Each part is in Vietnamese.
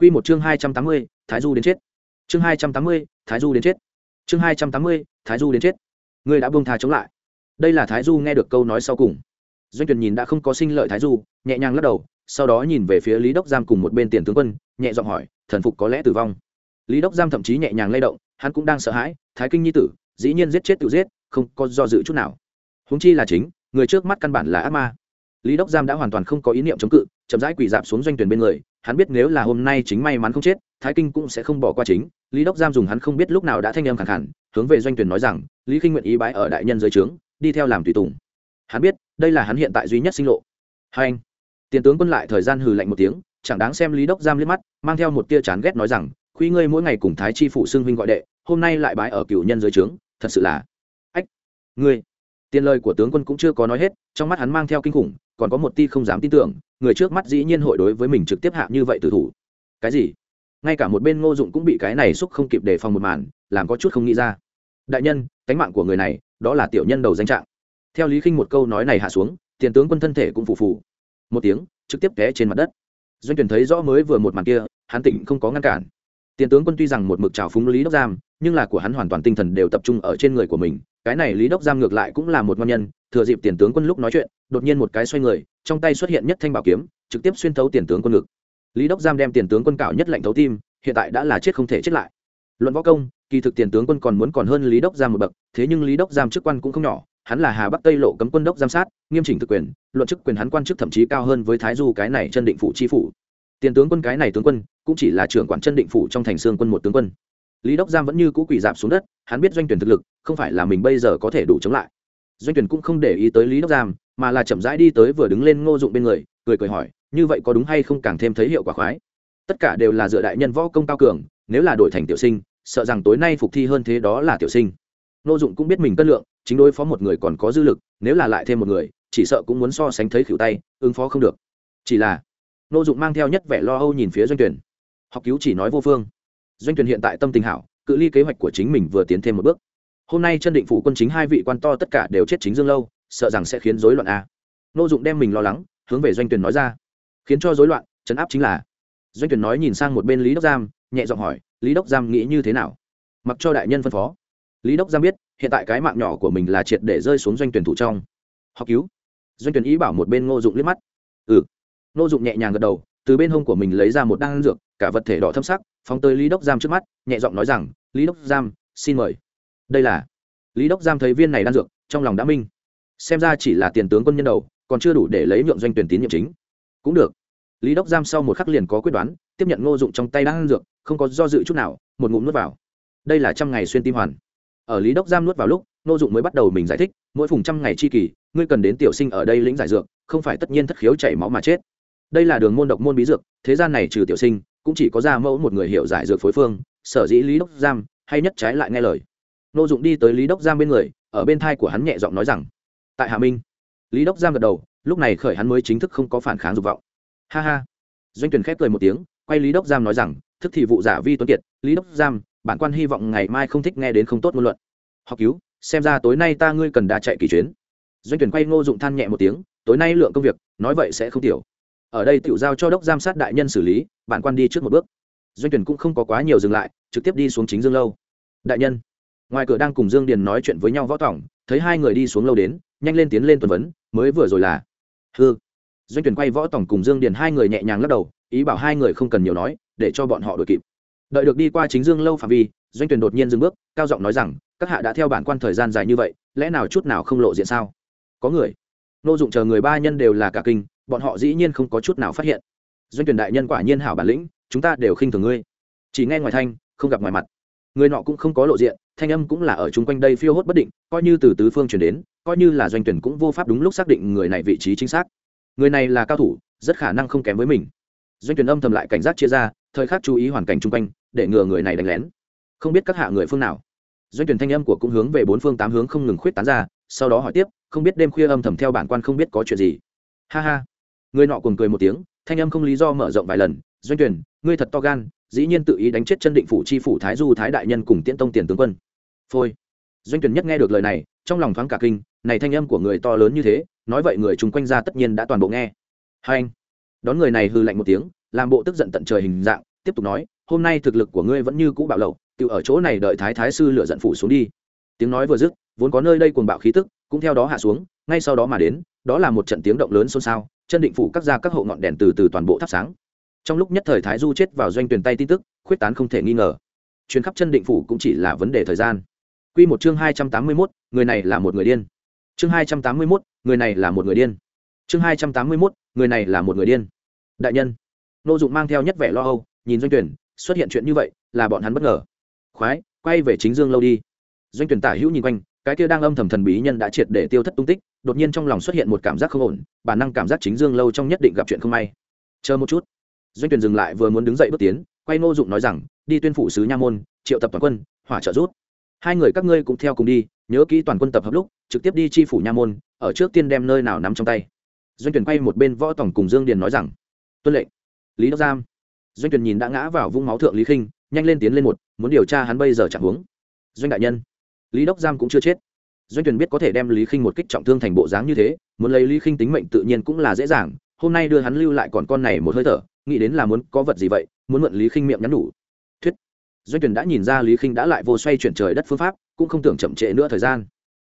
Quy một chương hai trăm tám mươi, thái du đến chết. Chương hai trăm tám mươi, thái du đến chết. Chương hai trăm tám mươi, thái du đến chết. Ngươi đã buông thà chống lại. Đây là thái du nghe được câu nói sau cùng. Doanh tuyển nhìn đã không có sinh lợi thái du, nhẹ nhàng lắc đầu, sau đó nhìn về phía lý đốc giam cùng một bên tiền tướng quân, nhẹ giọng hỏi, thần phục có lẽ tử vong? Lý đốc giam thậm chí nhẹ nhàng lay động, hắn cũng đang sợ hãi, thái kinh nhi tử, dĩ nhiên giết chết tự giết, không có do dự chút nào. Huống chi là chính, người trước mắt căn bản là ác ma. Lý đốc giam đã hoàn toàn không có ý niệm chống cự chậm rãi quỳ dạp xuống doanh tuyển bên người hắn biết nếu là hôm nay chính may mắn không chết thái kinh cũng sẽ không bỏ qua chính. Lý đốc giam dùng hắn không biết lúc nào đã thanh âm khẳng hẳn, hướng về doanh tuyển nói rằng lý kinh nguyện ý bái ở đại nhân dưới trướng đi theo làm tùy tùng. Hắn biết đây là hắn hiện tại duy nhất sinh lộ. Hai anh tiền tướng quân lại thời gian hừ lạnh một tiếng chẳng đáng xem lý đốc giam liếc mắt mang theo một tia chán ghét nói rằng khuy ngươi mỗi ngày cùng thái chi phủ xưng huynh gọi đệ hôm nay lại bái ở cựu nhân dưới trướng thật sự là ách ngươi. Tiền lời của tướng quân cũng chưa có nói hết trong mắt hắn mang theo kinh khủng còn có một ti không dám tin tưởng, người trước mắt dĩ nhiên hội đối với mình trực tiếp hạ như vậy tử thủ. Cái gì? Ngay cả một bên ngô dụng cũng bị cái này xúc không kịp đề phòng một màn, làm có chút không nghĩ ra. Đại nhân, cánh mạng của người này, đó là tiểu nhân đầu danh trạng. Theo lý khinh một câu nói này hạ xuống, tiền tướng quân thân thể cũng phù phù. Một tiếng, trực tiếp té trên mặt đất. Doanh tuyển thấy rõ mới vừa một màn kia, hắn tỉnh không có ngăn cản. Tiền tướng quân tuy rằng một mực trào phúng lý đốc giam, nhưng là của hắn hoàn toàn tinh thần đều tập trung ở trên người của mình cái này lý đốc giam ngược lại cũng là một ngon nhân, thừa dịp tiền tướng quân lúc nói chuyện, đột nhiên một cái xoay người, trong tay xuất hiện nhất thanh bảo kiếm, trực tiếp xuyên thấu tiền tướng quân ngực. Lý đốc giam đem tiền tướng quân cạo nhất lệnh thấu tim, hiện tại đã là chết không thể chết lại. Luận võ công, kỳ thực tiền tướng quân còn muốn còn hơn lý đốc giam một bậc, thế nhưng lý đốc giam chức quan cũng không nhỏ, hắn là hà bắc tây lộ cấm quân đốc giám sát, nghiêm chỉnh thực quyền, luận chức quyền hắn quan chức thậm chí cao hơn với thái du cái này chân định phủ chi phủ. Tiền tướng quân cái này tướng quân, cũng chỉ là trưởng quản chân định phủ trong thành xương quân một tướng quân lý đốc giam vẫn như cũ quỳ dạp xuống đất, hắn biết doanh tuyển thực lực, không phải là mình bây giờ có thể đủ chống lại. Doanh tuyển cũng không để ý tới lý đốc giam, mà là chậm rãi đi tới vừa đứng lên ngô dụng bên người, cười cười hỏi, như vậy có đúng hay không càng thêm thấy hiệu quả khoái? Tất cả đều là dựa đại nhân võ công cao cường, nếu là đổi thành tiểu sinh, sợ rằng tối nay phục thi hơn thế đó là tiểu sinh. Ngô dụng cũng biết mình cân lượng, chính đối phó một người còn có dư lực, nếu là lại thêm một người, chỉ sợ cũng muốn so sánh thấy khỉu tay, ứng phó không được. Chỉ là, ngô dụng mang theo nhất vẻ lo âu nhìn phía doanh tuyển. Học cứu chỉ nói vô phương doanh tuyển hiện tại tâm tình hảo, cự ly kế hoạch của chính mình vừa tiến thêm một bước. Hôm nay chân định phủ quân chính hai vị quan to tất cả đều chết chính dương lâu, sợ rằng sẽ khiến rối loạn a. Nô dụng đem mình lo lắng, hướng về doanh tuyển nói ra. Khiến cho rối loạn chấn áp chính là. Doanh tuyển nói nhìn sang một bên lý đốc giam, nhẹ giọng hỏi, lý đốc giam nghĩ như thế nào? Mặc cho đại nhân phân phó. Lý đốc giam biết, hiện tại cái mạng nhỏ của mình là triệt để rơi xuống doanh tuyển thủ trong. Học cứu. Doanh tuyển ý bảo một bên ngô dụng liếc mắt. Ừ. Ngô dụng nhẹ nhàng gật đầu, từ bên hông của mình lấy ra một đan dược cả vật thể đỏ thâm sắc, phóng tới lý đốc giam trước mắt, nhẹ giọng nói rằng, lý đốc giam, xin mời. Đây là lý đốc giam thấy viên này đan dược, trong lòng đã minh. Xem ra chỉ là tiền tướng quân nhân đầu, còn chưa đủ để lấy nhượng doanh tuyển tín nhiệm chính. Cũng được. Lý đốc giam sau một khắc liền có quyết đoán, tiếp nhận ngô dụng trong tay đan dược, không có do dự chút nào, một ngụm nuốt vào. Đây là trăm ngày xuyên tim hoàn. Ở lý đốc giam nuốt vào lúc, ngô dụng mới bắt đầu mình giải thích, mỗi phùng trăm ngày chi kỳ, ngươi cần đến tiểu sinh ở đây lĩnh giải dược, không phải tất nhiên thất khiếu chảy máu mà chết. Đây là đường môn độc môn bí dược, thế gian này trừ tiểu sinh cũng chỉ có ra mẫu một người hiểu giải dược phối phương, sở dĩ lý đốc giam hay nhất trái lại nghe lời. Nô dụng đi tới lý đốc giam bên người, ở bên thai của hắn nhẹ giọng nói rằng, tại hà minh. Lý đốc giam gật đầu, lúc này khởi hắn mới chính thức không có phản kháng dục vọng. Ha ha. Doanh tuyển khép cười một tiếng, quay lý đốc giam nói rằng, thức thì vụ giả vi tuấn kiệt, lý đốc giam, bản quan hy vọng ngày mai không thích nghe đến không tốt ngôn luận. Học cứu, xem ra tối nay ta ngươi cần đã chạy kỳ chuyến. Doanh tuyển quay ngô dụng than nhẹ một tiếng, tối nay lượng công việc, nói vậy sẽ không tiểu ở đây tiểu giao cho đốc giám sát đại nhân xử lý, bản quan đi trước một bước. Doanh tuyển cũng không có quá nhiều dừng lại, trực tiếp đi xuống chính dương lâu. Đại nhân, ngoài cửa đang cùng dương điền nói chuyện với nhau võ tỏng thấy hai người đi xuống lâu đến, nhanh lên tiến lên tuần vấn, mới vừa rồi là. Hư doanh tuyển quay võ tỏng cùng dương điền hai người nhẹ nhàng lắc đầu, ý bảo hai người không cần nhiều nói, để cho bọn họ đuổi kịp. Đợi được đi qua chính dương lâu phạm vi, doanh tuyển đột nhiên dừng bước, cao giọng nói rằng, các hạ đã theo bản quan thời gian dài như vậy, lẽ nào chút nào không lộ diện sao? Có người. Nô dụng chờ người ba nhân đều là cả kinh bọn họ dĩ nhiên không có chút nào phát hiện. Doanh tuyển đại nhân quả nhiên hảo bản lĩnh, chúng ta đều khinh thường ngươi. Chỉ nghe ngoài thanh, không gặp ngoài mặt. Người nọ cũng không có lộ diện, thanh âm cũng là ở chung quanh đây phiêu hốt bất định, coi như từ tứ phương chuyển đến, coi như là doanh tuyển cũng vô pháp đúng lúc xác định người này vị trí chính xác. Người này là cao thủ, rất khả năng không kém với mình. Doanh tuyển âm thầm lại cảnh giác chia ra, thời khắc chú ý hoàn cảnh chung quanh, để ngừa người này đánh lén. Không biết các hạ người phương nào. Doanh tuyển thanh âm của cũng hướng về bốn phương tám hướng không ngừng khuyết tán ra, sau đó hỏi tiếp, không biết đêm khuya âm thầm theo bản quan không biết có chuyện gì. Ha ha người nọ cùng cười một tiếng, thanh âm không lý do mở rộng vài lần, doanh tuyển ngươi thật to gan, dĩ nhiên tự ý đánh chết chân định phủ chi phủ thái du thái đại nhân cùng tiễn tông tiền tướng quân. Phôi. Doanh tuyển nhất nghe được lời này, trong lòng thoáng cả kinh, này thanh âm của người to lớn như thế, nói vậy người chung quanh ra tất nhiên đã toàn bộ nghe. Hai anh, đón người này hư lạnh một tiếng, làm bộ tức giận tận trời hình dạng, tiếp tục nói, hôm nay thực lực của ngươi vẫn như cũ bạo lậu tự ở chỗ này đợi thái thái sư lựa giận phủ xuống đi. Tiếng nói vừa dứt, vốn có nơi đây cuồng bạo khí tức, cũng theo đó hạ xuống, ngay sau đó mà đến, đó là một trận tiếng động lớn xôn xao chân định phủ các ra các hộ ngọn đèn từ từ toàn bộ thắp sáng. Trong lúc nhất thời thái du chết vào doanh tuyển tay tin tức khuyết tán không thể nghi ngờ. Chuyến khắp chân định phủ cũng chỉ là vấn đề thời gian. Quy một chương hai trăm tám mươi 281, người này là một người điên. Chương hai trăm tám mươi 281, người này là một người điên. Chương hai trăm tám mươi 281, người này là một người điên. Đại nhân nô dụng mang theo nhất vẻ lo âu nhìn doanh tuyển xuất hiện chuyện như vậy là bọn hắn bất ngờ. Khoái quay về chính dương lâu đi. Doanh tuyển tả hữu nhìn quanh cái kia đang âm thầm thần bí nhân đã triệt để tiêu thất tung tích đột nhiên trong lòng xuất hiện một cảm giác không ổn, bản năng cảm giác chính dương lâu trong nhất định gặp chuyện không may. Chờ một chút. Doanh tuyển dừng lại vừa muốn đứng dậy bước tiến, quay ngô dụng nói rằng, đi tuyên phủ sứ nha môn, triệu tập toàn quân, hỏa trợ rút. Hai người các ngươi cũng theo cùng đi, nhớ kỹ toàn quân tập hợp lúc, trực tiếp đi chi phủ nha môn, ở trước tiên đem nơi nào nắm trong tay. Doanh tuyển quay một bên võ tổng cùng dương điền nói rằng, tuân lệnh. Lý đốc giam. Doanh tuyển nhìn đã ngã vào vũng máu thượng lý khinh, nhanh lên tiến lên một, muốn điều tra hắn bây giờ chẳng huống. Doanh đại nhân. Lý đốc giam cũng chưa chết doanh tuyển biết có thể đem lý khinh một kích trọng thương thành bộ dáng như thế, muốn lấy lý khinh tính mệnh tự nhiên cũng là dễ dàng, hôm nay đưa hắn lưu lại còn con này một hơi thở, nghĩ đến là muốn có vật gì vậy, muốn mượn lý khinh miệng nhắn đủ. Thuyết. Doanh tuyển đã nhìn ra lý khinh đã lại vô xoay chuyển trời đất phương pháp, cũng không tưởng chậm trễ nữa thời gian.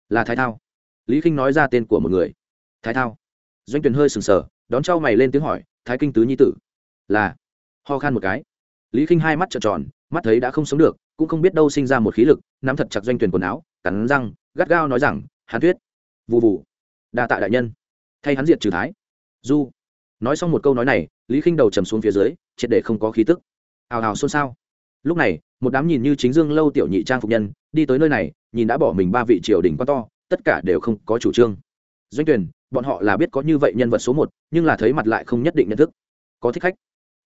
Là thái thao. Lý khinh nói ra tên của một người. Thái thao. Doanh tuyển hơi sừng sờ, đón trao mày lên tiếng hỏi, thái kinh tứ nhi tử? Là. Ho khan một cái. Lý khinh hai mắt trợn tròn, mắt thấy đã không sống được, cũng không biết đâu sinh ra một khí lực, nắm thật chặt doanh tuyển quần áo, cắn răng gắt gao nói rằng, hàn tuyết vụ vụ đa tạ đại nhân. Thay hắn diệt trừ thái. Du, nói xong một câu nói này, lý khinh đầu trầm xuống phía dưới, triệt để không có khí tức. Hào hào xôn xao. Lúc này, một đám nhìn như chính dương lâu tiểu nhị trang phục nhân, đi tới nơi này, nhìn đã bỏ mình ba vị triều đình quá to, tất cả đều không có chủ trương. Doanh tuyển bọn họ là biết có như vậy nhân vật số một, nhưng là thấy mặt lại không nhất định nhận thức. Có thích khách,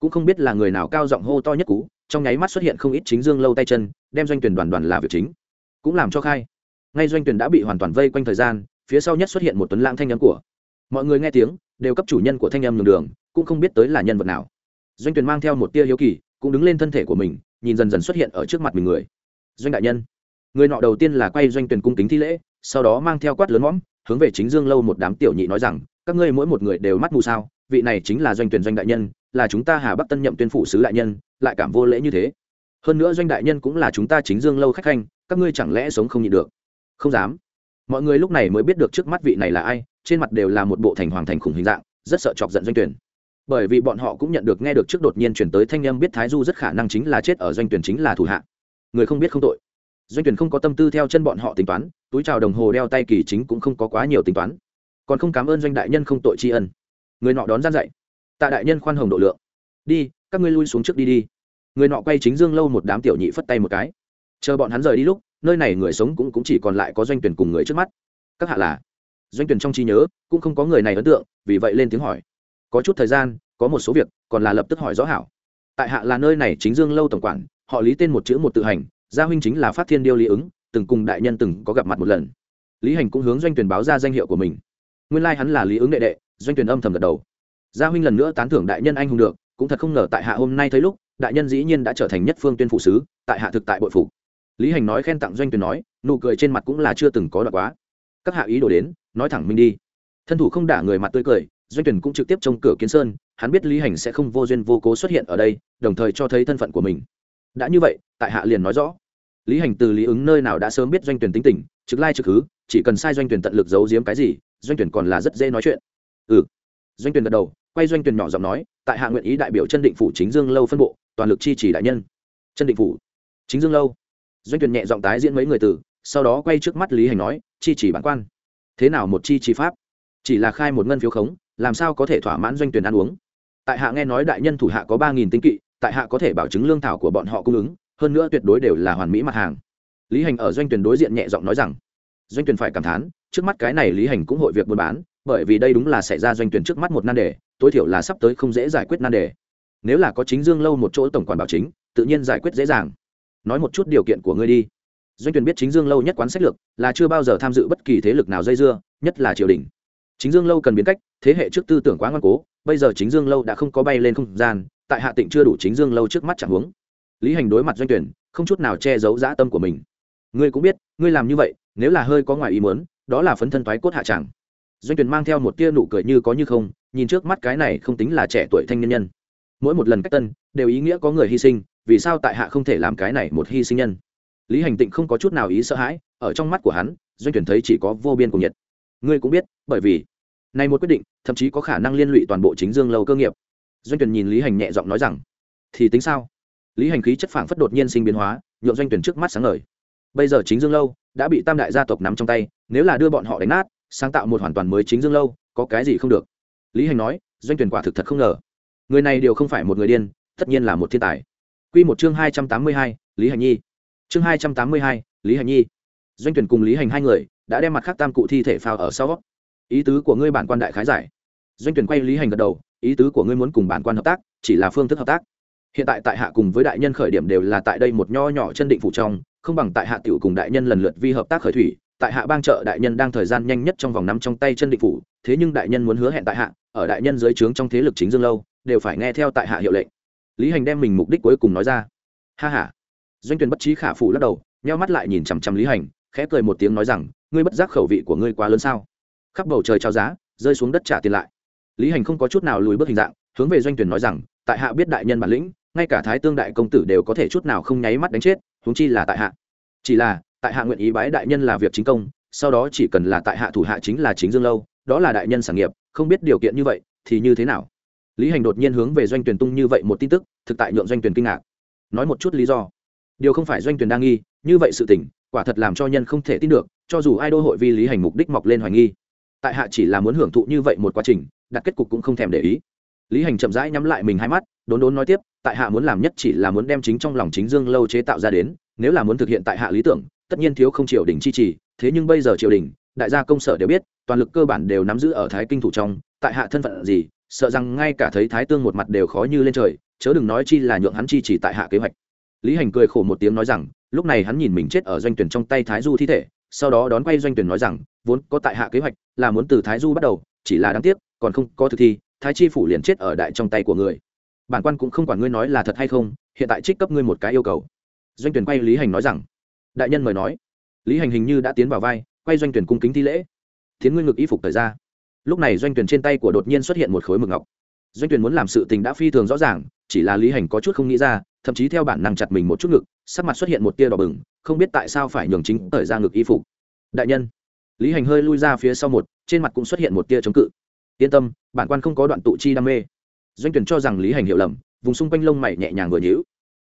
cũng không biết là người nào cao giọng hô to nhất cú, trong nháy mắt xuất hiện không ít chính dương lâu tay chân, đem doanh tuyển đoàn đoàn là việc chính, cũng làm cho khai ngay doanh tuyển đã bị hoàn toàn vây quanh thời gian, phía sau nhất xuất hiện một tuấn lãng thanh âm của. Mọi người nghe tiếng, đều cấp chủ nhân của thanh âm nhường đường, cũng không biết tới là nhân vật nào. Doanh tuyển mang theo một tia hiếu kỳ, cũng đứng lên thân thể của mình, nhìn dần dần xuất hiện ở trước mặt mình người. Doanh đại nhân. Người nọ đầu tiên là quay doanh tuyển cung kính thi lễ, sau đó mang theo quát lớn mõm, hướng về chính dương lâu một đám tiểu nhị nói rằng, các ngươi mỗi một người đều mắt mù sao, vị này chính là doanh tuyển doanh đại nhân, là chúng ta hà bắc tân nhậm tuyên phủ sứ đại nhân, lại cảm vô lễ như thế. Hơn nữa doanh đại nhân cũng là chúng ta chính dương lâu khách khanh, các ngươi chẳng lẽ sống không nhịn được? Không dám. Mọi người lúc này mới biết được trước mắt vị này là ai, trên mặt đều là một bộ thành hoàng thành khủng hình dạng, rất sợ chọc giận doanh tuyển. Bởi vì bọn họ cũng nhận được nghe được trước đột nhiên chuyển tới thanh âm biết thái du rất khả năng chính là chết ở doanh tuyển chính là thủ hạ. Người không biết không tội. Doanh tuyển không có tâm tư theo chân bọn họ tính toán, túi trào đồng hồ đeo tay kỳ chính cũng không có quá nhiều tính toán. Còn không cảm ơn doanh đại nhân không tội tri ân. Người nọ đón gian dạy. Tạ đại nhân khoan hồng độ lượng. Đi, các ngươi lui xuống trước đi đi. Người nọ quay chính dương lâu một đám tiểu nhị phất tay một cái. Chờ bọn hắn rời đi lúc nơi này người sống cũng, cũng chỉ còn lại có doanh tuyển cùng người trước mắt. Các hạ là doanh tuyển trong trí nhớ cũng không có người này ấn tượng vì vậy lên tiếng hỏi. Có chút thời gian có một số việc còn là lập tức hỏi rõ hảo. Tại hạ là nơi này chính dương lâu tổng quản họ lý tên một chữ một tự hành gia huynh chính là phát thiên điêu lý ứng từng cùng đại nhân từng có gặp mặt một lần. Lý hành cũng hướng doanh tuyển báo ra danh hiệu của mình. Nguyên lai hắn là lý ứng đệ đệ doanh tuyển âm thầm gật đầu. Gia huynh lần nữa tán thưởng đại nhân anh hùng được cũng thật không ngờ tại hạ hôm nay thấy lúc đại nhân dĩ nhiên đã trở thành nhất phương tuyên phụ sứ tại hạ thực tại bội phục lý hành nói khen tặng doanh tuyển nói, nụ cười trên mặt cũng là chưa từng có đoạn quá. Các hạ ý đồ đến, nói thẳng minh đi. Thân thủ không đả người mặt tươi cười, doanh tuyển cũng trực tiếp trông cửa kiến sơn, hắn biết lý hành sẽ không vô duyên vô cố xuất hiện ở đây, đồng thời cho thấy thân phận của mình. Đã như vậy, tại hạ liền nói rõ. Lý hành từ lý ứng nơi nào đã sớm biết doanh tuyển tính tình, trực lai trực hứ, chỉ cần sai doanh tuyển tận lực giấu giếm cái gì, doanh tuyển còn là rất dễ nói chuyện. Ừ. Doanh tuyển gật đầu, quay doanh tuyển nhỏ giọng nói, tại hạ nguyện ý đại biểu chân định phủ chính dương lâu phân bộ, toàn lực chi chỉ đại nhân. Chân định phủ chính dương lâu doanh tuyển nhẹ giọng tái diễn mấy người từ, sau đó quay trước mắt lý hành nói, chi chỉ bản quan. Thế nào một chi chi pháp? Chỉ là khai một ngân phiếu khống, làm sao có thể thỏa mãn doanh tuyển ăn uống? Tại hạ nghe nói đại nhân thủ hạ có ba nghìn tinh kỵ, tại hạ có thể bảo chứng lương thảo của bọn họ cung ứng, hơn nữa tuyệt đối đều là hoàn mỹ mặt hàng. Lý hành ở doanh tuyển đối diện nhẹ giọng nói rằng, doanh tuyển phải cảm thán, trước mắt cái này lý hành cũng hội việc buôn bán, bởi vì đây đúng là xảy ra doanh tuyển trước mắt một nan đề, tối thiểu là sắp tới không dễ giải quyết nan đề. Nếu là có chính dương lâu một chỗ tổng quản bảo chính, tự nhiên giải quyết dễ dàng nói một chút điều kiện của ngươi đi. Doanh tuyển biết chính dương lâu nhất quán sách lược là chưa bao giờ tham dự bất kỳ thế lực nào dây dưa, nhất là triều đình. Chính dương lâu cần biến cách, thế hệ trước tư tưởng quá ngoan cố, bây giờ chính dương lâu đã không có bay lên không gian, tại hạ tịnh chưa đủ chính dương lâu trước mắt chẳng huống. Lý hành đối mặt doanh tuyển không chút nào che giấu dã tâm của mình. Ngươi cũng biết, ngươi làm như vậy, nếu là hơi có ngoài ý muốn, đó là phấn thân thoái cốt hạ chẳng. Doanh tuyển mang theo một tia nụ cười như có như không, nhìn trước mắt cái này không tính là trẻ tuổi thanh niên nhân. Mỗi một lần cách tân, đều ý nghĩa có người hy sinh vì sao tại hạ không thể làm cái này một hy sinh nhân? Lý hành tịnh không có chút nào ý sợ hãi, ở trong mắt của hắn, doanh tuyển thấy chỉ có vô biên cùng nhiệt. Ngươi cũng biết, bởi vì, này một quyết định, thậm chí có khả năng liên lụy toàn bộ chính dương lâu cơ nghiệp. Doanh tuyển nhìn lý hành nhẹ giọng nói rằng, thì tính sao? Lý hành khí chất phảng phất đột nhiên sinh biến hóa, nhượng doanh tuyển trước mắt sáng ngời. Bây giờ chính dương lâu đã bị tam đại gia tộc nắm trong tay, nếu là đưa bọn họ đánh nát, sáng tạo một hoàn toàn mới chính dương lâu, có cái gì không được? Lý hành nói, doanh tuyển quả thực thật không ngờ. Người này đều không phải một người điên, tất nhiên là một thiên tài quy một chương hai trăm tám mươi hai, lý hành nhi. Chương hai trăm tám mươi hai, lý hành nhi. Doanh tuyển cùng lý hành hai người đã đem mặt khác tam cụ thi thể phao ở sau ý tứ của ngươi bản quan đại khái giải. Doanh tuyển quay lý hành gật đầu ý tứ của ngươi muốn cùng bản quan hợp tác chỉ là phương thức hợp tác. Hiện tại tại hạ cùng với đại nhân khởi điểm đều là tại đây một nho nhỏ chân định phủ trong không bằng tại hạ tiểu cùng đại nhân lần lượt vi hợp tác khởi thủy tại hạ bang trợ đại nhân đang thời gian nhanh nhất trong vòng năm trong tay chân định phủ thế nhưng đại nhân muốn hứa hẹn tại hạ ở đại nhân dưới trướng trong thế lực chính dương lâu đều phải nghe theo tại hạ hiệu lệnh lý hành đem mình mục đích cuối cùng nói ra. Ha ha. Doanh tuyển bất trí khả phụ lắc đầu, nheo mắt lại nhìn chằm chằm lý hành, khẽ cười một tiếng nói rằng, ngươi bất giác khẩu vị của ngươi quá lớn sao? Khắp bầu trời trao giá, rơi xuống đất trả tiền lại. Lý hành không có chút nào lùi bước hình dạng, hướng về doanh tuyển nói rằng, tại hạ biết đại nhân bản lĩnh, ngay cả thái tương đại công tử đều có thể chút nào không nháy mắt đánh chết, huống chi là tại hạ. Chỉ là, tại hạ nguyện ý bái đại nhân là việc chính công, sau đó chỉ cần là tại hạ thủ hạ chính là chính dương lâu, đó là đại nhân sản nghiệp, không biết điều kiện như vậy, thì như thế nào? Lý hành đột nhiên hướng về doanh tuyển tung như vậy một tin tức, thực tại nhượng doanh tuyển kinh ngạc. Nói một chút lý do. Điều không phải doanh tuyển đang nghi, như vậy sự tình, quả thật làm cho nhân không thể tin được, cho dù ai đô hội vi lý hành mục đích mọc lên hoài nghi, tại hạ chỉ là muốn hưởng thụ như vậy một quá trình, đặt kết cục cũng không thèm để ý. Lý hành chậm rãi nhắm lại mình hai mắt, đốn đốn nói tiếp, tại hạ muốn làm nhất chỉ là muốn đem chính trong lòng chính dương lâu chế tạo ra đến, nếu là muốn thực hiện tại hạ lý tưởng, tất nhiên thiếu không triều đình chi trì, thế nhưng bây giờ triều đình, đại gia công sở đều biết, toàn lực cơ bản đều nắm giữ ở thái kinh thủ trong, tại hạ thân phận gì sợ rằng ngay cả thấy thái tương một mặt đều khó như lên trời, chớ đừng nói chi là nhượng hắn chi chỉ tại hạ kế hoạch. Lý hành cười khổ một tiếng nói rằng, lúc này hắn nhìn mình chết ở doanh tuyển trong tay thái du thi thể, sau đó đón quay doanh tuyển nói rằng, vốn có tại hạ kế hoạch, là muốn từ thái du bắt đầu, chỉ là đáng tiếc, còn không có thực thi, thái chi phủ liền chết ở đại trong tay của người. Bản quan cũng không quản ngươi nói là thật hay không, hiện tại trích cấp ngươi một cái yêu cầu. Doanh tuyển quay lý hành nói rằng, đại nhân mời nói. Lý hành hình như đã tiến vào vai, quay doanh tuyển cung kính thi lễ. Tiến ngươi ngực y phục thời ra lúc này doanh tuyển trên tay của đột nhiên xuất hiện một khối mực ngọc. Doanh tuyển muốn làm sự tình đã phi thường rõ ràng, chỉ là lý hành có chút không nghĩ ra, thậm chí theo bản năng chặt mình một chút ngực, sắc mặt xuất hiện một tia đỏ bừng, không biết tại sao phải nhường chính thời ra ngực y phục. Đại nhân. Lý hành hơi lui ra phía sau một, trên mặt cũng xuất hiện một tia chống cự. Yên tâm, bản quan không có đoạn tụ chi đam mê. Doanh tuyển cho rằng lý hành hiểu lầm, vùng xung quanh lông mày nhẹ nhàng vừa nhíu.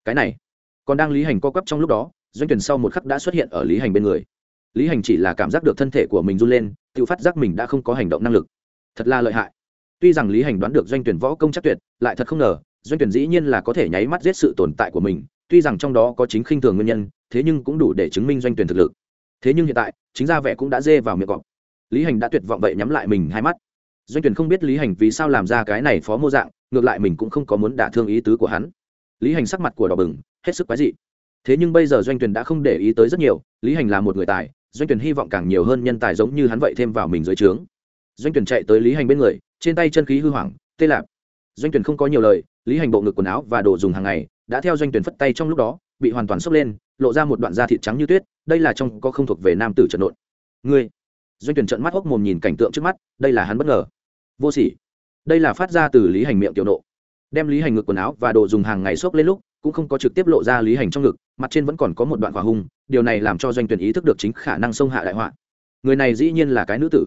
Cái này. Còn đang lý hành co quắp trong lúc đó, doanh tuyển sau một khắc đã xuất hiện ở lý hành bên người lý hành chỉ là cảm giác được thân thể của mình run lên, tự phát giác mình đã không có hành động năng lực. Thật là lợi hại. Tuy rằng lý hành đoán được doanh tuyển võ công chắc tuyệt, lại thật không ngờ, doanh tuyển dĩ nhiên là có thể nháy mắt giết sự tồn tại của mình, tuy rằng trong đó có chính khinh thường nguyên nhân, thế nhưng cũng đủ để chứng minh doanh tuyển thực lực. Thế nhưng hiện tại, chính ra vẻ cũng đã dê vào miệng cọp. Lý hành đã tuyệt vọng vậy nhắm lại mình hai mắt. Doanh tuyển không biết lý hành vì sao làm ra cái này phó mô dạng, ngược lại mình cũng không có muốn đả thương ý tứ của hắn. Lý hành sắc mặt của đỏ bừng, hết sức quái dị. Thế nhưng bây giờ doanh tuyển đã không để ý tới rất nhiều, lý hành là một người tài doanh tuyển hy vọng càng nhiều hơn nhân tài giống như hắn vậy thêm vào mình dưới trướng. Doanh tuyển chạy tới lý hành bên người, trên tay chân khí hư hoảng, tê lạp. Doanh tuyển không có nhiều lời, lý hành bộ ngực quần áo và đồ dùng hàng ngày đã theo doanh tuyển phất tay trong lúc đó, bị hoàn toàn sốc lên, lộ ra một đoạn da thịt trắng như tuyết, đây là trong có không thuộc về nam tử trận nộn. Ngươi! Doanh tuyển trận mắt hốc mồm nhìn cảnh tượng trước mắt, đây là hắn bất ngờ. Vô sỉ. Đây là phát ra từ lý hành miệng tiểu nộ. Đem lý hành ngực quần áo và đồ dùng hàng ngày xốc lên lúc cũng không có trực tiếp lộ ra lý hành trong ngực, mặt trên vẫn còn có một đoạn hỏa hung, điều này làm cho doanh tuyển ý thức được chính khả năng xông hạ đại họa. Người này dĩ nhiên là cái nữ tử.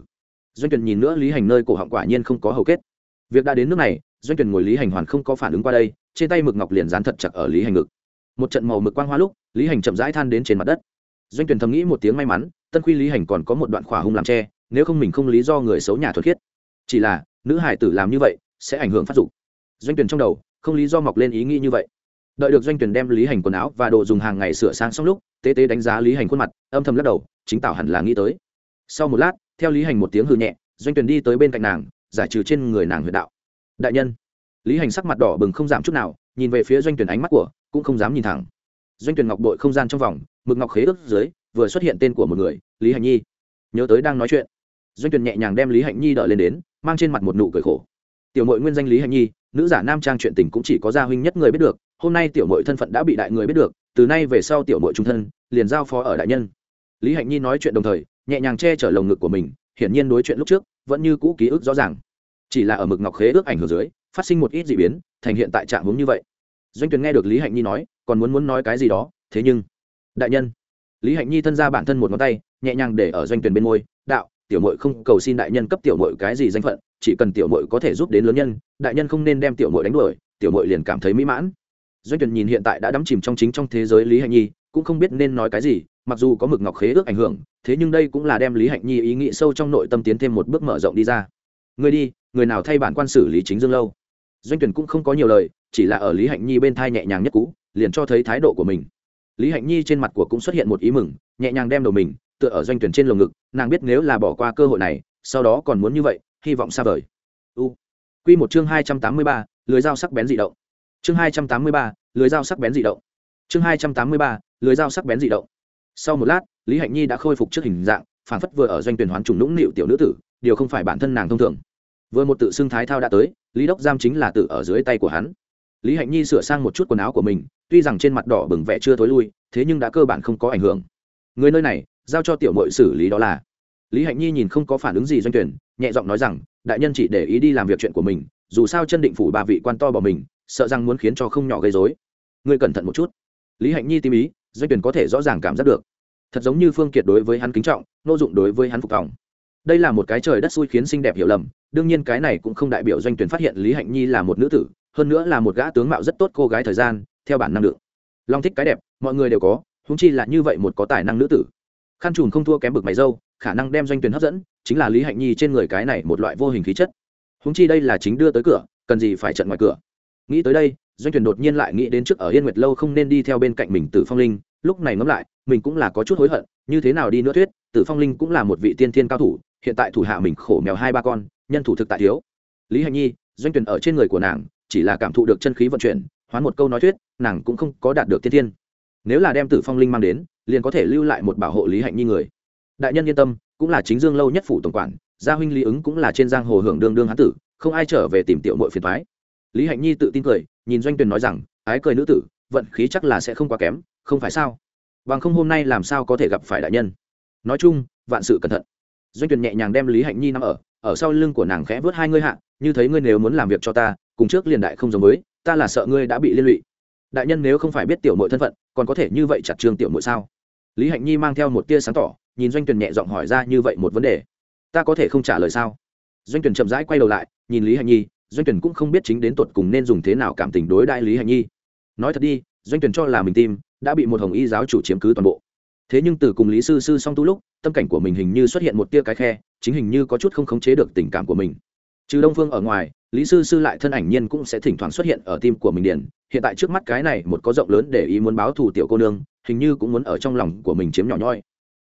Doanh tuyển nhìn nữa lý hành nơi cổ họng quả nhiên không có hầu kết. Việc đã đến nước này, doanh tuyển ngồi lý hành hoàn không có phản ứng qua đây, trên tay mực ngọc liền dán thật chặt ở lý hành ngực. Một trận màu mực quang hoa lúc, lý hành chậm rãi than đến trên mặt đất. Doanh tuyển thầm nghĩ một tiếng may mắn, tân quy lý hành còn có một đoạn khỏa hung làm tre nếu không mình không lý do người xấu nhà thuật khiết. Chỉ là, nữ hải tử làm như vậy, sẽ ảnh hưởng phát dục. Doanh tuyển trong đầu, không lý do mọc lên ý nghĩ như vậy đợi được doanh tuyển đem lý hành quần áo và đồ dùng hàng ngày sửa sang xong lúc, tế tế đánh giá lý hành khuôn mặt, âm thầm lắc đầu, chính tảo hẳn là nghĩ tới. Sau một lát, theo lý hành một tiếng hư nhẹ, doanh tuyển đi tới bên cạnh nàng, giải trừ trên người nàng huyệt đạo. Đại nhân. Lý hành sắc mặt đỏ bừng không giảm chút nào, nhìn về phía doanh tuyển ánh mắt của, cũng không dám nhìn thẳng. Doanh tuyển ngọc đội không gian trong vòng, mực ngọc khế ước dưới, vừa xuất hiện tên của một người, lý hành nhi. Nhớ tới đang nói chuyện. Doanh tuyển nhẹ nhàng đem lý hạnh nhi đợi lên đến, mang trên mặt một nụ cười khổ. Tiểu mội nguyên danh lý hạnh nhi, nữ giả nam trang chuyện tình cũng chỉ có gia huynh nhất người biết được hôm nay tiểu mội thân phận đã bị đại người biết được, từ nay về sau tiểu mội trung thân, liền giao phó ở đại nhân. Lý hạnh nhi nói chuyện đồng thời, nhẹ nhàng che chở lồng ngực của mình, hiển nhiên đối chuyện lúc trước, vẫn như cũ ký ức rõ ràng. Chỉ là ở mực ngọc khế ước ảnh hưởng dưới, phát sinh một ít d ị biến, thành hiện tại trạng hướng như vậy. Doanh tuyền nghe được lý hạnh nhi nói, còn muốn muốn nói cái gì đó, thế nhưng, đại nhân, lý hạnh nhi thân ra bản thân một ngón tay, nhẹ nhàng để ở doanh tuyền bên môi, đạo, tiểu mội không cầu xin đại nhân cấp tiểu mội cái gì danh phận, chỉ cần tiểu mội có thể giúp đến lớn nhân, đại nhân không nên đem tiểu mội đánh đuổi, tiểu mội liền cảm thấy mỹ mãn doanh tuyển nhìn hiện tại đã đắm chìm trong chính trong thế giới lý hạnh nhi cũng không biết nên nói cái gì mặc dù có mực ngọc khế ước ảnh hưởng thế nhưng đây cũng là đem lý hạnh nhi ý nghĩ sâu trong nội tâm tiến thêm một bước mở rộng đi ra. Người đi người nào thay bản quan xử lý chính dương lâu? Doanh tuyển cũng không có nhiều lời chỉ là ở lý hạnh nhi bên thai nhẹ nhàng nhất cũ liền cho thấy thái độ của mình. Lý hạnh nhi trên mặt của cũng xuất hiện một ý mừng nhẹ nhàng đem đầu mình tựa ở doanh tuyển trên lồng ngực nàng biết nếu là bỏ qua cơ hội này sau đó còn muốn như vậy hy vọng xa vời. U. Quy một chương hai trăm tám mươi ba, lưới dao sắc bén dị động chương hai trăm tám mươi ba, lưới dao sắc bén dị động. Chương hai trăm tám mươi ba, lưới dao sắc bén dị động. Sau một lát lý hạnh nhi đã khôi phục trước hình dạng phản phất vừa ở doanh tuyển hoán trùng nũng nịu tiểu nữ tử điều không phải bản thân nàng thông thường. Vừa một tự xưng thái thao đã tới lý đốc giam chính là tự ở dưới tay của hắn. Lý hạnh nhi sửa sang một chút quần áo của mình tuy rằng trên mặt đỏ bừng vẻ chưa thối lui thế nhưng đã cơ bản không có ảnh hưởng. Người nơi này giao cho tiểu mội xử lý đó là. Lý hạnh nhi nhìn không có phản ứng gì doanh tuyển nhẹ giọng nói rằng đại nhân chỉ để ý đi làm việc chuyện của mình dù sao chân định phủ ba vị quan to bỏ mình sợ rằng muốn khiến cho không nhỏ gây dối ngươi cẩn thận một chút. Lý hạnh nhi tìm ý, doanh tuyển có thể rõ ràng cảm giác được. Thật giống như phương kiệt đối với hắn kính trọng nô dụng đối với hắn phục tòng. đây là một cái trời đất xui khiến xinh đẹp hiểu lầm, đương nhiên cái này cũng không đại biểu doanh tuyển phát hiện lý hạnh nhi là một nữ tử, hơn nữa là một gã tướng mạo rất tốt cô gái thời gian, theo bản năng được. Long thích cái đẹp, mọi người đều có húng chi là như vậy một có tài năng nữ tử. Khăn trùn không thua kém bực mày dâu, khả năng đem doanh tuyển hấp dẫn, chính là lý hạnh nhi trên người cái này một loại vô hình khí chất. Húng chi đây là chính đưa tới cửa, cần gì phải trận ngoài cửa? Nghĩ tới đây, doanh tuyển đột nhiên lại nghĩ đến trước ở yên nguyệt lâu không nên đi theo bên cạnh mình tử phong linh, lúc này ngẫm lại, mình cũng là có chút hối hận, như thế nào đi nữa thuyết, tử phong linh cũng là một vị tiên thiên cao thủ, hiện tại thủ hạ mình khổ mèo hai ba con, nhân thủ thực tại thiếu. Lý hạnh nhi, doanh tuyển ở trên người của nàng, chỉ là cảm thụ được chân khí vận chuyển, hoán một câu nói thuyết, nàng cũng không có đạt được tiên thiên. Nếu là đem tử phong linh mang đến, liền có thể lưu lại một bảo hộ lý hạnh nhi người. Đại nhân yên tâm, cũng là chính dương lâu nhất phủ tổng quản, gia huynh lý ứng cũng là trên giang hồ hưởng đương đương hán tử, không ai trở về tìm tiểu mội phiền thoái lý hạnh nhi tự tin cười, nhìn doanh tuyền nói rằng, ái cười nữ tử, vận khí chắc là sẽ không quá kém, không phải sao? Bằng không hôm nay làm sao có thể gặp phải đại nhân? Nói chung, vạn sự cẩn thận. Doanh tuyền nhẹ nhàng đem lý hạnh nhi nằm ở ở sau lưng của nàng khẽ vớt hai ngươi hạ, như thấy ngươi nếu muốn làm việc cho ta, cùng trước liền đại không giống với, ta là sợ ngươi đã bị liên lụy. Đại nhân nếu không phải biết tiểu mội thân phận, còn có thể như vậy chặt trường tiểu mội sao? Lý hạnh nhi mang theo một tia sáng tỏ, nhìn doanh Tuyền nhẹ giọng hỏi ra như vậy một vấn đề. Ta có thể không trả lời sao? Doanh Tuyền chậm rãi quay đầu lại, nhìn lý hạnh nhi doanh tuyển cũng không biết chính đến tột cùng nên dùng thế nào cảm tình đối đại lý Hành nhi. Nói thật đi, doanh tuyển cho là mình tim đã bị một hồng y giáo chủ chiếm cứ toàn bộ. Thế nhưng từ cùng lý sư sư song tu lúc, tâm cảnh của mình hình như xuất hiện một tia cái khe, chính hình như có chút không khống chế được tình cảm của mình. Trừ đông phương ở ngoài, lý sư sư lại thân ảnh nhiên cũng sẽ thỉnh thoảng xuất hiện ở tim của mình điền hiện tại trước mắt cái này một có rộng lớn để ý muốn báo thù tiểu cô nương, hình như cũng muốn ở trong lòng của mình chiếm nhỏ nhoi.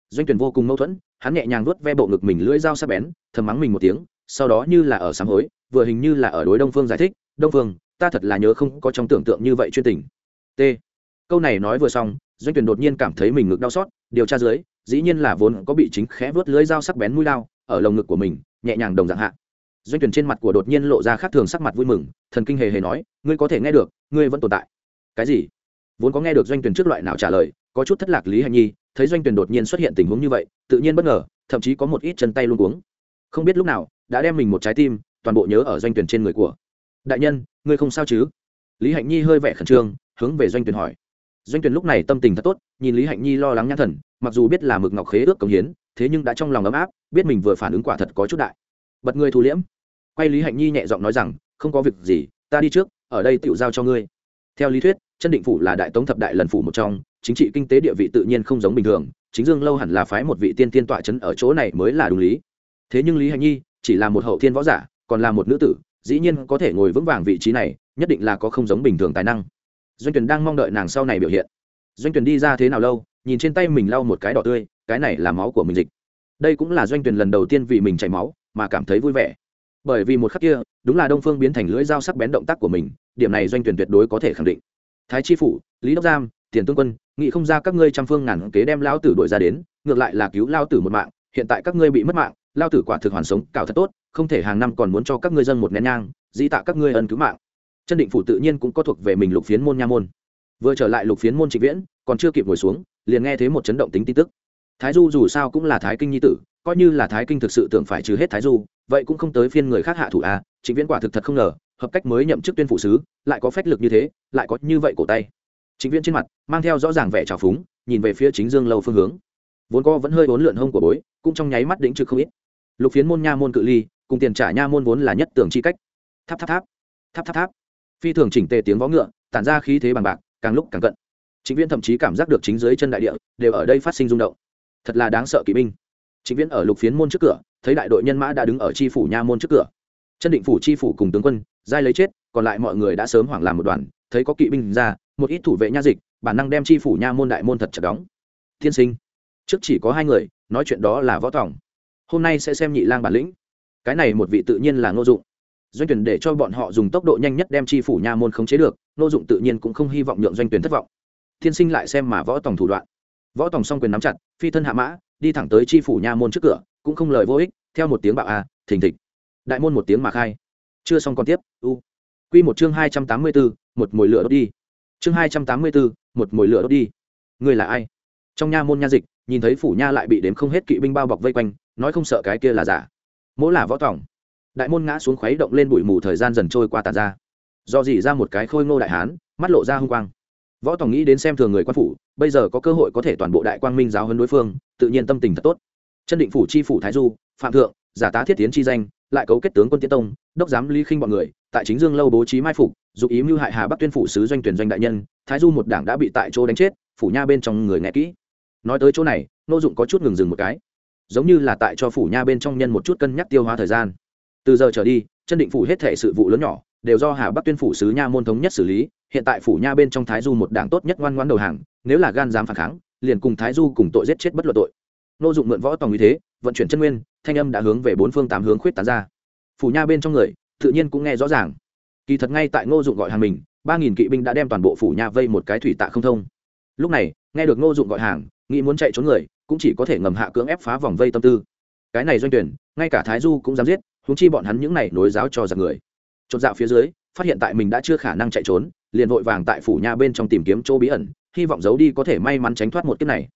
Doanh tuyển vô cùng mâu thuẫn, hắn nhẹ nhàng vuốt ve bộ ngực mình lưỡi dao sắc bén, thầm mắng mình một tiếng, sau đó như là ở sáng hối vừa hình như là ở đối đông phương giải thích, đông phương, ta thật là nhớ không có trong tưởng tượng như vậy chuyên tình. T. Câu này nói vừa xong, doanh tuyển đột nhiên cảm thấy mình ngực đau xót, điều tra dưới, dĩ nhiên là vốn có bị chính khẽ vớt lưỡi dao sắc bén mũi lao, ở lồng ngực của mình, nhẹ nhàng đồng dạng hạ. Doanh tuyển trên mặt của đột nhiên lộ ra khác thường sắc mặt vui mừng, thần kinh hề hề nói, ngươi có thể nghe được, ngươi vẫn tồn tại. Cái gì? Vốn có nghe được doanh tuyển trước loại nào trả lời, có chút thất lạc lý hành nhi, thấy doanh tuyển đột nhiên xuất hiện tình huống như vậy, tự nhiên bất ngờ, thậm chí có một ít chân tay luôn cuống. Không biết lúc nào, đã đem mình một trái tim toàn bộ nhớ ở doanh tuyển trên người của. Đại nhân, ngươi không sao chứ? Lý hạnh nhi hơi vẻ khẩn trương, hướng về doanh tuyển hỏi. Doanh tuyển lúc này tâm tình thật tốt, nhìn lý hạnh nhi lo lắng nhãn thần, mặc dù biết là mực ngọc khế ước công hiến, thế nhưng đã trong lòng ấm áp, biết mình vừa phản ứng quả thật có chút đại. Bật người thu liễm. Quay lý hạnh nhi nhẹ giọng nói rằng, không có việc gì, ta đi trước, ở đây tựu giao cho ngươi. Theo lý thuyết, chân định phủ là đại tống thập đại lần phủ một trong, chính trị kinh tế địa vị tự nhiên không giống bình thường, chính dương lâu hẳn là phái một vị tiên tiên tọa chấn ở chỗ này mới là đúng lý. Thế nhưng lý hạnh nhi chỉ là một hậu thiên võ giả còn là một nữ tử, dĩ nhiên có thể ngồi vững vàng vị trí này, nhất định là có không giống bình thường tài năng. Doanh tuyển đang mong đợi nàng sau này biểu hiện. Doanh tuyển đi ra thế nào lâu, nhìn trên tay mình lau một cái đỏ tươi, cái này là máu của mình dịch. Đây cũng là doanh tuyển lần đầu tiên vì mình chảy máu, mà cảm thấy vui vẻ. Bởi vì một khắc kia, đúng là đông phương biến thành lưỡi dao sắc bén động tác của mình, điểm này doanh tuyển tuyệt đối có thể khẳng định. Thái chi phủ, lý đốc giam, tiền tương quân nghị không ra các ngươi trăm phương ngàn kế đem lao tử đuổi ra đến, ngược lại là cứu lao tử một mạng hiện tại các ngươi bị mất mạng, lao tử quả thực hoàn sống cào thật tốt, không thể hàng năm còn muốn cho các ngươi dân một nén nhang, dĩ tạ các ngươi ân cứu mạng. Chân định phủ tự nhiên cũng có thuộc về mình lục phiến môn nha môn. Vừa trở lại lục phiến môn trịnh viễn, còn chưa kịp ngồi xuống, liền nghe thấy một chấn động tính tin tức. Thái du dù sao cũng là thái kinh nhi tử, coi như là thái kinh thực sự tưởng phải trừ hết thái du, vậy cũng không tới phiên người khác hạ thủ à trịnh viễn quả thực thật không ngờ, hợp cách mới nhậm chức tuyên phụ sứ, lại có phách lực như thế, lại có như vậy cổ tay. Chính viên trên mặt, mang theo rõ ràng vẻ trào phúng, nhìn về phía chính dương lâu phương hướng vốn co vẫn hơi bốn lượn hông của bối, cũng trong nháy mắt đĩnh trực không ít. Lục phiến môn nha môn cự ly, cùng tiền trả nha môn vốn là nhất tưởng chi cách. Tháp tháp tháp tháp tháp tháp. Phi thường chỉnh tề tiếng vó ngựa, tản ra khí thế bằng bạc, càng lúc càng cận. Chính viên thậm chí cảm giác được chính dưới chân đại địa, đều ở đây phát sinh rung động. Thật là đáng sợ kỵ binh. Chính viên ở lục phiến môn trước cửa, thấy đại đội nhân mã đã đứng ở tri phủ nha môn trước cửa. Chân định phủ tri phủ cùng tướng quân, giai lấy chết, còn lại mọi người đã sớm hoảng làm một đoàn, thấy có kỵ binh ra, một ít thủ vệ nha dịch, bản năng đem tri phủ nha môn đại môn thật chặt đóng. Thiên sinh trước chỉ có hai người, nói chuyện đó là võ tòng. Hôm nay sẽ xem nhị lang bản lĩnh. Cái này một vị tự nhiên là ngô dụng. Doanh tuyển để cho bọn họ dùng tốc độ nhanh nhất đem tri phủ nha môn khống chế được, ngô dụng tự nhiên cũng không hy vọng nhượng doanh tuyển thất vọng. Thiên sinh lại xem mà võ tòng thủ đoạn. Võ tòng song quyền nắm chặt, phi thân hạ mã, đi thẳng tới tri phủ nha môn trước cửa, cũng không lời vô ích, theo một tiếng bạo a, thình thịch. Đại môn một tiếng mà khai. Chưa xong còn tiếp, u. Quy một chương hai trăm tám mươi bốn một mồi lửa đốt đi. Chương hai trăm tám mươi bốn một mồi lửa đốt đi. Người là ai? Trong nha môn nha dịch, nhìn thấy phủ nha lại bị đếm không hết kỵ binh bao bọc vây quanh, nói không sợ cái kia là giả. Mỗ là võ tòng. Đại môn ngã xuống khuấy động lên bụi mù thời gian dần trôi qua tàn ra. Do dỉ ra một cái khôi ngô đại hán, mắt lộ ra hung quang. Võ tòng nghĩ đến xem thường người quan phủ, bây giờ có cơ hội có thể toàn bộ đại quang minh giáo hơn đối phương, tự nhiên tâm tình thật tốt. Chân định phủ chi phủ thái du, phạm thượng, giả tá thiết tiến chi danh, lại cấu kết tướng quân tiến tông, đốc giám ly khinh bọn người, tại chính dương lâu bố trí mai phục, dục ý mưu hại hà bắc tuyên phủ sứ doanh tuyển doanh đại nhân, thái du một đảng đã bị tại chỗ đánh chết, phủ nha bên trong người nghe kỹ nói tới chỗ này nô dụng có chút ngừng dừng một cái. Giống như là tại cho phủ nha bên trong nhân một chút cân nhắc tiêu hóa thời gian. Từ giờ trở đi, chân định phủ hết thể sự vụ lớn nhỏ, đều do hà bắc tuyên phủ sứ nha môn thống nhất xử lý, hiện tại phủ nha bên trong thái du một đảng tốt nhất ngoan ngoan đầu hàng, nếu là gan dám phản kháng, liền cùng thái du cùng tội giết chết bất luận tội. Nô dụng mượn võ tòng như thế, vận chuyển chân nguyên, thanh âm đã hướng về bốn phương tám hướng khuyết tán ra. Phủ nha bên trong người, tự nhiên cũng nghe rõ ràng. Kỳ thật ngay tại ngô dụng gọi hàng mình, ba nghìn kỵ binh đã đem toàn bộ phủ nha vây một cái thủy tạ không thông. Lúc này, nghe được ngô dụng gọi hàng nghĩ muốn chạy trốn người, cũng chỉ có thể ngầm hạ cưỡng ép phá vòng vây tâm tư. Cái này doanh tuyển, ngay cả thái du cũng dám giết húng chi bọn hắn những này nối giáo cho giặc người. Chột dạo phía dưới, phát hiện tại mình đã chưa khả năng chạy trốn, liền vội vàng tại phủ nha bên trong tìm kiếm chỗ bí ẩn, hy vọng giấu đi có thể may mắn tránh thoát một kiếp này.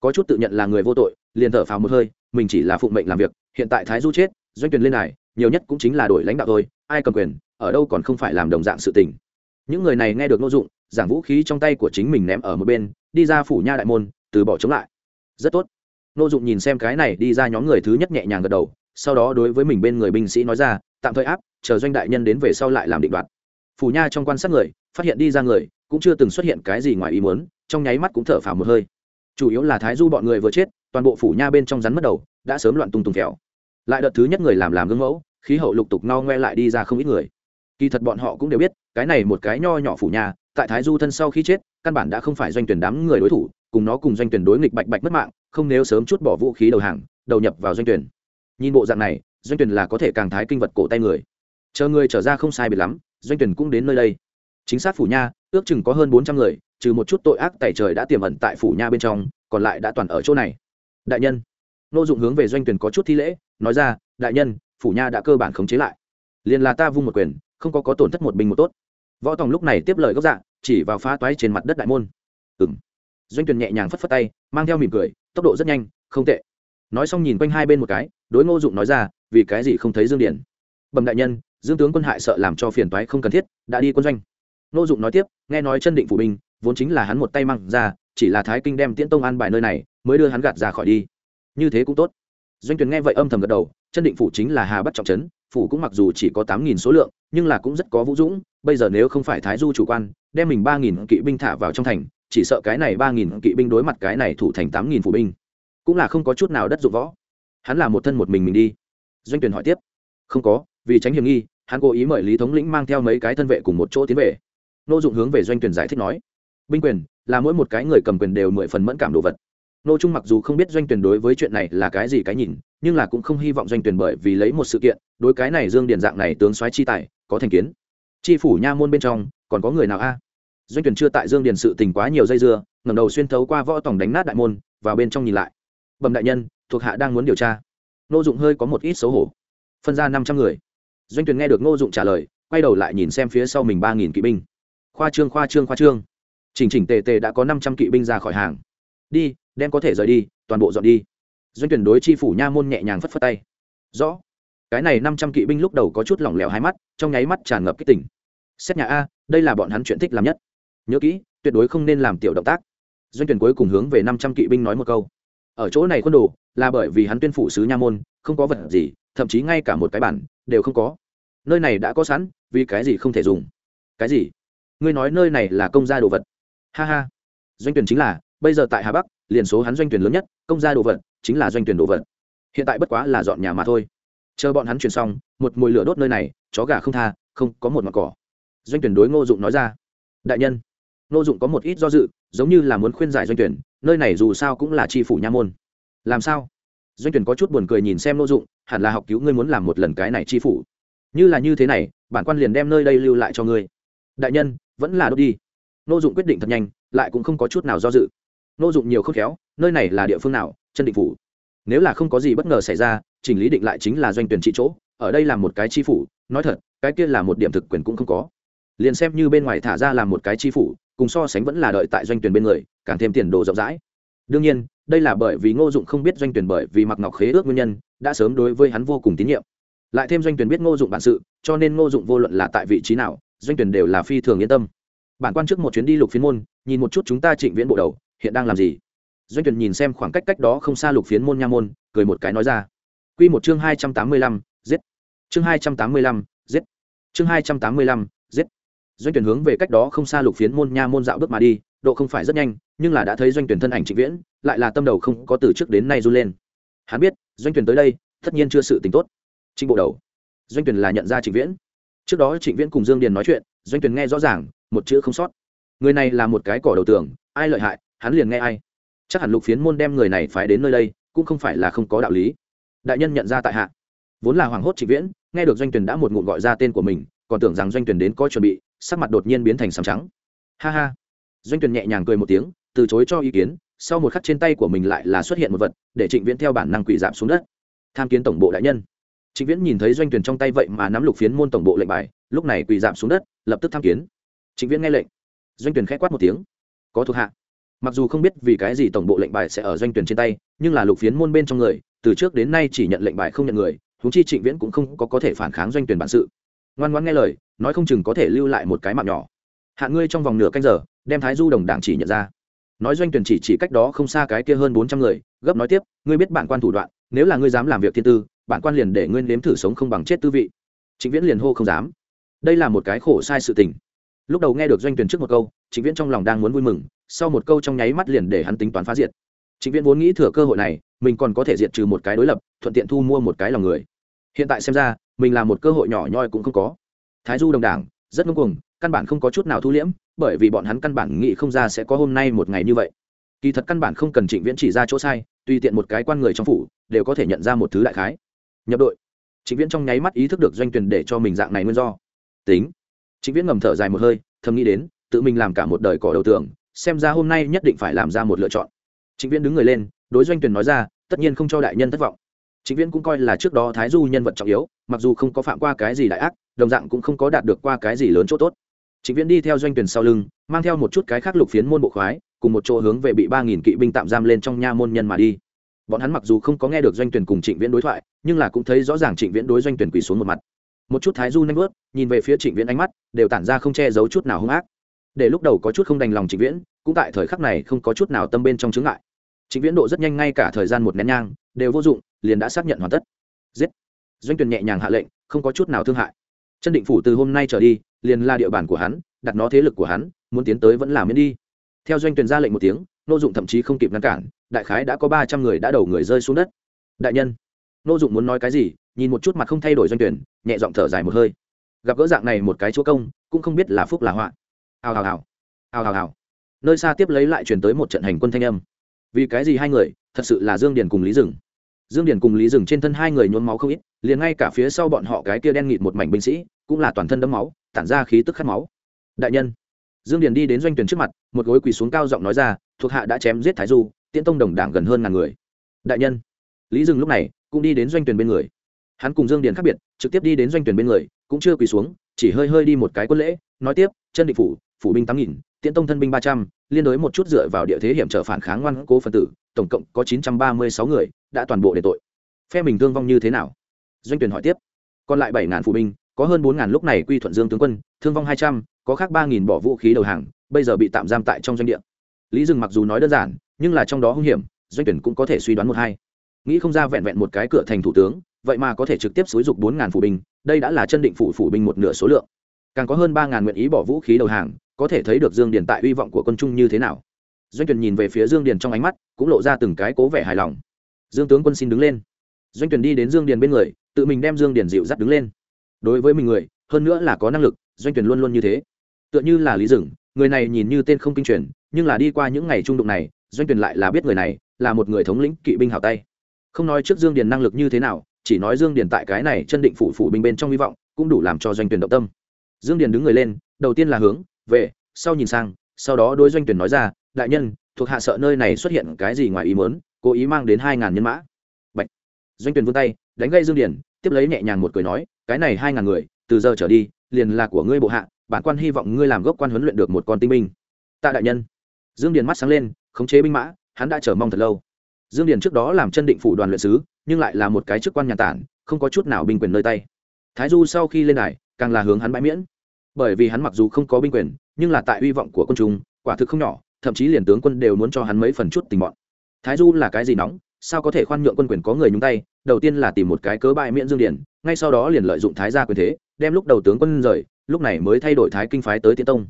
Có chút tự nhận là người vô tội, liền thở phào một hơi, mình chỉ là phụng mệnh làm việc, hiện tại thái du chết, doanh tuyển lên này, nhiều nhất cũng chính là đổi lãnh đạo thôi, ai cầm quyền, ở đâu còn không phải làm đồng dạng sự tình. Những người này nghe được nội dụng, giảng vũ khí trong tay của chính mình ném ở một bên, đi ra phủ nha đại môn từ bỏ chống lại. Rất tốt. Nô dụng nhìn xem cái này đi ra nhóm người thứ nhất nhẹ nhàng gật đầu, sau đó đối với mình bên người binh sĩ nói ra, tạm thời áp, chờ doanh đại nhân đến về sau lại làm định đoạt. Phủ nha trong quan sát người, phát hiện đi ra người, cũng chưa từng xuất hiện cái gì ngoài ý muốn, trong nháy mắt cũng thở phào một hơi. Chủ yếu là thái du bọn người vừa chết, toàn bộ phủ nha bên trong rắn mất đầu, đã sớm loạn tung tùng kẹo. Lại đợt thứ nhất người làm làm gương mẫu, khí hậu lục tục no ngoe lại đi ra không ít người. Kỳ thật bọn họ cũng đều biết, cái này một cái nho nhỏ phủ nhà tại thái du thân sau khi chết, căn bản đã không phải doanh tuyển đám người đối thủ cùng nó cùng doanh tuyển đối nghịch bạch bạch mất mạng, không nếu sớm chút bỏ vũ khí đầu hàng, đầu nhập vào doanh tuyển. Nhìn bộ dạng này, doanh tuyển là có thể càng thái kinh vật cổ tay người. Chờ người trở ra không sai biệt lắm, doanh tuyển cũng đến nơi đây. Chính xác phủ nha, ước chừng có hơn bốn trăm người, trừ một chút tội ác tại trời đã tiềm ẩn tại phủ nha bên trong, còn lại đã toàn ở chỗ này. Đại nhân, nô dụng hướng về doanh tuyển có chút thi lễ, nói ra, đại nhân, phủ nha đã cơ bản khống chế lại. Liền là ta vung một quyền, không có có tổn thất một bình một tốt. Võ tòng lúc này tiếp lời gốc dạ chỉ vào phá toái trên mặt đất đại môn. Ừng doanh Tuyền nhẹ nhàng phất phất tay, mang theo mỉm cười, tốc độ rất nhanh, không tệ. Nói xong nhìn quanh hai bên một cái, đối ngô dụng nói ra, vì cái gì không thấy dương điển bẩm đại nhân, dương tướng quân hại sợ làm cho phiền toái không cần thiết, đã đi quân doanh. Ngô dụng nói tiếp, nghe nói chân định phủ binh, vốn chính là hắn một tay mang ra, chỉ là thái kinh đem tiễn tông an bài nơi này, mới đưa hắn gạt ra khỏi đi. Như thế cũng tốt. Doanh Tuyền nghe vậy âm thầm gật đầu, chân định phủ chính là hà bắt trọng trấn, phủ cũng mặc dù chỉ có tám nghìn số lượng, nhưng là cũng rất có vũ dũng, bây giờ nếu không phải thái du chủ quan, đem mình ba nghìn kỵ binh thả vào trong thành chỉ sợ cái này ba nghìn kỵ binh đối mặt cái này thủ thành tám nghìn phủ binh, cũng là không có chút nào đất dụng võ. Hắn là một thân một mình mình đi. Doanh tuyển hỏi tiếp. Không có, vì tránh hiểm nghi, hắn cố ý mời lý thống lĩnh mang theo mấy cái thân vệ cùng một chỗ tiến về. Nô dụng hướng về doanh tuyển giải thích nói. Binh quyền, là mỗi một cái người cầm quyền đều mười phần mẫn cảm đồ vật. Nô trung mặc dù không biết doanh tuyển đối với chuyện này là cái gì cái nhìn, nhưng là cũng không hy vọng doanh tuyển bởi vì lấy một sự kiện, đối cái này dương điền dạng này tướng soái chi tài, có thành kiến. Chi phủ nha môn bên trong, còn có người nào a? Doanh tuyển chưa tại dương điền sự tình quá nhiều dây dưa, ngẩng đầu xuyên thấu qua võ tổng đánh nát đại môn, vào bên trong nhìn lại. Bẩm đại nhân, thuộc hạ đang muốn điều tra. Nô dụng hơi có một ít xấu hổ. Phân ra năm trăm người. Doanh tuyển nghe được nô dụng trả lời, quay đầu lại nhìn xem phía sau mình ba nghìn kỵ binh. Khoa trương khoa trương khoa trương. Chỉnh chỉnh tề tề đã có năm trăm kỵ binh ra khỏi hàng. Đi, đem có thể rời đi, toàn bộ dọn đi. Doanh tuyển đối chi phủ nha môn nhẹ nhàng phất phất tay. Rõ. Cái này năm trăm kỵ binh lúc đầu có chút lỏng lẻo hai mắt, trong nháy mắt tràn ngập kích tỉnh. Xét nhà a, đây là bọn hắn chuyện thích làm nhất nhớ kỹ, tuyệt đối không nên làm tiểu động tác. Doanh tuyển cuối cùng hướng về năm trăm kỵ binh nói một câu. Ở chỗ này quân đồ, là bởi vì hắn tuyên phủ sứ nha môn, không có vật gì, thậm chí ngay cả một cái bản, đều không có. Nơi này đã có sẵn, vì cái gì không thể dùng? Cái gì? Ngươi nói nơi này là công gia đồ vật. Ha ha. Doanh tuyển chính là, bây giờ tại hà bắc, liền số hắn doanh tuyển lớn nhất, công gia đồ vật, chính là doanh tuyển đồ vật. Hiện tại bất quá là dọn nhà mà thôi. Chờ bọn hắn chuyển xong, một mùi lửa đốt nơi này, chó gà không tha, không có một mặt cỏ. Doanh tuyển đối ngô dụng nói ra, đại nhân ngô dụng có một ít do dự, giống như là muốn khuyên giải doanh tuyển, nơi này dù sao cũng là tri phủ nha môn. Làm sao? Doanh tuyển có chút buồn cười nhìn xem ngô dụng, hẳn là học cứu ngươi muốn làm một lần cái này tri phủ. Như là như thế này, bản quan liền đem nơi đây lưu lại cho ngươi. Đại nhân, vẫn là đốt đi. Ngô dụng quyết định thật nhanh, lại cũng không có chút nào do dự. Ngô dụng nhiều khôn khéo, nơi này là địa phương nào? Chân định phủ. Nếu là không có gì bất ngờ xảy ra, chỉnh lý định lại chính là doanh tuyển trị chỗ, ở đây là một cái chi phủ, nói thật, cái kia là một điểm thực quyền cũng không có. Liền xem như bên ngoài thả ra làm một cái chi phủ cùng so sánh vẫn là đợi tại doanh tuyển bên người, càng thêm tiền đồ rộng rãi. Đương nhiên, đây là bởi vì ngô dụng không biết doanh tuyển bởi vì mặc ngọc khế ước nguyên nhân, đã sớm đối với hắn vô cùng tín nhiệm. Lại thêm doanh tuyển biết ngô dụng bản sự, cho nên ngô dụng vô luận là tại vị trí nào, doanh tuyển đều là phi thường yên tâm. Bản quan trước một chuyến đi lục phiến môn, nhìn một chút chúng ta trịnh viễn bộ đầu, hiện đang làm gì? Doanh tuyển nhìn xem khoảng cách cách đó không xa lục phiến môn nha môn, cười một cái nói ra. Quy một chương hai trăm tám mươi lăm, giết. Chương hai trăm tám mươi lăm, giết. Chương hai trăm tám mươi lăm doanh tuyển hướng về cách đó không xa lục phiến môn nha môn dạo bước mà đi, độ không phải rất nhanh, nhưng là đã thấy doanh tuyển thân ảnh trịnh viễn, lại là tâm đầu không có từ trước đến nay run lên. Hắn biết, doanh tuyển tới đây, tất nhiên chưa sự tính tốt. Trịnh bộ đầu. Doanh tuyển là nhận ra trịnh viễn. Trước đó trịnh viễn cùng dương điền nói chuyện, doanh tuyển nghe rõ ràng, một chữ không sót. Người này là một cái cỏ đầu tường, ai lợi hại, hắn liền nghe ai. Chắc hẳn lục phiến môn đem người này phải đến nơi đây, cũng không phải là không có đạo lý. Đại nhân nhận ra tại hạ. Vốn là hoàng hốt trịnh viễn, nghe được doanh tuyển đã một ngụm gọi ra tên của mình còn tưởng rằng doanh tuyển đến có chuẩn bị, sắc mặt đột nhiên biến thành sầm trắng. Ha ha. Doanh tuyển nhẹ nhàng cười một tiếng, từ chối cho ý kiến, sau một khắc trên tay của mình lại là xuất hiện một vật, để trịnh viễn theo bản năng quỷ giảm xuống đất. Tham kiến tổng bộ đại nhân. Trịnh viễn nhìn thấy doanh tuyển trong tay vậy mà nắm lục phiến môn tổng bộ lệnh bài, lúc này quỳ giảm xuống đất, lập tức tham kiến. Trịnh viễn nghe lệnh. Doanh tuyển khẽ quát một tiếng. Có thuộc hạ. Mặc dù không biết vì cái gì tổng bộ lệnh bài sẽ ở doanh tuyển trên tay, nhưng là lục phiến môn bên trong người, từ trước đến nay chỉ nhận lệnh bài không nhận người, huống chi trịnh viễn cũng không có có thể phản kháng doanh tuyển bản sự ngoan ngoan nghe lời, nói không chừng có thể lưu lại một cái mạng nhỏ. Hạn ngươi trong vòng nửa canh giờ, đem thái du đồng đảng chỉ nhận ra. Nói doanh tuyển chỉ chỉ cách đó không xa cái kia hơn bốn trăm người, gấp nói tiếp, ngươi biết bản quan thủ đoạn, nếu là ngươi dám làm việc thiên tư, bản quan liền để ngươi nếm thử sống không bằng chết tư vị. Chính viễn liền hô không dám. Đây là một cái khổ sai sự tình. Lúc đầu nghe được doanh tuyển trước một câu Chính viễn trong lòng đang muốn vui mừng, sau một câu trong nháy mắt liền để hắn tính toán phá diệt. Chính viễn vốn nghĩ thừa cơ hội này, mình còn có thể diệt trừ một cái đối lập, thuận tiện thu mua một cái lòng người. Hiện tại xem ra mình là một cơ hội nhỏ nhoi cũng không có. Thái du đồng đảng, rất ngông cuồng, căn bản không có chút nào thu liễm, bởi vì bọn hắn căn bản nghĩ không ra sẽ có hôm nay một ngày như vậy. Kỳ thật căn bản không cần trịnh viễn chỉ ra chỗ sai, tùy tiện một cái quan người trong phủ, đều có thể nhận ra một thứ đại khái. Nhập đội. Trịnh viễn trong nháy mắt ý thức được doanh tuyển để cho mình dạng này nguyên do. Tính. Trịnh viễn ngầm thở dài một hơi, thầm nghĩ đến, tự mình làm cả một đời cỏ đầu tường, xem ra hôm nay nhất định phải làm ra một lựa chọn. Trịnh viễn đứng người lên, đối doanh tuyển nói ra, tất nhiên không cho đại nhân thất vọng trịnh viễn cũng coi là trước đó thái du nhân vật trọng yếu, mặc dù không có phạm qua cái gì đại ác, đồng dạng cũng không có đạt được qua cái gì lớn chỗ tốt. Trịnh viễn đi theo doanh tuyển sau lưng, mang theo một chút cái khác lục phiến môn bộ khoái, cùng một chỗ hướng về bị ba nghìn kỵ binh tạm giam lên trong nha môn nhân mà đi. Bọn hắn mặc dù không có nghe được doanh tuyển cùng trịnh viễn đối thoại, nhưng là cũng thấy rõ ràng trịnh viễn đối doanh tuyển quỳ xuống một mặt. Một chút thái du nanh vớt, nhìn về phía trịnh viễn ánh mắt, đều tản ra không che giấu chút nào hung ác. Để lúc đầu có chút không đành lòng trịnh viễn, cũng tại thời khắc này không có chút nào tâm bên trong chứng ngại. Trịnh viễn độ rất nhanh ngay cả thời gian một nén nhang, đều vô dụng liền đã xác nhận hoàn tất. Giết. Doanh tuyển nhẹ nhàng hạ lệnh, không có chút nào thương hại. Chân định phủ từ hôm nay trở đi, liền là địa bàn của hắn, đặt nó thế lực của hắn, muốn tiến tới vẫn là miễn đi. Theo doanh tuyển ra lệnh một tiếng, nô dụng thậm chí không kịp ngăn cản, đại khái đã có ba trăm người đã đầu người rơi xuống đất. Đại nhân, nô dụng muốn nói cái gì? Nhìn một chút mặt không thay đổi doanh tuyển nhẹ giọng thở dài một hơi. Gặp gỡ dạng này một cái chúa công, cũng không biết là phúc là họa. Hào hào hào. Hào hào hào. Nơi xa tiếp lấy lại chuyển tới một trận hành quân thanh âm. Vì cái gì hai người? Thật sự là dương điền cùng lý rừng dương điền cùng lý Dừng trên thân hai người nhuốm máu không ít, liền ngay cả phía sau bọn họ cái kia đen nghịt một mảnh binh sĩ, cũng là toàn thân đấm máu, tản ra khí tức khát máu. Đại nhân, dương điền đi đến doanh tuyển trước mặt, một gối quỳ xuống cao giọng nói ra, thuộc hạ đã chém giết thái du, tiễn tông đồng đảng gần hơn ngàn người. Đại nhân, lý dừng lúc này cũng đi đến doanh tuyển bên người. Hắn cùng dương điền khác biệt, trực tiếp đi đến doanh tuyển bên người, cũng chưa quỳ xuống, chỉ hơi hơi đi một cái quân lễ, nói tiếp, chân định phủ phủ binh tám nghìn, tiễn tông thân binh ba trăm, liên đối một chút dựa vào địa thế hiểm trở phản kháng ngoan cố phần tử, tổng cộng có chín trăm ba mươi sáu người đã toàn bộ để tội. Phe mình thương vong như thế nào? Doanh tuyển hỏi tiếp. Còn lại bảy ngàn phụ binh, có hơn bốn ngàn lúc này quy thuận dương tướng quân, thương vong hai trăm, có khác ba nghìn bỏ vũ khí đầu hàng, bây giờ bị tạm giam tại trong doanh địa. Lý dừng mặc dù nói đơn giản, nhưng là trong đó hung hiểm, doanh tuyển cũng có thể suy đoán một hai. Nghĩ không ra vẹn vẹn một cái cửa thành thủ tướng, vậy mà có thể trực tiếp xúi dục bốn ngàn phụ binh, đây đã là chân định phủ phủ binh một nửa số lượng. Càng có hơn ba ngàn nguyện ý bỏ vũ khí đầu hàng, có thể thấy được dương điền tại hy vọng của quân trung như thế nào. Doanh tuyển nhìn về phía dương điền trong ánh mắt, cũng lộ ra từng cái cố vẻ hài lòng dương tướng quân xin đứng lên. Doanh tuyển đi đến dương điền bên người, tự mình đem dương điền dịu dắt đứng lên. Đối với mình người, hơn nữa là có năng lực, doanh tuyển luôn luôn như thế. Tựa như là lý dừng người này nhìn như tên không kinh truyền, nhưng là đi qua những ngày trung đụng này, doanh tuyển lại là biết người này, là một người thống lĩnh kỵ binh hảo tay. Không nói trước dương điền năng lực như thế nào, chỉ nói dương điền tại cái này chân định phủ phủ binh bên trong hy vọng, cũng đủ làm cho doanh tuyển động tâm. Dương điền đứng người lên, đầu tiên là hướng, về, sau nhìn sang, sau đó đối doanh tuyển nói ra, đại nhân, thuộc hạ sợ nơi này xuất hiện cái gì ngoài ý muốn? Cố ý mang đến hai ngàn nhân mã. Bạch. doanh tuyển vươn tay, đánh gây dương điền, tiếp lấy nhẹ nhàng một cười nói, cái này hai ngàn người, từ giờ trở đi, liền là của ngươi bộ hạ, bản quan hy vọng ngươi làm gốc quan huấn luyện được một con tinh binh. Tạ đại nhân. Dương điền mắt sáng lên, khống chế binh mã, hắn đã chờ mong thật lâu. Dương điền trước đó làm chân định phủ đoàn luyện sứ, nhưng lại là một cái chức quan nhà tản, không có chút nào binh quyền nơi tay. Thái du sau khi lên đài, càng là hướng hắn bãi miễn. Bởi vì hắn mặc dù không có binh quyền, nhưng là tại hy vọng của quân chúng, quả thực không nhỏ, thậm chí liền tướng quân đều muốn cho hắn mấy phần chút tình bọn thái du là cái gì nóng? Sao có thể khoan nhượng quân quyền có người nhúng tay? Đầu tiên là tìm một cái cớ bại miễn dương điển, ngay sau đó liền lợi dụng thái gia quyền thế, đem lúc đầu tướng quân rời, lúc này mới thay đổi thái kinh phái tới tiến tông.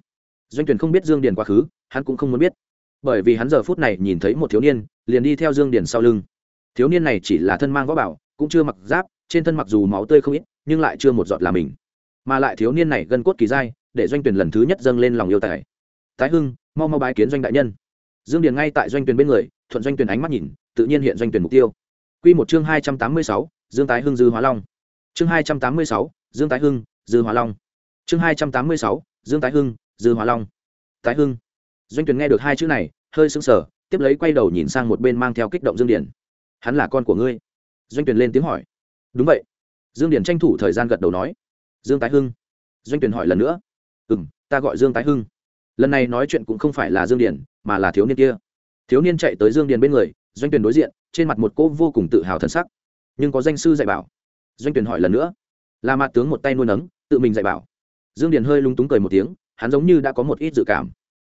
Doanh tuyển không biết dương điển quá khứ, hắn cũng không muốn biết. Bởi vì hắn giờ phút này nhìn thấy một thiếu niên, liền đi theo dương điển sau lưng. Thiếu niên này chỉ là thân mang võ bảo, cũng chưa mặc giáp, trên thân mặc dù máu tươi không ít, nhưng lại chưa một giọt là mình. Mà lại thiếu niên này gân cốt kỳ dai, để doanh tuyển lần thứ nhất dâng lên lòng yêu tài. Tái hưng, mau mau bái kiến doanh đại nhân. Dương điền ngay tại doanh tuyển bên người thuận doanh tuyển ánh mắt nhìn tự nhiên hiện doanh tuyển mục tiêu. Quy một chương hai trăm tám mươi sáu, dương tái hưng dư hóa long. Chương hai trăm tám mươi sáu, dương tái hưng dư hóa long. Chương hai trăm tám mươi sáu, dương tái hưng dư hóa long. Tái hưng. Doanh tuyển nghe được hai chữ này hơi sững sờ tiếp lấy quay đầu nhìn sang một bên mang theo kích động dương điển. Hắn là con của ngươi? Doanh tuyển lên tiếng hỏi. Đúng vậy. Dương điển tranh thủ thời gian gật đầu nói. Dương tái hưng. Doanh tuyển hỏi lần nữa. Ừ m ta gọi dương tái hưng. Lần này nói chuyện cũng không phải là dương điển mà là thiếu niên kia thiếu niên chạy tới dương điền bên người, doanh tuyển đối diện, trên mặt một cô vô cùng tự hào thân sắc. Nhưng có danh sư dạy bảo. Doanh tuyển hỏi lần nữa. Là mặt tướng một tay nuôi nấng, tự mình dạy bảo. Dương điền hơi lúng túng cười một tiếng, hắn giống như đã có một ít dự cảm.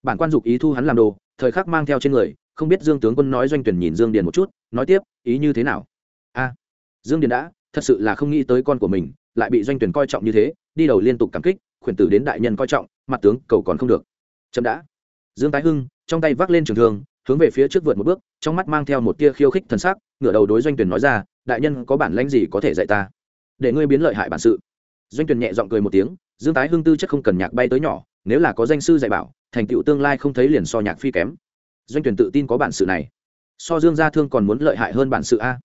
Bản quan dục ý thu hắn làm đồ, thời khắc mang theo trên người, không biết dương tướng quân nói doanh tuyển nhìn dương điền một chút, nói tiếp, ý như thế nào? A, dương điền đã, thật sự là không nghĩ tới con của mình, lại bị doanh tuyển coi trọng như thế, đi đầu liên tục cảm kích, khuyển tử đến đại nhân coi trọng, mặt tướng cầu còn không được. Chậm đã. Dương tái hưng, trong tay vác lên trường thương hướng về phía trước vượt một bước, trong mắt mang theo một tia khiêu khích thần sắc, ngửa đầu đối doanh tuyển nói ra, đại nhân, có bản lãnh gì có thể dạy ta? Để ngươi biến lợi hại bản sự. Doanh tuyển nhẹ giọng cười một tiếng, dương tái hưng tư chất không cần nhạc bay tới nhỏ, nếu là có danh sư dạy bảo, thành tựu tương lai không thấy liền so nhạc phi kém. Doanh tuyển tự tin có bản sự này. So dương gia thương còn muốn lợi hại hơn bản sự a.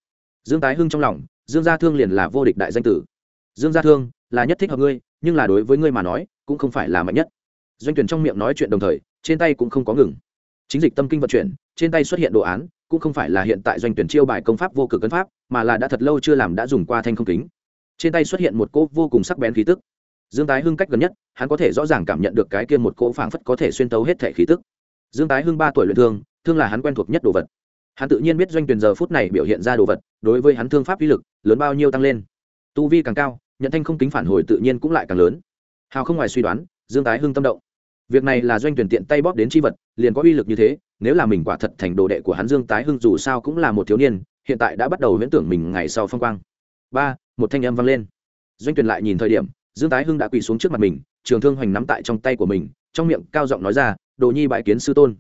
Dương tái hưng trong lòng, dương gia thương liền là vô địch đại danh tử. Dương gia thương là nhất thích hợp ngươi, nhưng là đối với ngươi mà nói, cũng không phải là mạnh nhất. Doanh tuyển trong miệng nói chuyện đồng thời, trên tay cũng không có ngừng chính dịch tâm kinh vận chuyển, trên tay xuất hiện đồ án, cũng không phải là hiện tại doanh tuyển chiêu bài công pháp vô cực cấn pháp, mà là đã thật lâu chưa làm đã dùng qua thanh không kính. Trên tay xuất hiện một cỗ vô cùng sắc bén khí tức. Dương tái hưng cách gần nhất, hắn có thể rõ ràng cảm nhận được cái kia một cỗ phảng phất có thể xuyên tấu hết thể khí tức. Dương tái hưng ba tuổi luyện thương thương là hắn quen thuộc nhất đồ vật. Hắn tự nhiên biết doanh tuyển giờ phút này biểu hiện ra đồ vật, đối với hắn thương pháp uy lực, lớn bao nhiêu tăng lên. Tu vi càng cao, nhận thanh không kính phản hồi tự nhiên cũng lại càng lớn. Hào không ngoài suy đoán, dương tái hưng tâm động. Việc này là doanh tuyển tiện tay bóp đến chi vật liền có uy lực như thế, nếu là mình quả thật thành đồ đệ của hắn dương tái hưng dù sao cũng là một thiếu niên, hiện tại đã bắt đầu viễn tưởng mình ngày sau phong quang. Ba, một thanh âm vang lên. Doanh Tuyền lại nhìn thời điểm, dương tái hưng đã quỳ xuống trước mặt mình, trường thương hoành nắm tại trong tay của mình, trong miệng cao giọng nói ra, đồ nhi bại kiến sư tôn.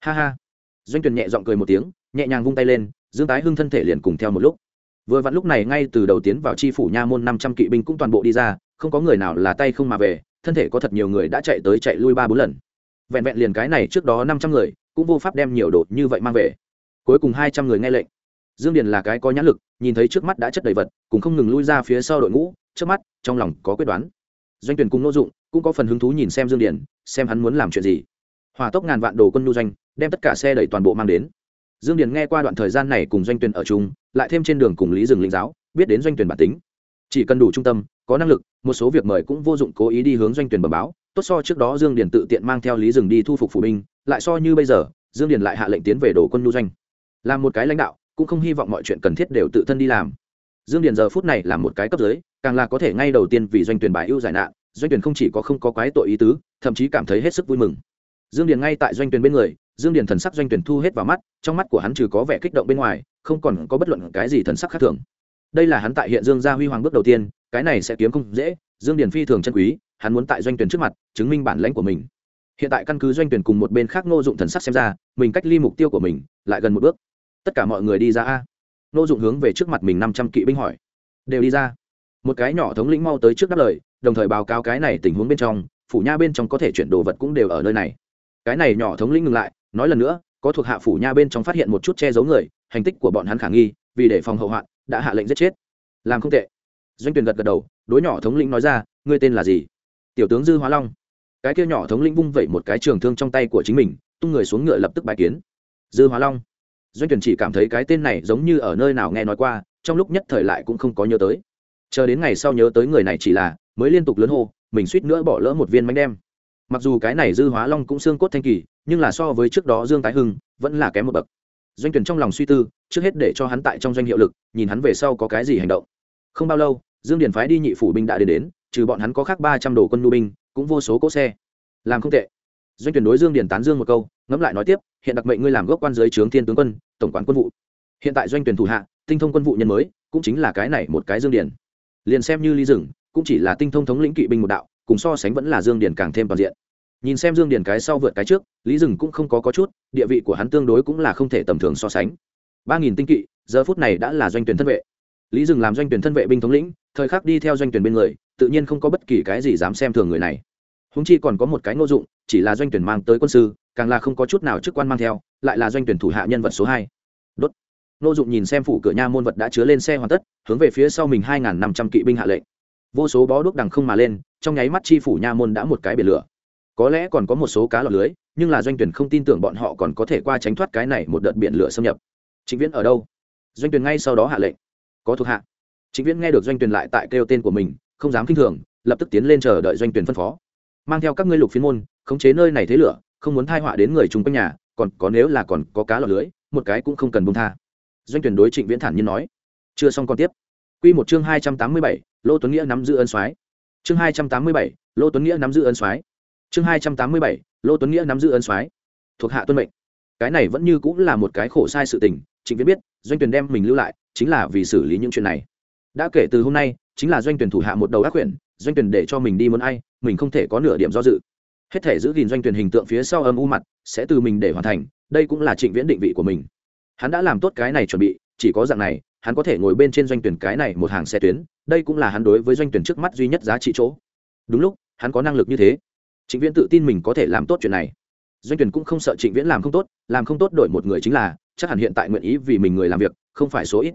Ha ha. Doanh Tuyền nhẹ giọng cười một tiếng, nhẹ nhàng vung tay lên, dương tái hưng thân thể liền cùng theo một lúc. Vừa vặn lúc này ngay từ đầu tiến vào tri phủ nha môn năm trăm kỵ binh cũng toàn bộ đi ra, không có người nào là tay không mà về, thân thể có thật nhiều người đã chạy tới chạy lui ba bốn lần vẹn vẹn liền cái này trước đó năm trăm người, cũng vô pháp đem nhiều đồ như vậy mang về. Cuối cùng hai trăm người nghe lệnh. Dương điền là cái có nhãn lực, nhìn thấy trước mắt đã chất đầy vật, cũng không ngừng lui ra phía sau đội ngũ, trước mắt, trong lòng có quyết đoán. Doanh tuyển cùng nô dụng, cũng có phần hứng thú nhìn xem dương điền, xem hắn muốn làm chuyện gì. Hòa tốc ngàn vạn đồ quân nhu doanh, đem tất cả xe đẩy toàn bộ mang đến. Dương điền nghe qua đoạn thời gian này cùng doanh tuyển ở chung, lại thêm trên đường cùng lý rừng linh giáo, biết đến doanh tuyển bản tính. Chỉ cần đủ trung tâm, có năng lực, một số việc mời cũng vô dụng cố ý đi hướng doanh tuyển bẩm báo tốt so trước đó dương điền tự tiện mang theo lý rừng đi thu phục phủ binh, lại so như bây giờ, dương điền lại hạ lệnh tiến về đồ quân nhu doanh. Làm một cái lãnh đạo, cũng không hy vọng mọi chuyện cần thiết đều tự thân đi làm. Dương điền giờ phút này là một cái cấp dưới, càng là có thể ngay đầu tiên vì doanh tuyển bài ưu giải nạn, doanh tuyển không chỉ có không có quái tội ý tứ, thậm chí cảm thấy hết sức vui mừng. Dương điền ngay tại doanh tuyển bên người, dương điền thần sắc doanh tuyển thu hết vào mắt, trong mắt của hắn trừ có vẻ kích động bên ngoài, không còn có bất luận cái gì thần sắc khác thường. Đây là hắn tại hiện dương gia huy hoàng bước đầu tiên, cái này sẽ kiếm không dễ, dương điền phi thường chân quý hắn muốn tại doanh tuyển trước mặt chứng minh bản lãnh của mình. Hiện tại căn cứ doanh tuyển cùng một bên khác ngô dụng thần sắc xem ra, mình cách ly mục tiêu của mình lại gần một bước. Tất cả mọi người đi ra a. Ngô dụng hướng về trước mặt mình năm trăm kỵ binh hỏi. Đều đi ra. Một cái nhỏ thống lĩnh mau tới trước đáp lời, đồng thời báo cáo cái này tình huống bên trong, phủ nha bên trong có thể chuyển đồ vật cũng đều ở nơi này. Cái này nhỏ thống lĩnh ngừng lại, nói lần nữa, có thuộc hạ phủ nha bên trong phát hiện một chút che giấu người, hành tích của bọn hắn khả nghi, vì để phòng hậu hoạn, đã hạ lệnh giết chết. Làm không tệ. Doanh tuyển gật gật đầu, đối nhỏ thống lĩnh nói ra, ngươi tên là gì? Tiểu tướng dư hóa long. Cái kia nhỏ thống lĩnh vung vẩy một cái trường thương trong tay của chính mình, tung người xuống ngựa lập tức bài kiến. Dư hóa long. Doanh tuyển chỉ cảm thấy cái tên này giống như ở nơi nào nghe nói qua, trong lúc nhất thời lại cũng không có nhớ tới. Chờ đến ngày sau nhớ tới người này chỉ là, mới liên tục lớn hô, mình suýt nữa bỏ lỡ một viên bánh đem. Mặc dù cái này dư hóa long cũng xương cốt thanh kỳ, nhưng là so với trước đó dương tái hưng, vẫn là kém một bậc. Doanh tuyển trong lòng suy tư, trước hết để cho hắn tại trong doanh hiệu lực, nhìn hắn về sau có cái gì hành động. Không bao lâu, dương điển phái đi nhị phủ binh đã đến đến trừ bọn hắn có khác ba trăm đồ quân nhu binh, cũng vô số cỗ xe. Làm không tệ. Doanh tuyển đối dương điển tán dương một câu, ngẫm lại nói tiếp, hiện đặc mệnh ngươi làm gốc quan dưới trướng thiên tướng quân, tổng quản quân vụ. Hiện tại doanh tuyển thủ hạ, tinh thông quân vụ nhân mới, cũng chính là cái này một cái dương điển liền xem như ly rừng cũng chỉ là tinh thông thống lĩnh kỵ binh một đạo, cùng so sánh vẫn là dương điển càng thêm toàn diện. Nhìn xem dương điển cái sau vượt cái trước, lý rừng cũng không có có chút, địa vị của hắn tương đối cũng là không thể tầm thường so sánh. Ba nghìn tinh kỵ, giờ phút này đã là doanh tuyển thân vệ. Lý rừng làm doanh tuyển thân vệ binh thống lĩnh, thời khắc đi theo doanh tuyển bên người tự nhiên không có bất kỳ cái gì dám xem thường người này. Húng chi còn có một cái ngô dụng, chỉ là doanh tuyển mang tới quân sư, càng là không có chút nào chức quan mang theo, lại là doanh tuyển thủ hạ nhân vật số hai. Đốt. Ngô dụng nhìn xem phủ cửa nha môn vật đã chứa lên xe hoàn tất, hướng về phía sau mình hai năm trăm kỵ binh hạ lệnh. Vô số bó đuốc đằng không mà lên, trong nháy mắt chi phủ nha môn đã một cái biển lửa. Có lẽ còn có một số cá lọt lưới, nhưng là doanh tuyển không tin tưởng bọn họ còn có thể qua tránh thoát cái này một đợt biển lửa xâm nhập. Chính viễn ở đâu? Doanh tuyển ngay sau đó hạ lệnh. Có thuộc hạ. Chính viễn nghe được doanh tuyển lại tại kêu tên của mình không dám kinh thường lập tức tiến lên chờ đợi doanh tuyển phân phó. Mang theo các ngươi lục phiên môn khống chế nơi này thế lửa không muốn thai họa đến người chung quanh nhà còn có nếu là còn có cá lọt lưới một cái cũng không cần bông tha. Doanh tuyển đối trịnh viễn thản nhiên nói. Chưa xong còn tiếp. Quy một chương hai trăm tám mươi bảy, lô tuấn nghĩa nắm giữ ân soái. Chương hai trăm tám mươi bảy, lô tuấn nghĩa nắm giữ ân soái. Chương hai trăm tám mươi bảy, lô tuấn nghĩa nắm giữ ân soái. Thuộc hạ tuân mệnh. Cái này vẫn như cũng là một cái khổ sai sự tình trịnh viễn biết doanh tuyển đem mình lưu lại chính là vì xử lý những chuyện này. Đã kể từ hôm nay chính là doanh tuyển thủ hạ một đầu ác quyển, doanh tuyển để cho mình đi muốn ai, mình không thể có nửa điểm do dự. Hết thể giữ gìn doanh tuyển hình tượng phía sau âm u mặt, sẽ từ mình để hoàn thành, đây cũng là trịnh viễn định vị của mình. Hắn đã làm tốt cái này chuẩn bị, chỉ có dạng này, hắn có thể ngồi bên trên doanh tuyển cái này một hàng xe tuyến, đây cũng là hắn đối với doanh tuyển trước mắt duy nhất giá trị chỗ. Đúng lúc, hắn có năng lực như thế. Trịnh viễn tự tin mình có thể làm tốt chuyện này. Doanh tuyển cũng không sợ trịnh viễn làm không tốt, làm không tốt đổi một người chính là, chắc hẳn hiện tại nguyện ý vì mình người làm việc, không phải số ít.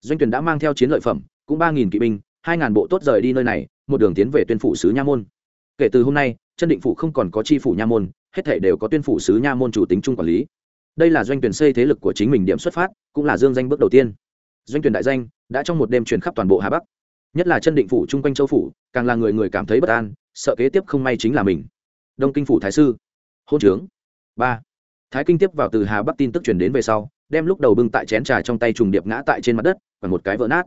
Doanh tuyển đã mang theo chiến lợi phẩm, cũng ba nghìn kỵ binh hai ngàn bộ tốt rời đi nơi này, một đường tiến về tuyên phủ sứ nha môn. Kể từ hôm nay, chân định phủ không còn có tri phủ nha môn, hết thể đều có tuyên phủ sứ nha môn chủ tính chung quản lý. Đây là doanh tuyển xây thế lực của chính mình điểm xuất phát, cũng là dương danh bước đầu tiên. Doanh tuyển đại danh đã trong một đêm truyền khắp toàn bộ hà bắc. Nhất là chân định phủ chung quanh châu phủ, càng là người người cảm thấy bất an, sợ kế tiếp không may chính là mình. Đông kinh phủ thái sư, hôn trướng. Ba. Thái kinh tiếp vào từ hà bắc tin tức truyền đến về sau, đem lúc đầu bưng tại chén trà trong tay trùng điệp ngã tại trên mặt đất, và một cái vỡ nát.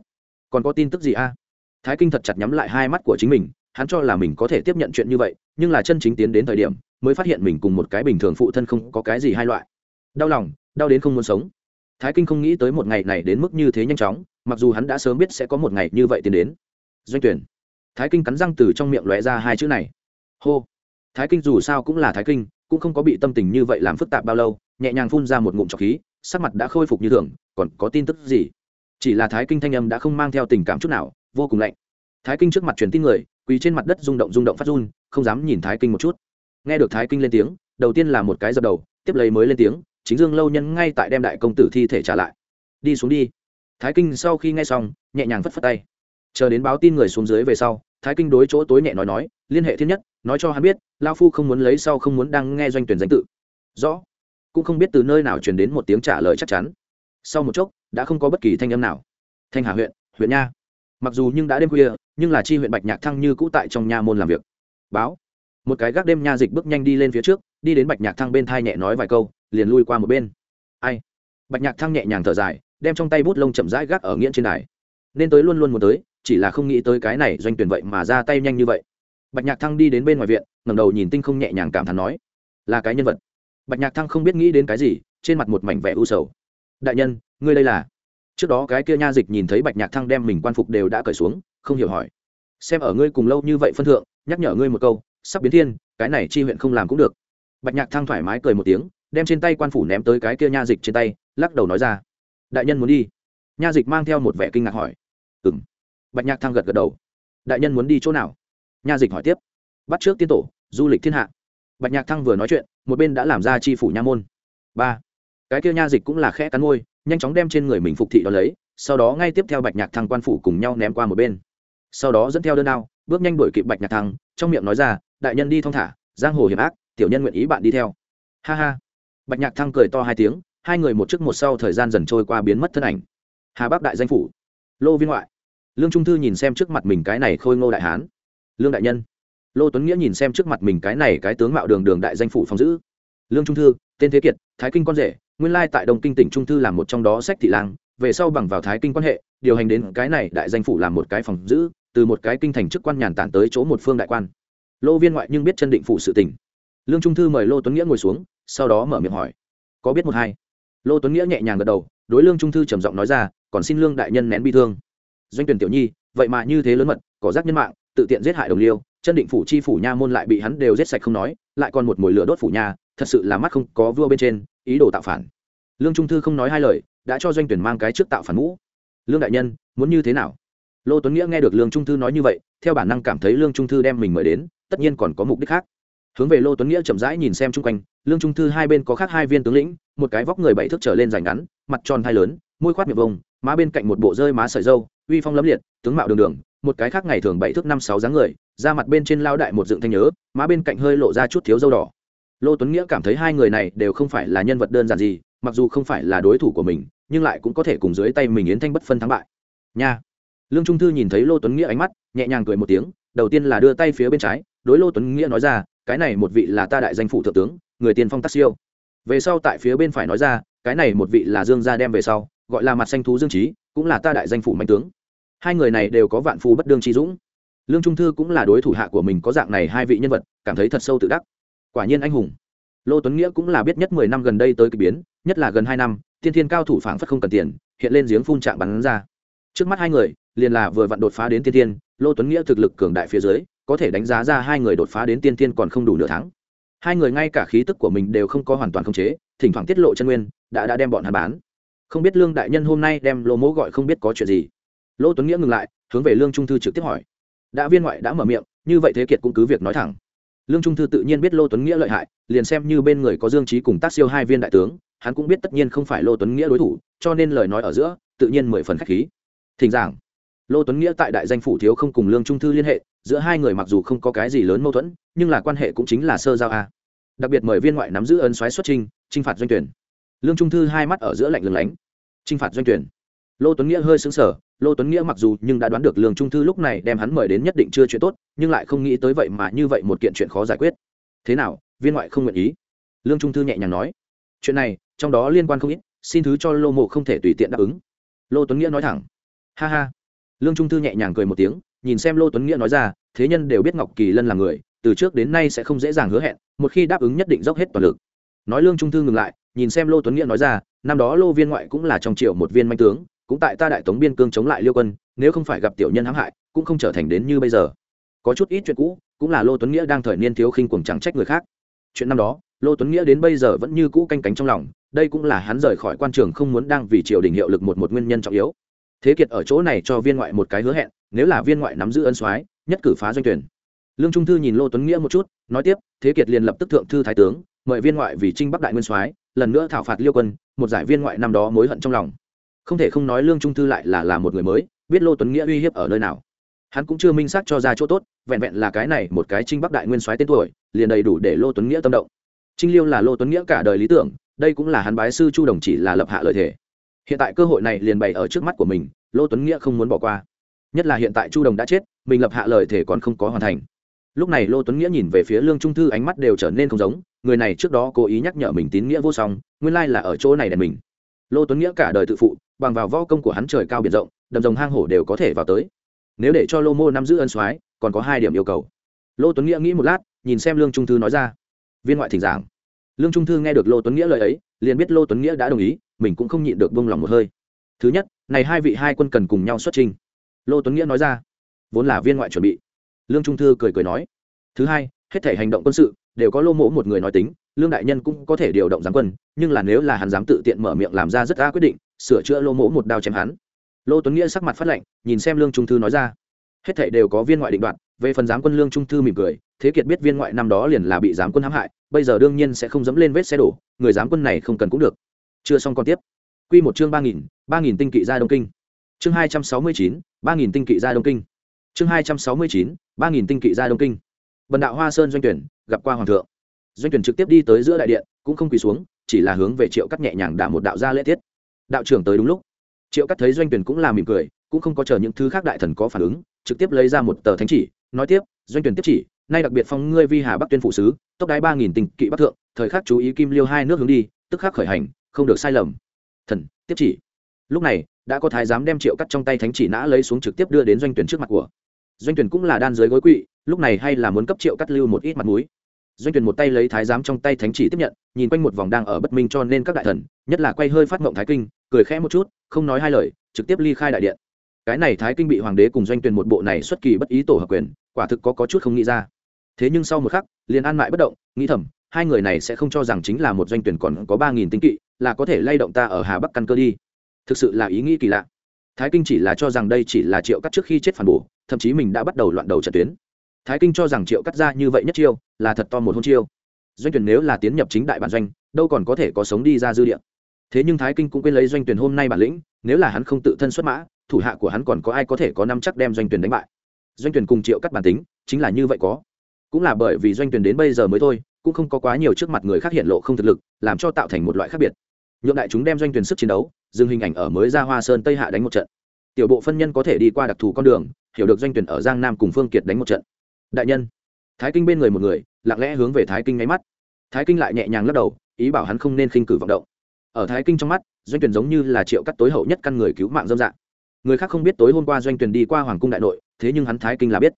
Còn có tin tức gì a? Thái kinh thật chặt nhắm lại hai mắt của chính mình, hắn cho là mình có thể tiếp nhận chuyện như vậy, nhưng là chân chính tiến đến thời điểm, mới phát hiện mình cùng một cái bình thường phụ thân không có cái gì hai loại. Đau lòng, đau đến không muốn sống. Thái kinh không nghĩ tới một ngày này đến mức như thế nhanh chóng, mặc dù hắn đã sớm biết sẽ có một ngày như vậy tiến đến. Doanh tuyển. Thái kinh cắn răng từ trong miệng lóe ra hai chữ này. Hô. Thái kinh dù sao cũng là thái kinh, cũng không có bị tâm tình như vậy làm phức tạp bao lâu, nhẹ nhàng phun ra một ngụm trọc khí, sắc mặt đã khôi phục như thường, còn có tin tức gì? Chỉ là thái kinh thanh âm đã không mang theo tình cảm chút nào vô cùng lạnh. Thái kinh trước mặt truyền tin người, quỳ trên mặt đất rung động rung động phát run, không dám nhìn thái kinh một chút. Nghe được thái kinh lên tiếng, đầu tiên là một cái dập đầu, tiếp lấy mới lên tiếng, chính dương lâu nhân ngay tại đem đại công tử thi thể trả lại. Đi xuống đi. Thái kinh sau khi nghe xong, nhẹ nhàng phất phất tay. Chờ đến báo tin người xuống dưới về sau, thái kinh đối chỗ tối nhẹ nói nói, liên hệ thiên nhất, nói cho hắn biết, lao phu không muốn lấy sau không muốn đang nghe doanh tuyển danh tự. Rõ. Cũng không biết từ nơi nào truyền đến một tiếng trả lời chắc chắn. Sau một chốc, đã không có bất kỳ thanh âm nào. Thanh hà huyện huyện nha mặc dù nhưng đã đêm khuya, nhưng là chi huyện bạch nhạc thăng như cũ tại trong nha môn làm việc. Báo. Một cái gác đêm nha dịch bước nhanh đi lên phía trước, đi đến bạch nhạc thăng bên thai nhẹ nói vài câu, liền lui qua một bên. Ai? Bạch nhạc thăng nhẹ nhàng thở dài, đem trong tay bút lông chậm rãi gác ở nghiễn trên đài. Nên tới luôn luôn muốn tới, chỉ là không nghĩ tới cái này doanh tuyển vậy mà ra tay nhanh như vậy. Bạch nhạc thăng đi đến bên ngoài viện, ngẩng đầu nhìn tinh không nhẹ nhàng cảm thán nói, là cái nhân vật. Bạch nhạc thăng không biết nghĩ đến cái gì, trên mặt một mảnh vẻ u sầu. Đại nhân, ngươi đây là? Trước đó cái kia nha dịch nhìn thấy bạch nhạc thăng đem mình quan phục đều đã cởi xuống, không hiểu hỏi. Xem ở ngươi cùng lâu như vậy phân thượng, nhắc nhở ngươi một câu, sắp biến thiên, cái này chi huyện không làm cũng được. Bạch nhạc thăng thoải mái cười một tiếng, đem trên tay quan phủ ném tới cái kia nha dịch trên tay, lắc đầu nói ra. Đại nhân muốn đi. Nha dịch mang theo một vẻ kinh ngạc hỏi. Ừ m bạch nhạc thăng gật gật đầu. Đại nhân muốn đi chỗ nào? Nha dịch hỏi tiếp. Bắt trước tiên tổ, du lịch thiên hạ. Bạch nhạc thăng vừa nói chuyện, một bên đã làm ra chi phủ nha môn. Ba. Cái kia nha dịch cũng là khẽ cắn môi nhanh chóng đem trên người mình phục thị đó lấy, sau đó ngay tiếp theo bạch nhạc thăng quan phủ cùng nhau ném qua một bên. Sau đó dẫn theo đơn đao, bước nhanh đuổi kịp bạch nhạc thăng, trong miệng nói ra, đại nhân đi thong thả, giang hồ hiểm ác, tiểu nhân nguyện ý bạn đi theo. Ha ha. Bạch nhạc thăng cười to hai tiếng, hai người một trước một sau thời gian dần trôi qua biến mất thân ảnh. Hà bắc đại danh phủ. Lô viên ngoại. Lương trung thư nhìn xem trước mặt mình cái này khôi ngô đại hán. Lương đại nhân. Lô tuấn nghĩa nhìn xem trước mặt mình cái này cái tướng mạo đường đường đại danh phủ phòng giữ. Lương trung thư, tên thế kiệt, thái kinh con rể nguyên lai tại đông kinh tỉnh trung thư làm một trong đó sách thị lang, về sau bằng vào thái kinh quan hệ, điều hành đến cái này đại danh phủ làm một cái phòng giữ, từ một cái kinh thành chức quan nhàn tản tới chỗ một phương đại quan. Lô viên ngoại nhưng biết chân định phụ sự tình. Lương trung thư mời lô tuấn nghĩa ngồi xuống, sau đó mở miệng hỏi, có biết một hai? Lô tuấn nghĩa nhẹ nhàng gật đầu, đối lương trung thư trầm giọng nói ra, còn xin lương đại nhân nén bi thương. Doanh tuyển tiểu nhi, vậy mà như thế lớn mật, có giác nhân mạng, tự tiện giết hại đồng liêu, chân định phủ chi phủ nha môn lại bị hắn đều giết sạch không nói, lại còn một mồi lửa đốt phủ nha, thật sự là mắt không có vua bên trên ý đồ tạo phản. Lương trung thư không nói hai lời, đã cho doanh tuyển mang cái trước tạo phản mũ. Lương đại nhân, muốn như thế nào? Lô tuấn nghĩa nghe được lương trung thư nói như vậy, theo bản năng cảm thấy lương trung thư đem mình mời đến, tất nhiên còn có mục đích khác. Hướng về lô tuấn nghĩa chậm rãi nhìn xem chung quanh, lương trung thư hai bên có khác hai viên tướng lĩnh, một cái vóc người bảy thước trở lên dài ngắn, mặt tròn hai lớn, môi khoát miệng vông, má bên cạnh một bộ rơi má sợi dâu uy phong lấm liệt, tướng mạo đường đường, một cái khác ngày thường bảy thước năm sáu dáng người, da mặt bên trên lao đại một dựng thanh nhớ, má bên cạnh hơi lộ ra chút thiếu dâu đỏ lô tuấn nghĩa cảm thấy hai người này đều không phải là nhân vật đơn giản gì, mặc dù không phải là đối thủ của mình, nhưng lại cũng có thể cùng dưới tay mình yến thanh bất phân thắng bại. Nha. Lương trung thư nhìn thấy lô tuấn nghĩa ánh mắt, nhẹ nhàng cười một tiếng, đầu tiên là đưa tay phía bên trái, đối lô tuấn nghĩa nói ra, cái này một vị là ta đại danh phủ thượng tướng, người tiên phong tác siêu. Về sau tại phía bên phải nói ra, cái này một vị là dương gia đem về sau, gọi là mặt xanh thú dương trí cũng là ta đại danh phủ mạnh tướng. Hai người này đều có vạn phù bất đương trí dũng. Lương trung thư cũng là đối thủ hạ của mình, có dạng này hai vị nhân vật, cảm thấy thật sâu tự đắc quả nhiên anh hùng. Lô tuấn nghĩa cũng là biết nhất mười năm gần đây tới k ỳ biến, nhất là gần hai năm tiên thiên cao thủ phảng phất không cần tiền, hiện lên giếng phun trạng bắn ra. Trước mắt hai người, liền là vừa vặn đột phá đến tiên thiên, lô tuấn nghĩa thực lực cường đại phía dưới, có thể đánh giá ra hai người đột phá đến tiên thiên còn không đủ nửa tháng. Hai người ngay cả khí tức của mình đều không có hoàn toàn khống chế, thỉnh thoảng tiết lộ chân nguyên, đã đã đem bọn hắn bán. Không biết lương đại nhân hôm nay đem lô mỗ gọi không biết có chuyện gì. Lô tuấn nghĩa ngừng lại, hướng về lương trung thư trực tiếp hỏi. Đã viên ngoại đã mở miệng, như vậy thế kiệt cũng cứ việc nói thẳng lương trung thư tự nhiên biết lô tuấn nghĩa lợi hại, liền xem như bên người có dương trí cùng tác siêu hai viên đại tướng, hắn cũng biết tất nhiên không phải lô tuấn nghĩa đối thủ, cho nên lời nói ở giữa, tự nhiên mười phần k h á c h khí. Thỉnh giảng. Lô tuấn nghĩa tại đại danh phủ thiếu không cùng lương trung thư liên hệ, giữa hai người mặc dù không có cái gì lớn mâu thuẫn, nhưng là quan hệ cũng chính là sơ giao a. Đặc biệt mời viên ngoại nắm giữ ân xoáy xuất trinh t r i n h phạt doanh tuyển. Lương trung thư hai mắt ở giữa lạnh lừng lánh. T r i n h phạt doanh tuyển lô tuấn nghĩa hơi xứng sở lô tuấn nghĩa mặc dù nhưng đã đoán được lương trung thư lúc này đem hắn mời đến nhất định chưa chuyện tốt, nhưng lại không nghĩ tới vậy mà như vậy một kiện chuyện khó giải quyết. Thế nào, viên ngoại không nguyện ý? Lương trung thư nhẹ nhàng nói. Chuyện này, trong đó liên quan không ít, xin thứ cho lô mộ không thể tùy tiện đáp ứng. Lô tuấn nghĩa nói thẳng. Ha ha. Lương trung thư nhẹ nhàng cười một tiếng, nhìn xem lô tuấn nghĩa nói ra, thế nhân đều biết ngọc kỳ lân là người, từ trước đến nay sẽ không dễ dàng hứa hẹn, một khi đáp ứng nhất định dốc hết toàn lực. Nói lương trung thư ngừng lại, nhìn xem lô tuấn nghĩa nói ra, năm đó lô viên ngoại cũng là trong triệu một viên manh tướng cũng tại ta đại tống biên cương chống lại liêu quân, nếu không phải gặp tiểu nhân hãm hại, cũng không trở thành đến như bây giờ. Có chút ít chuyện cũ, cũng là lô tuấn nghĩa đang thời niên thiếu khinh cuồng chẳng trách người khác. Chuyện năm đó, lô tuấn nghĩa đến bây giờ vẫn như cũ canh cánh trong lòng, đây cũng là hắn rời khỏi quan trường không muốn đang vì triều đình hiệu lực một một nguyên nhân trọng yếu. Thế kiệt ở chỗ này cho viên ngoại một cái hứa hẹn, nếu là viên ngoại nắm giữ ân soái, nhất cử phá doanh tuyển. Lương trung thư nhìn lô tuấn nghĩa một chút, nói tiếp, thế kiệt liền lập tức thượng thư thái tướng, mời viên ngoại vì trinh bắc đại nguyên soái, lần nữa thảo phạt liêu quân, một giải viên ngoại năm đó mối hận trong lòng không thể không nói lương trung thư lại là là một người mới, biết lô tuấn nghĩa uy hiếp ở nơi nào. Hắn cũng chưa minh xác cho ra chỗ tốt, vẹn vẹn là cái này một cái trinh bắc đại nguyên soái tên tuổi, liền đầy đủ để lô tuấn nghĩa tâm động. Trinh liêu là lô tuấn nghĩa cả đời lý tưởng, đây cũng là hắn bái sư chu đồng chỉ là lập hạ lợi thể hiện tại cơ hội này liền bày ở trước mắt của mình, lô tuấn nghĩa không muốn bỏ qua. Nhất là hiện tại chu đồng đã chết, mình lập hạ lời thể còn không có hoàn thành. Lúc này lô tuấn nghĩa nhìn về phía lương trung thư, ánh mắt đều trở nên không giống, người này trước đó cố ý nhắc nhở mình tín nghĩa vô song, nguyên lai là ở chỗ này đèn mình lô tuấn nghĩa cả đời tự phụ, bằng vào vo công của hắn trời cao biển rộng, đầm rồng hang hổ đều có thể vào tới. Nếu để cho lô mô nắm giữ ân soái, còn có hai điểm yêu cầu. Lô tuấn nghĩa nghĩ một lát, nhìn xem lương trung thư nói ra. Viên ngoại thỉnh giảng. Lương trung thư nghe được lô tuấn nghĩa lời ấy, liền biết lô tuấn nghĩa đã đồng ý, mình cũng không nhịn được bông lòng một hơi. Thứ nhất, này hai vị hai quân cần cùng nhau xuất trình lô tuấn nghĩa nói ra. Vốn là viên ngoại chuẩn bị. Lương trung thư cười cười nói. Thứ hai, hết thể hành động quân sự, đều có lô mỗ một người nói tính lương đại nhân cũng có thể điều động giáng quân, nhưng là nếu là hắn dám tự tiện mở miệng làm ra rất đa quyết định, sửa chữa lô mỗ một đao chém hắn. Lô tuấn nghĩa sắc mặt phát lệnh nhìn xem lương trung thư nói ra. Hết thảy đều có viên ngoại định đoạn về phần giám quân lương trung thư mỉm cười, thế kiệt biết viên ngoại năm đó liền là bị giám quân hãm hại, bây giờ đương nhiên sẽ không dẫm lên vết xe đổ, người giám quân này không cần cũng được. Chưa xong còn tiếp. Q một chương ba nghìn ba nghìn tinh kỵ ra đông kinh. Chương hai trăm sáu mươi chín, ba nghìn tinh kỵ ra đông kinh. Chương hai trăm sáu mươi chín, ba nghìn tinh kỵ ra đông kinh. Bần đạo hoa sơn doanh tuyển, gặp qua hoàng thượng doanh tuyển trực tiếp đi tới giữa đại điện, cũng không quỳ xuống, chỉ là hướng về triệu cắt nhẹ nhàng đả một đạo gia lễ tiết. Đạo trưởng tới đúng lúc. Triệu cắt thấy doanh tuyển cũng là mỉm cười, cũng không có chờ những thứ khác đại thần có phản ứng, trực tiếp lấy ra một tờ thánh chỉ, nói tiếp, doanh tuyển tiếp chỉ, nay đặc biệt phong ngươi vi hà bắc tuyên phụ sứ, tốc đái ba nghìn tinh kỵ bắc thượng, thời khắc chú ý kim liêu hai nước hướng đi, tức khắc khởi hành, không được sai lầm. Thần, tiếp chỉ. Lúc này, đã có thái giám đem triệu cắt trong tay thánh chỉ nã lấy xuống trực tiếp đưa đến doanh tuyển trước mặt của. Doanh tuyển cũng là đan dưới gối quỵ, lúc này hay là muốn cấp triệu cắt lưu một ít mặt mũi doanh tuyển một tay lấy thái giám trong tay thánh chỉ tiếp nhận nhìn quanh một vòng đang ở bất minh cho nên các đại thần nhất là quay hơi phát ngộng thái kinh cười khẽ một chút không nói hai lời trực tiếp ly khai đại điện. Cái này thái kinh bị hoàng đế cùng doanh tuyển một bộ này xuất kỳ bất ý tổ hợp quyền quả thực có, có chút không nghĩ ra. Thế nhưng sau một khắc liền an mại bất động nghĩ thầm hai người này sẽ không cho rằng chính là một doanh tuyển còn có ba nghìn tinh kỵ là có thể lay động ta ở hà bắc căn cơ đi. Thực sự là ý nghĩ kỳ lạ. Thái kinh chỉ là cho rằng đây chỉ là triệu cắt trước khi chết phản bổ thậm chí mình đã bắt đầu loạn đầu trận tuyến thái kinh cho rằng triệu cắt ra như vậy nhất chiêu, là thật to một hôn chiêu. Doanh tuyển nếu là tiến nhập chính đại bản doanh, đâu còn có thể có sống đi ra dư địa. Thế nhưng thái kinh cũng quên lấy doanh tuyển hôm nay bản lĩnh, nếu là hắn không tự thân xuất mã, thủ hạ của hắn còn có ai có thể có năm chắc đem doanh tuyển đánh bại. Doanh tuyển cùng triệu cắt bản tính, chính là như vậy có. Cũng là bởi vì doanh tuyển đến bây giờ mới thôi, cũng không có quá nhiều trước mặt người khác hiện lộ không thực lực, làm cho tạo thành một loại khác biệt. Nhượng đại chúng đem doanh tuyển sức chiến đấu, dừng hình ảnh ở mới ra hoa sơn tây hạ đánh một trận. Tiểu bộ phân nhân có thể đi qua đặc thù con đường, hiểu được doanh tuyển ở giang nam cùng phương kiệt đánh một trận đại nhân. Thái kinh bên người một người, lặng lẽ hướng về thái kinh ngáy mắt. Thái kinh lại nhẹ nhàng lắc đầu, ý bảo hắn không nên khinh cử vọng động. Ở thái kinh trong mắt, doanh tuyển giống như là triệu cắt tối hậu nhất căn người cứu mạng dâm dạng. Người khác không biết tối hôm qua doanh tuyển đi qua hoàng cung đại nội, thế nhưng hắn thái kinh là biết.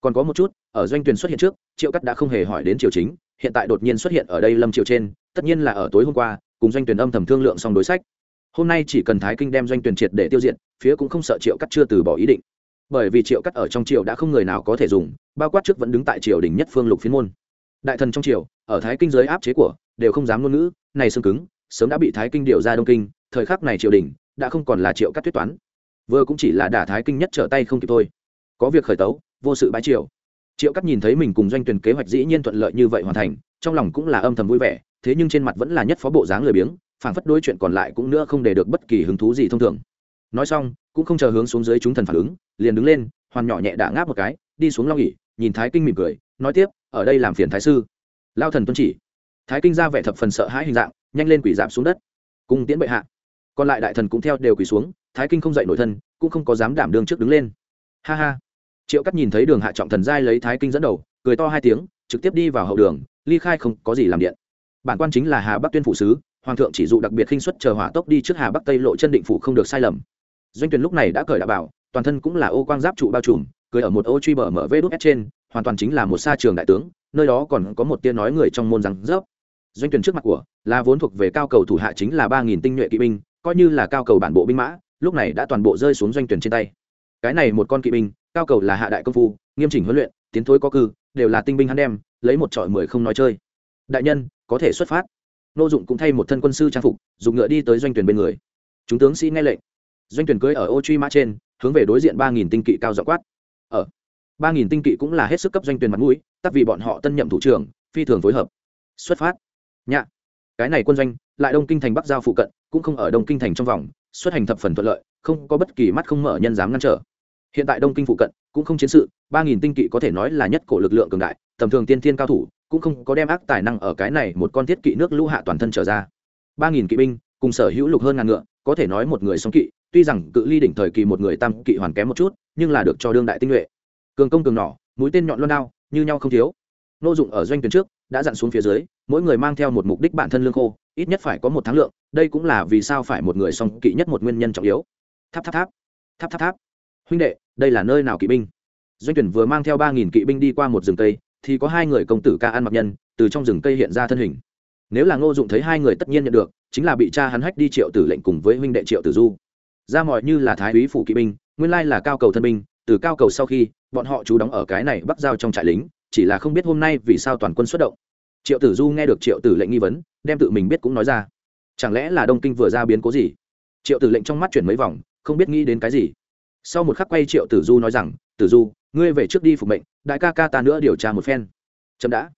Còn có một chút, ở doanh tuyển xuất hiện trước, triệu cắt đã không hề hỏi đến triều chính, hiện tại đột nhiên xuất hiện ở đây lâm triều trên, tất nhiên là ở tối hôm qua, cùng doanh tuyển âm thầm thương lượng xong đối sách. Hôm nay chỉ cần thái kinh đem doanh tuyển triệt để tiêu diệt, phía cũng không sợ triệu cắt chưa từ bỏ ý định bởi vì triệu cắt ở trong triều đã không người nào có thể dùng, bao quát trước vẫn đứng tại triều đình nhất phương lục phiên môn. Đại thần trong triều, ở thái kinh giới áp chế của, đều không dám ngôn ngữ, này xương cứng, sớm đã bị thái kinh điều ra đông kinh, thời khắc này triều đình đã không còn là triệu cắt tuyết toán. Vừa cũng chỉ là đả thái kinh nhất trở tay không kịp thôi. Có việc khởi tấu, vô sự bãi triều. Triệu cắt nhìn thấy mình cùng doanh tuyển kế hoạch dĩ nhiên thuận lợi như vậy hoàn thành, trong lòng cũng là âm thầm vui vẻ, thế nhưng trên mặt vẫn là nhất phó bộ dáng lười biếng, phảng phất đối chuyện còn lại cũng nữa không để được bất kỳ hứng thú gì thông thường. Nói xong cũng không chờ hướng xuống dưới chúng thần phản ứng, liền đứng lên, hoàn nhỏ nhẹ đã ngáp một cái, đi xuống long nghỉ nhìn thái kinh mỉm cười, nói tiếp, ở đây làm phiền thái sư. Lao thần tuân chỉ. Thái kinh ra vẻ thập phần sợ hãi hình dạng, nhanh lên quỷ giảm xuống đất. Cung tiễn bệ hạ. Còn lại đại thần cũng theo đều quỳ xuống, thái kinh không dậy nổi thân, cũng không có dám đảm đương trước đứng lên. Ha ha. Triệu cắt nhìn thấy đường hạ trọng thần giai lấy thái kinh dẫn đầu, cười to hai tiếng, trực tiếp đi vào hậu đường, ly khai không có gì làm điện. Bản quan chính là hà bắc tuyên phụ sứ, hoàng thượng chỉ dụ đặc biệt khinh xuất chờ hỏa tốc đi trước hà bắc tây lộ chân định phủ không được sai lầm doanh tuyển lúc này đã cởi đã bảo, toàn thân cũng là ô quang giáp trụ bao trùm cười ở một ô truy bờ mở vê đút trên, hoàn toàn chính là một sa trường đại tướng, nơi đó còn có một tia nói người trong môn rằng rớp. Doanh tuyển trước mặt của, là vốn thuộc về cao cầu thủ hạ chính là ba nghìn tinh nhuệ kỵ binh, coi như là cao cầu bản bộ binh mã, lúc này đã toàn bộ rơi xuống doanh tuyển trên tay. Cái này một con kỵ binh, cao cầu là hạ đại công phu, nghiêm chỉnh huấn luyện, tiến thối có cư, đều là tinh binh hắn đem, lấy một trọi mười không nói chơi. Đại nhân, có thể xuất phát. Nô dụng cũng thay một thân quân sư trang phục, dùng ngựa đi tới doanh tuyển bên người. Chúng tướng sĩ nghe lệnh doanh tuyển cưới ở ô truy mã trên, hướng về đối diện ba nghìn tinh kỵ cao dọ quát. Ở, ba nghìn tinh kỵ cũng là hết sức cấp doanh tuyển mặt mũi, tắc vì bọn họ tân nhậm thủ trưởng, phi thường phối hợp. Xuất phát. Nhạ. Cái này quân doanh, lại đông kinh thành bắc giao phụ cận, cũng không ở đông kinh thành trong vòng, xuất hành thập phần thuận lợi, không có bất kỳ mắt không mở nhân dám ngăn trở. Hiện tại đông kinh phụ cận, cũng không chiến sự, ba nghìn tinh kỵ có thể nói là nhất cổ lực lượng cường đại, tầm thường tiên thiên cao thủ, cũng không có đem ác tài năng ở cái này một con thiết kỵ nước lũ hạ toàn thân trở ra. ba nghìn kỵ binh, cùng sở hữu lục hơn ngàn ngựa, có thể nói một người song kỵ tuy rằng cự ly đỉnh thời kỳ một người tam kỵ hoàn kém một chút, nhưng là được cho đương đại tinh nhuệ. Cường công cường nỏ mũi tên nhọn luôn đao, như nhau không thiếu. Nô dụng ở doanh tuyến trước, đã dặn xuống phía dưới, mỗi người mang theo một mục đích bản thân lương khô, ít nhất phải có một tháng lượng, đây cũng là vì sao phải một người song kỵ nhất một nguyên nhân trọng yếu. Tháp tháp tháp tháp tháp tháp. Huynh đệ, đây là nơi nào kỵ binh? Doanh tuyển vừa mang theo ba nghìn kỵ binh đi qua một rừng cây, thì có hai người công tử ca ăn mặc nhân, từ trong rừng cây hiện ra thân hình. Nếu là ngô dụng thấy hai người tất nhiên nhận được, chính là bị cha hắn hách đi triệu tử lệnh cùng với huynh đệ triệu tử du ra mọi như là thái úy phủ kỵ binh, nguyên lai là cao cầu thân binh, từ cao cầu sau khi, bọn họ trú đóng ở cái này bắc giao trong trại lính, chỉ là không biết hôm nay vì sao toàn quân xuất động. Triệu tử du nghe được triệu tử lệnh nghi vấn, đem tự mình biết cũng nói ra. Chẳng lẽ là đông kinh vừa ra biến cố gì? Triệu tử lệnh trong mắt chuyển mấy vòng, không biết nghĩ đến cái gì. Sau một khắc quay triệu tử du nói rằng, tử du, ngươi về trước đi phục mệnh, đại ca ca ta nữa điều tra một phen. Chậm đã.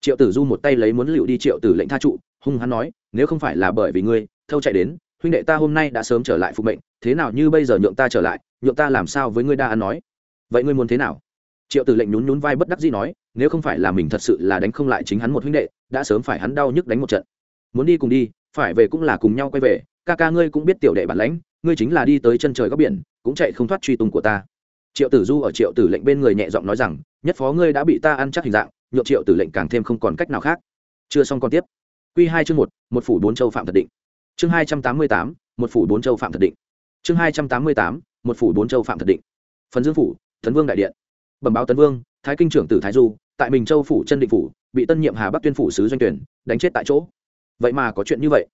Triệu tử du một tay lấy muốn liệu đi triệu tử lệnh tha trụ, hung hắn nói, nếu không phải là bởi vì ngươi, thâu chạy đến, huynh đệ ta hôm nay đã sớm trở lại phục mệnh thế nào như bây giờ nhượng ta trở lại, nhượng ta làm sao với ngươi đa ăn nói? Vậy ngươi muốn thế nào? Triệu tử lệnh nhún nhún vai bất đắc dĩ nói, nếu không phải là mình thật sự là đánh không lại chính hắn một huynh đệ, đã sớm phải hắn đau nhức đánh một trận. Muốn đi cùng đi, phải về cũng là cùng nhau quay về, ca ca ngươi cũng biết tiểu đệ bản lãnh, ngươi chính là đi tới chân trời góc biển, cũng chạy không thoát truy tung của ta. Triệu tử du ở triệu tử lệnh bên người nhẹ giọng nói rằng, nhất phó ngươi đã bị ta ăn chắc hình dạng, nhượng triệu tử lệnh càng thêm không còn cách nào khác. Chưa xong còn tiếp. Q hai chương một một phủ bốn châu phạm thật định. Chương hai trăm tám mươi tám, một phủ bốn châu phạm thật định chương hai trăm tám mươi tám, một phủ bốn châu phạm thật định. Phần dương phủ, tấn vương đại điện. Bẩm báo tấn vương, thái kinh trưởng tử thái du, tại mình châu phủ chân định phủ, bị tân nhiệm hà bắc tuyên phủ sứ doanh tuyển, đánh chết tại chỗ. Vậy mà có chuyện như vậy.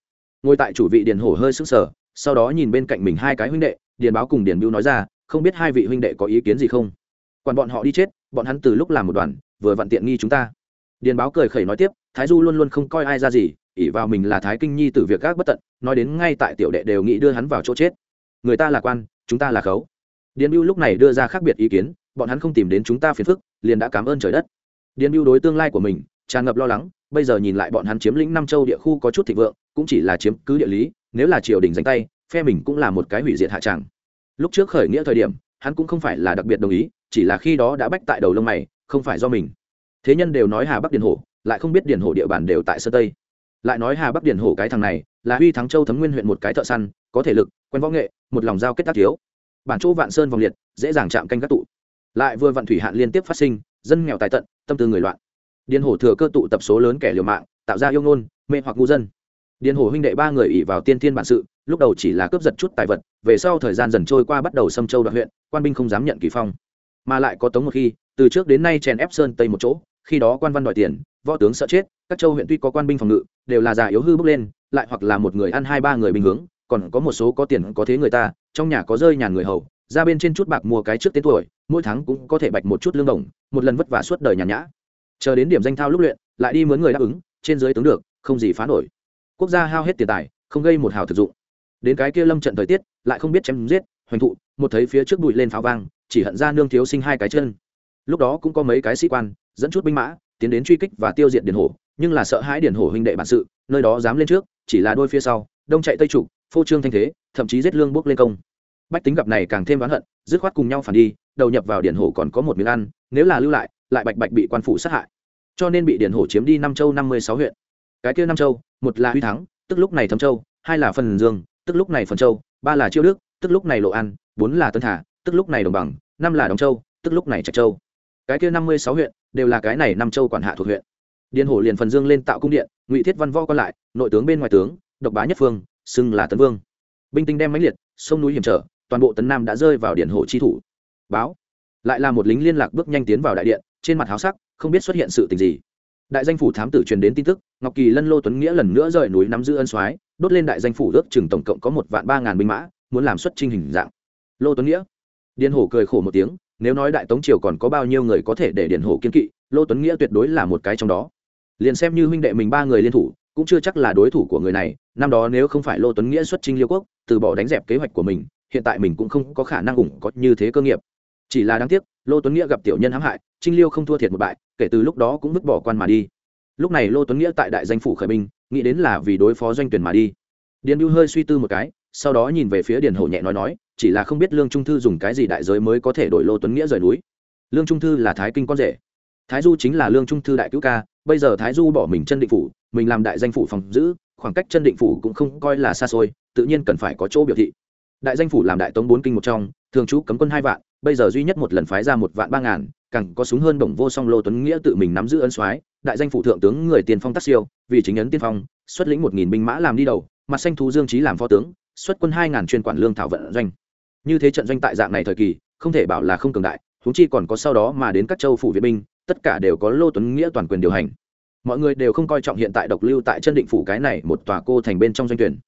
Ngồi tại chủ vị điền hổ hơi sững sờ, sau đó nhìn bên cạnh mình hai cái huynh đệ, điền báo cùng điền bưu nói ra, không biết hai vị huynh đệ có ý kiến gì không? Còn bọn họ đi chết, bọn hắn từ lúc làm một đoàn, vừa vặn tiện nghi chúng ta. Điền báo cười khẩy nói tiếp, thái du luôn luôn không coi ai ra gì ỉ vào mình là thái kinh nhi từ việc gác bất tận, nói đến ngay tại tiểu đệ đều nghĩ đưa hắn vào chỗ chết người ta là quan, chúng ta là khấu. Điền mưu lúc này đưa ra khác biệt ý kiến, bọn hắn không tìm đến chúng ta phiền phức, liền đã cảm ơn trời đất. Điền mưu đối tương lai của mình, tràn ngập lo lắng, bây giờ nhìn lại bọn hắn chiếm lĩnh năm châu địa khu có chút thịnh vượng, cũng chỉ là chiếm cứ địa lý, nếu là triều đình dành tay, phe mình cũng là một cái hủy diệt hạ tràng. Lúc trước khởi nghĩa thời điểm, hắn cũng không phải là đặc biệt đồng ý, chỉ là khi đó đã bách tại đầu lông mày, không phải do mình. Thế nhân đều nói hà bắc điền hổ, lại không biết điền hổ địa bàn đều tại sơ tây. Lại nói hà bắc điền hổ cái thằng này, là huy thắng châu thấm nguyên huyện một cái thợ săn, có thể lực quen võ nghệ, một lòng giao kết tác thiếu. Bản chỗ vạn sơn vòng liệt, dễ dàng chạm canh các tụ. Lại vừa vận thủy hạn liên tiếp phát sinh, dân nghèo tài tận, tâm tư người loạn. Điền hổ thừa cơ tụ tập số lớn kẻ liều mạng, tạo ra yêu ngôn, mê hoặc ngu dân. Điền hổ huynh đệ ba người ỉ vào tiên thiên bản sự, lúc đầu chỉ là cướp giật chút tài vật, về sau thời gian dần trôi qua bắt đầu xâm châu đoạn huyện, quan binh không dám nhận kỳ phong. Mà lại có tống một khi từ trước đến nay chèn ép sơn tây một chỗ, khi đó quan văn đòi tiền, võ tướng sợ chết, các châu huyện tuy có quan binh phòng ngự, đều là già yếu hư bước lên, lại hoặc là một người ăn hai ba người bình hướng còn có một số có tiền có thế người ta, trong nhà có rơi nhàn người hầu, ra bên trên chút bạc mua cái trước tên tuổi, mỗi tháng cũng có thể bạch một chút lương đồng, một lần vất vả suốt đời nhàn nhã. Chờ đến điểm danh thao lúc luyện, lại đi mướn người đáp ứng, trên dưới tướng được, không gì phá nổi. Quốc gia hao hết tiền tài, không gây một hào thực dụng. Đến cái kia lâm trận thời tiết, lại không biết chém giết, hoành thụ, một thấy phía trước bụi lên pháo vang, chỉ hận ra nương thiếu sinh hai cái chân. Lúc đó cũng có mấy cái sĩ quan, dẫn chút binh mã, tiến đến truy kích và tiêu diệt điền hổ, nhưng là sợ hãi điền hổ huynh đệ bản sự, nơi đó dám lên trước, chỉ là đôi phía sau, đông chạy tây trục phô trương thanh thế, thậm chí giết lương bước lên công. Bách tính gặp này càng thêm oán hận, dứt khoát cùng nhau phản đi, đầu nhập vào điện hổ còn có một miếng ăn, nếu là lưu lại lại bạch bạch bị quan phủ sát hại. Cho nên bị điện hổ chiếm đi năm châu năm mươi sáu huyện. Cái kia năm châu, một là huy thắng, tức lúc này thâm châu, hai là phần dương, tức lúc này phần châu, ba là chiêu đức, tức lúc này lộ an, bốn là tân thả, tức lúc này đồng bằng, năm là đồng châu, tức lúc này trạch châu. Cái kia năm mươi sáu huyện, đều là cái này năm châu quản hạ thuộc huyện. Điền hổ liền phần dương lên tạo cung điện, ngụy thiết văn võ còn lại, nội tướng bên ngoài tướng, độc bá nhất phương xưng là tấn vương. Binh tinh đem mãnh liệt, sông núi hiểm trở, toàn bộ tấn nam đã rơi vào điện hổ chi thủ. Báo. Lại là một lính liên lạc bước nhanh tiến vào đại điện, trên mặt háo sắc, không biết xuất hiện sự tình gì. Đại danh phủ thám tử truyền đến tin tức, ngọc kỳ lân lô tuấn nghĩa lần nữa rời núi nắm giữ ân soái, đốt lên đại danh phủ ước chừng tổng cộng có một vạn ba ngàn binh mã, muốn làm xuất trình hình dạng. Lô tuấn nghĩa. Điền hổ cười khổ một tiếng, nếu nói đại tống triều còn có bao nhiêu người có thể để điền hổ kiên kỵ, lô tuấn nghĩa tuyệt đối là một cái trong đó. Liền xem như huynh đệ mình ba người liên thủ cũng chưa chắc là đối thủ của người này, năm đó nếu không phải lô tuấn nghĩa xuất trinh liêu quốc, từ bỏ đánh dẹp kế hoạch của mình, hiện tại mình cũng không có khả năng ủng có như thế cơ nghiệp. Chỉ là đáng tiếc, lô tuấn nghĩa gặp tiểu nhân hãm hại trinh liêu không thua thiệt một bại, kể từ lúc đó cũng vứt bỏ quan mà đi. Lúc này lô tuấn nghĩa tại đại danh phủ khởi binh, nghĩ đến là vì đối phó doanh tuyển mà đi. Điền bưu hơi suy tư một cái, sau đó nhìn về phía điền hổ nhẹ nói nói, chỉ là không biết lương trung thư dùng cái gì đại giới mới có thể đổi lô tuấn nghĩa rời núi. Lương trung thư là thái kinh con rể. Thái du chính là lương trung thư đại cứu ca, bây giờ thái du bỏ mình chân định phủ mình làm đại danh phủ phòng giữ, khoảng cách chân định phủ cũng không coi là xa xôi, tự nhiên cần phải có chỗ biểu thị. Đại danh phủ làm đại tống bốn kinh một trong, thường trú cấm quân hai vạn, bây giờ duy nhất một lần phái ra một vạn ba ngàn, càng có súng hơn đồng vô song lô tuấn nghĩa tự mình nắm giữ ân soái, đại danh phủ thượng tướng người tiền phong tác siêu, vì chính ấn tiên phong, xuất lĩnh một nghìn binh mã làm đi đầu, mặt xanh thú dương trí làm phó tướng, xuất quân hai ngàn chuyên quản lương thảo vận doanh. Như thế trận doanh tại dạng này thời kỳ, không thể bảo là không cường đại, huống chi còn có sau đó mà đến các châu phủ viện binh, tất cả đều có lô tuấn nghĩa toàn quyền điều hành mọi người đều không coi trọng hiện tại độc lưu tại chân định phủ cái này một tòa cô thành bên trong doanh tuyển.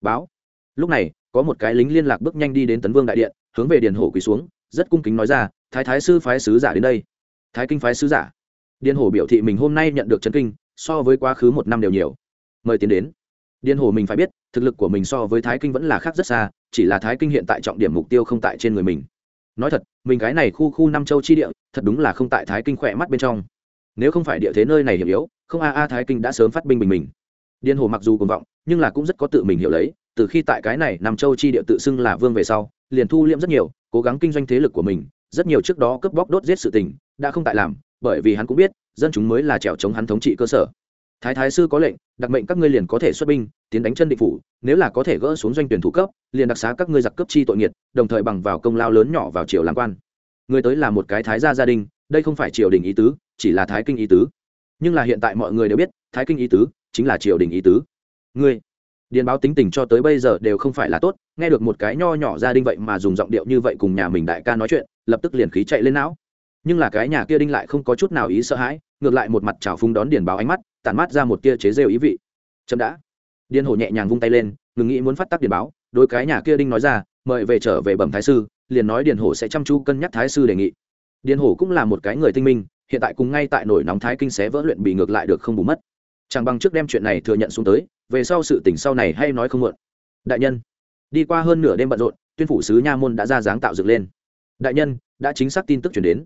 Báo. Lúc này, có một cái lính liên lạc bước nhanh đi đến tấn vương đại điện, hướng về điền hổ quỳ xuống, rất cung kính nói ra, thái thái sư phái sứ giả đến đây. Thái kinh phái sứ giả? Điền hổ biểu thị mình hôm nay nhận được chân kinh, so với quá khứ một năm đều nhiều. Mời tiến đến. Điền hổ mình phải biết, thực lực của mình so với thái kinh vẫn là khác rất xa, chỉ là thái kinh hiện tại trọng điểm mục tiêu không tại trên người mình. Nói thật, mình cái này khu khu năm châu chi địa, thật đúng là không tại thái kinh khỏe mắt bên trong. Nếu không phải địa thế nơi này hiểm yếu không a a thái kinh đã sớm phát binh bình mình. Điền hồ mặc dù cuồng vọng, nhưng là cũng rất có tự mình hiểu lấy, từ khi tại cái này nằm châu chi địa tự xưng là vương về sau, liền thu liễm rất nhiều, cố gắng kinh doanh thế lực của mình, rất nhiều trước đó cướp bóc đốt giết sự tình, đã không tại làm, bởi vì hắn cũng biết, dân chúng mới là trèo chống hắn thống trị cơ sở. Thái thái sư có lệnh, đặc mệnh các ngươi liền có thể xuất binh, tiến đánh chân định phủ, nếu là có thể gỡ xuống doanh tuyển thủ cấp, liền đặc xá các ngươi giặc cấp chi tội nghiệt, đồng thời bằng vào công lao lớn nhỏ vào triều làm quan. Người tới là một cái thái gia gia đình, đây không phải triều đình ý tứ, chỉ là thái kinh ý tứ nhưng là hiện tại mọi người đều biết, thái kinh ý tứ chính là triều đình ý tứ. Ngươi, điền báo tính tình cho tới bây giờ đều không phải là tốt, nghe được một cái nho nhỏ gia đình vậy mà dùng giọng điệu như vậy cùng nhà mình đại ca nói chuyện, lập tức liền khí chạy lên não. Nhưng là cái nhà kia đinh lại không có chút nào ý sợ hãi, ngược lại một mặt trào phung đón điền báo ánh mắt, tản mát ra một tia chế rêu ý vị. Chậm đã. Điền hổ nhẹ nhàng vung tay lên, ngừng nghĩ muốn phát tác điền báo đôi cái nhà kia đinh nói ra, mời về trở về bẩm thái sư, liền nói điền hổ sẽ chăm chú cân nhắc thái sư đề nghị. Điền hổ cũng là một cái người tinh minh hiện tại cùng ngay tại nổi nóng thái kinh xé vỡ luyện bị ngược lại được không bù mất. Chẳng bằng trước đem chuyện này thừa nhận xuống tới, về sau sự tỉnh sau này hay nói không muộn. Đại nhân, đi qua hơn nửa đêm bận rộn, tuyên phủ sứ nha môn đã ra dáng tạo dựng lên. Đại nhân, đã chính xác tin tức chuyển đến.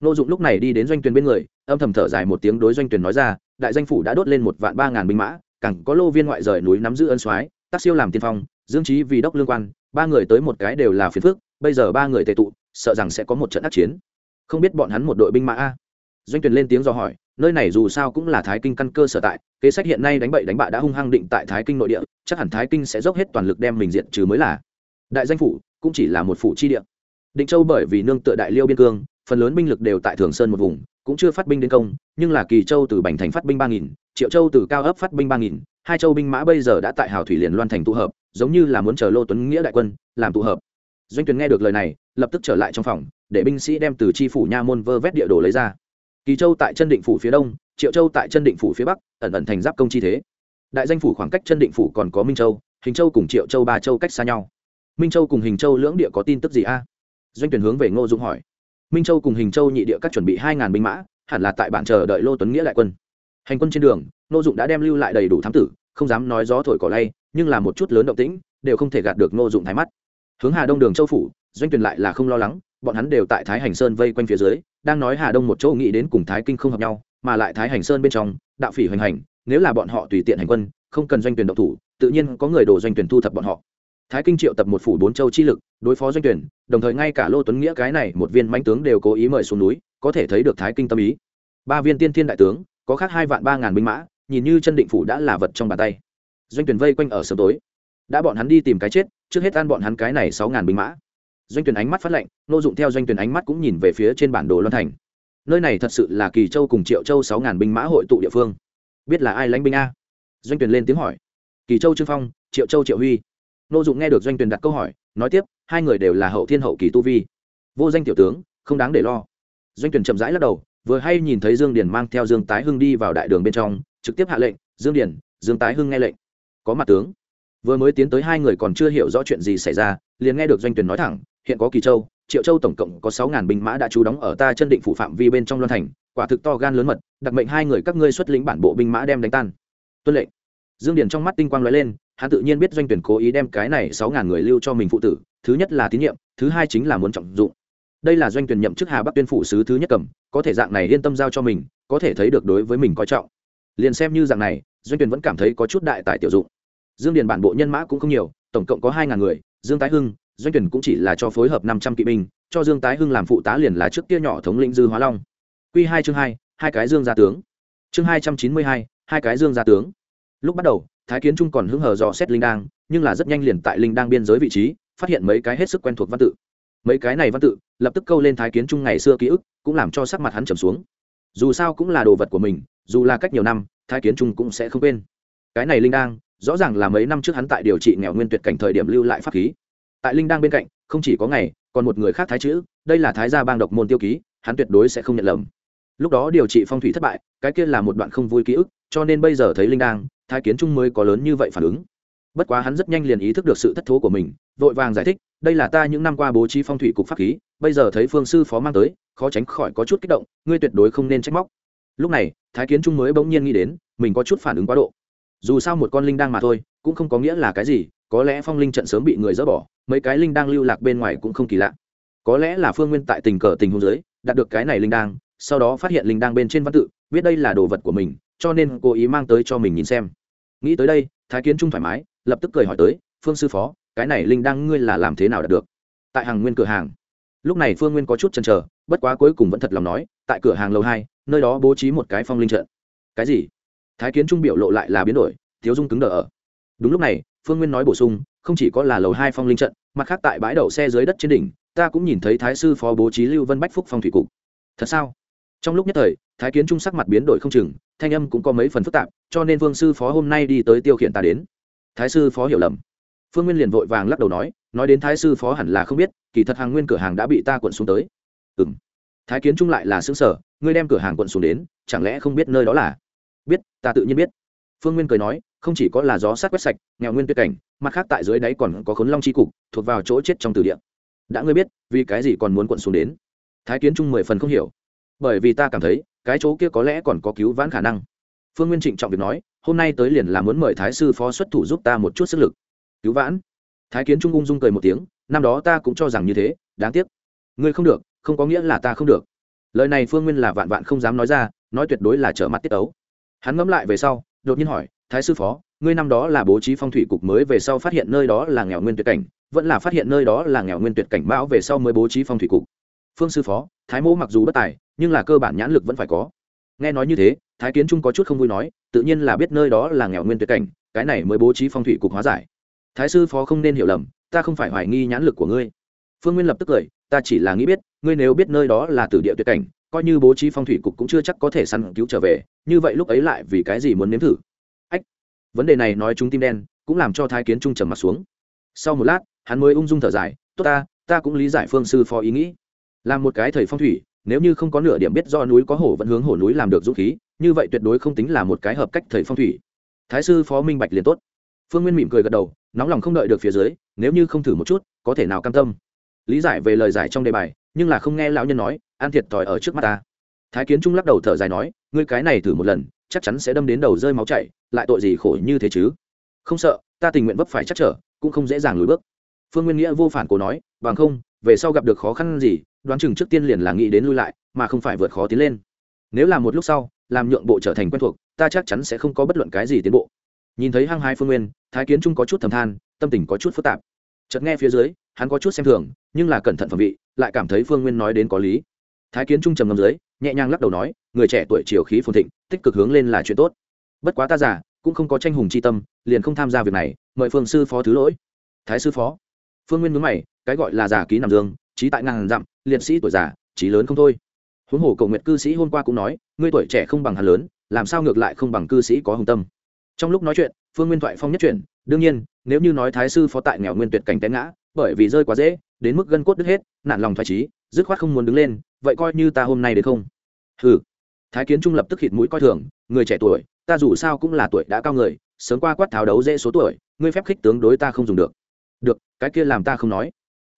Nô dụng lúc này đi đến doanh tuyền bên người, âm thầm thở dài một tiếng đối doanh tuyền nói ra, đại danh phủ đã đốt lên một vạn ba ngàn binh mã cẳng có lô viên ngoại rời núi nắm giữ ân soái tác siêu làm tiên phong, dương trí vì đốc lương quan, ba người tới một cái đều là phiền phức, bây giờ ba người tề tụ, sợ rằng sẽ có một trận ác chiến. Không biết bọn hắn một đội binh mã a? Doanh tuyển lên tiếng do hỏi, nơi này dù sao cũng là thái kinh căn cơ sở tại, kế sách hiện nay đánh bậy đánh bạ đã hung hăng định tại thái kinh nội địa, chắc hẳn thái kinh sẽ dốc hết toàn lực đem mình diện trừ mới là. Đại danh phủ cũng chỉ là một phủ chi địa. Định châu bởi vì nương tựa đại liêu biên cương, phần lớn binh lực đều tại thường sơn một vùng, cũng chưa phát binh đến công, nhưng là kỳ châu từ bành thành phát binh ba nghìn, triệu châu từ cao ấp phát binh ba nghìn, hai châu binh mã bây giờ đã tại hào thủy liền loan thành tụ hợp, giống như là muốn chờ lô tuấn nghĩa đại quân, làm tụ hợp. Doanh tuyển nghe được lời này, lập tức trở lại trong phòng, để binh sĩ đem từ chi phủ nha môn vơ vét địa đồ lấy ra kỳ châu tại chân định phủ phía đông, triệu châu tại chân định phủ phía bắc, ẩn ẩn thành giáp công chi thế. Đại danh phủ khoảng cách chân định phủ còn có minh châu, hình châu cùng triệu châu ba châu cách xa nhau. Minh châu cùng hình châu lưỡng địa có tin tức gì a? Doanh tuyển hướng về ngô Dung hỏi. Minh châu cùng hình châu nhị địa các chuẩn bị hai ngàn binh mã, hẳn là tại bản chờ đợi lô tuấn nghĩa đại quân. Hành quân trên đường, ngô dụng đã đem lưu lại đầy đủ thám tử, không dám nói gió thổi cỏ lay, nhưng là một chút lớn động tĩnh, đều không thể gạt được ngô dụng thái mắt. Hướng hà đông đường châu phủ, doanh tuyển lại là không lo lắng, bọn hắn đều tại thái hành sơn vây quanh phía dưới đang nói hà đông một chỗ nghĩ đến cùng thái kinh không hợp nhau, mà lại thái hành sơn bên trong, đạo phỉ hoành hành, nếu là bọn họ tùy tiện hành quân, không cần doanh tuyển độc thủ, tự nhiên có người đổ doanh tuyển thu thập bọn họ. Thái kinh triệu tập một phủ bốn châu chi lực, đối phó doanh tuyển, đồng thời ngay cả lô tuấn nghĩa cái này một viên mãnh tướng đều cố ý mời xuống núi, có thể thấy được thái kinh tâm ý. Ba viên tiên thiên đại tướng, có khác hai vạn ba ngàn binh mã, nhìn như chân định phủ đã là vật trong bàn tay. Doanh tuyển vây quanh ở sớm tối. Đã bọn hắn đi tìm cái chết, trước hết ăn bọn hắn cái này sáu ngàn binh mã doanh tuyển ánh mắt phát lệnh nô dụng theo doanh tuyển ánh mắt cũng nhìn về phía trên bản đồ loan thành. Nơi này thật sự là kỳ châu cùng triệu châu sáu ngàn binh mã hội tụ địa phương. Biết là ai lãnh binh a? Doanh tuyển lên tiếng hỏi. Kỳ châu trương phong, triệu châu triệu huy. Nô dụng nghe được doanh tuyển đặt câu hỏi, nói tiếp, hai người đều là hậu thiên hậu kỳ tu vi. Vô danh tiểu tướng, không đáng để lo. Doanh tuyển chậm rãi lắc đầu, vừa hay nhìn thấy dương điền mang theo dương tái hưng đi vào đại đường bên trong, trực tiếp hạ lệnh, dương điền, dương tái hưng nghe lệnh. Có mặt tướng. Vừa mới tiến tới hai người còn chưa hiểu rõ chuyện gì xảy ra, liền nghe được doanh tuyển nói thẳng hiện có kỳ châu, triệu châu tổng cộng có sáu ngàn binh mã đã trú đóng ở ta chân định phủ phạm vi bên trong loan thành, quả thực to gan lớn mật, đặc mệnh hai người các ngươi xuất lĩnh bản bộ binh mã đem đánh tan. Tuân lệnh. Dương Điền trong mắt tinh quang lóe lên, hắn tự nhiên biết doanh tuyển cố ý đem cái này sáu ngàn người lưu cho mình phụ tử, thứ nhất là tín nhiệm, thứ hai chính là muốn trọng dụng. Đây là doanh tuyển nhậm chức hà bắc tuyên phủ sứ thứ nhất cầm, có thể dạng này yên tâm giao cho mình, có thể thấy được đối với mình coi trọng. Liền xem như dạng này, doanh tuyển vẫn cảm thấy có chút đại tài tiểu dụng. Dương điền bản bộ nhân mã cũng không nhiều, tổng cộng có hai ngàn người, dương tái hưng doanh tuyển cũng chỉ là cho phối hợp năm trăm kỵ binh, cho dương tái hưng làm phụ tá liền là trước kia nhỏ thống lĩnh dư hóa long. Q hai chương hai hai cái dương gia tướng. Chương hai trăm chín mươi hai hai cái dương gia tướng. Lúc bắt đầu, thái kiến trung còn hứng hờ dò xét linh đang nhưng là rất nhanh liền tại linh đang biên giới vị trí, phát hiện mấy cái hết sức quen thuộc văn tự. Mấy cái này văn tự, lập tức câu lên thái kiến trung ngày xưa ký ức, cũng làm cho sắc mặt hắn trầm xuống. Dù sao cũng là đồ vật của mình, dù là cách nhiều năm, thái kiến trung cũng sẽ không quên. Cái này linh đang rõ ràng là mấy năm trước hắn tại điều trị nghèo nguyên tuyệt cảnh thời điểm lưu lại pháp khí tại linh đang bên cạnh, không chỉ có ngày, còn một người khác thái chữ, đây là thái gia bang độc môn tiêu ký, hắn tuyệt đối sẽ không nhận lầm. Lúc đó điều trị phong thủy thất bại, cái kia là một đoạn không vui ký ức, cho nên bây giờ thấy linh đang thái kiến trung mới có lớn như vậy phản ứng. Bất quá hắn rất nhanh liền ý thức được sự thất thố của mình, vội vàng giải thích, đây là ta những năm qua bố trí phong thủy cục pháp khí, bây giờ thấy phương sư phó mang tới, khó tránh khỏi có chút kích động, ngươi tuyệt đối không nên trách móc. Lúc này, thái kiến trung mới bỗng nhiên nghĩ đến, mình có chút phản ứng quá độ. Dù sao một con linh đang mà thôi, cũng không có nghĩa là cái gì có lẽ phong linh trận sớm bị người dỡ bỏ, mấy cái linh đang lưu lạc bên ngoài cũng không kỳ lạ. Có lẽ là phương nguyên tại tình cờ tình hôn giới đạt được cái này linh đang, sau đó phát hiện linh đang bên trên văn tự, biết đây là đồ vật của mình, cho nên cố ý mang tới cho mình nhìn xem. Nghĩ tới đây, thái kiến trung thoải mái, lập tức cười hỏi tới, phương sư phó, cái này linh đang ngươi là làm thế nào đạt được? Tại hàng nguyên cửa hàng. Lúc này phương nguyên có chút chần chờ, bất quá cuối cùng vẫn thật lòng nói, tại cửa hàng lầu hai, nơi đó bố trí một cái phong linh trận. Cái gì? Thái kiến trung biểu lộ lại là biến đổi, thiếu dung cứng đờ ở. Đúng lúc này phương nguyên nói bổ sung, không chỉ có là lầu hai phong linh trận, mặt khác tại bãi đậu xe dưới đất trên đỉnh, ta cũng nhìn thấy thái sư phó bố trí lưu vân bách phúc phong thủy cục. Thật sao? Trong lúc nhất thời, thái kiến trung sắc mặt biến đổi không chừng, thanh âm cũng có mấy phần phức tạp, cho nên vương sư phó hôm nay đi tới tiêu khiển ta đến. Thái sư phó hiểu lầm. Phương nguyên liền vội vàng lắc đầu nói nói đến thái sư phó hẳn là không biết, kỳ thật hàng nguyên cửa hàng đã bị ta quận xuống tới. Ừ m thái kiến trung lại là xứng sở ngươi đem cửa hàng quận xuống đến, chẳng lẽ không biết nơi đó là? Biết, ta tự nhiên biết phương nguyên cười nói, không chỉ có là gió sát quét sạch, nghèo nguyên tuyệt cảnh, mặt khác tại dưới đáy còn có khốn long c h i cục, thuộc vào chỗ chết trong từ địa. Đã ngươi biết, vì cái gì còn muốn quận xuống đến? Thái kiến trung mười phần không hiểu. Bởi vì ta cảm thấy, cái chỗ kia có lẽ còn có cứu vãn khả năng. Phương nguyên trịnh trọng việc nói, hôm nay tới liền là muốn mời thái sư phó xuất thủ giúp ta một chút sức lực. Cứu vãn? Thái kiến trung ung dung cười một tiếng, năm đó ta cũng cho rằng như thế, đáng tiếc. Ngươi không được, không có nghĩa là ta không được. Lời này phương nguyên là vạn vạn không dám nói ra, nói tuyệt đối là trở mặt tiết ấu. Hắn ngẫm lại về sau đột nhiên hỏi, thái sư phó, ngươi năm đó là bố trí phong thủy cục mới về sau phát hiện nơi đó là nghèo nguyên tuyệt cảnh, vẫn là phát hiện nơi đó là nghèo nguyên tuyệt cảnh bão về sau mới bố trí phong thủy cục? Phương sư phó, thái mẫu mặc dù bất tài, nhưng là cơ bản nhãn lực vẫn phải có. Nghe nói như thế, thái kiến trung có chút không vui nói, tự nhiên là biết nơi đó là nghèo nguyên tuyệt cảnh, cái này mới bố trí phong thủy cục hóa giải. Thái sư phó không nên hiểu lầm, ta không phải hoài nghi nhãn lực của ngươi. Phương nguyên lập tức cười, ta chỉ là nghĩ biết, ngươi nếu biết nơi đó là tử địa tuyệt cảnh coi như bố trí phong thủy cục cũng chưa chắc có thể săn cứu trở về, như vậy lúc ấy lại vì cái gì muốn nếm thử? Ách, vấn đề này nói chúng tim đen, cũng làm cho thái kiến trung trầm mặt xuống. Sau một lát, hắn mới ung dung thở dài, tốt ta ta cũng lý giải phương sư phó ý nghĩ. Làm một cái thầy phong thủy, nếu như không có nửa điểm biết do núi có hổ vẫn hướng hổ núi làm được dũng khí, như vậy tuyệt đối không tính là một cái hợp cách thầy phong thủy. Thái sư phó minh bạch liền tốt. Phương nguyên mỉm cười gật đầu, nóng lòng không đợi được phía dưới, nếu như không thử một chút, có thể nào cam tâm. Lý giải về lời giải trong đề bài nhưng là không nghe lão nhân nói an thiệt thòi ở trước mắt ta. Thái kiến trung lắc đầu thở dài nói, ngươi cái này thử một lần, chắc chắn sẽ đâm đến đầu rơi máu chảy, lại tội gì khổ như thế chứ? Không sợ, ta tình nguyện vấp phải chắc trở, cũng không dễ dàng lùi bước. Phương nguyên nghĩa vô phản cố nói, bằng không, về sau gặp được khó khăn gì, đoán chừng trước tiên liền là nghĩ đến lui lại, mà không phải vượt khó tiến lên. Nếu là một lúc sau, làm nhượng bộ trở thành quen thuộc, ta chắc chắn sẽ không có bất luận cái gì tiến bộ. Nhìn thấy hăng hai phương nguyên, thái kiến trung có chút thầm than, tâm tình có chút phức tạp chợt nghe phía dưới, hắn có chút xem thường, nhưng là cẩn thận phẩm vị, lại cảm thấy phương nguyên nói đến có lý. Thái kiến trung trầm ngâm dưới, nhẹ nhàng lắc đầu nói, người trẻ tuổi chiều khí phồn thịnh, tích cực hướng lên là chuyện tốt. Bất quá ta giả cũng không có tranh hùng chi tâm, liền không tham gia việc này, mời phương sư phó thứ lỗi. Thái sư phó? Phương nguyên mướn mày, cái gọi là giả ký nằm dương, trí tại ngàn dặm, liệt sĩ tuổi già, trí lớn không thôi. Huống hồ cầu nguyện cư sĩ hôm qua cũng nói, ngươi tuổi trẻ không bằng hắn lớn, làm sao ngược lại không bằng cư sĩ có hồng tâm? Trong lúc nói chuyện, phương nguyên thoại phong nhất chuyển đương nhiên, nếu như nói thái sư phó tại nghèo nguyên tuyệt cảnh té ngã, bởi vì rơi quá dễ, đến mức gân cốt đứt hết, nản lòng thoải trí, dứt khoát không muốn đứng lên, vậy coi như ta hôm nay đến không? Hừ. Thái kiến trung lập tức hít mũi coi thường, người trẻ tuổi, ta dù sao cũng là tuổi đã cao người, sớm qua quát tháo đấu dễ số tuổi, ngươi phép khích tướng đối ta không dùng được. Được, cái kia làm ta không nói.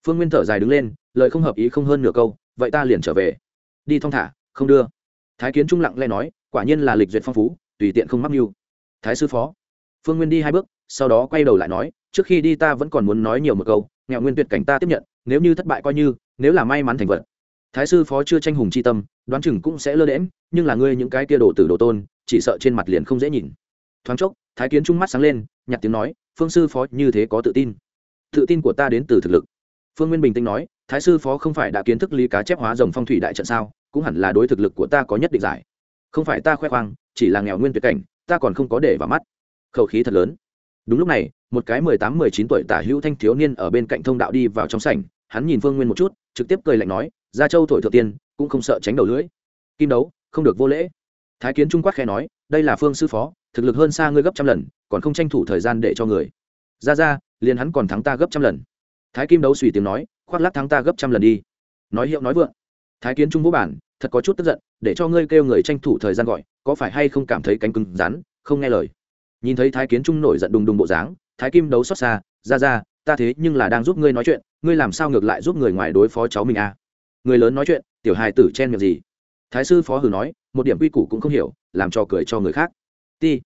Phương nguyên thở dài đứng lên, lời không hợp ý không hơn nửa câu, vậy ta liền trở về. Đi thong thả, không đưa. Thái kiến trung lặng lẽ nói, quả nhiên là lịch duyệt phong phú, tùy tiện không mắc mưu. Thái sư phó. Phương nguyên đi hai bước sau đó quay đầu lại nói, trước khi đi ta vẫn còn muốn nói nhiều một câu, nghèo nguyên tuyệt cảnh ta tiếp nhận, nếu như thất bại coi như, nếu là may mắn thành vật. Thái sư phó chưa tranh hùng c h i tâm, đoán chừng cũng sẽ lơ đễm nhưng là ngươi những cái kia đồ từ đồ tôn, chỉ sợ trên mặt liền không dễ nhìn. Thoáng chốc, thái kiến trung mắt sáng lên nhặt tiếng nói, phương sư phó như thế có tự tin. Tự tin của ta đến từ thực lực. Phương nguyên bình tĩnh nói, thái sư phó không phải đã kiến thức lý cá chép hóa dòng phong thủy đại trận sao, cũng hẳn là đối thực lực của ta có nhất định giải. Không phải ta khoe khoang, chỉ là nghèo nguyên tuyệt cảnh, ta còn không có để vào mắt. Khẩu khí thật lớn đúng lúc này, một cái mười tám, mười chín tuổi tả hữu thanh thiếu niên ở bên cạnh thông đạo đi vào trong sảnh, hắn nhìn phương nguyên một chút, trực tiếp cười lạnh nói, gia châu thổi thượng tiên, cũng không sợ tránh đầu lưỡi. Kim đấu, không được vô lễ. Thái kiến trung quát khe nói, đây là phương sư phó, thực lực hơn xa ngươi gấp trăm lần, còn không tranh thủ thời gian để cho người. Ra ra, liền hắn còn thắng ta gấp trăm lần. Thái kim đấu suy tiếng nói, khoác lác thắng ta gấp trăm lần đi. Nói hiệu nói vượng. Thái kiến trung vũ bản thật có chút tức giận, để cho ngươi kêu người tranh thủ thời gian gọi, có phải hay không cảm thấy cánh cứng rắn, không nghe lời nhìn thấy thái kiến trung nổi giận đùng đùng bộ dáng, thái kim đấu xót xa, ra ra, ta thế nhưng là đang giúp ngươi nói chuyện, ngươi làm sao ngược lại giúp người ngoài đối phó cháu mình à? Người lớn nói chuyện, tiểu hài tử chen miệng gì? Thái sư phó hử nói, một điểm quy củ cũng không hiểu, làm cho cười cho người khác. Ti.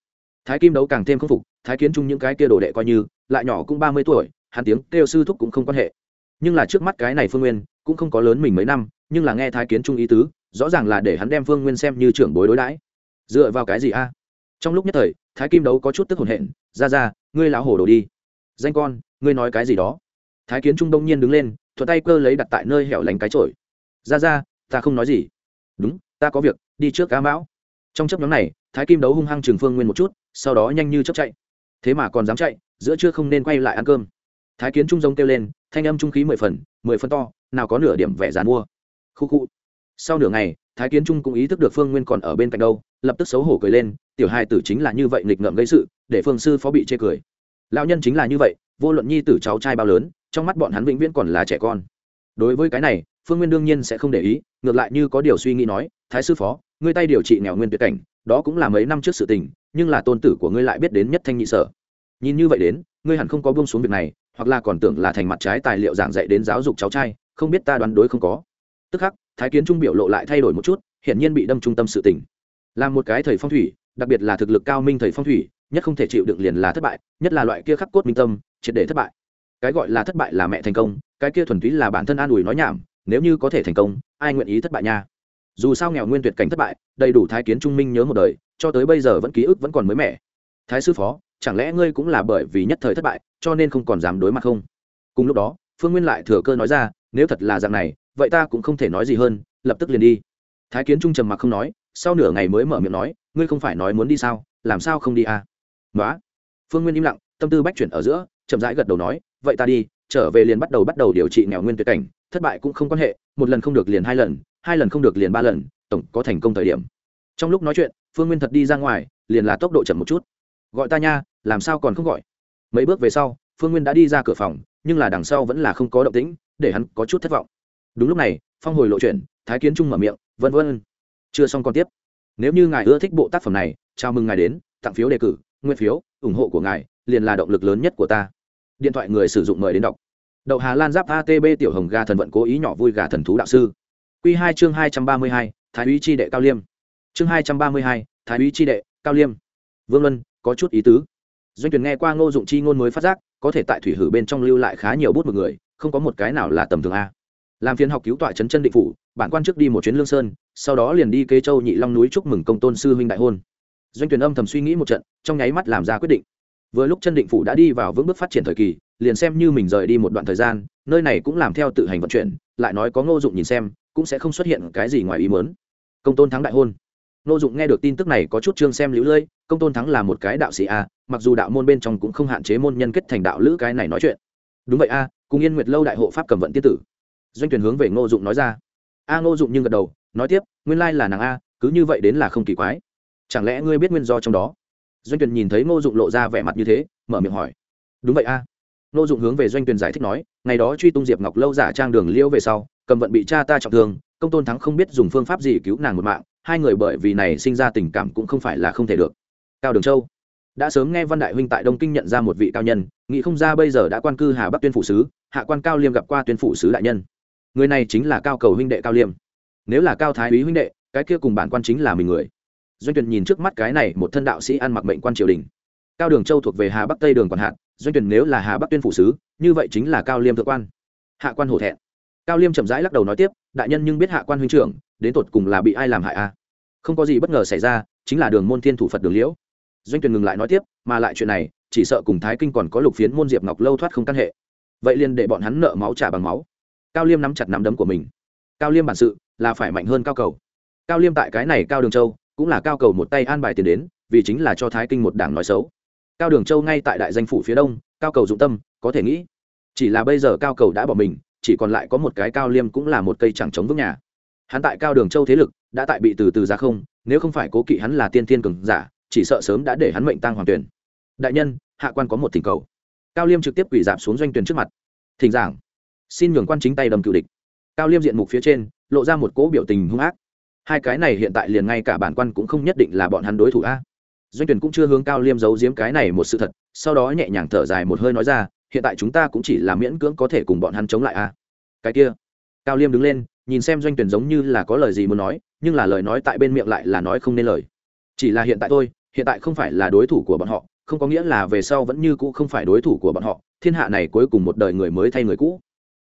Thái kim đấu càng thêm khâm phục, thái kiến trung những cái kia đồ đệ coi như, lại nhỏ cũng ba mươi tuổi, hắn tiếng kêu sư thúc cũng không quan hệ. Nhưng là trước mắt cái này phương nguyên, cũng không có lớn mình mấy năm, nhưng là nghe thái kiến trung ý tứ, rõ ràng là để hắn đem phương nguyên xem như trưởng bối đối đãi. Dựa vào cái gì a? Trong lúc nhất thời thái kim đấu có chút tức hồn hện ra ra, ngươi lão hồ đồ đi. Danh con, ngươi nói cái gì đó? Thái kiến trung đông nhiên đứng lên, thuận tay cơ lấy đặt tại nơi hẻo lánh cái trội ra ra, ta không nói gì. Đúng, ta có việc, đi trước cá mão. Trong chấp nhóm này, thái kim đấu hung hăng trường phương nguyên một chút, sau đó nhanh như chấp chạy. Thế mà còn dám chạy, giữa trưa không nên quay lại ăn cơm. Thái kiến trung giống kêu lên, thanh âm trung khí mười phần mười phần to, nào có nửa điểm vẻ dán mua khu khu. Sau nửa ngày thái kiến trung cũng ý thức được phương nguyên còn ở bên cạnh đâu, lập tức xấu hổ cười lên, tiểu hai tử chính là như vậy nghịch ngợm gây sự, để phương sư phó bị chê cười. Lão nhân chính là như vậy, vô luận nhi tử cháu trai bao lớn, trong mắt bọn hắn vĩnh viễn còn là trẻ con. Đối với cái này, phương nguyên đương nhiên sẽ không để ý, ngược lại như có điều suy nghĩ nói, thái sư phó, ngươi tay điều trị nghèo nguyên tuyệt cảnh, đó cũng là mấy năm trước sự tình, nhưng là tôn tử của ngươi lại biết đến nhất thanh nhị sở. Nhìn như vậy đến, ngươi hẳn không có buông xuống việc này, hoặc là còn tưởng là thành mặt trái tài liệu giảng dạy đến giáo dục cháu trai, không biết ta đoán đối không có. Tức khắc thái kiến trung biểu lộ lại thay đổi một chút, hiển nhiên bị đâm trung tâm sự tình. Làm một cái thầy phong thủy, đặc biệt là thực lực cao minh thầy phong thủy, nhất không thể chịu đựng liền là thất bại, nhất là loại kia khắc cốt minh tâm, triệt để thất bại. Cái gọi là thất bại là mẹ thành công, cái kia thuần túy là bản thân an ủi nói nhảm, nếu như có thể thành công, ai nguyện ý thất bại nha? Dù sao nghèo nguyên tuyệt cảnh thất bại, đầy đủ thái kiến trung minh nhớ một đời, cho tới bây giờ vẫn ký ức vẫn còn mới mẻ. Thái sư phó, chẳng lẽ ngươi cũng là bởi vì nhất thời thất bại, cho nên không còn dám đối mặt không? Cùng lúc đó, phương nguyên lại thừa cơ nói ra, nếu thật là dạng này vậy ta cũng không thể nói gì hơn, lập tức liền đi. Thái kiến trung trầm mặc không nói, sau nửa ngày mới mở miệng nói, ngươi không phải nói muốn đi sao, làm sao không đi à? Nói phương nguyên im lặng, tâm tư bách chuyển ở giữa, chậm rãi gật đầu nói, vậy ta đi, trở về liền bắt đầu bắt đầu điều trị nghèo nguyên tuyệt cảnh, thất bại cũng không quan hệ, một lần không được liền hai lần hai lần không được liền ba lần, tổng có thành công thời điểm. Trong lúc nói chuyện, phương nguyên thật đi ra ngoài, liền là tốc độ chậm một chút. Gọi ta nha, làm sao còn không gọi? Mấy bước về sau, phương nguyên đã đi ra cửa phòng, nhưng là đằng sau vẫn là không có động tĩnh, để hắn có chút thất vọng đúng lúc này, phong hồi lộ chuyện thái kiến trung mở miệng, vân vân, chưa xong còn tiếp. Nếu như ngài ưa thích bộ tác phẩm này, chào mừng ngài đến, tặng phiếu đề cử, nguyên phiếu, ủng hộ của ngài, liền là động lực lớn nhất của ta. Điện thoại người sử dụng mời đến đọc. Đậu hà lan giáp atb tiểu hồng gà thần vận cố ý nhỏ vui gà thần thú đạo sư. Q hai chương hai trăm ba mươi hai, thái úy tri đệ cao liêm. Chương hai trăm ba mươi hai, thái úy tri đệ cao liêm. Vương luân, có chút ý tứ. Doanh tuyển nghe qua ngô dụng chi ngôn mới phát giác, có thể tại thủy hử bên trong lưu lại khá nhiều bút một người, không có một cái nào là tầm thường a làm phiên học cứu tọa trấn chân định phủ, bản quan trước đi một chuyến lương sơn, sau đó liền đi kế châu nhị long núi chúc mừng công tôn sư huynh đại hôn. Doanh tuyển âm thầm suy nghĩ một trận, trong nháy mắt làm ra quyết định. Vừa lúc chân định phủ đã đi vào vững bước phát triển thời kỳ, liền xem như mình rời đi một đoạn thời gian, nơi này cũng làm theo tự hành vận chuyển, lại nói có ngô dụng nhìn xem, cũng sẽ không xuất hiện cái gì ngoài ý mớn công tôn thắng đại hôn. Ngô dụng nghe được tin tức này có chút trương xem lũ lưỡi công tôn thắng là một cái đạo sĩ a, mặc dù đạo môn bên trong cũng không hạn chế môn nhân kết thành đạo lữ cái này nói chuyện. Đúng vậy a, cùng yên nguyệt lâu đại hộ pháp cầm vận tiên tử doanh tuyển hướng về ngô dụng nói ra. A ngô dụng nhưng gật đầu, nói tiếp, nguyên lai là nàng a, cứ như vậy đến là không kỳ quái. Chẳng lẽ ngươi biết nguyên do trong đó? Doanh tuyển nhìn thấy ngô dụng lộ ra vẻ mặt như thế, mở miệng hỏi. Đúng vậy a. Ngô dụng hướng về doanh tuyển giải thích nói, ngày đó truy tung diệp ngọc lâu giả trang đường liễu về sau, cầm vận bị cha ta trọng thương, công tôn thắng không biết dùng phương pháp gì cứu nàng một mạng, hai người bởi vì này sinh ra tình cảm cũng không phải là không thể được. Cao đường châu. Đã sớm nghe văn đại huynh tại đông kinh nhận ra một vị cao nhân, nghĩ không ra bây giờ đã quan cư hà bắc tuyên phủ sứ, hạ quan cao liêm gặp qua tuyên phủ sứ đại nhân người này chính là cao cầu huynh đệ cao liêm. Nếu là cao thái úy huynh đệ, cái kia cùng bản quan chính là mình người. Doanh tuyển nhìn trước mắt cái này một thân đạo sĩ ăn mặc mệnh quan triều đình. Cao đường châu thuộc về hà bắc tây đường quản hạt, doanh tuyển nếu là hà bắc tuyên phủ sứ, như vậy chính là cao liêm thượng quan. Hạ quan hổ thẹn. Cao liêm chậm rãi lắc đầu nói tiếp, đại nhân nhưng biết hạ quan huynh trưởng, đến tột cùng là bị ai làm hại a không có gì bất ngờ xảy ra, chính là đường môn thiên thủ phật đường liễu. Doanh tuyển ngừng lại nói tiếp, mà lại chuyện này, chỉ sợ cùng thái kinh còn có lục phiến môn diệp ngọc lâu thoát không căn hệ. Vậy liền để bọn hắn nợ máu trả bằng máu cao liêm nắm chặt nắm đấm của mình. Cao liêm bản sự là phải mạnh hơn cao cầu. Cao liêm tại cái này cao đường châu cũng là cao cầu một tay an bài tiền đến, vì chính là cho thái kinh một đảng nói xấu. Cao đường châu ngay tại đại danh phủ phía đông, cao cầu dụng tâm, có thể nghĩ. Chỉ là bây giờ cao cầu đã bỏ mình, chỉ còn lại có một cái cao liêm cũng là một cây chẳng chống vững nhà. Hắn tại cao đường châu thế lực đã tại bị từ từ ra không, nếu không phải cố kỵ hắn là tiên thiên cường giả, chỉ sợ sớm đã để hắn mệnh tăng hoàng tuyển. Đại nhân, hạ quan có một thỉnh cầu. Cao liêm trực tiếp quỷ giảm xuống doanh tuyển trước mặt. Thỉnh giảng xin nhường quan chính tay đầm cựu địch. Cao liêm diện mục phía trên, lộ ra một cỗ biểu tình hung ác. Hai cái này hiện tại liền ngay cả bản quan cũng không nhất định là bọn hắn đối thủ a. Doanh tuyển cũng chưa hướng cao liêm giấu giếm cái này một sự thật, sau đó nhẹ nhàng thở dài một hơi nói ra, hiện tại chúng ta cũng chỉ là miễn cưỡng có thể cùng bọn hắn chống lại a. Cái kia, cao liêm đứng lên, nhìn xem doanh tuyển giống như là có lời gì muốn nói, nhưng là lời nói tại bên miệng lại là nói không nên lời. Chỉ là hiện tại thôi, hiện tại không phải là đối thủ của bọn họ, không có nghĩa là về sau vẫn như cũ không phải đối thủ của bọn họ, thiên hạ này cuối cùng một đời người mới thay người cũ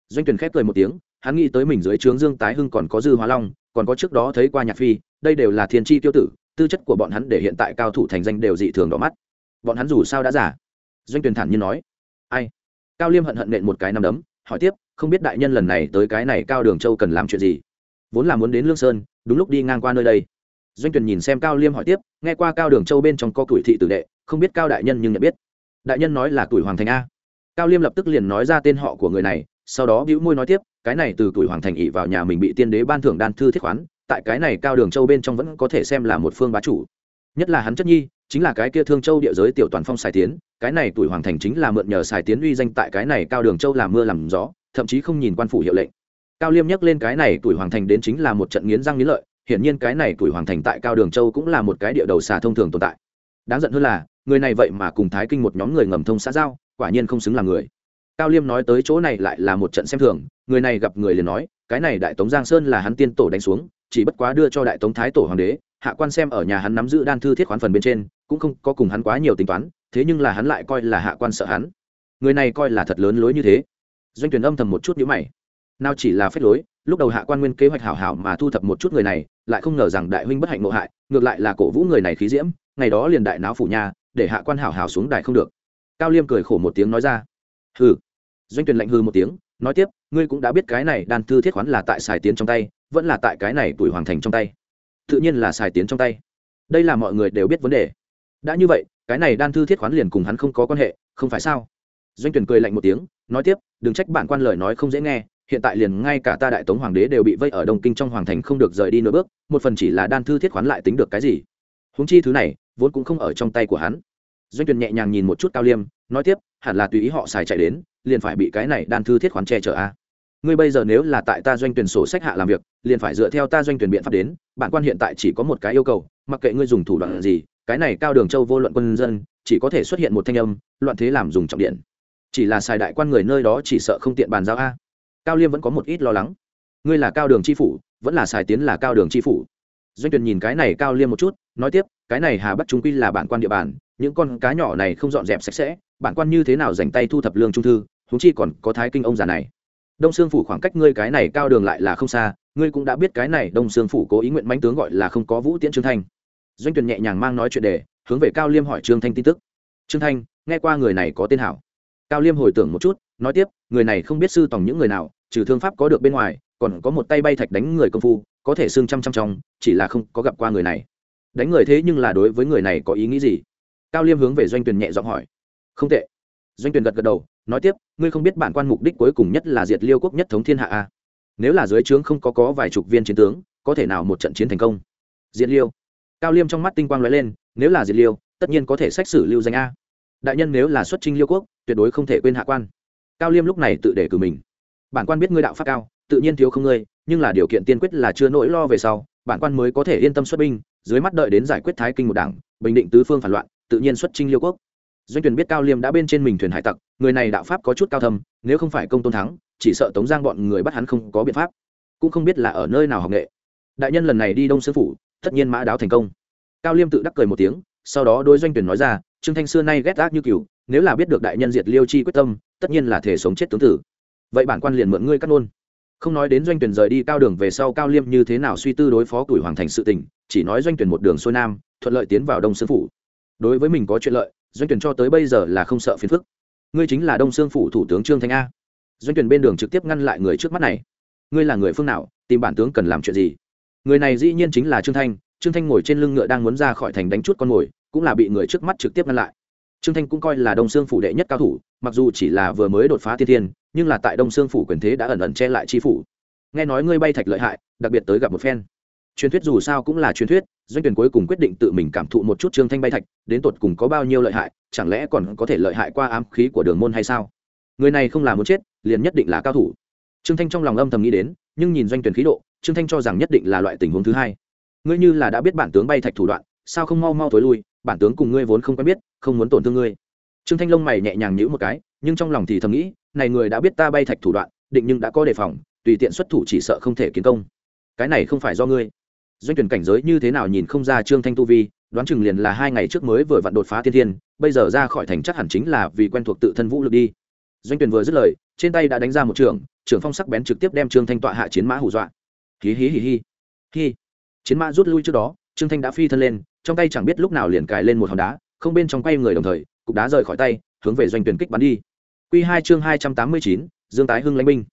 doanh tuyển khép cười một tiếng, hắn nghĩ tới mình dưới trướng dương tái hưng còn có dư hóa long, còn có trước đó thấy qua nhạc phi, đây đều là thiên tri tiêu tử, tư chất của bọn hắn để hiện tại cao thủ thành danh đều dị thường đỏ mắt. Bọn hắn dù sao đã giả doanh tuyển thản nhiên nói. Ai? Cao liêm hận hận nện một cái nằm đấm, hỏi tiếp, không biết đại nhân lần này tới cái này cao đường châu cần làm chuyện gì? Vốn là muốn đến lương sơn, đúng lúc đi ngang qua nơi đây. Doanh tuyển nhìn xem cao liêm hỏi tiếp, nghe qua cao đường châu bên trong có tuổi thị tử đệ, không biết cao đại nhân nhưng nhận biết. Đại nhân nói là tuổi hoàng thành a. Cao liêm lập tức liền nói ra tên họ của người này sau đó bĩu môi nói tiếp, cái này từ tuổi hoàng thành ỉ vào nhà mình bị tiên đế ban thưởng đan thư thiết khoán, tại cái này cao đường châu bên trong vẫn có thể xem là một phương bá chủ. Nhất là hắn chất nhi, chính là cái kia thương châu địa giới tiểu toàn phong xài tiến, cái này tuổi hoàng thành chính là mượn nhờ xài tiến uy danh tại cái này cao đường châu làm mưa làm gió, thậm chí không nhìn quan phủ hiệu lệnh. Cao liêm nhắc lên cái này tuổi hoàng thành đến chính là một trận nghiến răng nghiến lợi, hiển nhiên cái này tuổi hoàng thành tại cao đường châu cũng là một cái địa đầu xà thông thường tồn tại. Đáng giận hơn là, người này vậy mà cùng thái kinh một nhóm người ngầm thông xã giao, quả nhiên không xứng là người cao liêm nói tới chỗ này lại là một trận xem thường, người này gặp người liền nói, cái này đại tống giang sơn là hắn tiên tổ đánh xuống, chỉ bất quá đưa cho đại tống thái tổ hoàng đế, hạ quan xem ở nhà hắn nắm giữ đan thư thiết khoán phần bên trên, cũng không có cùng hắn quá nhiều tính toán, thế nhưng là hắn lại coi là hạ quan sợ hắn. Người này coi là thật lớn lối như thế. Doanh tuyển âm thầm một chút nhíu mày. Nào chỉ là phép lối, lúc đầu hạ quan nguyên kế hoạch hảo hảo mà thu thập một chút người này, lại không ngờ rằng đại huynh bất hạnh ngộ hại, ngược lại là cổ vũ người này khí diễm, ngày đó liền đại náo phủ nhà, để hạ quan hảo hảo xuống đài không được. Cao liêm cười khổ một tiếng nói ra. Hừ doanh tuyển lạnh hư một tiếng, nói tiếp, ngươi cũng đã biết cái này đan thư thiết khoán là tại xài tiến trong tay, vẫn là tại cái này tuổi hoàng thành trong tay. Tự nhiên là xài tiến trong tay. Đây là mọi người đều biết vấn đề. Đã như vậy, cái này đan thư thiết khoán liền cùng hắn không có quan hệ, không phải sao? Doanh tuyển cười lạnh một tiếng, nói tiếp, đừng trách bản quan lời nói không dễ nghe, hiện tại liền ngay cả ta đại tống hoàng đế đều bị vây ở đông kinh trong hoàng thành không được rời đi nửa bước, một phần chỉ là đan thư thiết khoán lại tính được cái gì? Huống chi thứ này, vốn cũng không ở trong tay của hắn. Doanh tuyển nhẹ nhàng nhìn một chút cao liêm, nói tiếp, hẳn là tùy ý họ xài chạy đến liền phải bị cái này đan thư thiết khoán che chở a. Ngươi bây giờ nếu là tại ta doanh tuyển sổ sách hạ làm việc, liền phải dựa theo ta doanh tuyển biện pháp đến, bản quan hiện tại chỉ có một cái yêu cầu, mặc kệ ngươi dùng thủ đoạn gì, cái này cao đường châu vô luận quân dân, chỉ có thể xuất hiện một thanh âm, loạn thế làm dùng trọng điện. Chỉ là xài đại quan người nơi đó chỉ sợ không tiện bàn giao a. Cao liêm vẫn có một ít lo lắng. Ngươi là cao đường chi phủ, vẫn là xài tiến là cao đường chi phủ. Doanh tuyển nhìn cái này cao liêm một chút, nói tiếp, cái này hà bắc trung quy là bản quan địa bàn, những con cá nhỏ này không dọn dẹp sạch sẽ, bản quan như thế nào dành tay thu thập lương trung thư huống chi còn có thái kinh ông già này. Đông sương phủ khoảng cách ngươi cái này cao đường lại là không xa, ngươi cũng đã biết cái này đông sương phủ cố ý nguyện mánh tướng gọi là không có vũ tiễn trương thanh. Doanh tuyển nhẹ nhàng mang nói chuyện đề hướng về cao liêm hỏi trương thanh tin tức. Trương thanh, nghe qua người này có tên hảo. Cao liêm hồi tưởng một chút, nói tiếp, người này không biết sư tòng những người nào, trừ thương pháp có được bên ngoài, còn có một tay bay thạch đánh người công phu, có thể xương trăm trăm trong, chỉ là không có gặp qua người này. Đánh người thế nhưng là đối với người này có ý nghĩ gì? Cao liêm hướng về doanh tuyển nhẹ giọng hỏi. Không tệ doanh tuyển gật gật đầu, nói tiếp, ngươi không biết bản quan mục đích cuối cùng nhất là diệt liêu quốc nhất thống thiên hạ a nếu là dưới trướng không có có vài chục viên chiến tướng, có thể nào một trận chiến thành công? Diệt liêu. Cao liêm trong mắt tinh quang lóe lên, nếu là diệt liêu, tất nhiên có thể xét xử lưu danh a. Đại nhân nếu là xuất trinh liêu quốc, tuyệt đối không thể quên hạ quan. Cao liêm lúc này tự để cử mình. Bản quan biết ngươi đạo pháp cao, tự nhiên thiếu không ngươi, nhưng là điều kiện tiên quyết là chưa nỗi lo về sau, bản quan mới có thể yên tâm xuất binh, dưới mắt đợi đến giải quyết thái kinh một đảng, bình định tứ phương phản loạn, tự nhiên xuất trinh liêu quốc doanh tuyển biết cao liêm đã bên trên mình thuyền hải tặc, người này đạo pháp có chút cao thâm, nếu không phải công tôn thắng, chỉ sợ tống giang bọn người bắt hắn không có biện pháp. Cũng không biết là ở nơi nào học nghệ. Đại nhân lần này đi đông sư phủ, tất nhiên mã đáo thành công. Cao liêm tự đắc cười một tiếng, sau đó đôi doanh tuyển nói ra, trương thanh xưa nay ghét ác như cừu, nếu là biết được đại nhân diệt liêu chi quyết tâm, tất nhiên là thể sống chết tướng tử. Vậy bản quan liền mượn ngươi cắt nôn không nói đến doanh tuyển rời đi cao đường về sau cao liêm như thế nào suy tư đối phó tuổi hoàng thành sự tình, chỉ nói doanh tuyển một đường xuôi nam, thuận lợi tiến vào đông sư phủ. Đối với mình có chuyện lợi doanh tuyển cho tới bây giờ là không sợ phiền phức. Ngươi chính là đông sương phủ thủ tướng trương thanh a. Doanh tuyển bên đường trực tiếp ngăn lại người trước mắt này. Ngươi là người phương nào, tìm bản tướng cần làm chuyện gì? Người này dĩ nhiên chính là trương thanh. Trương thanh ngồi trên lưng ngựa đang muốn ra khỏi thành đánh chút con mồi, cũng là bị người trước mắt trực tiếp ngăn lại. Trương thanh cũng coi là đông sương phủ đệ nhất cao thủ, mặc dù chỉ là vừa mới đột phá thiên thiên, nhưng là tại đông sương phủ quyền thế đã ẩn ẩn che lại chi phủ. Nghe nói ngươi bay thạch lợi hại, đặc biệt tới gặp một phen truyền thuyết dù sao cũng là truyền thuyết, doanh tuyển cuối cùng quyết định tự mình cảm thụ một chút trương thanh bay thạch, đến tột cùng có bao nhiêu lợi hại, chẳng lẽ còn có thể lợi hại qua ám khí của đường môn hay sao? Người này không là muốn chết, liền nhất định là cao thủ. Trương thanh trong lòng âm thầm nghĩ đến, nhưng nhìn doanh tuyển khí độ, trương thanh cho rằng nhất định là loại tình huống thứ hai. Ngươi như là đã biết bản tướng bay thạch thủ đoạn, sao không mau mau thối lui, bản tướng cùng ngươi vốn không quen biết, không muốn tổn thương ngươi. Trương thanh lông mày nhẹ nhàng nhíu một cái, nhưng trong lòng thì thầm nghĩ, này người đã biết ta bay thạch thủ đoạn, định nhưng đã có đề phòng, tùy tiện xuất thủ chỉ sợ không thể kiến công. Cái này không phải do ngươi doanh tuyển cảnh giới như thế nào nhìn không ra trương thanh tu vi, đoán chừng liền là hai ngày trước mới vừa vặn đột phá tiên thiên, bây giờ ra khỏi thành chắc hẳn chính là vì quen thuộc tự thân vũ lực đi. Doanh tuyển vừa dứt lời, trên tay đã đánh ra một trường trường phong sắc bén trực tiếp đem trương thanh tọa hạ chiến mã hù dọa. Hí hí hí hí. Hí. Chiến mã rút lui trước đó, trương thanh đã phi thân lên, trong tay chẳng biết lúc nào liền cài lên một hòn đá, không bên trong quay người đồng thời, cục đá rời khỏi tay, hướng về doanh tuyển kích bắn đi. Quy hai chương hai trăm tám mươi chín, dương tái hưng lãnh binh.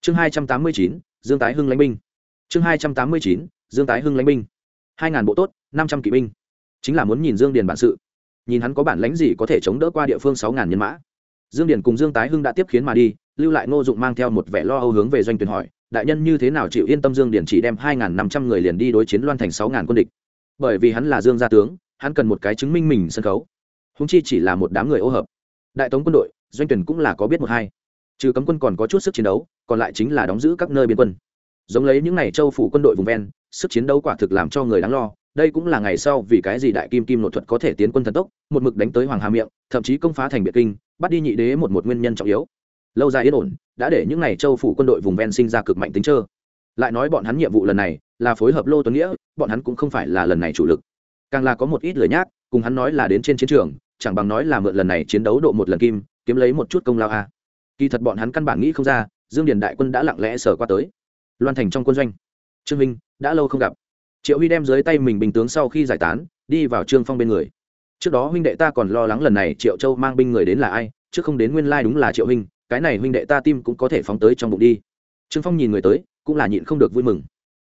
Chương hai trăm tám mươi chín, dương tái hưng lãnh binh. Chương hai trăm tám mươi chín dương tái hưng lãnh binh. Hai ngàn bộ tốt, năm trăm kỵ binh. Chính là muốn nhìn dương điền bản sự. Nhìn hắn có bản lãnh gì có thể chống đỡ qua địa phương sáu ngàn nhân mã. Dương điền cùng dương tái hưng đã tiếp khiến mà đi, lưu lại ngô dụng mang theo một vẻ lo âu hướng về doanh tuyển hỏi, đại nhân như thế nào chịu yên tâm dương điền chỉ đem hai ngàn năm trăm người liền đi đối chiến loan thành sáu ngàn quân địch? Bởi vì hắn là dương gia tướng, hắn cần một cái chứng minh mình sân khấu. Húng chi chỉ là một đám người ô hợp. Đại tống quân đội, doanh tuyển cũng là có biết một hai. Trừ cấm quân còn có chút sức chiến đấu, còn lại chính là đóng giữ các nơi biên quân giống lấy những ngày châu phủ quân đội vùng ven, sức chiến đấu quả thực làm cho người đáng lo. Đây cũng là ngày sau vì cái gì đại kim kim nội thuật có thể tiến quân thần tốc, một mực đánh tới hoàng hà miệng, thậm chí công phá thành biệt kinh, bắt đi nhị đế một một nguyên nhân trọng yếu. Lâu dài yên ổn, đã để những ngày châu phủ quân đội vùng ven sinh ra cực mạnh tính trơ. Lại nói bọn hắn nhiệm vụ lần này là phối hợp lô tuấn nghĩa, bọn hắn cũng không phải là lần này chủ lực. Càng là có một ít lời nhác, cùng hắn nói là đến trên chiến trường, chẳng bằng nói là mượn lần này chiến đấu độ một lần kim, kiếm lấy một chút công lao a. Kỳ thật bọn hắn căn bản nghĩ không ra, dương điền đại quân đã lặng lẽ sở qua tới loan thành trong quân doanh. Trương minh, đã lâu không gặp. Triệu huy đem dưới tay mình bình tướng sau khi giải tán, đi vào trương phong bên người. Trước đó huynh đệ ta còn lo lắng lần này triệu châu mang binh người đến là ai, chứ không đến nguyên lai đúng là triệu huynh cái này huynh đệ ta tim cũng có thể phóng tới trong bụng đi. Trương phong nhìn người tới, cũng là nhịn không được vui mừng.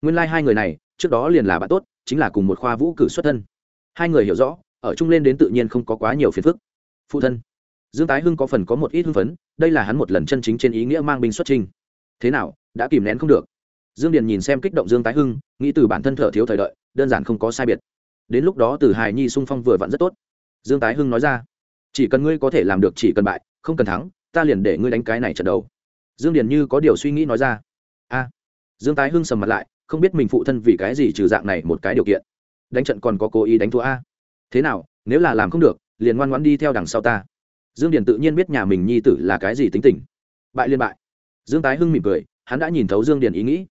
Nguyên lai hai người này, trước đó liền là bạn tốt, chính là cùng một khoa vũ cử xuất thân. Hai người hiểu rõ, ở chung lên đến tự nhiên không có quá nhiều phiền phức. Phụ thân, dương tái hưng có phần có một ít hưng phấn, đây là hắn một lần chân chính trên ý nghĩa mang binh xuất trình thế nào, đã kìm nén không được? Dương điền nhìn xem kích động dương tái hưng, nghĩ từ bản thân thở thiếu thời đợi, đơn giản không có sai biệt. Đến lúc đó từ hài nhi sung phong vừa vặn rất tốt. Dương tái hưng nói ra, chỉ cần ngươi có thể làm được chỉ cần bại, không cần thắng, ta liền để ngươi đánh cái này trận đầu. Dương điền như có điều suy nghĩ nói ra, a. Dương tái hưng sầm mặt lại, không biết mình phụ thân vì cái gì trừ dạng này một cái điều kiện. Đánh trận còn có cố ý đánh thua a. Thế nào, nếu là làm không được, liền ngoan ngoãn đi theo đằng sau ta. Dương điền tự nhiên biết nhà mình nhi tử là cái gì tính tình. Bại liên bại. Dương tái hưng mỉm cười, hắn đã nhìn thấu dương điền ý nghĩ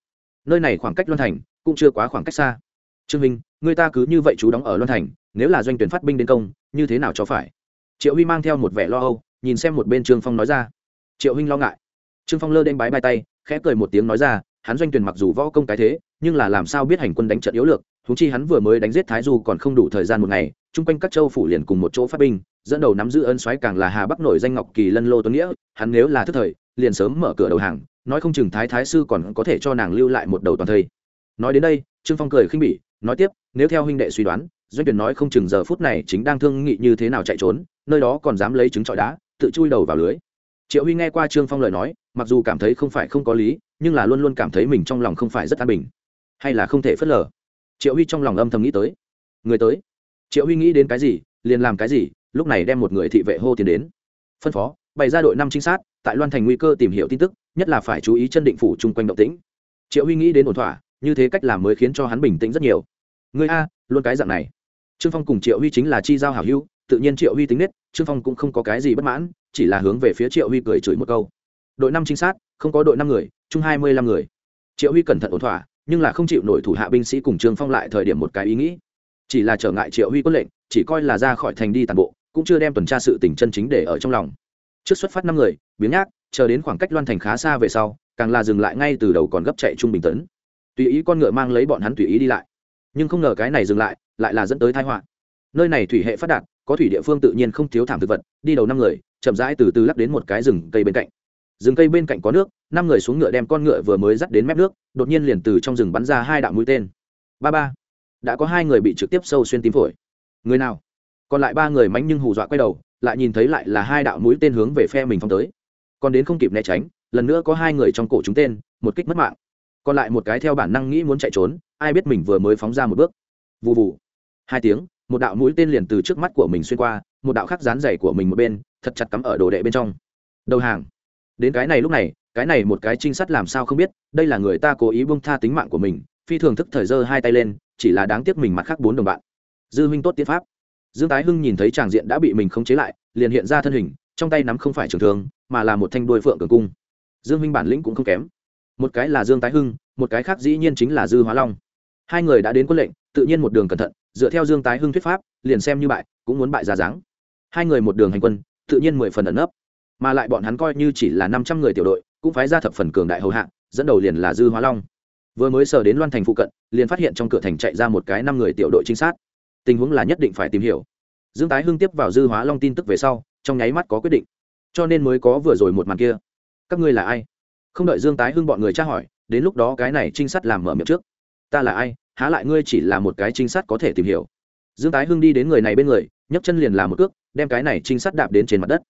nơi này khoảng cách loan thành cũng chưa quá khoảng cách xa. Trương minh, người ta cứ như vậy chú đóng ở loan thành, nếu là doanh tuyển phát binh đến công, như thế nào cho phải? Triệu huy mang theo một vẻ lo âu, nhìn xem một bên trương phong nói ra. Triệu huynh lo ngại. Trương phong lơ đen bái bài tay, khẽ cười một tiếng nói ra, hắn doanh tuyển mặc dù võ công cái thế, nhưng là làm sao biết hành quân đánh trận yếu lược húng chi hắn vừa mới đánh giết thái du còn không đủ thời gian một ngày, chung quanh các châu phủ liền cùng một chỗ phát binh, dẫn đầu nắm giữ ân soái càng là hà bắc nổi danh ngọc kỳ lân lô tuấn nghĩa, hắn nếu là thức thời liền sớm mở cửa đầu hàng, nói không chừng thái thái sư còn có thể cho nàng lưu lại một đầu toàn thây. Nói đến đây, trương phong cười khinh bỉ, nói tiếp, nếu theo huynh đệ suy đoán, doanh tuyển nói không chừng giờ phút này chính đang thương nghị như thế nào chạy trốn, nơi đó còn dám lấy trứng trọi đá, tự chui đầu vào lưới. Triệu huy nghe qua trương phong lời nói, mặc dù cảm thấy không phải không có lý, nhưng là luôn luôn cảm thấy mình trong lòng không phải rất an bình. Hay là không thể phớt lờ? Triệu huy trong lòng âm thầm nghĩ tới. Người tới. Triệu huy nghĩ đến cái gì, liền làm cái gì, lúc này đem một người thị vệ hô tiền đến. Phân phó, bày ra đội năm trinh sát tại loan thành nguy cơ tìm hiểu tin tức, nhất là phải chú ý chân định phủ chung quanh động tĩnh. Triệu huy nghĩ đến ổn thỏa, như thế cách làm mới khiến cho hắn bình tĩnh rất nhiều. Người a, luôn cái dạng này. Trương phong cùng triệu huy chính là chi giao hảo hữu, tự nhiên triệu huy tính nết, trương phong cũng không có cái gì bất mãn, chỉ là hướng về phía triệu huy cười chửi một câu. Đội năm trinh sát, không có đội năm người, chung hai mươi lăm người. Triệu huy cẩn thận ổn thỏa, nhưng là không chịu nổi thủ hạ binh sĩ cùng trương phong lại thời điểm một cái ý nghĩ. Chỉ là trở ngại triệu huy quân lệnh, chỉ coi là ra khỏi thành đi toàn bộ, cũng chưa đem tuần tra sự tình chân chính để ở trong lòng trước xuất phát năm người biếng nhác, chờ đến khoảng cách loan thành khá xa về sau, càng là dừng lại ngay từ đầu còn gấp chạy trung bình tấn. Tùy ý con ngựa mang lấy bọn hắn tùy ý đi lại. Nhưng không ngờ cái này dừng lại lại là dẫn tới thái họa. Nơi này thủy hệ phát đạt, có thủy địa phương tự nhiên không thiếu thảm thực vật, đi đầu năm người, chậm rãi từ từ lắc đến một cái rừng cây bên cạnh. Rừng cây bên cạnh có nước, năm người xuống ngựa đem con ngựa vừa mới dắt đến mép nước, đột nhiên liền từ trong rừng bắn ra hai đạo mũi tên. Ba ba, đã có hai người bị trực tiếp sâu xuyên tím phổi. Người nào? Còn lại ba người mánh nhưng hù dọa quay đầu lại nhìn thấy lại là hai đạo mũi tên hướng về phe mình phong tới. Còn đến không kịp né tránh, lần nữa có hai người trong cổ chúng tên, một kích mất mạng. Còn lại một cái theo bản năng nghĩ muốn chạy trốn, ai biết mình vừa mới phóng ra một bước. Vụ vụ hai tiếng, một đạo mũi tên liền từ trước mắt của mình xuyên qua, một đạo khắc dán dày của mình một bên, thật chặt cắm ở đồ đệ bên trong. Đầu hàng. Đến cái này lúc này, cái này một cái trinh sát làm sao không biết, đây là người ta cố ý bông tha tính mạng của mình, phi thường thức thời giơ hai tay lên, chỉ là đáng tiếc mình mặt khác bốn đồng bạn. Dư huynh tốt tiến pháp dương tái hưng nhìn thấy tràng diện đã bị mình khống chế lại, liền hiện ra thân hình, trong tay nắm không phải trường thương, mà là một thanh đuôi phượng cường cung. Dương huynh bản lĩnh cũng không kém. Một cái là dương tái hưng, một cái khác dĩ nhiên chính là dư hóa long. Hai người đã đến quân lệnh, tự nhiên một đường cẩn thận, dựa theo dương tái hưng thuyết pháp, liền xem như bại, cũng muốn bại ra dáng. Hai người một đường hành quân, tự nhiên mười phần ẩn nấp. Mà lại bọn hắn coi như chỉ là năm trăm người tiểu đội, cũng phái ra thập phần cường đại hầu hạng dẫn đầu liền là dư hóa long. Vừa mới sờ đến loan thành phụ cận, liền phát hiện trong cửa thành chạy ra một cái năm người tiểu đội trinh sát tình huống là nhất định phải tìm hiểu. Dương tái hưng tiếp vào dư hóa long tin tức về sau, trong nháy mắt có quyết định. Cho nên mới có vừa rồi một màn kia. Các ngươi là ai? Không đợi dương tái hưng bọn người tra hỏi, đến lúc đó cái này trinh sát làm mở miệng trước. Ta là ai? Há lại ngươi chỉ là một cái trinh sát có thể tìm hiểu? Dương tái hưng đi đến người này bên người, nhấc chân liền làm một cước, đem cái này trinh sát đạp đến trên mặt đất.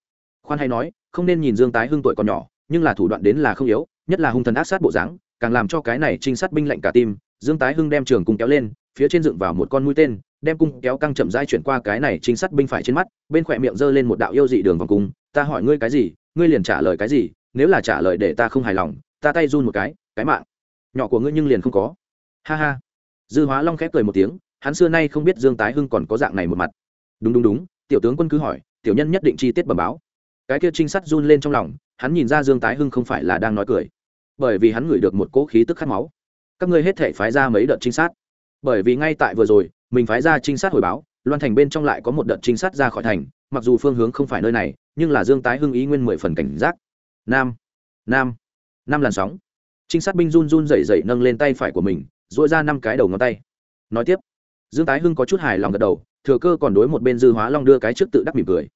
Khoan hay nói, không nên nhìn dương tái hưng tuổi còn nhỏ, nhưng là thủ đoạn đến là không yếu, nhất là hung thần ác sát bộ dáng, càng làm cho cái này trinh sát binh lệnh cả tim. Dương tái hưng đem trường cung kéo lên, phía trên dựng vào một con mũi tên đem cung kéo căng chậm rãi chuyển qua cái này trinh sát binh phải trên mắt, bên khỏe miệng giơ lên một đạo yêu dị đường vòng cung, ta hỏi ngươi cái gì? Ngươi liền trả lời cái gì? Nếu là trả lời để ta không hài lòng, ta tay run một cái cái mạng. Nhỏ của ngươi nhưng liền không có. Ha ha. Dư hóa long khép cười một tiếng, hắn xưa nay không biết dương tái hưng còn có dạng này một mặt. Đúng đúng đúng, tiểu tướng quân cứ hỏi, tiểu nhân nhất định chi tiết bẩm báo. Cái kia trinh sát run lên trong lòng, hắn nhìn ra dương tái hưng không phải là đang nói cười. Bởi vì hắn ngửi được một cỗ khí tức khát máu. Các ngươi hết thể phái ra mấy đợt trinh sát. Bởi vì ngay tại vừa rồi mình phái ra trinh sát hồi báo, loan thành bên trong lại có một đợt trinh sát ra khỏi thành, mặc dù phương hướng không phải nơi này, nhưng là dương tái hưng ý nguyên mười phần cảnh giác. Nam nam năm làn sóng. Trinh sát binh run run rẩy rẩy nâng lên tay phải của mình dội ra năm cái đầu ngón tay. Nói tiếp, dương tái hưng có chút hài lòng gật đầu, thừa cơ còn đối một bên dư hóa long đưa cái trước tự đắc mỉm cười.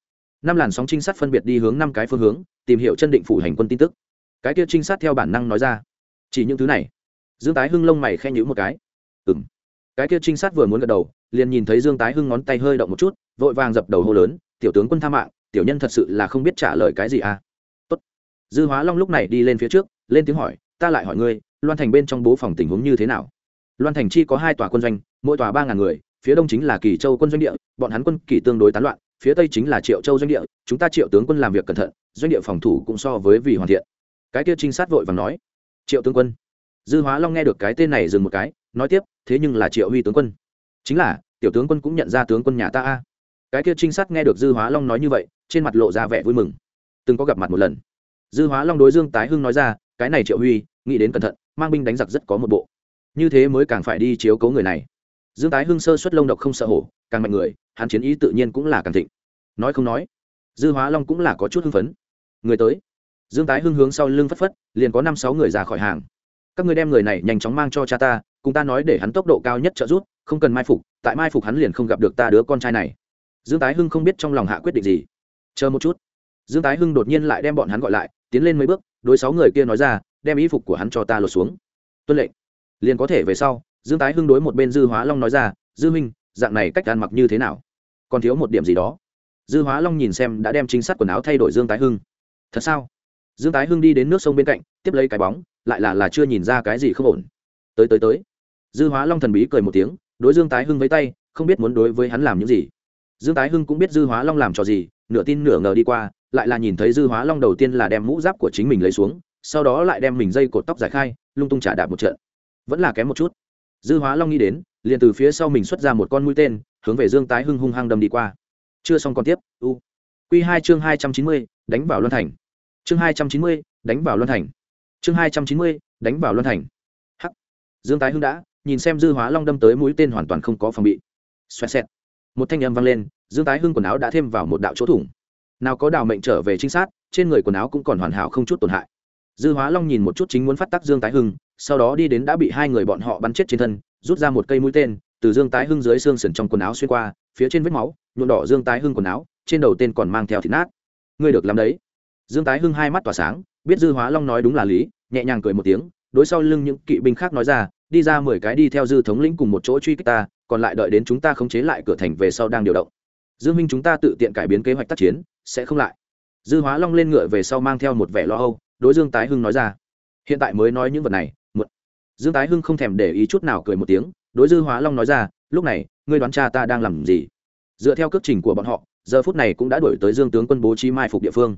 Năm làn sóng trinh sát phân biệt đi hướng năm cái phương hướng, tìm hiểu chân định phủ hành quân tin tức. Cái kia trinh sát theo bản năng nói ra, chỉ những thứ này. Dương tái hưng lông mày khen nhữ một cái. Ừ m cái kia trinh sát vừa muốn gật đầu, liền nhìn thấy dương tái hưng ngón tay hơi động một chút, vội vàng dập đầu hô lớn, tiểu tướng quân tha mạng, tiểu nhân thật sự là không biết trả lời cái gì à. Tốt. dư hóa long lúc này đi lên phía trước, lên tiếng hỏi, ta lại hỏi ngươi, loan thành bên trong bố phòng tình huống như thế nào? Loan thành chi có hai tòa quân doanh, mỗi tòa ba ngàn người, phía đông chính là kỳ châu quân doanh địa, bọn hắn quân kỳ tương đối tán loạn, phía tây chính là triệu châu doanh địa, chúng ta triệu tướng quân làm việc cẩn thận, doanh địa phòng thủ cũng so với vì hoàn thiện. Cái kia trinh sát vội và nói, triệu tướng quân. Dư hóa long nghe được cái tên này dừng một cái nói tiếp, thế nhưng là triệu huy tướng quân. Chính là, tiểu tướng quân cũng nhận ra tướng quân nhà ta a. Cái kia trinh sát nghe được dư hóa long nói như vậy, trên mặt lộ ra vẻ vui mừng. Từng có gặp mặt một lần. Dư hóa long đối dương tái hưng nói ra, cái này triệu huy, nghĩ đến cẩn thận, mang binh đánh giặc rất có một bộ. Như thế mới càng phải đi chiếu cố người này. Dương tái hưng sơ xuất lông độc không sợ hổ, càng mạnh người, hắn chiến ý tự nhiên cũng là càng thịnh. Nói không nói, dư hóa long cũng là có chút hưng phấn. Người tới. Dương tái hưng hướng sau lưng phất phất, liền có năm sáu người ra khỏi hàng. Các người đem người này nhanh chóng mang cho cha ta cùng ta nói để hắn tốc độ cao nhất trợ giúp, không cần mai phục, tại mai phục hắn liền không gặp được ta đứa con trai này. Dương tái hưng không biết trong lòng hạ quyết định gì. Chờ một chút. Dương tái hưng đột nhiên lại đem bọn hắn gọi lại, tiến lên mấy bước, đối sáu người kia nói ra, đem y phục của hắn cho ta lột xuống. Tuân lệnh. Liền có thể về sau, dương tái hưng đối một bên dư hóa long nói ra, dư minh dạng này cách ăn mặc như thế nào? Còn thiếu một điểm gì đó. Dư hóa long nhìn xem đã đem chính sát quần áo thay đổi dương tái hưng. Thật sao? Dương tái hưng đi đến nước sông bên cạnh, tiếp lấy cái bóng, lại là là chưa nhìn ra cái gì không ổn. Tới tới tới dư hóa long thần bí cười một tiếng, đối dương tái hưng với tay, không biết muốn đối với hắn làm những gì. Dương tái hưng cũng biết dư hóa long làm trò gì, nửa tin nửa ngờ đi qua, lại là nhìn thấy dư hóa long đầu tiên là đem mũ giáp của chính mình lấy xuống, sau đó lại đem mình dây cột tóc giải khai, lung tung trả đạp một trận. Vẫn là kém một chút. Dư hóa long nghĩ đến, liền từ phía sau mình xuất ra một con mũi tên, hướng về dương tái hưng hung hăng đâm đi qua. Chưa xong còn tiếp, u. Q hai chương hai trăm chín mươi, đánh vào luân thành. Chương hai trăm chín mươi, đánh vào luân thành. Chương hai trăm chín mươi, đánh vào luân thành. Hắc. Dương tái hưng đã nhìn xem dư hóa long đâm tới mũi tên hoàn toàn không có phòng bị. Xoẹt xẹt. Một thanh âm vang lên, dương tái hưng quần áo đã thêm vào một đạo chỗ thủng. Nào có đào mệnh trở về trinh sát, trên người quần áo cũng còn hoàn hảo không chút tổn hại. Dư hóa long nhìn một chút chính muốn phát tác dương tái hưng, sau đó đi đến đã bị hai người bọn họ bắn chết trên thân, rút ra một cây mũi tên, từ dương tái hưng dưới xương sườn trong quần áo xuyên qua, phía trên vết máu, nhuộm đỏ dương tái hưng quần áo, trên đầu tên còn mang theo thịt nát. Ngươi được làm đấy. Dương tái hưng hai mắt tỏa sáng, biết dư hóa long nói đúng là lý, nhẹ nhàng cười một tiếng, đối sau lưng những kỵ binh khác nói ra đi ra mười cái đi theo dư thống lĩnh cùng một chỗ truy kích ta, còn lại đợi đến chúng ta khống chế lại cửa thành về sau đang điều động. Dương minh chúng ta tự tiện cải biến kế hoạch tác chiến, sẽ không lại. Dư hóa long lên ngựa về sau mang theo một vẻ lo âu, đối dương tái hưng nói ra. Hiện tại mới nói những vật này một dương tái hưng không thèm để ý chút nào cười một tiếng, đối dư hóa long nói ra, lúc này, ngươi đoán cha ta đang làm gì? Dựa theo cước trình của bọn họ, giờ phút này cũng đã đổi tới dương tướng quân bố trí mai phục địa phương.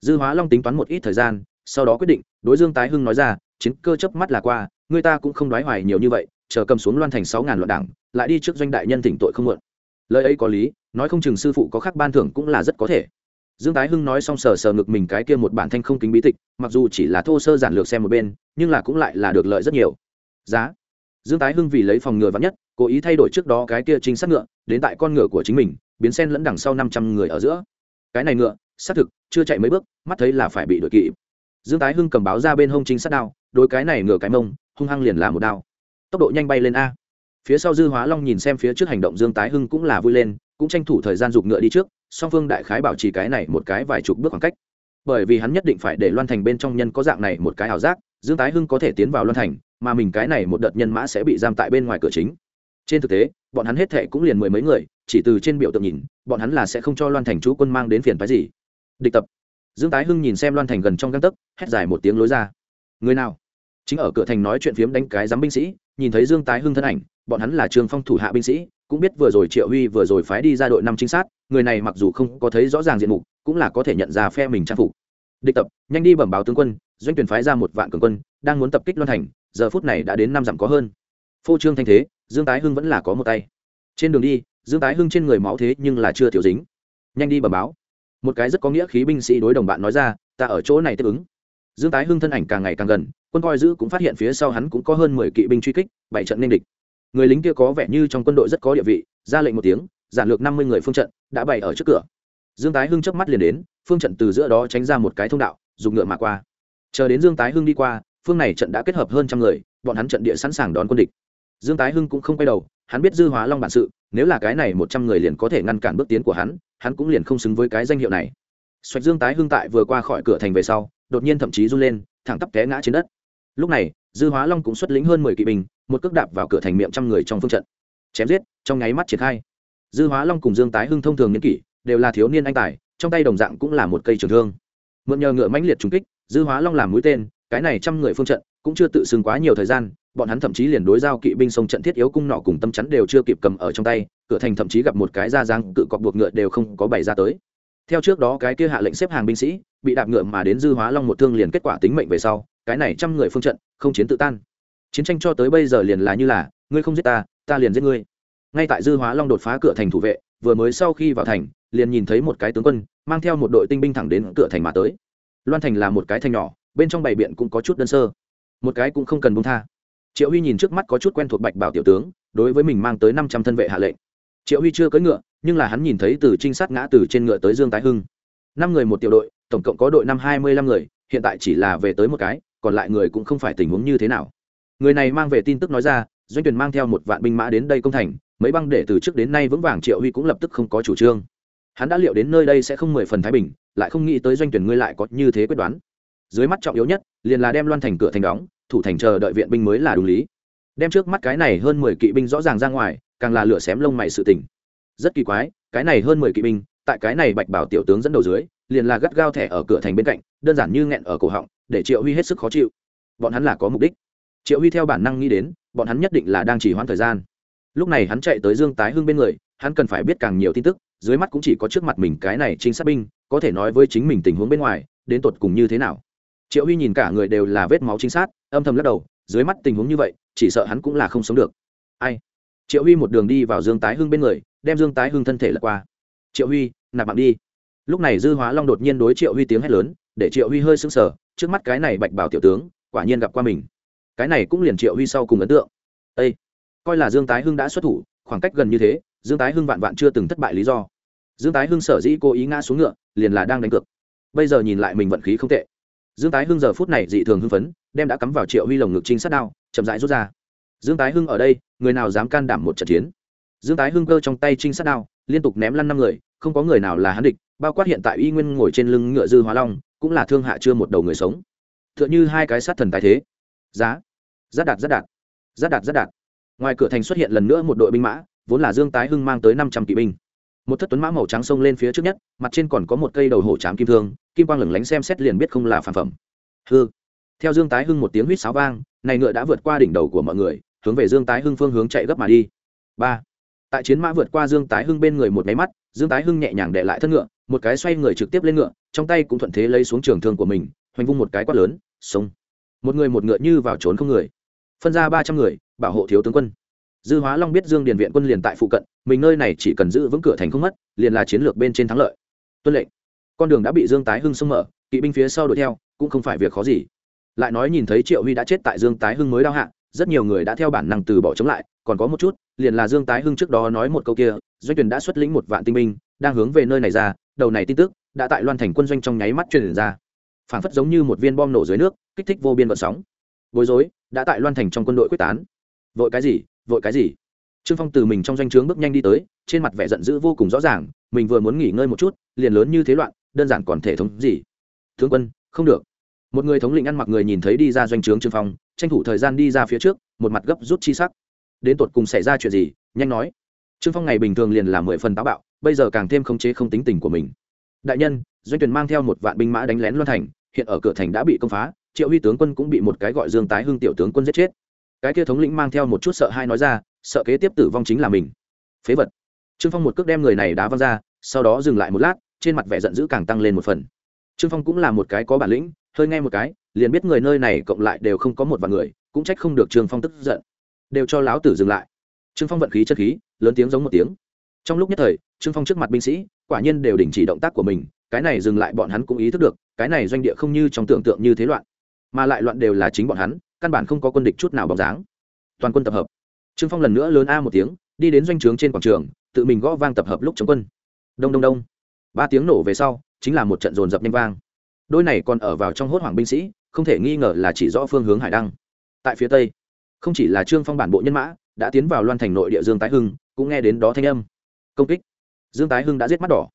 Dư hóa long tính toán một ít thời gian, sau đó quyết định, đối dương tái hưng nói ra, chiến cơ chớp mắt là qua người ta cũng không nói hoài nhiều như vậy, chờ cầm xuống loan thành sáu ngàn loạn đảng, lại đi trước doanh đại nhân tỉnh tội không muộn lời ấy có lý, nói không chừng sư phụ có khác ban thưởng cũng là rất có thể. Dương tái hưng nói xong sờ sờ ngực mình cái kia một bản thanh không kính bí tịch, mặc dù chỉ là thô sơ giản lược xem một bên, nhưng là cũng lại là được lợi rất nhiều. Giá. Dương tái hưng vì lấy phòng ngừa vắn nhất, cố ý thay đổi trước đó cái kia chính xác ngựa, đến tại con ngựa của chính mình, biến sen lẫn đằng sau năm trăm người ở giữa. Cái này ngựa, xác thực, chưa chạy mấy bước, mắt thấy là phải bị đuổi kỵ dương tái hưng cầm báo ra bên hông chính sát đao đôi cái này ngựa cái mông hung hăng liền là một đao. Tốc độ nhanh bay lên a. Phía sau dư hóa long nhìn xem phía trước hành động dương tái hưng cũng là vui lên, cũng tranh thủ thời gian giục ngựa đi trước, song phương đại khái bảo trì cái này một cái vài chục bước khoảng cách. Bởi vì hắn nhất định phải để loan thành bên trong nhân có dạng này một cái ảo giác, dương tái hưng có thể tiến vào loan thành, mà mình cái này một đợt nhân mã sẽ bị giam tại bên ngoài cửa chính. Trên thực tế, bọn hắn hết thệ cũng liền mười mấy người, chỉ từ trên biểu tượng nhìn, bọn hắn là sẽ không cho loan thành chú quân mang đến phiền phái gì. Địch tập. Dương tái hưng nhìn xem loan thành gần trong găng tấc, hét dài một tiếng lối ra. Người nào? Chính ở cửa thành nói chuyện phiếm đánh cái giám binh sĩ, nhìn thấy dương tái hưng thân ảnh, bọn hắn là trường phong thủ hạ binh sĩ, cũng biết vừa rồi triệu huy vừa rồi phái đi ra đội năm trinh sát, người này mặc dù không có thấy rõ ràng diện mục, cũng là có thể nhận ra phe mình trang phục. Địch tập, nhanh đi bẩm báo tướng quân, doanh tuyển phái ra một vạn cường quân, đang muốn tập kích loan thành, giờ phút này đã đến năm dặm có hơn. Phô trương thanh thế, dương tái hưng vẫn là có một tay. Trên đường đi, dương tái hưng trên người máu thế nhưng là chưa thiểu dính. Nhanh đi bẩm báo. Một cái rất có nghĩa khí binh sĩ đối đồng bạn nói ra, ta ở chỗ này tiếp ứng. Dương tái hưng thân ảnh càng ngày càng gần quân coi giữ cũng phát hiện phía sau hắn cũng có hơn mười kỵ binh truy kích, bảy trận nên địch. Người lính kia có vẻ như trong quân đội rất có địa vị, ra lệnh một tiếng, giản lược năm mươi người phương trận đã bày ở trước cửa. Dương tái hưng chớp mắt liền đến, phương trận từ giữa đó tránh ra một cái thông đạo, dùng ngựa mà qua. Chờ đến dương tái hưng đi qua, phương này trận đã kết hợp hơn trăm người, bọn hắn trận địa sẵn sàng đón quân địch. Dương tái hưng cũng không quay đầu, hắn biết dư hóa long bản sự, nếu là cái này một trăm người liền có thể ngăn cản bước tiến của hắn hắn cũng liền không xứng với cái danh hiệu này. Xoạch dương tái hưng tại vừa qua khỏi cửa thành về sau, đột nhiên thậm chí run lên, thẳng tắp té ngã trên đất lúc này, dư hóa long cũng xuất lĩnh hơn mười kỵ binh, một cước đạp vào cửa thành miệng trăm người trong phương trận. Chém giết, trong nháy mắt triển khai. Dư hóa long cùng dương tái hưng thông thường n kỷ, đều là thiếu niên anh tài, trong tay đồng dạng cũng là một cây trường thương. Mượn nhờ ngựa mãnh liệt trúng kích, dư hóa long làm mũi tên, cái này trăm người phương trận cũng chưa tự xưng quá nhiều thời gian, bọn hắn thậm chí liền đối giao kỵ binh sông trận thiết yếu cung nọ cùng tâm chắn đều chưa kịp cầm ở trong tay, cửa thành thậm chí gặp một cái da giang cự cọc buộc ngựa đều không có bày ra tới. Theo trước đó cái kia hạ lệnh xếp hàng binh sĩ, bị đạp ngựa mà đến dư hóa long một thương liền kết quả tính mệnh về sau cái này trăm người phương trận, không chiến tự tan. Chiến tranh cho tới bây giờ liền là như là, ngươi không giết ta ta liền giết ngươi. Ngay tại dư hóa long đột phá cửa thành thủ vệ, vừa mới sau khi vào thành, liền nhìn thấy một cái tướng quân, mang theo một đội tinh binh thẳng đến cửa thành mà tới. Loan thành là một cái thành nhỏ, bên trong bày biện cũng có chút đơn sơ. Một cái cũng không cần bông tha. Triệu huy nhìn trước mắt có chút quen thuộc bạch bảo tiểu tướng, đối với mình mang tới năm trăm thân vệ hạ lệnh. Triệu huy chưa cưỡi ngựa, nhưng là hắn nhìn thấy từ trinh sát ngã từ trên ngựa tới dương tái hưng. Năm người một tiểu đội, tổng cộng có đội năm hai mươi lăm người, hiện tại chỉ là về tới một cái còn lại người cũng không phải tình huống như thế nào. Người này mang về tin tức nói ra, doanh tuyển mang theo một vạn binh mã đến đây công thành, mấy băng để từ trước đến nay vững vàng triệu huy cũng lập tức không có chủ trương. Hắn đã liệu đến nơi đây sẽ không mười phần thái bình, lại không nghĩ tới doanh tuyển ngươi lại có như thế quyết đoán. Dưới mắt trọng yếu nhất, liền là đem loan thành cửa thành đóng, thủ thành chờ đợi viện binh mới là đúng lý. Đem trước mắt cái này hơn mười kỵ binh rõ ràng ra ngoài, càng là lửa xém lông mày sự tình. Rất kỳ quái, cái này hơn mười kỵ binh, tại cái này bạch bảo tiểu tướng dẫn đầu dưới liền là gắt gao thẻ ở cửa thành bên cạnh, đơn giản như nghẹn ở cổ họng, để triệu huy hết sức khó chịu. Bọn hắn là có mục đích. Triệu huy theo bản năng nghĩ đến, bọn hắn nhất định là đang chỉ hoãn thời gian. Lúc này hắn chạy tới dương tái hưng bên người, hắn cần phải biết càng nhiều tin tức, dưới mắt cũng chỉ có trước mặt mình cái này trinh sát binh, có thể nói với chính mình tình huống bên ngoài, đến tột cùng như thế nào. Triệu huy nhìn cả người đều là vết máu chính xác âm thầm lắc đầu, dưới mắt tình huống như vậy, chỉ sợ hắn cũng là không sống được. Ai? Triệu huy một đường đi vào dương tái hưng bên người, đem dương tái hưng thân thể lật qua. Triệu huy, nạp mạng đi lúc này dư hóa long đột nhiên đối triệu huy tiếng hét lớn, để triệu huy hơi sưng sờ, trước mắt cái này bạch bảo tiểu tướng, quả nhiên gặp qua mình. Cái này cũng liền triệu huy sau cùng ấn tượng. Â coi là dương tái hưng đã xuất thủ, khoảng cách gần như thế, dương tái hưng vạn vạn chưa từng thất bại lý do. Dương tái hưng sở dĩ cố ý ngã xuống ngựa, liền là đang đánh cược. Bây giờ nhìn lại mình vận khí không tệ. Dương tái hưng giờ phút này dị thường hưng phấn, đem đã cắm vào triệu huy lồng ngực trinh sát đao, chậm rãi rút ra. Dương tái hưng ở đây, người nào dám can đảm một trận chiến? Dương tái hưng cơ trong tay trinh sát đao, liên tục ném lăn năm người không có người nào là hắn địch, bao quát hiện tại y nguyên ngồi trên lưng ngựa dư hóa long, cũng là thương hạ chưa một đầu người sống. T h ư ợ n h ư hai cái sát thần tài thế. Giá. Giáp đạt giáp đạt giáp đạt giáp đạt ngoài cửa thành xuất hiện lần nữa một đội binh mã, vốn là dương tái hưng mang tới năm trăm kỵ binh. Một thất tuấn mã màu trắng xông lên phía trước nhất, mặt trên còn có một cây đầu hổ trám kim thương, kim quang lửng lánh xem xét liền biết không là phản phẩm. Hư. Theo dương tái hưng một tiếng huýt sáo vang, này ngựa đã vượt qua đỉnh đầu của mọi người, hướng về dương tái hưng phương hướng chạy gấp mà đi. Ba tại chiến mã vượt qua dương tái hưng bên người một máy mắt, dương tái hưng nhẹ nhàng đệ lại thân ngựa, một cái xoay người trực tiếp lên ngựa, trong tay cũng thuận thế lấy xuống trường thương của mình, hoành vung một cái quát lớn sống một người một ngựa như vào trốn không người. Phân ra ba trăm người, bảo hộ thiếu tướng quân. Dư hóa long biết dương điền viện quân liền tại phụ cận, mình nơi này chỉ cần giữ vững cửa thành không mất, liền là chiến lược bên trên thắng lợi. Tuân lệnh. Con đường đã bị dương tái hưng xông mở, kỵ binh phía sau đuổi theo, cũng không phải việc khó gì. Lại nói nhìn thấy triệu huy đã chết tại dương tái hưng mới đau hạ, rất nhiều người đã theo bản năng từ bỏ chống lại, còn có một chút liền là dương tái hưng trước đó nói một câu kia, doanh tuyển đã xuất lĩnh một vạn tinh binh, đang hướng về nơi này ra, đầu này tin tức đã tại loan thành quân doanh trong nháy mắt truyền ra. Phản phất giống như một viên bom nổ dưới nước, kích thích vô biên vận sóng. Bối rối, đã tại loan thành trong quân đội quyết tán. Vội cái gì, vội cái gì? Trương phong từ mình trong doanh trướng bước nhanh đi tới, trên mặt vẻ giận dữ vô cùng rõ ràng, mình vừa muốn nghỉ ngơi một chút, liền lớn như thế loạn, đơn giản còn thể thống gì? Tướng quân, không được. Một người thống lĩnh ăn mặc người nhìn thấy đi ra doanh trướng trương phong, tranh thủ thời gian đi ra phía trước, một mặt gấp rút chi sắc đến tột cùng xảy ra chuyện gì, nhanh nói. Trương phong ngày bình thường liền là mười phần táo bạo, bây giờ càng thêm khống chế không tính tình của mình. Đại nhân, doanh tuyển mang theo một vạn binh mã đánh lén loan thành, hiện ở cửa thành đã bị công phá, triệu huy tướng quân cũng bị một cái gọi dương tái hưng tiểu tướng quân giết chết. Cái kia thống lĩnh mang theo một chút sợ hai nói ra, sợ kế tiếp tử vong chính là mình. Phế vật. Trương phong một cước đem người này đá văng ra, sau đó dừng lại một lát, trên mặt vẻ giận dữ càng tăng lên một phần. Trương phong cũng là một cái có bản lĩnh, hơi nghe một cái, liền biết người nơi này cộng lại đều không có một vạn người, cũng trách không được trương phong tức giận đều cho lão tử dừng lại. Trương phong vận khí chất khí, lớn tiếng giống một tiếng. Trong lúc nhất thời, trương phong trước mặt binh sĩ, quả nhiên đều đình chỉ động tác của mình, cái này dừng lại bọn hắn cũng ý thức được, cái này doanh địa không như trong tưởng tượng như thế loạn, mà lại loạn đều là chính bọn hắn, căn bản không có quân địch chút nào bóng dáng. Toàn quân tập hợp. Trương phong lần nữa lớn a một tiếng, đi đến doanh trướng trên quảng trường, tự mình gõ vang tập hợp lúc chống quân. Đông đông đông. Ba tiếng nổ về sau, chính là một trận dồn dập nhanh vang. Đôi này còn ở vào trong hốt hoảng binh sĩ, không thể nghi ngờ là chỉ rõ phương hướng hải đăng. Tại phía tây không chỉ là trương phong bản bộ nhân mã, đã tiến vào loan thành nội địa dương tái hưng, cũng nghe đến đó thanh âm. Công kích. Dương tái hưng đã giết mắt đỏ.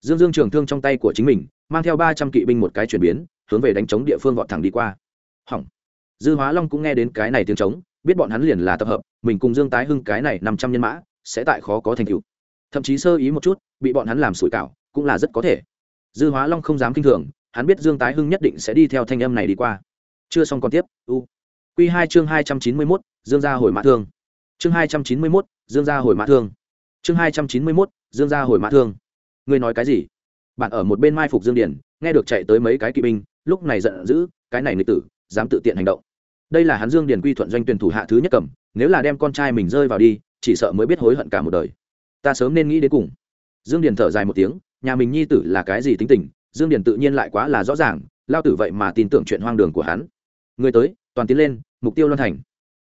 Dương dương trường thương trong tay của chính mình, mang theo ba trăm kỵ binh một cái chuyển biến, hướng về đánh chống địa phương vọt thẳng đi qua. Hỏng. Dư hóa long cũng nghe đến cái này tiếng trống, biết bọn hắn liền là tập hợp, mình cùng dương tái hưng cái này năm trăm nhân mã, sẽ tại khó có thành tựu. Thậm chí sơ ý một chút, bị bọn hắn làm sủi cảo, cũng là rất có thể. Dư hóa long không dám kinh thường, hắn biết dương tái hưng nhất định sẽ đi theo thanh âm này đi qua. Chưa xong còn tiếp. U. Quy hai chương hai trăm chín mươi mốt, dương gia hồi mã thương. Chương hai trăm chín mươi mốt, dương gia hồi mã thương. Chương hai trăm chín mươi mốt, dương gia hồi mã thương. Ngươi nói cái gì? Bạn ở một bên mai phục dương điển nghe được chạy tới mấy cái kỵ binh, lúc này giận dữ, cái này nữ tử, dám tự tiện hành động. Đây là hắn dương điền quy thuận doanh tuyển thủ hạ thứ nhất cầm, nếu là đem con trai mình rơi vào đi, chỉ sợ mới biết hối hận cả một đời. Ta sớm nên nghĩ đến cùng. Dương điền thở dài một tiếng, nhà mình nhi tử là cái gì tính tình, dương điền tự nhiên lại quá là rõ ràng, lao tử vậy mà tin tưởng chuyện hoang đường của hắn người tới, toàn tiến lên, mục tiêu loan thành.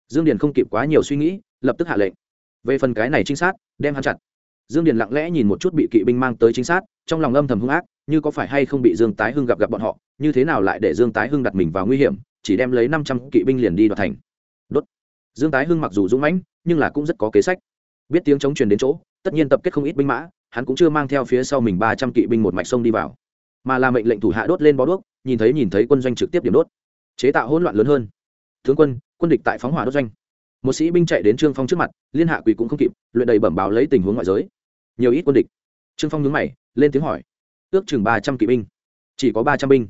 Dương điền không kịp quá nhiều suy nghĩ, lập tức hạ lệnh. Về phần cái này trinh sát, đem hắn chặt. Dương điền lặng lẽ nhìn một chút bị kỵ binh mang tới trinh sát, trong lòng âm thầm hung ác, như có phải hay không bị dương tái hưng gặp gặp bọn họ, như thế nào lại để dương tái hưng đặt mình vào nguy hiểm, chỉ đem lấy năm trăm kỵ binh liền đi đoạt thành. Đốt. Dương tái hưng mặc dù dũng mãnh, nhưng là cũng rất có kế sách. Biết tiếng chống truyền đến chỗ, tất nhiên tập kết không ít binh mã, hắn cũng chưa mang theo phía sau mình ba trăm kỵ binh một mạch sông đi vào. Mà là mệnh lệnh thủ hạ đốt lên bó đuốc, nhìn thấy nhìn thấy quân doanh trực tiếp điểm đốt chế tạo hỗn loạn lớn hơn. Tướng quân quân địch tại phóng hỏa đốt doanh. Một sĩ binh chạy đến trương phong trước mặt, liên hạ quỷ cũng không kịp, luyện đầy bẩm báo lấy tình huống ngoại giới. Nhiều ít quân địch. Trương phong nhướng mày, lên tiếng hỏi. Ước chừng ba trăm kỵ binh. Chỉ có ba trăm binh.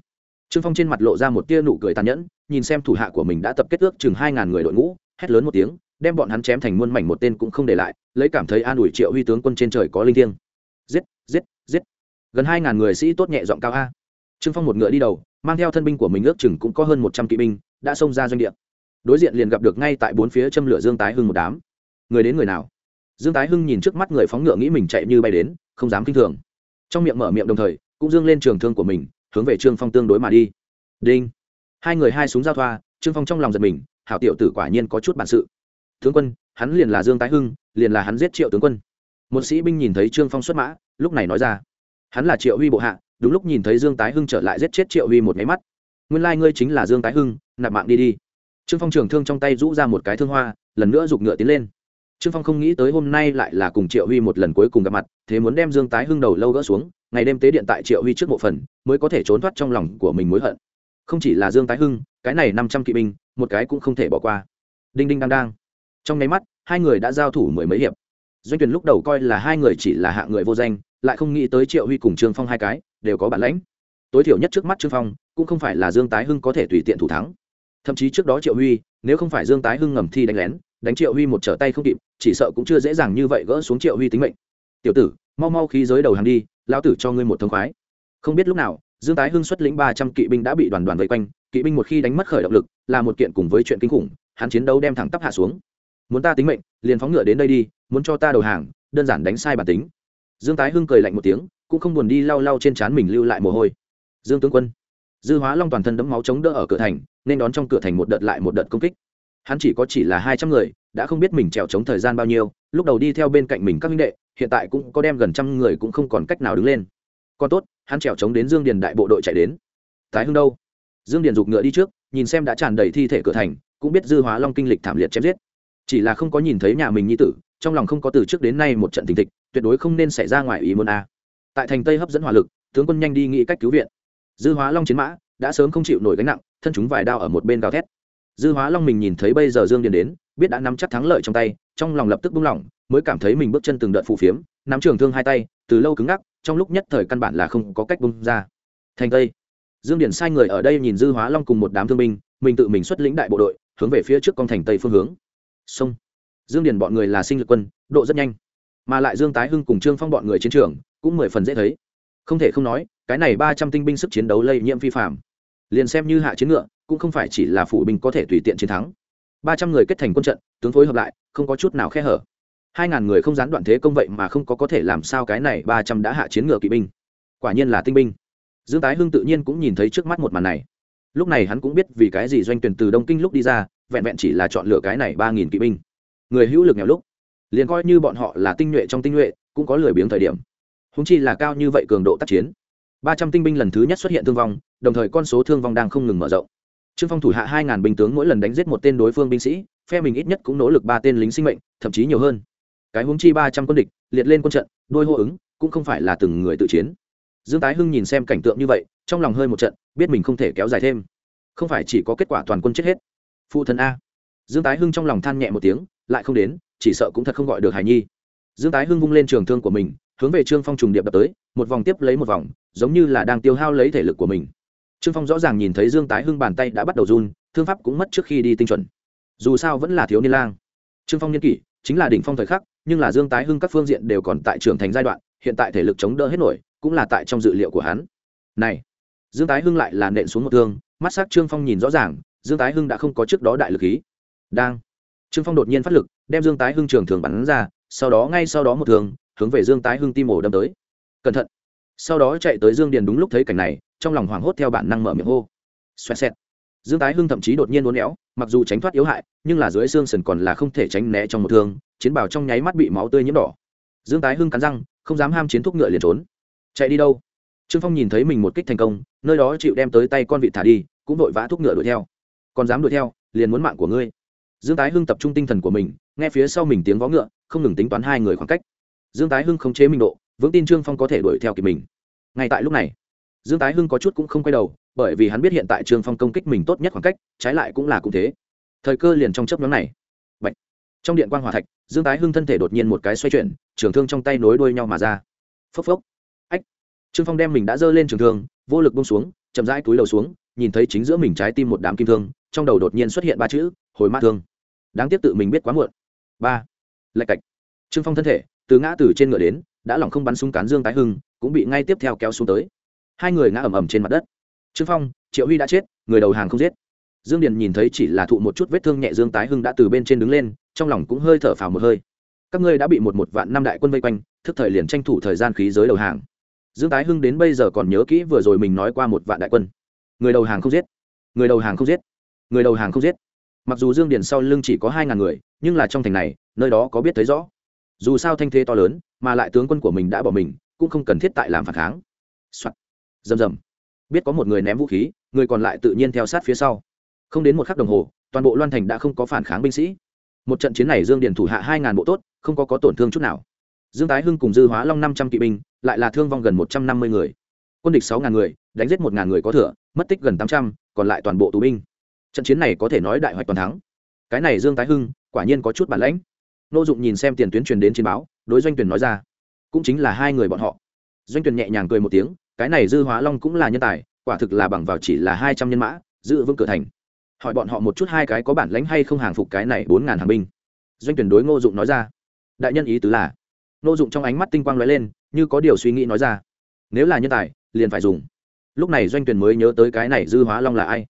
Trương phong trên mặt lộ ra một tia nụ cười tàn nhẫn, nhìn xem thủ hạ của mình đã tập kết ước chừng hai ngàn người đội ngũ, hét lớn một tiếng, đem bọn hắn chém thành muôn mảnh một tên cũng không để lại, lấy cảm thấy an ủi triệu huy tướng quân trên trời có linh thiêng. Giết giết giết. Gần hai ngàn người sĩ tốt nhẹ giọng cao a. Trương phong một ngựa đi đầu mang theo thân binh của mình ước chừng cũng có hơn một trăm kỵ binh, đã xông ra doanh địa. Đối diện liền gặp được ngay tại bốn phía châm lửa dương tái hưng một đám. Người đến người nào? Dương tái hưng nhìn trước mắt người phóng ngựa nghĩ mình chạy như bay đến, không dám kinh thường. Trong miệng mở miệng đồng thời, cũng dương lên trường thương của mình, hướng về trương phong tương đối mà đi. Đinh. Hai người hai súng giao thoa, trương phong trong lòng giật mình, hảo tiểu tử quả nhiên có chút bản sự. Tướng quân, hắn liền là dương tái hưng, liền là hắn giết triệu tướng quân. Một sĩ binh nhìn thấy trương phong xuất mã, lúc này nói ra. Hắn là triệu huy bộ hạ đúng lúc nhìn thấy dương tái hưng trở lại giết chết triệu huy một máy mắt. Nguyên lai、like、ngươi chính là dương tái hưng, nạp mạng đi đi. Trương phong trường thương trong tay rũ ra một cái thương hoa, lần nữa giục ngựa tiến lên. Trương phong không nghĩ tới hôm nay lại là cùng triệu huy một lần cuối cùng gặp mặt, thế muốn đem dương tái hưng đầu lâu gỡ xuống, ngày đêm tế điện tại triệu huy trước bộ phần, mới có thể trốn thoát trong lòng của mình mối hận. Không chỉ là dương tái hưng, cái này năm trăm kỵ binh, một cái cũng không thể bỏ qua. Đinh đinh đang đang trong nháy mắt, hai người đã giao thủ mười mấy hiệp. Doanh tuyển lúc đầu coi là hai người chỉ là hạ người vô danh, lại không nghĩ tới triệu huy cùng trương phong hai cái đều có bản lãnh. Tối thiểu nhất trước mắt trương phong, cũng không phải là dương tái hưng có thể tùy tiện thủ thắng. Thậm chí trước đó triệu huy, nếu không phải dương tái hưng ngầm thi đánh lén, đánh triệu huy một trở tay không kịp, chỉ sợ cũng chưa dễ dàng như vậy gỡ xuống triệu huy tính mệnh. Tiểu tử, mau mau khí giới đầu hàng đi, lão tử cho ngươi một thông khoái. Không biết lúc nào, dương tái hưng xuất lĩnh ba trăm kỵ binh đã bị đoàn đoàn vây quanh, kỵ binh một khi đánh mất khởi động lực, là một kiện cùng với chuyện kinh khủng, hắn chiến đấu đem thẳng tắp hạ xuống. Muốn ta tính mệnh, liền phóng ngựa đến đây đi, muốn cho ta đầu hàng, đơn giản đánh sai bản tính. Dương tái hưng cười lạnh một tiếng cũng không buồn đi lau lau trên trán mình lưu lại mồ hôi. Dương tướng quân, dư hóa long toàn thân đẫm máu chống đỡ ở cửa thành, nên đón trong cửa thành một đợt lại một đợt công kích. Hắn chỉ có chỉ là hai trăm người, đã không biết mình trèo chống thời gian bao nhiêu, lúc đầu đi theo bên cạnh mình các minh đệ, hiện tại cũng có đem gần trăm người cũng không còn cách nào đứng lên. Còn tốt, hắn trèo chống đến dương điền đại bộ đội chạy đến. Tái hưng đâu? Dương điền giục ngựa đi trước, nhìn xem đã tràn đầy thi thể cửa thành, cũng biết dư hóa long kinh lịch thảm liệt chém giết. Chỉ là không có nhìn thấy nhà mình nhi tử, trong lòng không có từ trước đến nay một trận tình thịch, tuyệt đối không nên xảy ra ngoài ý muốn a tại thành tây hấp dẫn hỏa lực, tướng quân nhanh đi nghĩ cách cứu viện. Dư hóa long chiến mã đã sớm không chịu nổi gánh nặng, thân chúng vài đao ở một bên gào thét. Dư hóa long mình nhìn thấy bây giờ dương điền đến, biết đã nắm chắc thắng lợi trong tay, trong lòng lập tức buông lỏng mới cảm thấy mình bước chân từng đợt phù phiếm, nắm trường thương hai tay, từ lâu cứng ngắc, trong lúc nhất thời căn bản là không có cách bung ra. Thành tây. Dương điển sai người ở đây nhìn dư hóa long cùng một đám thương binh, mình tự mình xuất lĩnh đại bộ đội, hướng về phía trước con thành tây phương hướng. Sông dương điển bọn người là sinh lực quân, độ rất nhanh mà lại dương tái hưng cùng trương phong bọn người chiến trường cũng mười phần dễ thấy. Không thể không nói, cái này ba trăm tinh binh sức chiến đấu lây nhiễm vi phạm liền xem như hạ chiến ngựa, cũng không phải chỉ là phủ binh có thể tùy tiện chiến thắng. Ba trăm người kết thành quân trận, tướng phối hợp lại, không có chút nào khe hở. Hai ngàn người không gián đoạn thế công vậy mà không có có thể làm sao cái này ba trăm đã hạ chiến ngựa kỵ binh. Quả nhiên là tinh binh. Dương tái hưng tự nhiên cũng nhìn thấy trước mắt một màn này. Lúc này hắn cũng biết vì cái gì doanh tuyển từ đông kinh lúc đi ra, vẹn vẹn chỉ là chọn lựa cái này ba nghìn kỵ binh. Người hữu lực nghèo lúc liền coi như bọn họ là tinh nhuệ trong tinh nhuệ, cũng có lười biếng thời điểm. Húng chi là cao như vậy cường độ tác chiến. Ba trăm tinh binh lần thứ nhất xuất hiện thương vong, đồng thời con số thương vong đang không ngừng mở rộng. Trương phong thủ hạ hai ngàn binh tướng mỗi lần đánh giết một tên đối phương binh sĩ, phe mình ít nhất cũng nỗ lực ba tên lính sinh mệnh, thậm chí nhiều hơn. Cái huống chi ba trăm quân địch, liệt lên quân trận, đôi hô ứng, cũng không phải là từng người tự chiến. Dương tái hưng nhìn xem cảnh tượng như vậy, trong lòng hơi một trận, biết mình không thể kéo dài thêm. Không phải chỉ có kết quả toàn quân chết hết. Phụ thân a. Dương tái hưng trong lòng than nhẹ một tiếng, lại không đến chỉ sợ cũng thật không gọi được hải nhi. Dương tái hưng vung lên trường thương của mình, hướng về trương phong trùng điệp đập tới, một vòng tiếp lấy một vòng, giống như là đang tiêu hao lấy thể lực của mình. Trương phong rõ ràng nhìn thấy dương tái hưng bàn tay đã bắt đầu run, thương pháp cũng mất trước khi đi tinh chuẩn. Dù sao vẫn là thiếu niên lang. Trương phong niên kỷ, chính là đỉnh phong thời khắc, nhưng là dương tái hưng các phương diện đều còn tại trưởng thành giai đoạn, hiện tại thể lực chống đỡ hết nổi, cũng là tại trong dự liệu của hắn. Này, dương tái hưng lại là nện xuống một thương, mắt s á c trương phong nhìn rõ ràng, dương tái hưng đã không có trước đó đại lực khí. Đang trương phong đột nhiên phát lực, đem dương tái hưng trường thường bắn ra, sau đó ngay sau đó một thường, hướng về dương tái hưng tim ổ đâm tới. Cẩn thận. Sau đó chạy tới dương điền đúng lúc thấy cảnh này, trong lòng hoảng hốt theo bản năng mở miệng hô. Xoẹt xẹt. Dương tái hưng thậm chí đột nhiên uốn éo, mặc dù tránh thoát yếu hại, nhưng là dưới xương sần còn là không thể tránh né trong một thương, chiến bào trong nháy mắt bị máu tươi nhiễm đỏ. Dương tái hưng cắn răng, không dám ham chiến thúc ngựa liền trốn. Chạy đi đâu? Trương phong nhìn thấy mình một kích thành công, nơi đó chịu đem tới tay con vị thả đi, cũng vội vã thúc ngựa đuổi theo. Còn dám đuổi theo, liền muốn mạng của ngươi dương tái hưng tập trung tinh thần của mình, nghe phía sau mình tiếng vó ngựa, không ngừng tính toán hai người khoảng cách. Dương tái hưng không chế minh độ, vững tin trương phong có thể đuổi theo kịp mình. Ngay tại lúc này, dương tái hưng có chút cũng không quay đầu, bởi vì hắn biết hiện tại trương phong công kích mình tốt nhất khoảng cách, trái lại cũng là cũng thế. Thời cơ liền trong chấp nhóm này. Bạch. trong điện quan g hòa thạch, dương tái hưng thân thể đột nhiên một cái xoay chuyển, trường thương trong tay nối đuôi nhau mà ra. Phốc phốc. Ách. Trương phong đem mình đã giơ lên trường thương, vô lực bông xuống, chậm rãi túi đầu xuống, nhìn thấy chính giữa mình trái tim một đám kim thương, trong đầu đột nhiên xuất hiện ba chữ, hồi mát thương đáng tiếc tự mình biết quá muộn. Ba. Lạch cạch. Trương phong thân thể, từ ngã từ trên ngựa đến, đã lỏng không bắn súng cán dương tái hưng, cũng bị ngay tiếp theo kéo xuống tới. Hai người ngã ầm ầm trên mặt đất. Trương phong, triệu huy đã chết, người đầu hàng không giết. Dương điền nhìn thấy chỉ là thụ một chút vết thương nhẹ dương tái hưng đã từ bên trên đứng lên, trong lòng cũng hơi thở phào một hơi. Các ngươi đã bị một một vạn năm đại quân vây quanh, thức thời liền tranh thủ thời gian khí giới đầu hàng. Dương tái hưng đến bây giờ còn nhớ kỹ vừa rồi mình nói qua một vạn đại quân. Người đầu hàng không giết. Người đầu hàng không giết. Người đầu hàng không giết mặc dù dương điền sau lưng chỉ có hai ngàn người, nhưng là trong thành này, nơi đó có biết thấy rõ. Dù sao thanh thế to lớn, mà lại tướng quân của mình đã bỏ mình, cũng không cần thiết tại làm phản kháng、Soạn. dầm dầm biết có một người ném vũ khí, người còn lại tự nhiên theo sát phía sau. Không đến một khắc đồng hồ, toàn bộ loan thành đã không có phản kháng binh sĩ. Một trận chiến này dương điền thủ hạ hai ngàn bộ tốt, không có có tổn thương chút nào. Dương tái hưng cùng dư hóa long năm trăm kỵ binh, lại là thương vong gần một trăm năm mươi người. Quân địch sáu ngàn người, đánh giết một ngàn người có thừa, mất tích gần tám trăm, còn lại toàn bộ tù binh trận chiến này có thể nói đại hoạch toàn thắng. Cái này dương tái hưng, quả nhiên có chút bản lãnh. Nô dụng nhìn xem tiền tuyến truyền đến trên báo, đối doanh tuyển nói ra, cũng chính là hai người bọn họ. Doanh tuyển nhẹ nhàng cười một tiếng, cái này dư hóa long cũng là nhân tài, quả thực là bằng vào chỉ là hai trăm nhân mã, giữ vững cửa thành. Hỏi bọn họ một chút hai cái có bản lãnh hay không hàng phục cái này bốn ngàn hàng binh. Doanh tuyển đối ngô dụng nói ra, đại nhân ý tứ là. Ngô dụng trong ánh mắt tinh quang lóe lên, như có điều suy nghĩ nói ra, nếu là nhân tài, liền phải dùng. Lúc này doanh tuyển mới nhớ tới cái này dư hóa long là ai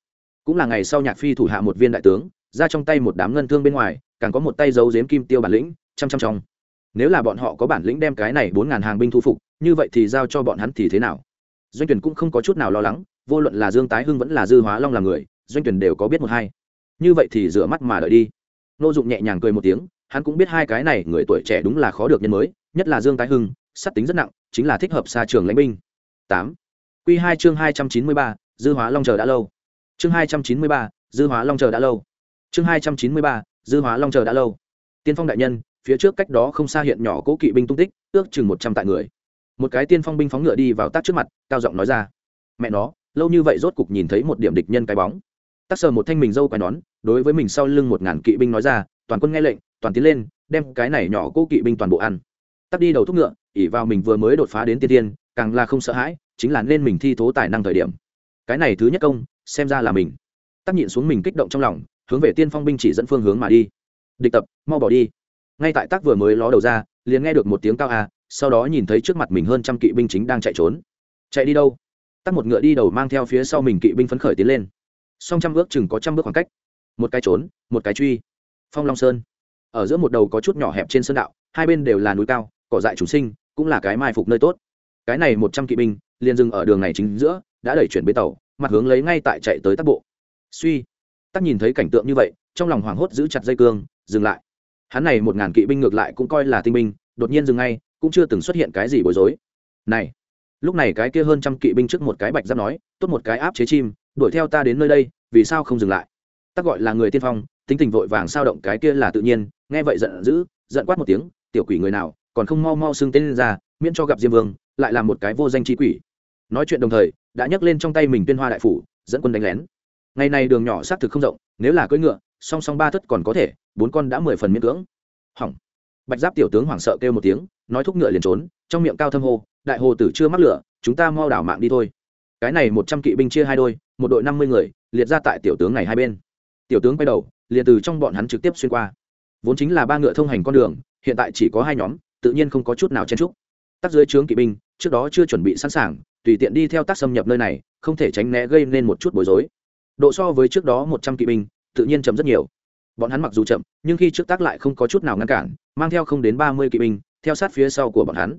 cũng là ngày sau nhạc phi thủ hạ một viên đại tướng, ra trong tay một đám ngân thương bên ngoài, càng có một tay giấu giếm kim tiêu bản lĩnh trăm trăm trong nếu là bọn họ có bản lĩnh đem cái này bốn ngàn hàng binh thu phục, như vậy thì giao cho bọn hắn thì thế nào? Doanh tuyển cũng không có chút nào lo lắng, vô luận là dương tái hưng vẫn là dư hóa long là người, doanh tuyển đều có biết một hai. Như vậy thì rửa mắt mà đợi đi. Nô dụng nhẹ nhàng cười một tiếng, hắn cũng biết hai cái này người tuổi trẻ đúng là khó được nhân mới, nhất là dương tái hưng sắt tính rất nặng, chính là thích hợp xa trường lãnh binh. Tám. Quy hai chương hai trăm chín mươi ba, dư hóa long chờ đã lâu chương hai trăm chín mươi ba, dư hóa long chờ đã lâu. Chương hai trăm chín mươi ba, dư hóa long chờ đã lâu. Tiên phong đại nhân, phía trước cách đó không xa hiện nhỏ cố kỵ binh tung tích, ước chừng một trăm tại người. Một cái tiên phong binh phóng ngựa đi vào tác trước mặt, cao giọng nói ra. Mẹ nó, lâu như vậy rốt cục nhìn thấy một điểm địch nhân cái bóng. Tác sờ một thanh mình dâu quai nón, đối với mình sau lưng một ngàn kỵ binh nói ra, toàn quân nghe lệnh, toàn tiến lên, đem cái này nhỏ cố kỵ binh toàn bộ ăn. Tắt đi đầu thúc ngựa ỉ vào mình vừa mới đột phá đến tiên tiên, càng là không sợ hãi, chính là nên mình thi thố tài năng thời điểm cái này thứ nhất công, xem ra là mình. Tắc nhịn xuống mình kích động trong lòng, hướng về tiên phong binh chỉ dẫn phương hướng mà đi. Địch tập, mau bỏ đi. Ngay tại tác vừa mới ló đầu ra, liền nghe được một tiếng cao a, sau đó nhìn thấy trước mặt mình hơn trăm kỵ binh chính đang chạy trốn. Chạy đi đâu? Tắc một ngựa đi đầu mang theo phía sau mình kỵ binh phấn khởi tiến lên. Song trăm bước chừng có trăm bước khoảng cách. Một cái trốn, một cái truy. Phong long sơn. Ở giữa một đầu có chút nhỏ hẹp trên sơn đạo, hai bên đều là núi cao, cỏ dại chủ sinh, cũng là cái mai phục nơi tốt. Cái này một trăm kỵ binh, liền dừng ở đường này chính giữa đã đẩy chuyển bến tàu, mặt hướng lấy ngay tại chạy tới tắc bộ. Suy, tắc nhìn thấy cảnh tượng như vậy, trong lòng hoảng hốt giữ chặt dây cương, dừng lại. Hắn này một ngàn kỵ binh ngược lại cũng coi là tinh binh, đột nhiên dừng ngay, cũng chưa từng xuất hiện cái gì bối rối. Này, lúc này cái kia hơn trăm kỵ binh trước một cái bạch giáp nói, tốt một cái áp chế chim, đuổi theo ta đến nơi đây, vì sao không dừng lại? Tắc gọi là người tiên phong, tính tình vội vàng sao động cái kia là tự nhiên, nghe vậy giận dữ, giận quát một tiếng, tiểu quỷ người nào, còn không mau mau xưng tên lên ra, miễn cho gặp diêm vương, lại là một cái vô danh chi quỷ. Nói chuyện đồng thời đã nhấc lên trong tay mình tuyên hoa đại phủ, dẫn quân đánh lén. Ngày này đường nhỏ xác thực không rộng, nếu là cưỡi ngựa, song song ba thất còn có thể, bốn con đã mười phần miễn cưỡng. Hỏng. Bạch giáp tiểu tướng hoảng sợ kêu một tiếng, nói thúc ngựa liền trốn, trong miệng cao thâm hô, đại hồ tử chưa mắc lửa, chúng ta mau đảo mạng đi thôi. Cái này một trăm kỵ binh chia hai đôi, một đội năm mươi người, liệt ra tại tiểu tướng này hai bên. Tiểu tướng quay đầu, liền từ trong bọn hắn trực tiếp xuyên qua. Vốn chính là ba ngựa thông hành con đường, hiện tại chỉ có hai nhóm, tự nhiên không có chút nào chen trúc tắt dưới trướng kỵ binh, trước đó chưa chuẩn bị sẵn sàng tùy tiện đi theo tác xâm nhập nơi này, không thể tránh né gây nên một chút bối rối. Độ so với trước đó một trăm kỵ binh, tự nhiên chậm rất nhiều. Bọn hắn mặc dù chậm, nhưng khi trước tác lại không có chút nào ngăn cản, mang theo không đến ba mươi kỵ binh, theo sát phía sau của bọn hắn.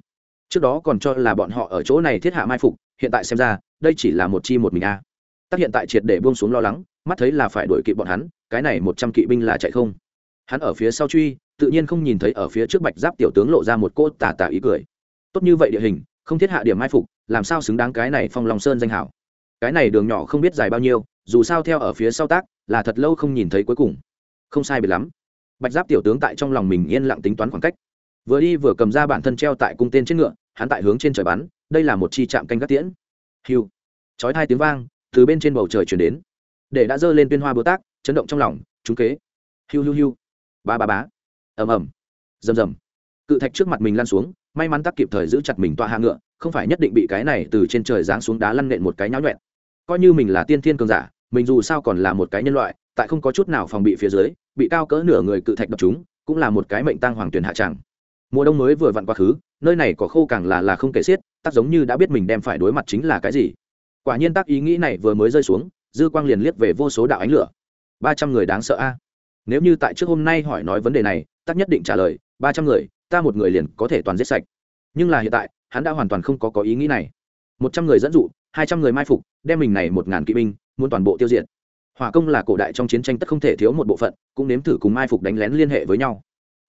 Trước đó còn cho là bọn họ ở chỗ này thiết hạ mai phục, hiện tại xem ra, đây chỉ là một chi một mình a. À. tác hiện tại triệt để buông xuống lo lắng, mắt thấy là phải đuổi kịp bọn hắn, cái này một trăm kỵ binh là chạy không. Hắn ở phía sau truy, tự nhiên không nhìn thấy ở phía trước bạch giáp tiểu tướng lộ ra một cô tà tà ý cười. Tốt như vậy địa hình, không thiết hạ điểm mai phục làm sao xứng đáng cái này phong long sơn danh hảo? Cái này đường nhỏ không biết dài bao nhiêu, dù sao theo ở phía sau tác, là thật lâu không nhìn thấy cuối cùng. Không sai biệt lắm. Bạch giáp tiểu tướng tại trong lòng mình yên lặng tính toán khoảng cách. Vừa đi vừa cầm ra bản thân treo tại cung tên trên ngựa, hắn tại hướng trên trời bắn, đây là một chi trạm canh gác tiễn. Hiu. Chói hai tiếng vang, từ bên trên bầu trời chuyển đến. Để đã dơ lên tuyên hoa búa tác, chấn động trong lòng, trúng kế. Hiu hiu hiu. Ba ba bá ầm ầm. Rầm rầm. Cự thạch trước mặt mình lan xuống, may mắn tắc kịp thời giữ chặt mình tọa hạ ngựa không phải nhất định bị cái này từ trên trời giáng xuống đá lăn nện một cái nháo nhuẹn coi như mình là tiên thiên cường giả, mình dù sao còn là một cái nhân loại, tại không có chút nào phòng bị phía dưới, bị cao cỡ nửa người cự thạch đập chúng, cũng là một cái mệnh tăng hoàng tuyển hạ tràng mùa đông mới vừa vặn quá khứ, nơi này có khô càng là là không kể xiết tác giống như đã biết mình đem phải đối mặt chính là cái gì. Quả nhiên tác ý nghĩ này vừa mới rơi xuống, dư quang liền liếc về vô số đạo ánh lửa. Ba trăm người đáng sợ a. Nếu như tại trước hôm nay hỏi nói vấn đề này tác nhất định trả lời, ba trăm người, ta một người liền có thể toàn giết sạch. Nhưng là hiện tại hắn đã hoàn toàn không có có ý nghĩ này. Một trăm người dẫn dụ, hai trăm người mai phục, đem mình này một ngàn kỵ binh, muốn toàn bộ tiêu diệt. Hỏa công là cổ đại trong chiến tranh tất không thể thiếu một bộ phận, cũng nếm thử cùng mai phục đánh lén liên hệ với nhau.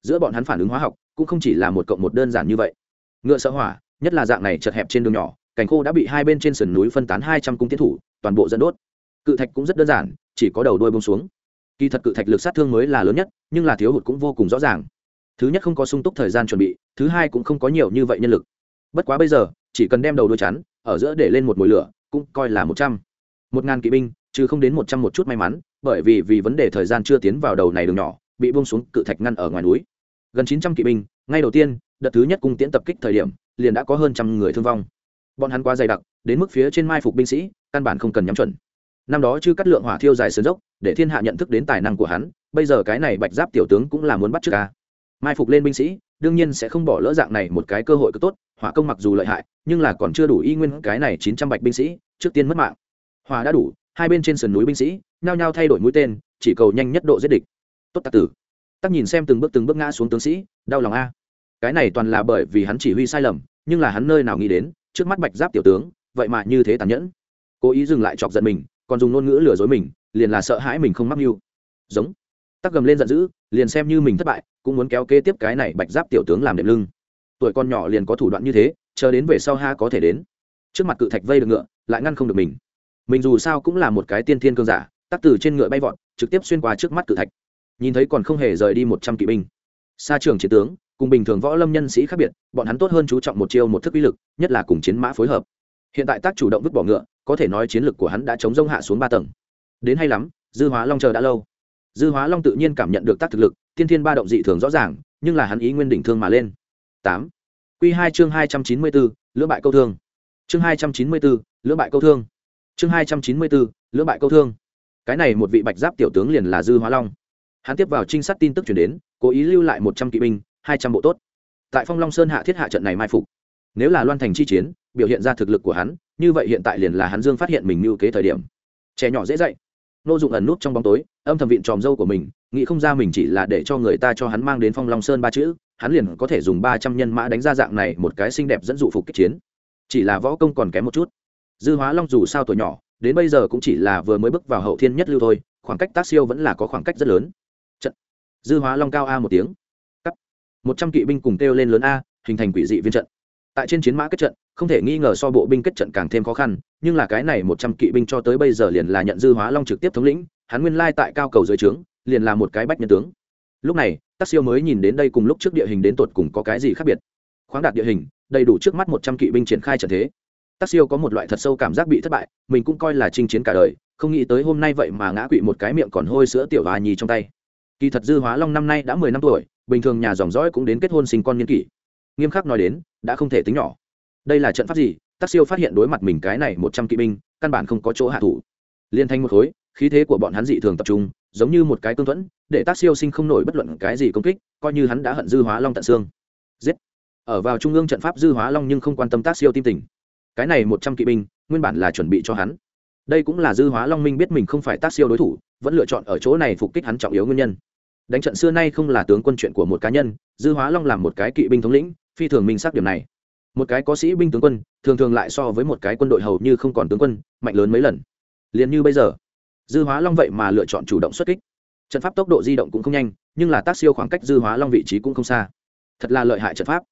Giữa bọn hắn phản ứng hóa học, cũng không chỉ là một cộng một đơn giản như vậy. Ngựa sợ hỏa, nhất là dạng này chật hẹp trên đường nhỏ cảnh khô đã bị hai bên trên sườn núi phân tán hai trăm cung tiến thủ, toàn bộ dẫn đốt. Cự thạch cũng rất đơn giản, chỉ có đầu đuôi bông xuống. Kỳ thật cự thạch lực sát thương mới là lớn nhất, nhưng là thiếu hụt cũng vô cùng rõ ràng. Thứ nhất không có sung túc thời gian chuẩn bị, thứ hai cũng không có nhiều như vậy nhân lực bất quá bây giờ, chỉ cần đem đầu đuôi chắn, ở giữa để lên một mồi lửa, cũng coi là một trăm. Một ngàn kỵ binh, chứ không đến một trăm một chút may mắn, bởi vì vì vấn đề thời gian chưa tiến vào đầu này đường nhỏ, bị buông xuống cự thạch ngăn ở ngoài núi. Gần chín trăm kỵ binh, ngay đầu tiên, đợt thứ nhất cung tiễn tập kích thời điểm, liền đã có hơn trăm người thương vong. Bọn hắn quá dày đặc, đến mức phía trên mai phục binh sĩ, căn bản không cần nhắm chuẩn. Năm đó chưa cắt lượng hỏa thiêu dài sườn dốc, để thiên hạ nhận thức đến tài năng của hắn, bây giờ cái này bạch giáp tiểu tướng cũng là muốn bắt trước ca. Mai phục lên binh sĩ, đương nhiên sẽ không bỏ lỡ dạng này một cái cơ hội cực tốt hỏa công mặc dù lợi hại, nhưng là còn chưa đủ y nguyên cái này chín trăm bạch binh sĩ, trước tiên mất mạng. Hòa đã đủ, hai bên trên sườn núi binh sĩ, nhao nhao thay đổi mũi tên, chỉ cầu nhanh nhất độ giết địch. Tốt tặc tử. Tắc nhìn xem từng bước từng bước ngã xuống tướng sĩ, đau lòng a. Cái này toàn là bởi vì hắn chỉ huy sai lầm, nhưng là hắn nơi nào nghĩ đến, trước mắt bạch giáp tiểu tướng, vậy mà như thế tàn nhẫn. Cố ý dừng lại chọc giận mình, còn dùng ngôn ngữ lừa dối mình, liền là sợ hãi mình không mắc mưu. Giống. Tắc gầm lên giận dữ, liền xem như mình thất bại, cũng muốn kéo kế tiếp cái này bạch giáp tiểu tướng làm đệm lưng tuổi con nhỏ liền có thủ đoạn như thế, chờ đến về sau ha có thể đến. Trước mặt cự thạch vây được ngựa, lại ngăn không được mình. Mình dù sao cũng là một cái tiên thiên cương giả, tắc từ trên ngựa bay vọt, trực tiếp xuyên qua trước mắt cự thạch. Nhìn thấy còn không hề rời đi một trăm kỵ binh. Xa trường chiến tướng, cùng bình thường võ lâm nhân sĩ khác biệt, bọn hắn tốt hơn chú trọng một chiêu một thức uy lực, nhất là cùng chiến mã phối hợp. Hiện tại tác chủ động vứt bỏ ngựa, có thể nói chiến lực của hắn đã chống rông hạ xuống ba tầng. Đến hay lắm, dư hóa long chờ đã lâu. Dư hóa long tự nhiên cảm nhận được tác thực lực thiên thiên ba động dị thường rõ ràng, nhưng là hắn ý nguyên đỉnh thương mà lên tám. Q hai chương hai trăm chín mươi bốn lưỡng bại câu thương. Chương hai trăm chín mươi bốn lưỡng bại câu thương. Chương hai trăm chín mươi bốn lưỡng bại câu thương. Cái này một vị bạch giáp tiểu tướng liền là dư hóa long. Hắn tiếp vào trinh sát tin tức chuyển đến, cố ý lưu lại một trăm kỵ binh, hai trăm bộ tốt. Tại phong long sơn hạ thiết hạ trận này mai phục. Nếu là loan thành chi chiến, biểu hiện ra thực lực của hắn, như vậy hiện tại liền là hắn dương phát hiện mình mưu kế thời điểm. Trẻ nhỏ dễ dạy. Nô dụng ẩn nút trong bóng tối, âm thầm viện tròm dâu của mình, nghĩ không ra mình chỉ là để cho người ta cho hắn mang đến phong long sơn ba chữ hắn liền có thể dùng ba trăm nhân mã đánh ra dạng này một cái xinh đẹp dẫn dụ phục kích chiến. Chỉ là võ công còn kém một chút. Dư hóa long dù sao tuổi nhỏ, đến bây giờ cũng chỉ là vừa mới bước vào hậu thiên nhất lưu thôi, khoảng cách tác siêu vẫn là có khoảng cách rất lớn. Trận. Dư hóa long cao a một tiếng. Cắt. Một trăm kỵ binh cùng kêu lên lớn a, hình thành quỷ dị viên trận. Tại trên chiến mã kết trận, không thể nghi ngờ so bộ binh kết trận càng thêm khó khăn, nhưng là cái này một trăm kỵ binh cho tới bây giờ liền là nhận dư hóa long trực tiếp thống lĩnh, hắn nguyên lai tại cao cầu dưới trướng, liền là một cái bách nhân tướng. Lúc này tác siêu mới nhìn đến đây cùng lúc trước địa hình đến tột cùng có cái gì khác biệt. Khoáng đạt địa hình, đầy đủ trước mắt một trăm kỵ binh triển khai trận thế. Tác siêu có một loại thật sâu cảm giác bị thất bại, mình cũng coi là chinh chiến cả đời, không nghĩ tới hôm nay vậy mà ngã quỵ một cái miệng còn hôi sữa tiểu và nhì trong tay. Kỳ thật dư hóa long năm nay đã mười năm tuổi, bình thường nhà dòng dõi cũng đến kết hôn sinh con n kỷ. Nghiêm khắc nói đến, đã không thể tính nhỏ. Đây là trận pháp gì? Tác siêu phát hiện đối mặt mình cái này một trăm kỵ binh, căn bản không có chỗ hạ thủ. Liên thanh một khối, khí thế của bọn hắn dị thường tập trung giống như một cái cương thuẫn, để tác siêu sinh không nổi bất luận cái gì công kích, coi như hắn đã hận dư hóa long tận xương. Giết! Ở vào trung ương trận pháp dư hóa long nhưng không quan tâm tác siêu tim tình. Cái này một trăm kỵ binh, nguyên bản là chuẩn bị cho hắn. Đây cũng là dư hóa long minh biết mình không phải tác siêu đối thủ, vẫn lựa chọn ở chỗ này phục kích hắn trọng yếu nguyên nhân. Đánh trận xưa nay không là tướng quân chuyện của một cá nhân, dư hóa long làm một cái kỵ binh thống lĩnh, phi thường minh xác điểm này. Một cái có sĩ binh tướng quân, thường thường lại so với một cái quân đội hầu như không còn tướng quân, mạnh lớn mấy lần. Liền như bây giờ dư hóa long vậy mà lựa chọn chủ động xuất kích. Trận pháp tốc độ di động cũng không nhanh, nhưng là tác siêu khoảng cách dư hóa long vị trí cũng không xa. Thật là lợi hại trận pháp.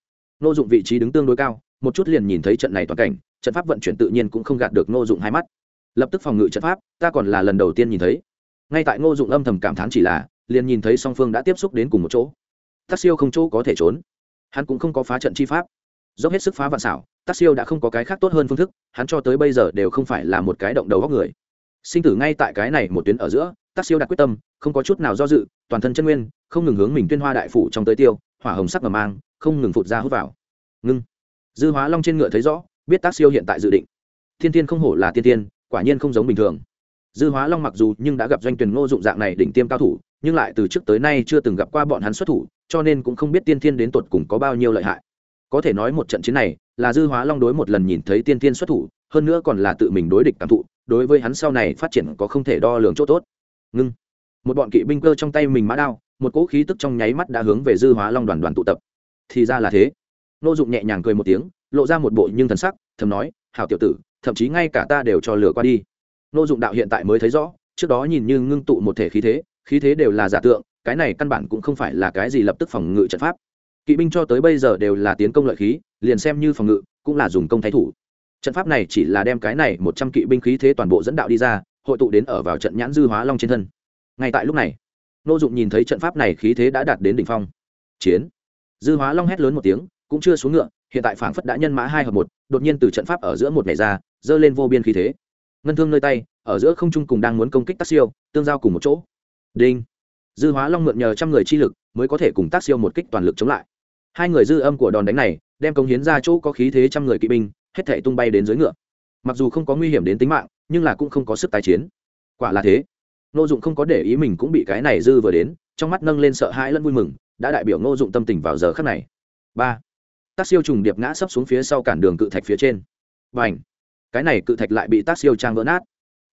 Nô dụng vị trí đứng tương đối cao, một chút liền nhìn thấy trận này toàn cảnh, trận pháp vận chuyển tự nhiên cũng không gạt được nô dụng hai mắt. Lập tức phòng ngự trận pháp, ta còn là lần đầu tiên nhìn thấy. Ngay tại ngô dụng âm thầm cảm thán chỉ là, liền nhìn thấy song phương đã tiếp xúc đến cùng một chỗ. Tác siêu không chỗ có thể trốn. Hắn cũng không có phá trận chi pháp. Dốc hết sức phá vạn xảo, tác siêu đã không có cái khác tốt hơn phương thức, hắn cho tới bây giờ đều không phải là một cái động đầu góc người sinh tử ngay tại cái này một tuyến ở giữa tác siêu đặt quyết tâm, không có chút nào do dự, toàn thân chân nguyên, không ngừng hướng mình tuyên hoa đại phủ trong tới tiêu, hỏa hồng sắc mà mang, không ngừng phụt ra hút vào. Ngưng. Dư hóa long trên ngựa thấy rõ, biết tác siêu hiện tại dự định. Thiên tiên không hổ là tiên tiên, quả nhiên không giống bình thường. Dư hóa long mặc dù nhưng đã gặp doanh tuyển ngô dụng dạng này đỉnh tiêm cao thủ, nhưng lại từ trước tới nay chưa từng gặp qua bọn hắn xuất thủ, cho nên cũng không biết tiên thiên đến tột cùng có bao nhiêu lợi hại. Có thể nói một trận chiến này, là dư hóa long đối một lần nhìn thấy tiên thiên xuất thủ, hơn nữa còn là tự mình đối địch cảm thụ đối với hắn sau này phát triển có không thể đo lường chỗ tốt. Ngưng. Một bọn kỵ binh cơ trong tay mình mã đao, một cỗ khí tức trong nháy mắt đã hướng về dư hóa long đoàn đoàn tụ tập. Thì ra là thế. Nô dụng nhẹ nhàng cười một tiếng, lộ ra một bộ nhưng thần sắc, thầm nói, hảo tiểu tử, thậm chí ngay cả ta đều cho lừa qua đi. Nô dụng đạo hiện tại mới thấy rõ, trước đó nhìn như ngưng tụ một thể khí thế khí thế đều là giả tượng, cái này căn bản cũng không phải là cái gì lập tức phòng ngự trận pháp. Kỵ binh cho tới bây giờ đều là tiến công lợi khí, liền xem như phòng ngự, cũng là dùng công thái thủ trận pháp này chỉ là đem cái này một trăm kỵ binh khí thế toàn bộ dẫn đạo đi ra, hội tụ đến ở vào trận nhãn dư hóa long trên thân. Ngay tại lúc này, nô dụng nhìn thấy trận pháp này khí thế đã đạt đến đỉnh phong. Chiến. Dư hóa long hét lớn một tiếng, cũng chưa xuống ngựa, hiện tại phảng phất đã nhân mã hai hợp một, đột nhiên từ trận pháp ở giữa một ngày ra dơ lên vô biên khí thế. Ngân thương nơi tay, ở giữa không trung cùng đang muốn công kích tác siêu, tương giao cùng một chỗ. Đinh. Dư hóa long mượn nhờ trăm người chi lực, mới có thể cùng tác siêu một kích toàn lực chống lại. Hai người dư âm của đòn đánh này, đem công hiến ra chỗ có khí thế trăm người kỵ binh hết thể tung bay đến dưới ngựa. Mặc dù không có nguy hiểm đến tính mạng, nhưng là cũng không có sức tái chiến. Quả là thế. Ngô dụng không có để ý mình cũng bị cái này dư vừa đến, trong mắt nâng lên sợ hãi lẫn vui mừng, đã đại biểu ngô dụng tâm tình vào giờ khắc này. Ba. Tác siêu trùng điệp ngã sấp xuống phía sau cản đường cự thạch phía trên. Và ảnh cái này cự thạch lại bị tác siêu trang vỡ nát.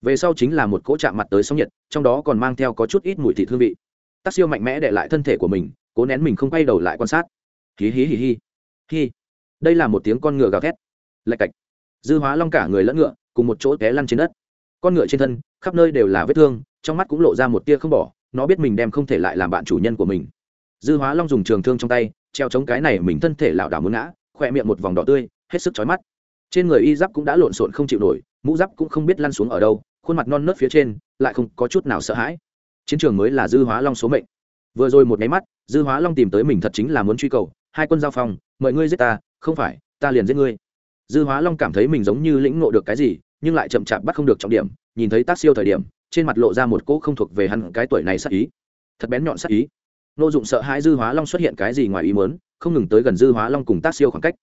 Về sau chính là một cỗ chạm mặt tới sóng nhiệt, trong đó còn mang theo có chút ít mùi thịt hương vị. Tác siêu mạnh mẽ để lại thân thể của mình, cố nén mình không quay đầu lại quan sát. Hí hí hí hí. Hí đây là một tiếng con ngựa gào thét lạch cạch. Dư hóa long cả người lẫn ngựa, cùng một chỗ té lăn trên đất. Con ngựa trên thân, khắp nơi đều là vết thương, trong mắt cũng lộ ra một tia không bỏ, nó biết mình đem không thể lại làm bạn chủ nhân của mình. Dư hóa long dùng trường thương trong tay, treo chống cái này mình thân thể lảo đảo muốn ngã khỏe miệng một vòng đỏ tươi, hết sức chói mắt. Trên người y giáp cũng đã lộn xộn không chịu nổi, mũ giáp cũng không biết lăn xuống ở đâu, khuôn mặt non nớt phía trên, lại không có chút nào sợ hãi. Chiến trường mới là dư hóa long số mệnh. Vừa rồi một nháy mắt, dư hóa long tìm tới mình thật chính là muốn truy cầu, hai quân giao phong, mời ngươi giết ta, không phải, ta liền giết ngươi dư hóa long cảm thấy mình giống như lĩnh ngộ được cái gì, nhưng lại chậm chạp bắt không được trọng điểm, nhìn thấy tác siêu thời điểm, trên mặt lộ ra một cỗ không thuộc về hắn cái tuổi này sắc ý. Thật bén nhọn sắc ý. Nô dụng sợ hãi dư hóa long xuất hiện cái gì ngoài ý mớn không ngừng tới gần dư hóa long cùng tác siêu khoảng cách.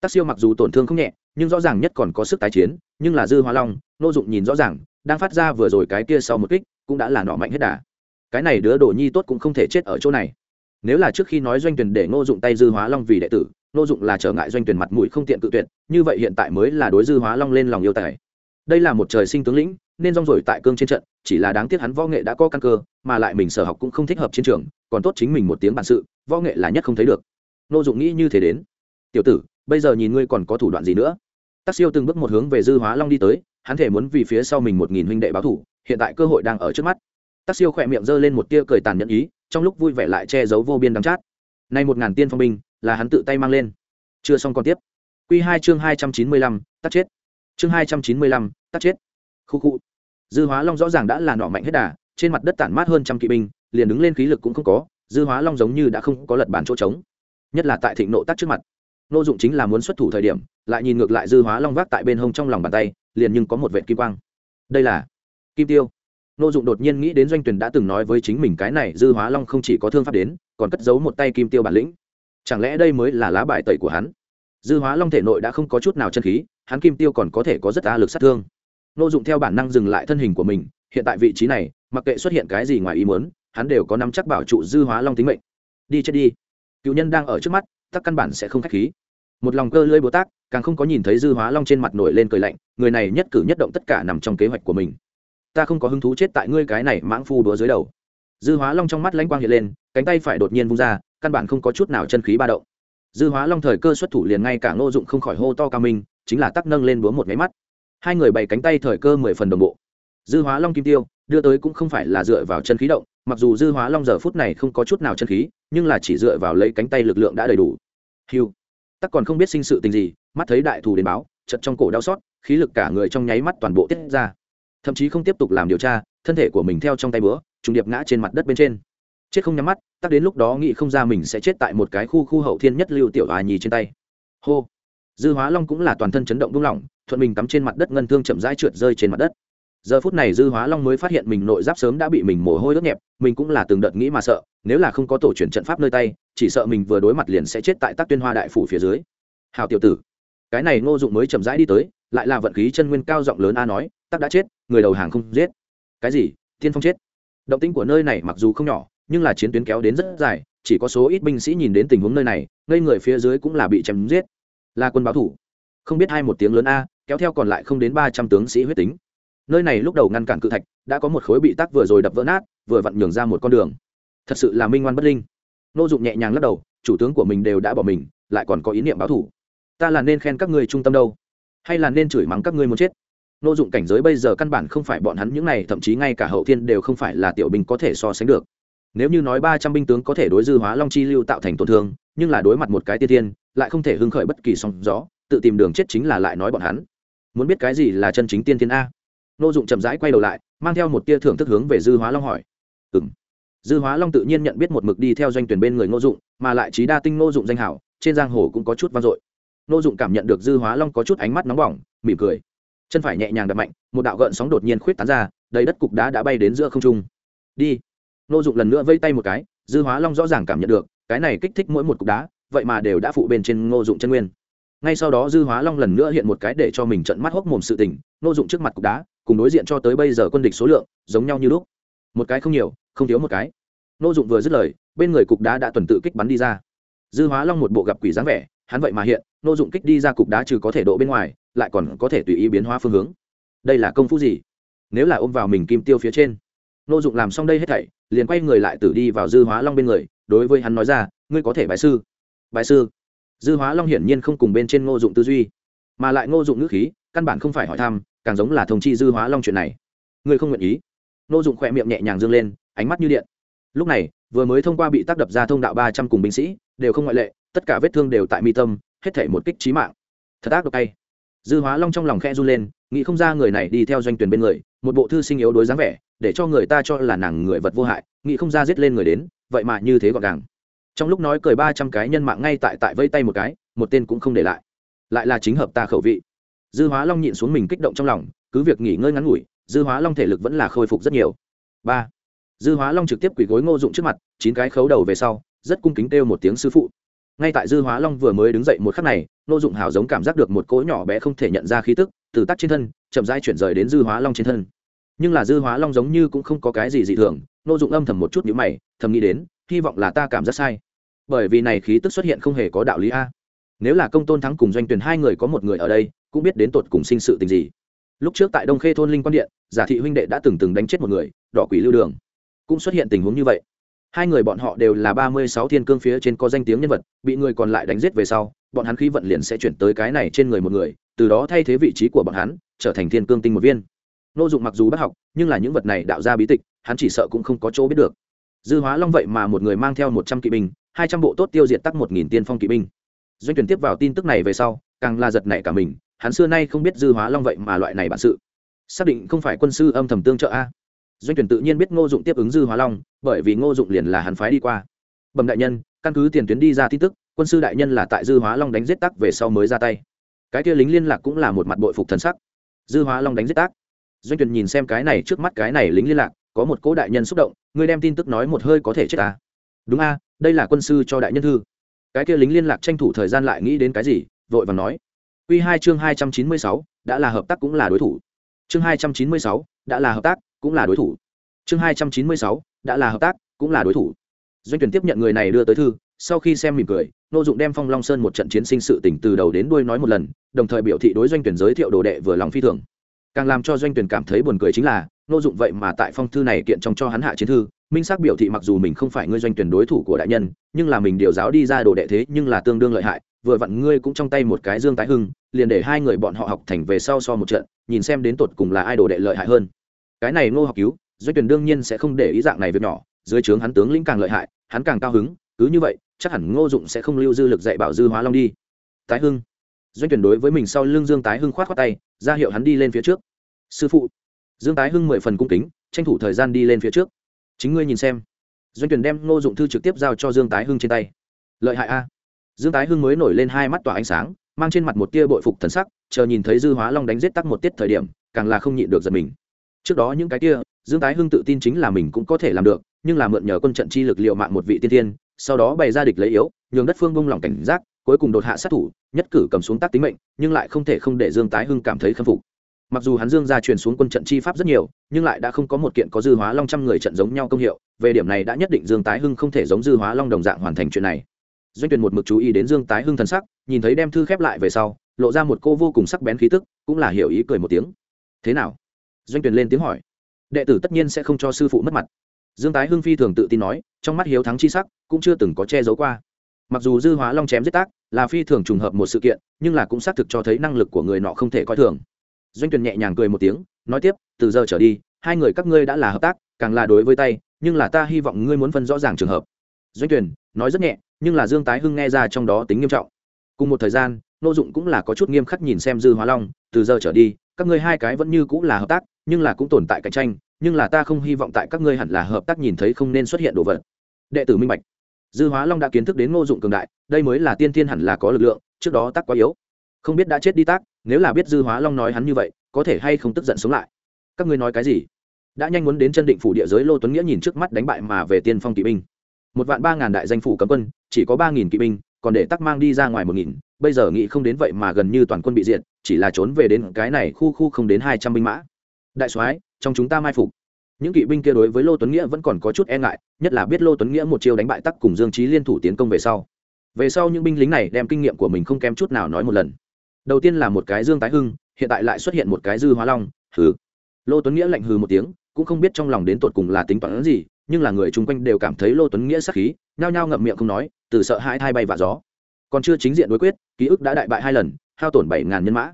Tác siêu mặc dù tổn thương không nhẹ, nhưng rõ ràng nhất còn có sức tái chiến, nhưng là dư hóa long, nô dụng nhìn rõ ràng, đang phát ra vừa rồi cái kia sau một kích, cũng đã là nọ mạnh hết đà. Cái này đứa đồ nhi tốt cũng không thể chết ở chỗ này nếu là trước khi nói doanh tuyển để ngô dụng tay dư hóa long vì đệ tử, ngô dụng là trở ngại doanh tuyển mặt mũi không tiện tự tuyệt, như vậy hiện tại mới là đối dư hóa long lên lòng yêu tài. Đây là một trời sinh tướng lĩnh, nên rong rổi tại cương trên trận, chỉ là đáng tiếc hắn võ nghệ đã có căn cơ, mà lại mình sở học cũng không thích hợp chiến trường, còn tốt chính mình một tiếng bản sự, võ nghệ là nhất không thấy được. Ngô dụng nghĩ như thế đến. Tiểu tử, bây giờ nhìn ngươi còn có thủ đoạn gì nữa? Tác siêu từng bước một hướng về dư hóa long đi tới, hắn thể muốn vì phía sau mình một nghìn huynh đệ báo thủ, hiện tại cơ hội đang ở trước mắt. Tác siêu khỏe miệng giơ lên một tia cười tàn nhẫn ý trong lúc vui vẻ lại che giấu vô biên đắng chát. Nay một ngàn tiên phong binh, là hắn tự tay mang lên. Chưa xong còn tiếp. Q hai chương hai trăm chín mươi lăm, tắt chết. Chương hai trăm chín mươi lăm, tắt chết. Khu khu. Dư hóa long rõ ràng đã là nọ mạnh hết đà, trên mặt đất tản mát hơn trăm kỵ binh, liền đứng lên khí lực cũng không có, dư hóa long giống như đã không có lật bàn chỗ trống. Nhất là tại thịnh nộ tắc trước mặt. Nô dụng chính là muốn xuất thủ thời điểm, lại nhìn ngược lại dư hóa long vác tại bên hông trong lòng bàn tay, liền nhưng có một vệ kim quang. Đây là kim tiêu nô dụng đột nhiên nghĩ đến doanh tuyển đã từng nói với chính mình cái này, dư hóa long không chỉ có thương pháp đến, còn cất giấu một tay kim tiêu bản lĩnh. Chẳng lẽ đây mới là lá bài tẩy của hắn? Dư hóa long thể nội đã không có chút nào chân khí, hắn kim tiêu còn có thể có rất đa lực sát thương. Nô dụng theo bản năng dừng lại thân hình của mình, hiện tại vị trí này, mặc kệ xuất hiện cái gì ngoài ý muốn, hắn đều có nắm chắc bảo trụ dư hóa long tính mệnh. Đi chết đi. Cựu nhân đang ở trước mắt, tắc căn bản sẽ không k h á c h khí. Một lòng cơ lưỡi bố tác càng không có nhìn thấy dư hóa long trên mặt nổi lên cười lạnh, người này nhất cử nhất động tất cả nằm trong kế hoạch của mình ta không có hứng thú chết tại ngươi cái này mãng phu đúa dưới đầu. Dư hóa long trong mắt lãnh quang hiện lên, cánh tay phải đột nhiên vung ra, căn bản không có chút nào chân khí ba động. Dư hóa long thời cơ xuất thủ liền ngay cả ngô dụng không khỏi hô to cao minh, chính là tắc nâng lên búa một máy mắt. Hai người bày cánh tay thời cơ mười phần đồng bộ. Dư hóa long kim tiêu, đưa tới cũng không phải là dựa vào chân khí động, mặc dù dư hóa long giờ phút này không có chút nào chân khí, nhưng là chỉ dựa vào lấy cánh tay lực lượng đã đầy đủ. Hiu tắc còn không biết sinh sự tình gì, mắt thấy đại thù đến báo chật trong cổ đau xót, khí lực cả người trong nháy mắt toàn bộ tiết ra thậm chí không tiếp tục làm điều tra, thân thể của mình theo trong tay bữa trùng điệp ngã trên mặt đất bên trên. Chết không nhắm mắt, tắc đến lúc đó nghĩ không ra mình sẽ chết tại một cái khu khu hậu thiên nhất lưu tiểu hòa nhì trên tay. Hô. Dư hóa long cũng là toàn thân chấn động buông lỏng thuận mình tắm trên mặt đất ngân thương chậm rãi trượt rơi trên mặt đất. Giờ phút này dư hóa long mới phát hiện mình nội giáp sớm đã bị mình mồ hôi ướt nhẹp, mình cũng là từng đợt nghĩ mà sợ, nếu là không có tổ chuyển trận pháp nơi tay, chỉ sợ mình vừa đối mặt liền sẽ chết tại tác tuyên hoa đại phủ phía dưới. Hào tiểu tử, cái này ngô dụng mới chậm rãi đi tới lại là vận khí chân nguyên cao giọng lớn a nói, tắc đã chết, người đầu hàng không giết. Cái gì? Tiên phong chết? Động tĩnh của nơi này mặc dù không nhỏ, nhưng là chiến tuyến kéo đến rất dài, chỉ có số ít binh sĩ nhìn đến tình huống nơi này, ngây người phía dưới cũng là bị chém giết. Là quân báo thủ. Không biết hai một tiếng lớn a, kéo theo còn lại không đến ba trăm tướng sĩ huyết tính. Nơi này lúc đầu ngăn cản cự thạch, đã có một khối bị tắc vừa rồi đập vỡ nát, vừa vặn nhường ra một con đường. Thật sự là minh ngoan bất linh. Nô dụng nhẹ nhàng lắc đầu, chủ tướng của mình đều đã bỏ mình, lại còn có ý niệm báo thủ. Ta là nên khen các ngươi trung tâm đâu? Hay là nên chửi mắng các ngươi muốn chết? Nô dụng cảnh giới bây giờ căn bản không phải bọn hắn những này thậm chí ngay cả hậu thiên đều không phải là tiểu binh có thể so sánh được. Nếu như nói ba trăm binh tướng có thể đối dư hóa long chi lưu tạo thành tổn thương nhưng là đối mặt một cái tiên thiên lại không thể hưng khởi bất kỳ song rõ, tự tìm đường chết chính là lại nói bọn hắn. Muốn biết cái gì là chân chính tiên thiên a? Nô dụng chậm rãi quay đầu lại mang theo một tia thưởng thức hướng về dư hóa long hỏi. Ừ m dư hóa long tự nhiên nhận biết một mực đi theo doanh tuyển bên người ngô dụng mà lại trí đa tinh ngô dụng danh hảo trên giang hồ cũng có chút vang dội. Nô dụng cảm nhận được dư hóa long có chút ánh mắt nóng bỏng, mỉm cười. Chân phải nhẹ nhàng đập mạnh, một đạo gợn sóng đột nhiên khuyết tán ra, đầy đất cục đá đã bay đến giữa không trung. Đi. Nô dụng lần nữa vây tay một cái, dư hóa long rõ ràng cảm nhận được, cái này kích thích mỗi một cục đá, vậy mà đều đã phụ bên trên ngô dụng chân nguyên. Ngay sau đó dư hóa long lần nữa hiện một cái để cho mình trận mắt hốc mồm sự tình, ngô dụng trước mặt cục đá, cùng đối diện cho tới bây giờ quân địch số lượng, giống nhau như lúc. Một cái không nhiều, không thiếu một cái. Nô dụng vừa dứt lời, bên người cục đá đã tuần tự kích bắn đi ra. Dư hóa long một bộ gặp quỷ dáng vẻ hắn vậy mà hiện nô dụng kích đi ra cục đá trừ có thể độ bên ngoài, lại còn có thể tùy ý biến hóa phương hướng. Đây là công phu gì? Nếu là ôm vào mình kim tiêu phía trên. Nô dụng làm xong đây hết thảy, liền quay người lại tử đi vào dư hóa long bên người, đối với hắn nói ra, ngươi có thể bài sư. Bài sư? Dư hóa long hiển nhiên không cùng bên trên ngô dụng tư duy, mà lại ngô dụng ngữ khí, căn bản không phải hỏi thăm, càng giống là thông chi dư hóa long chuyện này. Ngươi không nguyện ý? Ngô dụng khỏe miệng nhẹ nhàng dương lên, ánh mắt như điện. Lúc này, vừa mới thông qua bị tác đập ra thông đạo ba trăm cùng binh sĩ đều không ngoại lệ, tất cả vết thương đều tại mi tâm, hết thể một kích trí mạng. Thật ác độc tay dư hóa long trong lòng khe run lên, nghĩ không ra người này đi theo doanh tuyển bên người, một bộ thư sinh yếu đối dáng vẻ, để cho người ta cho là nàng người vật vô hại, nghĩ không ra giết lên người đến, vậy mà như thế gọn gàng. Trong lúc nói cười ba trăm cái nhân mạng ngay tại tại vây tay một cái, một tên cũng không để lại. Lại là chính hợp ta khẩu vị. Dư hóa long nhịn xuống mình kích động trong lòng, cứ việc nghỉ ngơi ngắn ngủi, dư hóa long thể lực vẫn là khôi phục rất nhiều. Ba. Dư hóa long trực tiếp quỳ gối ngô dụng trước mặt, chín cái khấu đầu về sau rất cung kính kêu một tiếng sư phụ. Ngay tại dư hóa long vừa mới đứng dậy một khắc này, nô dụng hào giống cảm giác được một cỗ nhỏ bé không thể nhận ra khí tức, từ tắc trên thân, chậm rãi chuyển rời đến dư hóa long trên thân. Nhưng là dư hóa long giống như cũng không có cái gì dị thường, nô dụng âm thầm một chút nhữ mày, thầm nghĩ đến, hy vọng là ta cảm giác sai. Bởi vì này khí tức xuất hiện không hề có đạo lý a. Nếu là công tôn thắng cùng doanh tuyển hai người có một người ở đây, cũng biết đến tột cùng sinh sự tình gì. Lúc trước tại đông khê thôn linh quan điện, giả thị huynh đệ đã từng từng đánh chết một người, đỏ quỷ lưu đường. Cũng xuất hiện tình huống như vậy hai người bọn họ đều là ba mươi sáu thiên cương phía trên có danh tiếng nhân vật, bị người còn lại đánh giết về sau, bọn hắn khí vận liền sẽ chuyển tới cái này trên người một người, từ đó thay thế vị trí của bọn hắn, trở thành thiên cương tinh một viên. Nô dụng mặc dù bất học, nhưng là những vật này đạo ra bí tịch, hắn chỉ sợ cũng không có chỗ biết được. Dư hóa long vậy mà một người mang theo một trăm kỵ binh, hai trăm bộ tốt tiêu diệt tắc một nghìn tiên phong kỵ binh. Doanh tuyển tiếp vào tin tức này về sau, càng là giật nảy cả mình, hắn xưa nay không biết dư hóa long vậy mà loại này bản sự. Xác định không phải quân sư âm thầm tương trợ a doanh tuyển tự nhiên biết ngô dụng tiếp ứng dư hóa long bởi vì ngô dụng liền là hắn phái đi qua. Bẩm đại nhân căn cứ tiền tuyến đi ra tin tức quân sư đại nhân là tại dư hóa long đánh giết tắc về sau mới ra tay. Cái kia lính liên lạc cũng là một mặt bội phục thần sắc. Dư hóa long đánh giết tác doanh tuyển nhìn xem cái này trước mắt cái này lính liên lạc có một cố đại nhân xúc động người đem tin tức nói một hơi có thể chết ta. À? đúng a đây là quân sư cho đại nhân thư. Cái kia lính liên lạc tranh thủ thời gian lại nghĩ đến cái gì vội vàng nói. Quy 2 chương 296, đã là hợp tác cũng là đối thủ. Chương 296, đã là hợp tác, cũng là đối thủ. Chương hai trăm chín mươi sáu, đã là hợp tác, cũng là đối thủ. Doanh tuyển tiếp nhận người này đưa tới thư, sau khi xem mỉm cười nô dụng đem phong long sơn một trận chiến sinh sự tỉnh từ đầu đến đuôi nói một lần, đồng thời biểu thị đối doanh tuyển giới thiệu đồ đệ vừa lòng phi thường. Càng làm cho doanh tuyển cảm thấy buồn cười chính là nô dụng vậy mà tại phong thư này kiện trong cho hắn hạ chiến thư, minh xác biểu thị mặc dù mình không phải ngươi doanh tuyển đối thủ của đại nhân, nhưng là mình điều giáo đi ra đồ đệ thế nhưng là tương đương lợi hại vừa vặn ngươi cũng trong tay một cái dương tái hưng, liền để hai người bọn họ học thành về sau so một trận, nhìn xem đến tột cùng là ai đồ đệ lợi hại hơn. Cái này ngô học cứu, doanh tuyển đương nhiên sẽ không để ý dạng này việc nhỏ, dưới trướng hắn tướng lĩnh càng lợi hại, hắn càng cao hứng, cứ như vậy, chắc hẳn ngô dụng sẽ không lưu dư lực dạy bảo dư hóa long đi. Tái hưng. Doanh tuyển đối với mình sau lưng dương tái hưng khoát khoát tay, ra hiệu hắn đi lên phía trước. Sư phụ. Dương tái hưng mười phần cung kính, tranh thủ thời gian đi lên phía trước. Chính ngươi nhìn xem. Doanh tuyển đem ngô dụng thư trực tiếp giao cho dương tái hưng trên tay. Lợi hại a dương tái hưng mới nổi lên hai mắt tỏa ánh sáng, mang trên mặt một tia bội phục thần sắc, chờ nhìn thấy dư hóa long đánh giết tắc một tiết thời điểm, càng là không nhịn được giật mình. Trước đó những cái kia, dương tái hưng tự tin chính là mình cũng có thể làm được, nhưng là mượn nhờ quân trận chi lực liệu mạng một vị tiên tiên, sau đó bày ra địch lấy yếu, nhường đất phương bông lòng cảnh giác, cuối cùng đột hạ sát thủ, nhất cử cầm xuống tác tính mệnh, nhưng lại không thể không để dương tái hưng cảm thấy khâm phục. Mặc dù hắn dương ra truyền xuống quân trận chi pháp rất nhiều, nhưng lại đã không có một kiện có dư hóa long trăm người trận giống nhau công hiệu, về điểm này đã nhất định dương tái hưng không thể giống dư hóa long đồng dạng hoàn thành chuyện này doanh tuyển một mực chú ý đến dương tái hưng thần sắc, nhìn thấy đem thư khép lại về sau, lộ ra một cô vô cùng sắc bén khí tức, cũng là hiểu ý cười một tiếng. Thế nào? Doanh tuyển lên tiếng hỏi. Đệ tử tất nhiên sẽ không cho sư phụ mất mặt. Dương tái hưng phi thường tự tin nói, trong mắt hiếu thắng chi sắc, cũng chưa từng có che giấu qua. Mặc dù dư hóa long chém giết tác là phi thường trùng hợp một sự kiện, nhưng là cũng xác thực cho thấy năng lực của người nọ không thể coi thường. Doanh tuyển nhẹ nhàng cười một tiếng, nói tiếp, từ giờ trở đi, hai người các ngươi đã là hợp tác, càng là đối với tay, nhưng là ta hy vọng ngươi muốn phân rõ ràng trường hợp. Doanh tuyển nói rất nhẹ, nhưng là dương tái hưng nghe ra trong đó tính nghiêm trọng. Cùng một thời gian, nô dụng cũng là có chút nghiêm khắc nhìn xem dư hóa long, từ giờ trở đi, các ngươi hai cái vẫn như cũng là hợp tác, nhưng là cũng tồn tại cạnh tranh, nhưng là ta không hy vọng tại các ngươi hẳn là hợp tác nhìn thấy không nên xuất hiện đồ vật. Đệ tử minh bạch. Dư hóa long đã kiến thức đến ngô dụng cường đại, đây mới là tiên thiên hẳn là có lực lượng, trước đó tác quá yếu. Không biết đã chết đi tác, nếu là biết dư hóa long nói hắn như vậy, có thể hay không tức giận sống lại. Các ngươi nói cái gì? Đã nhanh muốn đến chân định phủ địa giới lô tuấn nghĩa nhìn trước mắt đánh bại mà về tiên phong kỵ binh một vạn ba ngàn đại danh phủ cấm quân, chỉ có ba nghìn kỵ binh, còn để tắc mang đi ra ngoài một nghìn. Bây giờ nghĩ không đến vậy mà gần như toàn quân bị diệt, chỉ là trốn về đến cái này khu khu không đến hai trăm binh mã. Đại soái, trong chúng ta mai phục. Những kỵ binh kia đối với lô tuấn nghĩa vẫn còn có chút e ngại, nhất là biết lô tuấn nghĩa một chiêu đánh bại tắc cùng dương trí liên thủ tiến công về sau. Về sau những binh lính này đem kinh nghiệm của mình không kém chút nào nói một lần. Đầu tiên là một cái dương tái hưng, hiện tại lại xuất hiện một cái dư hóa long, hừ. Lô tuấn nghĩa lạnh hừ một tiếng, cũng không biết trong lòng đến tột cùng là tính toán gì nhưng là người chung quanh đều cảm thấy lô tuấn nghĩa sắc khí, nhao nhao ngậm miệng không nói, từ sợ hãi thai bay và gió. Còn chưa chính diện đối quyết, ký ức đã đại bại hai lần, hao tổn bảy ngàn nhân mã.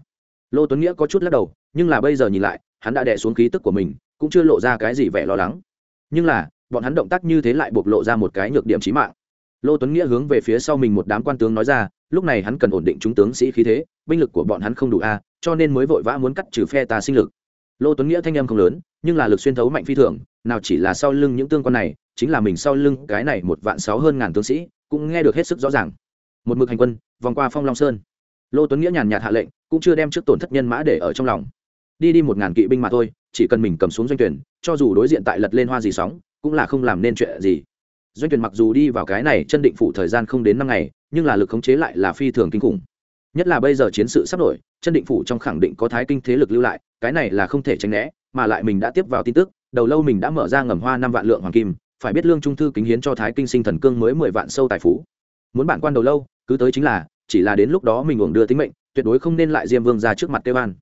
Lô tuấn nghĩa có chút lắc đầu, nhưng là bây giờ nhìn lại, hắn đã đè xuống khí tức của mình, cũng chưa lộ ra cái gì vẻ lo lắng. Nhưng là, bọn hắn động tác như thế lại bộc lộ ra một cái nhược điểm chí mạng. Lô tuấn nghĩa hướng về phía sau mình một đám quan tướng nói ra, lúc này hắn cần ổn định chúng tướng sĩ khí thế, binh lực của bọn hắn không đủ a, cho nên mới vội vã muốn cắt trừ phe ta sinh lực. Lô tuấn nghĩa thanh em không lớn, nhưng là lực xuyên thấu mạnh phi thường nào chỉ là sau lưng những tương quan này, chính là mình sau lưng cái này một vạn sáu hơn ngàn tướng sĩ, cũng nghe được hết sức rõ ràng. Một mực hành quân, vòng qua phong long sơn. Lô tuấn nghĩa nhàn nhạt hạ lệnh, cũng chưa đem trước tổn thất nhân mã để ở trong lòng. Đi đi một ngàn kỵ binh mà thôi, chỉ cần mình cầm xuống doanh tuyển, cho dù đối diện tại lật lên hoa gì sóng, cũng là không làm nên chuyện gì. Doanh tuyển mặc dù đi vào cái này chân định phủ thời gian không đến năm ngày, nhưng là lực khống chế lại là phi thường kinh khủng. Nhất là bây giờ chiến sự sắp nổi chân định phủ trong khẳng định có thái kinh thế lực lưu lại, cái này là không thể tránh né, mà lại mình đã tiếp vào tin tức đầu lâu mình đã mở ra ngầm hoa năm vạn lượng hoàng kim, phải biết lương trung thư kính hiến cho thái kinh sinh thần cương mới mười vạn sâu tài phú. Muốn bản quan đầu lâu, cứ tới chính là, chỉ là đến lúc đó mình uổng đưa tính mệnh, tuyệt đối không nên lại diêm vương ra trước mặt tê an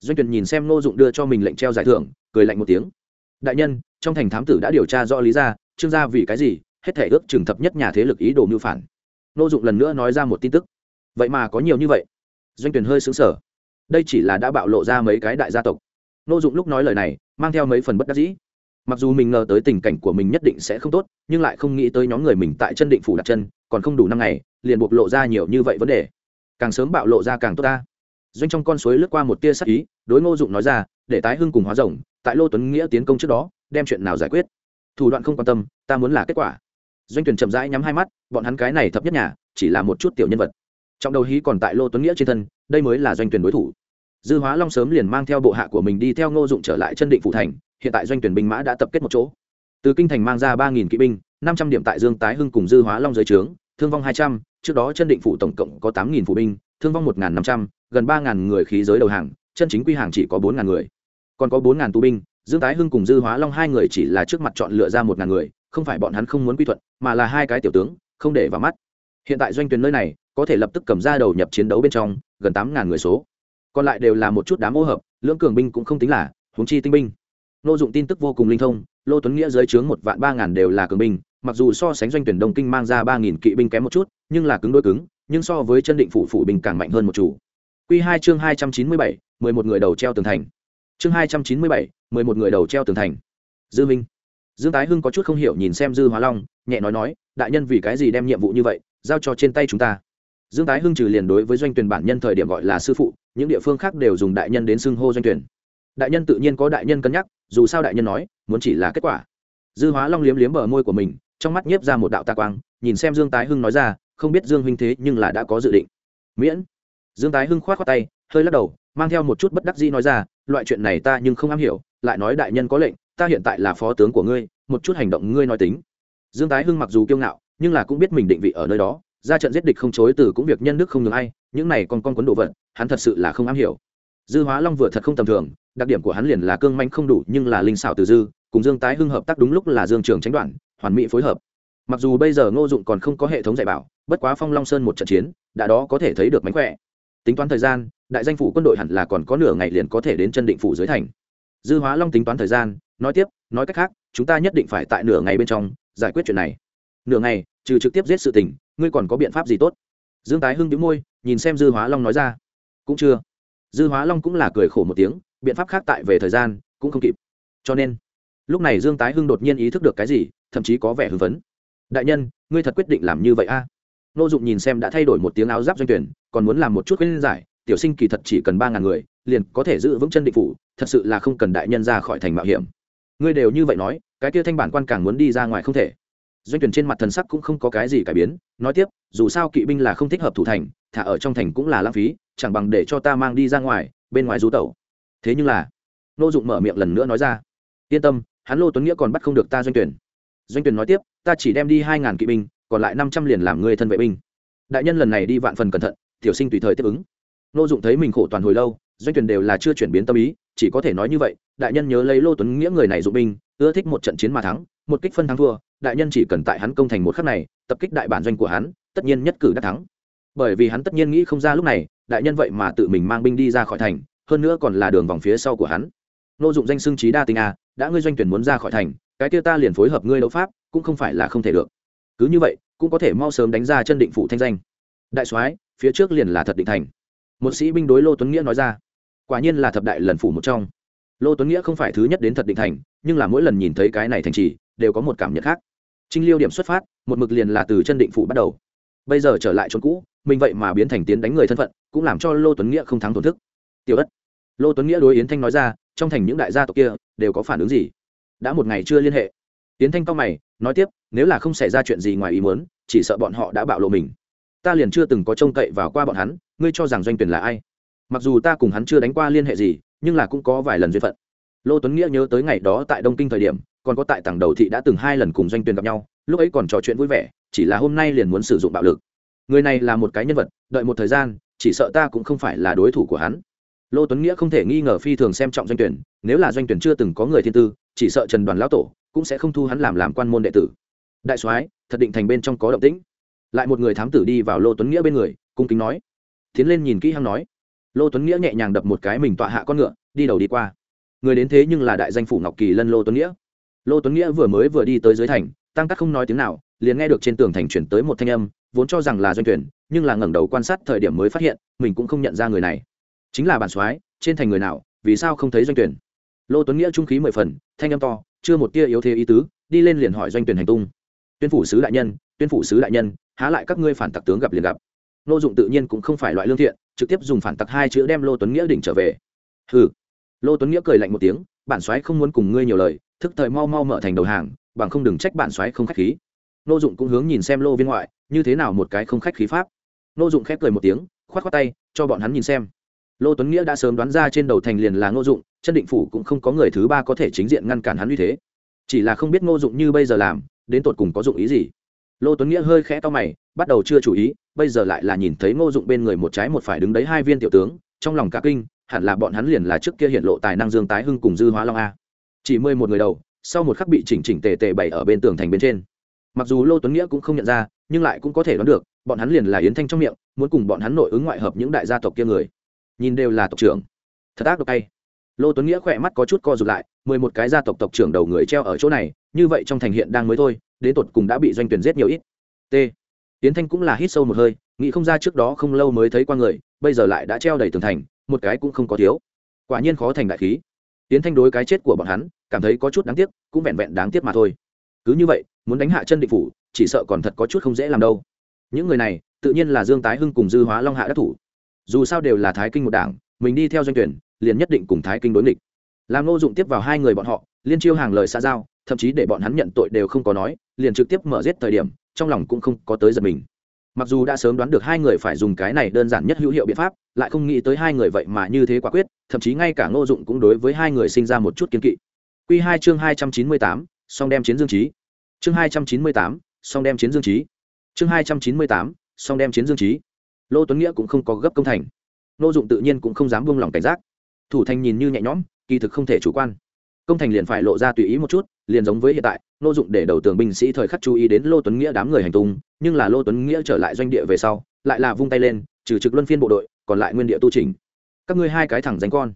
doanh tuyển nhìn xem nô dụng đưa cho mình lệnh treo giải thưởng, cười lạnh một tiếng. Đại nhân, trong thành thám tử đã điều tra rõ lý ra, trương gia vì cái gì, hết thể ước trừng thập nhất nhà thế lực ý đồ mưu phản. Nô dụng lần nữa nói ra một tin tức. Vậy mà có nhiều như vậy. Doanh tuyển hơi xứng sở đây chỉ là đã bạo lộ ra mấy cái đại gia tộc. Nô dụng lúc nói lời này, mang theo mấy phần bất đắc dĩ. Mặc dù mình ngờ tới tình cảnh của mình nhất định sẽ không tốt, nhưng lại không nghĩ tới nhóm người mình tại chân định phủ đặt chân, còn không đủ năm ngày, liền buộc lộ ra nhiều như vậy vấn đề. Càng sớm bạo lộ ra càng tốt ta. Doanh trong con suối lướt qua một tia sắc ý, đối ngô dụng nói ra, để tái hưng cùng hóa rồng, tại lô tuấn nghĩa tiến công trước đó, đem chuyện nào giải quyết. Thủ đoạn không quan tâm, ta muốn là kết quả. Doanh tuyển chậm rãi nhắm hai mắt, bọn hắn cái này thấp nhất nhà, chỉ là một chút tiểu nhân vật. Trong đầu hí còn tại lô tuấn nghĩa trên thân, đây mới là doanh tuyển đối thủ dư hóa long sớm liền mang theo bộ hạ của mình đi theo ngô dụng trở lại chân định phụ thành, hiện tại doanh tuyển binh mã đã tập kết một chỗ. Từ kinh thành mang ra ba nghìn kỵ binh, năm trăm điểm tại dương tái hưng cùng dư hóa long dưới trướng, thương vong hai trăm, trước đó chân định phủ tổng cộng có tám nghìn phụ binh, thương vong một năm trăm, gần ba ngàn người khí giới đầu hàng, chân chính quy hàng chỉ có bốn ngàn người. Còn có bốn ngàn tù binh, dương tái hưng cùng dư hóa long hai người chỉ là trước mặt chọn lựa ra một ngàn người, không phải bọn hắn không muốn quy thuận, mà là hai cái tiểu tướng, không để vào mắt. Hiện tại doanh tuyển nơi này, có thể lập tức cầm ra đầu nhập chiến đấu bên trong, gần tám ngàn người số còn lại đều là một chút đám ô hợp lưỡng cường binh cũng không tính là huống chi tinh binh nô dụng tin tức vô cùng linh thông lô tuấn nghĩa dưới trướng một vạn ba ngàn đều là cường binh mặc dù so sánh doanh tuyển đông kinh mang ra ba nghìn kỵ binh kém một chút nhưng là cứng đôi cứng nhưng so với chân định phủ phủ binh càng mạnh hơn một chủ Quy 2 chương 297, 11 người đầu treo tường thành. Chương 297, 11 người đầu treo tường thành. Dư Minh. Dương Tái Hưng có chút không hiểu nhìn xem Dư Hóa Long, nhẹ nói nói, đại nhân vì cái gì đem nhiệm vụ như vậy giao cho trên tay chúng ta. Dương Tái Hưng trừ liền đối với doanh tuyển bản nhân thời điểm gọi là sư phụ, những địa phương khác đều dùng đại nhân đến xưng hô doanh tuyển. Đại nhân tự nhiên có đại nhân cân nhắc, dù sao đại nhân nói, muốn chỉ là kết quả. Dư Hóa Long liếm liếm bờ môi của mình, trong mắt nhiếp ra một đạo tà quang, nhìn xem Dương Tái Hưng nói ra, không biết Dương huynh thế nhưng là đã có dự định. Miễn dương tái hưng khoát khoát tay hơi lắc đầu mang theo một chút bất đắc dĩ nói ra loại chuyện này ta nhưng không am hiểu lại nói đại nhân có lệnh ta hiện tại là phó tướng của ngươi một chút hành động ngươi nói tính dương tái hưng mặc dù kiêu ngạo nhưng là cũng biết mình định vị ở nơi đó ra trận giết địch không chối từ cũng việc nhân đức không ngừng ai, những này còn con quấn đồ vật, hắn thật sự là không am hiểu. Dư hóa long vừa thật không tầm thường, đặc điểm của hắn liền là cương manh không đủ nhưng là linh xảo từ dư, cùng dương tái hưng hợp tác đúng lúc là dương trường tránh đoạn, hoàn mỹ phối hợp. Mặc dù bây giờ ngô dụng còn không có hệ thống dạy bảo, bất quá phong long sơn một trận chiến, đã đó có thể thấy được mánh khỏe. Tính toán thời gian, đại danh phủ quân đội hẳn là còn có nửa ngày liền có thể đến chân định phủ dưới thành. Dư hóa long tính toán thời gian, nói tiếp, nói cách khác, chúng ta nhất định phải tại nửa ngày bên trong giải quyết chuyện này. Nửa ngày, trừ trực tiếp giết sự tình ngươi còn có biện pháp gì tốt? Dương tái hưng đĩu môi, nhìn xem dư hóa long nói ra. Cũng chưa. Dư hóa long cũng là cười khổ một tiếng, biện pháp khác tại về thời gian, cũng không kịp. Cho nên, lúc này dương tái hưng đột nhiên ý thức được cái gì, thậm chí có vẻ hưng phấn. Đại nhân, ngươi thật quyết định làm như vậy a nô dụng nhìn xem đã thay đổi một tiếng áo giáp doanh tuyển, còn muốn làm một chút khuyên giải, tiểu sinh kỳ thật chỉ cần ba ngàn người, liền có thể giữ vững chân định phủ, thật sự là không cần đại nhân ra khỏi thành mạo hiểm. Ngươi đều như vậy nói, cái kia thanh bản quan càng muốn đi ra ngoài không thể doanh tuyển trên mặt thần sắc cũng không có cái gì cải biến, nói tiếp, dù sao kỵ binh là không thích hợp thủ thành, thả ở trong thành cũng là lãng phí, chẳng bằng để cho ta mang đi ra ngoài, bên ngoài rú tẩu. Thế nhưng là, nô dụng mở miệng lần nữa nói ra, yên tâm, hắn lô tuấn nghĩa còn bắt không được ta doanh tuyển doanh tuyển nói tiếp, ta chỉ đem đi hai ngàn kỵ binh, còn lại năm trăm liền làm người thân vệ binh. Đại nhân lần này đi vạn phần cẩn thận, tiểu sinh tùy thời tiếp ứng. Nô dụng thấy mình khổ toàn hồi lâu, doanh tuyển đều là chưa chuyển biến tâm ý, chỉ có thể nói như vậy, đại nhân nhớ lấy lô tuấn nghĩa người này dụng binh, ưa thích một trận chiến mà thắng, một kích phân thắng thua đại nhân chỉ cần tại hắn công thành một khắc này, tập kích đại bản doanh của hắn, tất nhiên nhất cử đắc thắng. Bởi vì hắn tất nhiên nghĩ không ra lúc này, đại nhân vậy mà tự mình mang binh đi ra khỏi thành, hơn nữa còn là đường vòng phía sau của hắn. Nô dụng danh xưng trí đa tình a, đã ngươi doanh tuyển muốn ra khỏi thành, cái kia ta liền phối hợp ngươi đấu pháp, cũng không phải là không thể được. Cứ như vậy, cũng có thể mau sớm đánh ra chân định phủ thanh danh. Đại soái, phía trước liền là thật định thành. Một sĩ binh đối lô tuấn nghĩa nói ra, quả nhiên là thập đại lần phủ một trong. Lô tuấn nghĩa không phải thứ nhất đến thật định thành, nhưng là mỗi lần nhìn thấy cái này thành trì, đều có một cảm nhận khác trinh liêu điểm xuất phát, một mực liền là từ chân định phủ bắt đầu. Bây giờ trở lại chốn cũ, mình vậy mà biến thành tiến đánh người thân phận, cũng làm cho lô tuấn nghĩa không thắng tổn thức. Tiểu ất lô tuấn nghĩa đối yến thanh nói ra, trong thành những đại gia tộc kia, đều có phản ứng gì? Đã một ngày chưa liên hệ. Yến thanh cao mày, nói tiếp, nếu là không xảy ra chuyện gì ngoài ý muốn, chỉ sợ bọn họ đã bạo lộ mình. Ta liền chưa từng có trông cậy vào qua bọn hắn, ngươi cho rằng doanh tuyển là ai? Mặc dù ta cùng hắn chưa đánh qua liên hệ gì, nhưng là cũng có vài lần duyên phận. Lô tuấn nghĩa nhớ tới ngày đó tại đông kinh thời điểm còn có tại tầng đầu thị đã từng hai lần cùng doanh tuyển gặp nhau, lúc ấy còn trò chuyện vui vẻ, chỉ là hôm nay liền muốn sử dụng bạo lực. Người này là một cái nhân vật, đợi một thời gian, chỉ sợ ta cũng không phải là đối thủ của hắn. Lô tuấn nghĩa không thể nghi ngờ phi thường xem trọng doanh tuyển nếu là doanh tuyển chưa từng có người thiên tư, chỉ sợ trần đoàn lão tổ cũng sẽ không thu hắn làm làm quan môn đệ tử. Đại soái, thật định thành bên trong có động tĩnh. Lại một người thám tử đi vào lô tuấn nghĩa bên người, cung kính nói. Tiến lên nhìn kỹ hăng nói. Lô tuấn nghĩa nhẹ nhàng đập một cái mình tọa hạ con ngựa, đi đầu đi qua. Người đến thế nhưng là đại danh phủ ngọc kỳ lân lô tuấn nghĩa lô tuấn nghĩa vừa mới vừa đi tới dưới thành, tăng tắc không nói tiếng nào, liền nghe được trên tường thành chuyển tới một thanh âm, vốn cho rằng là doanh tuyển, nhưng là ngẩng đầu quan sát thời điểm mới phát hiện, mình cũng không nhận ra người này. Chính là bản soái, trên thành người nào, vì sao không thấy doanh tuyển? Lô tuấn nghĩa trung khí mười phần, thanh âm to, chưa một tia yếu thế ý tứ, đi lên liền hỏi doanh tuyển hành tung. Tuyên phủ sứ đại nhân, tuyên phủ sứ đại nhân, há lại các ngươi phản tặc tướng gặp liền gặp. Nô dụng tự nhiên cũng không phải loại lương thiện, trực tiếp dùng phản tặc hai chữ đem lô tuấn nghĩa đỉnh trở về. Hừ. Lô tuấn nghĩa cười lạnh một tiếng, bản soái không muốn cùng ngươi nhiều lời thức thời mau mau mở thành đầu hàng, bằng không đừng trách bản soái không khách khí. Nô dụng cũng hướng nhìn xem lô viên ngoại, như thế nào một cái không khách khí pháp. Nô dụng khép cười một tiếng, khoát khoát tay, cho bọn hắn nhìn xem. Lô tuấn nghĩa đã sớm đoán ra trên đầu thành liền là ngô dụng, chân định phủ cũng không có người thứ ba có thể chính diện ngăn cản hắn như thế. Chỉ là không biết ngô dụng như bây giờ làm, đến tột cùng có dụng ý gì. Lô tuấn nghĩa hơi khẽ to mày, bắt đầu chưa chủ ý, bây giờ lại là nhìn thấy ngô dụng bên người một trái một phải đứng đấy hai viên tiểu tướng, trong lòng cả kinh, hẳn là bọn hắn liền là trước kia hiện lộ tài năng dương tái hưng cùng dư hóa long a chỉ mười một người đầu, sau một khắc bị chỉnh chỉnh tề tề bày ở bên tường thành bên trên. Mặc dù lô tuấn nghĩa cũng không nhận ra, nhưng lại cũng có thể đoán được, bọn hắn liền là yến thanh trong miệng, muốn cùng bọn hắn nội ứng ngoại hợp những đại gia tộc kia người. Nhìn đều là tộc trưởng. Thật ác độc tay lô tuấn nghĩa khỏe mắt có chút co rụt lại, mười một cái gia tộc tộc trưởng đầu người treo ở chỗ này, như vậy trong thành hiện đang mới thôi, đến tột cùng đã bị doanh tuyển giết nhiều ít. T. Tiến thanh cũng là hít sâu một hơi, nghĩ không ra trước đó không lâu mới thấy qua người, bây giờ lại đã treo đầy tường thành, một cái cũng không có thiếu. Quả nhiên khó thành đại khí tiến thanh đối cái chết của bọn hắn, cảm thấy có chút đáng tiếc, cũng vẹn vẹn đáng tiếc mà thôi. Cứ như vậy, muốn đánh hạ chân định phủ, chỉ sợ còn thật có chút không dễ làm đâu. Những người này, tự nhiên là dương tái hưng cùng dư hóa long hạ đắc thủ. Dù sao đều là thái kinh một đảng, mình đi theo doanh tuyển, liền nhất định cùng thái kinh đối nghịch. Làm ngô dụng tiếp vào hai người bọn họ, liên chiêu hàng lời xa giao, thậm chí để bọn hắn nhận tội đều không có nói, liền trực tiếp mở giết thời điểm, trong lòng cũng không có tới giật mình mặc dù đã sớm đoán được hai người phải dùng cái này đơn giản nhất hữu hiệu biện pháp, lại không nghĩ tới hai người vậy mà như thế quả quyết, thậm chí ngay cả ngô dụng cũng đối với hai người sinh ra một chút kiên kỵ. Q hai chương hai trăm chín mươi tám, song đem chiến dương trí chương hai trăm chín mươi tám, song đem chiến dương trí chương hai trăm chín mươi tám, song đem chiến dương trí lô tuấn nghĩa cũng không có gấp công thành. Ngô dụng tự nhiên cũng không dám buông lỏng cảnh giác. Thủ thành nhìn như nhẹ nhõm, kỳ thực không thể chủ quan. Công thành liền phải lộ ra tùy ý một chút, liền giống với hiện tại nô dụng để đầu tường binh sĩ thời khắc chú ý đến lô tuấn nghĩa đám người hành tung, nhưng là lô tuấn nghĩa trở lại doanh địa về sau, lại là vung tay lên, trừ trực luân phiên bộ đội, còn lại nguyên địa tu trình các ngươi hai cái thẳng danh con.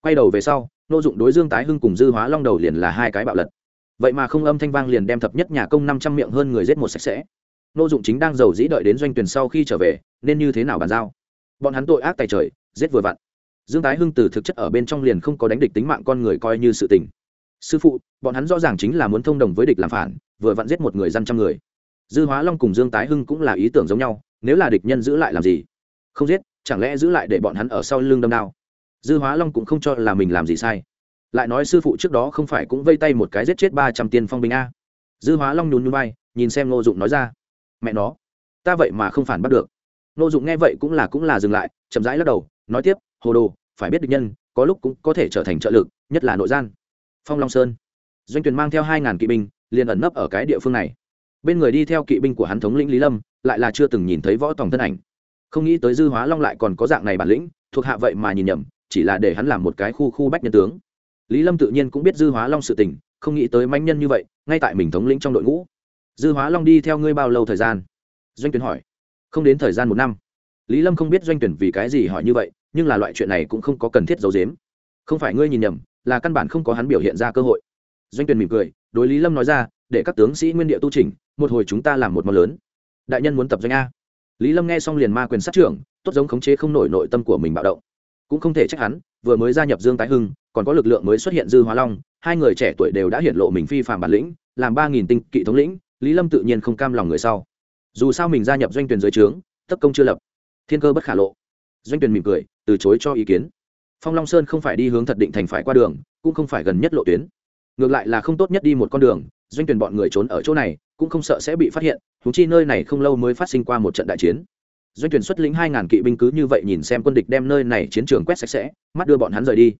Quay đầu về sau, nô dụng đối dương tái hưng cùng dư hóa long đầu liền là hai cái bạo lật. Vậy mà không âm thanh vang liền đem thập nhất nhà công năm trăm miệng hơn người giết một sạch sẽ. Nô dụng chính đang giàu dĩ đợi đến doanh tuyển sau khi trở về, nên như thế nào bàn giao? Bọn hắn tội ác tài trời, giết vừa vặn. Dương tái hưng từ thực chất ở bên trong liền không có đánh địch tính mạng con người coi như sự tình sư phụ, bọn hắn rõ ràng chính là muốn thông đồng với địch làm phản, vừa vặn giết một người dân trăm người. Dư hóa long cùng dương tái hưng cũng là ý tưởng giống nhau, nếu là địch nhân giữ lại làm gì? Không giết, chẳng lẽ giữ lại để bọn hắn ở sau lưng đâm đao? Dư hóa long cũng không cho là mình làm gì sai. Lại nói sư phụ trước đó không phải cũng vây tay một cái giết chết ba trăm tiền phong binh a. Dư hóa long nhún nhún bay nhìn xem ngô dụng nói ra. Mẹ nó, ta vậy mà không phản bắt được. Ngô dụng nghe vậy cũng là cũng là dừng lại, chậm rãi lắc đầu, nói tiếp, hồ đồ, phải biết địch nhân, có lúc cũng có thể trở thành trợ lực, nhất là nội gian phong long sơn. Doanh Tuyền mang theo hai ngàn kỵ binh, liền ẩn nấp ở cái địa phương này. Bên người đi theo kỵ binh của hắn thống lĩnh lý lâm, lại là chưa từng nhìn thấy võ tòng thân ảnh. Không nghĩ tới dư hóa long lại còn có dạng này bản lĩnh, thuộc hạ vậy mà nhìn nhầm, chỉ là để hắn làm một cái khu khu bách nhân tướng. Lý lâm tự nhiên cũng biết dư hóa long sự tình, không nghĩ tới manh nhân như vậy, ngay tại mình thống lĩnh trong đội ngũ. Dư hóa long đi theo ngươi bao lâu thời gian? Doanh tuyển hỏi. Không đến thời gian một năm. Lý lâm không biết doanh tuyển vì cái gì hỏi như vậy, nhưng là loại chuyện này cũng không có cần thiết giấu giếm. Không phải ngươi nhìn nhầm là căn bản không có hắn biểu hiện ra cơ hội. Doanh Tuyền mỉm cười, đối lý lâm nói ra, để các tướng sĩ nguyên địa tu trình một hồi chúng ta làm một món lớn. Đại nhân muốn tập doanh a. Lý lâm nghe xong liền ma quyền sát trưởng, tốt giống khống chế không nổi nội tâm của mình bạo động. Cũng không thể trách hắn, vừa mới gia nhập dương tái hưng, còn có lực lượng mới xuất hiện dư hóa long, hai người trẻ tuổi đều đã hiện lộ mình phi phạm bản lĩnh, làm ba nghìn tinh kỵ thống lĩnh, lý lâm tự nhiên không cam lòng người sau. Dù sao mình gia nhập doanh tuyển dưới trướng tất công chưa lập. Thiên cơ bất khả lộ. Doanh tuyển mỉm cười, từ chối cho ý kiến phong long sơn không phải đi hướng thật định thành phải qua đường, cũng không phải gần nhất lộ tuyến. Ngược lại là không tốt nhất đi một con đường, doanh tuyển bọn người trốn ở chỗ này, cũng không sợ sẽ bị phát hiện thú chi nơi này không lâu mới phát sinh qua một trận đại chiến. Doanh tuyển xuất lĩnh hai ngàn kỵ binh cứ như vậy nhìn xem quân địch đem nơi này chiến trường quét sạch sẽ, mắt đưa bọn hắn rời đi.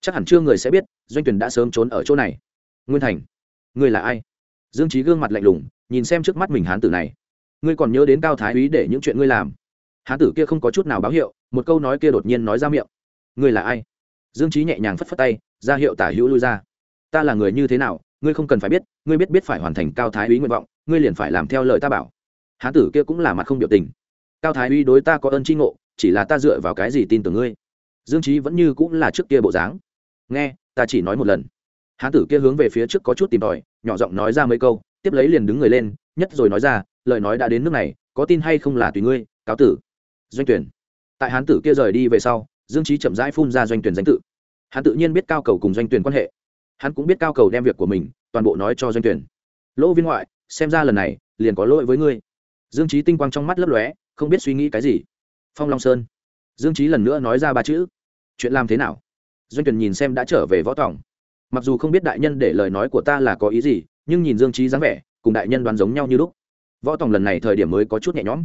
Chắc hẳn chưa người sẽ biết, doanh tuyển đã sớm trốn ở chỗ này. Nguyên thành, ngươi là ai? Dương trí gương mặt lạnh lùng, nhìn xem trước mắt mình hán tử này. Ngươi còn nhớ đến cao thái úy để những chuyện ngươi làm? Hán tử kia không có chút nào báo hiệu, một câu nói kia đột nhiên nói ra miệng ngươi là ai? Dương trí nhẹ nhàng phất phất tay, ra hiệu tả hữu lui ra. Ta là người như thế nào, ngươi không cần phải biết, ngươi biết biết phải hoàn thành cao thái úy nguyện vọng, ngươi liền phải làm theo lời ta bảo. Hán tử kia cũng là mặt không biểu tình. Cao thái úy đối ta có ơn tri ngộ, chỉ là ta dựa vào cái gì tin tưởng ngươi? Dương trí vẫn như cũng là trước kia bộ dáng. Nghe, ta chỉ nói một lần. Hán tử kia hướng về phía trước có chút tìm tòi, nhỏ giọng nói ra mấy câu, tiếp lấy liền đứng người lên, nhất rồi nói ra, lời nói đã đến nước này, có tin hay không là tùy ngươi, cáo tử. Doanh tuyển. Tại hán tử kia rời đi về sau dương trí chậm rãi phun ra doanh tuyển danh tự. Hắn tự nhiên biết cao cầu cùng doanh tuyển quan hệ. Hắn cũng biết cao cầu đem việc của mình toàn bộ nói cho doanh tuyển. Lỗ viên ngoại, xem ra lần này liền có lỗi với ngươi. Dương trí tinh quang trong mắt lấp lóe, không biết suy nghĩ cái gì. Phong long sơn. Dương trí lần nữa nói ra ba chữ. Chuyện làm thế nào? Doanh tuyển nhìn xem đã trở về võ tòng. Mặc dù không biết đại nhân để lời nói của ta là có ý gì, nhưng nhìn dương trí dáng vẻ, cùng đại nhân đoán giống nhau như lúc. Võ tòng lần này thời điểm mới có chút nhẹ nhõm.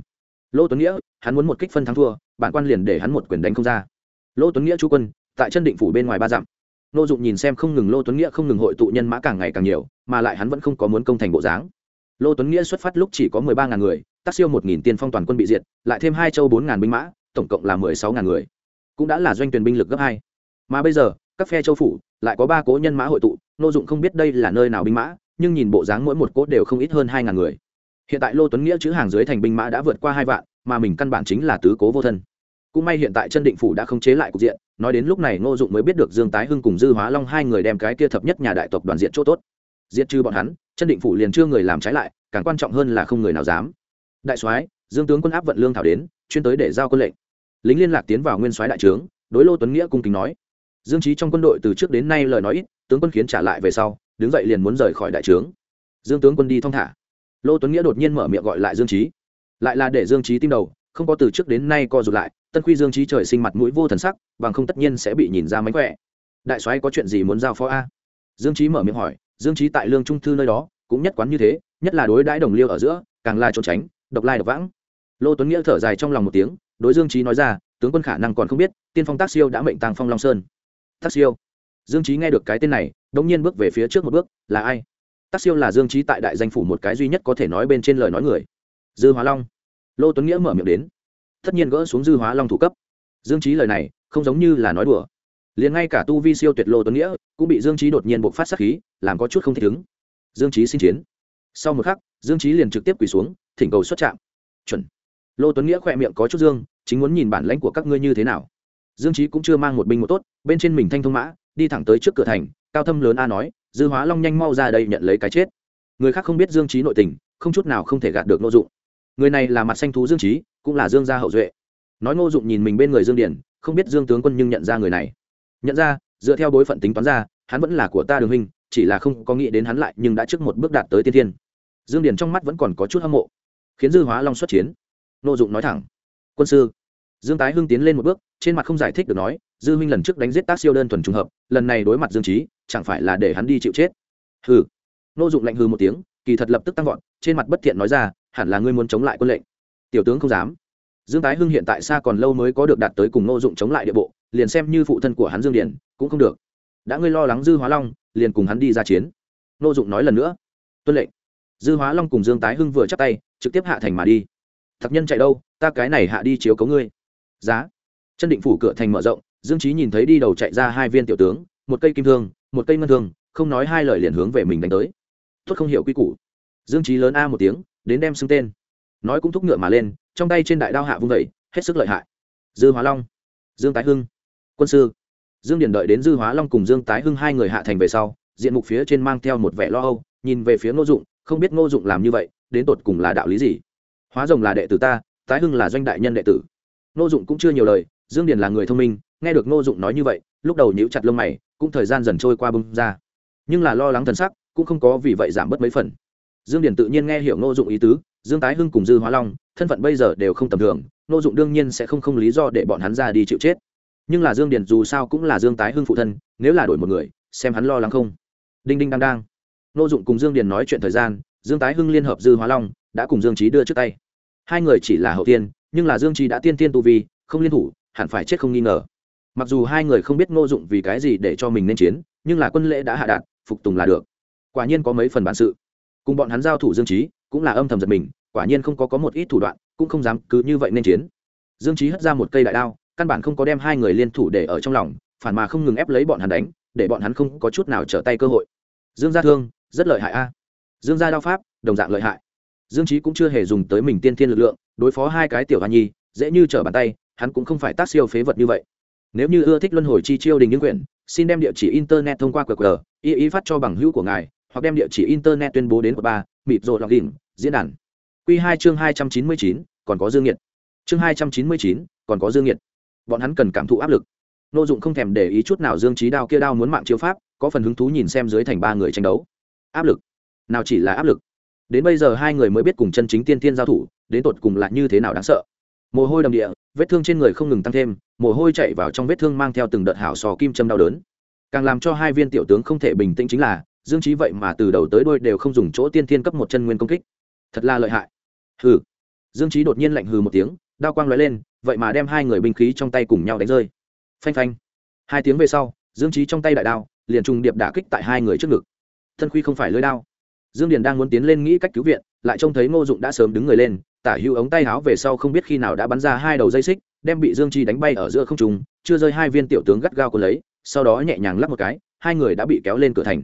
Lỗ tuấn nghĩa, hắn muốn một kích phân thắng thua, bản quan liền để hắn một quyền đánh không ra. Lô tuấn nghĩa chú quân, tại chân định phủ bên ngoài ba dặm. Nô dụng nhìn xem không ngừng lô tuấn nghĩa không ngừng hội tụ nhân mã càng ngày càng nhiều, mà lại hắn vẫn không có muốn công thành bộ dáng. Lô tuấn nghĩa xuất phát lúc chỉ có mười ba ngàn người tác siêu một nghìn tiên phong toàn quân bị diệt, lại thêm hai châu bốn ngàn binh mã, tổng cộng là mười sáu ngàn người. Cũng đã là doanh tuyển binh lực gấp hai. Mà bây giờ, các phe châu phủ lại có ba cố nhân mã hội tụ, nô dụng không biết đây là nơi nào binh mã, nhưng nhìn bộ dáng mỗi một cốt đều không ít hơn hai ngàn người. Hiện tại lô tuấn nghĩa chữ hàng dưới thành binh mã đã vượt qua hai vạn, mà mình căn bản chính là tứ cố vô thân cũng may hiện tại chân định phủ đã không chế lại cục diện, nói đến lúc này ngô dụng mới biết được dương tái hưng cùng dư hóa long hai người đem cái kia thập nhất nhà đại tộc đoàn diện chỗ tốt. Diệt trừ bọn hắn, chân định phủ liền chưa người làm trái lại, càng quan trọng hơn là không người nào dám. Đại soái, dương tướng quân áp vận lương thảo đến, chuyên tới để giao quân lệnh. Lính liên lạc tiến vào nguyên soái đại trướng, đối lô tuấn nghĩa cung kính nói. Dương trí trong quân đội từ trước đến nay lời nói ít, tướng quân khiến trả lại về sau, đứng dậy liền muốn rời khỏi đại trướng. Dương tướng quân đi thong thả. Lô tuấn nghĩa đột nhiên mở miệng gọi lại dương trí lại là để dương trí tim đầu không có từ trước đến nay co rụt lại, tân quy dương trí trời sinh mặt mũi vô thần sắc, bằng không tất nhiên sẽ bị nhìn ra mánh khỏe. Đại soái có chuyện gì muốn giao phó a? Dương trí mở miệng hỏi, dương trí tại lương trung thư nơi đó, cũng nhất quán như thế, nhất là đối đãi đồng liêu ở giữa, càng là trốn tránh, độc lai độc vãng. Lô tuấn nghĩa thở dài trong lòng một tiếng, đối dương trí nói ra, tướng quân khả năng còn không biết, tiên phong tác siêu đã mệnh tàng phong long sơn. Tác siêu. Dương trí nghe được cái tên này, đống nhiên bước về phía trước một bước, là ai? Tác siêu là dương trí tại đại danh phủ một cái duy nhất có thể nói bên trên lời nói người. Dư hóa long lô tuấn nghĩa mở miệng đến. Tất nhiên gỡ xuống dư hóa long thủ cấp. Dương trí lời này, không giống như là nói đùa. Liền ngay cả tu vi siêu tuyệt lô tuấn nghĩa, cũng bị dương trí đột nhiên buộc phát sát khí, làm có chút không thích ứng. Dương trí xin chiến. Sau một khắc, dương trí liền trực tiếp quỳ xuống, thỉnh cầu xuất trạm. Chuẩn. Lô tuấn nghĩa khỏe miệng có chút dương, chính muốn nhìn bản lãnh của các ngươi như thế nào. Dương trí cũng chưa mang một binh một tốt, bên trên mình thanh thông mã, đi thẳng tới trước cửa thành, cao thâm lớn a nói, dư hóa long nhanh mau ra đây nhận lấy cái chết. Người khác không biết dương trí nội tình, không chút nào không thể gạt được nội dụng người này là mặt xanh thú dương trí cũng là dương gia hậu duệ. Nói ngô dụng nhìn mình bên người dương điển không biết dương tướng quân nhưng nhận ra người này. Nhận ra, dựa theo bối phận tính toán ra, hắn vẫn là của ta đường hình chỉ là không có nghĩ đến hắn lại nhưng đã trước một bước đạt tới tiên thiên. Dương điển trong mắt vẫn còn có chút hâm mộ. Khiến dư hóa long xuất chiến. Ngô dụng nói thẳng. Quân sư. Dương tái hưng tiến lên một bước, trên mặt không giải thích được nói, dư huynh lần trước đánh giết tác siêu đơn thuần trùng hợp, lần này đối mặt dương trí chẳng phải là để hắn đi chịu chết? Hừ. Ngô dụng lạnh hư một tiếng, kỳ thật lập tức tăng vọt, trên mặt bất thiện nói ra hẳn là ngươi muốn chống lại quân lệnh. Tiểu tướng không dám. Dương tái hưng hiện tại xa còn lâu mới có được đạt tới cùng ngô dụng chống lại địa bộ, liền xem như phụ thân của hắn dương điển cũng không được. Đã ngươi lo lắng dư hóa long, liền cùng hắn đi ra chiến. Ngô dụng nói lần nữa. Tuân lệnh. Dư hóa long cùng dương tái hưng vừa chắc tay, trực tiếp hạ thành mà đi. Thập nhân chạy đâu, ta cái này hạ đi chiếu cấu ngươi. Giá. Chân định phủ cửa thành mở rộng, dương trí nhìn thấy đi đầu chạy ra hai viên tiểu tướng, một cây kim thương, một cây ngân thương, không nói hai lời liền hướng về mình đánh tới. Tuất không hiểu quy củ. Dương trí lớn a một tiếng đến đem xưng tên. Nói cũng thúc ngựa mà lên, trong tay trên đại đao hạ vung vẩy hết sức lợi hại. Dư hóa long, dương tái hưng, quân sư. Dương Điền đợi đến dư hóa long cùng dương tái hưng hai người hạ thành về sau, diện mục phía trên mang theo một vẻ lo âu, nhìn về phía ngô dụng, không biết ngô dụng làm như vậy, đến tột cùng là đạo lý gì? Hóa rồng là đệ tử ta, tái hưng là doanh đại nhân đệ tử. Ngô dụng cũng chưa nhiều lời, dương Điền là người thông minh, nghe được ngô dụng nói như vậy, lúc đầu nhíu chặt lông mày, cũng thời gian dần trôi qua bưng ra. Nhưng là lo lắng thần sắc, cũng không có vì vậy giảm bớt mấy phần dương điển tự nhiên nghe hiểu ngô dụng ý tứ, dương tái hưng cùng dư hóa long, thân phận bây giờ đều không tầm thường, ngô dụng đương nhiên sẽ không không lý do để bọn hắn ra đi chịu chết. Nhưng là dương điển dù sao cũng là dương tái hưng phụ thân, nếu là đổi một người, xem hắn lo lắng không? Đinh đinh đang đang. Ngô dụng cùng dương điển nói chuyện thời gian, dương tái hưng liên hợp dư hóa long, đã cùng dương trí đưa trước tay. Hai người chỉ là hậu tiên, nhưng là dương trí đã tiên tiên tu vi, không liên thủ, hẳn phải chết không nghi ngờ. Mặc dù hai người không biết ngô dụng vì cái gì để cho mình nên chiến, nhưng là quân lễ đã hạ đạt, phục tùng là được. Quả nhiên có mấy phần bản sự cùng bọn hắn giao thủ dương trí cũng là âm thầm giật mình, quả nhiên không có có một ít thủ đoạn, cũng không dám cứ như vậy nên chiến. Dương trí hất ra một cây đại đao, căn bản không có đem hai người liên thủ để ở trong lòng, phản mà không ngừng ép lấy bọn hắn đánh, để bọn hắn không có chút nào trở tay cơ hội. Dương gia thương, rất lợi hại a. Dương gia đao pháp, đồng dạng lợi hại. Dương trí cũng chưa hề dùng tới mình tiên thiên lực lượng, đối phó hai cái tiểu hoa nhi, dễ như trở bàn tay, hắn cũng không phải tác siêu phế vật như vậy. Nếu như ưa thích luân hồi chi chiêu đình những quyển, xin đem địa chỉ internet thông qua qr, y y phát cho bằng hữu của ngài hoặc đem địa chỉ internet tuyên bố đến của ba mịp rồi lọc đỉnh, diễn đàn. Q hai chương hai trăm chín mươi chín, còn có dương nhiệt chương hai trăm chín mươi chín, còn có dương nhiệt bọn hắn cần cảm thụ áp lực. Nô dụng không thèm để ý chút nào dương trí đao kia đao muốn mạng chiếu pháp, có phần hứng thú nhìn xem dưới thành ba người tranh đấu. Áp lực. Nào chỉ là áp lực. Đến bây giờ hai người mới biết cùng chân chính tiên tiên giao thủ, đến tột cùng là như thế nào đáng sợ. Mồ hôi đầm địa, vết thương trên người không ngừng tăng thêm, mồ hôi chạy vào trong vết thương mang theo từng đợt hảo sò kim châm đau đớn. Càng làm cho hai viên tiểu tướng không thể bình tĩnh chính là dương trí vậy mà từ đầu tới đôi đều không dùng chỗ tiên thiên cấp một chân nguyên công kích. Thật là lợi hại. Hừ. Dương trí đột nhiên lạnh hừ một tiếng, đao quang lóe lên, vậy mà đem hai người binh khí trong tay cùng nhau đánh rơi. Phanh phanh. Hai tiếng về sau, dương trí trong tay đại đao, liền trùng điệp đả kích tại hai người trước ngực. Thân khuy không phải lưới đao. Dương điền đang muốn tiến lên nghĩ cách cứu viện, lại trông thấy ngô dụng đã sớm đứng người lên, tả hữu ống tay háo về sau không biết khi nào đã bắn ra hai đầu dây xích, đem bị dương chi đánh bay ở giữa không trung, chưa rơi hai viên tiểu tướng gắt gao của lấy, sau đó nhẹ nhàng lắp một cái, hai người đã bị kéo lên cửa thành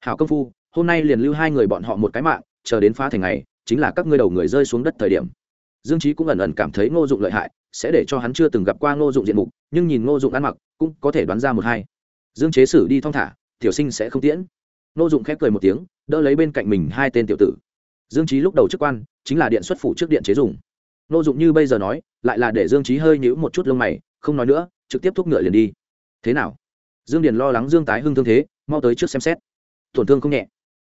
hảo công phu, hôm nay liền lưu hai người bọn họ một cái mạng, chờ đến phá thành này chính là các ngươi đầu người rơi xuống đất thời điểm. Dương trí cũng ẩn ẩn cảm thấy ngô dụng lợi hại, sẽ để cho hắn chưa từng gặp qua ngô dụng diện mục, nhưng nhìn ngô dụng ăn mặc, cũng có thể đoán ra một hai. Dương chế sử đi thong thả, tiểu sinh sẽ không tiễn. Ngô dụng khép cười một tiếng, đỡ lấy bên cạnh mình hai tên tiểu tử. Dương trí lúc đầu chức quan, chính là điện xuất phủ trước điện chế dùng. Ngô dụng như bây giờ nói, lại là để dương trí hơi nhữ một chút lông mày, không nói nữa, trực tiếp thúc ngựa liền đi. Thế nào? Dương điền lo lắng dương tái hưng thương thế, mau tới trước xem xét tổn thương không nhẹ.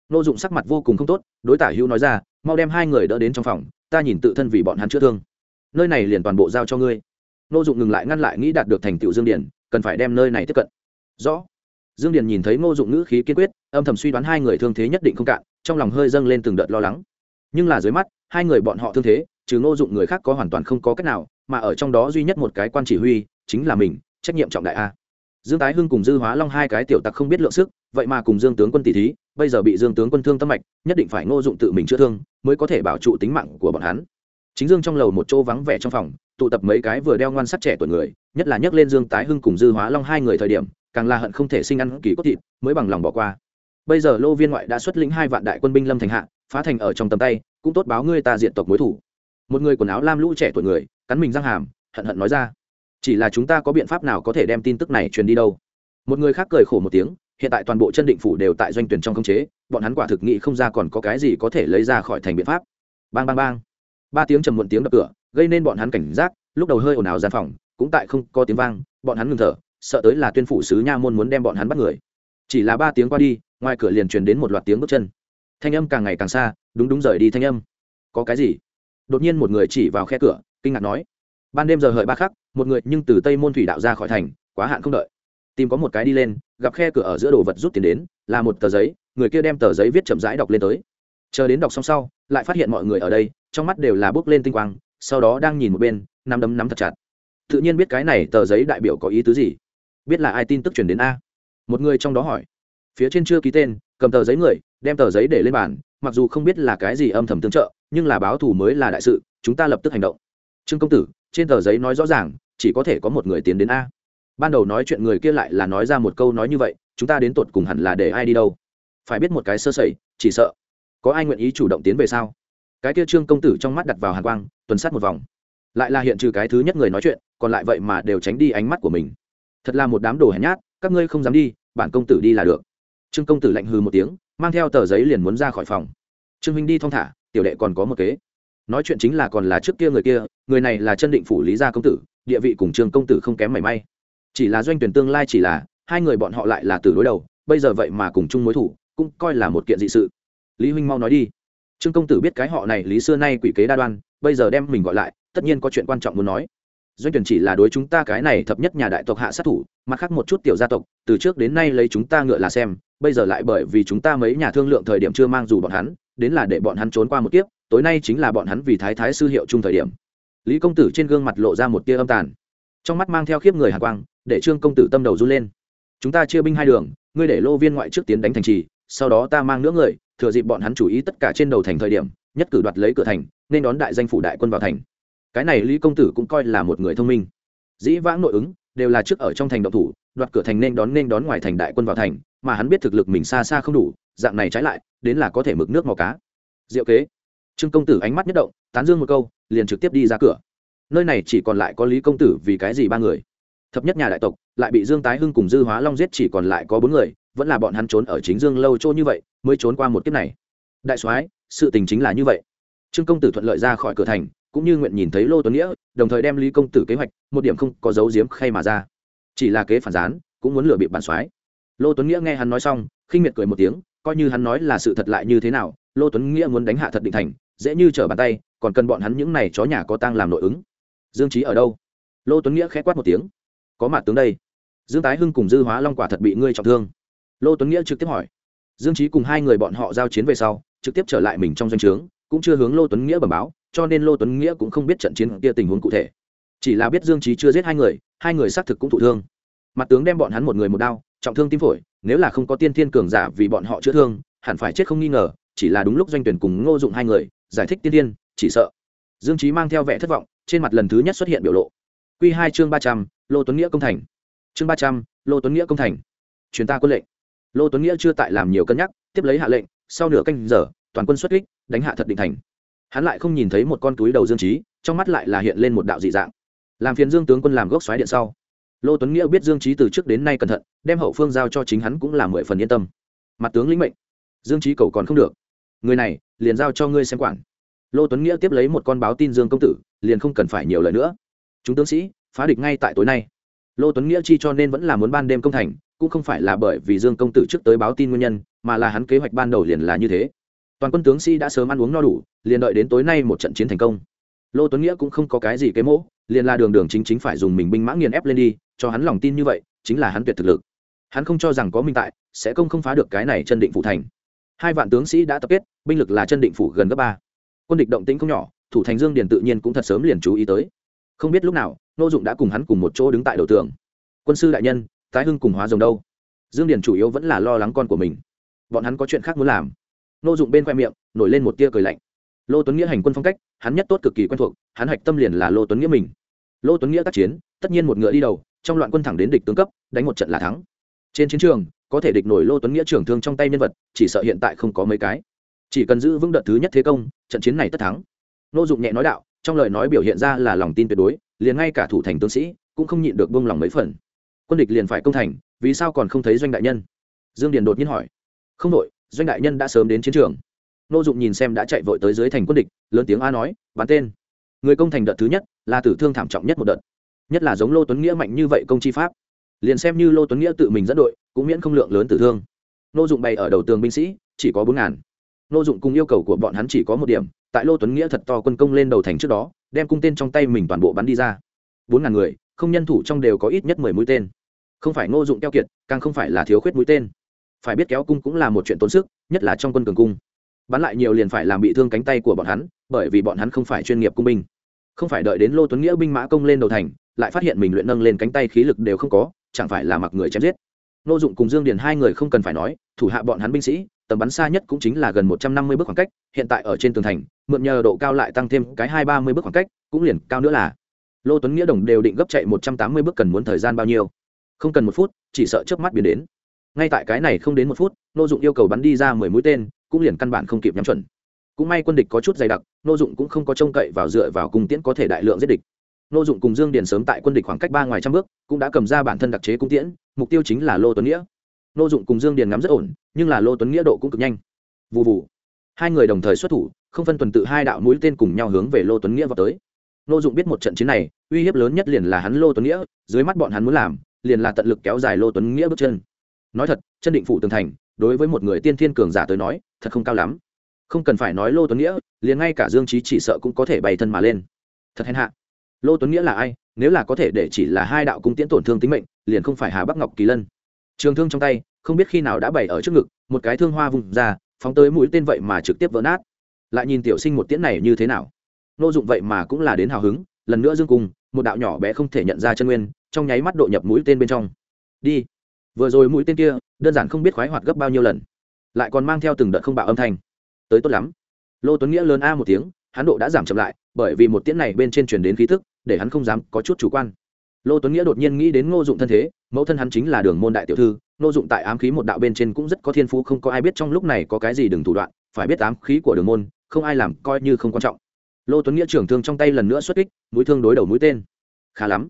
Nô dụng sắc mặt vô cùng không tốt, đối tả hữu nói ra, mau đem hai người đỡ đến trong phòng, ta nhìn tự thân vì bọn hắn chữa thương. Nơi này liền toàn bộ giao cho ngươi. Nô dụng ngừng lại ngăn lại nghĩ đạt được thành tựu dương điền, cần phải đem nơi này tiếp cận. Rõ. Dương điền nhìn thấy ngô dụng ngữ khí kiên quyết, âm thầm suy đoán hai người thương thế nhất định không cạn, trong lòng hơi dâng lên từng đợt lo lắng. Nhưng là dưới mắt, hai người bọn họ thương thế, trừ ngô dụng người khác có hoàn toàn không có cách nào, mà ở trong đó duy nhất một cái quan chỉ huy, chính là mình, trách nhiệm trọng đại a dương tái hưng cùng dư hóa long hai cái tiểu tặc không biết lượng sức, vậy mà cùng dương tướng quân tỷ thí, bây giờ bị dương tướng quân thương tâm mạch, nhất định phải ngô dụng tự mình chữa thương, mới có thể bảo trụ tính mạng của bọn hắn. Chính dương trong lầu một chỗ vắng vẻ trong phòng, tụ tập mấy cái vừa đeo ngoan sắc trẻ tuổi người, nhất là nhắc lên dương tái hưng cùng dư hóa long hai người thời điểm, càng là hận không thể sinh ăn kỳ cốt thịt, mới bằng lòng bỏ qua. Bây giờ lô viên ngoại đã xuất lĩnh hai vạn đại quân binh lâm thành hạ, phá thành ở trong tầm tay, cũng tốt báo ngươi ta diện tộc mối thủ. Một người quần áo lam lũ trẻ tuổi người, cắn mình răng hàm, hận hận nói ra chỉ là chúng ta có biện pháp nào có thể đem tin tức này truyền đi đâu? Một người khác cười khổ một tiếng, hiện tại toàn bộ chân định phủ đều tại doanh tuyển trong khống chế, bọn hắn quả thực nghĩ không ra còn có cái gì có thể lấy ra khỏi thành biện pháp. Bang bang bang. Ba tiếng trầm muộn tiếng đập cửa, gây nên bọn hắn cảnh giác, lúc đầu hơi ồn ào gian phòng, cũng tại không có tiếng vang, bọn hắn ngừng thở, sợ tới là tuyên phủ sứ nha môn muốn đem bọn hắn bắt người. Chỉ là ba tiếng qua đi, ngoài cửa liền truyền đến một loạt tiếng bước chân. Thanh âm càng ngày càng xa, đúng đúng rời đi thanh âm. Có cái gì? Đột nhiên một người chỉ vào khe cửa, kinh ngạc nói ban đêm giờ hợi ba khắc, một người nhưng từ tây môn thủy đạo ra khỏi thành, quá hạn không đợi. Tìm có một cái đi lên, gặp khe cửa ở giữa đồ vật rút tiền đến, là một tờ giấy, người kia đem tờ giấy viết chậm rãi đọc lên tới. Chờ đến đọc xong sau, lại phát hiện mọi người ở đây, trong mắt đều là bước lên tinh quang, sau đó đang nhìn một bên, nắm đấm nắm thật chặt. Tự nhiên biết cái này tờ giấy đại biểu có ý tứ gì. Biết là ai tin tức chuyển đến a. Một người trong đó hỏi. Phía trên chưa ký tên, cầm tờ giấy người, đem tờ giấy để lên bàn, mặc dù không biết là cái gì âm thầm tương trợ, nhưng là báo thù mới là đại sự, chúng ta lập tức hành động. Trương công tử trên tờ giấy nói rõ ràng, chỉ có thể có một người tiến đến a. Ban đầu nói chuyện người kia lại là nói ra một câu nói như vậy, chúng ta đến tột cùng hẳn là để ai đi đâu? Phải biết một cái sơ sẩy, chỉ sợ. Có ai nguyện ý chủ động tiến về sao? Cái kia trương công tử trong mắt đặt vào hàn quang, tuần sát một vòng. Lại là hiện trừ cái thứ nhất người nói chuyện, còn lại vậy mà đều tránh đi ánh mắt của mình. Thật là một đám đồ hèn nhát, các ngươi không dám đi, bản công tử đi là được. Trương công tử lạnh hư một tiếng, mang theo tờ giấy liền muốn ra khỏi phòng. Trương minh đi thong thả, tiểu đệ còn có một kế nói chuyện chính là còn là trước kia người kia, người này là chân định phủ lý gia công tử, địa vị cùng trường công tử không kém mảy may. Chỉ là doanh tuyển tương lai chỉ là, hai người bọn họ lại là từ đối đầu, bây giờ vậy mà cùng chung mối thủ, cũng coi là một kiện dị sự. Lý huynh mau nói đi. Trương công tử biết cái họ này lý xưa nay quỷ kế đa đoan, bây giờ đem mình gọi lại, tất nhiên có chuyện quan trọng muốn nói. Doanh tuyển chỉ là đối chúng ta cái này thập nhất nhà đại tộc hạ sát thủ, mặt khác một chút tiểu gia tộc, từ trước đến nay lấy chúng ta ngựa là xem, bây giờ lại bởi vì chúng ta mấy nhà thương lượng thời điểm chưa mang dù bọn hắn đến là để bọn hắn trốn qua một kiếp, tối nay chính là bọn hắn vì thái thái sư hiệu chung thời điểm. Lý công tử trên gương mặt lộ ra một tia âm tàn, trong mắt mang theo khiếp người hàn quang, để trương công tử tâm đầu run lên. Chúng ta chia binh hai đường, ngươi để lô viên ngoại trước tiến đánh thành trì, sau đó ta mang nữa người, thừa dịp bọn hắn chủ ý tất cả trên đầu thành thời điểm, nhất cử đoạt lấy cửa thành, nên đón đại danh phủ đại quân vào thành. Cái này lý công tử cũng coi là một người thông minh. Dĩ vãng nội ứng, đều là trước ở trong thành động thủ, đoạt cửa thành nên đón nên đón ngoài thành đại quân vào thành, mà hắn biết thực lực mình xa xa không đủ dạng này trái lại, đến là có thể mực nước màu cá. Diệu kế. Trương công tử ánh mắt nhất động, tán dương một câu, liền trực tiếp đi ra cửa. Nơi này chỉ còn lại có lý công tử vì cái gì ba người? Thập nhất nhà đại tộc, lại bị dương tái hưng cùng dư hóa long giết chỉ còn lại có bốn người, vẫn là bọn hắn trốn ở chính dương lâu chỗ như vậy, mới trốn qua một kiếp này. Đại soái, sự tình chính là như vậy. Trương công tử thuận lợi ra khỏi cửa thành, cũng như nguyện nhìn thấy lô tuấn nghĩa, đồng thời đem lý công tử kế hoạch, một điểm không có dấu diếm khay mà ra. Chỉ là kế phản gián, cũng muốn lừa bịp bản soái. Lô tuấn nghĩa nghe hắn nói xong, khinh miệt cười một tiếng coi như hắn nói là sự thật lại như thế nào, lô tuấn nghĩa muốn đánh hạ thật định thành, dễ như trở bàn tay, còn cần bọn hắn những này chó nhà có tang làm nội ứng. Dương trí ở đâu? Lô tuấn nghĩa khẽ quát một tiếng. Có mặt tướng đây. Dương tái hưng cùng dư hóa long quả thật bị ngươi trọng thương. Lô tuấn nghĩa trực tiếp hỏi. Dương trí cùng hai người bọn họ giao chiến về sau, trực tiếp trở lại mình trong doanh trướng, cũng chưa hướng lô tuấn nghĩa bẩm báo, cho nên lô tuấn nghĩa cũng không biết trận chiến kia tình huống cụ thể. Chỉ là biết dương trí chưa giết hai người hai người xác thực cũng thụ thương. Mặt tướng đem bọn hắn một người một đao, trọng thương tim phổi nếu là không có tiên thiên cường giả vì bọn họ chữa thương, hẳn phải chết không nghi ngờ, chỉ là đúng lúc doanh tuyển cùng ngô dụng hai người giải thích tiên thiên, chỉ sợ. Dương trí mang theo vẻ thất vọng, trên mặt lần thứ nhất xuất hiện biểu lộ. Quy hai chương ba trăm, lô tuấn nghĩa công thành. Chương ba trăm, lô tuấn nghĩa công thành. Chuyến ta quân lệnh. Lô tuấn nghĩa chưa tại làm nhiều cân nhắc, tiếp lấy hạ lệnh, sau nửa canh giờ, toàn quân xuất kích, đánh hạ thật định thành. Hắn lại không nhìn thấy một con túi đầu dương trí trong mắt lại là hiện lên một đạo dị dạng. Làm phiền dương tướng quân làm gốc xoáy điện sau lô tuấn nghĩa biết dương trí từ trước đến nay cẩn thận, đem hậu phương giao cho chính hắn cũng là mười phần yên tâm. Mặt tướng lĩnh mệnh. Dương trí cầu còn không được. Người này, liền giao cho ngươi xem quản. Lô tuấn nghĩa tiếp lấy một con báo tin dương công tử, liền không cần phải nhiều lời nữa. Chúng tướng sĩ, phá địch ngay tại tối nay. Lô tuấn nghĩa chi cho nên vẫn là muốn ban đêm công thành, cũng không phải là bởi vì dương công tử trước tới báo tin nguyên nhân, mà là hắn kế hoạch ban đầu liền là như thế. Toàn quân tướng sĩ đã sớm ăn uống no đủ, liền đợi đến tối nay một trận chiến thành công. Lô tuấn nghĩa cũng không có cái gì kế mỗ liền là đường đường chính chính phải dùng mình binh mã nghiền ép lên đi, cho hắn lòng tin như vậy, chính là hắn tuyệt thực lực. Hắn không cho rằng có minh tại, sẽ công không phá được cái này chân định phủ thành. Hai vạn tướng sĩ đã tập kết, binh lực là chân định phủ gần gấp ba. Quân địch động tĩnh không nhỏ, thủ thành dương điền tự nhiên cũng thật sớm liền chú ý tới. Không biết lúc nào, nô dụng đã cùng hắn cùng một chỗ đứng tại đầu tường. Quân sư đại nhân, tái hưng cùng hóa rồng đâu? Dương điền chủ yếu vẫn là lo lắng con của mình. Bọn hắn có chuyện khác muốn làm. Nô dụng bên khoe miệng, nổi lên một tia cười lạnh lô tuấn nghĩa hành quân phong cách, hắn nhất tốt cực kỳ quen thuộc, hắn hạch tâm liền là lô tuấn nghĩa mình. Lô tuấn nghĩa tác chiến, tất nhiên một ngựa đi đầu, trong loạn quân thẳng đến địch tướng cấp, đánh một trận là thắng. Trên chiến trường, có thể địch nổi lô tuấn nghĩa trưởng thương trong tay nhân vật, chỉ sợ hiện tại không có mấy cái. Chỉ cần giữ vững đợt thứ nhất thế công, trận chiến này tất thắng. Nô dụng nhẹ nói đạo, trong lời nói biểu hiện ra là lòng tin tuyệt đối, liền ngay cả thủ thành tướng sĩ cũng không nhịn được buông lòng mấy phần. Quân địch liền phải công thành, vì sao còn không thấy doanh đại nhân? Dương điền đột nhiên hỏi. Không đội doanh đại nhân đã sớm đến chiến trường nô dụng nhìn xem đã chạy vội tới dưới thành quân địch, lớn tiếng a nói, bắn tên. Người công thành đợt thứ nhất là tử thương thảm trọng nhất một đợt. Nhất là giống lô tuấn nghĩa mạnh như vậy công chi pháp. Liền xem như lô tuấn nghĩa tự mình dẫn đội, cũng miễn không lượng lớn tử thương. Nô dụng bày ở đầu tường binh sĩ, chỉ có bốn ngàn. Nô dụng cùng yêu cầu của bọn hắn chỉ có một điểm, tại lô tuấn nghĩa thật to quân công lên đầu thành trước đó, đem cung tên trong tay mình toàn bộ bắn đi ra. Bốn ngàn người, không nhân thủ trong đều có ít nhất mười mũi tên. Không phải ngô dụng keo kiệt, càng không phải là thiếu khuyết mũi tên. Phải biết kéo cung cũng là một chuyện tốn sức, nhất là trong quân cường cung bắn lại nhiều liền phải làm bị thương cánh tay của bọn hắn, bởi vì bọn hắn không phải chuyên nghiệp cung binh. Không phải đợi đến lô tuấn nghĩa binh mã công lên đầu thành, lại phát hiện mình luyện nâng lên cánh tay khí lực đều không có, chẳng phải là mặc người chém giết. Nô dụng cùng dương điền hai người không cần phải nói, thủ hạ bọn hắn binh sĩ, tầm bắn xa nhất cũng chính là gần một trăm năm mươi bước khoảng cách, hiện tại ở trên tường thành, mượn nhờ độ cao lại tăng thêm cái hai ba mươi bước khoảng cách, cũng liền cao nữa là. Lô tuấn nghĩa đồng đều định gấp chạy một trăm tám mươi bước cần muốn thời gian bao nhiêu? Không cần một phút, chỉ sợ trước mắt biến đến. Ngay tại cái này không đến một phút, nô dụng yêu cầu bắn đi ra mười mũi tên cũng liền căn bản không kịp nhắm chuẩn. Cũng may quân địch có chút dày đặc, nô dụng cũng không có trông cậy vào dựa vào cung tiễn có thể đại lượng giết địch. Nô dụng cùng dương điền sớm tại quân địch khoảng cách ba ngoài trăm bước, cũng đã cầm ra bản thân đặc chế cung tiễn, mục tiêu chính là lô tuấn nghĩa. Nô dụng cùng dương điền ngắm rất ổn, nhưng là lô tuấn nghĩa độ cũng cực nhanh. Vụ vụ hai người đồng thời xuất thủ, không phân tuần tự hai đạo mũi tên cùng nhau hướng về lô tuấn nghĩa vào tới. Nô dụng biết một trận chiến này, uy hiếp lớn nhất liền là hắn lô tuấn nghĩa, dưới mắt bọn hắn muốn làm, liền là tận lực kéo dài lô tuấn nghĩa bước chân. Nói thật, chân định phủ tường thành đối với một người tiên thiên cường giả tới nói, thật không cao lắm. Không cần phải nói lô tuấn nghĩa, liền ngay cả dương trí chỉ sợ cũng có thể bày thân mà lên. Thật hèn hạ. Lô tuấn nghĩa là ai? Nếu là có thể để chỉ là hai đạo cung tiễn tổn thương tính mệnh, liền không phải hà bắc ngọc kỳ lân. Trường thương trong tay, không biết khi nào đã bày ở trước ngực, một cái thương hoa vùng ra, phóng tới mũi tên vậy mà trực tiếp vỡ nát. Lại nhìn tiểu sinh một tiễn này như thế nào? Nô dụng vậy mà cũng là đến hào hứng, lần nữa dương cung một đạo nhỏ bé không thể nhận ra chân nguyên, trong nháy mắt độ nhập mũi tên bên trong. Đi vừa rồi mũi tên kia, đơn giản không biết khoái hoạt gấp bao nhiêu lần. Lại còn mang theo từng đợt không bạo âm thanh. Tới tốt lắm. Lô tuấn nghĩa lớn a một tiếng, hắn độ đã giảm chậm lại, bởi vì một tiễn này bên trên truyền đến khí thức, để hắn không dám có chút chủ quan. Lô tuấn nghĩa đột nhiên nghĩ đến ngô dụng thân thế, mẫu thân hắn chính là đường môn đại tiểu thư, ngô dụng tại ám khí một đạo bên trên cũng rất có thiên phú, không có ai biết trong lúc này có cái gì đừng thủ đoạn, phải biết ám khí của đường môn, không ai làm coi như không quan trọng. Lô tuấn nghĩa trưởng thương trong tay lần nữa xuất kích, mũi thương đối đầu mũi tên. Khá lắm.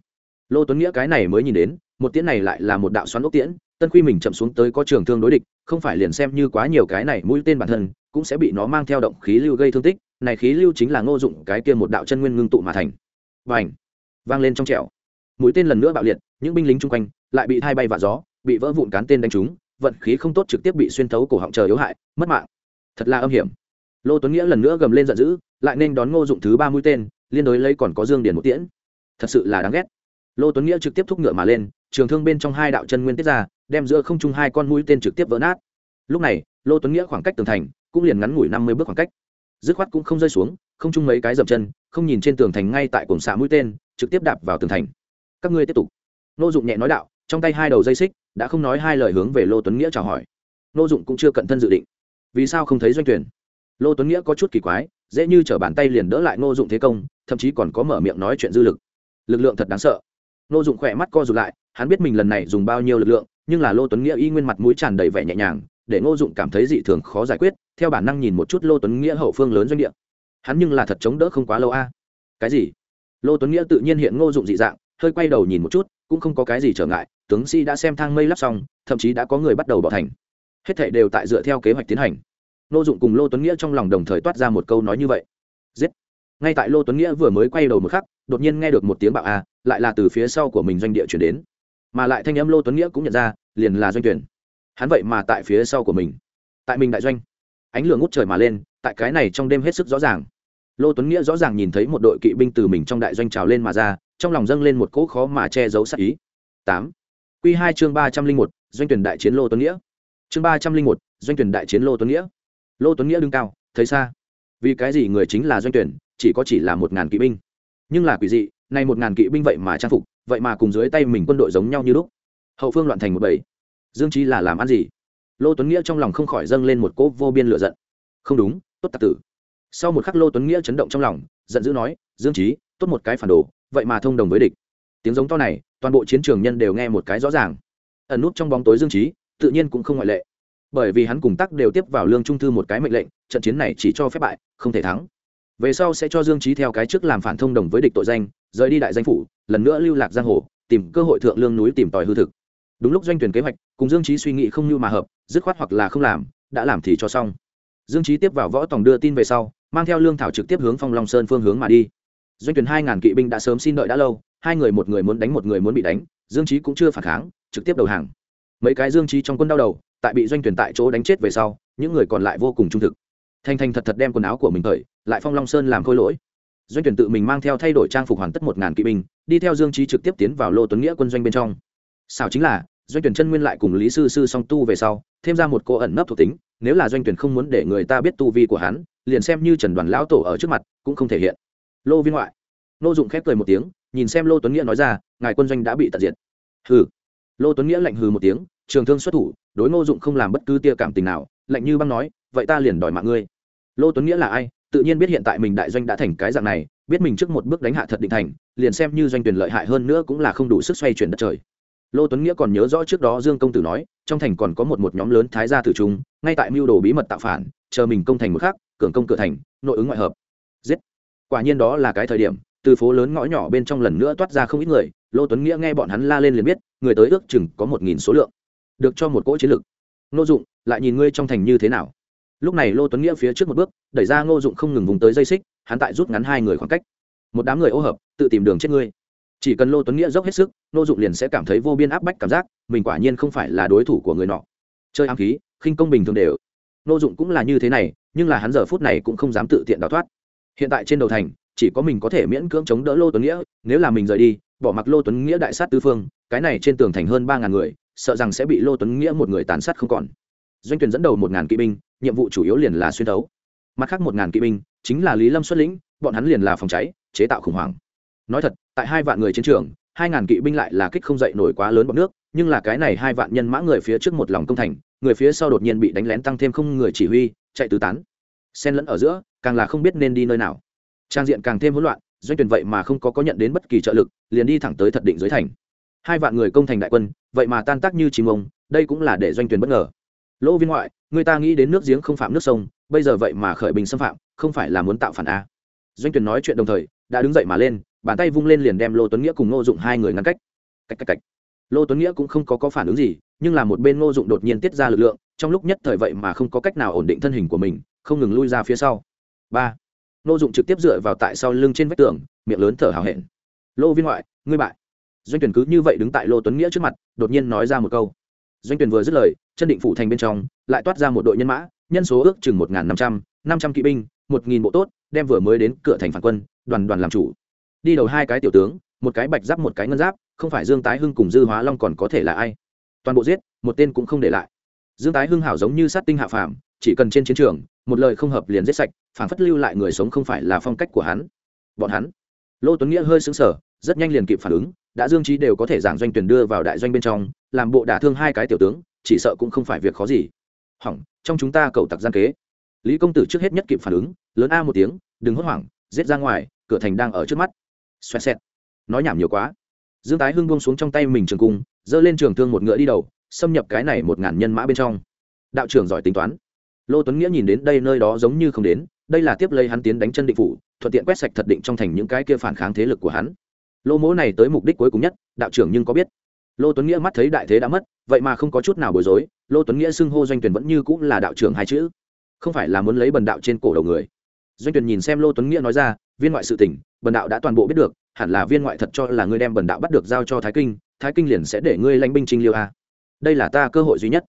Lô tuấn nghĩa cái này mới nhìn đến một tiễn này lại là một đạo xoắn ốc tiễn, tân quy mình chậm xuống tới có trường thương đối địch, không phải liền xem như quá nhiều cái này mũi tên bản thân, cũng sẽ bị nó mang theo động khí lưu gây thương tích, này khí lưu chính là ngô dụng cái kia một đạo chân nguyên ngưng tụ mà thành. Và ảnh vang lên trong trẻo. Mũi tên lần nữa bạo liệt, những binh lính chung quanh lại bị hai bay vạ gió, bị vỡ vụn cán tên đánh trúng, vận khí không tốt trực tiếp bị xuyên thấu cổ họng chờ yếu hại, mất mạng. Thật là âm hiểm. Lô tuấn nghĩa lần nữa gầm lên giận dữ, lại nên đón ngô dụng thứ ba mũi tên, liên đối lấy còn có dương điền một tiễn. Thật sự là đáng ghét. Lô tuấn nghĩa trực tiếp thúc ngựa mà lên trường thương bên trong hai đạo chân nguyên tiết ra, đem giữa không trung hai con mũi tên trực tiếp vỡ nát. Lúc này, lô tuấn nghĩa khoảng cách tường thành cũng liền ngắn ngủi năm mươi bước khoảng cách. Dứt khoát cũng không rơi xuống, không chung mấy cái dậm chân, không nhìn trên tường thành ngay tại cổng xạ mũi tên, trực tiếp đạp vào tường thành. Các ngươi tiếp tục. Nô dụng nhẹ nói đạo, trong tay hai đầu dây xích, đã không nói hai lời hướng về lô tuấn nghĩa chào hỏi. Nô dụng cũng chưa cận thân dự định. Vì sao không thấy doanh tuyển lô tuấn nghĩa có chút kỳ quái, dễ như t bàn tay liền đỡ lại nô dụng thế công, thậm chí còn có mở miệng nói chuyện dư lực. Lực lượng thật đáng sợ nô dụng khỏe mắt co rụt lại, hắn biết mình lần này dùng bao nhiêu lực lượng, nhưng là lô tuấn nghĩa y nguyên mặt mũi tràn đầy vẻ nhẹ nhàng, để ngô dụng cảm thấy dị thường khó giải quyết, theo bản năng nhìn một chút lô tuấn nghĩa hậu phương lớn doanh địa. Hắn nhưng là thật chống đỡ không quá lâu a. Cái gì? Lô tuấn nghĩa tự nhiên hiện ngô dụng dị dạng, hơi quay đầu nhìn một chút, cũng không có cái gì trở ngại, tướng sĩ đã xem thang mây lắp xong, thậm chí đã có người bắt đầu bỏ thành. Hết thảy đều tại dựa theo kế hoạch tiến hành. Ngô dụng cùng lô tuấn nghĩa trong lòng đồng thời toát ra một câu nói như vậy. Giết! Ngay tại lô tuấn nghĩa vừa mới quay đầu một khắc, đột nhiên nghe được một tiếng bạo a lại là từ phía sau của mình doanh địa chuyển đến. Mà lại thanh âm lô tuấn nghĩa cũng nhận ra, liền là doanh tuyển. Hắn vậy mà tại phía sau của mình. Tại mình đại doanh. Ánh lửa ngút trời mà lên, tại cái này trong đêm hết sức rõ ràng. Lô tuấn nghĩa rõ ràng nhìn thấy một đội kỵ binh từ mình trong đại doanh trào lên mà ra, trong lòng dâng lên một cỗ khó mà che giấu sắc ý. Tám. Q hai chương ba trăm linh một, doanh tuyển đại chiến lô tuấn nghĩa. Chương ba trăm linh một, doanh tuyển đại chiến lô tuấn nghĩa. Lô tuấn nghĩa đứng cao, thấy xa. Vì cái gì người chính là doanh tuyển, chỉ có chỉ là một ngàn kỵ binh. Nhưng là quỷ dị nay một ngàn kỵ binh vậy mà trang phục, vậy mà cùng dưới tay mình quân đội giống nhau như lúc. Hậu phương loạn thành một bảy dương trí là làm ăn gì? Lô tuấn nghĩa trong lòng không khỏi dâng lên một cỗ vô biên lựa giận. Không đúng, tốt tạc tử. Sau một khắc lô tuấn nghĩa chấn động trong lòng, giận dữ nói, dương trí tốt một cái phản đồ, vậy mà thông đồng với địch. Tiếng giống to này, toàn bộ chiến trường nhân đều nghe một cái rõ ràng. Ẩn nút trong bóng tối dương trí tự nhiên cũng không ngoại lệ. Bởi vì hắn cùng tắc đều tiếp vào lương trung thư một cái mệnh lệnh, trận chiến này chỉ cho phép bại, không thể thắng. Về sau sẽ cho dương trí theo cái trước làm phản thông đồng với địch tội danh rời đi đại danh phủ, lần nữa lưu lạc giang hồ, tìm cơ hội thượng lương núi tìm tòi hư thực. Đúng lúc doanh tuyển kế hoạch, cùng dương trí suy nghĩ không như mà hợp, dứt khoát hoặc là không làm, đã làm thì cho xong. Dương trí tiếp vào võ tòng đưa tin về sau, mang theo lương thảo trực tiếp hướng phong long sơn phương hướng mà đi. Doanh tuyển hai ngàn kỵ binh đã sớm xin đợi đã lâu, hai người một người muốn đánh một người muốn bị đánh, dương trí cũng chưa phản kháng, trực tiếp đầu hàng. Mấy cái dương trí trong quân đau đầu, tại bị doanh tuyển tại chỗ đánh chết về sau, những người còn lại vô cùng trung thực. Thanh thanh thật thật đem quần áo của mình khởi lại phong long sơn làm khôi lỗi doanh tuyển tự mình mang theo thay đổi trang phục hoàn tất một ngàn kỵ binh, đi theo dương trí trực tiếp tiến vào lô tuấn nghĩa quân doanh bên trong. Xảo chính là, doanh tuyển chân nguyên lại cùng lý sư sư song tu về sau, thêm ra một cô ẩn nấp thuộc tính, nếu là doanh tuyển không muốn để người ta biết tu vi của hắn, liền xem như trần đoàn lão tổ ở trước mặt, cũng không thể hiện. Lô viên ngoại. Lô dụng khép cười một tiếng, nhìn xem lô tuấn nghĩa nói ra, ngài quân doanh đã bị tận diệt. Hừ. Lô tuấn nghĩa lạnh hừ một tiếng, trường thương xuất thủ, đối ngô dụng không làm bất cứ tia cảm tình nào, lạnh như băng nói, vậy ta liền đòi mạng ngươi. Lô tuấn nghĩa là ai? Tự nhiên biết hiện tại mình đại doanh đã thành cái dạng này, biết mình trước một bước đánh hạ thật định thành, liền xem như doanh tuyển lợi hại hơn nữa cũng là không đủ sức xoay chuyển đất trời. Lô tuấn nghĩa còn nhớ rõ trước đó dương công tử nói, trong thành còn có một một nhóm lớn thái gia tử trung, ngay tại mưu đồ bí mật tạo phản, chờ mình công thành một khác cường công cửa thành, nội ứng ngoại hợp. Giết! Quả nhiên đó là cái thời điểm, từ phố lớn ngõ nhỏ bên trong lần nữa toát ra không ít người, lô tuấn nghĩa nghe bọn hắn la lên liền biết, người tới ước chừng có một nghìn số lượng. Được cho một cỗ chiến lực. Nô dụng, lại nhìn ngươi trong thành như thế nào? Lúc này lô tuấn nghĩa phía trước một bước, đẩy ra ngô dụng không ngừng vùng tới dây xích, hắn tại rút ngắn hai người khoảng cách. Một đám người ô hợp, tự tìm đường chết ngươi. Chỉ cần lô tuấn nghĩa dốc hết sức, ngô dụng liền sẽ cảm thấy vô biên áp bách cảm giác, mình quả nhiên không phải là đối thủ của người nọ. Chơi ám khí, khinh công bình thường đều. Ngô dụng cũng là như thế này, nhưng là hắn giờ phút này cũng không dám tự tiện đào thoát. Hiện tại trên đầu thành, chỉ có mình có thể miễn cưỡng chống đỡ lô tuấn nghĩa, nếu là mình rời đi, bỏ mặc lô tuấn nghĩa đại sát tư phương, cái này trên tường thành hơn ba ngàn người, sợ rằng sẽ bị lô tuấn nghĩa một người tàn sát không còn doanh tuyển dẫn đầu một ngàn kỵ binh, nhiệm vụ chủ yếu liền là xuyên thấu. Mặt khác một ngàn kỵ binh, chính là lý lâm xuất lĩnh, bọn hắn liền là phòng cháy, chế tạo khủng hoảng. Nói thật, tại hai vạn người chiến trường, hai ngàn kỵ binh lại là kích không dậy nổi quá lớn bọn nước, nhưng là cái này hai vạn nhân mã người phía trước một lòng công thành, người phía sau đột nhiên bị đánh lén tăng thêm không người chỉ huy, chạy tứ tán. Xen lẫn ở giữa, càng là không biết nên đi nơi nào. Trang diện càng thêm hỗn loạn, doanh tuyển vậy mà không có có nhận đến bất kỳ trợ lực, liền đi thẳng tới thật định dưới thành. Hai vạn người công thành đại quân, vậy mà tan tác như chim ông, đây cũng là để doanh tuyển bất ngờ lỗ viên ngoại người ta nghĩ đến nước giếng không phạm nước sông bây giờ vậy mà khởi bình xâm phạm không phải là muốn tạo phản a. Doanh tuyển nói chuyện đồng thời đã đứng dậy mà lên bàn tay vung lên liền đem lô tuấn nghĩa cùng ngô dụng hai người ngăn cách. Cách cách cách. Lô tuấn nghĩa cũng không có, có phản ứng gì nhưng là một bên ngô dụng đột nhiên tiết ra lực lượng trong lúc nhất thời vậy mà không có cách nào ổn định thân hình của mình không ngừng lui ra phía sau. Ba. Ngô dụng trực tiếp dựa vào tại sau lưng trên vách tường miệng lớn thở hào hẹn. Lô viên ngoại ngươi bại. Doanh tuyển cứ như vậy đứng tại lô tuấn nghĩa trước mặt đột nhiên nói ra một câu doanh tuyển vừa dứt lời, chân định phủ thành bên trong, lại toát ra một đội nhân mã, nhân số ước chừng một năm trăm năm trăm kỵ binh, một nghìn bộ tốt, đem vừa mới đến cửa thành phản quân, đoàn đoàn làm chủ. Đi đầu hai cái tiểu tướng, một cái bạch giáp, một cái ngân giáp, không phải dương tái hưng cùng dư hóa long còn có thể là ai? Toàn bộ giết, một tên cũng không để lại. Dương tái hưng hảo giống như sát tinh hạ phàm, chỉ cần trên chiến trường, một lời không hợp liền giết sạch, phản phất lưu lại người sống không phải là phong cách của hắn. Bọn hắn. Lô tuấn nghĩa hơi xứng sở rất nhanh liền kịp phản ứng, đã dương trí đều có thể giảng doanh tuyển đưa vào đại doanh bên trong, làm bộ đả thương hai cái tiểu tướng, chỉ sợ cũng không phải việc khó gì. Hỏng trong chúng ta cầu tặc gian kế. Lý công tử trước hết nhất kịp phản ứng, lớn a một tiếng, đừng hốt hoảng, giết ra ngoài, cửa thành đang ở trước mắt. Xoẹt xẹt. Nói nhảm nhiều quá. Dương tái hưng buông xuống trong tay mình trường cung, giơ lên trường thương một ngựa đi đầu, xâm nhập cái này một ngàn nhân mã bên trong. Đạo trưởng giỏi tính toán. Lô tuấn nghĩa nhìn đến đây nơi đó giống như không đến, đây là tiếp lấy hắn tiến đánh chân định phủ, thuận tiện quét sạch thật định trong thành những cái kia phản kháng thế lực của hắn lô mỗ này tới mục đích cuối cùng nhất, đạo trưởng nhưng có biết. Lô tuấn nghĩa mắt thấy đại thế đã mất, vậy mà không có chút nào bối rối, lô tuấn nghĩa xưng hô doanh tuyển vẫn như cũng là đạo trưởng hai chữ. Không phải là muốn lấy bần đạo trên cổ đầu người. Doanh tuyển nhìn xem lô tuấn nghĩa nói ra, viên ngoại sự tỉnh bần đạo đã toàn bộ biết được, hẳn là viên ngoại thật cho là ngươi đem bần đạo bắt được giao cho thái kinh thái kinh liền sẽ để ngươi lãnh binh trinh liêu a. Đây là ta cơ hội duy nhất.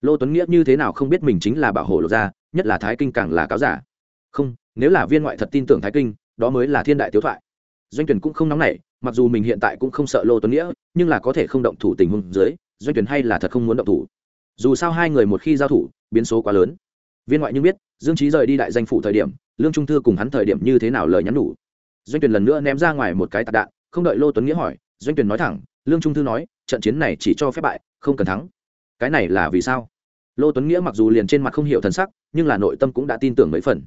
Lô tuấn nghĩa như thế nào không biết mình chính là bảo hộ lột ra, nhất là thái kinh càng là cáo giả. Không, nếu là viên ngoại thật tin tưởng thái kinh, đó mới là thiên đại tiếu thoại doanh tuyển cũng không nóng nảy, mặc dù mình hiện tại cũng không sợ lô tuấn nghĩa, nhưng là có thể không động thủ tình huống dưới, doanh tuyển hay là thật không muốn động thủ. Dù sao hai người một khi giao thủ, biến số quá lớn. Viên ngoại nhưng biết, dương trí rời đi đại danh phủ thời điểm, lương trung thư cùng hắn thời điểm như thế nào lời nhắn đủ doanh tuyển lần nữa ném ra ngoài một cái tạt đạn, không đợi lô tuấn nghĩa hỏi, doanh tuyển nói thẳng, lương trung thư nói, trận chiến này chỉ cho phép bại, không cần thắng. Cái này là vì sao? Lô tuấn nghĩa mặc dù liền trên mặt không hiểu thần sắc, nhưng là nội tâm cũng đã tin tưởng mấy phần.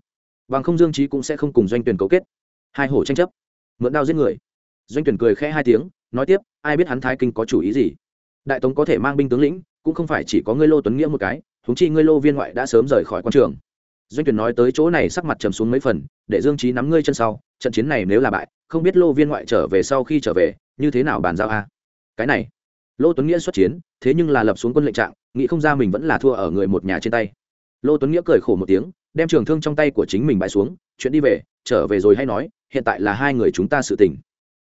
Bằng không dương trí cũng sẽ không cùng doanh tuyển cấu kết. Hai hổ tranh chấp mượn đao giết người. Doanh tuyển cười khẽ hai tiếng, nói tiếp, ai biết hắn thái kinh có chủ ý gì? Đại tống có thể mang binh tướng lĩnh, cũng không phải chỉ có ngươi lô tuấn nghĩa một cái thúng chi ngươi lô viên ngoại đã sớm rời khỏi quan trường. Doanh tuyển nói tới chỗ này sắc mặt trầm xuống mấy phần, để dương trí nắm ngươi chân sau, trận chiến này nếu là bại, không biết lô viên ngoại trở về sau khi trở về, như thế nào bàn giao a? Cái này, lô tuấn nghĩa xuất chiến, thế nhưng là lập xuống quân lệnh trạng, nghĩ không ra mình vẫn là thua ở người một nhà trên tay. Lô tuấn nghĩa cười khổ một tiếng đem trường thương trong tay của chính mình bãi xuống, chuyện đi về, trở về rồi hay nói, hiện tại là hai người chúng ta sự tình.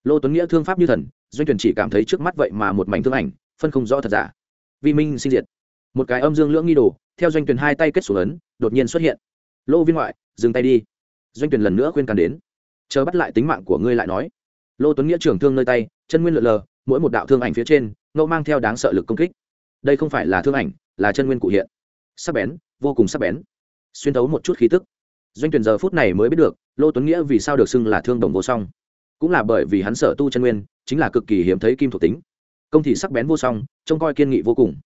Lô tuấn nghĩa thương pháp như thần, doanh tuyển chỉ cảm thấy trước mắt vậy mà một mảnh thương ảnh, phân không rõ thật giả. Vi minh sinh diệt. Một cái âm dương lưỡng nghi đồ, theo doanh tuyển hai tay kết xuống ấn, đột nhiên xuất hiện. Lô viên ngoại, dừng tay đi. Doanh tuyển lần nữa khuyên can đến. Chờ bắt lại tính mạng của ngươi lại nói. Lô tuấn nghĩa trưởng thương nơi tay, chân nguyên lượn lờ, mỗi một đạo thương ảnh phía trên, ngẫu mang theo đáng sợ lực công kích. Đây không phải là thương ảnh, là chân nguyên cụ hiện. Sắc bén, vô cùng sắc bén xuyên thấu một chút khí tức. Doanh tuyển giờ phút này mới biết được, lô tuấn nghĩa vì sao được xưng là thương đồng vô song. Cũng là bởi vì hắn sở tu chân nguyên, chính là cực kỳ hiếm thấy kim thuộc tính. Công thị sắc bén vô song, trông coi kiên nghị vô cùng.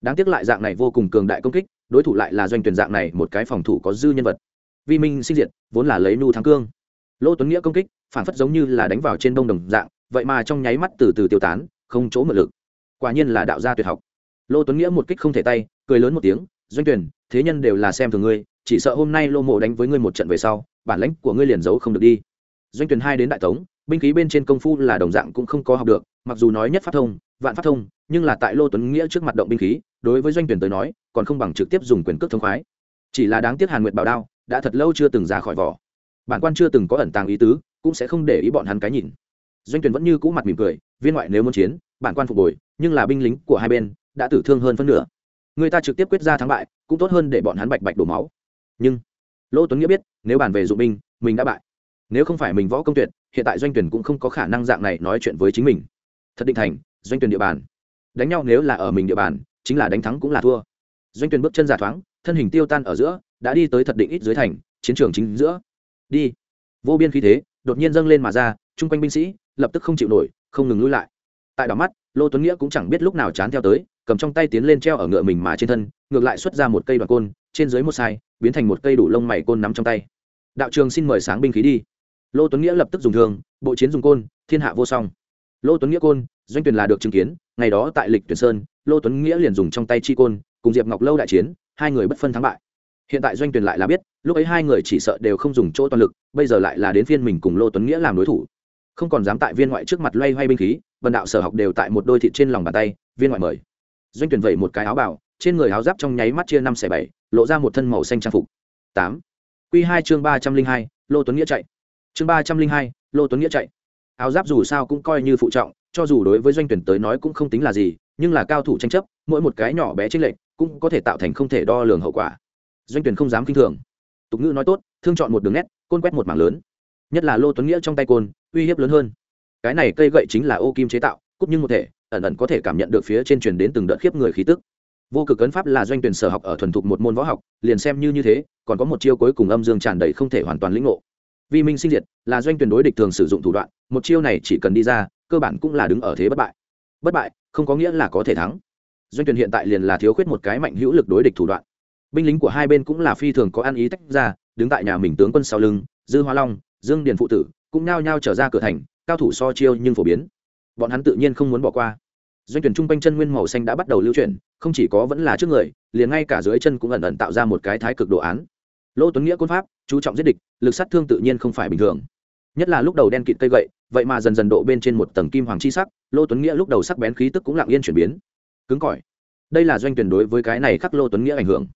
Đáng tiếc lại dạng này vô cùng cường đại công kích, đối thủ lại là doanh tuyển dạng này một cái phòng thủ có dư nhân vật. Vi minh sinh diệt, vốn là lấy nu thắng cương. Lô tuấn nghĩa công kích, phản phất giống như là đánh vào trên đông đồng dạng, vậy mà trong nháy mắt từ từ tiêu tán, không chỗ mượn lực. Quả nhiên là đạo gia tuyệt học. Lô tuấn nghĩa một kích không thể tay, cười lớn một tiếng, doanh tuyển thế nhân đều là xem thường ngươi chỉ sợ hôm nay lô mộ đánh với ngươi một trận về sau, bản lãnh của ngươi liền giấu không được đi. Doanh tuyển hai đến đại tống, binh khí bên trên công phu là đồng dạng cũng không có học được, mặc dù nói nhất pháp thông, vạn pháp thông, nhưng là tại lô tuấn nghĩa trước mặt động binh khí, đối với doanh tuyển tới nói, còn không bằng trực tiếp dùng quyền cước thông khoái. Chỉ là đáng tiếc hàn nguyệt bảo đao đã thật lâu chưa từng ra khỏi vỏ. Bản quan chưa từng có ẩn tàng ý tứ, cũng sẽ không để ý bọn hắn cái nhìn. Doanh tuyển vẫn như cũ mặt mỉm cười, viên ngoại nếu muốn chiến, bản quan phục hồi, nhưng là binh lính của hai bên đã tử thương hơn phân nửa. Người ta trực tiếp quyết ra thắng bại, cũng tốt hơn để bọn hắn bạch bạch đổ máu nhưng lô tuấn nghĩa biết nếu bàn về dụng binh mình đã bại nếu không phải mình võ công tuyệt hiện tại doanh tuyển cũng không có khả năng dạng này nói chuyện với chính mình thật định thành doanh tuyển địa bàn đánh nhau nếu là ở mình địa bàn chính là đánh thắng cũng là thua doanh tuyển bước chân giả thoáng thân hình tiêu tan ở giữa đã đi tới thật định ít dưới thành chiến trường chính giữa đi vô biên khí thế đột nhiên dâng lên mà ra chung quanh binh sĩ lập tức không chịu nổi không ngừng lui lại tại đỏ mắt lô tuấn nghĩa cũng chẳng biết lúc nào chán theo tới cầm trong tay tiến lên treo ở ngựa mình mà trên thân, ngược lại xuất ra một cây đoạn côn, trên dưới một sai, biến thành một cây đủ lông mày côn nắm trong tay. Đạo trường xin mời sáng binh khí đi. Lô tuấn nghĩa lập tức dùng thương, bộ chiến dùng côn, thiên hạ vô song. Lô tuấn nghĩa côn, doanh tuyển là được chứng kiến, ngày đó tại lịch tuyển sơn, lô tuấn nghĩa liền dùng trong tay chi côn, cùng diệp ngọc lâu đại chiến, hai người bất phân thắng bại. Hiện tại doanh tuyển lại là biết, lúc ấy hai người chỉ sợ đều không dùng chỗ toàn lực, bây giờ lại là đến phiên mình cùng lô tuấn nghĩa làm đối thủ. Không còn dám tại viên ngoại trước mặt loay hoay binh khí, vần đạo sở học đều tại một đôi thịt trên lòng bàn tay, viên ngoại mời doanh tuyển vẩy một cái áo bảo trên người áo giáp trong nháy mắt chia năm xẻ bảy, lộ ra một thân màu xanh trang phục. Tám. Q hai chương ba trăm linh hai, lô tuấn nghĩa chạy. Chương ba trăm linh hai, lô tuấn nghĩa chạy. Áo giáp dù sao cũng coi như phụ trọng, cho dù đối với doanh tuyển tới nói cũng không tính là gì, nhưng là cao thủ tranh chấp, mỗi một cái nhỏ bé trên lệch cũng có thể tạo thành không thể đo lường hậu quả. Doanh tuyển không dám kinh thường. Tục ngữ nói tốt, thương chọn một đường nét, côn quét một mảng lớn. Nhất là lô tuấn nghĩa trong tay côn, uy hiếp lớn hơn. Cái này cây gậy chính là ô kim chế tạo, cúp nhưng một thể ẩn ẩn có thể cảm nhận được phía trên truyền đến từng đợt khiếp người khí tức. Vô cực ấn pháp là doanh tuyển sở học ở thuần thục một môn võ học, liền xem như như thế, còn có một chiêu cuối cùng âm dương tràn đầy không thể hoàn toàn lĩnh ngộ. Vi minh sinh diệt là doanh tuyển đối địch thường sử dụng thủ đoạn, một chiêu này chỉ cần đi ra, cơ bản cũng là đứng ở thế bất bại. Bất bại, không có nghĩa là có thể thắng. Doanh tuyển hiện tại liền là thiếu khuyết một cái mạnh hữu lực đối địch thủ đoạn. Binh lính của hai bên cũng là phi thường có ăn ý tách ra, đứng tại nhà mình tướng quân sau lưng, dư hoa long, dương điền phụ tử, cũng nao nhao trở ra cửa thành, cao thủ so chiêu nhưng phổ biến bọn hắn tự nhiên không muốn bỏ qua. Doanh tuyển trung quanh chân nguyên màu xanh đã bắt đầu lưu chuyển, không chỉ có vẫn là trước người, liền ngay cả dưới chân cũng ẩn ẩn tạo ra một cái thái cực đồ án. Lô tuấn nghĩa quân pháp, chú trọng giết địch, lực sát thương tự nhiên không phải bình thường. Nhất là lúc đầu đen kịt cây gậy, vậy mà dần dần độ bên trên một tầng kim hoàng chi sắc, lô tuấn nghĩa lúc đầu sắc bén khí tức cũng lặng yên chuyển biến. Cứng cỏi. Đây là doanh tuyển đối với cái này khắc lô tuấn nghĩa ảnh hưởng.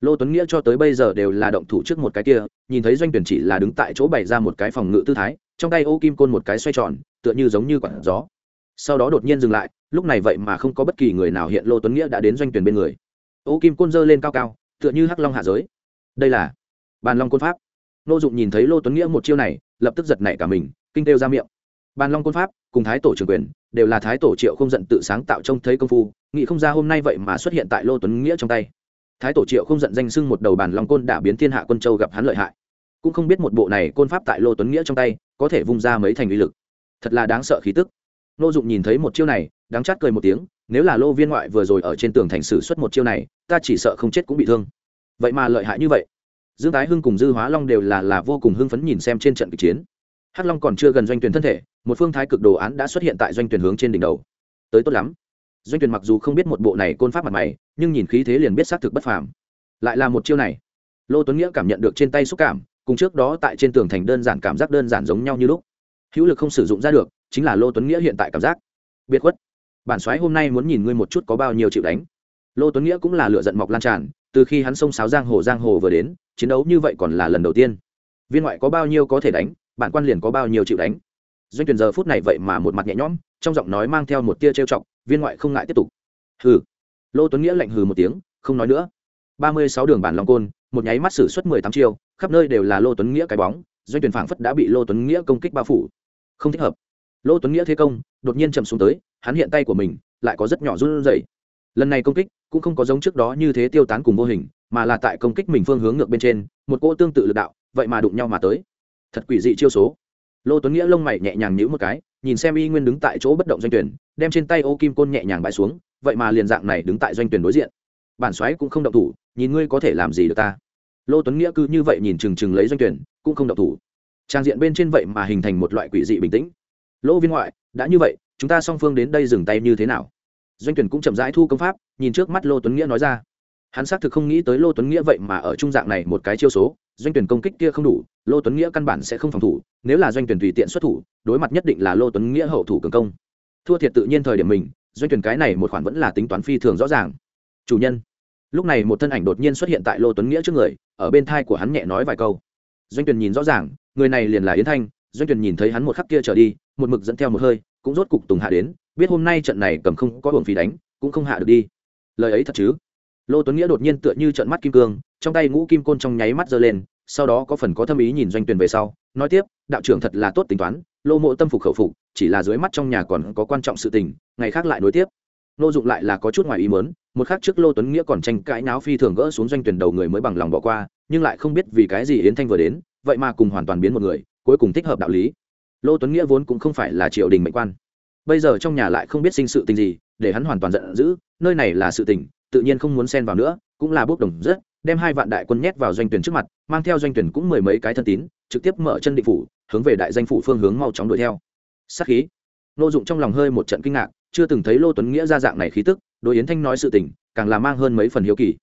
Lô tuấn nghĩa cho tới bây giờ đều là động thủ trước một cái kia, nhìn thấy doanh tuyển chỉ là đứng tại chỗ bày ra một cái phòng ngự tư thái, trong tay ô kim côn một cái xoay tròn, tựa như giống như quản gió sau đó đột nhiên dừng lại, lúc này vậy mà không có bất kỳ người nào hiện lô tuấn nghĩa đã đến doanh tuyển bên người. Ô kim côn dơ lên cao cao, tựa như hắc long hạ giới. Đây là bàn long côn pháp. Nô dụng nhìn thấy lô tuấn nghĩa một chiêu này, lập tức giật nảy cả mình, kinh đều ra miệng. Bàn long côn pháp cùng thái tổ trưởng quyền đều là thái tổ triệu không giận tự sáng tạo trông thấy công phu, nghĩ không ra hôm nay vậy mà xuất hiện tại lô tuấn nghĩa trong tay. Thái tổ triệu không giận danh sưng một đầu bàn long côn đã biến thiên hạ quân châu gặp hắn lợi hại. Cũng không biết một bộ này côn pháp tại lô tuấn nghĩa trong tay có thể vung ra mấy thành uy lực. Thật là đáng sợ khí tức nô dụng nhìn thấy một chiêu này đáng chát cười một tiếng, nếu là lô viên ngoại vừa rồi ở trên tường thành sử xuất một chiêu này, ta chỉ sợ không chết cũng bị thương. Vậy mà lợi hại như vậy. Dương tái hưng cùng dư hóa long đều là là vô cùng hưng phấn nhìn xem trên trận kịch chiến. Hắc long còn chưa gần doanh tuyển thân thể, một phương thái cực đồ án đã xuất hiện tại doanh tuyển hướng trên đỉnh đầu. Tới tốt lắm. Doanh tuyển mặc dù không biết một bộ này côn pháp mặt mày, nhưng nhìn khí thế liền biết xác thực bất phàm. Lại là một chiêu này. Lô tuấn nghĩa cảm nhận được trên tay xúc cảm, cùng trước đó tại trên tường thành đơn giản cảm giác đơn giản giống nhau như lúc. Hữu lực không sử dụng ra được chính là lô tuấn nghĩa hiện tại cảm giác. Biệt khuất. Bản soái hôm nay muốn nhìn ngươi một chút có bao nhiêu chịu đánh. Lô tuấn nghĩa cũng là lựa giận mọc lan tràn, từ khi hắn xông sáo giang hồ giang hồ vừa đến, chiến đấu như vậy còn là lần đầu tiên. Viên ngoại có bao nhiêu có thể đánh, bản quan liền có bao nhiêu chịu đánh. Doanh tuyển giờ phút này vậy mà một mặt nhẹ nhõm, trong giọng nói mang theo một tia trêu chọc, viên ngoại không ngại tiếp tục. Hừ. Lô tuấn nghĩa lạnh hừ một tiếng, không nói nữa. Ba mươi sáu đường bản long côn, một nháy mắt xử suất mười tám chiêu, khắp nơi đều là lô tuấn nghĩa cái bóng, doanh tuyển phảng phất đã bị lô tuấn nghĩa công kích bao phủ. Không thích hợp lô tuấn nghĩa thế công đột nhiên chậm xuống tới, hắn hiện tay của mình lại có rất nhỏ run rẩy. Lần này công kích cũng không có giống trước đó như thế tiêu tán cùng vô hình, mà là tại công kích mình phương hướng ngược bên trên, một cỗ tương tự lực đạo, vậy mà đụng nhau mà tới. Thật quỷ dị chiêu số. Lô tuấn nghĩa lông mày nhẹ nhàng nhíu một cái, nhìn xem y nguyên đứng tại chỗ bất động doanh tuyển, đem trên tay ô kim côn nhẹ nhàng bãi xuống, vậy mà liền dạng này đứng tại doanh tuyển đối diện. Bản xoáy cũng không động thủ, nhìn ngươi có thể làm gì được ta. Lô tuấn nghĩa cứ như vậy nhìn chừng chừng lấy doanh tuyển, cũng không động thủ. Trang diện bên trên vậy mà hình thành một loại quỷ dị bình tĩnh lỗ viên ngoại, đã như vậy, chúng ta song phương đến đây dừng tay như thế nào? Doanh tuyển cũng chậm rãi thu công pháp, nhìn trước mắt lô tuấn nghĩa nói ra. Hắn xác thực không nghĩ tới lô tuấn nghĩa vậy mà ở trung dạng này một cái chiêu số, doanh tuyển công kích kia không đủ, lô tuấn nghĩa căn bản sẽ không phòng thủ, nếu là doanh tuyển tùy tiện xuất thủ, đối mặt nhất định là lô tuấn nghĩa hậu thủ cường công. Thua thiệt tự nhiên thời điểm mình, doanh tuyển cái này một khoản vẫn là tính toán phi thường rõ ràng. Chủ nhân, lúc này một thân ảnh đột nhiên xuất hiện tại lô tuấn nghĩa trước người, ở bên thai của hắn nhẹ nói vài câu. Doanh tuyển nhìn rõ ràng, người này liền là yến thanh, doanh tuyển nhìn thấy hắn một khắc kia trở đi một mực dẫn theo một hơi, cũng rốt cục tùng hạ đến, biết hôm nay trận này cầm không có hưởng phí đánh, cũng không hạ được đi. Lời ấy thật chứ? Lô tuấn nghĩa đột nhiên tựa như trận mắt kim cương, trong tay ngũ kim côn trong nháy mắt giơ lên, sau đó có phần có tâm ý nhìn doanh tuyển về sau, nói tiếp, đạo trưởng thật là tốt tính toán, lô mộ tâm phục khẩu phục, chỉ là dưới mắt trong nhà còn có quan trọng sự tình, ngày khác lại nối tiếp. Nô dụng lại là có chút ngoài ý mớn một khắc trước lô tuấn nghĩa còn tranh cãi náo phi thường gỡ xuống doanh tuyển đầu người mới bằng lòng bỏ qua, nhưng lại không biết vì cái gì yến thanh vừa đến, vậy mà cùng hoàn toàn biến một người, cuối cùng thích hợp đạo lý lô tuấn nghĩa vốn cũng không phải là triều đình mệnh quan. Bây giờ trong nhà lại không biết sinh sự tình gì, để hắn hoàn toàn giận dữ, nơi này là sự tình, tự nhiên không muốn xen vào nữa, cũng là bốc đồng rất, đem hai vạn đại quân nhét vào doanh tuyển trước mặt, mang theo doanh tuyển cũng mười mấy cái thân tín, trực tiếp mở chân định phủ, hướng về đại danh phủ phương hướng mau chóng đuổi theo. Sát khí. Nô dụng trong lòng hơi một trận kinh ngạc, chưa từng thấy lô tuấn nghĩa ra dạng này khí tức, đối yến thanh nói sự tình, càng là mang hơn mấy phần hiếu kỳ.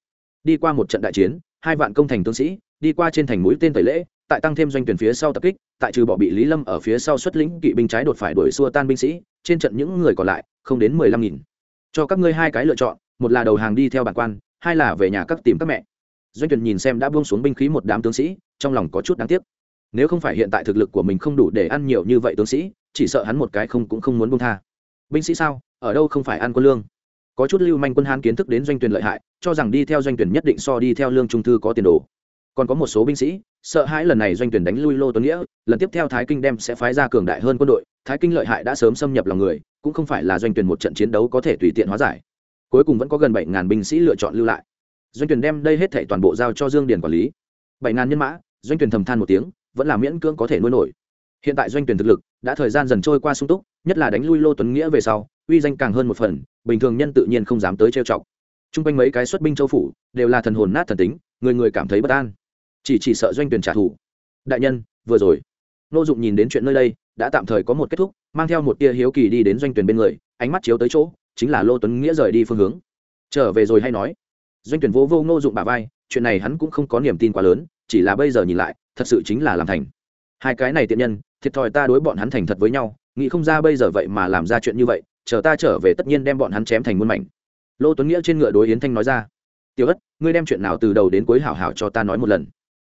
Đi qua một trận đại chiến, hai vạn công thành tướng sĩ, đi qua trên thành mũi tên tẩy lễ tại tăng thêm doanh tuyển phía sau tập kích, tại trừ bỏ bị lý lâm ở phía sau xuất lĩnh kỵ binh trái đột phải đuổi xua tan binh sĩ, trên trận những người còn lại, không đến mười lăm nghìn. Cho các ngươi hai cái lựa chọn, một là đầu hàng đi theo bản quan, hai là về nhà các tìm các mẹ. Doanh tuyển nhìn xem đã buông xuống binh khí một đám tướng sĩ, trong lòng có chút đáng tiếc. Nếu không phải hiện tại thực lực của mình không đủ để ăn nhiều như vậy tướng sĩ, chỉ sợ hắn một cái không cũng không muốn buông tha. Binh sĩ sao? Ở đâu không phải ăn quân lương? Có chút lưu manh quân hán kiến thức đến doanh tuyển lợi hại, cho rằng đi theo doanh tuyển nhất định so đi theo lương trung thư có tiền đồ. Còn có một số binh sĩ sợ hãi lần này doanh tuyển đánh lui lô tuấn nghĩa, lần tiếp theo thái kinh đem sẽ phái ra cường đại hơn quân đội, thái kinh lợi hại đã sớm xâm nhập lòng người, cũng không phải là doanh tuyển một trận chiến đấu có thể tùy tiện hóa giải. Cuối cùng vẫn có gần bảy ngàn binh sĩ lựa chọn lưu lại. Doanh tuyển đem đây hết thảy toàn bộ giao cho dương điền quản lý. bảy ngàn nhân mã, doanh tuyển thầm than một tiếng, vẫn là miễn cưỡng có thể nuôi nổi. Hiện tại doanh tuyển thực lực đã thời gian dần trôi qua sung túc, nhất là đánh lui lô tuấn nghĩa về sau, uy danh càng hơn một phần, bình thường nhân tự nhiên không dám tới trêu chọc. Chung quanh mấy cái xuất binh châu phủ đều là thần hồn nát thần tính, người người cảm thấy bất an chỉ chỉ sợ doanh tuyển trả thù. Đại nhân, vừa rồi. Nô dụng nhìn đến chuyện nơi đây, đã tạm thời có một kết thúc, mang theo một tia hiếu kỳ đi đến doanh tuyển bên người, ánh mắt chiếu tới chỗ, chính là lô tuấn nghĩa rời đi phương hướng. Trở về rồi hay nói. Doanh tuyển vô vô nô dụng bà vai, chuyện này hắn cũng không có niềm tin quá lớn, chỉ là bây giờ nhìn lại, thật sự chính là làm thành. Hai cái này tiện nhân, thiệt thòi ta đối bọn hắn thành thật với nhau, nghĩ không ra bây giờ vậy mà làm ra chuyện như vậy, chờ ta trở về tất nhiên đem bọn hắn chém thành muôn mảnh. Lô tuấn nghĩa trên ngựa đối yến thanh nói ra. Tiểu ất, ngươi đem chuyện nào từ đầu đến cuối hảo hảo cho ta nói một lần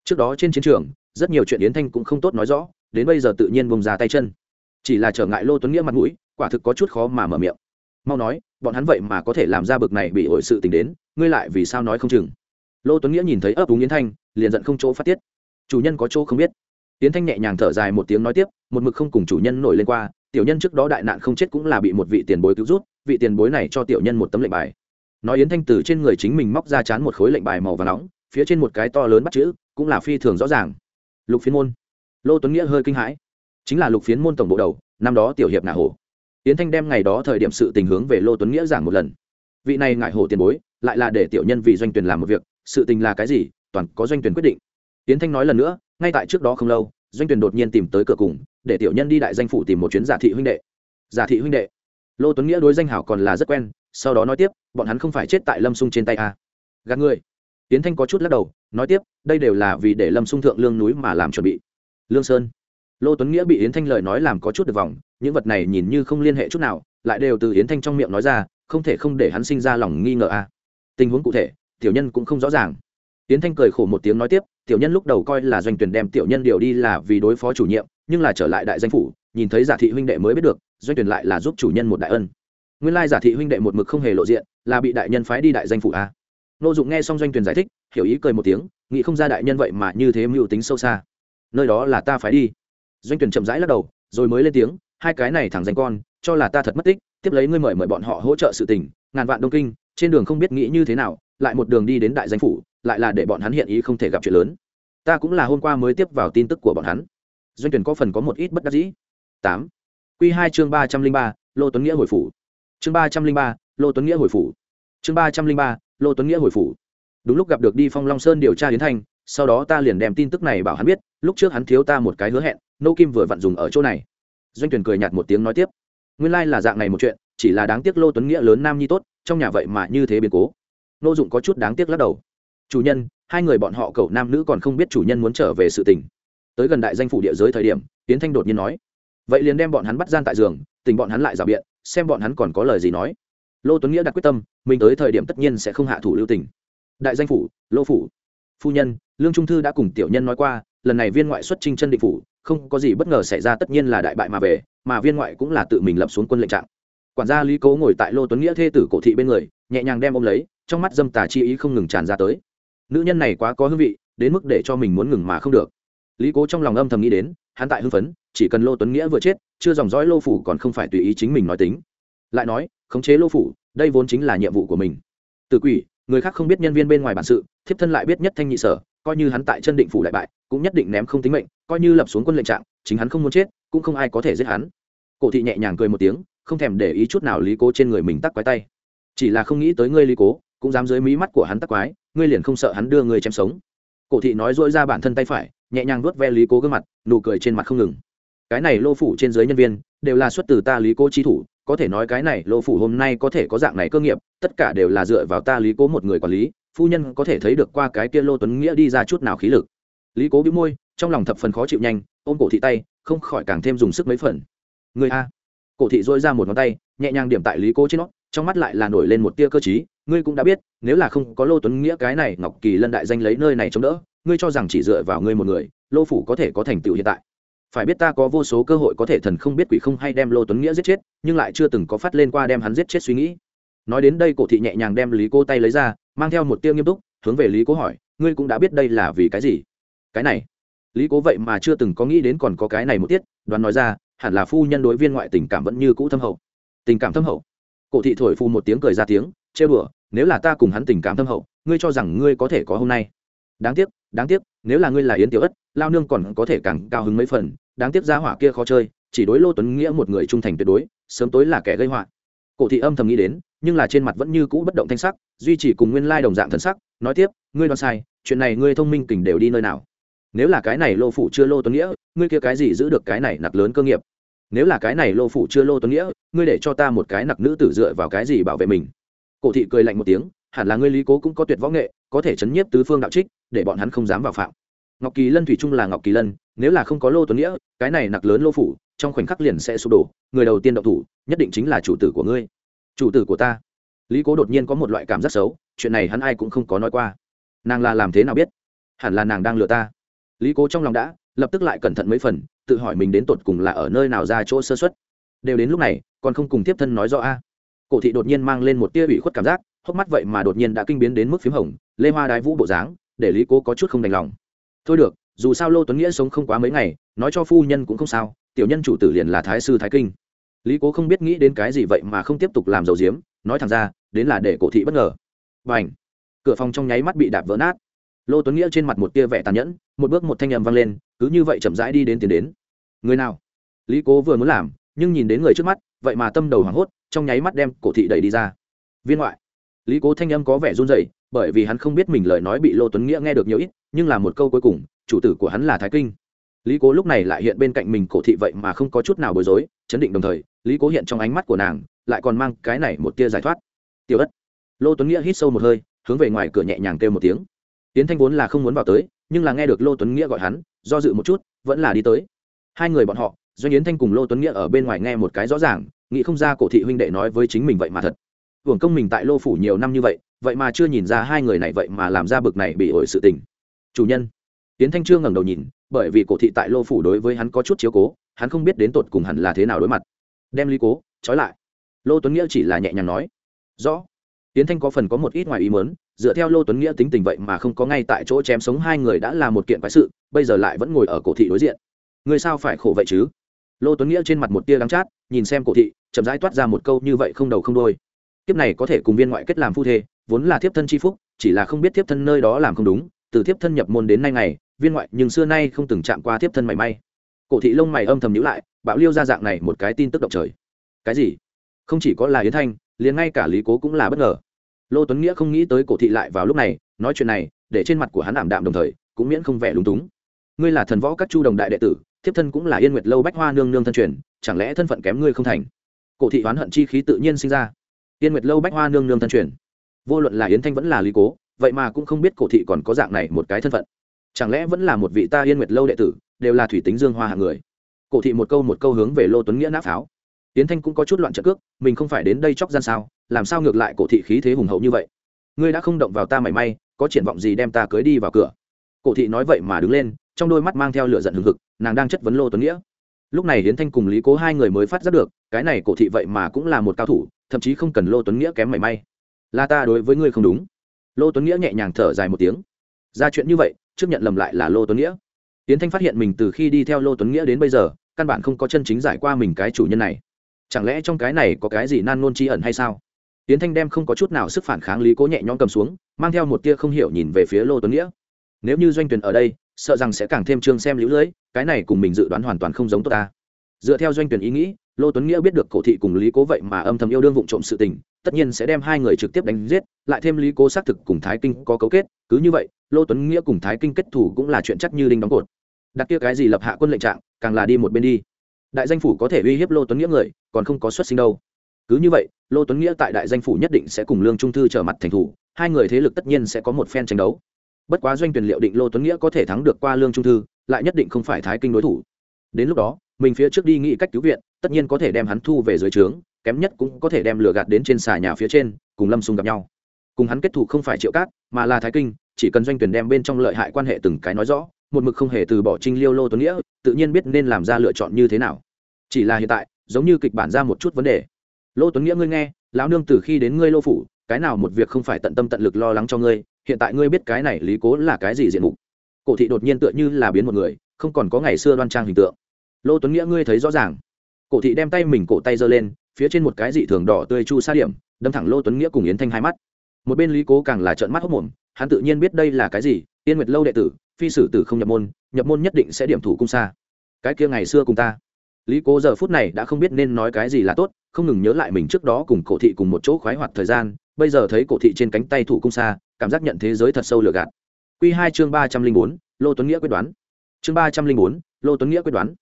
trước đó trên chiến trường, rất nhiều chuyện yến thanh cũng không tốt nói rõ, đến bây giờ tự nhiên vùng ra tay chân. Chỉ là trở ngại lô tuấn nghĩa mặt mũi, quả thực có chút khó mà mở miệng. Mau nói, bọn hắn vậy mà có thể làm ra bực này bị ổi sự tình đến, ngươi lại vì sao nói không chừng? Lô tuấn nghĩa nhìn thấy ấp úng yến thanh, liền giận không chỗ phát tiết. Chủ nhân có chỗ không biết. Yến thanh nhẹ nhàng thở dài một tiếng nói tiếp, một mực không cùng chủ nhân nổi lên qua, tiểu nhân trước đó đại nạn không chết cũng là bị một vị tiền bối cứu rút vị tiền bối này cho tiểu nhân một tấm lệnh bài. Nói yến thanh từ trên người chính mình móc ra chán một khối lệnh bài màu và nóng phía trên một cái to lớn bắt chữ, cũng là phi thường rõ ràng. Lục phiến môn. Lô tuấn nghĩa hơi kinh hãi. Chính là lục phiến môn tổng bộ đầu, năm đó tiểu hiệp ngã hổ. Yến thanh đem ngày đó thời điểm sự tình hướng về lô tuấn nghĩa giảng một lần. Vị này ngại hổ tiền bối, lại là để tiểu nhân vì doanh tuyển làm một việc, sự tình là cái gì, toàn có doanh tuyển quyết định. Yến thanh nói lần nữa, ngay tại trước đó không lâu, doanh tuyển đột nhiên tìm tới cửa cùng, để tiểu nhân đi đại danh phủ tìm một chuyến giả thị huynh đệ. Giả thị huynh đệ. Lô tuấn nghĩa đối danh hảo còn là rất quen, sau đó nói tiếp, bọn hắn không phải chết tại lâm sung trên tay a à. gạt người tiến thanh có chút lắc đầu, nói tiếp, đây đều là vì để lâm sung thượng lương núi mà làm chuẩn bị. Lương sơn. Lô tuấn nghĩa bị yến thanh lời nói làm có chút được vòng, những vật này nhìn như không liên hệ chút nào, lại đều từ yến thanh trong miệng nói ra, không thể không để hắn sinh ra lòng nghi ngờ a. Tình huống cụ thể, tiểu nhân cũng không rõ ràng. Yến thanh cười khổ một tiếng nói tiếp, tiểu nhân lúc đầu coi là doanh tuyển đem tiểu nhân điều đi là vì đối phó chủ nhiệm, nhưng là trở lại đại danh phủ, nhìn thấy giả thị huynh đệ mới biết được, doanh tuyển lại là giúp chủ nhân một đại ân. Nguyên lai giả thị huynh đệ một mực không hề lộ diện, là bị đại nhân phái đi đại danh phủ a nô dụng nghe xong doanh tuyển giải thích, hiểu ý cười một tiếng, nghĩ không ra đại nhân vậy mà như thế mưu tính sâu xa. Nơi đó là ta phải đi. Doanh tuyển chậm rãi lắc đầu, rồi mới lên tiếng, hai cái này thẳng danh con, cho là ta thật mất tích, tiếp lấy ngươi mời mời bọn họ hỗ trợ sự tình, ngàn vạn đông kinh, trên đường không biết nghĩ như thế nào, lại một đường đi đến đại danh phủ, lại là để bọn hắn hiện ý không thể gặp chuyện lớn. Ta cũng là hôm qua mới tiếp vào tin tức của bọn hắn. Doanh tuyển có phần có một ít bất đắc dĩ. Tám. Quy hai chương ba trăm linh ba, lô tuấn nghĩa hồi phủ. Chương ba trăm linh ba, lô tuấn nghĩa hồi phủ. Chương ba trăm linh ba lô tuấn nghĩa hồi phủ. Đúng lúc gặp được đi phong long sơn điều tra hiến thanh, sau đó ta liền đem tin tức này bảo hắn biết, lúc trước hắn thiếu ta một cái hứa hẹn, nô kim vừa vặn dùng ở chỗ này. Doanh tuyển cười nhạt một tiếng nói tiếp, nguyên lai là dạng này một chuyện, chỉ là đáng tiếc lô tuấn nghĩa lớn nam nhi tốt, trong nhà vậy mà như thế biến cố. Nô dụng có chút đáng tiếc lắc đầu. Chủ nhân, hai người bọn họ cậu nam nữ còn không biết chủ nhân muốn trở về sự tình. Tới gần đại danh phủ địa giới thời điểm tiến thanh đột nhiên nói, vậy liền đem bọn hắn bắt gian tại giường, tình bọn hắn lại rào biện, xem bọn hắn còn có lời gì nói lô tuấn nghĩa đặt quyết tâm, mình tới thời điểm tất nhiên sẽ không hạ thủ lưu tình. Đại danh phủ, lô phủ. Phu nhân, lương trung thư đã cùng tiểu nhân nói qua, lần này viên ngoại xuất trinh chân định phủ, không có gì bất ngờ xảy ra tất nhiên là đại bại mà về, mà viên ngoại cũng là tự mình lập xuống quân lệnh trạng. Quản gia lý cố ngồi tại lô tuấn nghĩa thê tử cổ thị bên người, nhẹ nhàng đem ôm lấy, trong mắt dâm tà chi ý không ngừng tràn ra tới. Nữ nhân này quá có hương vị, đến mức để cho mình muốn ngừng mà không được. Lý cố trong lòng âm thầm nghĩ đến, hắn tại hưng phấn, chỉ cần lô tuấn nghĩa vừa chết, chưa dòng dõi lô phủ còn không phải tùy ý chính mình nói tính lại nói, khống chế lô phủ, đây vốn chính là nhiệm vụ của mình. Từ quỷ, người khác không biết nhân viên bên ngoài bản sự, thiếp thân lại biết nhất thanh nhị sở, coi như hắn tại chân định phủ đại bại, cũng nhất định ném không tính mệnh, coi như lập xuống quân lệnh trạng, chính hắn không muốn chết, cũng không ai có thể giết hắn. Cổ thị nhẹ nhàng cười một tiếng, không thèm để ý chút nào lý cố trên người mình tắc quái tay. Chỉ là không nghĩ tới ngươi lý cố, cũng dám dưới mí mắt của hắn tắc quái, ngươi liền không sợ hắn đưa ngươi chém sống. Cổ thị nói dỗi ra bản thân tay phải, nhẹ nhàng vuốt ve lý cố gương mặt, nụ cười trên mặt không ngừng. Cái này lô phủ trên dưới nhân viên, đều là xuất từ ta lý cố chi thủ có thể nói cái này, lô phủ hôm nay có thể có dạng này cơ nghiệp, tất cả đều là dựa vào ta lý cố một người quản lý, phu nhân có thể thấy được qua cái kia lô tuấn nghĩa đi ra chút nào khí lực. Lý cố bĩu môi, trong lòng thập phần khó chịu nhanh, ôm cổ thị tay, không khỏi càng thêm dùng sức mấy phần. Người a. Cổ thị dỗi ra một ngón tay, nhẹ nhàng điểm tại lý cố trên nó, trong mắt lại là nổi lên một tia cơ chí ngươi cũng đã biết, nếu là không có lô tuấn nghĩa cái này ngọc kỳ lân đại danh lấy nơi này chống đỡ, ngươi cho rằng chỉ dựa vào ngươi một người, lô phủ có thể có thành tựu hiện tại phải biết ta có vô số cơ hội có thể thần không biết quỷ không hay đem lô tuấn nghĩa giết chết, nhưng lại chưa từng có phát lên qua đem hắn giết chết suy nghĩ. Nói đến đây, cổ thị nhẹ nhàng đem lý cô tay lấy ra, mang theo một tiêu nghiêm túc, hướng về lý cố hỏi, ngươi cũng đã biết đây là vì cái gì? Cái này? Lý cố vậy mà chưa từng có nghĩ đến còn có cái này một tiết, đoán nói ra, hẳn là phu nhân đối viên ngoại tình cảm vẫn như cũ thâm hậu. Tình cảm thâm hậu? Cổ thị thổi phu một tiếng cười ra tiếng, chê bửa nếu là ta cùng hắn tình cảm thâm hậu, ngươi cho rằng ngươi có thể có hôm nay? Đáng tiếc đáng tiếc, nếu là ngươi là yến tiểu ất, lao nương còn có thể càng cao hứng mấy phần. Đáng tiếc giá hỏa kia khó chơi, chỉ đối lô tuấn nghĩa một người trung thành tuyệt đối, sớm tối là kẻ gây họa. Cổ thị âm thầm nghĩ đến, nhưng là trên mặt vẫn như cũ bất động thanh sắc, duy trì cùng nguyên lai đồng dạng thân sắc, nói tiếp, ngươi đoán sai, chuyện này ngươi thông minh kình đều đi nơi nào? Nếu là cái này lô phủ chưa lô tuấn nghĩa, ngươi kia cái gì giữ được cái này nặc lớn cơ nghiệp? Nếu là cái này lô phủ chưa lô tuấn nghĩa, ngươi để cho ta một cái nặc nữ tử dựa vào cái gì bảo vệ mình? Cổ thị cười lạnh một tiếng hẳn là ngươi lý cố cũng có tuyệt võ nghệ, có thể chấn nhiếp tứ phương đạo trích, để bọn hắn không dám vào phạm. Ngọc kỳ lân thủy trung là ngọc kỳ lân, nếu là không có lô tuấn nghĩa, cái này nặc lớn lô phủ, trong khoảnh khắc liền sẽ sụp đổ, người đầu tiên đậu thủ, nhất định chính là chủ tử của ngươi. Chủ tử của ta. Lý cố đột nhiên có một loại cảm giác xấu, chuyện này hắn ai cũng không có nói qua. Nàng là làm thế nào biết? Hẳn là nàng đang lừa ta. Lý cố trong lòng đã, lập tức lại cẩn thận mấy phần, tự hỏi mình đến tột cùng là ở nơi nào ra chỗ sơ xuất đều đến lúc này, còn không cùng tiếp thân nói rõ a. Cổ thị đột nhiên mang lên một tia ủy khuất cảm giác hốc mắt vậy mà đột nhiên đã kinh biến đến mức p h í m hồng, lê hoa đái vũ bộ dáng, để lý cố có chút không đành lòng. Thôi được, dù sao lô tuấn nghĩa sống không quá mấy ngày, nói cho phu nhân cũng không sao, tiểu nhân chủ tử liền là thái sư thái kinh. Lý cố không biết nghĩ đến cái gì vậy mà không tiếp tục làm dầu diếm, nói thẳng ra, đến là để cổ thị bất ngờ. Và ảnh cửa phòng trong nháy mắt bị đạp vỡ nát. Lô tuấn nghĩa trên mặt một tia vẻ tàn nhẫn, một bước một thanh ầm vang lên, cứ như vậy chậm rãi đi đến tiền đến. Người nào? Lý cố vừa muốn làm, nhưng nhìn đến người trước mắt, vậy mà tâm đầu hoảng hốt, trong nháy mắt đem cổ thị đẩy đi ra. Viên ngoại! Lý cố thanh âm có vẻ run rẩy, bởi vì hắn không biết mình lời nói bị lô tuấn nghĩa nghe được nhiều ít, nhưng là một câu cuối cùng, chủ tử của hắn là thái kinh. Lý cố lúc này lại hiện bên cạnh mình cổ thị vậy mà không có chút nào bối rối, chấn định đồng thời, lý cố hiện trong ánh mắt của nàng, lại còn mang cái này một tia giải thoát. Tiểu ất. Lô tuấn nghĩa hít sâu một hơi, hướng về ngoài cửa nhẹ nhàng kêu một tiếng. Tiến thanh vốn là không muốn vào tới, nhưng là nghe được lô tuấn nghĩa gọi hắn, do dự một chút, vẫn là đi tới. Hai người bọn họ, doanh yến thanh cùng lô tuấn nghĩa ở bên ngoài nghe một cái rõ ràng, nghĩ không ra cổ thị huynh đệ nói với chính mình vậy mà thật hưởng công mình tại lô phủ nhiều năm như vậy vậy mà chưa nhìn ra hai người này vậy mà làm ra bực này bị ổi sự tình. Chủ nhân. Tiến thanh chưa ngẩng đầu nhìn, bởi vì cổ thị tại lô phủ đối với hắn có chút chiếu cố, hắn không biết đến tột cùng hẳn là thế nào đối mặt. Đem ly cố, trói lại. Lô tuấn nghĩa chỉ là nhẹ nhàng nói. Rõ. Tiến thanh có phần có một ít ngoài ý mớn dựa theo lô tuấn nghĩa tính tình vậy mà không có ngay tại chỗ chém sống hai người đã là một kiện quái sự, bây giờ lại vẫn ngồi ở cổ thị đối diện. Người sao phải khổ vậy chứ? Lô tuấn nghĩa trên mặt một tia đắng chát, nhìn xem cổ thị, chậm rãi toát ra một câu như vậy không đầu không đôi tiếp này có thể cùng viên ngoại kết làm phu thê, vốn là thiếp thân c h i phúc, chỉ là không biết thiếp thân nơi đó làm không đúng, từ thiếp thân nhập môn đến nay ngày, viên ngoại nhưng xưa nay không từng chạm qua thiếp thân mảy may. Cổ thị lông mày âm thầm nhữ lại, bạo liêu ra dạng này một cái tin tức động trời. Cái gì? Không chỉ có là yến thanh, liền ngay cả lý cố cũng là bất ngờ. Lô tuấn nghĩa không nghĩ tới cổ thị lại vào lúc này, nói chuyện này, để trên mặt của hắn ảm đạm đồng thời, cũng miễn không vẻ lúng túng. Ngươi là thần võ các chu đồng đại đệ tử, thiếp thân cũng là yên nguyệt lâu bách hoa nương nương thân truyền, chẳng lẽ thân phận kém ngươi không thành? Cổ thị oán hận chi khí tự nhiên sinh ra yên nguyệt lâu bách hoa nương nương thân truyền. Vô luận là yến thanh vẫn là lý cố, vậy mà cũng không biết cổ thị còn có dạng này một cái thân phận. Chẳng lẽ vẫn là một vị ta yên nguyệt lâu đệ tử, đều là thủy tính dương hoa hạng người? Cổ thị một câu một câu hướng về lô tuấn nghĩa nã pháo. Yến thanh cũng có chút loạn trợ cước, mình không phải đến đây chóc gian sao, làm sao ngược lại cổ thị khí thế hùng hậu như vậy? Ngươi đã không động vào ta mảy may, có triển vọng gì đem ta cưới đi vào cửa? Cổ thị nói vậy mà đứng lên, trong đôi mắt mang theo lửa giận hừng hực, nàng đang chất vấn lô tuấn nghĩa. Lúc này hiến thanh cùng lý cố hai người mới phát giác được, cái này cổ thị vậy mà cũng là một cao thủ thậm chí không cần lô tuấn nghĩa kém mảy may. Là ta đối với ngươi không đúng. Lô tuấn nghĩa nhẹ nhàng thở dài một tiếng. Ra chuyện như vậy, trước nhận lầm lại là lô tuấn nghĩa. Tiến thanh phát hiện mình từ khi đi theo lô tuấn nghĩa đến bây giờ, căn bản không có chân chính giải qua mình cái chủ nhân này. Chẳng lẽ trong cái này có cái gì nan nôn tri ẩn hay sao? Tiến thanh đem không có chút nào sức phản kháng lý cố nhẹ nhõm cầm xuống, mang theo một tia không hiểu nhìn về phía lô tuấn nghĩa. Nếu như doanh tuyển ở đây, sợ rằng sẽ càng thêm trương xem lũ lưỡi cái này cùng mình dự đoán hoàn toàn không giống tốt ta dựa theo doanh tuyển ý nghĩ, lô tuấn nghĩa biết được cổ thị cùng lý cố vậy mà âm thầm yêu đương vụng trộm sự tình, tất nhiên sẽ đem hai người trực tiếp đánh giết, lại thêm lý cố xác thực cùng thái kinh có cấu kết, cứ như vậy, lô tuấn nghĩa cùng thái kinh kết thủ cũng là chuyện chắc như đinh đóng cột. Đặt kia cái gì lập hạ quân lệnh trạng, càng là đi một bên đi. Đại danh phủ có thể uy hiếp lô tuấn nghĩa người, còn không có xuất sinh đâu. Cứ như vậy, lô tuấn nghĩa tại đại danh phủ nhất định sẽ cùng lương trung thư trở mặt thành thủ, hai người thế lực tất nhiên sẽ có một phen tranh đấu. Bất quá doanh tuyển liệu định lô tuấn nghĩa có thể thắng được qua lương trung thư, lại nhất định không phải thái kinh đối thủ đến lúc đó, mình phía trước đi nghĩ cách cứu viện, tất nhiên có thể đem hắn thu về dưới trướng, kém nhất cũng có thể đem lửa gạt đến trên xà nhà phía trên, cùng lâm xung gặp nhau. Cùng hắn kết thủ không phải triệu cát, mà là thái kinh, chỉ cần doanh tuyển đem bên trong lợi hại quan hệ từng cái nói rõ, một mực không hề từ bỏ trinh liêu lô tuấn nghĩa, tự nhiên biết nên làm ra lựa chọn như thế nào. Chỉ là hiện tại, giống như kịch bản ra một chút vấn đề. Lô tuấn nghĩa ngươi nghe, lão nương từ khi đến ngươi lô phủ, cái nào một việc không phải tận tâm tận lực lo lắng cho ngươi, hiện tại ngươi biết cái này lý cố là cái gì diện mục. Cổ thị đột nhiên tựa như là biến một người không còn có ngày xưa đoan trang hình tượng. Lô tuấn nghĩa, ngươi thấy rõ ràng. Cổ thị đem tay mình cổ tay giơ lên, phía trên một cái dị thường đỏ tươi chu sa điểm, đâm thẳng lô tuấn nghĩa cùng yến thanh hai mắt. Một bên lý cố càng là trợn mắt hốc mồm, hắn tự nhiên biết đây là cái gì tiên nguyệt lâu đệ tử, phi sử tử không nhập môn nhập môn nhất định sẽ điểm thủ cung xa. Cái kia ngày xưa cùng ta. Lý cố giờ phút này đã không biết nên nói cái gì là tốt, không ngừng nhớ lại mình trước đó cùng cổ thị cùng một chỗ khoái hoạt thời gian, bây giờ thấy cổ thị trên cánh tay thủ cung xa, cảm giác nhận thế giới thật sâu lừa gạt. Q hai chương ba trăm linh bốn, lô tuấn nghĩa quyết đoán chương ba trăm linh bốn, lô tuấn nghĩa quyết đoán.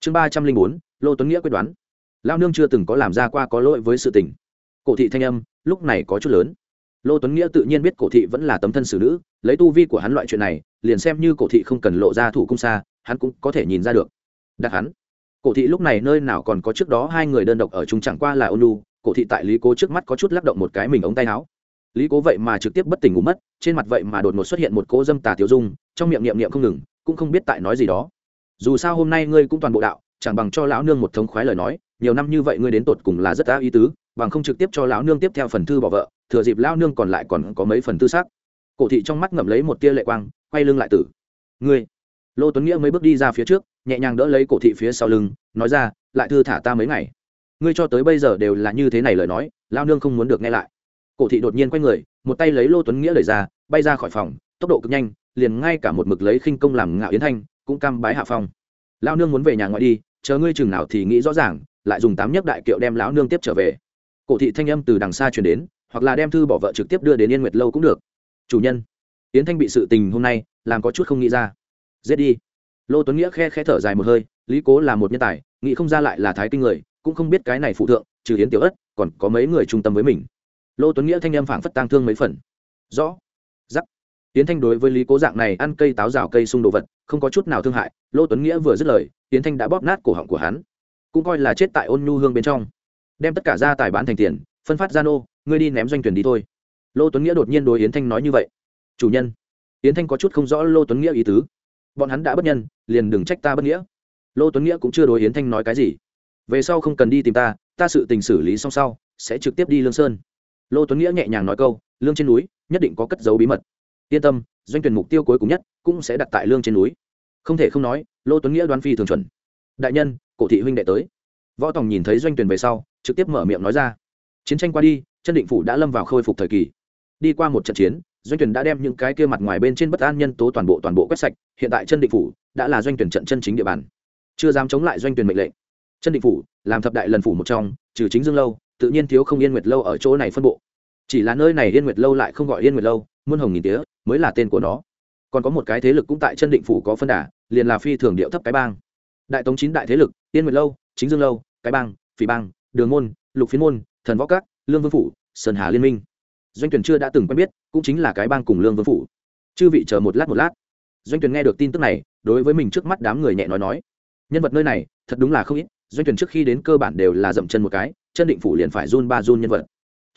Chương ba trăm linh bốn, lô tuấn nghĩa quyết đoán. Lao nương chưa từng có làm ra qua có lỗi với sự tình. Cổ thị thanh âm, lúc này có chút lớn. Lô tuấn nghĩa tự nhiên biết cổ thị vẫn là tấm thân xử nữ, lấy tu vi của hắn loại chuyện này, liền xem như cổ thị không cần lộ ra thủ cung xa, hắn cũng có thể nhìn ra được. Đặt hắn. Cổ thị lúc này nơi nào còn có trước đó hai người đơn độc ở chung chẳng qua là ônu cổ thị tại lý cố trước mắt có chút lắc động một cái mình ống tay áo. Lý cố vậy mà trực tiếp bất tỉnh ngủ mất, trên mặt vậy mà đột ngột xuất hiện một cỗ dâm tà tiêu dung, trong miệng niệm niệm không ngừng cũng không biết tại nói gì đó. Dù sao hôm nay ngươi cũng toàn bộ đạo, chẳng bằng cho lão nương một thống khoái lời nói, nhiều năm như vậy ngươi đến tột cùng là rất đã ý tứ, bằng không trực tiếp cho lão nương tiếp theo phần thư bỏ vợ, thừa dịp lão nương còn lại còn có mấy phần tư xác cổ thị trong mắt ngậm lấy một tia lệ quang, quay lưng lại tử. Ngươi! Lô tuấn nghĩa mấy bước đi ra phía trước, nhẹ nhàng đỡ lấy cổ thị phía sau lưng, nói ra, lại thư thả ta mấy ngày. Ngươi cho tới bây giờ đều là như thế này lời nói lao nương không muốn được nghe lại. Cổ thị đột nhiên quay người, một tay lấy lô tuấn nghĩa lời ra, bay ra khỏi phòng, tốc độ cực nhanh liền ngay cả một mực lấy khinh công làm ngạo yến thanh, cũng cam bái hạ phong. Lao nương muốn về nhà ngoại đi, chờ ngươi chừng nào thì nghĩ rõ ràng, lại dùng tám nhấc đại kiệu đem lão nương tiếp trở về. Cổ thị thanh âm từ đằng xa truyền đến, hoặc là đem thư bỏ vợ trực tiếp đưa đến yên nguyệt lâu cũng được. Chủ nhân, yến thanh bị sự tình hôm nay làm có chút không nghĩ ra. Giết đi. Lô tuấn nghĩa khe khe thở dài một hơi, lý cố là một nhân tài, nghĩ không ra lại là thái kinh người, cũng không biết cái này phụ thượng, trừ yến tiểu ất, còn có mấy người trung tâm với mình. Lô tuấn nghĩa thanh âm phảng phất tang thương mấy phần. Rõ yến thanh đối với lý cố dạng này ăn cây táo rào cây sung đồ vật, không có chút nào thương hại, lô tuấn nghĩa vừa dứt lời, yến thanh đã bóp nát cổ họng của hắn. Cũng coi là chết tại ôn nhu hương bên trong. Đem tất cả gia tài bán thành tiền, phân phát gia nô, ngươi đi ném doanh tuyển đi thôi. Lô tuấn nghĩa đột nhiên đối yến thanh nói như vậy. Chủ nhân, yến thanh có chút không rõ lô tuấn nghĩa ý tứ. Bọn hắn đã bất nhân, liền đừng trách ta bất nghĩa. Lô tuấn nghĩa cũng chưa đối yến thanh nói cái gì. Về sau không cần đi tìm ta ta sự tình xử lý xong sau, sẽ trực tiếp đi lương sơn. Lô tuấn nghĩa nhẹ nhàng nói câu, lương trên núi, nhất định có cất dấu bí mật yên tâm, doanh tuyển mục tiêu cuối cùng nhất cũng sẽ đặt tại lương trên núi. Không thể không nói, lô tuấn nghĩa đoán phi thường chuẩn. Đại nhân, cổ thị huynh đệ tới. Võ tòng nhìn thấy doanh tuyển về sau, trực tiếp mở miệng nói ra. Chiến tranh qua đi, chân định phủ đã lâm vào khôi phục thời kỳ. Đi qua một trận chiến, doanh tuyển đã đem những cái kia mặt ngoài bên trên bất an nhân tố toàn bộ toàn bộ quét sạch. Hiện tại chân định phủ đã là doanh tuyển trận chân chính địa bàn. Chưa dám chống lại doanh tuyển mệnh lệnh. Chân định phủ làm thập đại lần phủ một trong, trừ chính dương lâu, tự nhiên thiếu không yên nguyệt lâu ở chỗ này phân bộ chỉ là nơi này yên nguyệt lâu lại không gọi yên nguyệt lâu, muôn hồng nghìn tía mới là tên của nó. Còn có một cái thế lực cũng tại chân định phủ có phân đà, liền là phi thường điệu thấp cái bang. Đại tống chín đại thế lực, yên nguyệt lâu, chính dương lâu, cái bang, phỉ bang, đường môn, lục phiến môn, thần võ các, lương vương phủ, sơn hà liên minh. Doanh tuyển chưa đã từng quen biết, cũng chính là cái bang cùng lương vương phủ. Chư vị chờ một lát một lát. Doanh tuyển nghe được tin tức này, đối với mình trước mắt đám người nhẹ nói nói. Nhân vật nơi này, thật đúng là không ít. Doanh tuyển trước khi đến cơ bản đều là dậm chân một cái, chân định phủ liền phải run ba run nhân vật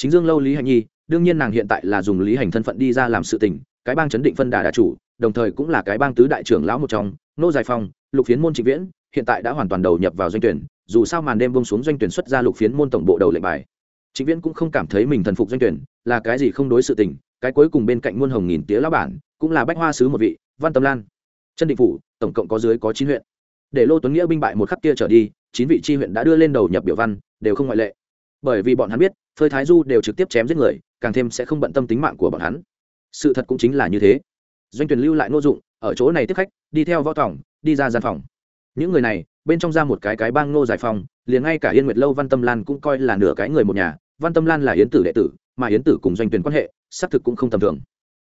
chính dương lâu lý hành nhi, đương nhiên nàng hiện tại là dùng lý hành thân phận đi ra làm sự tình, cái bang chấn định phân đà đà chủ, đồng thời cũng là cái bang tứ đại trưởng lão một trong, nô giải phong, lục phiến môn trịnh viễn, hiện tại đã hoàn toàn đầu nhập vào doanh tuyển, dù sao màn đêm bông xuống doanh tuyển xuất ra lục phiến môn tổng bộ đầu lệnh bài. Trịnh viễn cũng không cảm thấy mình thần phục doanh tuyển, là cái gì không đối sự tình, cái cuối cùng bên cạnh muôn hồng nghìn tía lão bản, cũng là bách hoa sứ một vị, văn tâm lan. Chân định phủ, tổng cộng có dưới có chín huyện. Để lô tuấn nghĩa binh bại một khắc kia trở đi, chín vị tri huyện đã đưa lên đầu nhập biểu văn, đều không ngoại lệ bởi vì bọn hắn biết, phơi thái du đều trực tiếp chém giết người, càng thêm sẽ không bận tâm tính mạng của bọn hắn. Sự thật cũng chính là như thế. Doanh tuyển lưu lại ngô dụng, ở chỗ này tiếp khách, đi theo võ tòng đi ra gian phòng. Những người này, bên trong ra một cái cái bang nô giải phòng liền ngay cả yên nguyệt lâu, văn tâm lan cũng coi là nửa cái người một nhà. Văn tâm lan là yến tử đệ tử, mà yến tử cùng doanh tuyển quan hệ, xác thực cũng không tầm thường.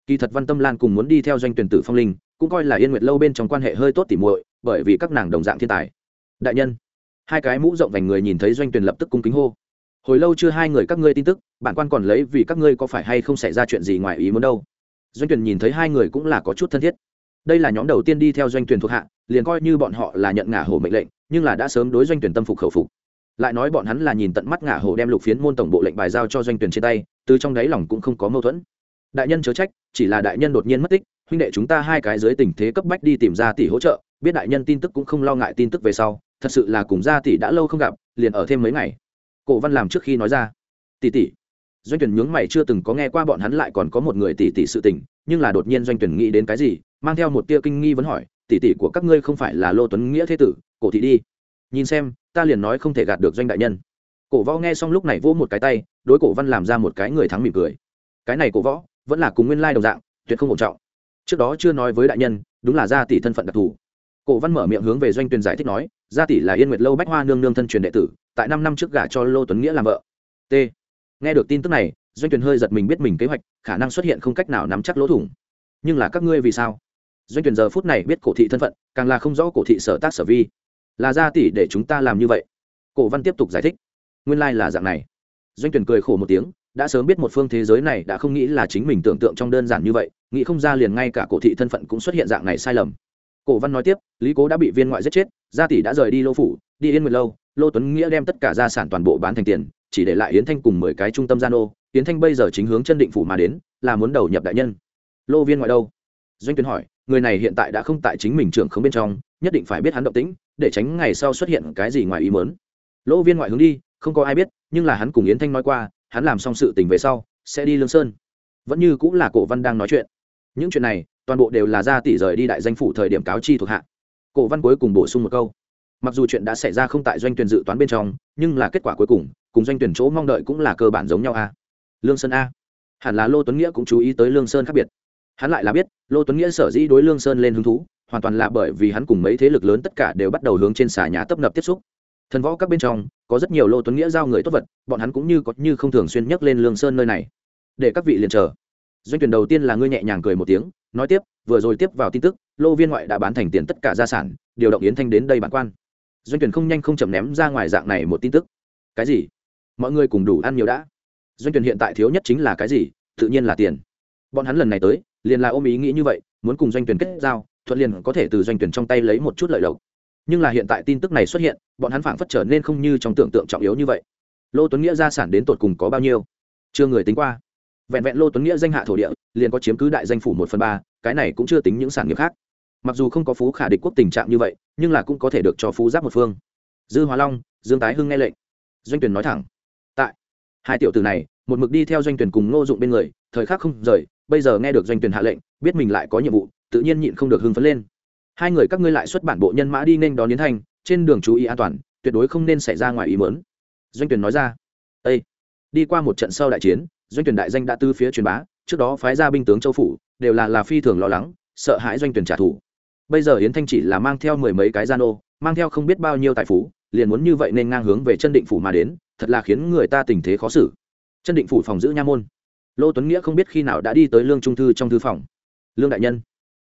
Kỳ thật văn tâm lan cùng muốn đi theo doanh tuyển tử phong linh, cũng coi là yên nguyệt lâu bên trong quan hệ hơi tốt tỉ muội, bởi vì các nàng đồng dạng thiên tài. Đại nhân, hai cái mũ rộng vành người nhìn thấy doanh tuyển lập tức cung kính hô hồi lâu chưa hai người các ngươi tin tức, bản quan còn lấy vì các ngươi có phải hay không xảy ra chuyện gì ngoài ý muốn đâu. Doanh tuyển nhìn thấy hai người cũng là có chút thân thiết. Đây là nhóm đầu tiên đi theo doanh tuyển thuộc hạ, liền coi như bọn họ là nhận ngả hổ mệnh lệnh, nhưng là đã sớm đối doanh tuyển tâm phục khẩu phục. Lại nói bọn hắn là nhìn tận mắt ngả hổ đem lục phiến môn tổng bộ lệnh bài giao cho doanh tuyển trên tay, từ trong đáy lòng cũng không có mâu thuẫn. Đại nhân chớ trách, chỉ là đại nhân đột nhiên mất tích, huynh đệ chúng ta hai cái dưới tình thế cấp bách đi tìm ra tỷ hỗ trợ, biết đại nhân tin tức cũng không lo ngại tin tức về sau, thật sự là cùng gia tỷ đã lâu không gặp, liền ở thêm mấy ngày cổ văn làm trước khi nói ra. Tỷ tỷ. Doanh tuyển nhướng mày chưa từng có nghe qua bọn hắn lại còn có một người tỷ tỷ sự tình, nhưng là đột nhiên doanh tuyển nghĩ đến cái gì, mang theo một tia kinh nghi vấn hỏi, tỷ tỷ của các ngươi không phải là lô tuấn nghĩa thế tử, cổ thị đi. Nhìn xem, ta liền nói không thể gạt được doanh đại nhân. Cổ võ nghe xong lúc này vỗ một cái tay, đối cổ văn làm ra một cái người thắng mỉm cười. Cái này cổ võ, vẫn là cùng nguyên lai đồng dạng, tuyệt không ổn trọng. Trước đó chưa nói với đại nhân, đúng là gia tỷ thân phận đặc thù. Cổ văn mở miệng hướng về doanh tuyển giải thích nói, gia tỷ là yên nguyệt lâu bách hoa nương nương thân truyền đệ tử tại năm năm trước gả cho lô tuấn nghĩa làm vợ. T. Nghe được tin tức này, doanh tuyển hơi giật mình biết mình kế hoạch, khả năng xuất hiện không cách nào nắm chắc lỗ thủng. Nhưng là các ngươi vì sao? Doanh tuyển giờ phút này biết cổ thị thân phận, càng là không rõ cổ thị sở tác sở vi. Là gia tỷ để chúng ta làm như vậy. Cổ văn tiếp tục giải thích. Nguyên lai là dạng này. Doanh tuyển cười khổ một tiếng, đã sớm biết một phương thế giới này đã không nghĩ là chính mình tưởng tượng trong đơn giản như vậy, nghĩ không ra liền ngay cả cổ thị thân phận cũng xuất hiện dạng này sai lầm. Cổ văn nói tiếp, lý cố đã bị viên ngoại giết chết, gia tỷ đã rời đi lô phủ đi yên nguyệt lâu, lô tuấn nghĩa đem tất cả gia sản toàn bộ bán thành tiền, chỉ để lại yến thanh cùng mười cái trung tâm gia nô. Yến thanh bây giờ chính hướng chân định phủ mà đến, là muốn đầu nhập đại nhân. Lô viên ngoại đâu? Doanh tuyến hỏi, người này hiện tại đã không tại chính mình trưởng không bên trong, nhất định phải biết hắn động tĩnh, để tránh ngày sau xuất hiện cái gì ngoài ý mớn lô viên ngoại hướng đi, không có ai biết, nhưng là hắn cùng yến thanh nói qua, hắn làm xong sự tình về sau, sẽ đi lương sơn. Vẫn như cũng là cổ văn đang nói chuyện. Những chuyện này, toàn bộ đều là gia tỷ rời đi đại danh phủ thời điểm cáo chi thuộc hạ. Cổ văn cuối cùng bổ sung một câu mặc dù chuyện đã xảy ra không tại doanh tuyển dự toán bên trong, nhưng là kết quả cuối cùng cùng doanh tuyển chỗ mong đợi cũng là cơ bản giống nhau a. Lương sơn a. Hẳn là lô tuấn nghĩa cũng chú ý tới lương sơn khác biệt. Hắn lại là biết, lô tuấn nghĩa sở dĩ đối lương sơn lên hứng thú, hoàn toàn là bởi vì hắn cùng mấy thế lực lớn tất cả đều bắt đầu hướng trên xà nhà tấp nập tiếp xúc. Thần võ các bên trong, có rất nhiều lô tuấn nghĩa giao người tốt vật, bọn hắn cũng như có như không thường xuyên nhắc lên lương sơn nơi này. Để các vị liền chờ. Doanh tuyển đầu tiên là ngươi nhẹ nhàng cười một tiếng, nói tiếp, vừa rồi tiếp vào tin tức, lô viên ngoại đã bán thành tiền tất cả gia sản, điều động yến thanh đến đây bản quan doanh tuyển không nhanh không chậm ném ra ngoài dạng này một tin tức. Cái gì? Mọi người cùng đủ ăn nhiều đã. Doanh tuyển hiện tại thiếu nhất chính là cái gì? Tự nhiên là tiền. Bọn hắn lần này tới, liền là ôm ý nghĩ như vậy, muốn cùng doanh tuyển kết giao, thuận liền có thể từ doanh tuyển trong tay lấy một chút lợi lộc. Nhưng là hiện tại tin tức này xuất hiện, bọn hắn phảng phất trở nên không như trong tưởng tượng trọng yếu như vậy. Lô tuấn nghĩa gia sản đến tột cùng có bao nhiêu? Chưa người tính qua. Vẹn vẹn lô tuấn nghĩa danh hạ thổ địa, liền có chiếm cứ đại danh phủ một phần ba, cái này cũng chưa tính những sản nghiệp khác mặc dù không có phú khả địch quốc tình trạng như vậy, nhưng là cũng có thể được cho phú giáp một phương. Dư hóa long, dương tái hưng nghe lệnh. Doanh tuyển nói thẳng. Tại hai tiểu tử này, một mực đi theo doanh tuyển cùng ngô dụng bên người, thời khắc không rời, bây giờ nghe được doanh tuyển hạ lệnh, biết mình lại có nhiệm vụ, tự nhiên nhịn không được hưng phấn lên. Hai người các ngươi lại xuất bản bộ nhân mã đi nên đón yến thanh trên đường chú ý an toàn, tuyệt đối không nên xảy ra ngoài ý mớn doanh tuyển nói ra. Ê! đi qua một trận sau đại chiến, doanh tuyển đại danh đã tư phía truyền bá, trước đó phái ra binh tướng châu phủ, đều là là phi thường lo lắng, sợ hãi doanh tuyển trả thù bây giờ yến thanh chỉ là mang theo mười mấy cái gian ô mang theo không biết bao nhiêu tài phú, liền muốn như vậy nên ngang hướng về chân định phủ mà đến, thật là khiến người ta tình thế khó xử. Chân định phủ phòng giữ nha môn. Lô tuấn nghĩa không biết khi nào đã đi tới lương trung thư trong thư phòng. Lương đại nhân.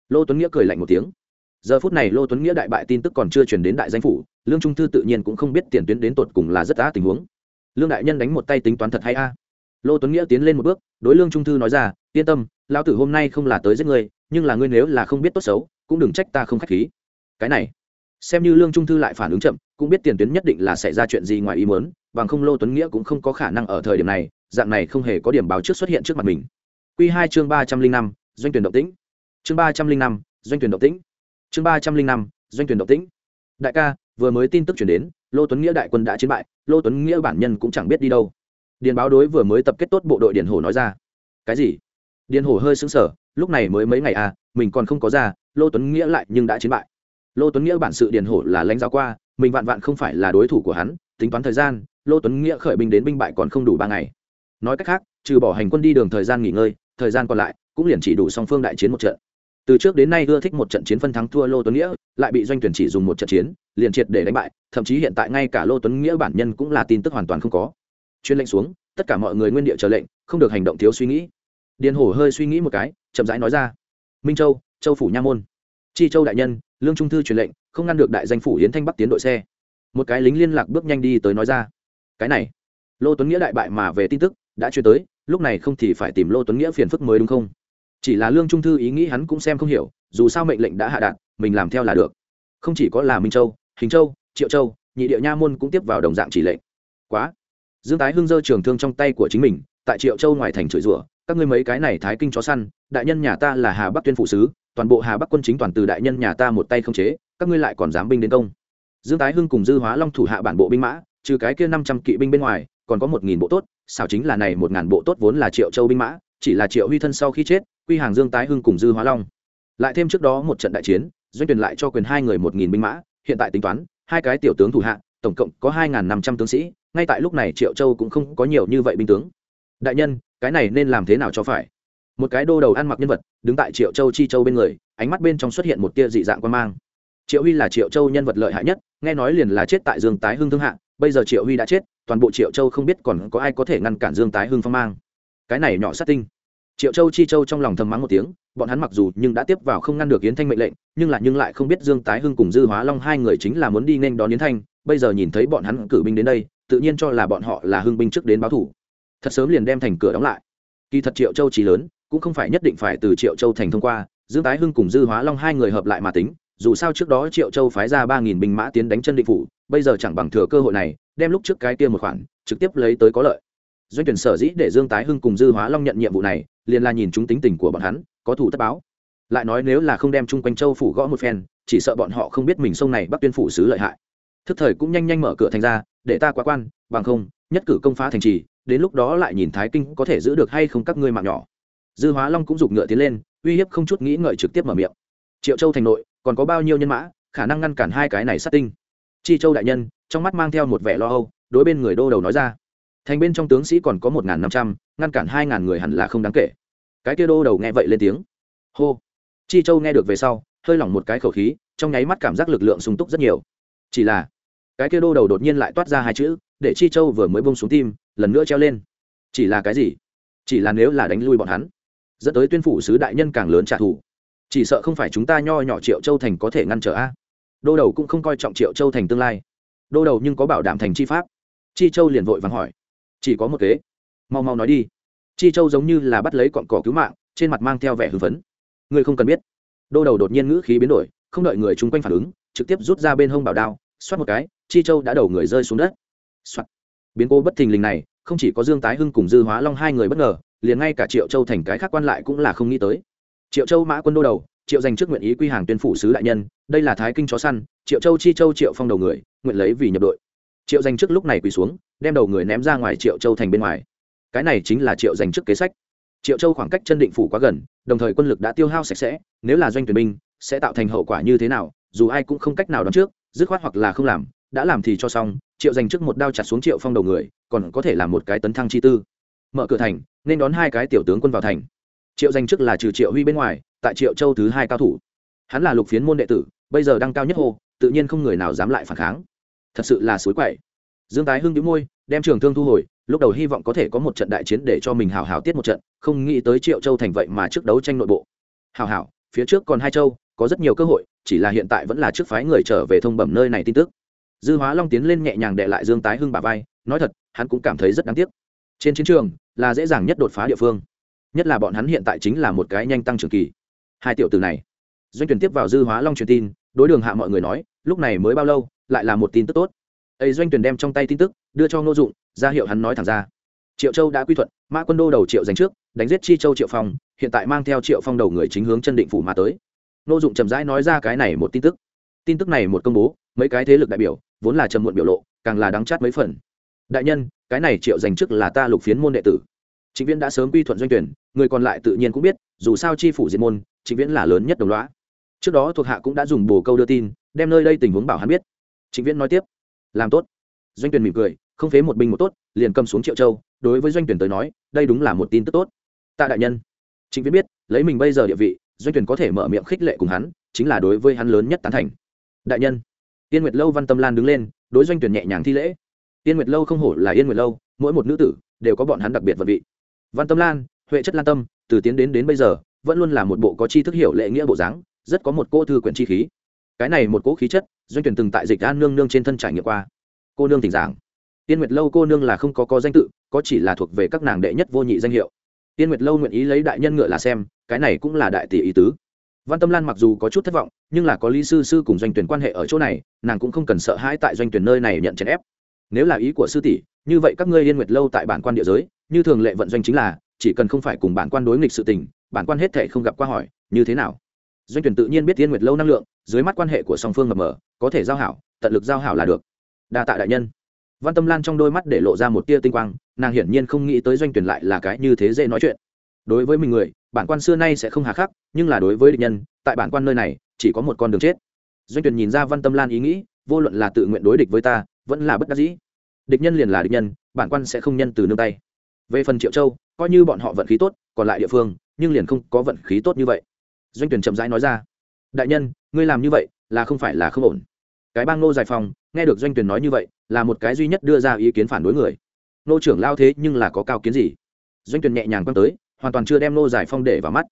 Lô tuấn nghĩa cười lạnh một tiếng. Giờ phút này lô tuấn nghĩa đại bại tin tức còn chưa chuyển đến đại danh phủ, lương trung thư tự nhiên cũng không biết tiền tuyến đến tột cùng là rất đã tình huống. Lương đại nhân đánh một tay tính toán thật hay a? Lô tuấn nghĩa tiến lên một bước, đối lương trung thư nói ra, yên tâm, lão tử hôm nay không là tới giết ngươi nhưng là ngươi nếu là không biết tốt xấu cũng đừng trách ta không khách khí. Cái này, xem như lương trung thư lại phản ứng chậm, cũng biết tiền tuyến nhất định là xảy ra chuyện gì ngoài ý muốn, bằng không lô tuấn nghĩa cũng không có khả năng ở thời điểm này, dạng này không hề có điểm báo trước xuất hiện trước mặt mình. Q hai chương ba trăm linh năm, doanh tuyển động tĩnh. Chương ba trăm linh năm, doanh tuyển động tĩnh. Chương ba trăm linh năm, doanh tuyển động tĩnh. Đại ca, vừa mới tin tức chuyển đến, lô tuấn nghĩa đại quân đã chiến bại, lô tuấn nghĩa bản nhân cũng chẳng biết đi đâu. Điền báo đối vừa mới tập kết tốt bộ đội điền hổ nói ra. Cái gì? Điền hổ hơi xứng sở lúc này mới mấy ngày à mình còn không có ra, lô tuấn nghĩa lại nhưng đã chiến bại. Lô tuấn nghĩa bản sự điền hổ là lãnh giáo qua, mình vạn vạn không phải là đối thủ của hắn, tính toán thời gian, lô tuấn nghĩa khởi binh đến binh bại còn không đủ ba ngày. Nói cách khác, trừ bỏ hành quân đi đường thời gian nghỉ ngơi, thời gian còn lại cũng liền chỉ đủ song phương đại chiến một trận. Từ trước đến nay ưa thích một trận chiến phân thắng thua lô tuấn nghĩa, lại bị doanh tuyển chỉ dùng một trận chiến, liền triệt để đánh bại, thậm chí hiện tại ngay cả lô tuấn nghĩa bản nhân cũng là tin tức hoàn toàn không có. Chuyên lệnh xuống, tất cả mọi người nguyên địa chờ lệnh, không được hành động thiếu suy nghĩ điền hổ hơi suy nghĩ một cái, chậm rãi nói ra. Minh châu châu phủ nha môn. Chi châu đại nhân, lương trung thư truyền lệnh, không ngăn được đại danh phủ yến thanh bắc tiến đội xe. Một cái lính liên lạc bước nhanh đi tới nói ra. Cái này, lô tuấn nghĩa đại bại mà về tin tức đã truyền tới, lúc này không thì phải tìm lô tuấn nghĩa phiền phức mới đúng không? Chỉ là lương trung thư ý nghĩ hắn cũng xem không hiểu, dù sao mệnh lệnh đã hạ đạn mình làm theo là được. Không chỉ có là minh châu, hình châu, triệu châu, nhị địa nha môn cũng tiếp vào đồng dạng chỉ lệnh. Quá. Dương tái hưng dơ trường thương trong tay của chính mình, tại triệu châu ngoài thành chửi rủa các ngươi mấy cái này thái kinh chó săn, đại nhân nhà ta là hà bắc tuyên phụ sứ, toàn bộ hà bắc quân chính toàn từ đại nhân nhà ta một tay không chế, các ngươi lại còn dám binh đến công. Dương tái hưng cùng dư hóa long thủ hạ bản bộ binh mã, trừ cái kia năm trăm kỵ binh bên ngoài, còn có một nghìn bộ tốt, xảo chính là này một ngàn bộ tốt vốn là triệu châu binh mã, chỉ là triệu huy thân sau khi chết, quy hàng dương tái hưng cùng dư hóa long. Lại thêm trước đó một trận đại chiến, doanh tuyển lại cho quyền hai người một nghìn binh mã, hiện tại tính toán, hai cái tiểu tướng thủ hạ, tổng cộng có hai năm trăm tướng sĩ, ngay tại lúc này triệu châu cũng không có nhiều như vậy binh tướng. Đại nhân cái này nên làm thế nào cho phải? Một cái đô đầu ăn mặc nhân vật, đứng tại triệu châu chi châu bên người, ánh mắt bên trong xuất hiện một tia dị dạng quan mang. Triệu huy là triệu châu nhân vật lợi hại nhất, nghe nói liền là chết tại dương tái hưng thương hạ, bây giờ triệu huy đã chết, toàn bộ triệu châu không biết còn có ai có thể ngăn cản dương tái hưng phong mang. Cái này nhỏ sát tinh. Triệu châu chi châu trong lòng thầm mắng một tiếng, bọn hắn mặc dù nhưng đã tiếp vào không ngăn được yến thanh mệnh lệnh, nhưng lại nhưng lại không biết dương tái hưng cùng dư hóa long hai người chính là muốn đi nên đón yến thanh, bây giờ nhìn thấy bọn hắn cử binh đến đây, tự nhiên cho là bọn họ là hưng binh trước đến báo thủ thật sớm liền đem thành cửa đóng lại. Kỳ thật triệu châu trí lớn, cũng không phải nhất định phải từ triệu châu thành thông qua, dương tái hưng cùng dư hóa long hai người hợp lại mà tính, dù sao trước đó triệu châu phái ra ba nghìn binh mã tiến đánh chân định phủ, bây giờ chẳng bằng thừa cơ hội này, đem lúc trước cái kia một khoản, trực tiếp lấy tới có lợi. Doanh tuyển sở dĩ để dương tái hưng cùng dư hóa long nhận nhiệm vụ này, liền là nhìn chúng tính tình của bọn hắn, có thủ tất báo. Lại nói nếu là không đem chung quanh châu phủ gõ một phen, chỉ sợ bọn họ không biết mình sông này bắc tuyên phủ xứ lợi hại. Thức thời cũng nhanh nhanh mở cửa thành ra, để ta quá quan, bằng không, nhất cử công phá thành trì đến lúc đó lại nhìn thái kinh có thể giữ được hay không các ngươi mạng nhỏ. Dư hóa long cũng giục ngựa tiến lên, uy hiếp không chút nghĩ ngợi trực tiếp mở miệng. Triệu châu thành nội, còn có bao nhiêu nhân mã, khả năng ngăn cản hai cái này sát tinh? Chi châu đại nhân, trong mắt mang theo một vẻ lo âu, đối bên người đô đầu nói ra. Thành bên trong tướng sĩ còn có một n g h n năm trăm, ngăn cản hai ngàn người hẳn là không đáng kể. Cái kia đô đầu nghe vậy lên tiếng. Hô. Chi châu nghe được về sau, hơi lỏng một cái khẩu khí, trong nháy mắt cảm giác lực lượng sung túc rất nhiều. Chỉ là, cái kia đô đầu đột nhiên lại toát ra hai chữ, để chi châu vừa mới bông xuống tim lần nữa treo lên. Chỉ là cái gì? Chỉ là nếu là đánh lui bọn hắn, dẫn tới tuyên phủ sứ đại nhân càng lớn trả thù. Chỉ sợ không phải chúng ta nho nhỏ triệu châu thành có thể ngăn trở a. Đô đầu cũng không coi trọng triệu châu thành tương lai. Đô đầu nhưng có bảo đảm thành chi pháp. Chi châu liền vội vắng hỏi. Chỉ có một kế. Mau mau nói đi. Chi châu giống như là bắt lấy cọn cỏ cứu mạng, trên mặt mang theo vẻ hưng phấn. Ngươi không cần biết. Đô đầu đột nhiên ngữ khí biến đổi, không đợi người chung quanh phản ứng, trực tiếp rút ra bên hông bảo đao, xoát một cái, chi châu đã đầu người rơi xuống đất. Soạn biến cố bất thình lình này, không chỉ có dương tái hưng cùng dư hóa long hai người bất ngờ, liền ngay cả triệu châu thành cái khác quan lại cũng là không nghĩ tới. Triệu châu mã quân đô đầu, triệu dành trước nguyện ý quy hàng tuyên phủ sứ đại nhân, đây là thái kinh chó săn, triệu châu chi châu triệu phong đầu người, nguyện lấy vì nhập đội. Triệu dành trước lúc này quỳ xuống, đem đầu người ném ra ngoài triệu châu thành bên ngoài. Cái này chính là triệu dành trước kế sách. Triệu châu khoảng cách chân định phủ quá gần, đồng thời quân lực đã tiêu hao sạch sẽ, nếu là doanh tuyển binh, sẽ tạo thành hậu quả như thế nào, dù ai cũng không cách nào đoán trước, dứt khoát hoặc là không làm đã làm thì cho xong, triệu dành trước một đao chặt xuống triệu phong đầu người, còn có thể làm một cái tấn thăng chi tư. Mở cửa thành, nên đón hai cái tiểu tướng quân vào thành. Triệu dành trước là trừ triệu huy bên ngoài, tại triệu châu thứ hai cao thủ. Hắn là lục phiến môn đệ tử, bây giờ đang cao nhất hồ tự nhiên không người nào dám lại phản kháng. Thật sự là suối quậy. Dương tái hưng đĩu môi, đem trường thương thu hồi, lúc đầu hy vọng có thể có một trận đại chiến để cho mình hào hào tiết một trận, không nghĩ tới triệu châu thành vậy mà trước đấu tranh nội bộ. Hào hào, phía trước còn hai châu, có rất nhiều cơ hội, chỉ là hiện tại vẫn là trước phái người trở về thông bẩm nơi này tin tức dư hóa long tiến lên nhẹ nhàng đệ lại dương tái hưng bà vai, nói thật, hắn cũng cảm thấy rất đáng tiếc. Trên chiến trường, là dễ dàng nhất đột phá địa phương. Nhất là bọn hắn hiện tại chính là một cái nhanh tăng trưởng kỳ. Hai tiểu từ này. Doanh tuyển tiếp vào dư hóa long truyền tin, đối đường hạ mọi người nói, lúc này mới bao lâu, lại là một tin tức tốt. Ấy doanh tuyển đem trong tay tin tức, đưa cho ngô dụng, ra hiệu hắn nói thẳng ra. Triệu châu đã quy thuận, mã quân đô đầu triệu giành trước, đánh giết chi châu triệu phong, hiện tại mang theo triệu phong đầu người chính hướng chân định phủ mà tới. Ngô dụng chậm rãi nói ra cái này một tin tức. Tin tức này một công bố, mấy cái thế lực đại biểu vốn là trầm muộn biểu lộ, càng là đắng chát mấy phần. Đại nhân, cái này triệu dành trước là ta lục phiến môn đệ tử. Trịnh viễn đã sớm quy thuận doanh tuyển, người còn lại tự nhiên cũng biết, dù sao chi phủ diệt môn, trịnh viễn là lớn nhất đồng loá trước đó thuộc hạ cũng đã dùng bồ câu đưa tin, đem nơi đây tình huống bảo hắn biết. Trịnh viễn nói tiếp, làm tốt. Doanh tuyển mỉm cười, không phế một binh một tốt, liền cầm xuống triệu châu, đối với doanh tuyển tới nói, đây đúng là một tin tức tốt. Tạ đại nhân. Trịnh viễn biết, lấy mình bây giờ địa vị, doanh tuyển có thể mở miệng khích lệ cùng hắn, chính là đối với hắn lớn nhất tán thành. Đại nhân yên nguyệt lâu văn tâm lan đứng lên, đối doanh tuyển nhẹ nhàng thi lễ. Yên nguyệt lâu không hổ là yên nguyệt lâu, mỗi một nữ tử đều có bọn hắn đặc biệt vật vị. Văn tâm lan, huệ chất lan tâm, từ tiến đến đến bây giờ, vẫn luôn là một bộ có chi thức hiểu lệ nghĩa bộ dáng, rất có một cô thư quyển chi khí. Cái này một cỗ khí chất, doanh tuyển từng tại dịch an nương nương trên thân trải nghiệm qua. Cô nương tỉnh giảng. Tiên nguyệt lâu cô nương là không có có danh tự, có chỉ là thuộc về các nàng đệ nhất vô nhị danh hiệu. Tiên nguyệt lâu nguyện ý lấy đại nhân ngựa là xem, cái này cũng là đại tỷ ý tứ. Văn tâm lan mặc dù có chút thất vọng nhưng là có lý sư sư cùng doanh tuyển quan hệ ở chỗ này, nàng cũng không cần sợ hãi tại doanh tuyển nơi này nhận chèn ép. Nếu là ý của sư tỷ, như vậy các ngươi yên nguyệt lâu tại bản quan địa giới, như thường lệ vận doanh chính là, chỉ cần không phải cùng bản quan đối nghịch sự tình, bản quan hết thể không gặp qua hỏi, như thế nào? Doanh tuyển tự nhiên biết yên nguyệt lâu năng lượng, dưới mắt quan hệ của song phương mập mờ, có thể giao hảo, tận lực giao hảo là được. Đa tạ đại nhân. Văn tâm lan trong đôi mắt để lộ ra một tia tinh quang, nàng hiển nhiên không nghĩ tới doanh tuyển lại là cái như thế dễ nói chuyện đối với mình người, bản quan xưa nay sẽ không hà khắc, nhưng là đối với địch nhân, tại bản quan nơi này, chỉ có một con đường chết. Doanh tuyển nhìn ra văn tâm lan ý nghĩ, vô luận là tự nguyện đối địch với ta, vẫn là bất đắc dĩ. Địch nhân liền là địch nhân, bản quan sẽ không nhân từ nương tay. Về phần triệu châu, coi như bọn họ vận khí tốt, còn lại địa phương, nhưng liền không có vận khí tốt như vậy. Doanh tuyển chậm rãi nói ra, đại nhân, ngươi làm như vậy, là không phải là không ổn. Cái bang nô giải phòng nghe được doanh tuyển nói như vậy, là một cái duy nhất đưa ra ý kiến phản đối người. Nô trưởng lao thế nhưng là có cao kiến gì? Doanh tuyển nhẹ nhàng quăng tới hoàn toàn chưa đem nô giải phong để vào mắt.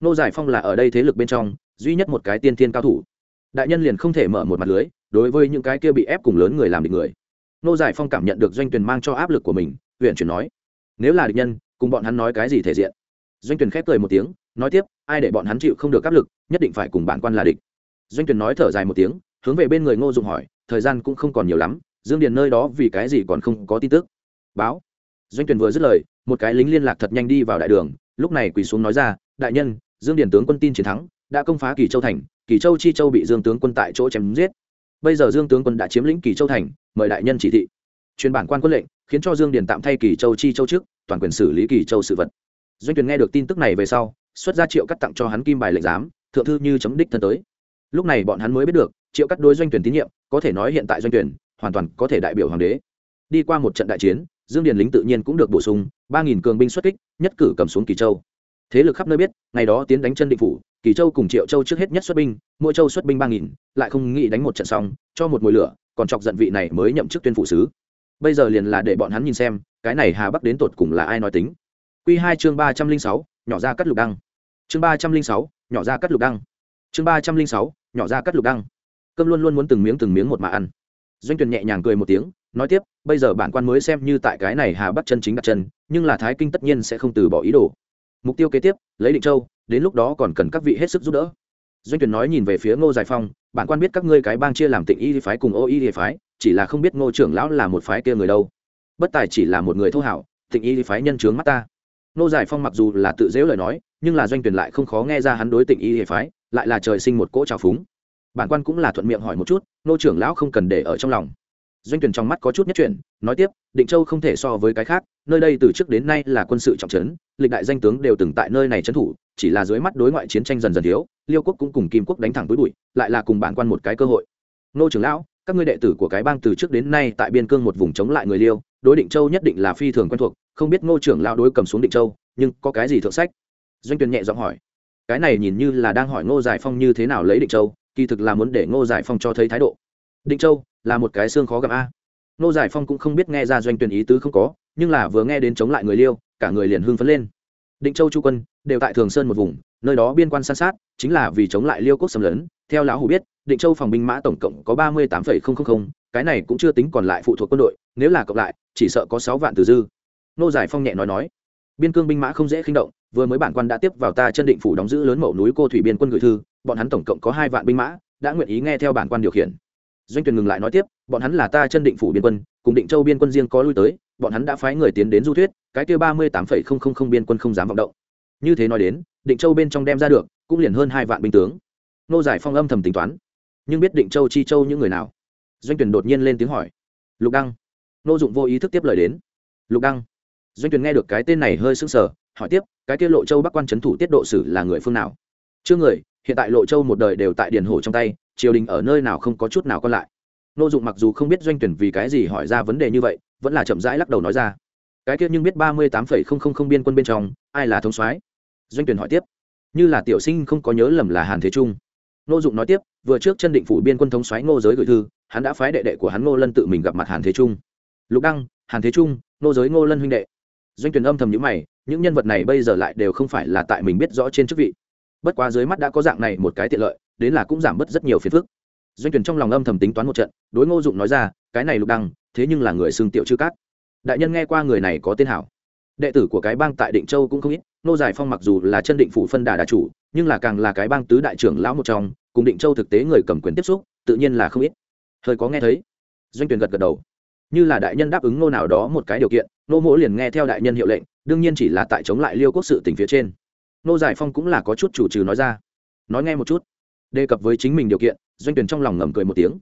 Nô giải phong là ở đây thế lực bên trong, duy nhất một cái tiên thiên cao thủ. Đại nhân liền không thể mở một mặt lưới, đối với những cái kia bị ép cùng lớn người làm địch người. Nô giải phong cảm nhận được doanh tuyền mang cho áp lực của mình, huyện chuyển nói, nếu là địch nhân, cùng bọn hắn nói cái gì thể diện? Doanh tuyền khép cười một tiếng, nói tiếp, ai để bọn hắn chịu không được áp lực, nhất định phải cùng bản quan là địch. Doanh tuyền nói thở dài một tiếng, hướng về bên người ngô dụng hỏi, thời gian cũng không còn nhiều lắm, dương điền nơi đó vì cái gì còn không có tin tức? Báo. Doanh tuyền vừa dứt lời một cái lính liên lạc thật nhanh đi vào đại đường, lúc này quỳ xuống nói ra, đại nhân, dương điển tướng quân tin chiến thắng, đã công phá kỳ châu thành, kỳ châu chi châu bị dương tướng quân tại chỗ chém giết. Bây giờ dương tướng quân đã chiếm lĩnh kỳ châu thành, mời đại nhân chỉ thị. Truyền bản quan quân lệnh, khiến cho dương điển tạm thay kỳ châu chi châu trước, toàn quyền xử lý kỳ châu sự vật. Doanh tuyển nghe được tin tức này về sau, xuất ra triệu cắt tặng cho hắn kim bài lệnh giám, thượng thư như chấm đích thân tới. Lúc này bọn hắn mới biết được, triệu cắt đối doanh tuyển tín nhiệm, có thể nói hiện tại doanh tuyển hoàn toàn có thể đại biểu hoàng đế. Đi qua một trận đại chiến dương điền lính tự nhiên cũng được bổ sung, ba nghìn cường binh xuất kích, nhất cử cầm xuống kỳ châu. Thế lực khắp nơi biết, ngày đó tiến đánh chân định phủ, kỳ châu cùng triệu châu trước hết nhất xuất binh, mỗi châu xuất binh ba nghìn, lại không nghĩ đánh một trận xong, cho một mồi lửa, còn chọc giận vị này mới nhậm chức tuyên phụ sứ. Bây giờ liền là để bọn hắn nhìn xem, cái này hà bắc đến tột cùng là ai nói tính. Q hai chương ba trăm linh sáu, nhỏ ra cắt lục đăng. Chương ba trăm linh sáu, nhỏ ra cắt lục đăng. Chương ba trăm linh sáu, nhỏ ra cắt lục đăng. Cơm luôn luôn muốn từng miếng từng miếng một mà ăn. Doanh tuyền nhẹ nhàng cười một tiếng nói tiếp, bây giờ bản quan mới xem như tại cái này hà bắt chân chính đặt chân, nhưng là thái kinh tất nhiên sẽ không từ bỏ ý đồ. Mục tiêu kế tiếp, lấy định châu, đến lúc đó còn cần các vị hết sức giúp đỡ. Doanh tuyển nói nhìn về phía ngô giải phong, bản quan biết các ngươi cái bang chia làm tịnh y phái cùng ô y phái, chỉ là không biết ngô trưởng lão là một phái kia người đâu. Bất tài chỉ là một người thô hảo, tịnh y phái nhân chướng mắt ta. Ngô giải phong mặc dù là tự dễu lời nói, nhưng là doanh tuyển lại không khó nghe ra hắn đối tịnh y phái, lại là trời sinh một cỗ trào phúng. Bản quan cũng là thuận miệng hỏi một chút nô trưởng lão không cần để ở trong lòng doanh tuyển trong mắt có chút nhất chuyển, nói tiếp, định châu không thể so với cái khác, nơi đây từ trước đến nay là quân sự trọng trấn, lịch đại danh tướng đều từng tại nơi này trấn thủ, chỉ là dưới mắt đối ngoại chiến tranh dần dần thiếu, liêu quốc cũng cùng kim quốc đánh thẳng với bụi, lại là cùng bản quan một cái cơ hội. Nô trưởng lão, các ngươi đệ tử của cái bang từ trước đến nay tại biên cương một vùng chống lại người liêu, đối định châu nhất định là phi thường quen thuộc, không biết ngô trưởng lão đối cầm xuống định châu, nhưng có cái gì thượng sách? Doanh tuyển nhẹ giọng hỏi. Cái này nhìn như là đang hỏi ngô giải phong như thế nào lấy định châu, kỳ thực là muốn để ngô giải phong cho thấy thái độ. Định châu là một cái xương khó gặp a. Ngô giải phong cũng không biết nghe ra doanh tuyển ý tứ không có, nhưng là vừa nghe đến chống lại người liêu, cả người liền hưng phấn lên. Định châu chu quân đều tại thường sơn một vùng, nơi đó biên quan san sát, chính là vì chống lại liêu quốc xâm lấn. Theo lão hủ biết, định châu phòng binh mã tổng cộng có ba mươi tám cái này cũng chưa tính còn lại phụ thuộc quân đội, nếu là cộng lại, chỉ sợ có sáu vạn từ dư. Nô giải phong nhẹ nói nói. Biên cương binh mã không dễ khinh động, vừa mới bản quan đã tiếp vào ta chân định phủ đóng giữ lớn mậu núi cô thủy biên quân gửi thư, bọn hắn tổng cộng có hai vạn binh mã, đã nguyện ý nghe theo bản quan điều khiển doanh tuyển ngừng lại nói tiếp, bọn hắn là ta chân định phủ biên quân, cùng định châu biên quân riêng có lui tới, bọn hắn đã phái người tiến đến du thuyết, cái kia ba mươi tám phẩy không không không biên quân không dám vọng động. Như thế nói đến, định châu bên trong đem ra được, cũng liền hơn hai vạn binh tướng. Nô giải phong âm thầm tính toán, nhưng biết định châu chi châu những người nào? Doanh tuyển đột nhiên lên tiếng hỏi. Lục đăng. Nô dụng vô ý thức tiếp lời đến. Lục đăng. Doanh tuyển nghe được cái tên này hơi sững sờ, hỏi tiếp, cái kia lộ châu bắc quan trấn thủ tiết độ sử là người phương nào? Chưa người hiện tại lộ châu một đời đều tại điền hổ trong tay, triều đình ở nơi nào không có chút nào còn lại. Nô dụng mặc dù không biết doanh tuyển vì cái gì hỏi ra vấn đề như vậy, vẫn là chậm rãi lắc đầu nói ra. Cái kia nhưng biết ba mươi tám phẩy không không không biên quân bên trong, ai là thống soái? Doanh tuyển hỏi tiếp. Như là tiểu sinh không có nhớ lầm là hàn thế trung. Nô dụng nói tiếp, vừa trước chân định phủ biên quân thống soái ngô giới gửi thư, hắn đã phái đệ đệ của hắn ngô lân tự mình gặp mặt hàn thế trung. Lục đăng, hàn thế trung nô giới ngô lân huynh đệ. Doanh tuyển âm thầm những mày, những nhân vật này bây giờ lại đều không phải là tại mình biết rõ trên chức vị bất quá dưới mắt đã có dạng này một cái tiện lợi, đến là cũng giảm bớt rất nhiều phiền phức. Doanh tuyển trong lòng âm thầm tính toán một trận, đối ngô dụng nói ra, cái này lục đăng, thế nhưng là người xương tiểu chư cát. Đại nhân nghe qua người này có tên hảo. Đệ tử của cái bang tại định châu cũng không ít nô giải phong mặc dù là chân định phủ phân đà đà chủ, nhưng là càng là cái bang tứ đại trưởng lão một trong, cùng định châu thực tế người cầm quyền tiếp xúc, tự nhiên là không ít. Hơi có nghe thấy. Doanh tuyển gật gật đầu. Như là đại nhân đáp ứng nô nào đó một cái điều kiện nô mỗ liền nghe theo đại nhân hiệu lệnh, đương nhiên chỉ là tại chống lại liêu quốc sự tỉnh phía trên nô giải phong cũng là có chút chủ trừ nói ra. Nói nghe một chút. Đề cập với chính mình điều kiện, doanh tuyển trong lòng ngầm cười một tiếng.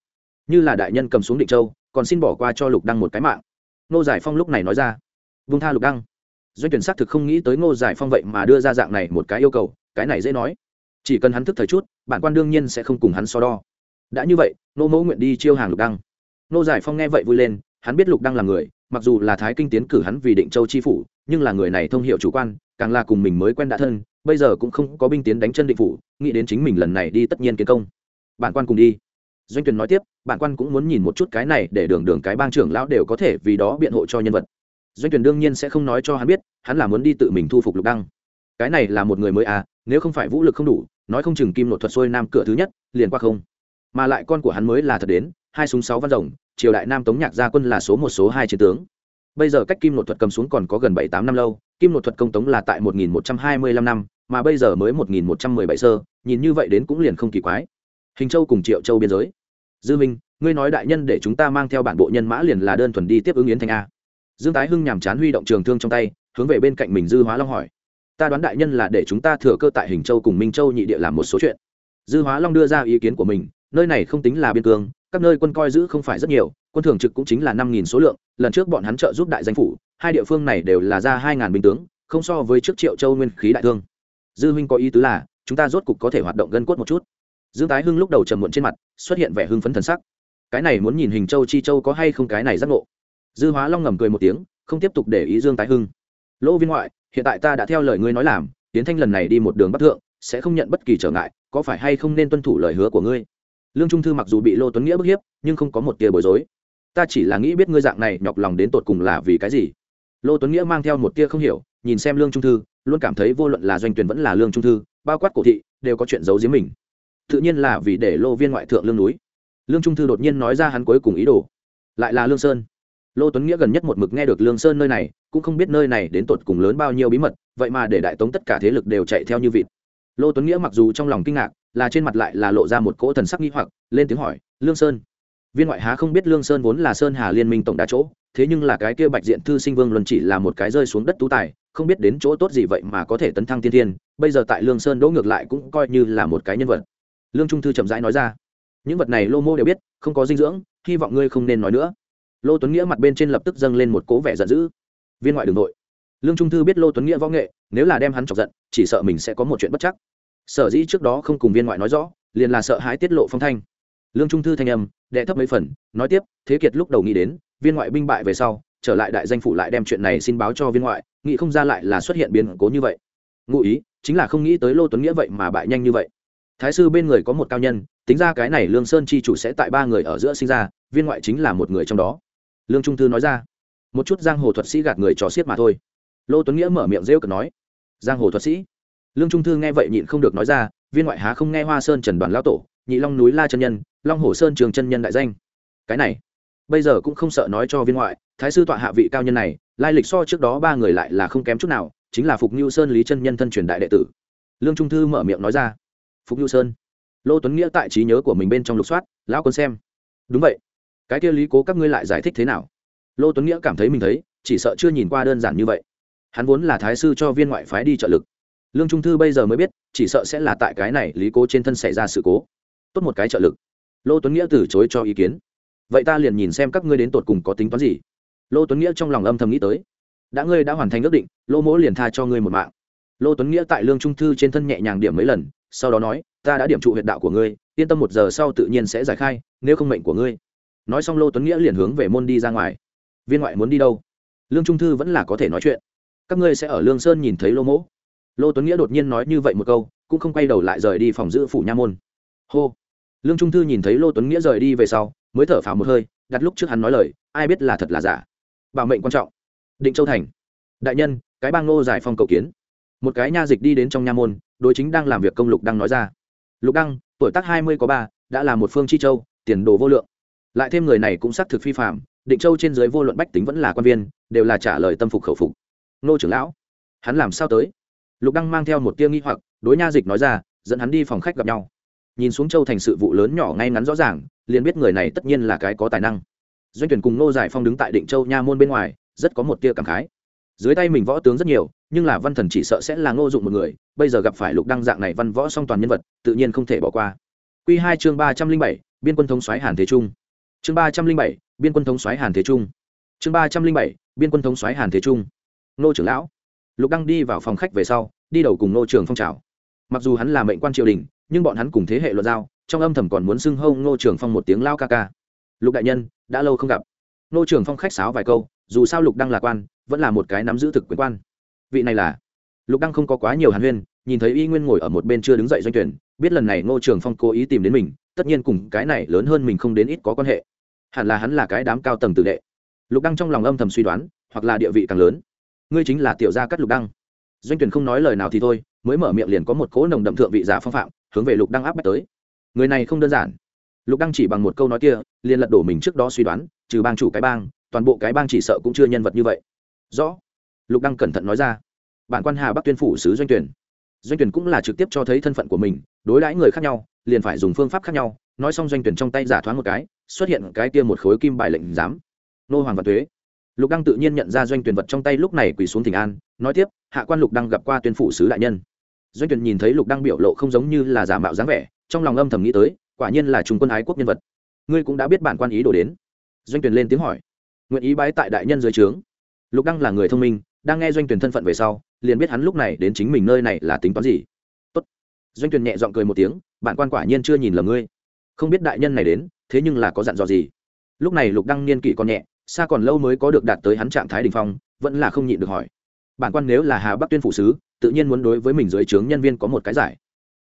Như là đại nhân cầm xuống định châu, còn xin bỏ qua cho lục đăng một cái mạng. Nô giải phong lúc này nói ra. Vung tha lục đăng. Doanh tuyển xác thực không nghĩ tới ngô giải phong vậy mà đưa ra dạng này một cái yêu cầu, cái này dễ nói. Chỉ cần hắn thức thời chút, bản quan đương nhiên sẽ không cùng hắn so đo. Đã như vậy, nô mẫu nguyện đi chiêu hàng lục đăng. Nô giải phong nghe vậy vui lên, hắn biết lục đăng là người, mặc dù là thái kinh tiến cử hắn vì định châu chi phủ, nhưng là người này thông hiệu chủ quan, càng là cùng mình mới quen đã thân bây giờ cũng không có binh tiến đánh chân định phủ, nghĩ đến chính mình lần này đi tất nhiên kiến công. Bản quan cùng đi. Doanh tuyền nói tiếp, bản quan cũng muốn nhìn một chút cái này để đường đường cái bang trưởng lão đều có thể vì đó biện hộ cho nhân vật. Doanh tuyền đương nhiên sẽ không nói cho hắn biết, hắn là muốn đi tự mình thu phục lục đăng. Cái này là một người mới à nếu không phải vũ lực không đủ, nói không chừng kim nội thuật xuôi nam cửa thứ nhất, liền qua không. Mà lại con của hắn mới là thật đến, hai súng sáu văn rồng, triều đại nam tống nhạc gia quân là số một số hai chiến tướng. Bây giờ cách kim nội thuật cầm xuống còn có gần bảy tám năm lâu, kim nội thuật công tống là tại một nghìn một trăm hai mươi lăm năm mà bây giờ mới một nghìn một trăm mười bảy sơ, nhìn như vậy đến cũng liền không kỳ quái. Hình châu cùng triệu châu biên giới. Dư minh, ngươi nói đại nhân để chúng ta mang theo bản bộ nhân mã liền là đơn thuần đi tiếp ứng yến thanh a. Dương tái hưng nhàm chán huy động trường thương trong tay, hướng về bên cạnh mình dư hóa long hỏi. Ta đoán đại nhân là để chúng ta thừa cơ tại hình châu cùng minh châu nhị địa làm một số chuyện. Dư hóa long đưa ra ý kiến của mình, nơi này không tính là biên cương, các nơi quân coi giữ không phải rất nhiều, quân thường trực cũng chính là năm nghìn số lượng, lần trước bọn hắn trợ giúp đại danh phủ, hai địa phương này đều là ra hai ngàn binh tướng, không so với trước triệu châu nguyên khí đại thương dư huynh có ý tứ là, chúng ta rốt cục có thể hoạt động gân cốt một chút. Dương tái hưng lúc đầu trầm muộn trên mặt, xuất hiện vẻ hưng phấn thần sắc. Cái này muốn nhìn hình châu chi châu có hay không cái này giác ngộ. Dư hóa long ngầm cười một tiếng, không tiếp tục để ý dương tái hưng. Lỗ viên ngoại, hiện tại ta đã theo lời ngươi nói làm tiến thanh lần này đi một đường bắc thượng, sẽ không nhận bất kỳ trở ngại, có phải hay không nên tuân thủ lời hứa của ngươi? Lương trung thư mặc dù bị lô tuấn nghĩa bức hiếp, nhưng không có một tia bối rối. Ta chỉ là nghĩ biết ngươi dạng này nhọc lòng đến tột cùng là vì cái gì. Lô tuấn nghĩa mang theo một tia không hiểu, nhìn xem lương trung thư luôn cảm thấy vô luận là doanh tuyển vẫn là lương trung thư, bao quát cổ thị, đều có chuyện giấu giếm mình. Tự nhiên là vì để lô viên ngoại thượng lương núi. Lương trung thư đột nhiên nói ra hắn cuối cùng ý đồ. Lại là lương sơn. Lô tuấn nghĩa gần nhất một mực nghe được lương sơn nơi này, cũng không biết nơi này đến tột cùng lớn bao nhiêu bí mật, vậy mà để đại tống tất cả thế lực đều chạy theo như vịt. Lô tuấn nghĩa mặc dù trong lòng kinh ngạc, là trên mặt lại là lộ ra một cỗ thần sắc nghi hoặc, lên tiếng hỏi, lương sơn. Viên ngoại há không biết lương sơn vốn là sơn hà liên minh tổng đà chỗ, thế nhưng là cái kia bạch diện thư sinh vương luân chỉ là một cái rơi xuống đất tú tài không biết đến chỗ tốt gì vậy mà có thể tấn thăng tiên thiên, bây giờ tại lương sơn đỗ ngược lại cũng coi như là một cái nhân vật. Lương trung thư chậm rãi nói ra, những vật này lô mô đều biết, không có dinh dưỡng, hy vọng ngươi không nên nói nữa. Lô tuấn nghĩa mặt bên trên lập tức dâng lên một cố vẻ giận dữ. Viên ngoại đường nội. Lương trung thư biết lô tuấn nghĩa võ nghệ, nếu là đem hắn chọc giận, chỉ sợ mình sẽ có một chuyện bất chắc. Sở dĩ trước đó không cùng viên ngoại nói rõ, liền là sợ hãi tiết lộ phong thanh. Lương trung thư thanh âm, đệ thấp mấy phần, nói tiếp, thế kiệt lúc đầu nghĩ đến, viên ngoại binh bại về sau, trở lại đại danh phủ lại đem chuyện này xin báo cho viên ngoại nghĩ không ra lại là xuất hiện biến cố như vậy. Ngụ ý, chính là không nghĩ tới lô tuấn nghĩa vậy mà bại nhanh như vậy. Thái sư bên người có một cao nhân, tính ra cái này lương sơn chi chủ sẽ tại ba người ở giữa sinh ra, viên ngoại chính là một người trong đó. Lương trung thư nói ra. Một chút giang hồ thuật sĩ gạt người trò xiết mà thôi. Lô tuấn nghĩa mở miệng rêu cực nói. Giang hồ thuật sĩ. Lương trung thư nghe vậy nhịn không được nói ra, viên ngoại há không nghe hoa sơn trần đoàn lão tổ, nhị long núi la chân nhân, long hồ sơn trường chân nhân đại danh. Cái này, bây giờ cũng không sợ nói cho viên ngoại, thái sư tọa hạ vị cao nhân này lai lịch so trước đó ba người lại là không kém chút nào, chính là phục như sơn, lý chân nhân thân truyền đại đệ tử. Lương trung thư mở miệng nói ra, phục như sơn. Lô tuấn nghĩa tại trí nhớ của mình bên trong lục soát, lão quân xem. Đúng vậy. Cái kia lý cố các ngươi lại giải thích thế nào? Lô tuấn nghĩa cảm thấy mình thấy, chỉ sợ chưa nhìn qua đơn giản như vậy. Hắn vốn là thái sư cho viên ngoại phái đi trợ lực. Lương trung thư bây giờ mới biết, chỉ sợ sẽ là tại cái này lý cố trên thân xảy ra sự cố. Tốt một cái trợ lực. Lô tuấn nghĩa từ chối cho ý kiến. Vậy ta liền nhìn xem các ngươi đến tột cùng có tính toán gì lô tuấn nghĩa trong lòng âm thầm nghĩ tới. Đã ngươi đã hoàn thành ước định, lô mỗ liền tha cho ngươi một mạng. Lô tuấn nghĩa tại lương trung thư trên thân nhẹ nhàng điểm mấy lần, sau đó nói, ta đã điểm trụ huyện đạo của ngươi, yên tâm một giờ sau tự nhiên sẽ giải khai, nếu không mệnh của ngươi. Nói xong lô tuấn nghĩa liền hướng về môn đi ra ngoài. Viên ngoại muốn đi đâu? Lương trung thư vẫn là có thể nói chuyện. Các ngươi sẽ ở lương sơn nhìn thấy lô mỗ. Lô tuấn nghĩa đột nhiên nói như vậy một câu, cũng không quay đầu lại rời đi phòng giữ phủ nha môn. Hô! Lương trung thư nhìn thấy lô tuấn nghĩa rời đi về sau, mới thở phào một hơi, đặt lúc trước hắn nói lời, ai biết là thật là giả? Bảo mệnh quan trọng. Định châu thành. Đại nhân, cái bang ngô giải phong cầu kiến. Một cái nha dịch đi đến trong nha môn, đối chính đang làm việc công lục đăng nói ra. Lục đăng, tuổi tác hai mươi có ba, đã là một phương chi châu, tiền đồ vô lượng. Lại thêm người này cũng xác thực phi phạm định châu trên dưới vô luận bách tính vẫn là quan viên, đều là trả lời tâm phục khẩu phục. Nô trưởng lão, hắn làm sao tới? Lục đăng mang theo một tia nghi hoặc, đối nha dịch nói ra, dẫn hắn đi phòng khách gặp nhau. Nhìn xuống châu thành sự vụ lớn nhỏ ngay ngắn rõ ràng, liền biết người này tất nhiên là cái có tài năng doanh tuyển cùng nô giải phong đứng tại định châu nha môn bên ngoài, rất có một tia cảm khái. Dưới tay mình võ tướng rất nhiều, nhưng là văn thần chỉ sợ sẽ là ngô dụng một người, bây giờ gặp phải lục đăng dạng này văn võ song toàn nhân vật, tự nhiên không thể bỏ qua. Q hai chương ba trăm linh bảy, biên quân thống soái hàn thế trung. Chương ba trăm linh bảy, biên quân thống soái hàn thế trung. Chương ba trăm linh bảy, biên quân thống soái hàn thế trung. Nô trưởng lão. Lục đăng đi vào phòng khách về sau, đi đầu cùng nô trường phong trào mặc dù hắn là mệnh quan triều đình, nhưng bọn hắn cùng thế hệ luận giao, trong âm thầm còn muốn xưng hâu nô trường phong một tiếng lao ca ca lục đại nhân, đã lâu không gặp. Nô trưởng phong khách sáo vài câu, dù sao lục đăng là quan, vẫn là một cái nắm giữ thực quyền quan. Vị này là? Lục đăng không có quá nhiều hàn huyên, nhìn thấy y nguyên ngồi ở một bên chưa đứng dậy doanh tuyển, biết lần này ngô trường phong cố ý tìm đến mình, tất nhiên cùng cái này lớn hơn mình không đến ít có quan hệ. Hẳn là hắn là cái đám cao tầng tự đệ. Lục đăng trong lòng âm thầm suy đoán, hoặc là địa vị càng lớn. Ngươi chính là tiểu gia cắt lục đăng. Doanh tuyển không nói lời nào thì thôi, mới mở miệng liền có một cỗ nồng đậm thượng vị giả phong phạm, hướng về lục đăng áp bách tới. Người này không đơn giản lục đăng chỉ bằng một câu nói kia, liền lật đổ mình trước đó suy đoán, trừ bang chủ cái bang, toàn bộ cái bang chỉ sợ cũng chưa nhân vật như vậy. Rõ. Lục đăng cẩn thận nói ra. Bản quan hà bắc tuyên phủ sứ doanh tuyển doanh tuyển cũng là trực tiếp cho thấy thân phận của mình, đối đãi người khác nhau, liền phải dùng phương pháp khác nhau. Nói xong doanh tuyển trong tay giả thoáng một cái, xuất hiện cái kia một khối kim bài lệnh giám. Nô hoàng văn thuế. Lục đăng tự nhiên nhận ra doanh tuyển vật trong tay lúc này quỳ xuống thỉnh an, nói tiếp, hạ quan lục đăng gặp qua tuyên phủ sứ đại nhân. Doanh tuyển nhìn thấy lục đăng biểu lộ không giống như là giả mạo dáng vẻ, trong lòng âm thầm nghĩ tới quả nhiên là trung quân ái quốc nhân vật. Ngươi cũng đã biết bản quan ý đồ đến. Doanh tuyển lên tiếng hỏi. Nguyện ý bái tại đại nhân dưới trướng. Lục đăng là người thông minh, đang nghe doanh tuyển thân phận về sau, liền biết hắn lúc này đến chính mình nơi này là tính toán gì. Tốt. doanh tuyển nhẹ giọng cười một tiếng, bản quan quả nhiên chưa nhìn lầm ngươi. Không biết đại nhân này đến, thế nhưng là có dặn dò gì? Lúc này lục đăng niên kỷ còn nhẹ, xa còn lâu mới có được đạt tới hắn trạng thái đình phong, vẫn là không nhịn được hỏi. Bản quan nếu là hà bắc tuyên phủ sứ, tự nhiên muốn đối với mình dưới trướng nhân viên có một cái giải.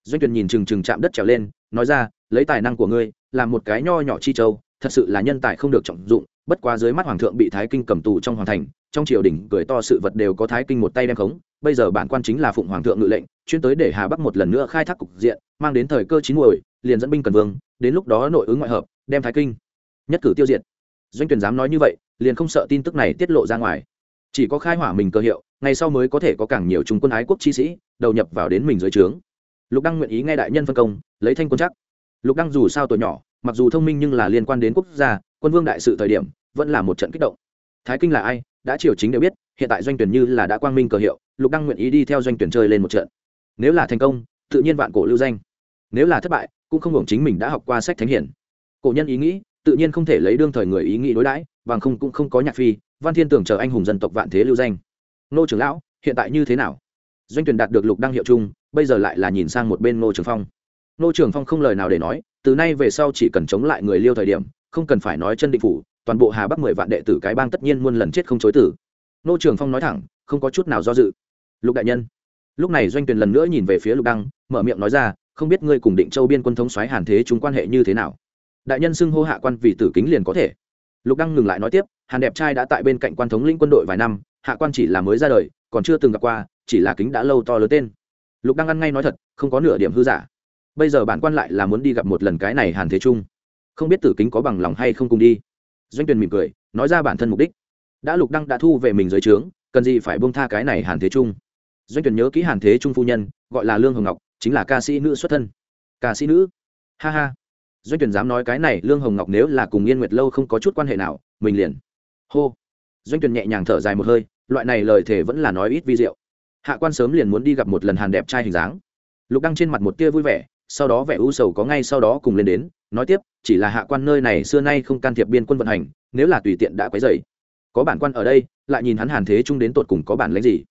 Doanh tuyển nhìn chừng chừng chạm đất trèo lên, nói ra lấy tài năng của ngươi, làm một cái nho nhỏ chi châu, thật sự là nhân tài không được trọng dụng, bất quá dưới mắt hoàng thượng bị thái kinh cầm tù trong hoàng thành, trong triều đình cười to sự vật đều có thái kinh một tay đem khống, bây giờ bản quan chính là phụng hoàng thượng ngự lệnh, chuyên tới để hà bắc một lần nữa khai thác cục diện, mang đến thời cơ chín muồi, liền dẫn binh cần vương, đến lúc đó nội ứng ngoại hợp, đem thái kinh. Nhất cử tiêu diệt. Doanh tuyển dám nói như vậy, liền không sợ tin tức này tiết lộ ra ngoài. Chỉ có khai hỏa mình cơ hiệu, ngày sau mới có thể có càng nhiều trung quân ái quốc chi sĩ, đầu nhập vào đến mình dưới trướng. Lục đăng nguyện ý nghe đại nhân phân công, lấy thanh quân chắc lục đăng dù sao tuổi nhỏ, mặc dù thông minh nhưng là liên quan đến quốc gia, quân vương đại sự thời điểm, vẫn là một trận kích động. Thái kinh là ai, đã triều chính đều biết, hiện tại doanh tuyển như là đã quang minh cờ hiệu, lục đăng nguyện ý đi theo doanh tuyển chơi lên một trận. Nếu là thành công, tự nhiên vạn cổ lưu danh. Nếu là thất bại, cũng không hưởng chính mình đã học qua sách thánh hiển. Cổ nhân ý nghĩ, tự nhiên không thể lấy đương thời người ý nghĩ đối đãi, bằng không cũng không có nhạc phi, văn thiên tưởng chờ anh hùng dân tộc vạn thế lưu danh. Nô trưởng lão, hiện tại như thế nào? Doanh tuyển đạt được lục đăng hiệu chung, bây giờ lại là nhìn sang một bên nô trường phong nô trường phong không lời nào để nói, từ nay về sau chỉ cần chống lại người liêu thời điểm, không cần phải nói chân định phủ, toàn bộ hà bắc mười vạn đệ tử cái bang tất nhiên muôn lần chết không chối tử nô trường phong nói thẳng, không có chút nào do dự. Lục đại nhân, lúc này doanh tuyển lần nữa nhìn về phía lục đăng, mở miệng nói ra, không biết ngươi cùng định châu biên quân thống soái hàn thế chúng quan hệ như thế nào? Đại nhân xưng hô hạ quan vì tử kính liền có thể. Lục đăng ngừng lại nói tiếp, hàn đẹp trai đã tại bên cạnh quan thống lĩnh quân đội vài năm, hạ quan chỉ là mới ra đời, còn chưa từng gặp qua, chỉ là kính đã lâu to lớn tên. Lục đăng ăn ngay nói thật, không có nửa điểm hư giả bây giờ bản quan lại là muốn đi gặp một lần cái này hàn thế trung. Không biết tử kính có bằng lòng hay không cùng đi. Doanh tuyền mỉm cười, nói ra bản thân mục đích. Đã lục đăng đã thu về mình dưới trướng, cần gì phải buông tha cái này hàn thế trung? Doanh tuyển nhớ kỹ hàn thế trung phu nhân, gọi là lương hồng ngọc, chính là ca sĩ nữ xuất thân. Ca sĩ nữ? Ha ha. Doanh tuyển dám nói cái này, lương hồng ngọc nếu là cùng yên nguyệt lâu không có chút quan hệ nào, mình liền. Hô. Doanh tuyển nhẹ nhàng thở dài một hơi, loại này lời thể vẫn là nói ít vi diệu. Hạ quan sớm liền muốn đi gặp một lần hàn đẹp trai hình dáng. Lục đăng trên mặt một tia vui vẻ sau đó vẻ u sầu có ngay sau đó cùng lên đến, nói tiếp, chỉ là hạ quan nơi này xưa nay không can thiệp biên quân vận hành, nếu là tùy tiện đã quấy dày có bản quan ở đây, lại nhìn hắn hàn thế trung đến tột cùng có bản lãnh gì.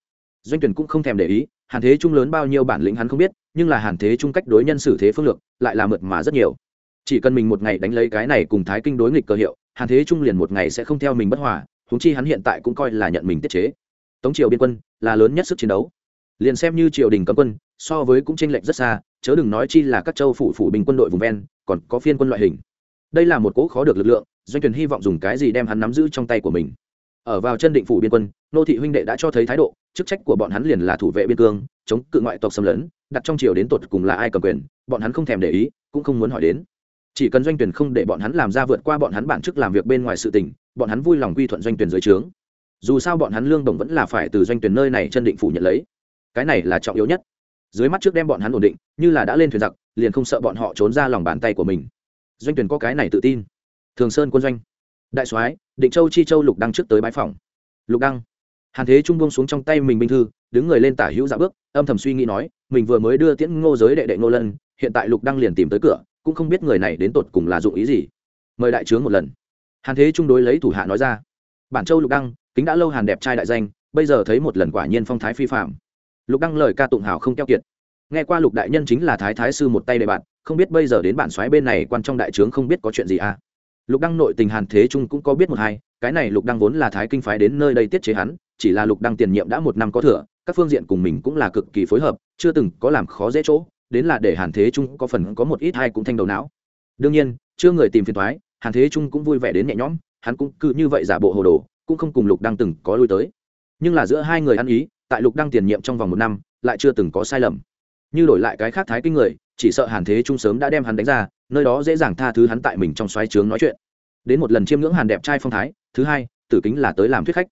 Doanh tuyển cũng không thèm để ý, hàn thế trung lớn bao nhiêu bản lĩnh hắn không biết, nhưng là hàn thế trung cách đối nhân xử thế phương lược, lại là mượt mà rất nhiều. Chỉ cần mình một ngày đánh lấy cái này cùng thái kinh đối nghịch cơ hiệu, hàn thế trung liền một ngày sẽ không theo mình bất hòa, huống chi hắn hiện tại cũng coi là nhận mình tiết chế. Tống triều biên quân là lớn nhất sức chiến đấu. Liền xem như triều đình cấm quân, so với cũng tranh lệch rất xa chớ đừng nói chi là các châu phủ phủ bình quân đội vùng ven, còn có phiên quân loại hình. Đây là một cỗ khó được lực lượng, doanh tuyển hy vọng dùng cái gì đem hắn nắm giữ trong tay của mình. Ở vào chân định phủ biên quân, nô thị huynh đệ đã cho thấy thái độ, chức trách của bọn hắn liền là thủ vệ biên cương, chống cự ngoại tộc xâm lấn, đặt trong triều đến tột cùng là ai cầm quyền, bọn hắn không thèm để ý, cũng không muốn hỏi đến. Chỉ cần doanh tuyển không để bọn hắn làm ra vượt qua bọn hắn bản chức làm việc bên ngoài sự tình, bọn hắn vui lòng quy thuận doanh tuyển dưới trướng. Dù sao bọn hắn lương đồng vẫn là phải từ doanh tuyển nơi này chân định phủ nhận lấy. Cái này là trọng yếu nhất dưới mắt trước đem bọn hắn ổn định, như là đã lên thuyền giặc, liền không sợ bọn họ trốn ra lòng bàn tay của mình. Doanh tuyển có cái này tự tin. Thường sơn quân doanh. Đại soái, định châu chi châu lục đăng trước tới bãi phòng. Lục đăng. Hàn thế trung buông xuống trong tay mình binh thư, đứng người lên tả hữu dạ bước, âm thầm suy nghĩ nói, mình vừa mới đưa tiễn ngô giới đệ đệ ngô lân, hiện tại lục đăng liền tìm tới cửa, cũng không biết người này đến tột cùng là dụng ý gì. Mời đại trướng một lần. Hàn thế trung đối lấy thủ hạ nói ra. Bản châu lục đăng, kính đã lâu hàn đẹp trai đại danh, bây giờ thấy một lần quả nhiên phong thái phi phạm lục đăng lời ca tụng hào không keo kiệt. Nghe qua lục đại nhân chính là thái thái sư một tay đệ bạn, không biết bây giờ đến bản xoáy bên này quan trong đại trướng không biết có chuyện gì à? Lục đăng nội tình hàn thế trung cũng có biết một hai, cái này lục đăng vốn là thái kinh phái đến nơi đây tiết chế hắn, chỉ là lục đăng tiền nhiệm đã một năm có thừa, các phương diện cùng mình cũng là cực kỳ phối hợp, chưa từng có làm khó dễ chỗ, đến là để hàn thế trung có phần có một ít hay cũng thanh đầu não. Đương nhiên, chưa người tìm phiền thoái hàn thế trung cũng vui vẻ đến nhẹ nhõm, hắn cũng cứ như vậy giả bộ hồ đồ, cũng không cùng lục đăng từng có lui tới. Nhưng là giữa hai người ăn ý tại lục đăng tiền nhiệm trong vòng một năm, lại chưa từng có sai lầm. Như đổi lại cái khác thái kinh người, chỉ sợ hàn thế trung sớm đã đem hắn đánh ra, nơi đó dễ dàng tha thứ hắn tại mình trong xoáy trướng nói chuyện. Đến một lần chiêm ngưỡng hàn đẹp trai phong thái, thứ hai, tử kính là tới làm thuyết khách.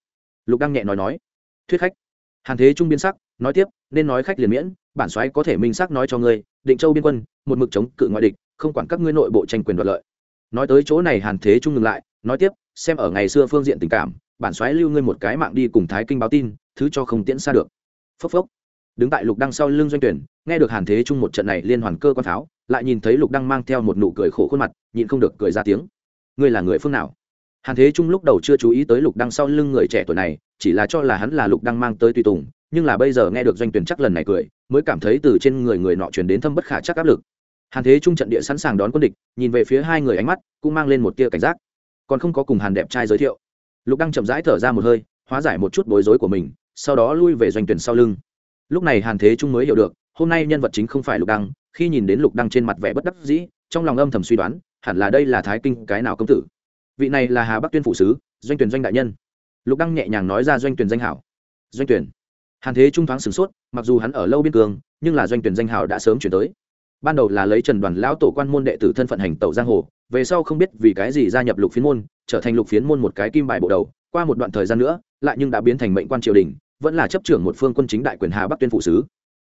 Lục đăng nhẹ nói nói, thuyết khách? Hàn thế trung biên sắc, nói tiếp, nên nói khách liền miễn, bản xoáy có thể minh sắc nói cho ngươi, định châu biên quân, một mực chống cự ngoại địch, không quản các ngươi nội bộ tranh quyền đoạt lợi. Nói tới chỗ này hàn thế trung ngừng lại, nói tiếp, xem ở ngày xưa phương diện tình cảm, bản xoáy lưu ngươi một cái mạng đi cùng thái kinh báo tin thứ cho không tiễn xa được. Phốc phốc. Đứng tại lục đăng sau lưng doanh tuyển, nghe được hàn thế trung một trận này liên hoàn cơ quan tháo, lại nhìn thấy lục đăng mang theo một nụ cười khổ khuôn mặt, nhịn không được cười ra tiếng. Ngươi là người phương nào? Hàn thế trung lúc đầu chưa chú ý tới lục đăng sau lưng người trẻ tuổi này, chỉ là cho là hắn là lục đăng mang tới tùy tùng, nhưng là bây giờ nghe được doanh tuyển chắc lần này cười, mới cảm thấy từ trên người người nọ truyền đến thâm bất khả chắc áp lực. Hàn thế trung trận địa sẵn sàng đón quân địch, nhìn về phía hai người ánh mắt, cũng mang lên một tia cảnh giác. Còn không có cùng hàn đẹp trai giới thiệu. Lục đăng chậm rãi thở ra một hơi, hóa giải một chút bối rối của mình sau đó lui về doanh tuyển sau lưng. Lúc này hàn thế trung mới hiểu được, hôm nay nhân vật chính không phải lục đăng, khi nhìn đến lục đăng trên mặt vẻ bất đắc dĩ, trong lòng âm thầm suy đoán, hẳn là đây là thái kinh cái nào công tử. Vị này là hà bắc tuyên phụ sứ, doanh tuyển doanh đại nhân. Lục đăng nhẹ nhàng nói ra doanh tuyển danh hảo. Doanh tuyển. Hàn thế trung thoáng sửng sốt, mặc dù hắn ở lâu biên cương, nhưng là doanh tuyển danh hảo đã sớm chuyển tới. Ban đầu là lấy trần đoàn lão tổ quan môn đệ tử thân phận hành tẩu giang hồ, về sau không biết vì cái gì gia nhập lục phiến môn, trở thành lục phiến môn một cái kim bài bộ đầu, qua một đoạn thời gian nữa, lại nhưng đã biến thành mệnh quan triều đình vẫn là chấp trưởng một phương quân chính đại quyền hà bắc tuyên phụ sứ.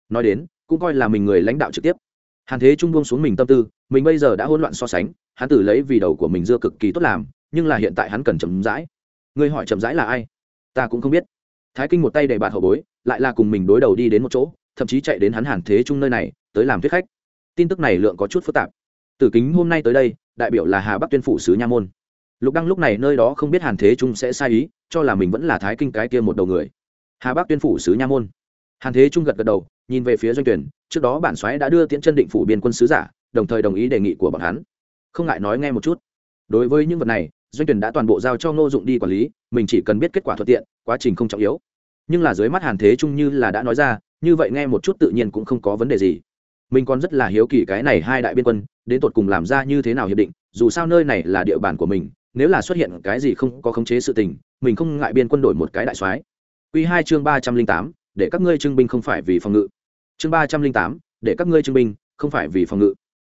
Nói đến, cũng coi là mình người lãnh đạo trực tiếp. Hàn thế trung buông xuống mình tâm tư, mình bây giờ đã hỗn loạn so sánh, hắn tử lấy vì đầu của mình dưa cực kỳ tốt làm, nhưng là hiện tại hắn cần chậm rãi. Ngươi hỏi chậm rãi là ai? Ta cũng không biết. Thái kinh một tay đầy bạt hậu bối, lại là cùng mình đối đầu đi đến một chỗ, thậm chí chạy đến hắn hàn thế trung nơi này, tới làm thuyết khách. Tin tức này lượng có chút phức tạp. Tử kính hôm nay tới đây, đại biểu là hà bắc tuyên phủ sứ nha môn. Lục đăng lúc này nơi đó không biết hàn thế trung sẽ sai ý, cho là mình vẫn là thái kinh cái kia một đầu người hà bắc tuyên phủ sứ nha môn. Hàn thế trung gật gật đầu, nhìn về phía doanh tuyển, trước đó bản soái đã đưa tiễn chân định phủ biên quân sứ giả, đồng thời đồng ý đề nghị của bọn hắn. Không ngại nói nghe một chút. Đối với những vật này, doanh tuyển đã toàn bộ giao cho ngô dụng đi quản lý, mình chỉ cần biết kết quả thuận tiện, quá trình không trọng yếu. Nhưng là dưới mắt hàn thế trung như là đã nói ra, như vậy nghe một chút tự nhiên cũng không có vấn đề gì. Mình còn rất là hiếu kỳ cái này hai đại biên quân, đến tột cùng làm ra như thế nào hiệp định, dù sao nơi này là địa bàn của mình, nếu là xuất hiện cái gì không có khống chế sự tình, mình không ngại biên quân đổi một cái đại soái. Quy hai chương ba trăm linh tám, để các ngươi trưng binh không phải vì phòng ngự. Chương ba trăm linh tám, để các ngươi trưng binh không phải vì phòng ngự.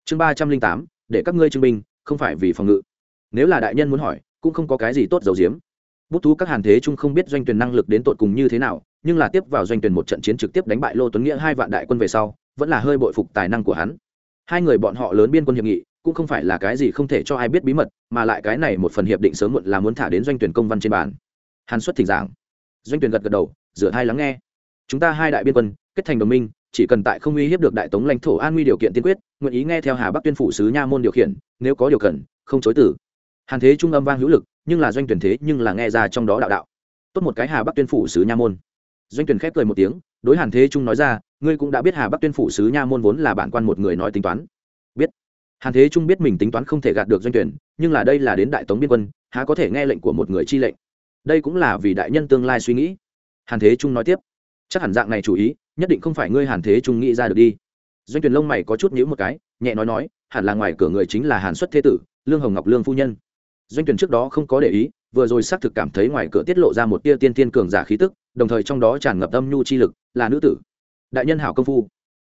Chương ba trăm linh tám, để các ngươi trưng binh không phải vì phòng ngự. Nếu là đại nhân muốn hỏi, cũng không có cái gì tốt dầu diếm bút thú các hàn thế trung không biết doanh tuyển năng lực đến tột cùng như thế nào, nhưng là tiếp vào doanh tuyển một trận chiến trực tiếp đánh bại lô tuấn nghĩa hai vạn đại quân về sau, vẫn là hơi bội phục tài năng của hắn. Hai người bọn họ lớn biên quân hiệp nghị, cũng không phải là cái gì không thể cho ai biết bí mật, mà lại cái này một phần hiệp định sớm muộn là muốn thả đến doanh tuyển công văn trên bàn. Hàn xuất thỉnh giảng doanh tuyển gật gật đầu, rửa hai lắng nghe. Chúng ta hai đại biên quân, kết thành đồng minh, chỉ cần tại không uy hiếp được đại tống lãnh thổ an nguy điều kiện tiên quyết, nguyện ý nghe theo hà bắc tuyên phủ sứ nha môn điều khiển, nếu có điều cần, không chối tử hàn thế trung âm vang hữu lực, nhưng là doanh tuyển thế nhưng là nghe ra trong đó đạo đạo. Tốt một cái hà bắc tuyên phủ sứ nha môn. Doanh tuyển khép cười một tiếng, đối hàn thế trung nói ra, ngươi cũng đã biết hà bắc tuyên phủ sứ nha môn vốn là bản quan một người nói tính toán. Biết. Hàn thế trung biết mình tính toán không thể gạt được doanh tuyển nhưng là đây là đến đại tống biên quân, há có thể nghe lệnh của một người chi lệnh đây cũng là vì đại nhân tương lai suy nghĩ. Hàn thế trung nói tiếp. Chắc hẳn dạng này chủ ý, nhất định không phải ngươi hàn thế trung nghĩ ra được đi. Doanh tuyển lông mày có chút nhíu một cái, nhẹ nói nói, hẳn là ngoài cửa người chính là hàn xuất thế tử, lương hồng ngọc lương phu nhân. Doanh tuyển trước đó không có để ý, vừa rồi xác thực cảm thấy ngoài cửa tiết lộ ra một tia tiên tiên cường giả khí tức, đồng thời trong đó tràn ngập âm nhu chi lực, là nữ tử. Đại nhân hảo công phu.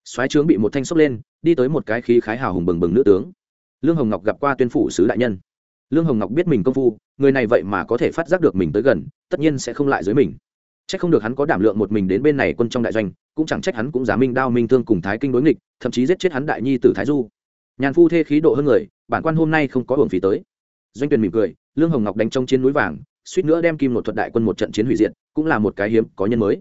Soái trướng bị một thanh sốc lên, đi tới một cái khí khái hào hùng bừng bừng nữ tướng. Lương hồng ngọc gặp qua tuyên phủ sứ đại nhân lương hồng ngọc biết mình công phu, người này vậy mà có thể phát giác được mình tới gần, tất nhiên sẽ không lại dưới mình. C h ắ c không được hắn có đảm lượng một mình đến bên này quân trong đại doanh, cũng chẳng trách hắn cũng giá minh đao minh thương cùng thái kinh đối nghịch, thậm chí giết chết hắn đại nhi t thái du. Nhàn phu thê khí độ hơn người, bản quan hôm nay không có hưởng phí tới. Doanh Tuyền mỉm cười, lương hồng ngọc đánh trong chiến núi vàng, suýt nữa đem kim một thuật đại quân một trận chiến hủy diệt, cũng là một cái hiếm có nhân mới.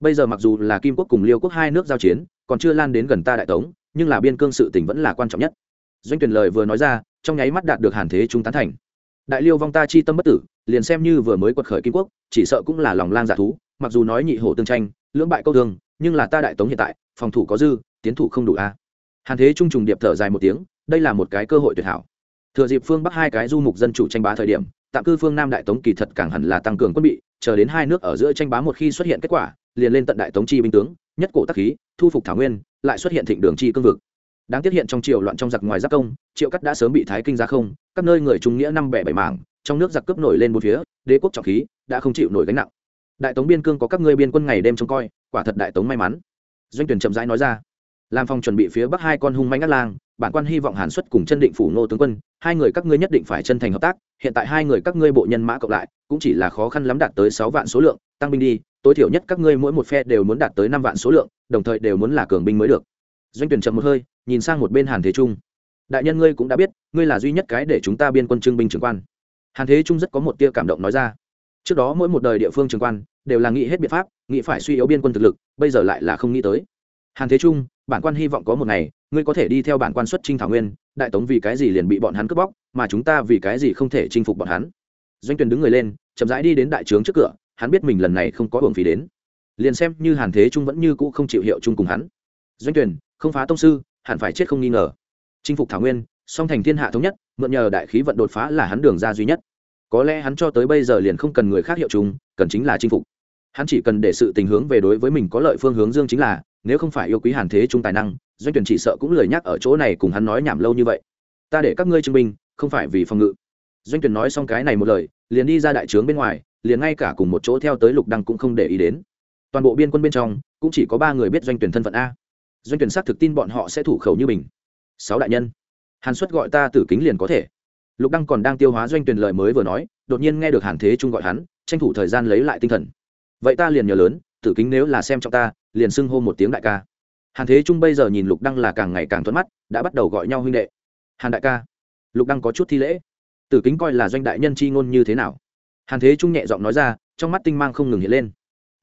Bây giờ mặc dù là kim quốc cùng liêu quốc hai nước giao chiến, còn chưa lan đến gần ta đại tống, nhưng là biên cương sự tỉnh vẫn là quan trọng nhất doanh tuyển lời vừa nói ra, trong nháy mắt đạt được hàn thế trung tán thành. Đại liêu vong ta chi tâm bất tử, liền xem như vừa mới quật khởi kim quốc, chỉ sợ cũng là lòng lang giả thú, mặc dù nói nhị hổ tương tranh, lưỡng bại câu thương, nhưng là ta đại tống hiện tại, phòng thủ có dư, tiến thủ không đủ a. Hàn thế trung trùng điệp thở dài một tiếng, đây là một cái cơ hội tuyệt hảo. Thừa dịp phương bắc hai cái du mục dân chủ tranh bá thời điểm, tạm cư phương nam đại tống kỳ thật càng hẳn là tăng cường quân bị, chờ đến hai nước ở giữa tranh bá một khi xuất hiện kết quả, liền lên tận đại tống chi binh tướng, nhất cổ tắc khí, thu phục thảo nguyên, lại xuất hiện thịnh đường chi cương vực đáng tiếc hiện trong triều loạn trong giặc ngoài giáp công, triệu cắt đã sớm bị thái kinh ra không, các nơi người trung nghĩa năm bẻ bảy mảng, trong nước giặc cướp nổi lên một phía, đế quốc trọng khí đã không chịu nổi gánh nặng. Đại tống biên cương có các ngươi biên quân ngày đêm trông coi, quả thật đại tống may mắn. Doanh tuyển chậm rãi nói ra. Làm phòng chuẩn bị phía bắc hai con hung manh ngắt lang, bản quan hy vọng hàn xuất cùng chân định phủ nô tướng quân, hai người các ngươi nhất định phải chân thành hợp tác, hiện tại hai người các ngươi bộ nhân mã cộng lại, cũng chỉ là khó khăn lắm đạt tới sáu vạn số lượng, tăng binh đi, tối thiểu nhất các ngươi mỗi một phe đều muốn đạt tới năm vạn số lượng, đồng thời đều muốn là cường binh mới được doanh tuyển chậm một hơi, nhìn sang một bên hàn thế trung. Đại nhân ngươi cũng đã biết, ngươi là duy nhất cái để chúng ta biên quân trưng binh trưởng quan. Hàn thế trung rất có một tia cảm động nói ra. Trước đó mỗi một đời địa phương trưởng quan đều là nghĩ hết biện pháp, nghĩ phải suy yếu biên quân thực lực, bây giờ lại là không nghĩ tới. Hàn thế trung, bản quan hy vọng có một ngày, ngươi có thể đi theo bản quan xuất trinh thảo nguyên, đại tống vì cái gì liền bị bọn hắn cướp bóc, mà chúng ta vì cái gì không thể chinh phục bọn hắn. Doanh tuyển đứng người lên, chậm rãi đi đến đại trướng trước cửa, hắn biết mình lần này không có hưởng phí đến. Liền xem như hàn thế trung vẫn như cũ không chịu hiệu chung cùng hắn. Doanh tuyển không phá tông sư, hẳn phải chết không nghi ngờ. Chinh phục thảo nguyên, song thành thiên hạ thống nhất, mượn nhờ đại khí vận đột phá là hắn đường ra duy nhất. Có lẽ hắn cho tới bây giờ liền không cần người khác hiệu chúng, cần chính là chinh phục. Hắn chỉ cần để sự tình hướng về đối với mình có lợi phương hướng dương chính là, nếu không phải yêu quý hàn thế trung tài năng, doanh tuyển chỉ sợ cũng lời nhắc ở chỗ này cùng hắn nói nhảm lâu như vậy. Ta để các ngươi chứng minh, không phải vì phòng ngự. Doanh tuyển nói xong cái này một lời, liền đi ra đại trướng bên ngoài, liền ngay cả cùng một chỗ theo tới lục đăng cũng không để ý đến. Toàn bộ biên quân bên trong, cũng chỉ có ba người biết doanh tuyển thân phận a doanh tuyển xác thực tin bọn họ sẽ thủ khẩu như mình. Sáu đại nhân, hàn xuất gọi ta tử kính liền có thể. Lục đăng còn đang tiêu hóa doanh tuyển lời mới vừa nói, đột nhiên nghe được hàn thế trung gọi hắn, tranh thủ thời gian lấy lại tinh thần. Vậy ta liền nhờ lớn, tử kính nếu là xem trong ta, liền xưng hô một tiếng đại ca. Hàn thế trung bây giờ nhìn lục đăng là càng ngày càng thuận mắt, đã bắt đầu gọi nhau huynh đệ. Hàn đại ca, lục đăng có chút thi lễ. Tử kính coi là doanh đại nhân chi ngôn như thế nào? Hàn thế trung nhẹ giọng nói ra, trong mắt tinh mang không ngừng hiện lên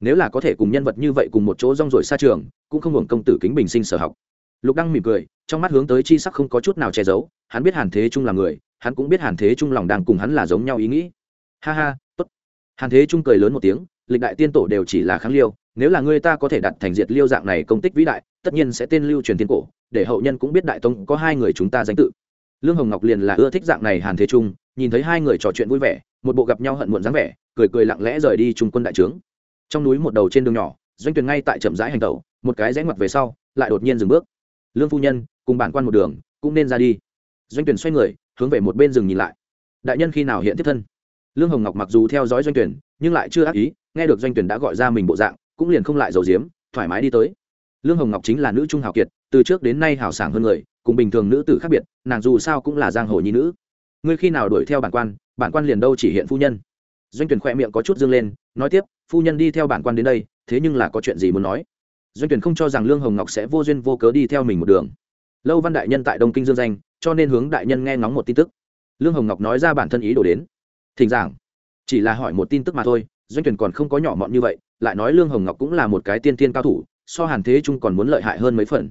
nếu là có thể cùng nhân vật như vậy cùng một chỗ rong rổi xa trường, cũng không hưởng công tử kính bình sinh sở học. Lục đăng mỉm cười, trong mắt hướng tới chi sắc không có chút nào che giấu, hắn biết hàn thế trung là người, hắn cũng biết hàn thế trung lòng đang cùng hắn là giống nhau ý nghĩ. Ha ha, tốt. Hàn thế trung cười lớn một tiếng, lịch đại tiên tổ đều chỉ là kháng liêu, nếu là người ta có thể đặt thành diệt liêu dạng này công tích vĩ đại, tất nhiên sẽ tên lưu truyền tiên cổ, để hậu nhân cũng biết đại tông có hai người chúng ta danh tự. Lương hồng ngọc liền là ưa thích dạng này hàn thế trung, nhìn thấy hai người trò chuyện vui vẻ, một bộ gặp nhau hận muộn dáng vẻ, cười cười lặng lẽ rời đi trung quân đại trướng trong núi một đầu trên đường nhỏ, doanh tuyển ngay tại chậm rãi hành tẩu, một cái rẽ ngoặt về sau, lại đột nhiên dừng bước. Lương phu nhân, cùng bản quan một đường, cũng nên ra đi. Doanh tuyển xoay người, hướng về một bên rừng nhìn lại. Đại nhân khi nào hiện tiếp thân? Lương hồng ngọc mặc dù theo dõi doanh tuyển nhưng lại chưa ác ý, nghe được doanh tuyển đã gọi ra mình bộ dạng, cũng liền không lại giấu giếm, thoải mái đi tới. Lương hồng ngọc chính là nữ trung hào kiệt, từ trước đến nay hào sảng hơn người, cùng bình thường nữ tử khác biệt, nàng dù sao cũng là giang hồ nhi nữ. Ngươi khi nào đuổi theo bản quan bản quan liền đâu chỉ hiện phu nhân. Doanh tuyển khỏe miệng có chút dương lên nói tiếp, phu nhân đi theo bản quan đến đây, thế nhưng là có chuyện gì muốn nói? Doanh tuyển không cho rằng lương hồng ngọc sẽ vô duyên vô cớ đi theo mình một đường. Lâu văn đại nhân tại đông kinh dương danh, cho nên hướng đại nhân nghe ngóng một tin tức. Lương hồng ngọc nói ra bản thân ý đồ đến. Thỉnh giảng. Chỉ là hỏi một tin tức mà thôi, doanh tuyển còn không có nhỏ mọn như vậy, lại nói lương hồng ngọc cũng là một cái tiên tiên cao thủ, so hàn thế trung còn muốn lợi hại hơn mấy phần.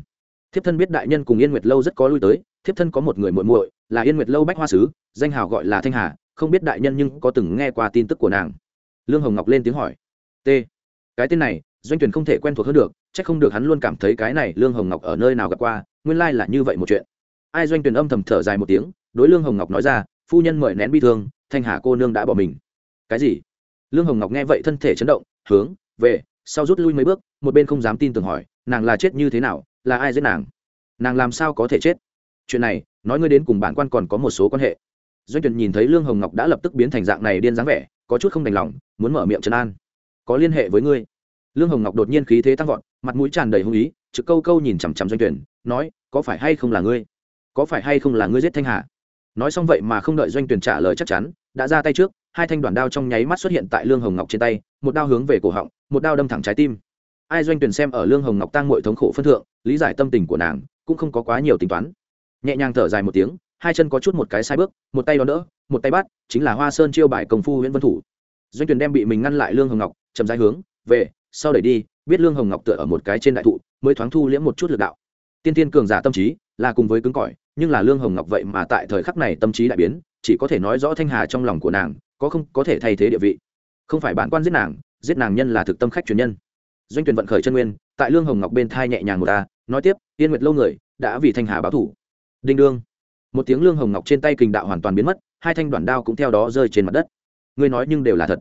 Thiếp thân biết đại nhân cùng yên nguyệt lâu rất có lui tới, thiếp thân có một người muội muội, là yên nguyệt lâu bách hoa sứ, danh hào gọi là thanh hà, không biết đại nhân nhưng có từng nghe qua tin tức của nàng lương hồng ngọc lên tiếng hỏi, t, cái tên này, doanh tuyển không thể quen thuộc hơn được, chắc không được hắn luôn cảm thấy cái này lương hồng ngọc ở nơi nào gặp qua, nguyên lai là như vậy một chuyện. Ai doanh tuyển âm thầm thở dài một tiếng, đối lương hồng ngọc nói ra, phu nhân mời nén bi thương, thanh hà cô nương đã bỏ mình. Cái gì? Lương hồng ngọc nghe vậy thân thể chấn động, hướng về, sau rút lui mấy bước, một bên không dám tin tưởng hỏi, nàng là chết như thế nào, là ai giết nàng? Nàng làm sao có thể chết? Chuyện này, nói ngươi đến cùng bản quan còn có một số quan hệ. Doanh tuyển nhìn thấy lương hồng ngọc đã lập tức biến thành dạng này điên dáng vẻ có chút không đành lòng, muốn mở miệng trấn an. Có liên hệ với ngươi. Lương hồng ngọc đột nhiên khí thế tăng vọt, mặt mũi tràn đầy hung ý, trực câu câu nhìn chằm chằm doanh tuyển, nói, có phải hay không là ngươi? Có phải hay không là ngươi giết thanh hà? Nói xong vậy mà không đợi doanh tuyển trả lời chắc chắn, đã ra tay trước, hai thanh đoàn đao trong nháy mắt xuất hiện tại lương hồng ngọc trên tay, một đao hướng về cổ họng, một đao đâm thẳng trái tim. Ai doanh tuyển xem ở lương hồng ngọc tăng mọi thống khổ phân thượng, lý giải tâm tình của nàng, cũng không có quá nhiều tính toán. Nhẹ nhàng thở dài một tiếng hai chân có chút một cái sai bước, một tay đón đỡ, một tay bắt, chính là hoa sơn chiêu bài công phu nguyễn vân thủ. Doanh tuyển đem bị mình ngăn lại lương hồng ngọc, chậm dài hướng về, sau đẩy đi, biết lương hồng ngọc tựa ở một cái trên đại thụ, mới thoáng thu liễm một chút lực đạo. Tiên tiên cường giả tâm trí là cùng với cứng cỏi, nhưng là lương hồng ngọc vậy mà tại thời khắc này tâm trí đại biến, chỉ có thể nói rõ thanh hà trong lòng của nàng, có không có thể thay thế địa vị. Không phải bản quan giết nàng giết nàng nhân là thực tâm khách truyền nhân. Doanh tuyển vận khởi chân nguyên, tại lương hồng ngọc bên thai nhẹ nhàng một ta, nói tiếp, yên nguyệt lâu người, đã vì thanh hà báo thủ. Đinh đương một tiếng lương hồng ngọc trên tay kình đạo hoàn toàn biến mất, hai thanh đoạn đao cũng theo đó rơi trên mặt đất. Ngươi nói nhưng đều là thật.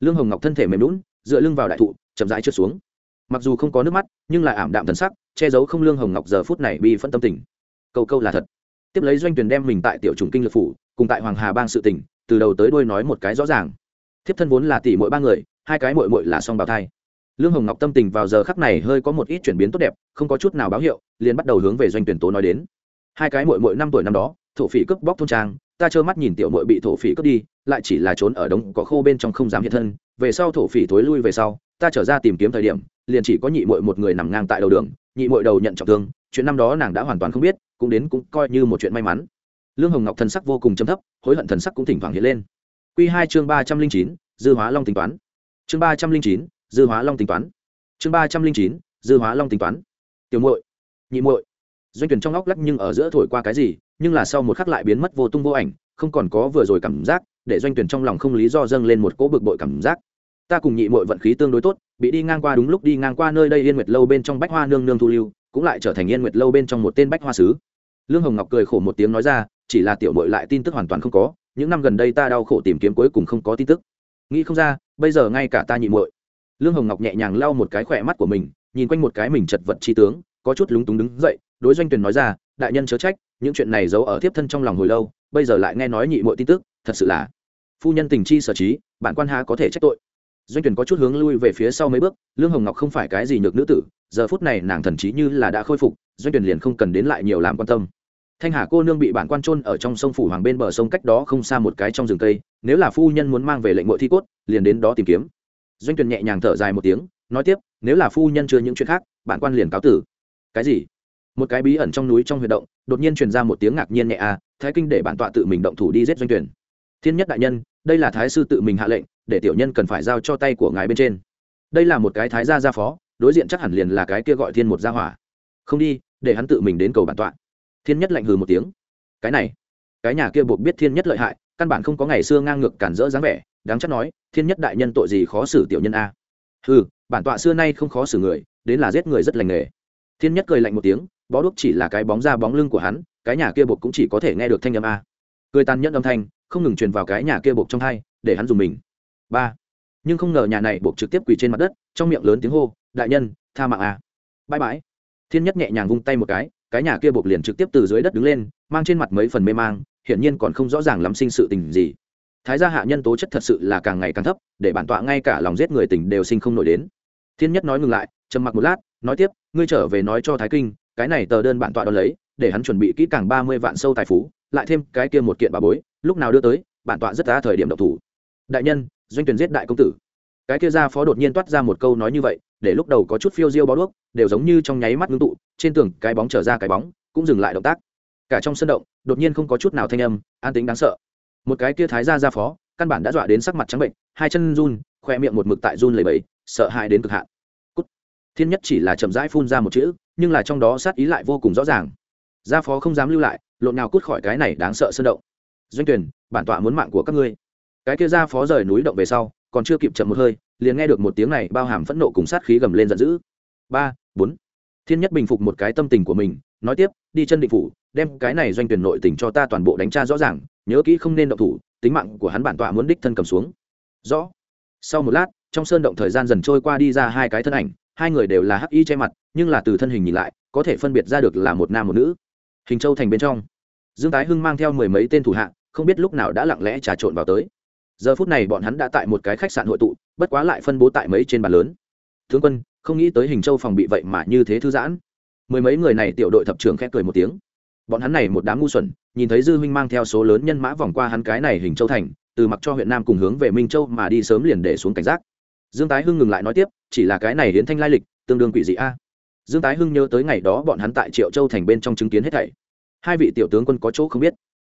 Lương hồng ngọc thân thể mềm lún dựa lưng vào đại thụ, chậm rãi trượt xuống. Mặc dù không có nước mắt, nhưng là ảm đạm thần sắc, che giấu không lương hồng ngọc giờ phút này bị phân tâm tình. Câu câu là thật. Tiếp lấy doanh tuyển đem mình tại tiểu trùng kinh lực phủ, cùng tại hoàng hà bang sự tỉnh từ đầu tới đuôi nói một cái rõ ràng. Thiếp thân vốn là tỷ mỗi ba người, hai cái mội mội là song bào thai. Lương hồng ngọc tâm tình vào giờ khắc này hơi có một ít chuyển biến tốt đẹp, không có chút nào báo hiệu, liền bắt đầu hướng về doanh tuyển tố nói đến hai cái mội mội năm tuổi năm đó, thổ phỉ cướp bóc thôn trang, ta trơ mắt nhìn tiểu mội bị thổ phỉ cướp đi, lại chỉ là trốn ở đống có khô bên trong không dám hiện thân, về sau thổ phỉ thối lui về sau, ta trở ra tìm kiếm thời điểm, liền chỉ có nhị mội một người nằm ngang tại đầu đường, nhị mội đầu nhận trọng thương, chuyện năm đó nàng đã hoàn toàn không biết, cũng đến cũng coi như một chuyện may mắn. Lương hồng ngọc thần sắc vô cùng chấm thấp, hối hận thần sắc cũng thỉnh thoảng hiện lên. Q hai chương ba trăm linh chín, dư hóa long tính toán. Chương ba trăm linh chín, dư hóa long tính toán. Chương ba trăm linh chín, dư hóa long tính toán. Tiểu muội, nhị muội doanh tuyển trong óc lắc nhưng ở giữa thổi qua cái gì, nhưng là sau một khắc lại biến mất vô tung vô ảnh, không còn có vừa rồi cảm giác, để doanh tuyển trong lòng không lý do dâng lên một cỗ bực bội cảm giác. Ta cùng nhị muội vận khí tương đối tốt, bị đi ngang qua đúng lúc đi ngang qua nơi đây yên nguyệt lâu bên trong bách hoa nương nương thu lưu, cũng lại trở thành yên nguyệt lâu bên trong một tên bách hoa sứ. Lương hồng ngọc cười khổ một tiếng nói ra, chỉ là tiểu muội lại tin tức hoàn toàn không có, những năm gần đây ta đau khổ tìm kiếm cuối cùng không có tin tức. Nghĩ không ra, bây giờ ngay cả ta nhị muội. Lương hồng ngọc nhẹ nhàng lau một cái khỏe mắt của mình, nhìn quanh một cái mình chật vật chi tướng có chút lúng túng đứng dậy, đối doanh tuyển nói ra, đại nhân chớ trách, những chuyện này giấu ở tiếp thân trong lòng hồi lâu, bây giờ lại nghe nói nhị muội tin tức, thật sự là phu nhân tình chi sở trí, bản quan há có thể trách tội. Doanh tuyển có chút hướng lui về phía sau mấy bước, lương hồng ngọc không phải cái gì nhược nữ tử, giờ phút này nàng thần trí như là đã khôi phục, doanh tuyển liền không cần đến lại nhiều làm quan tâm. Thanh hà cô nương bị bản quan trôn ở trong sông phủ hoàng bên bờ sông cách đó không xa một cái trong rừng cây, nếu là phu nhân muốn mang về lệnh mội thi cốt, liền đến đó tìm kiếm. Doanh tuyển nhẹ nhàng thở dài một tiếng, nói tiếp, nếu là phu nhân chưa những chuyện khác, bản quan liền cáo tử cái gì? Một cái bí ẩn trong núi trong huy động, đột nhiên truyền ra một tiếng ngạc nhiên nhẹ a thái kinh để bản tọa tự mình động thủ đi giết doanh tuyển. Thiên nhất đại nhân, đây là thái sư tự mình hạ lệnh, để tiểu nhân cần phải giao cho tay của ngài bên trên. Đây là một cái thái gia gia phó, đối diện chắc hẳn liền là cái kia gọi thiên một gia hỏa. Không đi, để hắn tự mình đến cầu bản tọa. Thiên nhất lạnh hừ một tiếng. Cái này, cái nhà kia buộc biết thiên nhất lợi hại, căn bản không có ngày xưa ngang ngược cản rỡ dáng vẻ, đáng chắc nói, thiên nhất đại nhân tội gì khó xử tiểu nhân a. Hừ, bản tọa xưa nay không khó xử người, đến là giết người rất lành nghề thiên nhất cười lạnh một tiếng, bó đuốc chỉ là cái bóng ra bóng lưng của hắn, cái nhà kia buộc cũng chỉ có thể nghe được thanh âm a. Cười tàn nhẫn âm thanh, không ngừng truyền vào cái nhà kia buộc trong hai, để hắn dùng mình. Ba. Nhưng không ngờ nhà này buộc trực tiếp quỳ trên mặt đất, trong miệng lớn tiếng hô, đại nhân, tha mạng a. Bãi bãi. Thiên nhất nhẹ nhàng vung tay một cái cái nhà kia buộc liền trực tiếp từ dưới đất đứng lên, mang trên mặt mấy phần mê mang, hiển nhiên còn không rõ ràng lắm sinh sự tình gì. Thái gia hạ nhân tố chất thật sự là càng ngày càng thấp, để bản tọa ngay cả lòng giết người tình đều sinh không nổi đến. Thiên nhất nói ngừng lại, trầm mặc một lát nói tiếp, ngươi trở về nói cho thái kinh, cái này tờ đơn bản tọa đ ó lấy, để hắn chuẩn bị kỹ càng ba mươi vạn sâu tài phú, lại thêm cái kia một kiện bà bối, lúc nào đưa tới, bản tọa rất đã thời điểm độc thủ. Đại nhân, doanh tuyển giết đại công tử. Cái kia ra phó đột nhiên toát ra một câu nói như vậy, để lúc đầu có chút phiêu diêu bó đuốc, đều giống như trong nháy mắt ngưng tụ, trên tường cái bóng trở ra cái bóng, cũng dừng lại động tác. Cả trong sân động, đột nhiên không có chút nào thanh âm, an tính đáng sợ. Một cái kia thái ra ra phó, căn bản đã dọa đến sắc mặt trắng bệnh, hai chân run, khoe miệng một mực tại run lầy bẫy sợ hãi đến cực hạn thiên nhất chỉ là chậm rãi phun ra một chữ, nhưng là trong đó sát ý lại vô cùng rõ ràng. Gia phó không dám lưu lại, lộn nào cút khỏi cái này đáng sợ sơn động. Doanh tuyển bản tọa muốn mạng của các ngươi. Cái kia gia phó rời núi động về sau, còn chưa kịp chậm một hơi, liền nghe được một tiếng này bao hàm phẫn nộ cùng sát khí gầm lên giận dữ. Ba, bốn. Thiên nhất bình phục một cái tâm tình của mình, nói tiếp, đi chân định phủ, đem cái này doanh tuyển nội tình cho ta toàn bộ đánh tra rõ ràng, nhớ kỹ không nên động thủ, tính mạng của hắn bản tọa muốn đích thân cầm xuống. Rõ. Sau một lát, trong sơn động thời gian dần trôi qua đi ra hai cái thân ảnh hai người đều là hắc y che mặt, nhưng là từ thân hình nhìn lại, có thể phân biệt ra được là một nam một nữ. Hình châu thành bên trong, dương tái hưng mang theo mười mấy tên thủ hạ, không biết lúc nào đã lặng lẽ trà trộn vào tới. Giờ phút này bọn hắn đã tại một cái khách sạn hội tụ, bất quá lại phân bố tại mấy trên bàn lớn. Tướng quân, không nghĩ tới hình châu phòng bị vậy mà như thế thư giãn. Mười mấy người này tiểu đội thập trưởng khẽ cười một tiếng. Bọn hắn này một đám ngu xuẩn, nhìn thấy dư huynh mang theo số lớn nhân mã vòng qua hắn cái này hình châu thành, từ mặc cho huyện nam cùng hướng về minh châu mà đi sớm liền để xuống cảnh giác. Dương tái hưng ngừng lại nói tiếp chỉ là cái này hiến thanh lai lịch, tương đương quỷ dị a. Dương tái hưng nhớ tới ngày đó bọn hắn tại triệu châu thành bên trong chứng kiến hết thảy. Hai vị tiểu tướng quân có chỗ không biết.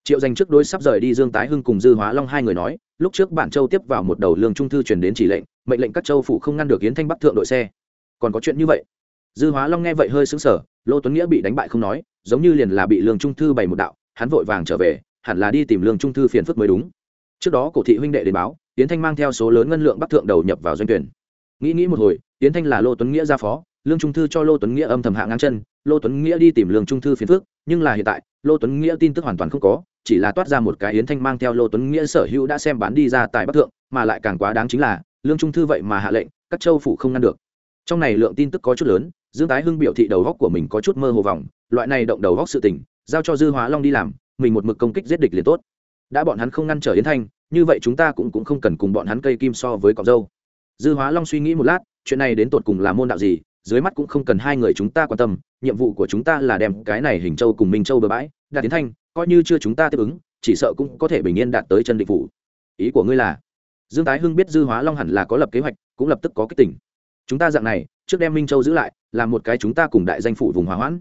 Triệu dành trước đối sắp rời đi dương tái hưng cùng dư hóa long hai người nói, lúc trước bản châu tiếp vào một đầu lương trung thư truyền đến chỉ lệnh, mệnh lệnh các châu phủ không ngăn được yến thanh bắc thượng đội xe. Còn có chuyện như vậy? Dư hóa long nghe vậy hơi xứng sở lô tuấn nghĩa bị đánh bại không nói, giống như liền là bị lương trung thư bày một đạo, hắn vội vàng trở về, hẳn là đi tìm lương trung thư phiền phức mới đúng. Trước đó cổ thị huynh đệ đến báo, yến thanh mang theo số lớn ngân lượng bắc thượng đầu nhập vào doanh tuyển nghĩ nghĩ một hồi, yến thanh là lô tuấn nghĩa ra phó, lương trung thư cho lô tuấn nghĩa âm thầm hạ ngang chân. Lô tuấn nghĩa đi tìm lương trung thư phiền phức, nhưng là hiện tại, lô tuấn nghĩa tin tức hoàn toàn không có, chỉ là toát ra một cái yến thanh mang theo lô tuấn nghĩa sở hữu đã xem bán đi ra tại bắc thượng, mà lại càng quá đáng chính là, lương trung thư vậy mà hạ lệnh, các châu phủ không ngăn được. Trong này lượng tin tức có chút lớn, dương tái hưng biểu thị đầu góc của mình có chút mơ hồ vòng, loại này động đầu góc sự tình, giao cho dư hóa long đi làm, mình một mực công kích giết địch liền tốt. Đã bọn hắn không ngăn trở yến thanh, như vậy chúng ta cũng cũng không cần cùng bọn hắn cây kim so với cọc dâu dư hóa long suy nghĩ một lát, chuyện này đến tột cùng là môn đạo gì, dưới mắt cũng không cần hai người chúng ta quan tâm, nhiệm vụ của chúng ta là đem cái này hình châu cùng minh châu bừa bãi, đạt tiến thanh, coi như chưa chúng ta tiếp ứng, chỉ sợ cũng có thể bình yên đạt tới chân định phủ. Ý của ngươi là? Dương tái hưng biết dư hóa long hẳn là có lập kế hoạch, cũng lập tức có cái tỉnh chúng ta dạng này, trước đem minh châu giữ lại là một cái chúng ta cùng đại danh phủ vùng hòa hoãn.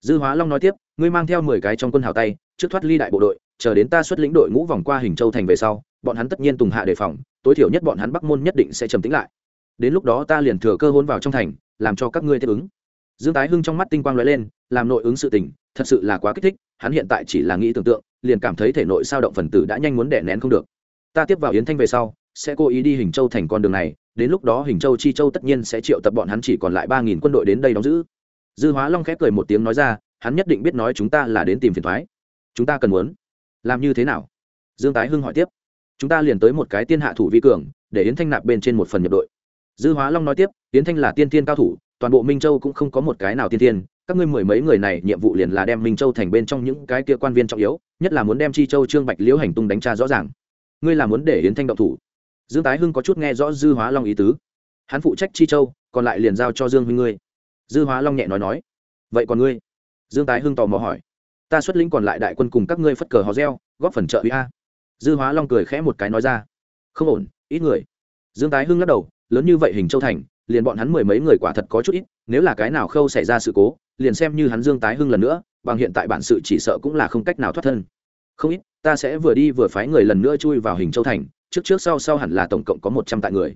Dư hóa long nói tiếp, ngươi mang theo mười cái trong quân hào tay, trước thoát ly đại bộ đội, chờ đến ta xuất lĩnh đội ngũ vòng qua hình châu thành về sau bọn hắn tất nhiên tùng hạ đề phòng, tối thiểu nhất bọn hắn bắc môn nhất định sẽ trầm tĩnh lại. Đến lúc đó ta liền thừa cơ hôn vào trong thành, làm cho các ngươi tiếp ứng. Dương tái hưng trong mắt tinh quang lóe lên, làm nội ứng sự tình, thật sự là quá kích thích, hắn hiện tại chỉ là nghĩ tưởng tượng, liền cảm thấy thể nội sao động phần tử đã nhanh muốn đẻ nén không được. Ta tiếp vào yến thanh về sau, sẽ cố ý đi hình châu thành con đường này, đến lúc đó hình châu chi châu tất nhiên sẽ triệu tập bọn hắn chỉ còn lại ba nghìn quân đội đến đây đóng giữ. Dư hóa long khép cười một tiếng nói ra, hắn nhất định biết nói chúng ta là đến tìm phiền thoái. Chúng ta cần muốn làm như thế nào? Dương tái hưng hỏi tiếp chúng ta liền tới một cái tiên hạ thủ vi cường, để yến thanh nạp bên trên một phần nhập đội. Dư hóa long nói tiếp, yến thanh là tiên tiên cao thủ, toàn bộ minh châu cũng không có một cái nào tiên tiên, các ngươi mười mấy người này nhiệm vụ liền là đem minh châu thành bên trong những cái kia quan viên trọng yếu, nhất là muốn đem chi châu trương bạch liễu hành tung đánh tra rõ ràng. Ngươi là muốn để yến thanh động thủ? Dương tái hưng có chút nghe rõ dư hóa long ý tứ. Hắn phụ trách chi châu, còn lại liền giao cho dương huynh ngươi. Dư hóa long nhẹ nói nói. Vậy còn ngươi? Dương tái hưng tò mò hỏi. Ta xuất lĩnh còn lại đại quân cùng các ngươi phất cờ hò reo, góp phần trợ uy a dư hóa long cười khẽ một cái nói ra. Không ổn, ít người. Dương tái hưng lắc đầu, lớn như vậy hình châu thành, liền bọn hắn mười mấy người quả thật có chút ít, nếu là cái nào khâu xảy ra sự cố, liền xem như hắn dương tái hưng lần nữa, bằng hiện tại bản sự chỉ sợ cũng là không cách nào thoát thân. Không ít, ta sẽ vừa đi vừa phái người lần nữa chui vào hình châu thành, trước trước sau sau hẳn là tổng cộng có một trăm tại người.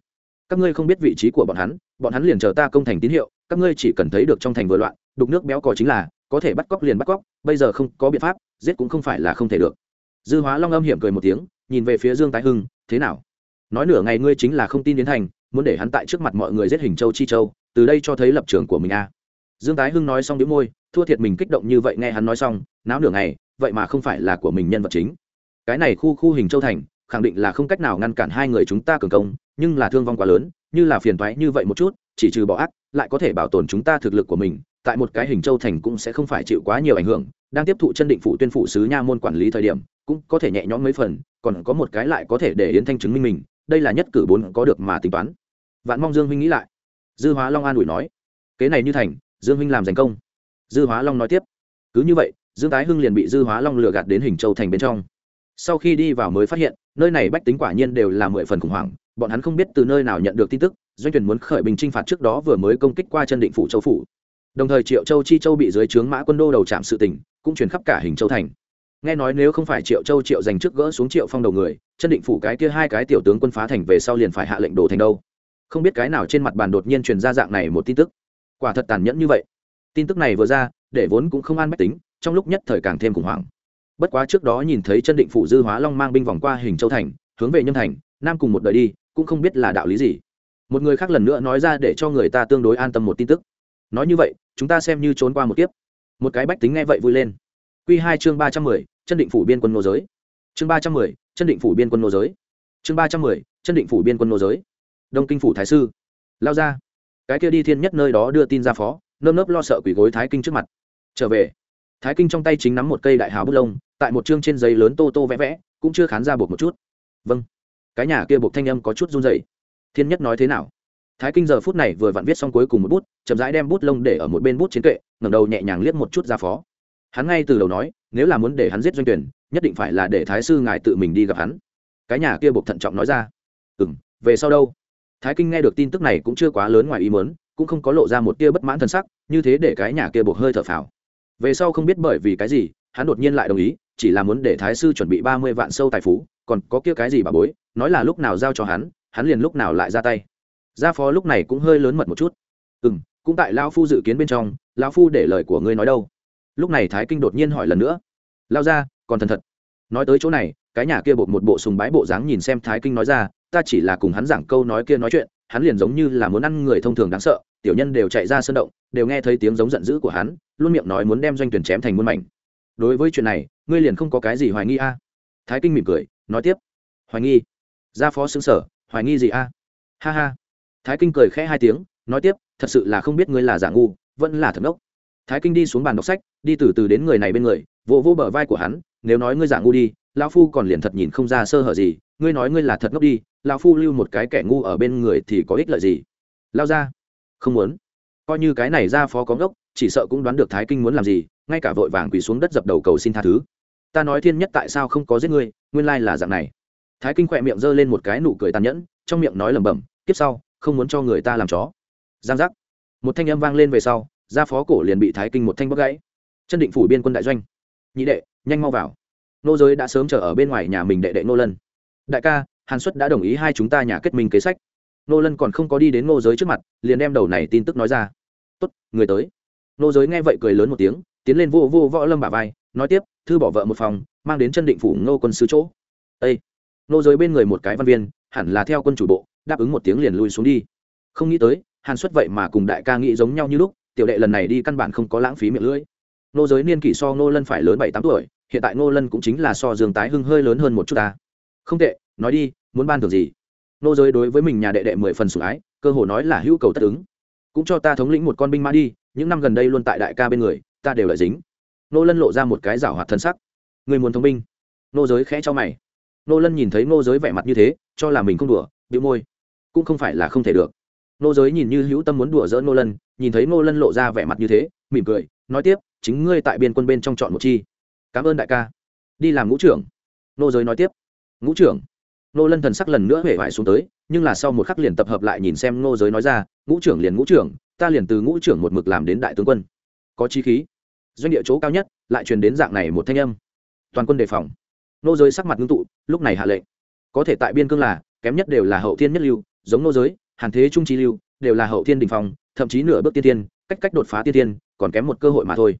Các ngươi không biết vị trí của bọn hắn bọn hắn liền chờ ta công thành tín hiệu, các ngươi chỉ cần thấy được trong thành vừa loạn, đục nước béo cò chính là, có thể bắt cóc liền bắt cóc, bây giờ không có biện pháp, giết cũng không phải là không thể được dư hóa long âm hiểm cười một tiếng, nhìn về phía dương tái hưng, thế nào nói nửa ngày ngươi chính là không tin đến thành, muốn để hắn tại trước mặt mọi người giết hình châu chi châu, từ đây cho thấy lập trường của mình a à. dương tái hưng nói xong đĩu môi, thua thiệt mình kích động như vậy nghe hắn nói xong, náo nửa ngày, vậy mà không phải là của mình nhân vật chính cái này khu khu hình châu thành, khẳng định là không cách nào ngăn cản hai người chúng ta cường công, nhưng là thương vong quá lớn, như là phiền thoái như vậy một chút, chỉ trừ bỏ ác, lại có thể bảo tồn chúng ta thực lực của mình tại một cái hình châu thành cũng sẽ không phải chịu quá nhiều ảnh hưởng, đang tiếp thụ chân định phụ tuyên phụ sứ nha môn quản lý thời điểm, cũng có thể nhẹ nhõm mấy phần, còn có một cái lại có thể để yến thanh chứng minh mình, đây là nhất cử bốn có được mà tính toán. Vạn mong dương huynh nghĩ lại. Dư hóa long an ủi nói, kế này như thành, dương huynh làm thành công. Dư hóa long nói tiếp, cứ như vậy, dương tái hưng liền bị dư hóa long lừa gạt đến hình châu thành bên trong. Sau khi đi vào mới phát hiện, nơi này bách tính quả nhiên đều là mười phần khủng hoảng, bọn hắn không biết từ nơi nào nhận được tin tức, doanh tuyển muốn khởi bình chinh phạt trước đó vừa mới công kích qua chân định phủ châu phủ đồng thời triệu châu chi châu bị dưới trướng mã quân đô đầu trạm sự tỉnh cũng chuyển khắp cả hình châu thành. Nghe nói nếu không phải triệu châu triệu dành trước gỡ xuống triệu phong đầu người, chân định phủ cái kia hai cái tiểu tướng quân phá thành về sau liền phải hạ lệnh đổ thành đâu. Không biết cái nào trên mặt bàn đột nhiên truyền ra dạng này một tin tức. Quả thật tàn nhẫn như vậy. Tin tức này vừa ra, để vốn cũng không an mách tính, trong lúc nhất thời càng thêm khủng hoảng. Bất quá trước đó nhìn thấy chân định phủ dư hóa long mang binh vòng qua hình châu thành, hướng về nhâm thành, nam cùng một đời đi, cũng không biết là đạo lý gì. Một người khác lần nữa nói ra để cho người ta tương đối an tâm một tin tức nói như vậy, chúng ta xem như trốn qua một kiếp. Một cái bách tính nghe vậy vui lên. Q hai chương ba trăm mười, chân định phủ biên quân nô giới. Chương ba trăm mười, chân định phủ biên quân nô giới. Chương ba trăm mười, chân định phủ biên quân nô giới. Đông kinh phủ thái sư. Lao ra. Cái kia đi thiên nhất nơi đó đưa tin ra phó, nơm nớp lo sợ quỷ gối thái kinh trước mặt. Trở về. Thái kinh trong tay chính nắm một cây đại hào bút lông, tại một chương trên giấy lớn tô tô vẽ vẽ, cũng chưa khán ra buộc một chút. Vâng. Cái nhà kia buộc thanh âm có chút run dày thiên nhất nói thế nào? Thái kinh giờ phút này vừa vặn viết xong cuối cùng một bút chậm rãi đem bút lông để ở một bên bút chiến kệ, ngẩng đầu nhẹ nhàng liếc một chút ra phó. Hắn ngay từ đầu nói, nếu là muốn để hắn giết doanh tuyển, nhất định phải là để thái sư ngài tự mình đi gặp hắn. Cái nhà kia buộc thận trọng nói ra. Ừ m về sau đâu? Thái kinh nghe được tin tức này cũng chưa quá lớn ngoài ý mớn cũng không có lộ ra một tia bất mãn t sắc, như thế để cái nhà kia buộc hơi thở phào. Về sau không biết bởi vì cái gì, hắn đột nhiên lại đồng ý, chỉ là muốn để thái sư chuẩn bị ba mươi vạn sâu tài phú, còn có kia cái gì bà bối, nói là lúc nào giao cho hắn hắn liền lúc nào lại ra tay. Gia phó lúc này cũng hơi lớn mật một chút. Ừ m cũng tại lao phu dự kiến bên trong lao phu để lời của ngươi nói đâu? Lúc này thái kinh đột nhiên hỏi lần nữa. Lao ra, còn thần thật. Nói tới chỗ này, cái nhà kia bột một bộ sùng bái bộ dáng nhìn xem thái kinh nói ra, ta chỉ là cùng hắn giảng câu nói kia nói chuyện, hắn liền giống như là muốn ăn người thông thường đáng sợ, tiểu nhân đều chạy ra sân động, đều nghe thấy tiếng giống giận dữ của hắn, luôn miệng nói muốn đem doanh tuyển chém thành muôn mảnh. Đối với chuyện này, ngươi liền không có cái gì hoài nghi a? Thái kinh mỉm cười, nói tiếp. Hoài nghi? Gia phó xứng sở, hoài nghi gì a? Ha ha. Thái kinh cười khẽ hai tiếng, nói tiếp thật sự là không biết ngươi là giả ngu, vẫn là thật ngốc thái kinh đi xuống bàn đọc sách, đi từ từ đến người này bên người, vỗ vỗ bờ vai của hắn, nếu nói ngươi giả ngu đi, lão phu còn liền thật nhìn không ra sơ hở gì, ngươi nói ngươi là thật ngốc đi, lão phu lưu một cái kẻ ngu ở bên người thì có ích lợi gì? Lao ra. Không muốn. Coi như cái này ra phó có ngốc, chỉ sợ cũng đoán được thái kinh muốn làm gì, ngay cả vội vàng quỳ xuống đất dập đầu cầu xin tha thứ. Ta nói thiên nhất tại sao không có giết ngươi, nguyên lai là dạng này. Thái kinh khỏe miệng giơ lên một cái nụ cười tàn nhẫn, trong miệng nói lẩm bẩm tiếp sau, không muốn cho người ta làm chó giang giác. Một thanh âm vang lên về sau, gia phó cổ liền bị thái kinh một thanh bóc gãy. Chân định phủ biên quân đại doanh. Nhị đệ, nhanh mau vào. Nô giới đã sớm chờ ở bên ngoài nhà mình đệ đệ nô lân. Đại ca, hàn xuất đã đồng ý hai chúng ta nhà kết minh kế sách. Nô lân còn không có đi đến nô giới trước mặt, liền đem đầu này tin tức nói ra. Tốt, người tới. Nô giới nghe vậy cười lớn một tiếng, tiến lên vô vô võ lâm bà vai, nói tiếp, thư bỏ vợ một phòng, mang đến chân định phủ ngô quân sứ chỗ. Ây nô giới bên người một cái văn viên, hẳn là theo quân chủ bộ, đáp ứng một tiếng liền lui xuống đi. Không nghĩ tới hàn xuất vậy mà cùng đại ca nghĩ giống nhau như lúc, tiểu đệ lần này đi căn bản không có lãng phí miệng lưỡi. Nô giới niên kỷ so nô lân phải lớn bảy tám tuổi, hiện tại nô lân cũng chính là so dương tái hưng hơi lớn hơn một chút ta. Không tệ, nói đi, muốn ban thưởng gì? Nô giới đối với mình nhà đệ đệ mười phần sủng ái, cơ hồ nói là hữu cầu tất ứng. Cũng cho ta thống lĩnh một con binh mã đi, những năm gần đây luôn tại đại ca bên người, ta đều lợi dính. Nô lân lộ ra một cái rảo hoạt thân sắc. Người muốn thống binh? Nô giới khẽ cho mày. Nô lân nhìn thấy nô giới vẻ mặt như thế, cho là mình không đùa bị môi. Cũng không phải là không thể được nô giới nhìn như hữu tâm muốn đùa dỡ nô lân, nhìn thấy nô lân lộ ra vẻ mặt như thế, mỉm cười, nói tiếp, chính ngươi tại biên quân bên trong chọn một chi. Cảm ơn đại ca. Đi làm ngũ trưởng. Nô giới nói tiếp. Ngũ trưởng. Nô lân thần sắc lần nữa hể vải xuống tới, nhưng là sau một khắc liền tập hợp lại nhìn xem nô giới nói ra, ngũ trưởng liền ngũ trưởng, ta liền từ ngũ trưởng một mực làm đến đại tướng quân. Có chi khí. Doanh địa chỗ cao nhất, lại truyền đến dạng này một thanh âm. Toàn quân đề phòng. Nô giới sắc mặt ngưng tụ, lúc này hạ lệnh. Có thể tại biên cương là, kém nhất đều là hậu thiên nhất lưu, giống nô giới hàn thế trung trí lưu đều là hậu thiên đình phong, thậm chí nửa bước tiên tiên cách cách đột phá tiên tiên còn kém một cơ hội mà thôi.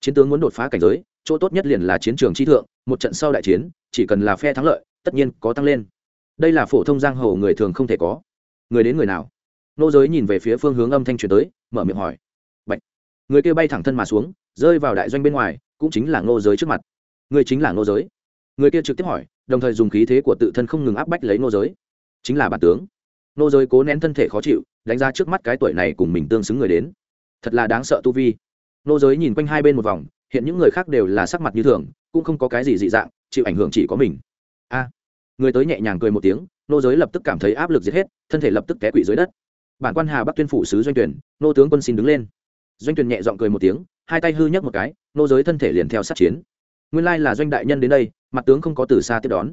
Chiến tướng muốn đột phá cảnh giới chỗ tốt nhất liền là chiến trường chi thượng một trận sau đại chiến chỉ cần là phe thắng lợi tất nhiên có tăng lên. Đây là phổ thông giang hồ người thường không thể có. Người đến người nào? Nô giới nhìn về phía phương hướng âm thanh truyền tới mở miệng hỏi. Bạch. người kia bay thẳng thân mà xuống rơi vào đại doanh bên ngoài cũng chính là nô giới trước mặt. Người chính là nô giới. Người kia trực tiếp hỏi đồng thời dùng khí thế của tự thân không ngừng áp bách lấy nô giới. Chính là bản tướng nô giới cố nén thân thể khó chịu, đánh ra trước mắt cái tuổi này cùng mình tương xứng người đến. Thật là đáng sợ tu vi. Nô giới nhìn quanh hai bên một vòng, hiện những người khác đều là sắc mặt như thường, cũng không có cái gì dị dạng, chịu ảnh hưởng chỉ có mình. A. Người tới nhẹ nhàng cười một tiếng, nô giới lập tức cảm thấy áp lực giết hết, thân thể lập tức té quỵ dưới đất. Bản quan hà bắc tuyên phủ sứ doanh tuyển, nô tướng quân xin đứng lên. Doanh tuyển nhẹ giọng cười một tiếng, hai tay hư nhấc một cái, nô giới thân thể liền theo sát chiến. Nguyên lai là doanh đại nhân đến đây, mặt tướng không có từ xa tiếp đón.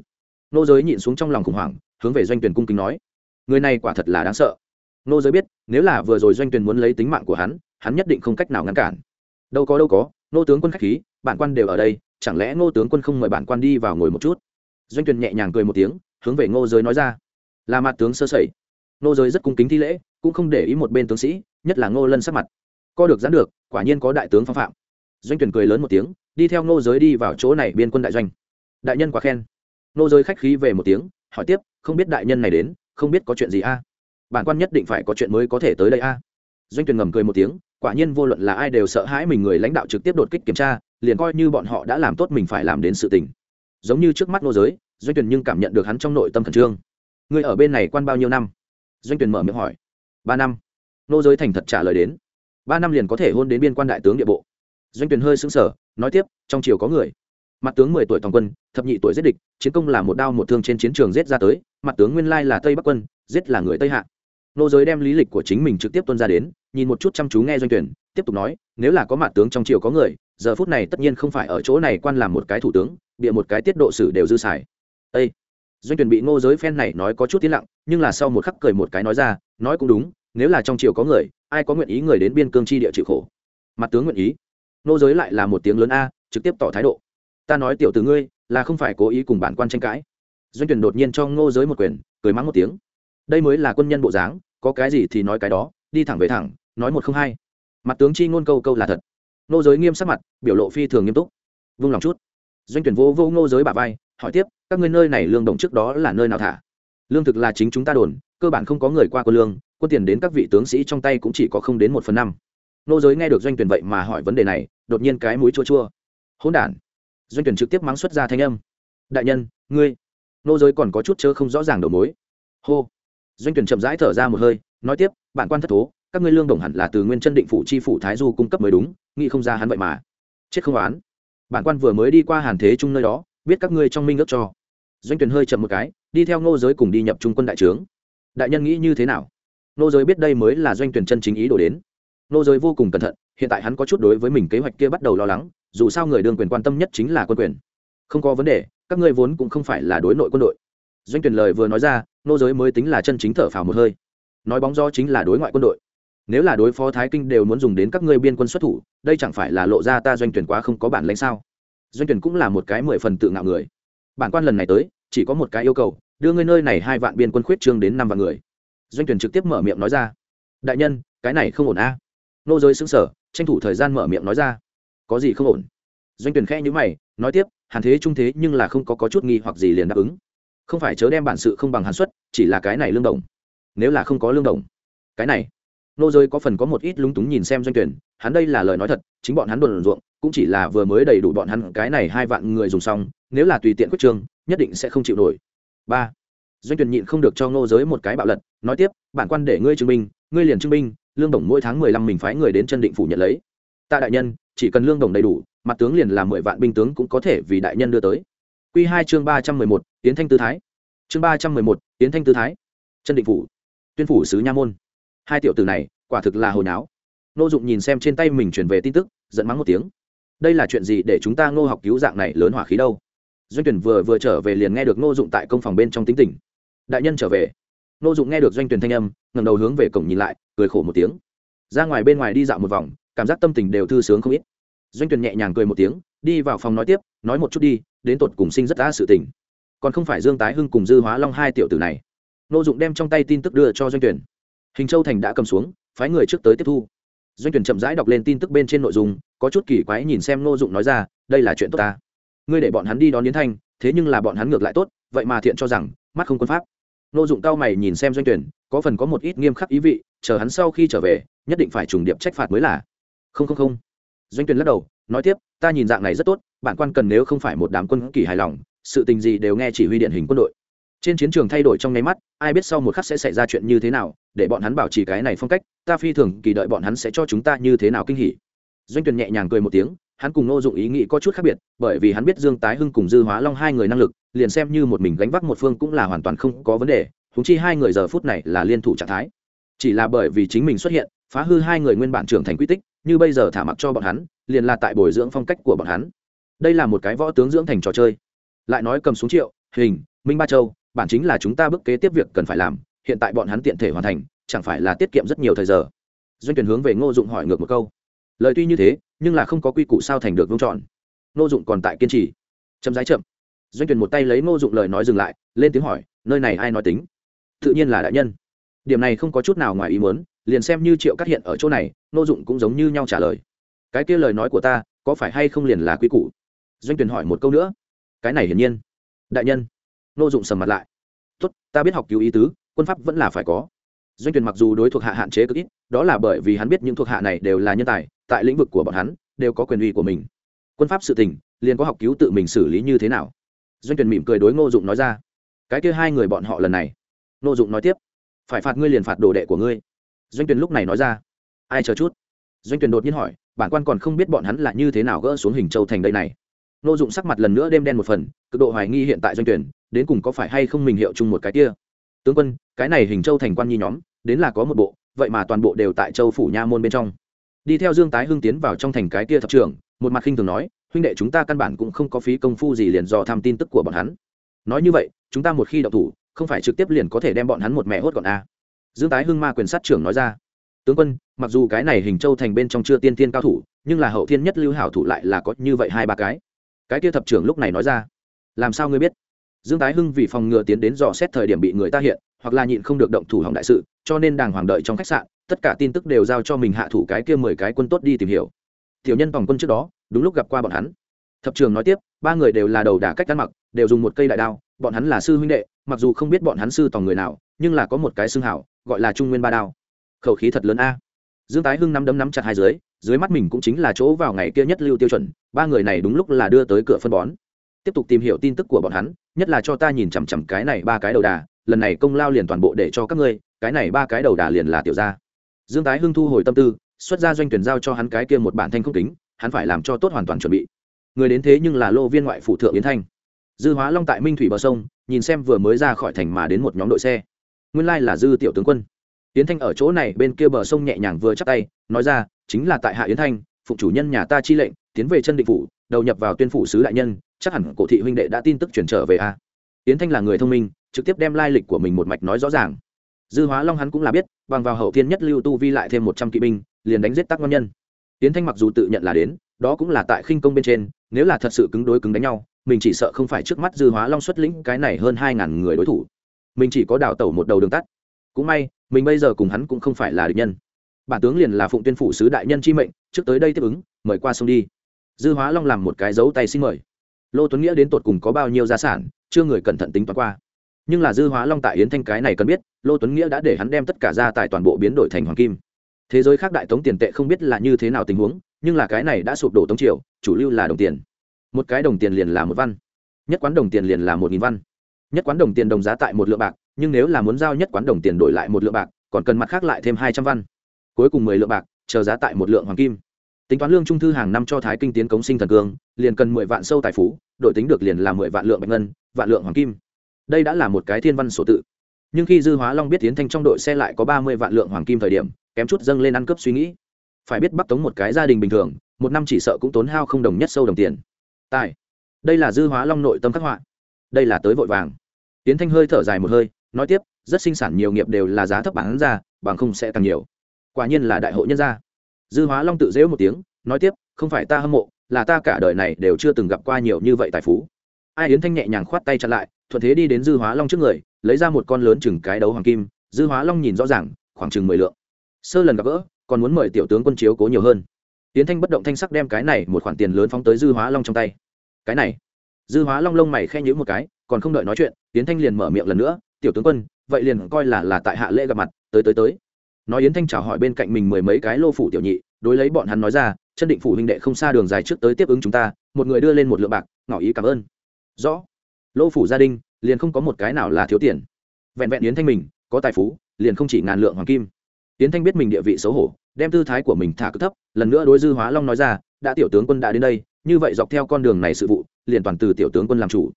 Nô giới nhịn xuống trong lòng khủng hoảng, hướng về doanh tuyển cung kính nói người này quả thật là đáng sợ. Nô giới biết, nếu là vừa rồi doanh Tuyền muốn lấy tính mạng của hắn hắn nhất định không cách nào ngăn cản. Đâu có đâu có, nô tướng quân khách khí, bản quan đều ở đây, chẳng lẽ nô tướng quân không mời bản quan đi vào ngồi một chút? Doanh Tuyền nhẹ nhàng cười một tiếng, hướng về ngô giới nói ra. Là mặt tướng sơ sẩy. Nô giới rất cung kính thi lễ, cũng không để ý một bên tướng sĩ, nhất là ngô lân sắc mặt. Co được gián được, quả nhiên có đại tướng phong phạm. Doanh tuyển cười lớn một tiếng, đi theo ngô giới đi vào chỗ này biên quân đại doanh. Đại nhân quá khen. Ngô giới khách khí về một tiếng, hỏi tiếp, không biết đại nhân này đến không biết có chuyện gì a? Bản quan nhất định phải có chuyện mới có thể tới đây a. Doanh tuyển ngầm cười một tiếng, quả nhiên vô luận là ai đều sợ hãi mình người lãnh đạo trực tiếp đột kích kiểm tra, liền coi như bọn họ đã làm tốt mình phải làm đến sự tình. Giống như trước mắt nô giới, doanh tuyển nhưng cảm nhận được hắn trong nội tâm khẩn trương. Người ở bên này quan bao nhiêu năm? Doanh tuyển mở miệng hỏi. Ba năm. Nô giới thành thật trả lời đến. Ba năm liền có thể hôn đến biên quan đại tướng địa bộ. Doanh tuyển hơi sững sờ, nói tiếp, trong triều có người mặt tướng mười tuổi toàn quân, thập nhị tuổi giết địch, chiến công là một đao một thương trên chiến trường giết ra tới, mặt tướng nguyên lai là tây bắc quân, giết là người tây hạ. Nô giới đem lý lịch của chính mình trực tiếp tuân ra đến, nhìn một chút chăm chú nghe doanh tuyển, tiếp tục nói, nếu là có mặt tướng trong triều có người, giờ phút này tất nhiên không phải ở chỗ này quan làm một cái thủ tướng, bịa một cái tiết độ sử đều dư xài. Ê! doanh tuyển bị ngô giới phen này nói có chút tiếng lặng, nhưng là sau một khắc cười một cái nói ra, nói cũng đúng, nếu là trong triều có người, ai có nguyện ý người đến biên cương chi địa chịu khổ? Mặt tướng nguyện ý. Ngô giới lại là một tiếng lớn a, trực tiếp tỏ thái độ ta nói tiểu từ ngươi, là không phải cố ý cùng bản quan tranh cãi. Doanh tuyển đột nhiên cho ngô giới một quyền, cười mắng một tiếng. Đây mới là quân nhân bộ dáng, có cái gì thì nói cái đó, đi thẳng về thẳng, nói một không hai. Mặt tướng chi ngôn câu câu là thật. Ngô giới nghiêm sắc mặt, biểu lộ phi thường nghiêm túc. Vung lòng chút. Doanh tuyển vô vô ngô giới bà vai, hỏi tiếp, các ngươi nơi này lương đồng trước đó là nơi nào thả? Lương thực là chính chúng ta đồn, cơ bản không có người qua quân lương, quân tiền đến các vị tướng sĩ trong tay cũng chỉ có không đến một phần năm. Nô giới nghe được doanh tuyển vậy mà hỏi vấn đề này, đột nhiên cái mũi chua chua. Hỗn đản doanh tuyển trực tiếp mắng xuất ra thanh âm. Đại nhân, ngươi, nô giới còn có chút chớ không rõ ràng đầu mối. Hô. Doanh tuyển chậm rãi thở ra một hơi, nói tiếp, bản quan thất thố, các ngươi lương đồng hẳn là từ nguyên chân định phủ chi phủ thái du cung cấp mới đúng, nghĩ không ra hắn vậy mà. Chết không oán. Bản quan vừa mới đi qua hàn thế chung nơi đó, biết các ngươi trong minh ước cho. Doanh tuyển hơi chậm một cái, đi theo ngô giới cùng đi nhập trung quân đại trướng. Đại nhân nghĩ như thế nào? Ngô giới biết đây mới là doanh tuyển chân chính ý đổ đến. Nô giới vô cùng cẩn thận, hiện tại hắn có chút đối với mình kế hoạch kia bắt đầu lo lắng, dù sao người đương quyền quan tâm nhất chính là quân quyền. Không có vấn đề, các ngươi vốn cũng không phải là đối nội quân đội. Doanh tuyển lời vừa nói ra, nô giới mới tính là chân chính thở phào một hơi. Nói bóng do chính là đối ngoại quân đội. Nếu là đối phó thái kinh đều muốn dùng đến các ngươi biên quân xuất thủ, đây chẳng phải là lộ ra ta doanh tuyển quá không có bản lãnh sao? Doanh tuyển cũng là một cái mười phần tự ngạo người. Bản quan lần này tới, chỉ có một cái yêu cầu, đưa ngươi nơi này hai vạn biên quân khuyết trương đến năm vạn người. Doanh tuyển trực tiếp mở miệng nói ra. Đại nhân, cái này không ổn a. à? Nô giới xứng sở tranh thủ thời gian mở miệng nói ra. Có gì không ổn? Doanh tuyển khẽ như mày nói tiếp hàn thế trung thế nhưng là không có, có chút nghi hoặc gì liền đáp ứng. Không phải chớ đem bản sự không bằng hàn suất chỉ là cái này lương đồng. Nếu là không có lương đồng cái này. Nô giới có phần có một ít lúng túng nhìn xem doanh tuyển hắn đây là lời nói thật chính bọn hắn đồn ruộng cũng chỉ là vừa mới đầy đủ bọn hắn cái này hai vạn người dùng xong nếu là tùy tiện quyết trương nhất định sẽ không chịu nổi. Ba. Doanh tuyển nhịn không được cho nô giới một cái bạo lật nói tiếp bản quan để ngươi chứng minh ngươi liền chứng minh lương đồng mỗi tháng mười lăm mình phái người đến chân định phủ nhận lấy. Ta đại nhân, chỉ cần lương đồng đầy đủ, mặt tướng liền làm mười vạn binh tướng cũng có thể vì đại nhân đưa tới. Q hai chương ba trăm mười một, tiến thanh tư thái. Chương ba trăm mười một, tiến thanh tư thái. Chân định phủ. Tuyên phủ sứ nha môn. Hai tiểu tử này, quả thực là hồi náo. Nô dụng nhìn xem trên tay mình chuyển về tin tức, giận mắng một tiếng. Đây là chuyện gì để chúng ta ngô học cứu dạng này lớn hỏa khí đâu? Doanh tuyển vừa vừa trở về liền nghe được ngô dụng tại công phòng bên trong tính tình. Đại nhân trở về. Nô dụng nghe được doanh tuyển thanh âm, ngẩng đầu hướng về cổng nhìn lại, cười khổ một tiếng. Ra ngoài bên ngoài đi dạo một vòng, cảm giác tâm tình đều thư sướng không ít. Doanh tuyển nhẹ nhàng cười một tiếng, đi vào phòng nói tiếp, nói một chút đi, đến tột cùng sinh rất đã sự tình. Còn không phải dương tái hưng cùng dư hóa long hai tiểu tử này. Nô dụng đem trong tay tin tức đưa cho doanh tuyển. Hình châu thành đã cầm xuống, phái người trước tới tiếp thu. Doanh tuyển chậm rãi đọc lên tin tức bên trên nội dung, có chút kỳ quái nhìn xem Nô dụng nói ra, đây là chuyện tốt ta. Ngươi để bọn hắn đi đón yến thanh, thế nhưng là bọn hắn ngược lại tốt, vậy mà thiện cho rằng, mắt không quân pháp ngô dụng cao mày nhìn xem doanh tuyển, có phần có một ít nghiêm khắc ý vị, chờ hắn sau khi trở về, nhất định phải trùng điệp trách phạt mới là. Không không không. Doanh tuyển lắc đầu, nói tiếp, ta nhìn dạng này rất tốt bản quan cần nếu không phải một đám quân kỳ hài lòng, sự tình gì đều nghe chỉ huy điện hình quân đội. Trên chiến trường thay đổi trong nháy mắt, ai biết sau một khắc sẽ xảy ra chuyện như thế nào, để bọn hắn bảo trì cái này phong cách, ta phi thường kỳ đợi bọn hắn sẽ cho chúng ta như thế nào kinh hỉ. Doanh tuyển nhẹ nhàng cười một tiếng hắn cùng ngô dụng ý nghĩ có chút khác biệt, bởi vì hắn biết dương tái hưng cùng dư hóa long hai người năng lực, liền xem như một mình gánh vác một phương cũng là hoàn toàn không có vấn đề, huống chi hai người giờ phút này là liên thủ trạng thái. Chỉ là bởi vì chính mình xuất hiện, phá hư hai người nguyên bản trưởng thành quy tích, như bây giờ thả mặc cho bọn hắn, liền là tại bồi dưỡng phong cách của bọn hắn. Đây là một cái võ tướng dưỡng thành trò chơi. Lại nói cầm xuống triệu, hình, minh ba châu, bản chính là chúng ta bước kế tiếp việc cần phải làm, hiện tại bọn hắn tiện thể hoàn thành, chẳng phải là tiết kiệm rất nhiều thời giờ. Doanh tuyển hướng về ngô dụng hỏi ngược một câu lời tuy như thế, nhưng là không có quy củ sao thành được vương trọn ngô dụng còn tại kiên trì. Chậm rãi chậm. Doanh tuyển một tay lấy ngô dụng lời nói dừng lại, lên tiếng hỏi, nơi này ai nói tính? Tự nhiên là đại nhân. Điểm này không có chút nào ngoài ý muốn, liền xem như triệu cắt hiện ở chỗ này, ngô dụng cũng giống như nhau trả lời. Cái kia lời nói của ta, có phải hay không liền là quy củ? Doanh tuyển hỏi một câu nữa. Cái này hiển nhiên. Đại nhân. Ngô dụng sầm mặt lại. Tốt, ta biết học cứu ý tứ, quân pháp vẫn là phải có doanh tuyển mặc dù đối thuộc hạ hạn chế cực ít, đó là bởi vì hắn biết những thuộc hạ này đều là nhân tài, tại lĩnh vực của bọn hắn, đều có quyền uy của mình. Quân pháp sự tình, liền có học cứu tự mình xử lý như thế nào? Doanh tuyển mỉm cười đối ngô dụng nói ra. Cái kia hai người bọn họ lần này. Ngô dụng nói tiếp. Phải phạt ngươi liền phạt đồ đệ của ngươi. Doanh tuyển lúc này nói ra. Ai chờ chút? Doanh tuyển đột nhiên hỏi, bản quan còn không biết bọn hắn là như thế nào gỡ xuống hình châu thành đây này. Ngô dụng sắc mặt lần nữa đêm đen một phần, cực độ hoài nghi hiện tại doanh tuyển đến cùng có phải hay không mình hiệu chung một cái kia. Tướng quân cái này hình châu thành quan nhi nhóm, đến là có một bộ, vậy mà toàn bộ đều tại châu phủ nha môn bên trong. Đi theo dương tái hưng tiến vào trong thành cái kia thập trưởng, một mặt khinh thường nói, huynh đệ chúng ta căn bản cũng không có phí công phu gì liền do tham tin tức của bọn hắn. Nói như vậy, chúng ta một khi đậu thủ, không phải trực tiếp liền có thể đem bọn hắn một mẹ hốt gọn a dương tái hưng ma quyền sát trưởng nói ra. Tướng quân, mặc dù cái này hình châu thành bên trong chưa tiên tiên cao thủ, nhưng là hậu thiên nhất lưu hảo thủ lại là có như vậy hai ba cái. Cái kia thập trưởng lúc này nói ra. Làm sao ngươi biết? Dương tái hưng vì phòng ngừa tiến đến dò xét thời điểm bị người ta hiện hoặc là nhịn không được động thủ hỏng đại sự, cho nên đàng hoàng đợi trong khách sạn, tất cả tin tức đều giao cho mình hạ thủ cái kia mười cái quân tốt đi tìm hiểu. Tiểu nhân vòng quân trước đó, đúng lúc gặp qua bọn hắn. Thập trường nói tiếp, ba người đều là đầu đả cách ăn mặc, đều dùng một cây đại đao, bọn hắn là sư huynh đệ, mặc dù không biết bọn hắn sư tòng người nào, nhưng là có một cái xương hảo, gọi là trung nguyên ba đao. Khẩu khí thật lớn a. Dương tái hưng nắm đấm nắm chặt hai dưới dưới mắt mình cũng chính là chỗ vào ngày kia nhất lưu tiêu chuẩn, ba người này đúng lúc là đưa tới cửa phân bón. Tiếp tục tìm hiểu tin tức của bọn hắn, nhất là cho ta nhìn chằm chằm cái này ba cái đầu đà lần này công lao liền toàn bộ để cho các ngươi, cái này ba cái đầu đà liền là tiểu gia. Dương tái hưng thu hồi tâm tư, xuất ra doanh tuyển giao cho hắn cái kia một bản thanh không tính hắn phải làm cho tốt hoàn toàn chuẩn bị. Người đến thế nhưng là lô viên ngoại phủ thượng yến thanh. Dư hóa long tại minh thủy bờ sông, nhìn xem vừa mới ra khỏi thành mà đến một nhóm đội xe. Nguyên lai là dư tiểu tướng quân. Yến thanh ở chỗ này bên kia bờ sông nhẹ nhàng vừa chắc tay, nói ra, chính là tại hạ yến thanh phụ chủ nhân nhà ta chi lệnh, tiến về chân định phủ, đầu nhập vào tuyên phủ sứ đại nhân, chắc hẳn cổ thị huynh đệ đã tin tức chuyển trở về a. Yến thanh là người thông minh trực tiếp đem lai lịch của mình một mạch nói rõ ràng. Dư hóa long hắn cũng là biết, bằng vào hậu thiên nhất lưu tu vi lại thêm một trăm kỵ binh, liền đánh giết tắc ngon nhân. Tiến thanh mặc dù tự nhận là đến, đó cũng là tại khinh công bên trên, nếu là thật sự cứng đối cứng đánh nhau, mình chỉ sợ không phải trước mắt dư hóa long xuất lĩnh cái này hơn hai ngàn người đối thủ. Mình chỉ có đào tẩu một đầu đường tắt. Cũng may, mình bây giờ cùng hắn cũng không phải là địch nhân. Bản tướng liền là phụng tuyên phủ sứ đại nhân chi mệnh, trước tới đây tiếp ứng, mời qua sông đi. Dư hóa long làm một cái dấu tay xin mời. Lô tuấn nghĩa đến tột cùng có bao nhiêu gia sản, chưa người cẩn thận tính toán qua nhưng là dư hóa long tại yến thanh cái này cần biết, lô tuấn nghĩa đã để hắn đem tất cả gia tài toàn bộ biến đổi thành hoàng kim. Thế giới khác đại tống tiền tệ không biết là như thế nào tình huống, nhưng là cái này đã sụp đổ tống triều, chủ lưu là đồng tiền. Một cái đồng tiền liền là một văn. Nhất quán đồng tiền liền là một nghìn văn. Nhất quán đồng tiền đồng giá tại một lượng bạc, nhưng nếu là muốn giao nhất quán đồng tiền đổi lại một lượng bạc, còn cần mặt khác lại thêm hai trăm văn. Cuối cùng mười lượng bạc, chờ giá tại một lượng hoàng kim. Tính toán lương trung thư hàng năm cho thái kinh tiến cống sinh thần cương, liền cần mười vạn sâu tài phú, đổi tính được liền là mười vạn lượng bạch ngân, vạn lượng hoàng kim đây đã là một cái thiên văn sổ tự. Nhưng khi dư hóa long biết tiến thanh trong đội xe lại có ba mươi vạn lượng hoàng kim thời điểm, kém chút dâng lên ăn cướp suy nghĩ. Phải biết bắc tống một cái gia đình bình thường, một năm chỉ sợ cũng tốn hao không đồng nhất sâu đồng tiền. Tài. Đây là dư hóa long nội tâm khắc họa. Đây là tới vội vàng. Tiến thanh hơi thở dài một hơi, nói tiếp, rất sinh sản nhiều nghiệp đều là giá thấp bán ra, bằng không sẽ càng nhiều. Quả nhiên là đại hội nhân gia. Dư hóa long tự dễu một tiếng, nói tiếp, không phải ta hâm mộ, là ta cả đời này đều chưa từng gặp qua nhiều như vậy tài phú. Ai yến thanh nhẹ nhàng khoát tay chặn lại thuận thế đi đến dư hóa long trước người, lấy ra một con lớn chừng cái đấu hoàng kim, dư hóa long nhìn rõ ràng, khoảng chừng mười lượng. Sơ lần gặp gỡ, còn muốn mời tiểu tướng quân chiếu cố nhiều hơn. Tiến thanh bất động thanh sắc đem cái này một khoản tiền lớn phóng tới dư hóa long trong tay. Cái này. Dư hóa long lông mày khe nhữ một cái, còn không đợi nói chuyện, tiến thanh liền mở miệng lần nữa, tiểu tướng quân, vậy liền coi là là tại hạ lễ gặp mặt, tới tới tới. Nói yến thanh chào hỏi bên cạnh mình mười mấy cái lô phủ tiểu nhị, đối lấy bọn hắn nói ra, chân định phủ huynh đệ không xa đường dài trước tới tiếp ứng chúng ta, một người đưa lên một lượng bạc, ngỏ ý cảm ơn. Rõ lô phủ gia đình, liền không có một cái nào là thiếu tiền. Vẹn vẹn yến thanh mình, có tài phú, liền không chỉ ngàn lượng hoàng kim. Yến thanh biết mình địa vị xấu hổ, đem tư thái của mình thả cực thấp, lần nữa đối dư hóa long nói ra, đã tiểu tướng quân đã đến đây, như vậy dọc theo con đường này sự vụ, liền toàn từ tiểu tướng quân làm chủ.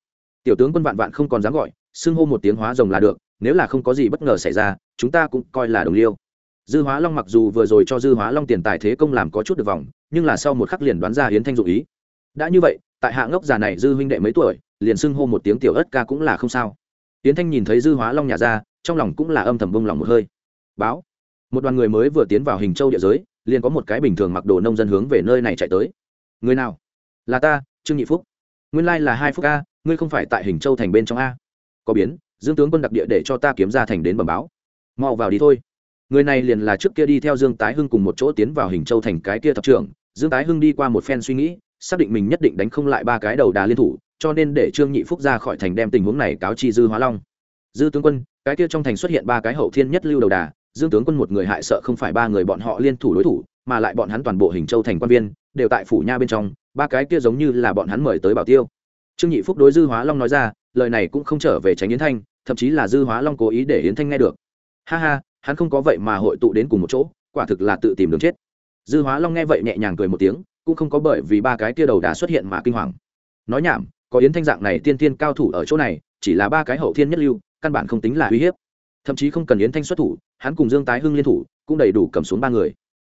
Tiểu tướng quân vạn vạn không còn dám gọi, xưng hô một tiếng hóa rồng là được, nếu là không có gì bất ngờ xảy ra, chúng ta cũng coi là đồng liêu. Dư hóa long mặc dù vừa rồi cho dư hóa long tiền tài thế công làm có chút được vòng, nhưng là sau một khắc liền đoán ra hiến thanh dụ ý. Đã như vậy, tại hạ ngốc già này dư huynh đệ mấy tuổi liền xưng hô một tiếng tiểu ớt ca cũng là không sao. Tiến thanh nhìn thấy dư hóa long nhà ra, trong lòng cũng là âm thầm bông lòng một hơi. Báo, một đoàn người mới vừa tiến vào hình châu địa giới, liền có một cái bình thường mặc đồ nông dân hướng về nơi này chạy tới. Người nào? Là ta, trương nhị phúc. Nguyên lai là hai phúc a, ngươi không phải tại hình châu thành bên trong a. Có biến, dương tướng quân đặc địa để cho ta kiếm ra thành đến bẩm báo. Mau vào đi thôi. Người này liền là trước kia đi theo dương tái hưng cùng một chỗ tiến vào hình châu thành cái kia thập trưởng. Dương tái hưng đi qua một phen suy nghĩ, xác định mình nhất định đánh không lại ba cái đầu đà liên thủ cho nên để trương nhị phúc ra khỏi thành đem tình huống này cáo chi dư hóa long. Dư tướng quân, cái kia trong thành xuất hiện ba cái hậu thiên nhất lưu đầu đà dương tướng quân một người hại sợ không phải ba người bọn họ liên thủ đối thủ, mà lại bọn hắn toàn bộ hình châu thành quan viên, đều tại phủ nha bên trong, ba cái kia giống như là bọn hắn mời tới bảo tiêu. Trương nhị phúc đối dư hóa long nói ra, lời này cũng không trở về tránh yến thanh, thậm chí là dư hóa long cố ý để yến thanh nghe được. Ha ha, hắn không có vậy mà hội tụ đến cùng một chỗ, quả thực là tự tìm đường chết. Dư hóa long nghe vậy nhẹ nhàng cười một tiếng, cũng không có bởi vì ba cái kia đầu đã xuất hiện mà kinh hoàng. Nói nhảm có yến thanh dạng này tiên tiên cao thủ ở chỗ này, chỉ là ba cái hậu thiên nhất lưu, căn bản không tính là uy hiếp. Thậm chí không cần yến thanh xuất thủ, hắn cùng dương tái hưng liên thủ, cũng đầy đủ cầm xuống ba người.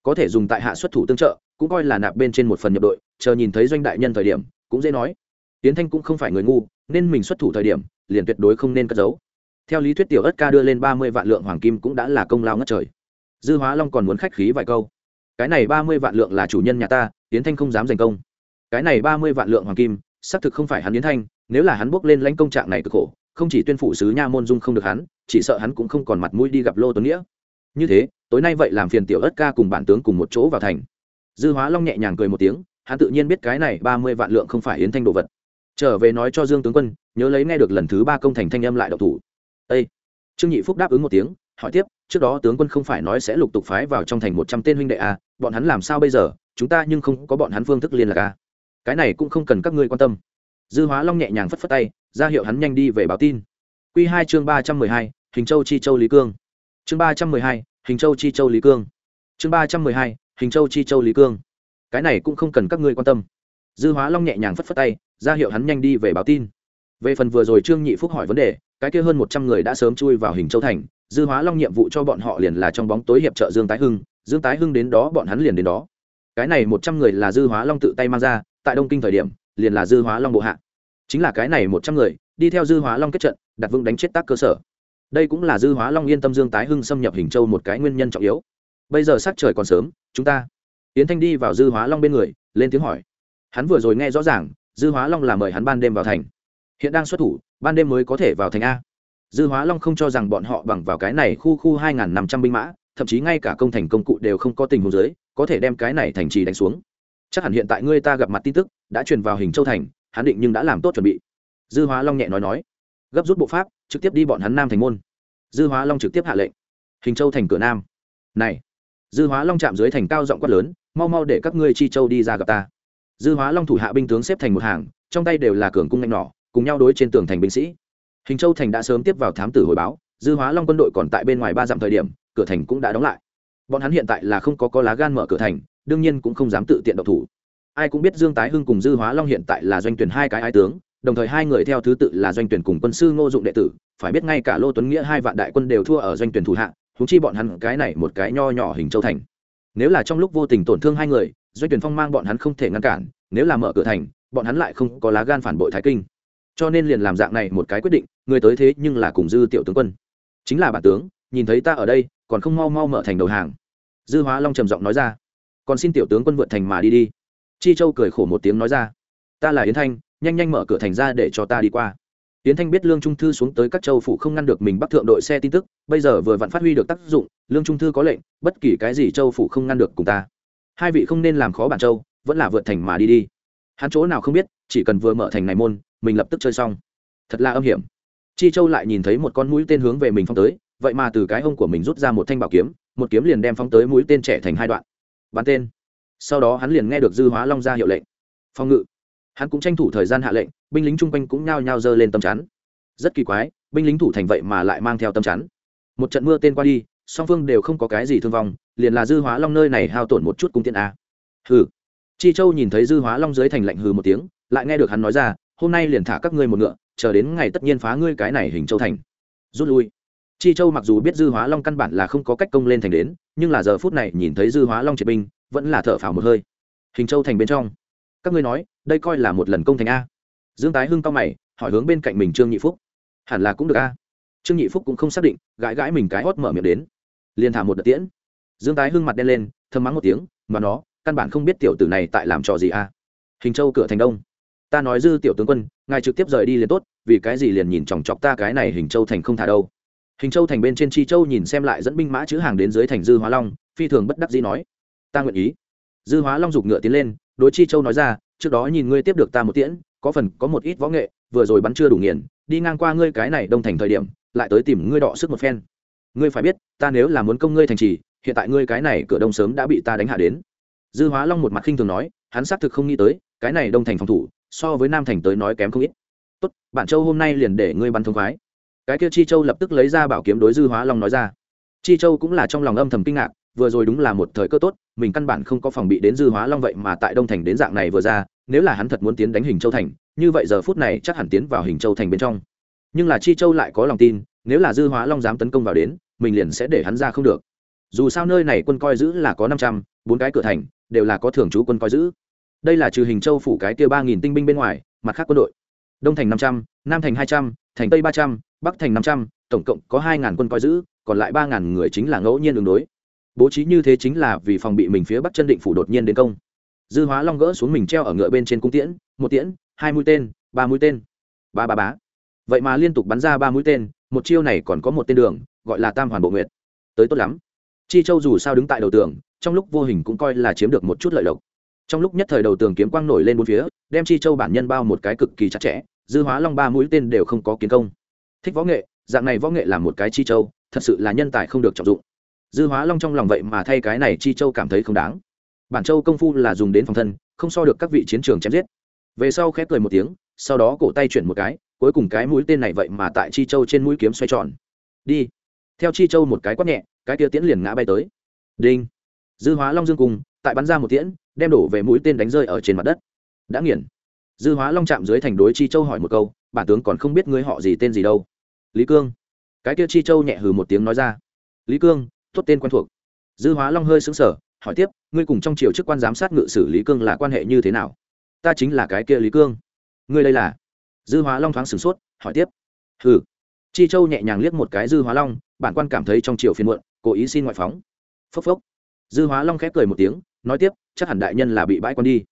Có thể dùng tại hạ xuất thủ tương trợ, cũng coi là nạp bên trên một phần nhập đội, chờ nhìn thấy doanh đại nhân thời điểm, cũng dễ nói. Yến thanh cũng không phải người ngu, nên mình xuất thủ thời điểm, liền tuyệt đối không nên cất giấu. Theo lý thuyết tiểu ất ca đưa lên ba mươi vạn lượng hoàng kim cũng đã là công lao ngất trời. Dư hóa long còn muốn khách khí vài câu. Cái này ba mươi vạn lượng là chủ nhân nhà ta, yến thanh không dám giành công. Cái này ba mươi vạn lượng hoàng kim xác thực không phải hắn yến thanh nếu là hắn bước lên lãnh công trạng này cực khổ không chỉ tuyên phụ sứ nha môn dung không được hắn chỉ sợ hắn cũng không còn mặt mũi đi gặp lô tuấn nghĩa. Như thế tối nay vậy làm phiền tiểu ất ca cùng bản tướng cùng một chỗ vào thành. Dư hóa long nhẹ nhàng cười một tiếng hắn tự nhiên biết cái này ba mươi vạn lượng không phải yến thanh đồ vật. Trở về nói cho dương tướng quân nhớ lấy nghe được lần thứ ba công thành thanh âm lại độc thủ. Ây trương nhị phúc đáp ứng một tiếng hỏi tiếp trước đó tướng quân không phải nói sẽ lục tục phái vào trong thành một trăm tên huynh đệ à, bọn hắn làm sao bây giờ? Chúng ta nhưng không có bọn hắn phương thức liên lạc à cái này cũng không cần các ngươi quan tâm. Dư hóa long nhẹ nhàng phất phất tay, ra hiệu hắn nhanh đi về báo tin. Q hai chương ba trăm mười hai, hình châu chi châu lý cương. Chương ba trăm mười hai, hình châu chi châu lý cương. Chương ba trăm mười hai, hình châu chi châu lý cương. Cái này cũng không cần các ngươi quan tâm. Dư hóa long nhẹ nhàng phất phất tay, ra hiệu hắn nhanh đi về báo tin. Về phần vừa rồi trương nhị phúc hỏi vấn đề, cái kia hơn một trăm người đã sớm chui vào hình châu thành, dư hóa long nhiệm vụ cho bọn họ liền là trong bóng tối hiệp trợ dương tái hưng, dương tái hưng đến đó bọn hắn liền đến đó. Cái này một trăm người là dư hóa long tự tay mang ra tại đông kinh thời điểm, liền là dư hóa long bộ hạ. Chính là cái này một trăm người, đi theo dư hóa long kết trận, đặt vững đánh chết tác cơ sở. Đây cũng là dư hóa long yên tâm dương tái hưng xâm nhập hình châu một cái nguyên nhân trọng yếu. Bây giờ sắc trời còn sớm, chúng ta. Yến thanh đi vào dư hóa long bên người, lên tiếng hỏi. Hắn vừa rồi nghe rõ ràng, dư hóa long là mời hắn ban đêm vào thành. Hiện đang xuất thủ, ban đêm mới có thể vào thành a. Dư hóa long không cho rằng bọn họ bằng vào cái này khu khu hai n g h n năm trăm binh mã, thậm chí ngay cả công thành công cụ đều không có tình huống giới có thể đem cái này thành trì đánh xuống chắc hẳn hiện tại ngươi ta gặp mặt tin tức, đã truyền vào hình châu thành, hắn định nhưng đã làm tốt chuẩn bị. Dư hóa long nhẹ nói nói. Gấp rút bộ pháp, trực tiếp đi bọn hắn nam thành môn. Dư hóa long trực tiếp hạ lệnh. Hình châu thành cửa nam. Này, dư hóa long chạm dưới thành cao giọng quát lớn, mau mau để các ngươi chi châu đi ra gặp ta. Dư hóa long thủ hạ binh tướng xếp thành một hàng, trong tay đều là cường cung nhanh nỏ, cùng nhau đối trên tường thành binh sĩ. Hình châu thành đã sớm tiếp vào thám tử hồi báo, dư hóa long quân đội còn tại bên ngoài ba dặm thời điểm, cửa thành cũng đã đóng lại. Bọn hắn hiện tại là không có có lá gan mở cửa thành đương nhiên cũng không dám tự tiện độc thủ. Ai cũng biết dương tái hưng cùng dư hóa long hiện tại là doanh tuyển hai cái ái tướng, đồng thời hai người theo thứ tự là doanh tuyển cùng quân sư ngô dụng đệ tử, phải biết ngay cả lô tuấn nghĩa hai vạn đại quân đều thua ở doanh tuyển thủ hạ húng chi bọn hắn cái này một cái nho nhỏ hình châu thành. Nếu là trong lúc vô tình tổn thương hai người, doanh tuyển phong mang bọn hắn không thể ngăn cản, nếu là mở cửa thành, bọn hắn lại không có lá gan phản bội thái kinh. Cho nên liền làm dạng này một cái quyết định, người tới thế nhưng là cùng dư tiểu tướng quân. Chính là bản tướng, nhìn thấy ta ở đây, còn không mau mau mở thành đầu hàng. Dư hóa long trầm giọng nói ra còn xin tiểu tướng quân vượt thành mà đi đi. Chi châu cười khổ một tiếng nói ra. Ta là yến thanh, nhanh nhanh mở cửa thành ra để cho ta đi qua. Yến thanh biết lương trung thư xuống tới các châu phủ không ngăn được mình bắt thượng đội xe tin tức, bây giờ vừa vặn phát huy được tác dụng, lương trung thư có lệnh, bất kỳ cái gì châu phủ không ngăn được cùng ta. Hai vị không nên làm khó bản châu, vẫn là vượt thành mà đi đi. Hắn chỗ nào không biết, chỉ cần vừa mở thành này môn, mình lập tức chơi xong. Thật là âm hiểm. Chi châu lại nhìn thấy một con mũi tên hướng về mình phong tới, vậy mà từ cái hông của mình rút ra một thanh bảo kiếm, một kiếm liền đem phóng tới mũi tên trẻ thành hai đoạn bắn tên. Sau đó hắn liền nghe được dư hóa long ra hiệu lệnh. Phòng ngự. Hắn cũng tranh thủ thời gian hạ lệnh, binh lính chung quanh cũng nhao nhao giơ lên tầm chắn. Rất kỳ quái, binh lính thủ thành vậy mà lại mang theo tầm chắn. Một trận mưa tên qua đi, song phương đều không có cái gì thương vong, liền là dư hóa long nơi này hao tổn một chút cung tiện a. Hừ. Chi châu nhìn thấy dư hóa long dưới thành lạnh hừ một tiếng, lại nghe được hắn nói ra, hôm nay liền thả các ngươi một ngựa, chờ đến ngày tất nhiên phá ngươi cái này hình châu thành. Rút lui chi châu mặc dù biết dư hóa long căn bản là không có cách công lên thành đến, nhưng là giờ phút này nhìn thấy dư hóa long triệt binh, vẫn là thở phào một hơi. Hình châu thành bên trong. Các ngươi nói, đây coi là một lần công thành a. Dương tái hưng cao mày, hỏi hướng bên cạnh mình trương nhị phúc. Hẳn là cũng được a. Trương nhị phúc cũng không xác định, gãi gãi mình cái hót mở miệng đến. Liền thả một đợt tiễn. Dương tái hưng mặt đen lên thơm mắng một tiếng, mà nó, căn bản không biết tiểu tử này tại làm trò gì a. Hình châu cửa thành đông. Ta nói dư tiểu tướng quân, ngài trực tiếp rời đi liền tốt, vì cái gì liền nhìn chòng chọc ta cái này hình châu thành không thả đâu? Hình châu thành bên trên chi châu nhìn xem lại dẫn binh mã chữ hàng đến dưới thành dư hóa long, phi thường bất đắc dĩ nói, ta nguyện ý. Dư hóa long giục ngựa tiến lên, đối chi châu nói ra, trước đó nhìn ngươi tiếp được ta một tiễn, có phần, có một ít võ nghệ, vừa rồi bắn chưa đủ nghiền, đi ngang qua ngươi cái này đông thành thời điểm, lại tới tìm ngươi đọ sức một phen. Ngươi phải biết, ta nếu là muốn công ngươi thành trì, hiện tại ngươi cái này cửa đông sớm đã bị ta đánh hạ đến. Dư hóa long một mặt khinh thường nói, hắn xác thực không nghĩ tới, cái này đông thành phòng thủ, so với nam thành tới nói kém không ít. Tốt bản châu hôm nay liền để ngươi bắn thông khoái cái kia chi châu lập tức lấy ra bảo kiếm đối dư hóa long nói ra. Chi châu cũng là trong lòng âm thầm kinh ngạc, vừa rồi đúng là một thời cơ tốt, mình căn bản không có phòng bị đến dư hóa long vậy mà tại đông thành đến dạng này vừa ra, nếu là hắn thật muốn tiến đánh hình châu thành, như vậy giờ phút này chắc hẳn tiến vào hình châu thành bên trong. Nhưng là chi châu lại có lòng tin, nếu là dư hóa long dám tấn công vào đến, mình liền sẽ để hắn ra không được. Dù sao nơi này quân coi giữ là có năm trăm, bốn cái cửa thành, đều là có thường trú quân coi giữ. Đây là trừ hình châu phủ cái kia ba nghìn tinh binh bên ngoài, mặt khác quân đội. Đông thành năm trăm, nam thành hai trăm, thành tây ba trăm bắc thành năm trăm, tổng cộng có hai ngàn quân coi giữ, còn lại ba ngàn người chính là ngẫu nhiên đường đối. Bố trí như thế chính là vì phòng bị mình phía bắc chân định phủ đột nhiên đến công. Dư hóa long gỡ xuống mình treo ở ngựa bên trên cung tiễn, một tiễn, hai mũi tên, ba mũi tên. Ba ba bá. Vậy mà liên tục bắn ra ba mũi tên, một chiêu này còn có một tên đường, gọi là tam hoàn bộ nguyệt. Tới tốt lắm. Chi châu dù sao đứng tại đầu tường, trong lúc vô hình cũng coi là chiếm được một chút lợi lộc. Trong lúc nhất thời đầu tường kiếm quang nổi lên bốn phía, đem chi châu bản nhân bao một cái cực kỳ chặt chẽ, dư hóa long ba mũi tên đều không có kiến công thích võ nghệ, dạng này võ nghệ là một cái chi châu, thật sự là nhân tài không được trọng dụng. Dư hóa long trong lòng vậy mà thay cái này chi châu cảm thấy không đáng. Bản châu công phu là dùng đến phòng thân, không so được các vị chiến trường chém giết. Về sau khép cười một tiếng, sau đó cổ tay chuyển một cái, cuối cùng cái mũi tên này vậy mà tại chi châu trên mũi kiếm xoay tròn. Đi. Theo chi châu một cái quát nhẹ, cái kia tiễn liền ngã bay tới. Đinh. Dư hóa long dương cùng, tại bắn ra một tiễn, đem đổ về mũi tên đánh rơi ở trên mặt đất. Đã nghiền. Dư hóa long chạm dưới thành đối chi châu hỏi một câu, bản tướng còn không biết ngươi họ gì, tên gì đâu lý cương. Cái kia chi châu nhẹ hừ một tiếng nói ra. Lý cương, tốt tên quen thuộc. Dư hóa long hơi xứng sở hỏi tiếp, ngươi cùng trong triều chức quan giám sát ngự sử lý cương là quan hệ như thế nào? Ta chính là cái kia lý cương. Ngươi đây là? Dư hóa long thoáng sửng sốt, hỏi tiếp. Hừ. Chi châu nhẹ nhàng liếc một cái dư hóa long, bản quan cảm thấy trong triều phiền muộn, cố ý xin ngoại phóng. Phốc phốc. Dư hóa long khép cười một tiếng, nói tiếp, chắc hẳn đại nhân là bị bãi quan đi.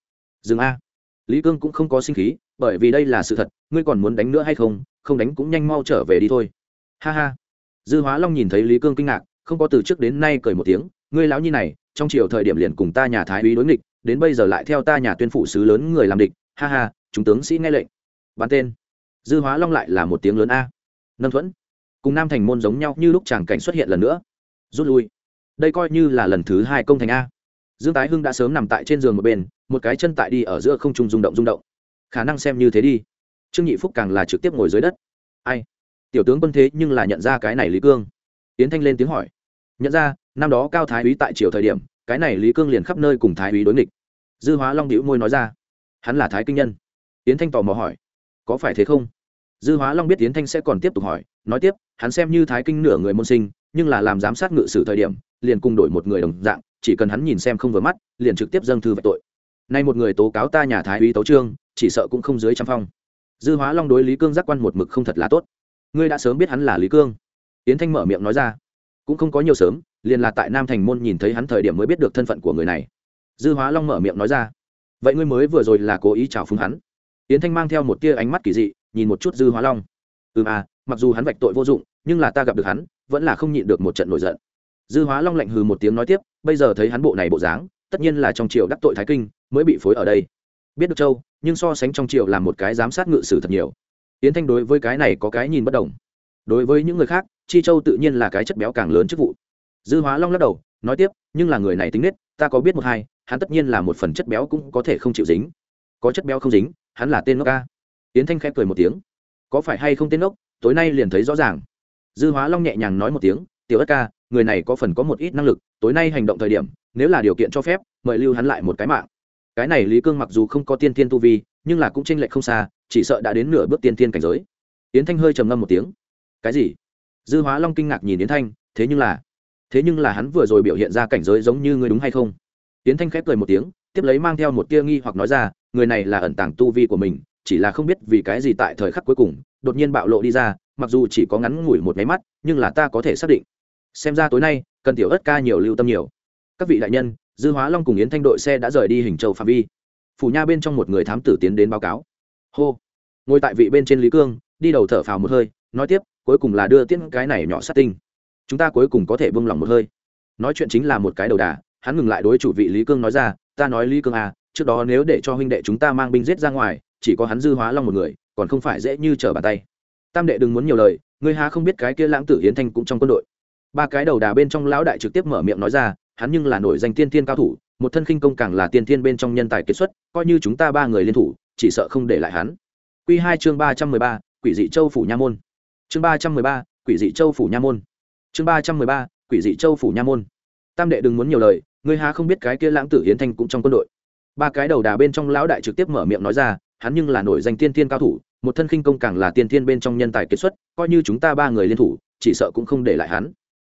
Dừng a. Lý cương cũng không có sinh khí, bởi vì đây là sự thật, ngươi còn muốn đánh nữa hay không? Không đánh cũng nhanh mau trở về đi thôi. Ha ha. Dư hóa long nhìn thấy lý cương kinh ngạc, không có từ trước đến nay cười một tiếng, ngươi lão nhi này, trong chiều thời điểm liền cùng ta nhà thái úy đối nghịch, đến bây giờ lại theo ta nhà tuyên phụ sứ lớn người làm địch. Ha ha, chúng tướng sĩ nghe lệnh. Bắn tên. Dư hóa long lại là một tiếng lớn a. Nâng thuẫn. Cùng nam thành môn giống nhau như lúc tràng cảnh xuất hiện lần nữa. Rút lui. Đây coi như là lần thứ hai công thành a. Dương tái hưng đã sớm nằm tại trên giường một bên, một cái chân tại đi ở giữa không trung rung động rung động. Khả năng xem như thế đi trương nhị phúc càng là trực tiếp ngồi dưới đất. Ai? Tiểu tướng quân thế nhưng là nhận ra cái này lý cương. Tiến thanh lên tiếng hỏi. Nhận ra, năm đó cao thái úy tại triều thời điểm, cái này lý cương liền khắp nơi cùng thái úy đối nghịch. Dư hóa long đĩu môi nói ra. Hắn là thái kinh nhân. Tiến thanh tò mò hỏi. Có phải thế không? Dư hóa long biết tiến thanh sẽ còn tiếp tục hỏi, nói tiếp, hắn xem như thái kinh nửa người môn sinh, nhưng là làm giám sát ngự sử thời điểm, liền cùng đổi một người đồng dạng, chỉ cần hắn nhìn xem không vừa mắt, liền trực tiếp dâng thư về tội. Nay một người tố cáo ta nhà thái úy tấu trương, chỉ sợ cũng không dưới trăm phong dư hóa long đối lý cương giác quan một mực không thật là tốt. Ngươi đã sớm biết hắn là lý cương. Yến thanh mở miệng nói ra. Cũng không có nhiều sớm, liền là tại nam thành môn nhìn thấy hắn thời điểm mới biết được thân phận của người này. Dư hóa long mở miệng nói ra. Vậy ngươi mới vừa rồi là cố ý chào phúng hắn. Yến thanh mang theo một tia ánh mắt kỳ dị, nhìn một chút dư hóa long. Ừ à mặc dù hắn vạch tội vô dụng, nhưng là ta gặp được hắn, vẫn là không nhịn được một trận nổi giận. Dư hóa long lạnh hừ một tiếng nói tiếp, bây giờ thấy hắn bộ này bộ dáng, tất nhiên là trong triều đắc tội thái kinh, mới bị phối ở đây biết được châu, nhưng so sánh trong triều là một cái giám sát ngự sử thật nhiều. Yến thanh đối với cái này có cái nhìn bất đồng. Đối với những người khác, chi châu tự nhiên là cái chất béo càng lớn chức vụ. Dư hóa long lắc đầu, nói tiếp, nhưng là người này tính nết, ta có biết một hai, hắn tất nhiên là một phần chất béo cũng có thể không chịu dính. Có chất béo không dính, hắn là tên ngốc ca. Yến thanh khép cười một tiếng. Có phải hay không tên ngốc, tối nay liền thấy rõ ràng. Dư hóa long nhẹ nhàng nói một tiếng, tiểu ất ca, người này có phần có một ít năng lực, tối nay hành động thời điểm, nếu là điều kiện cho phép, mời lưu hắn lại một cái mạng cái này lý cương mặc dù không có tiên tiên tu vi, nhưng là cũng tranh lệch không xa, chỉ sợ đã đến nửa bước tiên tiên cảnh giới. Yến thanh hơi trầm ngâm một tiếng. Cái gì? Dư hóa long kinh ngạc nhìn yến thanh, thế nhưng là, thế nhưng là hắn vừa rồi biểu hiện ra cảnh giới giống như ngươi đúng hay không? Yến thanh khép cười một tiếng, tiếp lấy mang theo một tia nghi hoặc nói ra, người này là ẩn tàng tu vi của mình, chỉ là không biết vì cái gì tại thời khắc cuối cùng, đột nhiên bạo lộ đi ra, mặc dù chỉ có ngắn ngủi một máy mắt, nhưng là ta có thể xác định. Xem ra tối nay, cần tiểu ớt ca nhiều lưu tâm nhiều. Các vị đại nhân dư hóa long cùng yến thanh đội xe đã rời đi hình châu phạm vi phủ nha bên trong một người thám tử tiến đến báo cáo hô ngồi tại vị bên trên lý cương đi đầu thở phào một hơi nói tiếp cuối cùng là đưa tiễn cái này nhỏ sát tinh chúng ta cuối cùng có thể bông lòng một hơi nói chuyện chính là một cái đầu đà hắn ngừng lại đối chủ vị lý cương nói ra ta nói lý cương à trước đó nếu để cho huynh đệ chúng ta mang binh giết ra ngoài chỉ có hắn dư hóa long một người còn không phải dễ như trở bàn tay tam đệ đừng muốn nhiều lời ngươi há không biết cái kia lãng tử hiến thanh cũng trong quân đội ba cái đầu đà bên trong lão đại trực tiếp mở miệng nói ra hắn nhưng là nổi danh tiên tiên cao thủ, một thân khinh công càng là tiên tiên bên trong nhân tài kết xuất, coi như chúng ta ba người liên thủ, chỉ sợ không để lại hắn. Quy hai chương ba trăm mười ba, quỷ dị châu phủ nha môn. Chương ba trăm mười ba, quỷ dị châu phủ nha môn. Chương ba trăm mười ba, quỷ dị châu phủ nha môn. Tam đệ đừng muốn nhiều lời, ngươi há không biết cái kia lãng tử hiến thanh cũng trong quân đội. Ba cái đầu đà bên trong lão đại trực tiếp mở miệng nói ra, hắn nhưng là nổi danh tiên tiên cao thủ, một thân khinh công càng là tiên tiên bên trong nhân tài kết xuất, coi như chúng ta ba người liên thủ, chỉ sợ cũng không để lại hắn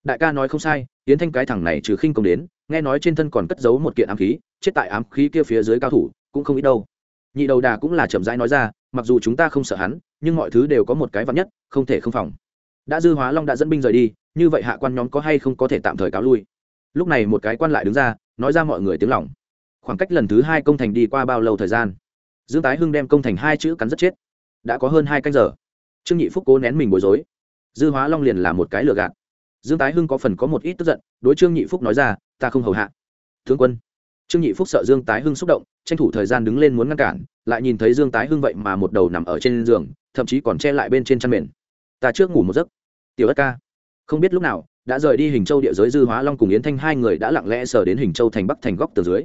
đại ca nói không sai, yến thanh cái thằng này trừ khinh công đến, nghe nói trên thân còn cất giấu một kiện ám khí, chết tại ám khí kia phía dưới cao thủ, cũng không ít đâu. Nhị đầu đà cũng là chậm rãi nói ra, mặc dù chúng ta không sợ hắn, nhưng mọi thứ đều có một cái vắn nhất, không thể không phòng. Đã dư hóa long đã dẫn binh rời đi, như vậy hạ quan nhóm có hay không có thể tạm thời cáo lui? Lúc này một cái quan lại đứng ra, nói ra mọi người tiếng lòng. Khoảng cách lần thứ hai công thành đi qua bao lâu thời gian? Dương tái hưng đem công thành hai chữ cắn rất chết. Đã có hơn hai canh giờ. Trương nhị phúc cố nén mình bối rối. Dư hóa long liền là một cái lừa gạt dương tái hưng có phần có một ít tức giận, đối trương nhị phúc nói ra, ta không hầu hạ. Thương quân. Trương nhị phúc sợ dương tái hưng xúc động, tranh thủ thời gian đứng lên muốn ngăn cản, lại nhìn thấy dương tái hưng vậy mà một đầu nằm ở trên giường, thậm chí còn che lại bên trên chăn mền. Ta trước ngủ một giấc. Tiểu đất ca. Không biết lúc nào, đã rời đi hình châu địa giới dư hóa long cùng yến thanh, hai người đã lặng lẽ sờ đến hình châu thành bắc thành góc từ dưới.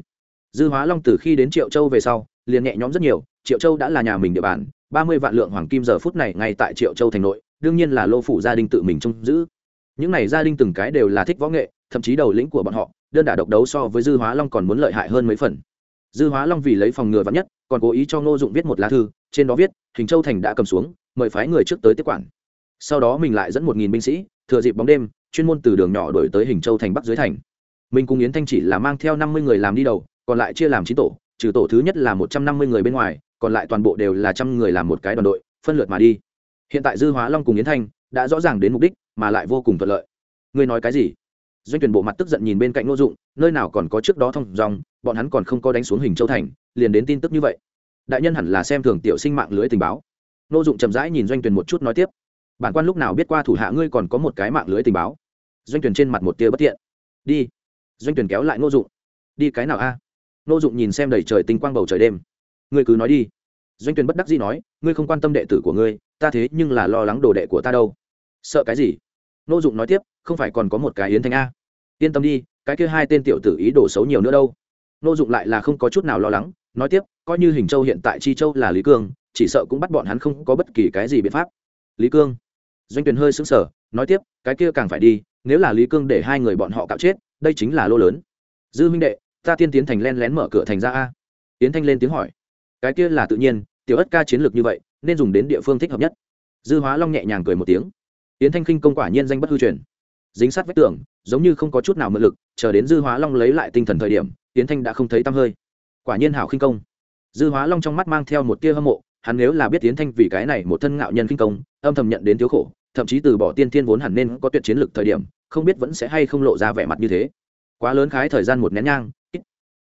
Dư hóa long từ khi đến triệu châu về sau, liền nhẹ nhõm rất nhiều, triệu châu đã là nhà mình địa bàn, ba mươi vạn lượng hoàng kim giờ phút này ngay tại triệu châu thành nội, đương nhiên là lô phủ gia đình tự mình trông giữ những này gia đình từng cái đều là thích võ nghệ, thậm chí đầu lĩnh của bọn họ, đơn đả độc đấu so với dư hóa long còn muốn lợi hại hơn mấy phần. Dư hóa long vì lấy phòng ngừa vắn nhất, còn cố ý cho ngô dụng viết một lá thư, trên đó viết, hình châu thành đã cầm xuống, mời phái người trước tới tiếp quản. Sau đó mình lại dẫn một nghìn binh sĩ, thừa dịp bóng đêm, chuyên môn từ đường nhỏ đổi tới hình châu thành bắc dưới thành. Mình cùng yến thanh chỉ là mang theo năm mươi người làm đi đầu, còn lại chia làm chín tổ, trừ tổ thứ nhất là một trăm năm mươi người bên ngoài, còn lại toàn bộ đều là trăm người làm một cái đoàn đội, phân lượt mà đi. Hiện tại dư hóa long cùng yến thanh đã rõ ràng đến mục đích mà lại vô cùng thuận lợi. Ngươi nói cái gì? Doanh tuyển bộ mặt tức giận nhìn bên cạnh ngô dụng, nơi nào còn có trước đó thông dòng, bọn hắn còn không có đánh xuống hình châu thành, liền đến tin tức như vậy. Đại nhân hẳn là xem thường tiểu sinh mạng lưới tình báo. Ngô dụng chậm rãi nhìn doanh tuyển một chút nói tiếp, bản quan lúc nào biết qua thủ hạ ngươi còn có một cái mạng lưới tình báo? Doanh tuyển trên mặt một tia bất tiện đi. Doanh tuyển kéo lại ngô dụng. Đi cái nào a? Ngô dụng nhìn xem đầy trời tinh quang bầu trời đêm. Ngươi cứ nói đi. Doanh tuyển bất đắc dĩ nói, ngươi không quan tâm đệ tử của ngươi, ta thế nhưng là lo lắng đồ đệ của ta đâu. Sợ cái gì? Nô dụng nói tiếp, không phải còn có một cái yến thanh a. Yên tâm đi, cái kia hai tên tiểu tử ý đồ xấu nhiều nữa đâu. Nô dụng lại là không có chút nào lo lắng, nói tiếp, coi như hình châu hiện tại chi châu là lý cương, chỉ sợ cũng bắt bọn hắn không có bất kỳ cái gì biện pháp. Lý cương. Doanh Tuyền hơi sững sờ, nói tiếp, cái kia càng phải đi, nếu là lý cương để hai người bọn họ cạo chết, đây chính là lô lớn. Dư minh đệ, ta tiên tiến thành len lén mở cửa thành ra a. Tiến thanh lên tiếng hỏi. Cái kia là tự nhiên, tiểu ất ca chiến lược như vậy, nên dùng đến địa phương thích hợp nhất. Dư hóa long nhẹ nhàng cười một tiếng yến thanh khinh công quả nhiên danh bất hư truyền. Dính sát vách tường, giống như không có chút nào mượn lực, chờ đến dư hóa long lấy lại tinh thần thời điểm, yến thanh đã không thấy tăm hơi. Quả nhiên hảo khinh công. Dư hóa long trong mắt mang theo một tia hâm mộ, hắn nếu là biết yến thanh vì cái này một thân ngạo nhân khinh công, âm thầm nhận đến thiếu khổ, thậm chí từ bỏ tiên thiên vốn hẳn nên có tuyệt chiến lược thời điểm, không biết vẫn sẽ hay không lộ ra vẻ mặt như thế. Quá lớn khái thời gian một nén nhang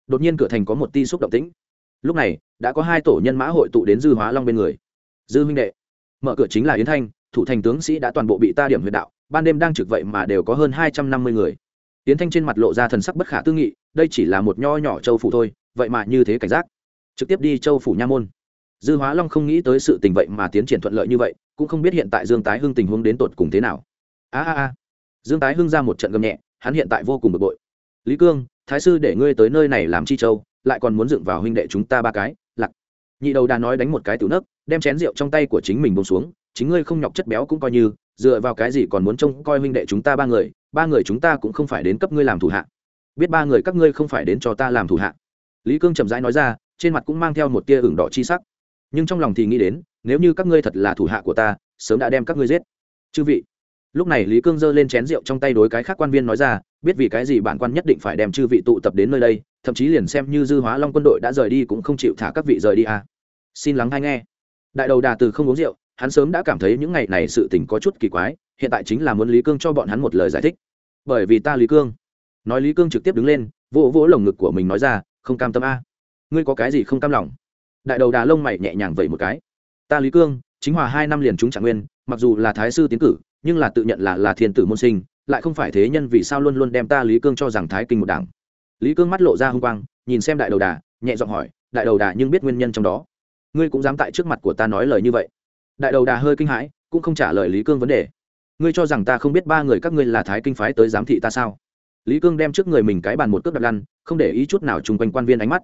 đột nhiên cửa thành có một ti xúc động tĩnh. Lúc này, đã có hai tổ nhân mã hội tụ đến dư hóa long bên người. Dư huynh đệ. Mở cửa chính là yến thanh thủ thành tướng sĩ đã toàn bộ bị ta điểm huyệt đạo, ban đêm đang trực vậy mà đều có hơn hai trăm năm mươi người. Tiến thanh trên mặt lộ ra thần sắc bất khả tư nghị, đây chỉ là một nho nhỏ châu phủ thôi, vậy mà như thế cảnh giác. Trực tiếp đi châu phủ nha môn. Dư hóa long không nghĩ tới sự tình vậy mà tiến triển thuận lợi như vậy, cũng không biết hiện tại dương tái hưng tình huống đến tột cùng thế nào. A a a. Dương tái hưng ra một trận gầm nhẹ, hắn hiện tại vô cùng bực bội. Lý cương, thái sư để ngươi tới nơi này làm chi châu, lại còn muốn dựng vào huynh đệ chúng ta ba cái lặc nhị đầu đà nói đánh một cái tiểu nấc, đem chén rượu trong tay của chính mình bông xuống chính ngươi không nhọc chất béo cũng coi như, dựa vào cái gì còn muốn trông coi huynh đệ chúng ta ba người ba người chúng ta cũng không phải đến cấp ngươi làm thủ hạ. Biết ba người các ngươi không phải đến cho ta làm thủ hạ. Lý cương chậm rãi nói ra, trên mặt cũng mang theo một tia ửng đỏ chi sắc. Nhưng trong lòng thì nghĩ đến, nếu như các ngươi thật là thủ hạ của ta, sớm đã đem các ngươi giết. Chư vị. Lúc này lý cương giơ lên chén rượu trong tay đối cái khác quan viên nói ra, biết vì cái gì bản quan nhất định phải đem chư vị tụ tập đến nơi đây, thậm chí liền xem như dư hóa long quân đội đã rời đi cũng không chịu thả các vị rời đi à. xin lắng hay nghe. Đại đầu đà từ không uống rượu hắn sớm đã cảm thấy những ngày này sự tình có chút kỳ quái, hiện tại chính là muốn lý cương cho bọn hắn một lời giải thích. Bởi vì ta lý cương. Nói lý cương trực tiếp đứng lên, vỗ vỗ lồng ngực của mình nói ra, không cam tâm a. Ngươi có cái gì không cam lòng? Đại đầu đà lông mày nhẹ nhàng vậy một cái. Ta lý cương, chính hòa hai năm liền chúng trạng nguyên, mặc dù là thái sư tiến cử, nhưng là tự nhận là là thiên tử môn sinh, lại không phải thế nhân vì sao luôn luôn đem ta lý cương cho rằng thái kinh một đảng. Lý cương mắt lộ ra h u n g quang, nhìn xem đại đầu đà, nhẹ giọng hỏi, đại đầu đà nhưng biết nguyên nhân trong đó? Ngươi cũng dám tại trước mặt của ta nói lời như vậy? Đại đầu đà hơi kinh hãi, cũng không trả lời lý cương vấn đề. Ngươi cho rằng ta không biết ba người các ngươi là thái kinh phái tới giám thị ta sao? Lý cương đem trước người mình cái bàn một cước đặt lăn, không để ý chút nào chung quanh quan viên ánh mắt.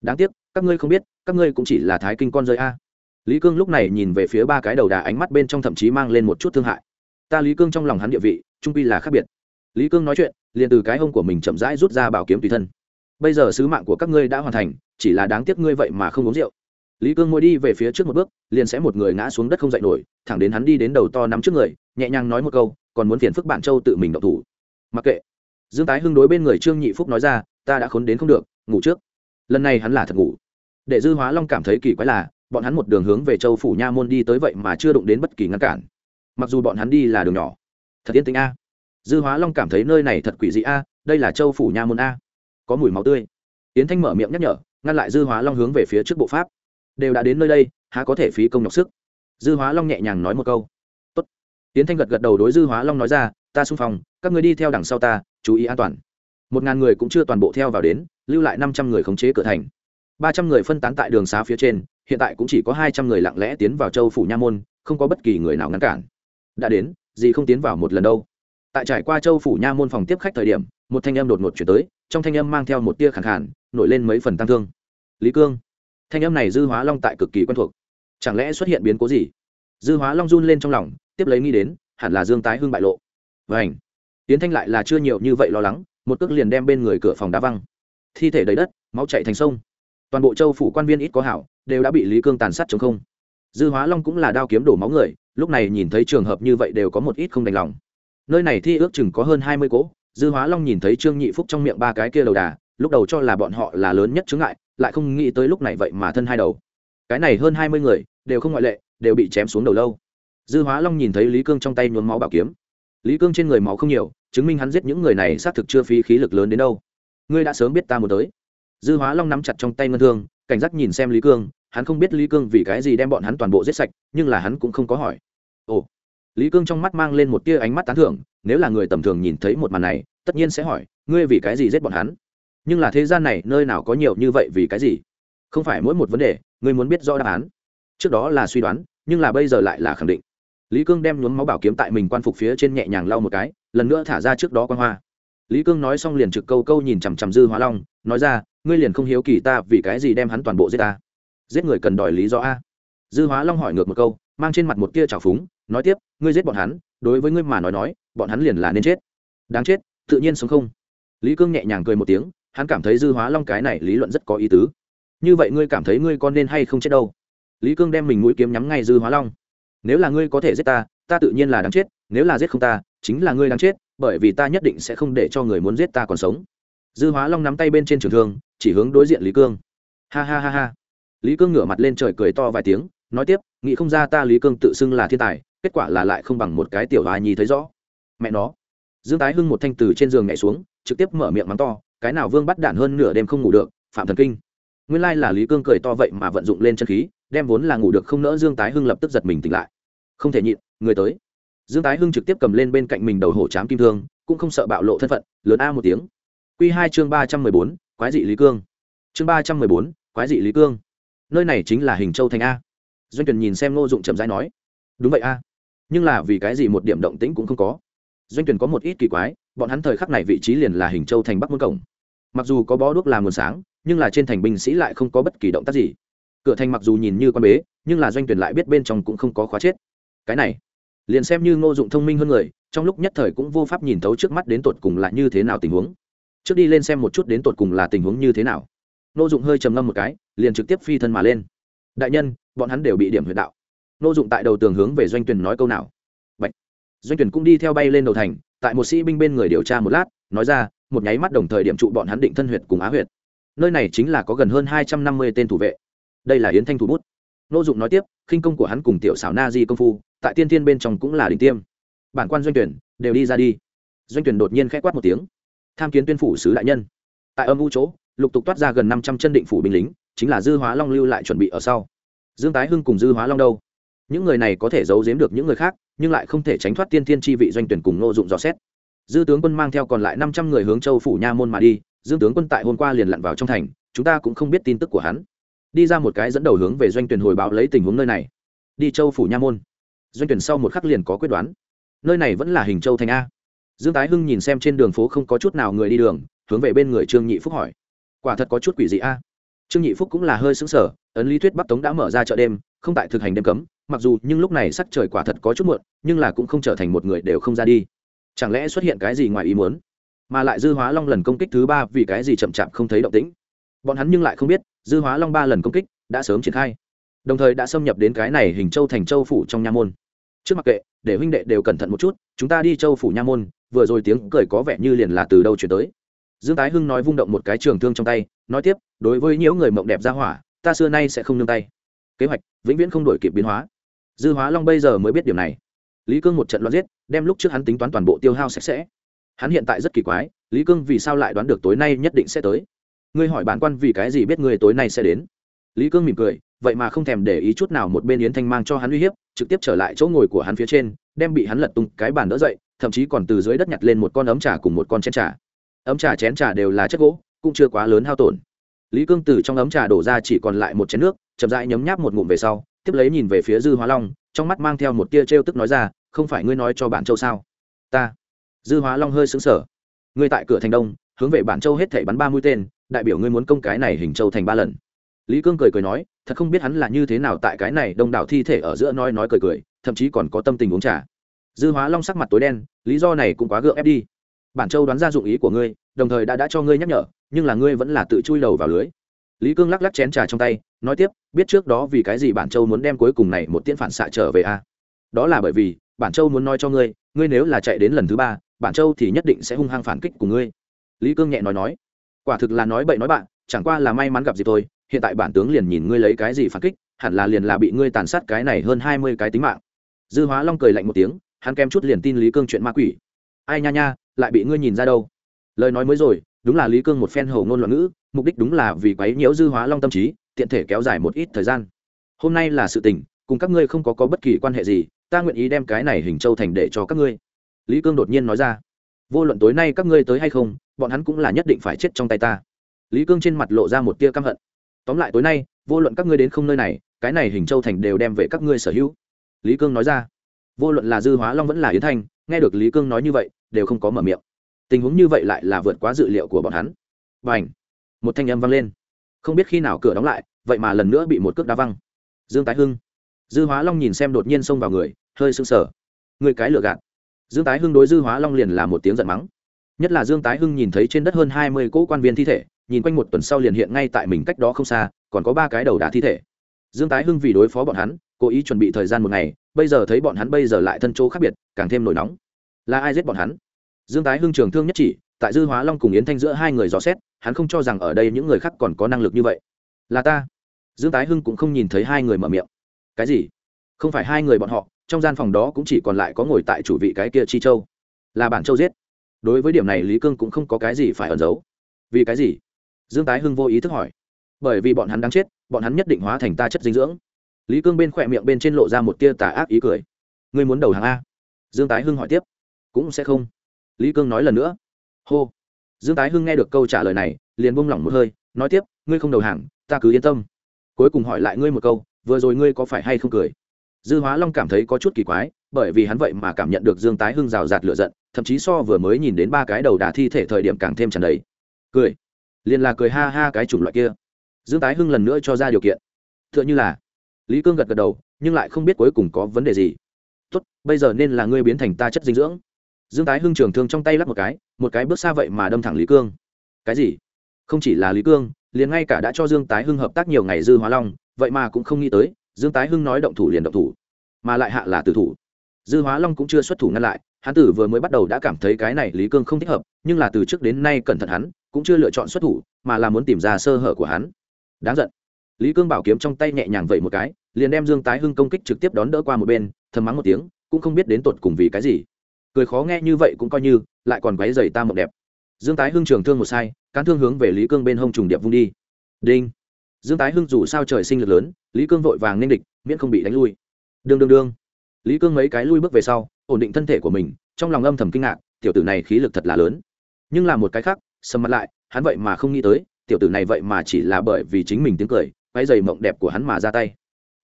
Đáng tiếc, các ngươi không biết, các ngươi cũng chỉ là thái kinh con rơi a. Lý cương lúc này nhìn về phía ba cái đầu đà ánh mắt bên trong thậm chí mang lên một chút thương hại. Ta lý cương trong lòng hắn địa vị, trung pi là khác biệt. Lý cương nói chuyện, liền từ cái hông của mình chậm rãi rút ra bảo kiếm tùy thân. Bây giờ sứ mạng của các ngươi đã hoàn thành, chỉ là đáng tiếc ngươi vậy mà không uống rượu lý cương ngồi đi về phía trước một bước, liền sẽ một người ngã xuống đất không dậy nổi, thẳng đến hắn đi đến đầu to nắm trước người, nhẹ nhàng nói một câu, còn muốn phiền phức bạn châu tự mình động thủ. Mặc kệ. Dương tái hưng đối bên người trương nhị phúc nói ra, ta đã khốn đến không được, ngủ trước. Lần này hắn là thật ngủ. Để dư hóa long cảm thấy kỳ quái là, bọn hắn một đường hướng về châu phủ nha môn đi tới vậy mà chưa đụng đến bất kỳ ngăn cản. Mặc dù bọn hắn đi là đường nhỏ. Thật yên tĩnh a. Dư hóa long cảm thấy nơi này thật quỷ dị a, đây là châu phủ nha môn a. Có mùi máu tươi. Yến thanh mở miệng nhắc nhở, ngăn lại dư hóa long hướng về phía trước bộ pháp đều đã đến nơi đây, há có thể phí công nhọc sức? Dư hóa long nhẹ nhàng nói một câu. Tốt. tiến thanh gật gật đầu đối dư hóa long nói ra, ta xung phong các người đi theo đằng sau ta, chú ý an toàn. Một ngàn người cũng chưa toàn bộ theo vào đến, lưu lại năm trăm người khống chế cửa thành. Ba trăm người phân tán tại đường xá phía trên, hiện tại cũng chỉ có hai trăm người lặng lẽ tiến vào châu phủ nha môn, không có bất kỳ người nào ngăn cản. Đã đến, gì không tiến vào một lần đâu. Tại trải qua châu phủ nha môn phòng tiếp khách thời điểm, một thanh âm đột ngột chuyển tới, trong thanh âm mang theo một tia khẳng khản nổi lên mấy phần tăng thương. Lý cương thanh âm này dư hóa long tại cực kỳ quen thuộc. Chẳng lẽ xuất hiện biến cố gì? Dư hóa long run lên trong lòng, tiếp lấy nghĩ đến, hẳn là dương tái hưng bại lộ. Vảnh tiến thanh lại là chưa nhiều như vậy lo lắng, một cước liền đem bên người cửa phòng đá văng. Thi thể đầy đất, máu chạy thành sông. Toàn bộ châu phủ quan viên ít có hảo, đều đã bị lý cương tàn sát chống không. Dư hóa long cũng là đao kiếm đổ máu người, lúc này nhìn thấy trường hợp như vậy đều có một ít không đành lòng. Nơi này thi ước chừng có hơn hai mươi cỗ, dư hóa long nhìn thấy trương nhị phúc trong miệng ba cái kia đầu đà, lúc đầu cho là bọn họ là lớn nhất chướng ngại lại không nghĩ tới lúc này vậy mà thân hai đầu. Cái này hơn hai mươi người, đều không ngoại lệ, đều bị chém xuống đầu lâu. Dư hóa long nhìn thấy lý cương trong tay nhuốm máu bảo kiếm. Lý cương trên người máu không nhiều, chứng minh hắn giết những người này xác thực chưa phí khí lực lớn đến đâu. Ngươi đã sớm biết ta muốn tới. Dư hóa long nắm chặt trong tay ngân thương, cảnh giác nhìn xem lý cương, hắn không biết lý cương vì cái gì đem bọn hắn toàn bộ giết sạch, nhưng là hắn cũng không có hỏi. Ồ. Lý cương trong mắt mang lên một tia ánh mắt tán thưởng, nếu là người tầm thường nhìn thấy một màn này, tất nhiên sẽ hỏi, ngươi vì cái gì giết bọn hắn? Nhưng là thế gian này nơi nào có nhiều như vậy vì cái gì? Không phải mỗi một vấn đề, ngươi muốn biết rõ đáp án. Trước đó là suy đoán, nhưng là bây giờ lại là khẳng định. Lý cương đem nhuốm máu bảo kiếm tại mình quan phục phía trên nhẹ nhàng lau một cái, lần nữa thả ra trước đó quan hoa. Lý cương nói xong liền trực câu câu nhìn chằm chằm dư hóa long, nói ra, ngươi liền không hiếu kỳ ta vì cái gì đem hắn toàn bộ giết ta? Giết người cần đòi lý do a? Dư hóa long hỏi ngược một câu, mang trên mặt một tia trào phúng, nói tiếp, ngươi giết bọn hắn, đối với ngươi mà nói nói, bọn hắn liền là nên chết. Đáng chết, tự nhiên sống không. Lý cương nhẹ nhàng cười một tiếng hắn cảm thấy dư hóa long cái này lý luận rất có ý tứ. Như vậy ngươi cảm thấy ngươi con nên hay không chết đâu? Lý cương đem mình mũi kiếm nhắm ngay dư hóa long. Nếu là ngươi có thể giết ta ta tự nhiên là đáng chết, nếu là giết không ta, chính là ngươi đáng chết, bởi vì ta nhất định sẽ không để cho người muốn giết ta còn sống. Dư hóa long nắm tay bên trên trường thương, chỉ hướng đối diện lý cương. Ha ha ha ha. Lý cương ngửa mặt lên trời cười to vài tiếng, nói tiếp, nghĩ không ra ta lý cương tự xưng là thiên tài, kết quả là lại không bằng một cái tiểu hòa nhi thấy rõ. Mẹ nó. Dương tái hưng một thanh từ trên giường nhảy xuống, trực tiếp mở miệng mắng to cái nào vương bắt đạn hơn nửa đêm không ngủ được, phạm thần kinh. Nguyên lai là lý cương cười to vậy mà vận dụng lên chân khí, đem vốn là ngủ được không nỡ dương tái hưng lập tức giật mình tỉnh lại. Không thể nhịn, người tới. Dương tái hưng trực tiếp cầm lên bên cạnh mình đầu hổ chám kim thương, cũng không sợ bạo lộ thân phận, lớn a một tiếng. Q hai chương ba trăm mười bốn, quái dị lý cương. Chương ba trăm mười bốn, quái dị lý cương. Nơi này chính là hình châu thành a. Doanh tuyển nhìn xem ngô dụng chậm rãi nói, đúng vậy a, nhưng là vì cái gì một điểm động tĩnh cũng không có? Doanh tuyển có một ít kỳ quái, bọn hắn thời khắc này vị trí liền là hình châu thành bắc môn cổng mặc dù có bó đuốc làm nguồn sáng, nhưng là trên thành binh sĩ lại không có bất kỳ động tác gì. Cửa thành mặc dù nhìn như con bế, nhưng là doanh tuyển lại biết bên trong cũng không có khóa chết. Cái này, liền xem như ngô dụng thông minh hơn người, trong lúc nhất thời cũng vô pháp nhìn thấu trước mắt đến tột cùng là như thế nào tình huống. Trước đi lên xem một chút đến tột cùng là tình huống như thế nào. Ngô dụng hơi trầm ngâm một cái, liền trực tiếp phi thân mà lên. Đại nhân, bọn hắn đều bị điểm huyệt đạo. Ngô dụng tại đầu tường hướng về doanh tuyển nói câu nào. Bạch. doanh tuyển cũng đi theo bay lên đầu thành, tại một sĩ binh bên người điều tra một lát, nói ra một nháy mắt đồng thời điểm trụ bọn hắn định thân huyệt cùng á huyệt. Nơi này chính là có gần hơn hai trăm năm mươi tên thủ vệ. Đây là yến thanh thủ bút. Nô dụng nói tiếp, khinh công của hắn cùng tiểu xảo na di công phu, tại tiên thiên bên trong cũng là đỉnh tiêm. Bản quan doanh tuyển, đều đi ra đi. Doanh tuyển đột nhiên khẽ quát một tiếng. Tham kiến tuyên phủ sứ đại nhân. Tại âm u chỗ, lục tục toát ra gần năm trăm chân định phủ binh lính, chính là dư hóa long lưu lại chuẩn bị ở sau. Dương tái hưng cùng dư hóa long đâu? Những người này có thể giấu giếm được những người khác, nhưng lại không thể tránh thoát tiên thiên chi vị doanh tuyển cùng nô dụng dò xét dư tướng quân mang theo còn lại năm trăm người hướng châu phủ nha môn mà đi dương tướng quân tại hôm qua liền lặn vào trong thành, chúng ta cũng không biết tin tức của hắn. Đi ra một cái dẫn đầu hướng về doanh tuyển hồi báo lấy tình huống nơi này. Đi châu phủ nha môn. Doanh tuyển sau một khắc liền có quyết đoán. Nơi này vẫn là hình châu thành a. Dương tái hưng nhìn xem trên đường phố không có chút nào người đi đường, hướng về bên người trương nhị phúc hỏi. Quả thật có chút quỷ dị a. Trương nhị phúc cũng là hơi xứng sở ấn lý thuyết bắc tống đã mở ra chợ đêm, không tại thực hành đêm cấm, mặc dù nhưng lúc này sắc trời quả thật có chút muộn, nhưng là cũng không trở thành một người đều không ra đi chẳng lẽ xuất hiện cái gì ngoài ý muốn? Mà lại dư hóa long lần công kích thứ ba vì cái gì chậm chạp không thấy động tĩnh? Bọn hắn nhưng lại không biết, dư hóa long ba lần công kích đã sớm triển khai. Đồng thời đã xâm nhập đến cái này hình châu thành châu phủ trong nha môn. Trước mặc kệ, để huynh đệ đều cẩn thận một chút, chúng ta đi châu phủ nha môn, vừa rồi tiếng cười có vẻ như liền là từ đâu chuyển tới. Dương tái hưng nói vung động một cái trường thương trong tay, nói tiếp, đối với những người mộng đẹp ra hỏa, ta xưa nay sẽ không nương tay. Kế hoạch, vĩnh viễn không đổi kịp biến hóa. Dư hóa long bây giờ mới biết điều này lý cương một trận loạn giết, đem lúc trước hắn tính toán toàn bộ tiêu hao sạch sẽ. Hắn hiện tại rất kỳ quái, lý cương vì sao lại đoán được tối nay nhất định sẽ tới? Ngươi hỏi bản quan vì cái gì biết người tối nay sẽ đến? Lý cương mỉm cười, vậy mà không thèm để ý chút nào một bên yến thanh mang cho hắn uy hiếp, trực tiếp trở lại chỗ ngồi của hắn phía trên, đem bị hắn lật tung cái bàn đỡ dậy, thậm chí còn từ dưới đất nhặt lên một con ấm trà cùng một con chén trà. Ấm trà, chén trà đều là chất gỗ, cũng chưa quá lớn hao tổn. Lý cương từ trong ấm trà đổ ra chỉ còn lại một chén nước, chậm rãi nhấm nháp một ngụm về sau, tiếp lấy nhìn về phía dư hóa long trong mắt mang theo một tia trêu tức nói ra, không phải ngươi nói cho bản châu sao? Ta. Dư hóa long hơi xứng sở ngươi tại cửa thành đông, hướng về bản châu hết thể bắn ba mũi tên, đại biểu ngươi muốn công cái này hình châu thành ba lần. Lý cương cười cười nói, thật không biết hắn là như thế nào tại cái này đông đảo thi thể ở giữa nói nói cười cười, thậm chí còn có tâm tình uống trà. Dư hóa long sắc mặt tối đen, lý do này cũng quá gượng ép đi. Bản châu đoán ra dụng ý của ngươi, đồng thời đã đã cho ngươi nhắc nhở, nhưng là ngươi vẫn là tự chui đầu vào lưới. Lý cương lắc lắc chén trà trong tay nói tiếp, biết trước đó vì cái gì bản châu muốn đem cuối cùng này một tiễn phản xạ trở về a? À? đó là bởi vì, bản châu muốn nói cho ngươi ngươi nếu là chạy đến lần thứ ba, bản châu thì nhất định sẽ hung hăng phản kích của ngươi. Lý cương nhẹ nói nói. Quả thực là nói bậy nói bạn, chẳng qua là may mắn gặp gì thôi, hiện tại bản tướng liền nhìn ngươi lấy cái gì phản kích, hẳn là liền là bị ngươi tàn sát cái này hơn hai mươi cái tính mạng. Dư hóa long cười lạnh một tiếng, hắn kem chút liền tin lý cương chuyện ma quỷ. Ai nha nha, lại bị ngươi nhìn ra đâu. Lời nói mới rồi, đúng là lý cương một phen hầu ngôn loạn ngữ, mục đích đúng là vì quấy nhiễu dư hóa long tâm trí tiện thể kéo dài một ít thời gian. Hôm nay là sự tình, cùng các ngươi không có có bất kỳ quan hệ gì, ta nguyện ý đem cái này hình châu thành để cho các ngươi. Lý cương đột nhiên nói ra. Vô luận tối nay các ngươi tới hay không, bọn hắn cũng là nhất định phải chết trong tay ta. Lý cương trên mặt lộ ra một tia căm hận. Tóm lại tối nay, vô luận các ngươi đến không nơi này, cái này hình châu thành đều đem về các ngươi sở hữu. Lý cương nói ra. Vô luận là dư hóa long vẫn là yến thanh, nghe được lý cương nói như vậy, đều không có mở miệng. Tình huống như vậy lại là vượt quá dự liệu của bọn hắn. Và một thanh âm vang lên không biết khi nào cửa đóng lại, vậy mà lần nữa bị một cước đá văng. Dương tái hưng. Dư hóa long nhìn xem đột nhiên xông vào người, hơi sưng sờ. Người cái lựa gạt. Dương tái hưng đối dư hóa long liền là một tiếng giận mắng. Nhất là dương tái hưng nhìn thấy trên đất hơn hai mươi cỗ quan viên thi thể, nhìn quanh một tuần sau liền hiện ngay tại mình cách đó không xa, còn có ba cái đầu đá thi thể. Dương tái hưng vì đối phó bọn hắn, cố ý chuẩn bị thời gian một ngày, bây giờ thấy bọn hắn bây giờ lại thân chỗ khác biệt, càng thêm nổi nóng. Là ai giết bọn hắn? Dương tái hưng trường thương nhất chỉ tại dư hóa long cùng yến thanh giữa hai người dò xét, hắn không cho rằng ở đây những người khác còn có năng lực như vậy. Là ta. Dương tái hưng cũng không nhìn thấy hai người mở miệng. Cái gì? Không phải hai người bọn họ, trong gian phòng đó cũng chỉ còn lại có ngồi tại chủ vị cái kia chi châu. Là bản châu giết. Đối với điểm này lý cương cũng không có cái gì phải ẩn giấu. Vì cái gì? Dương tái hưng vô ý thức hỏi. Bởi vì bọn hắn đang chết, bọn hắn nhất định hóa thành ta chất dinh dưỡng. Lý cương bên khỏe miệng bên trên lộ ra một tia tà ác ý cười. Ngươi muốn đầu hàng a? Dương tái hưng hỏi tiếp. Cũng sẽ không. Lý cương nói lần nữa hô. Dương tái hưng nghe được câu trả lời này, liền buông lỏng một hơi, nói tiếp, ngươi không đầu hàng, ta cứ yên tâm. Cuối cùng hỏi lại ngươi một câu, vừa rồi ngươi có phải hay không cười? Dư hóa long cảm thấy có chút kỳ quái, bởi vì hắn vậy mà cảm nhận được dương tái hưng rào rạt lựa giận, thậm chí so vừa mới nhìn đến ba cái đầu đà thi thể thời điểm càng thêm tràn đầy. Cười. Liền là cười ha ha cái chủng loại kia. Dương tái hưng lần nữa cho ra điều kiện. T h ư ợ n h ư là, lý cương gật gật đầu, nhưng lại không biết cuối cùng có vấn đề gì. Tốt, bây giờ nên là ngươi biến thành ta chất dinh dưỡng dương tái hưng trường thương trong tay lắp một cái một cái bước xa vậy mà đâm thẳng lý cương. Cái gì? Không chỉ là lý cương, liền ngay cả đã cho dương tái hưng hợp tác nhiều ngày dư hóa long, vậy mà cũng không nghĩ tới, dương tái hưng nói động thủ liền động thủ. Mà lại hạ là tử thủ. Dư hóa long cũng chưa xuất thủ ngăn lại, hắn tử vừa mới bắt đầu đã cảm thấy cái này lý cương không thích hợp, nhưng là từ trước đến nay cẩn thận hắn, cũng chưa lựa chọn xuất thủ, mà là muốn tìm ra sơ hở của hắn. Đáng giận. Lý cương bảo kiếm trong tay nhẹ nhàng vậy một cái, liền đem dương tái hưng công kích trực tiếp đón đỡ qua một bên, thầm mắng một tiếng, cũng không biết đến tột cùng vì cái gì cười khó nghe như vậy cũng coi như, lại còn váy dày ta mộng đẹp. Dương tái hưng trường thương một sai, cán thương hướng về lý cương bên hông trùng điệp vung đi. Đinh. Dương tái hưng dù sao trời sinh lực lớn, lý cương vội vàng nên địch, miễn không bị đánh lui. Đương đương đương. Lý cương mấy cái lui bước về sau, ổn định thân thể của mình, trong lòng âm thầm kinh ngạc, tiểu tử này khí lực thật là lớn. Nhưng là một cái khác, sầm mặt lại, hắn vậy mà không nghĩ tới, tiểu tử này vậy mà chỉ là bởi vì chính mình tiếng cười váy dày mộng đẹp của hắn mà ra tay.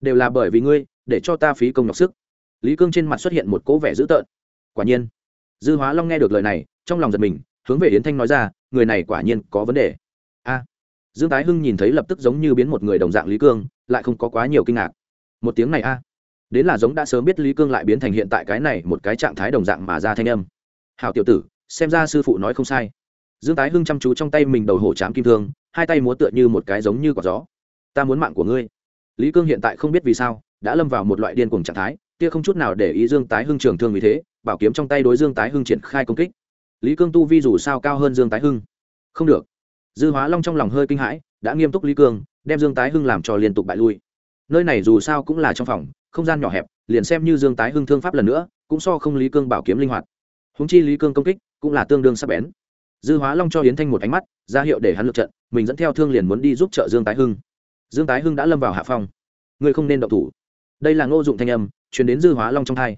Đều là bởi vì ngươi, để cho ta phí công nhọc sức. Lý cương trên mặt xuất hiện một cố vẻ dữ tợn quả nhiên. Dư hóa long nghe được lời này, trong lòng giật mình, hướng về yến thanh nói ra, người này quả nhiên có vấn đề. A. Dương tái hưng nhìn thấy lập tức giống như biến một người đồng dạng lý cương, lại không có quá nhiều kinh ngạc. Một tiếng này a. Đến là giống đã sớm biết lý cương lại biến thành hiện tại cái này một cái trạng thái đồng dạng mà ra thanh âm. Hào tiểu tử, xem ra sư phụ nói không sai. Dương tái hưng chăm chú trong tay mình đầu hổ chám kim thương, hai tay múa tựa như một cái giống như quả gió. Ta muốn mạng của ngươi. Lý cương hiện tại không biết vì sao, đã lâm vào một loại điên cuồng trạng thái, kia không chút nào để ý dương tái hưng trường thương vì thế bảo kiếm trong tay đối dương tái hưng triển khai công kích. Lý cương tu vi dù sao cao hơn dương tái hưng. Không được. Dư hóa long trong lòng hơi kinh hãi, đã nghiêm túc lý cương, đem dương tái hưng làm cho liên tục bại lui. Nơi này dù sao cũng là trong phòng, không gian nhỏ hẹp, liền xem như dương tái hưng thương pháp lần nữa, cũng so không lý cương bảo kiếm linh hoạt. Húng chi lý cương công kích cũng là tương đương sắp bén. Dư hóa long cho hiến thanh một ánh mắt, ra hiệu để hắn lượt trận, mình dẫn theo thương liền muốn đi giúp trợ dương tái hưng. Dương tái hưng đã lâm vào hạ phong. Ngươi không nên động thủ. Đây là ngô dụng thanh âm chuyển đến dư hóa long trong thai.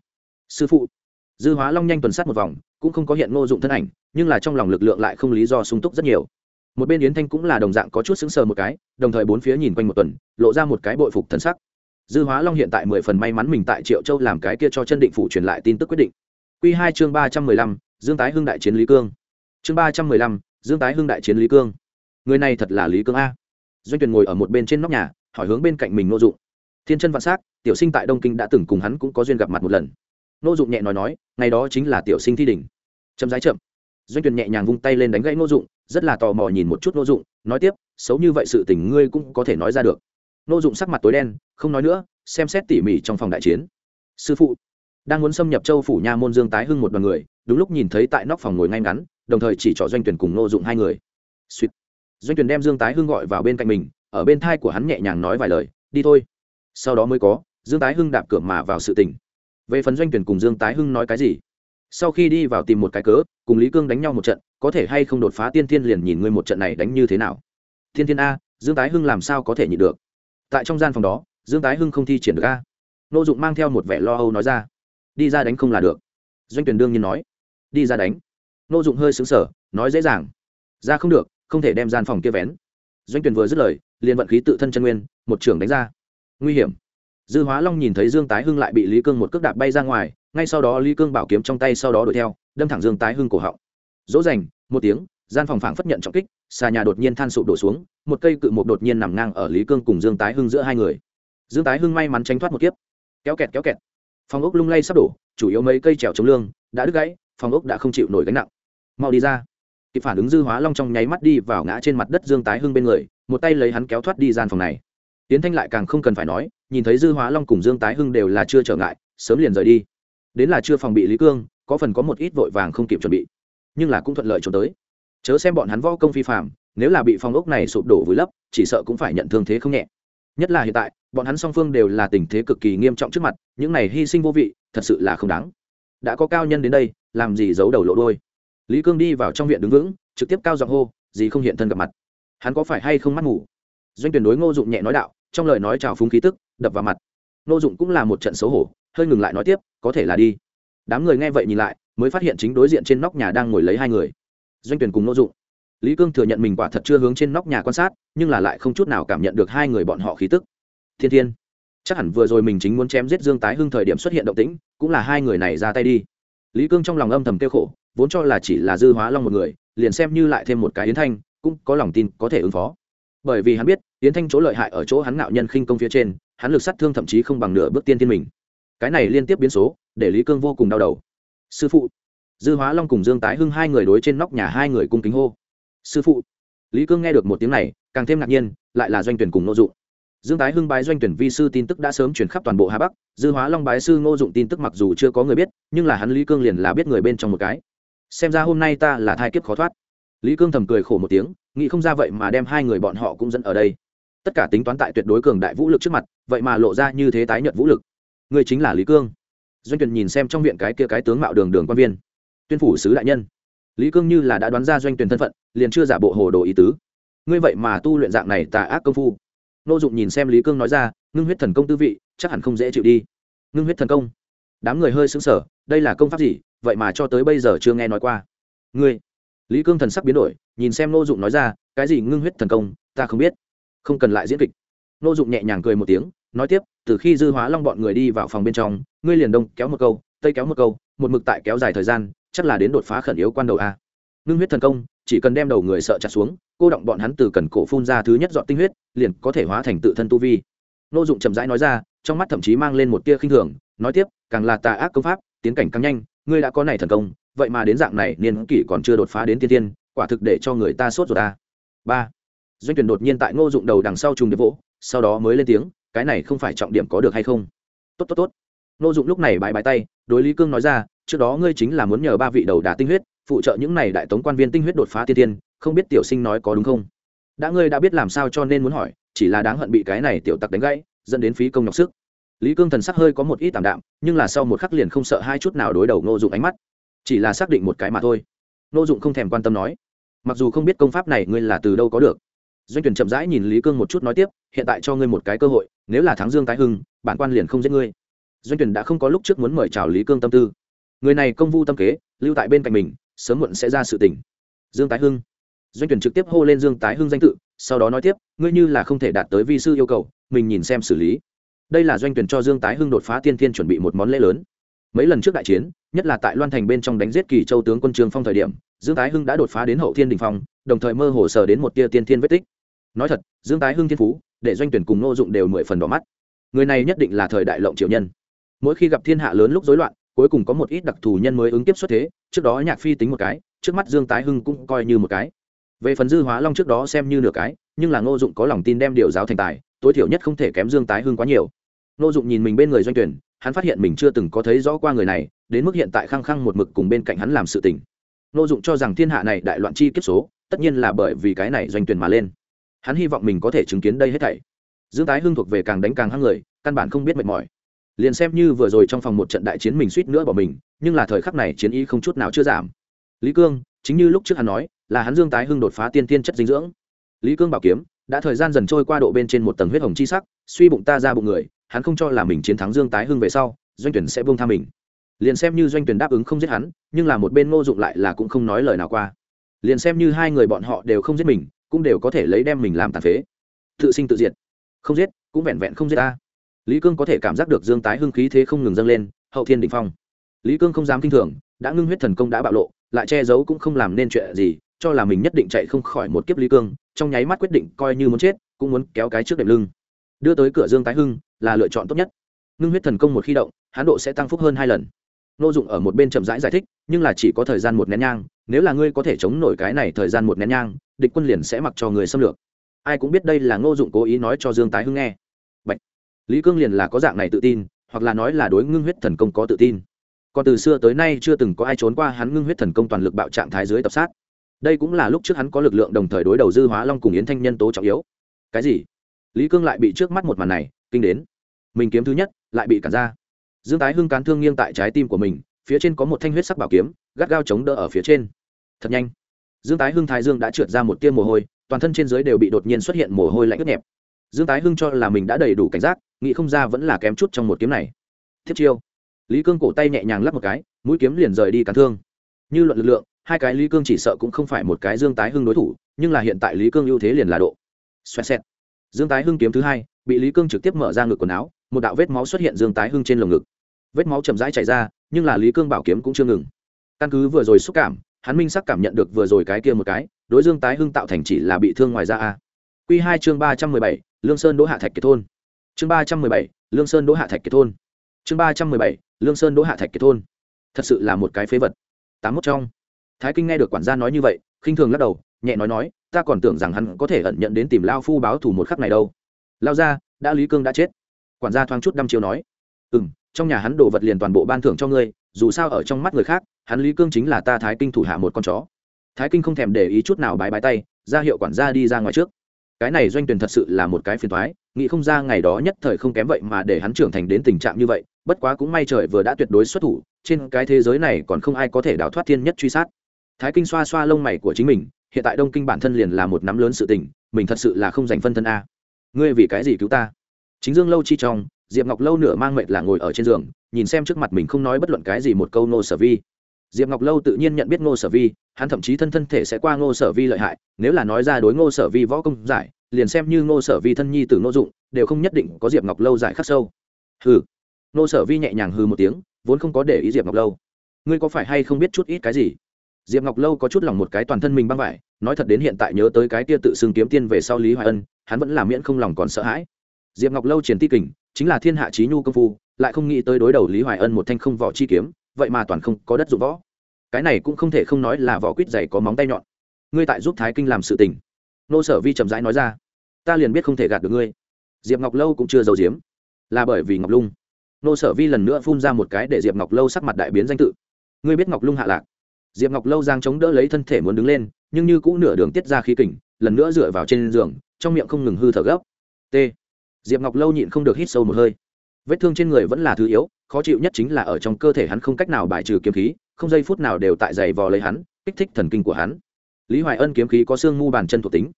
Sư phụ dư hóa long nhanh tuần sát một vòng, cũng không có hiện ngô dụng thân ảnh, nhưng là trong lòng lực lượng lại không lý do sung túc rất nhiều. Một bên yến thanh cũng là đồng dạng có chút sững sờ một cái, đồng thời bốn phía nhìn quanh một tuần, lộ ra một cái bội phục thân sắc. Dư hóa long hiện tại mười phần may mắn mình tại triệu châu làm cái kia cho chân định phủ truyền lại tin tức quyết định. Q hai chương ba trăm mười lăm, dương tái hưng đại chiến lý cương. Chương ba trăm mười lăm, dương tái hưng đại chiến lý cương. Người này thật là lý cương a. Doanh tuyền ngồi ở một bên trên nóc nhà, hỏi hướng bên cạnh mình nô dụng. Thiên chân vạn s á c tiểu sinh tại đông kinh đã từng cùng hắn cũng có duyên gặp mặt một lần nô dụng nhẹ nói nói, ngày đó chính là tiểu sinh thi đỉnh. Chậm rãi chậm. Doanh Tuyền nhẹ nhàng vung tay lên đánh gãy nô dụng, rất là tò mò nhìn một chút nô dụng, nói tiếp, xấu như vậy sự tình ngươi cũng có thể nói ra được. Nô dụng sắc mặt tối đen, không nói nữa, xem xét tỉ mỉ trong phòng đại chiến. Sư phụ, đang muốn xâm nhập châu phủ nha môn dương tái hưng một đoàn người, đúng lúc nhìn thấy tại nóc phòng ngồi ngay ngắn, đồng thời chỉ trỏ doanh tuyển cùng nô dụng hai người. Sweet. doanh tuyển đem dương tái hưng gọi vào bên cạnh mình, ở bên thai của hắn nhẹ nhàng nói vài lời, đi thôi. Sau đó mới có, dương tái hưng đạp cửa mà vào sự tình về phần doanh tuyển cùng dương tái hưng nói cái gì? Sau khi đi vào tìm một cái cớ, cùng lý cương đánh nhau một trận, có thể hay không đột phá tiên thiên liền nhìn ngươi một trận này đánh như thế nào? Thiên thiên a, dương tái hưng làm sao có thể nhịn được? Tại trong gian phòng đó, dương tái hưng không thi triển được a. Nô dụng mang theo một vẻ lo âu nói ra. Đi ra đánh không là được. Doanh tuyển đương nhiên nói. Đi ra đánh. Nô dụng hơi xứng sở nói dễ dàng. Ra không được, không thể đem gian phòng kia vén. Doanh tuyển vừa dứt lời, liền vận khí tự thân chân nguyên, một trưởng đánh ra. Nguy hiểm dư hóa long nhìn thấy dương tái hưng lại bị lý cương một cước đạp bay ra ngoài, ngay sau đó lý cương bảo kiếm trong tay sau đó đuổi theo, đâm thẳng dương tái hưng cổ họng. Dỗ dành, một tiếng, gian phòng phảng phất nhận trọng kích, xà nhà đột nhiên than sụp đổ xuống, một cây cự mục đột nhiên nằm ngang ở lý cương cùng dương tái hưng giữa hai người. Dương tái hưng may mắn tránh thoát một kiếp. Kéo kẹt kéo kẹt. Phòng ốc lung lay sắp đổ, chủ yếu mấy cây trèo chống lương, đã đứt gãy, phòng ốc đã không chịu nổi gánh nặng. Mau đi ra. Kịp phản ứng dư hóa long trong nháy mắt đi vào ngã trên mặt đất dương tái hưng bên người, một tay lấy hắn kéo thoát đi gian phòng này. Tiến thanh lại càng không cần phải nói nhìn thấy dư hóa long cùng dương tái hưng đều là chưa trở ngại, sớm liền rời đi. Đến là chưa phòng bị lý cương, có phần có một ít vội vàng không kịp chuẩn bị. Nhưng là cũng thuận lợi trốn tới. Chớ xem bọn hắn võ công phi phạm nếu là bị phòng ốc này sụp đổ vùi lấp, chỉ sợ cũng phải nhận thương thế không nhẹ. Nhất là hiện tại, bọn hắn song phương đều là tình thế cực kỳ nghiêm trọng trước mặt, những này hy sinh vô vị, thật sự là không đáng. Đã có cao nhân đến đây, làm gì giấu đầu lộ đôi lý cương đi vào trong viện đứng vững, trực tiếp cao giọng hô, gì không hiện thân gặp mặt. Hắn có phải hay không mắt ngủ doanh tuyển đối ngô dụng nhẹ nói đạo, trong lời nói chào phúng khí tức đập vào mặt. Nô dụng cũng là một trận xấu hổ, hơi ngừng lại nói tiếp, có thể là đi. Đám người nghe vậy nhìn lại, mới phát hiện chính đối diện trên nóc nhà đang ngồi lấy hai người. Doanh tuyển cùng Nô dụng. Lý cương thừa nhận mình quả thật chưa hướng trên nóc nhà quan sát, nhưng là lại không chút nào cảm nhận được hai người bọn họ khí tức. Thiên thiên, chắc hẳn vừa rồi mình chính muốn chém giết dương tái hưng thời điểm xuất hiện động tĩnh, cũng là hai người này ra tay đi. Lý cương trong lòng âm thầm kêu khổ, vốn cho là chỉ là dư hóa long một người, liền xem như lại thêm một cái yến thanh, cũng có lòng tin có thể ứng phó. Bởi vì hắn biết, yến thanh chỗ lợi hại ở chỗ hắn ngạo nhân khinh công phía trên hắn lực sát thương thậm chí không bằng nửa bước tiên thiên mình. Cái này liên tiếp biến số, để lý cương vô cùng đau đầu. Sư phụ. Dư hóa long cùng dương tái hưng hai người đối trên nóc nhà hai người cung kính hô. Sư phụ. Lý cương nghe được một tiếng này, càng thêm ngạc nhiên, lại là doanh tuyển cùng nô dụng. Dương tái hưng bái doanh tuyển vi sư tin tức đã sớm chuyển khắp toàn bộ hà bắc, dư hóa long bái sư ngô dụng tin tức mặc dù chưa có người biết, nhưng là hắn lý cương liền là biết người bên trong một cái. Xem ra hôm nay ta là thai kiếp khó thoát. Lý cương thầm cười khổ một tiếng, nghĩ không ra vậy mà đem hai người bọn họ cũng dẫn ở đây tất cả tính toán tại tuyệt đối cường đại vũ lực trước mặt, vậy mà lộ ra như thế tái nhận vũ lực. Người chính là lý cương. Doanh tuyển nhìn xem trong viện cái kia cái tướng mạo đường đường quan viên. Tuyên phủ sứ đại nhân. Lý cương như là đã đoán ra doanh tuyển thân phận, liền chưa giả bộ hồ đồ ý tứ. Ngươi vậy mà tu luyện dạng này tà ác công phu. Nô dụng nhìn xem lý cương nói ra, ngưng huyết thần công tư vị, chắc hẳn không dễ chịu đi. Ngưng huyết thần công? Đám người hơi sững sở đây là công pháp gì? Vậy mà cho tới bây giờ chưa nghe nói qua. Ngươi? Lý cương thần sắc biến đổi, nhìn xem nô dụng nói ra, cái gì ngưng huyết thần công, ta không biết không cần lại diễn kịch. Nô dụng nhẹ nhàng cười một tiếng, nói tiếp, từ khi dư hóa long bọn người đi vào phòng bên trong, ngươi liền đông kéo một câu, tây kéo một câu, một mực tại kéo dài thời gian, chắc là đến đột phá khẩn yếu quan đầu a. Ngưng huyết thần công, chỉ cần đem đầu người sợ chặt xuống, cô động bọn hắn từ cần cổ phun ra thứ nhất dọn tinh huyết, liền có thể hóa thành tự thân tu vi. Nô dụng chậm rãi nói ra, trong mắt thậm chí mang lên một tia khinh thường, nói tiếp, càng là tà ác công pháp, tiến cảnh càng nhanh, ngươi đã có này thần công, vậy mà đến dạng này, niên kỷ còn chưa đột phá đến tiên tiên, quả thực để cho người ta sốt rồi ta ba doanh tuyển đột nhiên tại ngô dụng đầu đằng sau trùng điệp vỗ, sau đó mới lên tiếng, cái này không phải trọng điểm có được hay không? Tốt tốt tốt. Ngô dụng lúc này bãi bãi tay, đối lý cương nói ra, trước đó ngươi chính là muốn nhờ ba vị đầu đà tinh huyết, phụ trợ những này đại tống quan viên tinh huyết đột phá tiên tiên không biết tiểu sinh nói có đúng không? Đã ngươi đã biết làm sao cho nên muốn hỏi, chỉ là đáng hận bị cái này tiểu tặc đánh gãy, dẫn đến phí công nhọc sức. Lý cương thần sắc hơi có một ít tạm đạm, nhưng là sau một khắc liền không sợ hai chút nào đối đầu ngô dụng ánh mắt. Chỉ là xác định một cái mà thôi. Ngô dụng không thèm quan tâm nói, mặc dù không biết công pháp này ngươi là từ đâu có được doanh tuyển chậm rãi nhìn lý cương một chút nói tiếp, hiện tại cho ngươi một cái cơ hội, nếu là thắng dương tái hưng, bản quan liền không giết ngươi. Doanh tuyển đã không có lúc trước muốn mời chào lý cương tâm tư. Người này công vu tâm kế, lưu tại bên cạnh mình, sớm muộn sẽ ra sự tình. Dương tái hưng. Doanh tuyển trực tiếp hô lên dương tái hưng danh tự, sau đó nói tiếp, ngươi như là không thể đạt tới vi sư yêu cầu, mình nhìn xem xử lý. Đây là doanh tuyển cho dương tái hưng đột phá tiên thiên chuẩn bị một món lễ lớn. Mấy lần trước đại chiến, nhất là tại loan thành bên trong đánh giết kỳ châu tướng quân trường phong thời điểm, dương tái hưng đã đột phá đến hậu thiên đình phong, đồng thời mơ hồ sở đến một tia tiên thiên vết tích nói thật, dương tái hưng thiên phú, để doanh tuyển cùng ngô dụng đều mười phần đỏ mắt. Người này nhất định là thời đại lộng triệu nhân. Mỗi khi gặp thiên hạ lớn lúc rối loạn, cuối cùng có một ít đặc thù nhân mới ứng tiếp xuất thế, trước đó nhạc phi tính một cái, trước mắt dương tái hưng cũng coi như một cái. Về phần dư hóa long trước đó xem như nửa cái, nhưng là ngô dụng có lòng tin đem điều giáo thành tài, tối thiểu nhất không thể kém dương tái hưng quá nhiều. Ngô dụng nhìn mình bên người doanh tuyển, hắn phát hiện mình chưa từng có thấy rõ qua người này, đến mức hiện tại khăng khăng một mực cùng bên cạnh hắn làm sự tình. Ngô dụng cho rằng thiên hạ này đại loạn chi kiếp số, tất nhiên là bởi vì cái này doanh tuyển mà lên hắn hy vọng mình có thể chứng kiến đây hết thảy. Dương tái hưng thuộc về càng đánh càng hăng người, căn bản không biết mệt mỏi. Liền xem như vừa rồi trong phòng một trận đại chiến mình suýt nữa bỏ mình, nhưng là thời khắc này chiến ý không chút nào chưa giảm. Lý cương, chính như lúc trước hắn nói, là hắn dương tái hưng đột phá tiên tiên chất dinh dưỡng. Lý cương bảo kiếm, đã thời gian dần trôi qua độ bên trên một tầng huyết hồng chi sắc, suy bụng ta ra bụng người, hắn không cho là mình chiến thắng dương tái hưng về sau, doanh tuyển sẽ buông tha mình. Liền xem như doanh tuyển đáp ứng không giết hắn, nhưng là một bên ngô dụng lại là cũng không nói lời nào qua. Liền xem như hai người bọn họ đều không giết mình cũng đều có thể lấy đem mình làm tàn phế. Tự sinh tự diệt. Không giết, cũng vẹn vẹn không giết ta. Lý cương có thể cảm giác được dương tái hưng khí thế không ngừng dâng lên, hậu thiên đ ỉ n h phong. Lý cương không dám k i n h thường, đã ngưng huyết thần công đã bạo lộ, lại che giấu cũng không làm nên chuyện gì, cho là mình nhất định chạy không khỏi một kiếp lý cương, trong nháy mắt quyết định coi như muốn chết, cũng muốn kéo cái trước đệm lưng. Đưa tới cửa dương tái hưng, là lựa chọn tốt nhất. Ngưng huyết thần công một khi động, hán độ sẽ tăng phúc hơn hai lần. N ô dụng ở một bên chậm rãi giải thích, nhưng là chỉ có thời gian một nén nhang nếu là ngươi có thể chống nổi cái này thời gian một nén nhang, địch quân liền sẽ mặc cho người xâm lược. Ai cũng biết đây là ngô dụng cố ý nói cho dương tái hưng nghe. Bạch. Lý cương liền là có dạng này tự tin, hoặc là nói là đối ngưng huyết thần công có tự tin. Còn từ xưa tới nay chưa từng có ai trốn qua hắn ngưng huyết thần công toàn lực bạo trạng thái dưới tập sát. Đây cũng là lúc trước hắn có lực lượng đồng thời đối đầu dư hóa long cùng yến thanh nhân tố trọng yếu. Cái gì? Lý cương lại bị trước mắt một màn này, kinh đến. Mình kiếm thứ nhất, lại bị cản ra. Dương tái hưng cán thương nghiêng tại trái tim của mình, phía trên có một thanh huyết sắc bảo kiếm gắt gao chống đỡ ở phía trên. Thật nhanh. Dương tái hưng thái dương đã trượt ra một tia mồ hôi, toàn thân trên dưới đều bị đột nhiên xuất hiện mồ hôi lạnh ướt nhẹp. Dương tái hưng cho là mình đã đầy đủ cảnh giác, nghĩ không ra vẫn là kém chút trong một kiếm này. Thiết chiêu. Lý cương cổ tay nhẹ nhàng lắp một cái, mũi kiếm liền rời đi cắn thương. Như luận lực lượng, hai cái lý cương chỉ sợ cũng không phải một cái dương tái hưng đối thủ, nhưng là hiện tại lý cương ưu thế liền là độ. Xoẹt xẹt. Dương tái hưng kiếm thứ hai, bị lý cương trực tiếp mở ra ngực quần áo, một đạo vết máu xuất hiện dương tái hưng trên lồng ngực. Vết máu chậm rãi chảy ra, nhưng là lý cương bảo kiếm cũng chưa ngừng căn cứ vừa rồi xúc cảm, hắn minh sắc cảm nhận được vừa rồi cái kia một cái, đối dương tái hưng tạo thành chỉ là bị thương ngoài ra a. Q hai chương ba trăm mười bảy, lương sơn đỗ hạ thạch kiệt thôn. Chương ba trăm mười bảy, lương sơn đỗ hạ thạch kiệt thôn. Chương ba trăm mười bảy, lương sơn đỗ hạ thạch kiệt thôn. Thật sự là một cái phế vật. Tám mốt trong. Thái kinh nghe được quản gia nói như vậy, khinh thường lắc đầu, nhẹ nói nói, ta còn tưởng rằng hắn có thể ẩn nhận đến tìm lao phu báo thù một khắc này đâu. Lao ra đã lý cương đã chết. Quản gia thoáng chút đăm chiêu nói ừ m trong nhà hắn đồ vật liền toàn bộ ban thưởng cho ngươi, dù sao ở trong mắt người khác hắn lý cương chính là ta thái kinh thủ hạ một con chó. Thái kinh không thèm để ý chút nào bái bái tay, ra hiệu quản gia đi ra ngoài trước. Cái này doanh tuyển thật sự là một cái phiền thoái nghĩ không ra ngày đó nhất thời không kém vậy mà để hắn trưởng thành đến tình trạng như vậy, bất quá cũng may trời vừa đã tuyệt đối xuất thủ, trên cái thế giới này còn không ai có thể đào thoát thiên nhất truy sát. Thái kinh xoa xoa lông mày của chính mình, hiện tại đông kinh bản thân liền là một nắm lớn sự tình, mình thật sự là không dành phân thân a. Ngươi vì cái gì cứu ta? Chính dương lâu chi trong, diệp ngọc lâu nửa mang mệt là ngồi ở trên giường, nhìn xem trước mặt mình không nói bất luận cái gì một câu nô sở vi diệp ngọc lâu tự nhiên nhận biết ngô sở vi, hắn thậm chí thân thân thể sẽ qua ngô sở vi lợi hại, nếu là nói ra đối ngô sở vi võ công giải, liền xem như ngô sở vi thân nhi từ ngô dụng, đều không nhất định có diệp ngọc lâu giải khắc sâu. Hừ. Ngô sở vi nhẹ nhàng hừ một tiếng, vốn không có để ý diệp ngọc lâu. Ngươi có phải hay không biết chút ít cái gì? Diệp ngọc lâu có chút lòng một cái toàn thân mình băng vải, nói thật đến hiện tại nhớ tới cái tia tự xưng kiếm tiên về sau lý hoài ân, hắn vẫn làm miễn không lòng còn sợ hãi. Diệp ngọc lâu triển ti kình, chính là thiên hạ trí nhu công phu, lại không nghĩ tới đối đầu lý hoài ân một thanh không vỏ chi kiếm vậy mà toàn không có đất dụng võ. Cái này cũng không thể không nói là vỏ quýt dày có móng tay nhọn. Ngươi tại giúp thái kinh làm sự tình. Nô sở vi chậm rãi nói ra. Ta liền biết không thể gạt được ngươi. Diệp ngọc lâu cũng chưa giấu diếm là bởi vì ngọc lung. Nô sở vi lần nữa phun ra một cái để diệp ngọc lâu sắc mặt đại biến danh tự. Ngươi biết ngọc lung hạ lạc. Diệp ngọc lâu giang chống đỡ lấy thân thể muốn đứng lên, nhưng như cũng nửa đường tiết ra khí kỉnh lần nữa dựa vào trên giường, trong miệng không ngừng hư thở gấp. T. Diệp ngọc lâu nhịn không được hít sâu một hơi. Vết thương trên người vẫn là thứ yếu khó chịu nhất chính là ở trong cơ thể hắn không cách nào bài trừ kiếm khí, không giây phút nào đều tại giày vò lấy hắn, kích thích thần kinh của hắn. Lý hoài ân kiếm khí có xương mu bàn chân thuộc tính.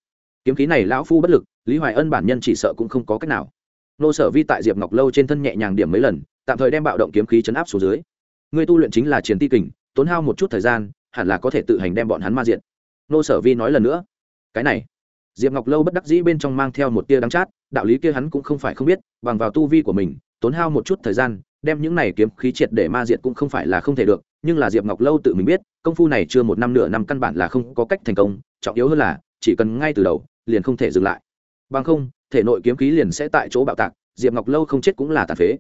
Kiếm khí này lão phu bất lực, lý hoài ân bản nhân chỉ sợ cũng không có cách nào. Nô sở vi tại diệp ngọc lâu trên thân nhẹ nhàng điểm mấy lần, tạm thời đem bạo động kiếm khí chấn áp xuống dưới. Người tu luyện chính là chiến ti kình, tốn hao một chút thời gian, hẳn là có thể tự hành đem bọn hắn ma diện nô sở vi nói lần nữa. Cái này, diệp ngọc lâu bất đắc dĩ bên trong mang theo một tia đắng chát, đạo lý kia hắn cũng không phải không biết, bằng vào tu vi của mình, tốn hao một chút thời gian đem những này kiếm khí triệt để ma diệt cũng không phải là không thể được, nhưng là diệp ngọc lâu tự mình biết, công phu này chưa một năm nửa năm căn bản là không có cách thành công, trọng yếu hơn là, chỉ cần ngay từ đầu, liền không thể dừng lại. Bằng không, thể nội kiếm khí liền sẽ tại chỗ bạo tạc, diệp ngọc lâu không chết cũng là tàn phế.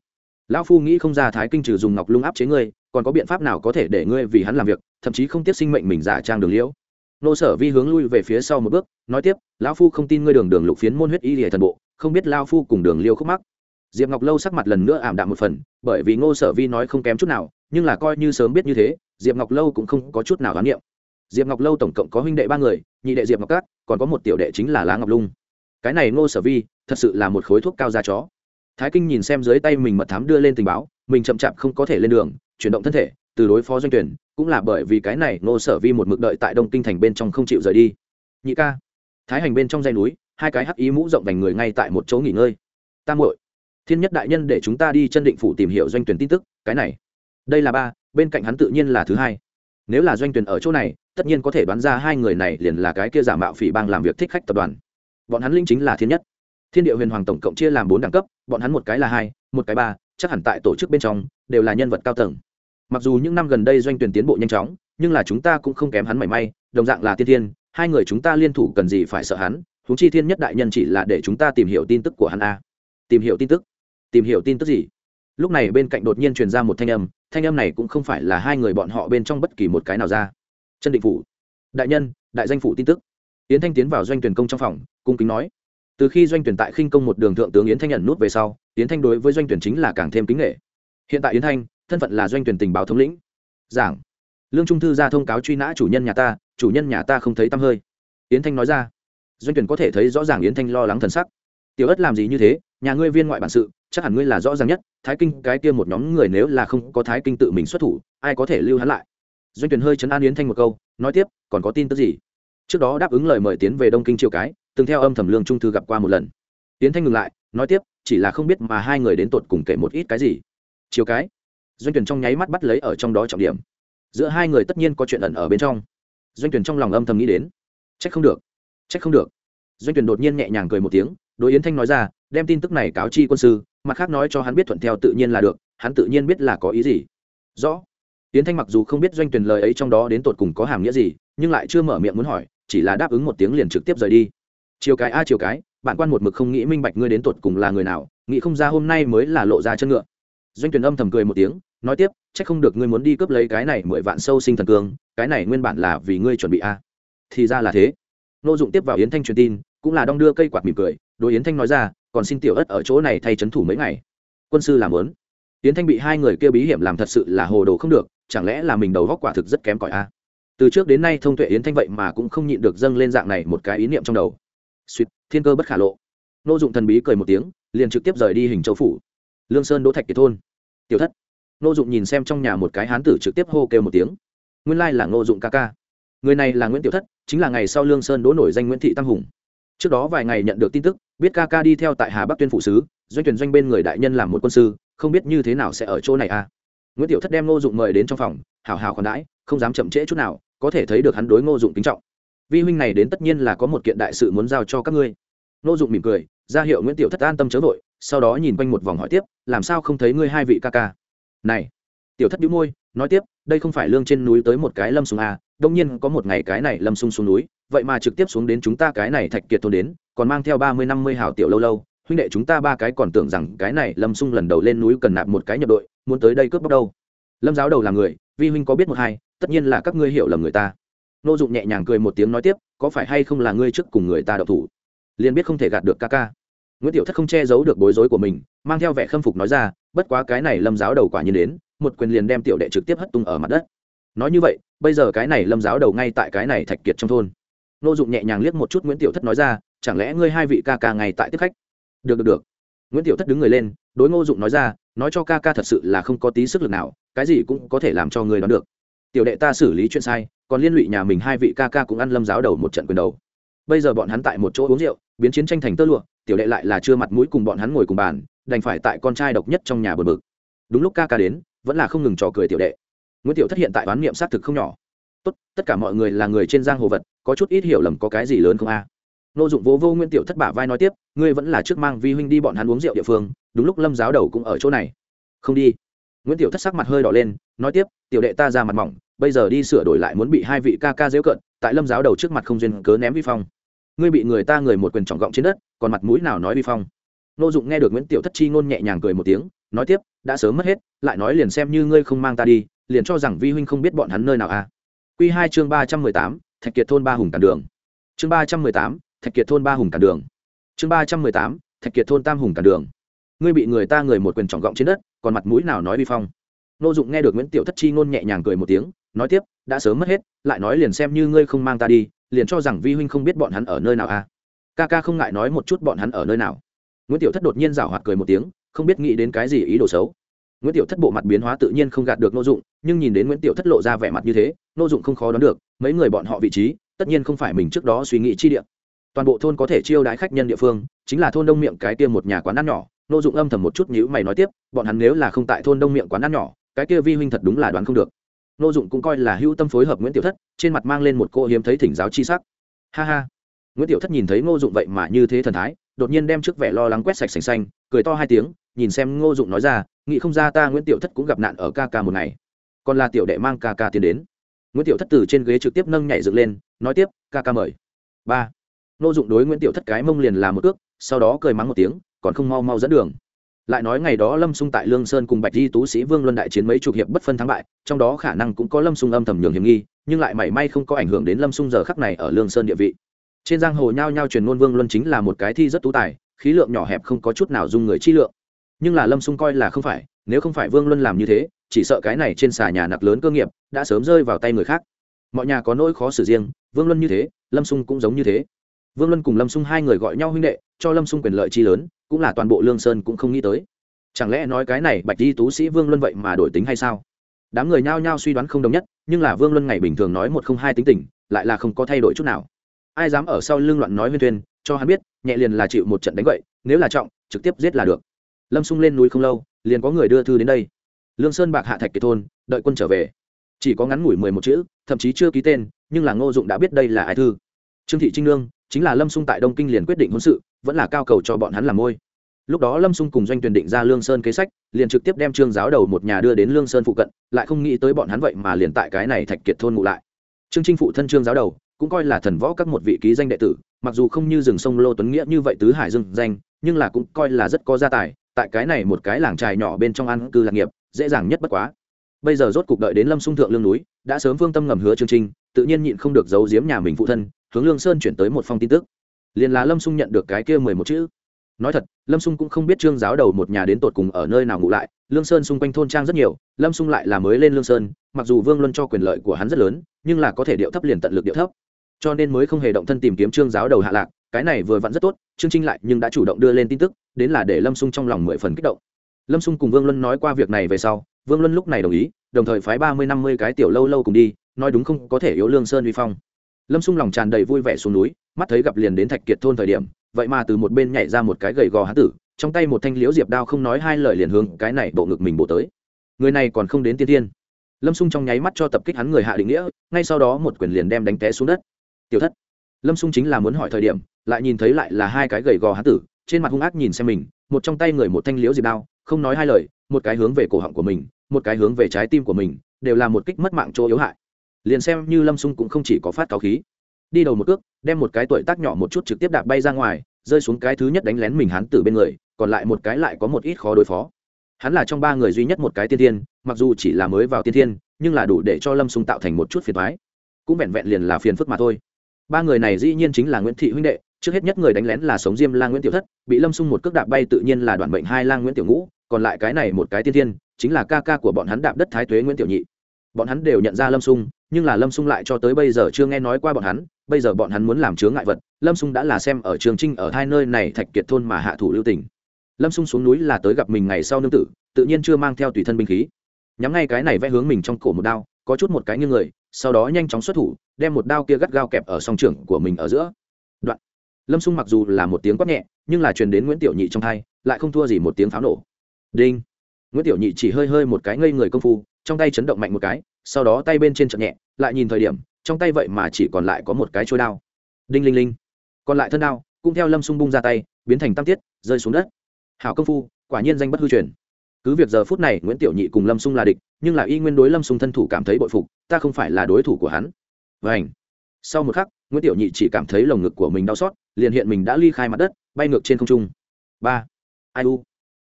Lão phu nghĩ không ra thái kinh trừ dùng ngọc lung áp chế ngươi, còn có biện pháp nào có thể để ngươi vì hắn làm việc, thậm chí không tiếp sinh mệnh mình giả trang đường liễu. Nô sở vi hướng lui về phía sau một bước, nói tiếp, lão phu không tin ngươi đường đường lục phiến môn huyết y lìa thần bộ, không biết lao phu cùng đường liêu khúc mắc diệp ngọc lâu sắc mặt lần nữa ảm đạm một phần, bởi vì ngô sở vi nói không kém chút nào, nhưng là coi như sớm biết như thế, diệp ngọc lâu cũng không có chút nào đoán niệm. Diệp ngọc lâu tổng cộng có huynh đệ ba người, nhị đệ diệp ngọc cát, còn có một tiểu đệ chính là lá ngọc lung. Cái này ngô sở vi, thật sự là một khối thuốc cao da chó. Thái kinh nhìn xem dưới tay mình mật thám đưa lên tình báo, mình chậm chạp không có thể lên đường, chuyển động thân thể, từ đối phó doanh tuyển, cũng là bởi vì cái này ngô sở vi một mực đợi tại đông kinh thành bên trong không chịu rời đi. Nhị ca, thái hành bên trong dây núi, hai cái hắc ý mũ rộng vành người ngay tại một chỗ nghỉ ngơi. Tam muội thiên nhất đại nhân để chúng ta đi chân định phủ tìm hiểu doanh tuyển tin tức, cái này. Đây là ba, bên cạnh hắn tự nhiên là thứ hai. Nếu là doanh tuyển ở chỗ này, tất nhiên có thể đoán ra hai người này liền là cái kia giả mạo phỉ bang làm việc thích khách tập đoàn. Bọn hắn linh chính là thiên nhất. Thiên địa huyền hoàng tổng cộng chia làm bốn đẳng cấp, bọn hắn một cái là hai, một cái ba, chắc hẳn tại tổ chức bên trong, đều là nhân vật cao tầng. Mặc dù những năm gần đây doanh tuyển tiến bộ nhanh chóng, nhưng là chúng ta cũng không kém hắn mảy may, đồng dạng là tiên thiên, hai người chúng ta liên thủ cần gì phải sợ hắn, huống chi thiên nhất đại nhân chỉ là để chúng ta tìm hiểu tin tức của hắn a. Tìm hiểu tin tức tìm hiểu tin tức gì. Lúc này bên cạnh đột nhiên truyền ra một thanh âm thanh âm này cũng không phải là hai người bọn họ bên trong bất kỳ một cái nào ra. Chân định phủ. Đại nhân, đại danh phủ tin tức. Yến thanh tiến vào doanh tuyển công trong phòng, cung kính nói. Từ khi doanh tuyển tại khinh công một đường thượng tướng yến thanh nhận nút về sau, yến thanh đối với doanh tuyển chính là càng thêm kính nghệ hiện tại yến thanh, thân phận là doanh tuyển tình báo thống lĩnh. Giảng. Lương trung thư ra thông cáo truy nã chủ nhân nhà ta, chủ nhân nhà ta không thấy tăm hơi. Yến thanh nói ra. Doanh tuyển có thể thấy rõ ràng yến thanh lo lắng thần sắc. Tiểu ất làm gì như thế? Nhà ngươi viên ngoại bản sự chắc hẳn ngươi là rõ ràng nhất, thái kinh cái kia một nhóm người nếu là không có thái kinh tự mình xuất thủ, ai có thể lưu hắn lại? Doanh tuyển hơi chấn an yến thanh một câu, nói tiếp, còn có tin tức gì? Trước đó đáp ứng lời mời tiến về đông kinh triều cái, từng theo âm thầm lương trung thư gặp qua một lần. Yến thanh ngừng lại, nói tiếp, chỉ là không biết mà hai người đến tột cùng kể một ít cái gì. Chiều cái. Doanh tuyển trong nháy mắt bắt lấy ở trong đó trọng điểm. Giữa hai người tất nhiên có chuyện ẩn ở bên trong. Doanh tuyển trong lòng âm thầm nghĩ đến. Trách không được. Trách không được. Doanh tuyển đột nhiên nhẹ nhàng cười một tiếng, đối yến thanh nói ra, đem tin tức này cáo chi quân sư mặt khác nói cho hắn biết thuận theo tự nhiên là được, hắn tự nhiên biết là có ý gì. Rõ. Yến thanh mặc dù không biết doanh tuyển lời ấy trong đó đến tột cùng có hàm nghĩa gì, nhưng lại chưa mở miệng muốn hỏi, chỉ là đáp ứng một tiếng liền trực tiếp rời đi. Chiều cái a, chiều cái, bạn quan một mực không nghĩ minh bạch ngươi đến tột cùng là người nào, nghĩ không ra hôm nay mới là lộ ra chân ngựa. Doanh tuyển âm thầm cười một tiếng, nói tiếp, chắc không được ngươi muốn đi cướp lấy cái này mười vạn sâu sinh thần cương, cái này nguyên bản là vì ngươi chuẩn bị a. Thì ra là thế. Nô dụng tiếp vào yến thanh truyền tin, cũng là đong đưa cây quạt mỉm cười, đối yến thanh nói ra còn xin tiểu ất ở chỗ này thay c thủ mấy ngày. Quân sư làm lớn tiến thanh bị hai người kia bí hiểm làm thật sự là hồ đồ không được, chẳng lẽ là mình đầu góc quả thực rất kém cỏi a từ trước đến nay thông tuệ yến thanh vậy mà cũng không nhịn được dâng lên dạng này một cái ý niệm trong đầu. Suýt thiên cơ bất khả lộ. Nô dụng thần bí cười một tiếng, liền trực tiếp rời đi hình châu phủ. Lương sơn đỗ thạch kiệt thôn. Tiểu thất. Nô dụng nhìn xem trong nhà một cái hán tử trực tiếp hô kêu một tiếng. Nguyên lai là nô dụng ca ca. Người này là nguyễn tiểu thất, chính là ngày sau lương sơn đỗ nổi danh nguyễn thị tam hùng. Trước đó vài ngày nhận được tin tức biết ca ca đi theo tại hà bắc tuyên phụ sứ, doanh tuyển doanh bên người đại nhân làm một quân sư, không biết như thế nào sẽ ở chỗ này a à? nguyễn tiểu thất đem ngô dụng mời đến trong phòng hào hào khoản đãi, không dám chậm trễ chút nào, có thể thấy được hắn đối ngô dụng kính trọng. Vi huynh này đến tất nhiên là có một kiện đại sự muốn giao cho các ngươi. Ngô dụng mỉm cười, ra hiệu nguyễn tiểu thất an tâm chớ vội, sau đó nhìn quanh một vòng hỏi tiếp, làm sao không thấy ngươi hai vị ca ca? Này. Tiểu thất đĩu môi nói tiếp, đây không phải lương trên núi tới một cái lâm sùng à đông nhiên có một ngày cái này lâm sung xuống núi, vậy mà trực tiếp xuống đến chúng ta cái này thạch kiệt thôn đến, còn mang theo ba mươi năm mươi hào tiểu lâu lâu, huynh đệ chúng ta ba cái còn tưởng rằng cái này lâm sung lần đầu lên núi cần nạp một cái nhập đội, muốn tới đây cướp bóc đâu. Lâm giáo đầu là người, vi huynh có biết một hai, tất nhiên là các ngươi hiểu lầm người ta. Nô dụng nhẹ nhàng cười một tiếng nói tiếp, có phải hay không là ngươi trước cùng người ta đậu thủ? Liền biết không thể gạt được ca ca. Nguyễn tiểu thất không che giấu được bối rối của mình mang theo vẻ khâm phục nói ra, bất quá cái này lâm giáo đầu quả nhiên đến, một quyền liền đem tiểu đệ trực tiếp hất tung ở mặt đất. Nói như vậy, bây giờ cái này lâm giáo đầu ngay tại cái này thạch kiệt trong thôn. Nô dụng nhẹ nhàng liếc một chút nguyễn tiểu thất nói ra, chẳng lẽ ngươi hai vị ca ca ngay tại tiếp khách? Được được được. Nguyễn tiểu thất đứng người lên, đối ngô dụng nói ra, nói cho ca ca thật sự là không có tí sức lực nào, cái gì cũng có thể làm cho người đoán được. Tiểu đệ ta xử lý chuyện sai, còn liên lụy nhà mình hai vị ca ca cũng ăn lâm giáo đầu một trận quyền đầu. Bây giờ bọn hắn tại một chỗ uống rượu, biến chiến tranh thành tơ lụa, tiểu đệ lại là chưa mặt mũi cùng bọn hắn ngồi cùng bàn đành phải tại con trai độc nhất trong nhà bờ bực. Đúng lúc ca ca đến, vẫn là không ngừng trò cười tiểu đệ. Nguyễn tiểu thất hiện tại oán niệm xác thực không nhỏ. Tốt, tất cả mọi người là người trên giang hồ vật, có chút ít hiểu lầm có cái gì lớn không a? À. nô dụng vô vô nguyễn tiểu thất bả vai nói tiếp, ngươi vẫn là trước mang vi huynh đi bọn hắn uống rượu địa phương, đúng lúc lâm giáo đầu cũng ở chỗ này. Không đi. Nguyễn tiểu thất sắc mặt hơi đỏ lên, nói tiếp, tiểu đệ ta ra mặt mỏng, bây giờ đi sửa đổi lại muốn bị hai vị ca ca dễu cận tại lâm giáo đầu trước mặt không duyên cớ ném vi phong. Ngươi bị người ta người một quyền trọng gọng trên đất, còn mặt mũi nào nói vi phong? Nô dụng nghe được nguyễn tiểu thất chi ngôn nhẹ nhàng cười một tiếng, nói tiếp, đã sớm mất hết, lại nói liền xem như ngươi không mang ta đi, liền cho rằng vi huynh không biết bọn hắn nơi nào à. Q hai chương ba trăm mười tám, thạch kiệt thôn ba hùng cản đường. Chương ba trăm mười tám, thạch kiệt thôn ba hùng cản đường. Chương ba trăm mười tám, thạch kiệt thôn tam hùng cản đường. Ngươi bị người ta người một quyền trọng gọng trên đất, còn mặt mũi nào nói vi phong? Nô dụng nghe được nguyễn tiểu thất chi ngôn nhẹ nhàng cười một tiếng, nói tiếp, đã sớm mất hết, lại nói liền xem như ngươi không mang ta đi, liền cho rằng vi huynh không biết bọn hắn ở nơi nào à. Ca ca không ngại nói một chút bọn hắn ở nơi nào nguyễn tiểu thất đột nhiên rảo hoạt cười một tiếng, không biết nghĩ đến cái gì ý đồ xấu. Nguyễn tiểu thất bộ mặt biến hóa tự nhiên không gạt được n ô dụng, nhưng nhìn đến nguyễn tiểu thất lộ ra vẻ mặt như thế n ô dụng không khó đoán được, mấy người bọn họ vị trí, tất nhiên không phải mình trước đó suy nghĩ chi địa. Toàn bộ thôn có thể chiêu đãi khách nhân địa phương, chính là thôn đông miệng cái tiêm một nhà quán ăn nhỏ. N ô dụng âm thầm một chút nhữ mày nói tiếp, bọn hắn nếu là không tại thôn đông miệng quán ăn nhỏ, cái kia vi huynh thật đúng là đoán không được. N ô dụng cũng coi là hữu tâm phối hợp nguyễn tiểu thất, trên mặt mang lên một cô hiếm thấy thỉnh giáo chi sắc. Ha ha. Nguyễn tiểu thất nhìn thấy ngô dụng vậy mà như thế thần thái đột nhiên đem trước vẻ lo lắng quét sạch sành xanh, cười to hai tiếng, nhìn xem ngô dụng nói ra, nghĩ không ra ta nguyễn tiểu thất cũng gặp nạn ở ca ca một ngày. Còn là tiểu đệ mang ca ca tiến đến. Nguyễn tiểu thất từ trên ghế trực tiếp nâng nhảy dựng lên, nói tiếp, ca ca mời. Ba. Ngô dụng đối nguyễn tiểu thất cái mông liền làm một ước, sau đó cười mắng một tiếng, còn không mau mau dẫn đường. Lại nói ngày đó lâm sung tại lương sơn cùng bạch di tú sĩ vương luân đại chiến mấy chục hiệp bất phân thắng bại, trong đó khả năng cũng có lâm sung âm thầm nhường hiểm nghi, nhưng lại mảy may không có ảnh hưởng đến lâm sung giờ khắc này ở lương sơn địa vị trên giang hồ nhao nhao truyền ngôn vương luân chính là một cái thi rất tú tài, khí lượng nhỏ hẹp không có chút nào dung người chi lượng. Nhưng là lâm xung coi là không phải, nếu không phải vương luân làm như thế, chỉ sợ cái này trên xà nhà nặc lớn cơ nghiệp đã sớm rơi vào tay người khác. Mọi nhà có nỗi khó xử riêng, vương luân như thế, lâm xung cũng giống như thế. Vương luân cùng lâm xung hai người gọi nhau huynh đệ, cho lâm xung quyền lợi chi lớn, cũng là toàn bộ lương sơn cũng không nghĩ tới. Chẳng lẽ nói cái này bạch di tú sĩ vương luân vậy mà đổi tính hay sao? Đám người nhao nhao suy đoán không đồng nhất, nhưng là vương luân ngày bình thường nói một không hai tính tình, lại là không có thay đổi chút nào ai dám ở sau lưng loạn nói huyên tuyên cho hắn biết, nhẹ liền là chịu một trận đánh vậy nếu là trọng, trực tiếp giết là được. Lâm xung lên núi không lâu, liền có người đưa thư đến đây. Lương sơn bạc hạ thạch kiệt thôn, đợi quân trở về. Chỉ có ngắn ngủi mười một chữ, thậm chí chưa ký tên, nhưng là ngô dụng đã biết đây là ai thư. Trương thị trinh lương chính là lâm xung tại đông kinh liền quyết định hôn sự, vẫn là cao cầu cho bọn hắn làm môi. Lúc đó lâm xung cùng doanh tuyển định ra lương sơn kế sách, liền trực tiếp đem trương giáo đầu một nhà đưa đến lương sơn phụ cận, lại không nghĩ tới bọn hắn vậy mà liền tại cái này thạch kiệt thôn ngụ lại. Trương trinh phụ thân trương giáo đầu cũng coi là thần võ các một vị ký danh đệ tử, mặc dù không như rừng sông lô tuấn nghĩa như vậy tứ hải dương danh, nhưng là cũng coi là rất có gia tài, tại cái này một cái làng trài nhỏ bên trong ăn cư lạc nghiệp, dễ dàng nhất bất quá. Bây giờ rốt cục đợi đến lâm sung thượng lương núi, đã sớm phương tâm ngầm hứa chương trình, tự nhiên nhịn không được giấu giếm nhà mình phụ thân, hướng lương sơn chuyển tới một phong tin tức. Liền là lâm sung nhận được cái kia mười một chữ. Nói thật, lâm sung cũng không biết trương giáo đầu một nhà đến tột cùng ở nơi nào ngụ lại, lương sơn xung quanh thôn trang rất nhiều, lâm sung lại là mới lên lương sơn, mặc dù vương luân cho quyền lợi của hắn rất lớn, nhưng là có thể điệu thấp liền tận lực điệu thấp cho nên mới không hề động thân tìm kiếm trương giáo đầu hạ lạc, cái này vừa vặn rất tốt, trương trinh lại nhưng đã chủ động đưa lên tin tức, đến là để lâm xung trong lòng mười phần kích động. Lâm xung cùng vương luân nói qua việc này về sau, vương luân lúc này đồng ý, đồng thời phái ba mươi năm mươi cái tiểu lâu lâu cùng đi, nói đúng không, có thể yếu lương sơn uy phong. Lâm xung lòng tràn đầy vui vẻ xuống núi, mắt thấy gặp liền đến thạch kiệt thôn thời điểm, vậy mà từ một bên nhảy ra một cái gầy gò hán tử, trong tay một thanh liễu diệp đao không nói hai lời liền hướng cái này bộ ngực mình bổ tới. Người này còn không đến tiên tiên lâm xung trong nháy mắt cho tập kích hắn người hạ định nghĩa, ngay sau đó một quyền liền đem đánh té xuống đất tiểu thất. Lâm xung chính là muốn hỏi thời điểm, lại nhìn thấy lại là hai cái gầy gò há tử, trên mặt hung ác nhìn xem mình, một trong tay người một thanh liễu diệp đao, không nói hai lời, một cái hướng về cổ họng của mình, một cái hướng về trái tim của mình, đều là một kích mất mạng chỗ yếu hại. Liền xem như lâm xung cũng không chỉ có phát cáo khí. Đi đầu một cước, đem một cái tuổi tác nhỏ một chút trực tiếp đạp bay ra ngoài, rơi xuống cái thứ nhất đánh lén mình hắn tử bên người, còn lại một cái lại có một ít khó đối phó. Hắn là trong ba người duy nhất một cái tiên thiên, mặc dù chỉ là mới vào tiên thiên, nhưng là đủ để cho lâm xung tạo thành một chút phiền thoái cũng vẹn vẹn liền là phiền phức mà thôi ba người này dĩ nhiên chính là nguyễn thị huynh đệ, trước hết nhất người đánh lén là sống diêm lang nguyễn tiểu thất, bị lâm xung một cước đạp bay tự nhiên là đoạn bệnh hai lang nguyễn tiểu ngũ, còn lại cái này một cái tiên thiên, chính là ca ca của bọn hắn đạp đất thái tuế nguyễn tiểu nhị. Bọn hắn đều nhận ra lâm sung, nhưng là lâm sung lại cho tới bây giờ chưa nghe nói qua bọn hắn, bây giờ bọn hắn muốn làm chướng ngại vật, lâm sung đã là xem ở trường trinh ở hai nơi này thạch kiệt thôn mà hạ thủ lưu tỉnh lâm sung xuống núi là tới gặp mình ngày sau nương tử, tự nhiên chưa mang theo tùy thân binh khí. Nhắm ngay cái này vẽ hướng mình trong cổ một đao, có chút một cái như người sau đó nhanh chóng xuất thủ, đem một đao kia gắt gao kẹp ở song trưởng của mình ở giữa. Đoạn. Lâm sung mặc dù là một tiếng quát nhẹ, nhưng là truyền đến nguyễn tiểu nhị trong thai, lại không thua gì một tiếng pháo nổ. Đinh. Nguyễn tiểu nhị chỉ hơi hơi một cái ngây người công phu, trong tay chấn động mạnh một cái, sau đó tay bên trên chậm nhẹ, lại nhìn thời điểm, trong tay vậy mà chỉ còn lại có một cái trôi đao. Đinh linh linh. Còn lại thân đao, cũng theo lâm sung bung ra tay, biến thành tam tiết, rơi xuống đất. Hảo công phu, quả nhiên danh bất hư truyền cứ việc giờ phút này nguyễn tiểu nhị cùng lâm sung là địch, nhưng là y nguyên đối lâm sung thân thủ cảm thấy bội phục, ta không phải là đối thủ của hắn. Vảnh sau một khắc, nguyễn tiểu nhị chỉ cảm thấy lồng ngực của mình đau xót, liền hiện mình đã ly khai mặt đất, bay ngược trên không trung. Ba. Ai u?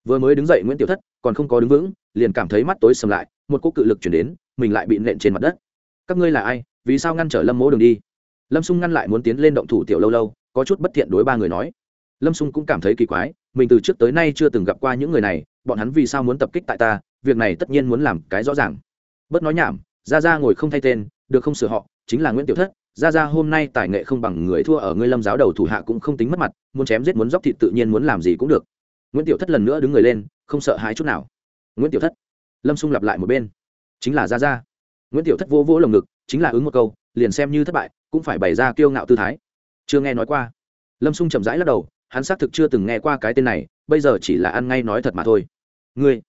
Vừa mới đứng dậy nguyễn tiểu thất, còn không có đứng vững, liền cảm thấy mắt tối sầm lại, một cỗ cự lực chuyển đến, mình lại bị nện trên mặt đất. Các ngươi là ai? Vì sao ngăn trở lâm mỗ đường đi? Lâm xung ngăn lại muốn tiến lên động thủ tiểu lâu lâu, có chút bất thiện đối ba người nói. Lâm xung cũng cảm thấy kỳ quái mình từ trước tới nay chưa từng gặp qua những người này, bọn hắn vì sao muốn tập kích tại ta, việc này tất nhiên muốn làm cái rõ ràng. Bớt nói nhảm ra ra ngồi không thay tên, được không sửa họ, chính là nguyễn tiểu thất. Ra ra hôm nay tài nghệ không bằng người thua ở ngươi lâm giáo đầu thủ hạ cũng không tính mất mặt, muốn chém giết muốn dóc thịt tự nhiên muốn làm gì cũng được. Nguyễn tiểu thất lần nữa đứng người lên, không sợ hãi chút nào. Nguyễn tiểu thất. Lâm xung lặp lại một bên. Chính là ra ra nguyễn tiểu thất vô vỗ lồng ngực, chính là ứng một câu, liền xem như thất bại, cũng phải bày ra kiêu ngạo tư thái. Chưa nghe nói qua. Lâm xung chậm rãi lắc đầu hắn xác thực chưa từng nghe qua cái tên này, bây giờ chỉ là ăn ngay nói thật mà thôi. Ngươi,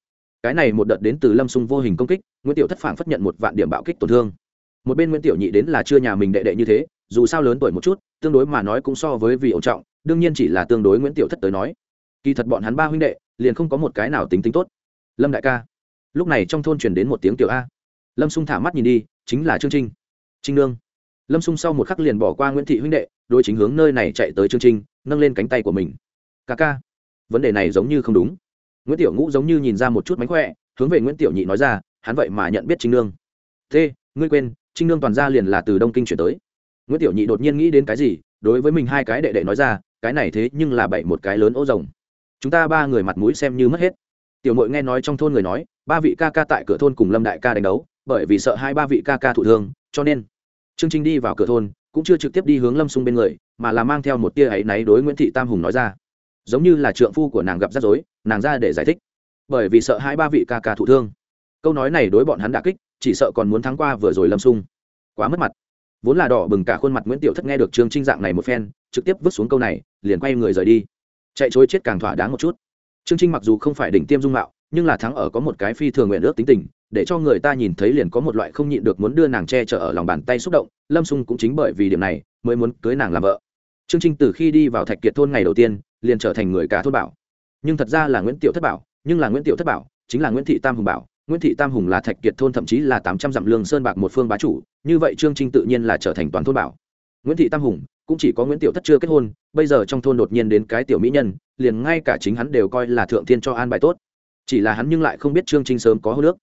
cái này một đợt đến từ lâm xung vô hình công kích, nguyễn tiểu thất phản phất nhận một vạn điểm bạo kích tổn thương. Một bên nguyễn tiểu nhị đến là chưa nhà mình đệ đệ như thế, dù sao lớn tuổi một chút, tương đối mà nói cũng so với vì ổn trọng, đương nhiên chỉ là tương đối nguyễn tiểu thất tới nói. Kỳ thật bọn hắn ba huynh đệ, liền không có một cái nào tính tính tốt. Lâm đại ca, lúc này trong thôn truyền đến một tiếng tiểu a. Lâm xung thả mắt nhìn đi, chính là trương trinh. Trinh nương. Lâm xung sau một khắc liền bỏ qua nguyễn thị huynh đệ đôi chính hướng nơi này chạy tới trương trinh nâng lên cánh tay của mình. Ca ca, vấn đề này giống như không đúng. Nguyễn tiểu ngũ giống như nhìn ra một chút mánh khỏe, hướng về nguyễn tiểu nhị nói ra, hắn vậy mà nhận biết trinh nương. Thế ngươi quên, trinh nương toàn ra liền là từ đông kinh chuyển tới. Nguyễn tiểu nhị đột nhiên nghĩ đến cái gì, đối với mình hai cái đệ đệ nói ra, cái này thế nhưng là bảy một cái lớn ô rồng. Chúng ta ba người mặt mũi xem như mất hết. Tiểu mội nghe nói trong thôn người nói, ba vị ca ca tại cửa thôn cùng lâm đại ca đánh đấu, bởi vì sợ hai ba vị ca ca thụ thương, cho nên chương trình đi vào cửa thôn cũng chưa trực tiếp đi hướng lâm sung bên người, mà là mang theo một tia áy náy đối nguyễn thị tam hùng nói ra. Giống như là trượng phu của nàng gặp rắc rối, nàng ra để giải thích. Bởi vì sợ hai ba vị ca ca thụ thương. Câu nói này đối bọn hắn đà kích, chỉ sợ còn muốn thắng qua vừa rồi lâm sung. Quá mất mặt. Vốn là đỏ bừng cả khuôn mặt nguyễn tiểu thất nghe được trương trinh dạng này một phen, trực tiếp vứt xuống câu này, liền quay người rời đi. Chạy chối chết càng thỏa đáng một chút. Trương trinh mặc dù không phải đỉnh tiêm dung mạo nhưng là thắng ở có một cái phi thường nguyện ước tính tình, để cho người ta nhìn thấy liền có một loại không nhịn được muốn đưa nàng che chở ở lòng bàn tay xúc động, lâm sung cũng chính bởi vì điểm này, mới muốn cưới nàng làm vợ. Trương trinh từ khi đi vào thạch kiệt thôn ngày đầu tiên, liền trở thành người cả thôn bảo. Nhưng thật ra là nguyễn tiểu thất bảo, nhưng là nguyễn tiểu thất bảo chính là nguyễn thị tam hùng bảo. Nguyễn thị tam hùng là thạch kiệt thôn thậm chí là tám trăm dặm lương sơn bạc một phương bá chủ, như vậy trương trinh tự nhiên là trở thành toàn thôn bảo. Nguyễn thị tam hùng cũng chỉ có nguyễn tiểu thất chưa kết hôn, bây giờ trong thôn đột nhiên đến cái tiểu mỹ nhân, liền ngay cả chính hắn đều coi là thượng thiên cho an bài tốt chỉ là hắn nhưng lại không biết trương trinh sớm có hô nước.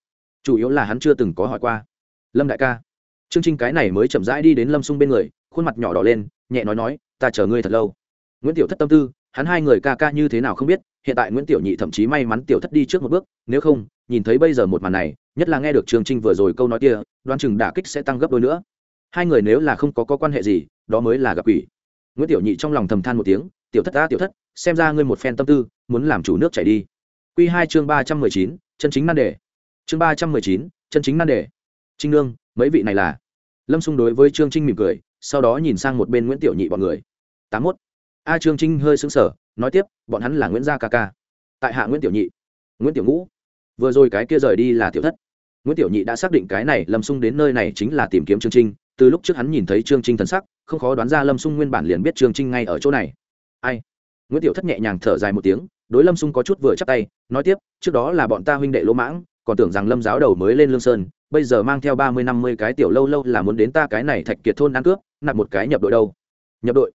Chủ yếu là hắn chưa từng có hỏi qua. Lâm đại ca. Trương trinh cái này mới chậm rãi đi đến lâm sung bên người khuôn mặt nhỏ đỏ lên nhẹ nói nói ta chờ ngươi thật lâu. Nguyễn tiểu thất tâm tư hắn hai người ca ca như thế nào không biết hiện tại nguyễn tiểu nhị thậm chí may mắn tiểu thất đi trước một bước nếu không nhìn thấy bây giờ một màn này nhất là nghe được trương trinh vừa rồi câu nói kia đoan chừng đả kích sẽ tăng gấp đôi nữa. Hai người nếu là không có, có quan hệ gì đó mới là gặp quỷ. Nguyễn tiểu nhị trong lòng thầm than một tiếng tiểu thất ta tiểu thất xem ra ngươi một phen tâm tư muốn làm chủ nước chảy đi. Q2 chương ba trăm mười chín, chân chính nan đề. Chương ba trăm mười chín, chân chính nan đề. Trinh nương, mấy vị này là? Lâm sung đối với trương trinh mỉm cười, sau đó nhìn sang một bên nguyễn tiểu nhị bọn người. Tám mốt. A trương trinh hơi sững sờ, nói tiếp, bọn hắn là nguyễn gia ca ca. Tại hạ nguyễn tiểu nhị. Nguyễn tiểu ngũ. Vừa rồi cái kia rời đi là tiểu thất. Nguyễn tiểu nhị đã xác định cái này lâm sung đến nơi này chính là tìm kiếm trương trinh. Từ lúc trước hắn nhìn thấy trương trinh thần sắc, không khó đoán ra lâm sung nguyên bản liền biết trương trinh ngay ở chỗ này. Ai? Nguyễn tiểu thất nhẹ nhàng thở dài một tiếng đối lâm xung có chút vừa chắc tay, nói tiếp, trước đó là bọn ta huynh đệ lỗ mãng, còn tưởng rằng lâm giáo đầu mới lên lương sơn, bây giờ mang theo ba mươi, năm mươi cái tiểu lâu lâu là muốn đến ta cái này thạch kiệt thôn ăn cướp, nạp một cái nhập đội đâu. Nhập đội.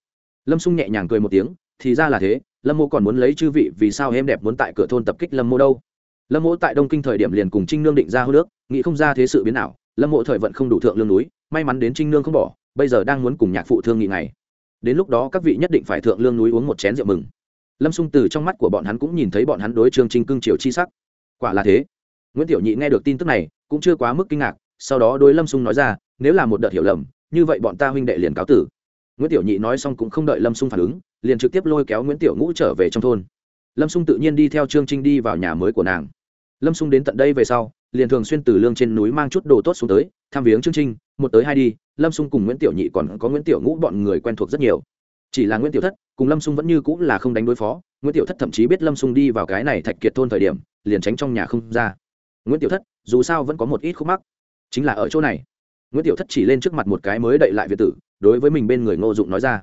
Lâm xung nhẹ nhàng cười một tiếng, thì ra là thế, lâm mô còn muốn lấy chư vị vì sao em đẹp muốn tại cửa thôn tập kích lâm mô đâu. Lâm mô tại đông kinh thời điểm liền cùng trinh nương định ra hô nước nghĩ không ra thế sự biến nào lâm mộ thời vận không đủ thượng lương núi, may mắn đến trinh nương không bỏ, bây giờ đang muốn cùng nhạc phụ thương nghị ngày. Đến lúc đó các vị nhất định phải thượng lương núi uống một chén rượu mừng lâm xung từ trong mắt của bọn hắn cũng nhìn thấy bọn hắn đối trương trinh cưng triều chi sắc. Quả là thế. Nguyễn tiểu nhị nghe được tin tức này, cũng chưa quá mức kinh ngạc, sau đó đối lâm xung nói ra, nếu là một đợt hiểu lầm, như vậy bọn ta huynh đệ liền cáo tử. Nguyễn tiểu nhị nói xong cũng không đợi lâm xung phản ứng, liền trực tiếp lôi kéo nguyễn tiểu ngũ trở về trong thôn. Lâm xung tự nhiên đi theo trương trinh đi vào nhà mới của nàng. Lâm xung đến tận đây về sau, liền thường xuyên từ lương trên núi mang chút đồ tốt xuống tới, tham viếng trương trinh, một tới hai đi, lâm xung cùng nguyễn tiểu nhị còn có nguyễn tiểu ngũ bọn người quen thuộc rất nhiều chỉ là nguyễn tiểu thất, cùng lâm xung vẫn như cũng là không đánh đối phó. Nguyễn tiểu thất thậm chí biết lâm xung đi vào cái này thạch kiệt thôn thời điểm, liền tránh trong nhà không ra. Nguyễn tiểu thất, dù sao vẫn có một ít khúc mắc. Chính là ở chỗ này. Nguyễn tiểu thất chỉ lên trước mặt một cái mới đậy lại việt tử, đối với mình bên người ngô dụng nói ra.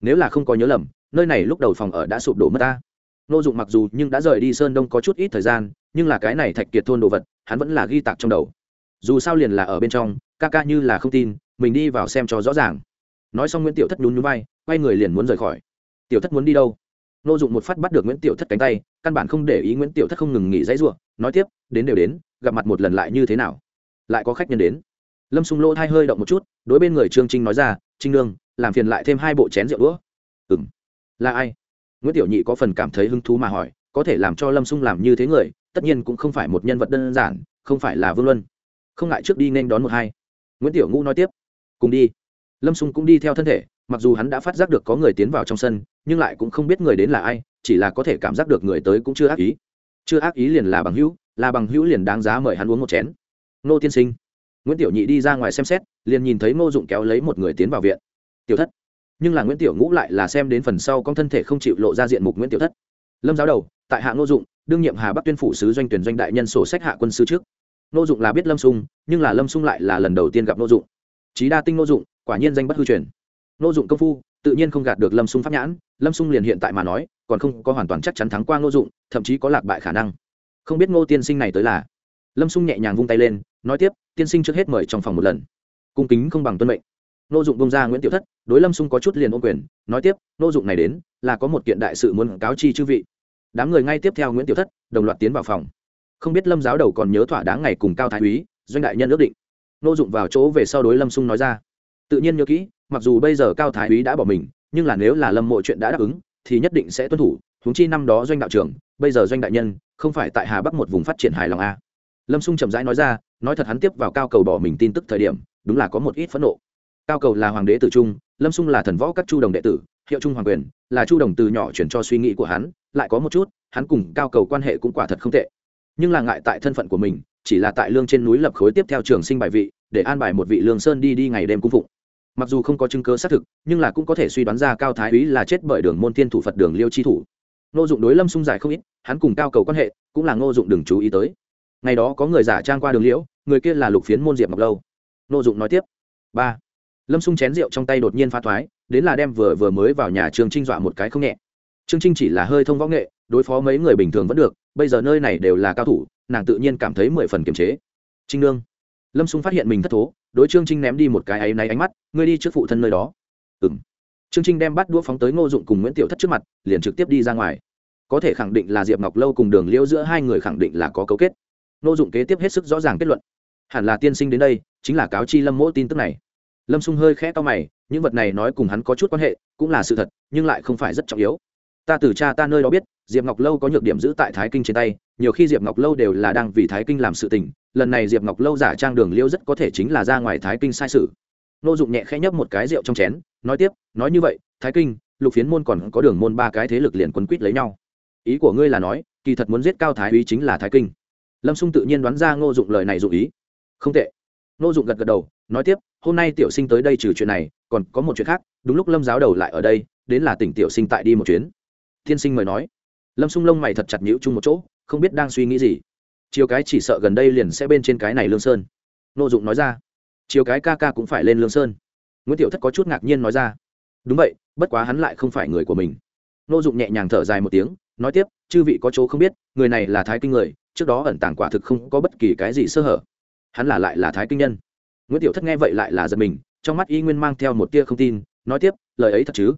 Nếu là không có nhớ lầm, nơi này lúc đầu phòng ở đã sụp đổ mất ta. Ngô dụng mặc dù nhưng đã rời đi sơn đông có chút ít thời gian, nhưng là cái này thạch kiệt thôn đồ vật, hắn vẫn là ghi tạc trong đầu. Dù sao liền là ở bên trong, ca ca như là không tin, mình đi vào xem cho rõ ràng nói xong nguyễn tiểu thất nhún nhún vai, quay người liền muốn rời khỏi. Tiểu thất muốn đi đâu? Nô dụng một phát bắt được nguyễn tiểu thất cánh tay, căn bản không để ý nguyễn tiểu thất không ngừng nghỉ dãy r u ộ nói tiếp, đến đều đến, gặp mặt một lần lại như thế nào? Lại có khách nhân đến. Lâm sung lỗ thai hơi động một chút, đối bên người trương trinh nói ra, trinh nương, làm phiền lại thêm hai bộ chén rượu đũa. Ừ m là ai? Nguyễn tiểu nhị có phần cảm thấy hứng thú mà hỏi, có thể làm cho lâm sung làm như thế người, tất nhiên cũng không phải một nhân vật đơn giản, không phải là vương luân. Không ngại trước đi nên đón một hai. Nguyễn tiểu ngũ nói tiếp, cùng đi lâm sung cũng đi theo thân thể, mặc dù hắn đã phát giác được có người tiến vào trong sân, nhưng lại cũng không biết người đến là ai, chỉ là có thể cảm giác được người tới cũng chưa ác ý. Chưa ác ý liền là bằng hữu, là bằng hữu liền đáng giá mời hắn uống một chén. Nô tiên sinh. Nguyễn tiểu nhị đi ra ngoài xem xét, liền nhìn thấy ngô dụng kéo lấy một người tiến vào viện. Tiểu thất. Nhưng là nguyễn tiểu ngũ lại là xem đến phần sau con thân thể không chịu lộ ra diện mục nguyễn tiểu thất. Lâm giáo đầu, tại hạ ngô dụng, đương nhiệm hà bắc tuyên phủ sứ doanh tuyển doanh đại nhân sổ sách hạ quân sư trước. Ngô dụng là biết lâm sung, nhưng là lâm sung lại là lần đầu tiên gặp ngô dụng. Trí đa tinh ngô dụng quả nhiên danh bất hư truyền. Ngô dụng công phu, tự nhiên không gạt được lâm sung pháp nhãn, lâm sung liền hiện tại mà nói, còn không có hoàn toàn chắc chắn thắng qua ngô dụng, thậm chí có lạc bại khả năng. Không biết ngô tiên sinh này tới là? Lâm sung nhẹ nhàng vung tay lên, nói tiếp, tiên sinh trước hết mời trong phòng một lần. Cung kính không bằng tuân mệnh. Ngô dụng bông ra nguyễn tiểu thất, đối lâm sung có chút liền ôm quyền, nói tiếp, ngô dụng này đến, là có một kiện đại sự muốn cáo chi chư vị. Đám người ngay tiếp theo nguyễn tiểu thất, đồng loạt tiến vào phòng. Không biết lâm giáo đầu còn nhớ thỏa đáng ngày cùng cao thái úy, doanh đại nhân ước định. Ngô dụng vào chỗ về sau đối lâm sung nói ra tự nhiên nhớ kỹ, mặc dù bây giờ cao thái úy đã bỏ mình, nhưng là nếu là lâm mộ chuyện đã đáp ứng, thì nhất định sẽ tuân thủ, huống chi năm đó doanh đạo trưởng, bây giờ doanh đại nhân, không phải tại hà bắc một vùng phát triển hài lòng a. Lâm xung chậm rãi nói ra, nói thật hắn tiếp vào cao cầu bỏ mình tin tức thời điểm, đúng là có một ít phẫn nộ. Cao cầu là hoàng đế tử trung, lâm xung là thần võ các chu đồng đệ tử, hiệu trung hoàng quyền, là chu đồng từ nhỏ chuyển cho suy nghĩ của hắn, lại có một chút, hắn cùng cao cầu quan hệ cũng quả thật không tệ. Nhưng là ngại tại thân phận của mình, chỉ là tại lương trên núi lập khối tiếp theo trường sinh bài vị, để an bài một vị lương sơn đi đi ngày đêm cung phụng mặc dù không có chứng cứ xác thực, nhưng là cũng có thể suy đoán ra cao thái úy là chết bởi đường môn thiên thủ phật đường liêu chi thủ. Ngô dụng đối lâm sung giải không ít, hắn cùng cao cầu quan hệ, cũng là ngô dụng đừng chú ý tới. Ngày đó có người giả trang qua đường liễu, người kia là lục phiến môn diệp ngọc lâu. Ngô dụng nói tiếp. Ba. Lâm sung chén rượu trong tay đột nhiên pha thoái, đến là đem vừa vừa mới vào nhà trương trinh dọa một cái không nhẹ. Trương trinh chỉ là hơi thông võ nghệ, đối phó mấy người bình thường vẫn được, bây giờ nơi này đều là cao thủ, nàng tự nhiên cảm thấy mười phần kiềm chế. Trinh nương lâm sung phát hiện mình thất thố, đối trương trinh ném đi một cái áy náy ánh mắt, ngươi đi trước phụ thân nơi đó. Ừ m trương trinh đem bắt đũa phóng tới ngô dụng cùng nguyễn tiểu thất trước mặt, liền trực tiếp đi ra ngoài. Có thể khẳng định là diệp ngọc lâu cùng đường liễu giữa hai người khẳng định là có cấu kết. Ngô dụng kế tiếp hết sức rõ ràng kết luận. Hẳn là tiên sinh đến đây, chính là cáo chi lâm mỗ tin tức này. Lâm sung hơi khẽ to mày, những vật này nói cùng hắn có chút quan hệ, cũng là sự thật, nhưng lại không phải rất trọng yếu. Ta từ cha ta nơi đó biết, diệp ngọc lâu có nhược điểm giữ tại thái kinh trên tay, nhiều khi diệp ngọc lâu đều là đang vì thái kinh làm sự tình lần này diệp ngọc lâu giả trang đường liêu rất có thể chính là ra ngoài thái kinh sai sự. Nô dụng nhẹ khẽ nhấp một cái rượu trong chén, nói tiếp, nói như vậy, thái kinh, lục phiến môn còn có đường môn ba cái thế lực liền quấn quýt lấy nhau. Ý của ngươi là nói, kỳ thật muốn giết cao thái úy chính là thái kinh. Lâm xung tự nhiên đoán ra ngô dụng lời này dụ ý. Không tệ. Ngô dụng gật gật đầu, nói tiếp, hôm nay tiểu sinh tới đây trừ chuyện này, còn có một chuyện khác, đúng lúc lâm giáo đầu lại ở đây, đến là tỉnh tiểu sinh tại đi một chuyến. Tiên sinh mời nói. Lâm xung lông mày thật chặt nhữ chung một chỗ, không biết đang suy nghĩ gì chiều cái chỉ sợ gần đây liền sẽ bên trên cái này lương sơn nô dụng nói ra chiều cái ca ca cũng phải lên lương sơn nguyễn tiểu thất có chút ngạc nhiên nói ra đúng vậy bất quá hắn lại không phải người của mình nô dụng nhẹ nhàng thở dài một tiếng nói tiếp chư vị có chỗ không biết người này là thái kinh người trước đó ẩn tàng quả thực không có bất kỳ cái gì sơ hở hắn là lại là thái kinh nhân nguyễn tiểu thất nghe vậy lại là giật mình trong mắt y nguyên mang theo một tia không tin nói tiếp lời ấy thật chứ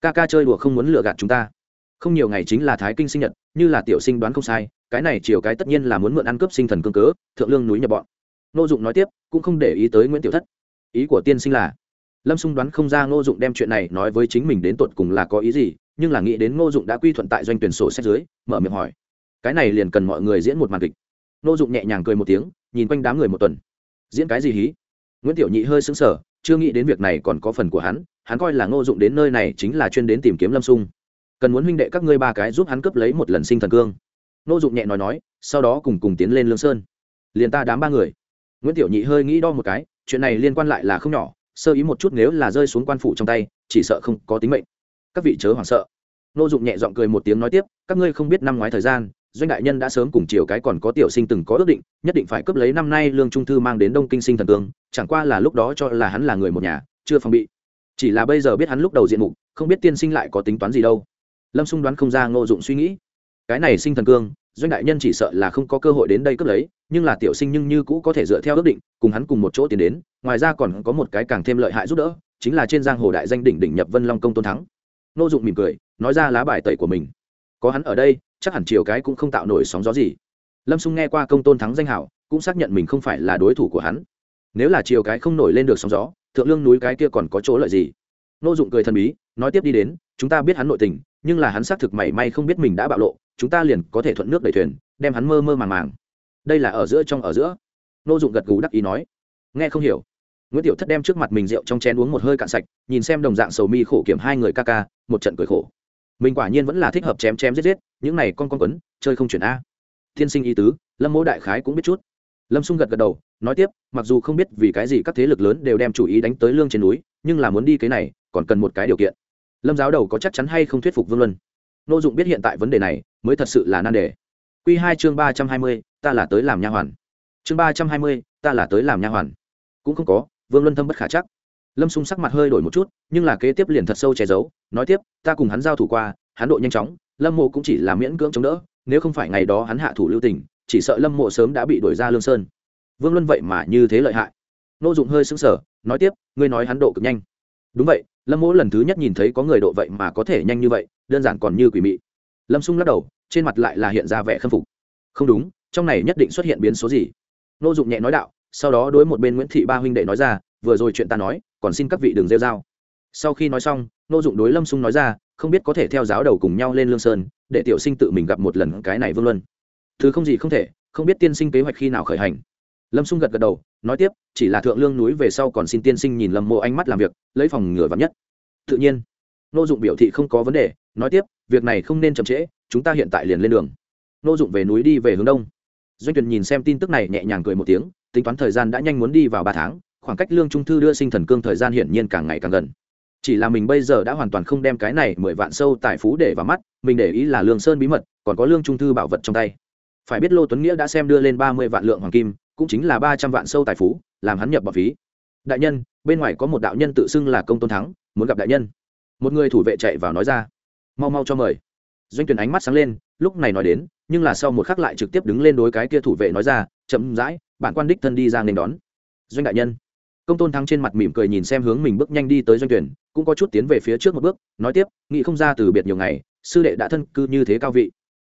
ca ca chơi đùa không muốn lừa gạt chúng ta không nhiều ngày chính là thái kinh sinh nhật như là tiểu sinh đoán không sai cái này chiều cái tất nhiên là muốn mượn ăn cướp sinh thần cương cớ, thượng lương núi nhập bọn. Nô dụng nói tiếp, cũng không để ý tới nguyễn tiểu thất. Ý của tiên sinh là, lâm xung đoán không ra ngô dụng đem chuyện này nói với chính mình đến tột cùng là có ý gì, nhưng là nghĩ đến ngô dụng đã quy thuận tại doanh tuyển sổ sách dưới, mở miệng hỏi. Cái này liền cần mọi người diễn một màn kịch. Ngô dụng nhẹ nhàng cười một tiếng, nhìn quanh đám người một tuần. Diễn cái gì hí? Nguyễn tiểu nhị hơi sững sờ, chưa nghĩ đến việc này còn có phần của hắn hắn coi là ngô dụng đến nơi này chính là chuyên đến tìm kiếm lâm sung. Cần muốn huynh đệ các ngươi ba cái giúp hắn cướp lấy một lần sinh thần cương. Nô dụng nhẹ nói nói, sau đó cùng cùng tiến lên lương sơn. Liền ta đám ba người. Nguyễn tiểu nhị hơi nghĩ đo một cái, chuyện này liên quan lại là không nhỏ, sơ ý một chút nếu là rơi xuống quan phủ trong tay, chỉ sợ không có tính mệnh. Các vị chớ hoảng sợ. Nô dụng nhẹ giọng cười một tiếng nói tiếp, các ngươi không biết năm ngoái thời gian, doanh đại nhân đã sớm cùng chiều cái còn có tiểu sinh từng có ước định, nhất định phải cấp lấy năm nay lương trung thư mang đến đông kinh sinh thần tướng, chẳng qua là lúc đó cho là hắn là người một nhà, chưa phòng bị. Chỉ là bây giờ biết hắn lúc đầu diện mục, không biết tiên sinh lại có tính toán gì đâu. Lâm xung đoán không ra ngô dụng suy nghĩ cái này sinh thần cương, doanh đại nhân chỉ sợ là không có cơ hội đến đây cướp lấy, nhưng là tiểu sinh nhưng như cũ có thể dựa theo ước định, cùng hắn cùng một chỗ tiến đến, ngoài ra còn có một cái càng thêm lợi hại giúp đỡ, chính là trên giang hồ đại danh đỉnh đỉnh nhập vân long công tôn thắng. Nô dụng mỉm cười, nói ra lá bài tẩy của mình. Có hắn ở đây, chắc hẳn chiều cái cũng không tạo nổi sóng gió gì. Lâm xung nghe qua công tôn thắng danh hảo, cũng xác nhận mình không phải là đối thủ của hắn. Nếu là chiều cái không nổi lên được sóng gió, thượng lương núi cái kia còn có chỗ lợi gì? Nô dụng cười thần bí, nói tiếp đi đến, chúng ta biết hắn nội tình, nhưng là hắn xác thực mảy may không biết mình đã bạo lộ chúng ta liền có thể thuận nước đẩy thuyền, đem hắn mơ mơ màng màng. Đây là ở giữa trong ở giữa. Nô dụng gật gù đắc ý nói. Nghe không hiểu. Nguyễn tiểu thất đem trước mặt mình rượu trong chén uống một hơi cạn sạch, nhìn xem đồng dạng sầu mi khổ kiểm hai người ca ca, một trận cười khổ. Mình quả nhiên vẫn là thích hợp chém chém giết giết, những này con con quấn, chơi không chuyển a. Thiên sinh ý tứ, lâm mỗ đại khái cũng biết chút. Lâm xung gật gật đầu, nói tiếp, mặc dù không biết vì cái gì các thế lực lớn đều đem chủ ý đánh tới lương trên núi, nhưng là muốn đi cái này, còn cần một cái điều kiện. Lâm giáo đầu có chắc chắn hay không thuyết phục vương luân. Nô dụng biết hiện tại vấn đề này mới thật sự là nan đề. Q hai chương ba trăm hai mươi, ta là tới làm nha hoàn. Chương ba trăm hai mươi, ta là tới làm nha hoàn. Cũng không có, vương luân thâm bất khả chắc. Lâm xung sắc mặt hơi đổi một chút, nhưng là kế tiếp liền thật sâu che giấu, nói tiếp, ta cùng hắn giao thủ qua, hắn độ nhanh chóng, lâm mộ cũng chỉ là miễn cưỡng chống đỡ, nếu không phải ngày đó hắn hạ thủ lưu tình, chỉ sợ lâm mộ sớm đã bị đuổi ra lương sơn. Vương luân vậy mà như thế lợi hại. Nô dụng hơi sững sờ, nói tiếp, ngươi nói hắn độ cực nhanh. Đúng vậy, lâm mỗ lần thứ nhất nhìn thấy có người độ vậy mà có thể nhanh như vậy, đơn giản còn như quỷ mị lâm xung lắc đầu, trên mặt lại là hiện ra vẻ khâm phục. Không đúng, trong này nhất định xuất hiện biến số gì? Nô dụng nhẹ nói đạo, sau đó đối một bên nguyễn thị ba huynh đệ nói ra, vừa rồi chuyện ta nói, còn xin các vị đừng rêu r a o sau khi nói xong, nô dụng đối lâm xung nói ra, không biết có thể theo giáo đầu cùng nhau lên lương sơn, để tiểu sinh tự mình gặp một lần cái này vương luân. Thứ không gì không thể, không biết tiên sinh kế hoạch khi nào khởi hành. Lâm xung gật gật đầu, nói tiếp, chỉ là thượng lương núi về sau còn xin tiên sinh nhìn lâm mộ ánh mắt làm việc, lấy phòng ngừa vắn nhất. Tự nhiên, nô dụng biểu thị không có vấn đề nói tiếp, việc này không nên chậm trễ, chúng ta hiện tại liền lên đường. Nô dụng về núi đi về hướng đông. Doanh tuyển nhìn xem tin tức này nhẹ nhàng cười một tiếng, tính toán thời gian đã nhanh muốn đi vào ba tháng, khoảng cách lương trung thư đưa sinh thần cương thời gian hiển nhiên càng ngày càng gần. Chỉ là mình bây giờ đã hoàn toàn không đem cái này mười vạn sâu tài phú để vào mắt, mình để ý là lương sơn bí mật, còn có lương trung thư bảo vật trong tay. Phải biết lô tuấn nghĩa đã xem đưa lên ba mươi vạn lượng hoàng kim, cũng chính là ba trăm vạn sâu tài phú, làm hắn nhập bọc phí. Đại nhân, bên ngoài có một đạo nhân tự xưng là công tôn thắng, muốn gặp đại nhân. Một người thủ vệ chạy vào nói ra mau mau cho mời. Doanh tuyển ánh mắt sáng lên, lúc này nói đến, nhưng là sau một khắc lại trực tiếp đứng lên đối cái kia thủ vệ nói ra, chậm rãi, bản quan đích thân đi ra nên đón. Doanh đại nhân. Công tôn thắng trên mặt mỉm cười nhìn xem hướng mình bước nhanh đi tới doanh tuyển cũng có chút tiến về phía trước một bước, nói tiếp nghĩ không ra từ biệt nhiều ngày, sư đệ đã thân cư như thế cao vị.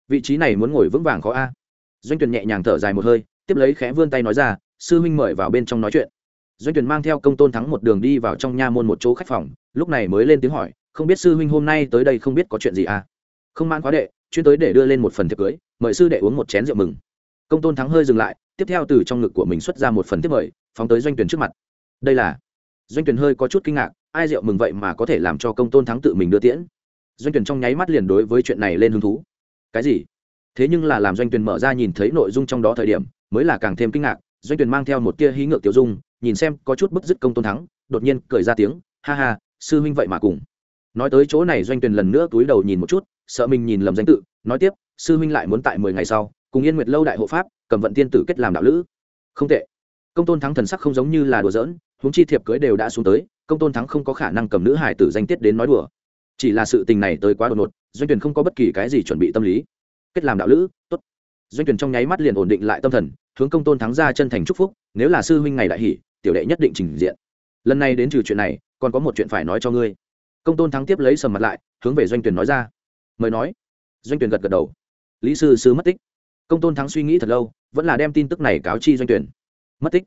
Vị trí này muốn ngồi vững vàng khó a. Doanh tuyển nhẹ nhàng thở dài một hơi, tiếp lấy khẽ vươn tay nói ra, sư huynh mời vào bên trong nói chuyện. Doanh tuyển mang theo công tôn thắng một đường đi vào trong nha môn một chỗ khách phòng, lúc này mới lên tiếng hỏi không biết sư huynh hôm nay tới đây không biết có chuyện gì à? Không mãn quá đệ, chuyên tới để đưa lên một phần thiệp cưới, mời sư đệ uống một chén rượu mừng. Công tôn thắng hơi dừng lại, tiếp theo từ trong ngực của mình xuất ra một phần tiếp mời, phóng tới doanh tuyển trước mặt. Đây là doanh tuyển hơi có chút kinh ngạc, ai rượu mừng vậy mà có thể làm cho công tôn thắng tự mình đưa tiễn? Doanh tuyển trong nháy mắt liền đối với chuyện này lên hứng thú. Cái gì? Thế nhưng là làm doanh tuyển mở ra nhìn thấy nội dung trong đó thời điểm, mới là càng thêm kinh ngạc, doanh tuyển mang theo một tia hí ngược tiểu dung, nhìn xem có chút bức dứt công tôn thắng, đột nhiên cười ra tiếng, ha ha, sư huynh vậy mà cùng nói tới chỗ này doanh tuyền lần nữa túi đầu nhìn một chút, sợ mình nhìn lầm danh tự, nói tiếp, sư huynh lại muốn tại mười ngày sau, cùng yên nguyệt lâu đại hộ pháp, cầm vận tiên tử kết làm đạo lữ. Không tệ. Công tôn thắng thần sắc không giống như là đùa giỡn, huống chi thiệp cưới đều đã xuống tới, công tôn thắng không có khả năng cầm nữ hải tử danh tiết đến nói đùa. Chỉ là sự tình này tới quá đột ngột, doanh tuyển không có bất kỳ cái gì chuẩn bị tâm lý. Kết làm đạo lữ, tốt. Doanh tuyển trong nháy mắt liền ổn định lại tâm thần, hướng công tôn thắng ra chân thành chúc phúc, nếu là sư huynh ngày đại hỷ, tiểu đệ nhất định trình diện. Lần này đến trừ chuyện này, còn có một chuyện phải nói cho ngươi công tôn thắng tiếp lấy sầm mặt lại hướng về doanh tuyển nói ra. Mời nói. Doanh tuyển gật gật đầu. Lý sư sứ mất tích. Công tôn thắng suy nghĩ thật lâu vẫn là đem tin tức này cáo chi doanh tuyển. Mất tích.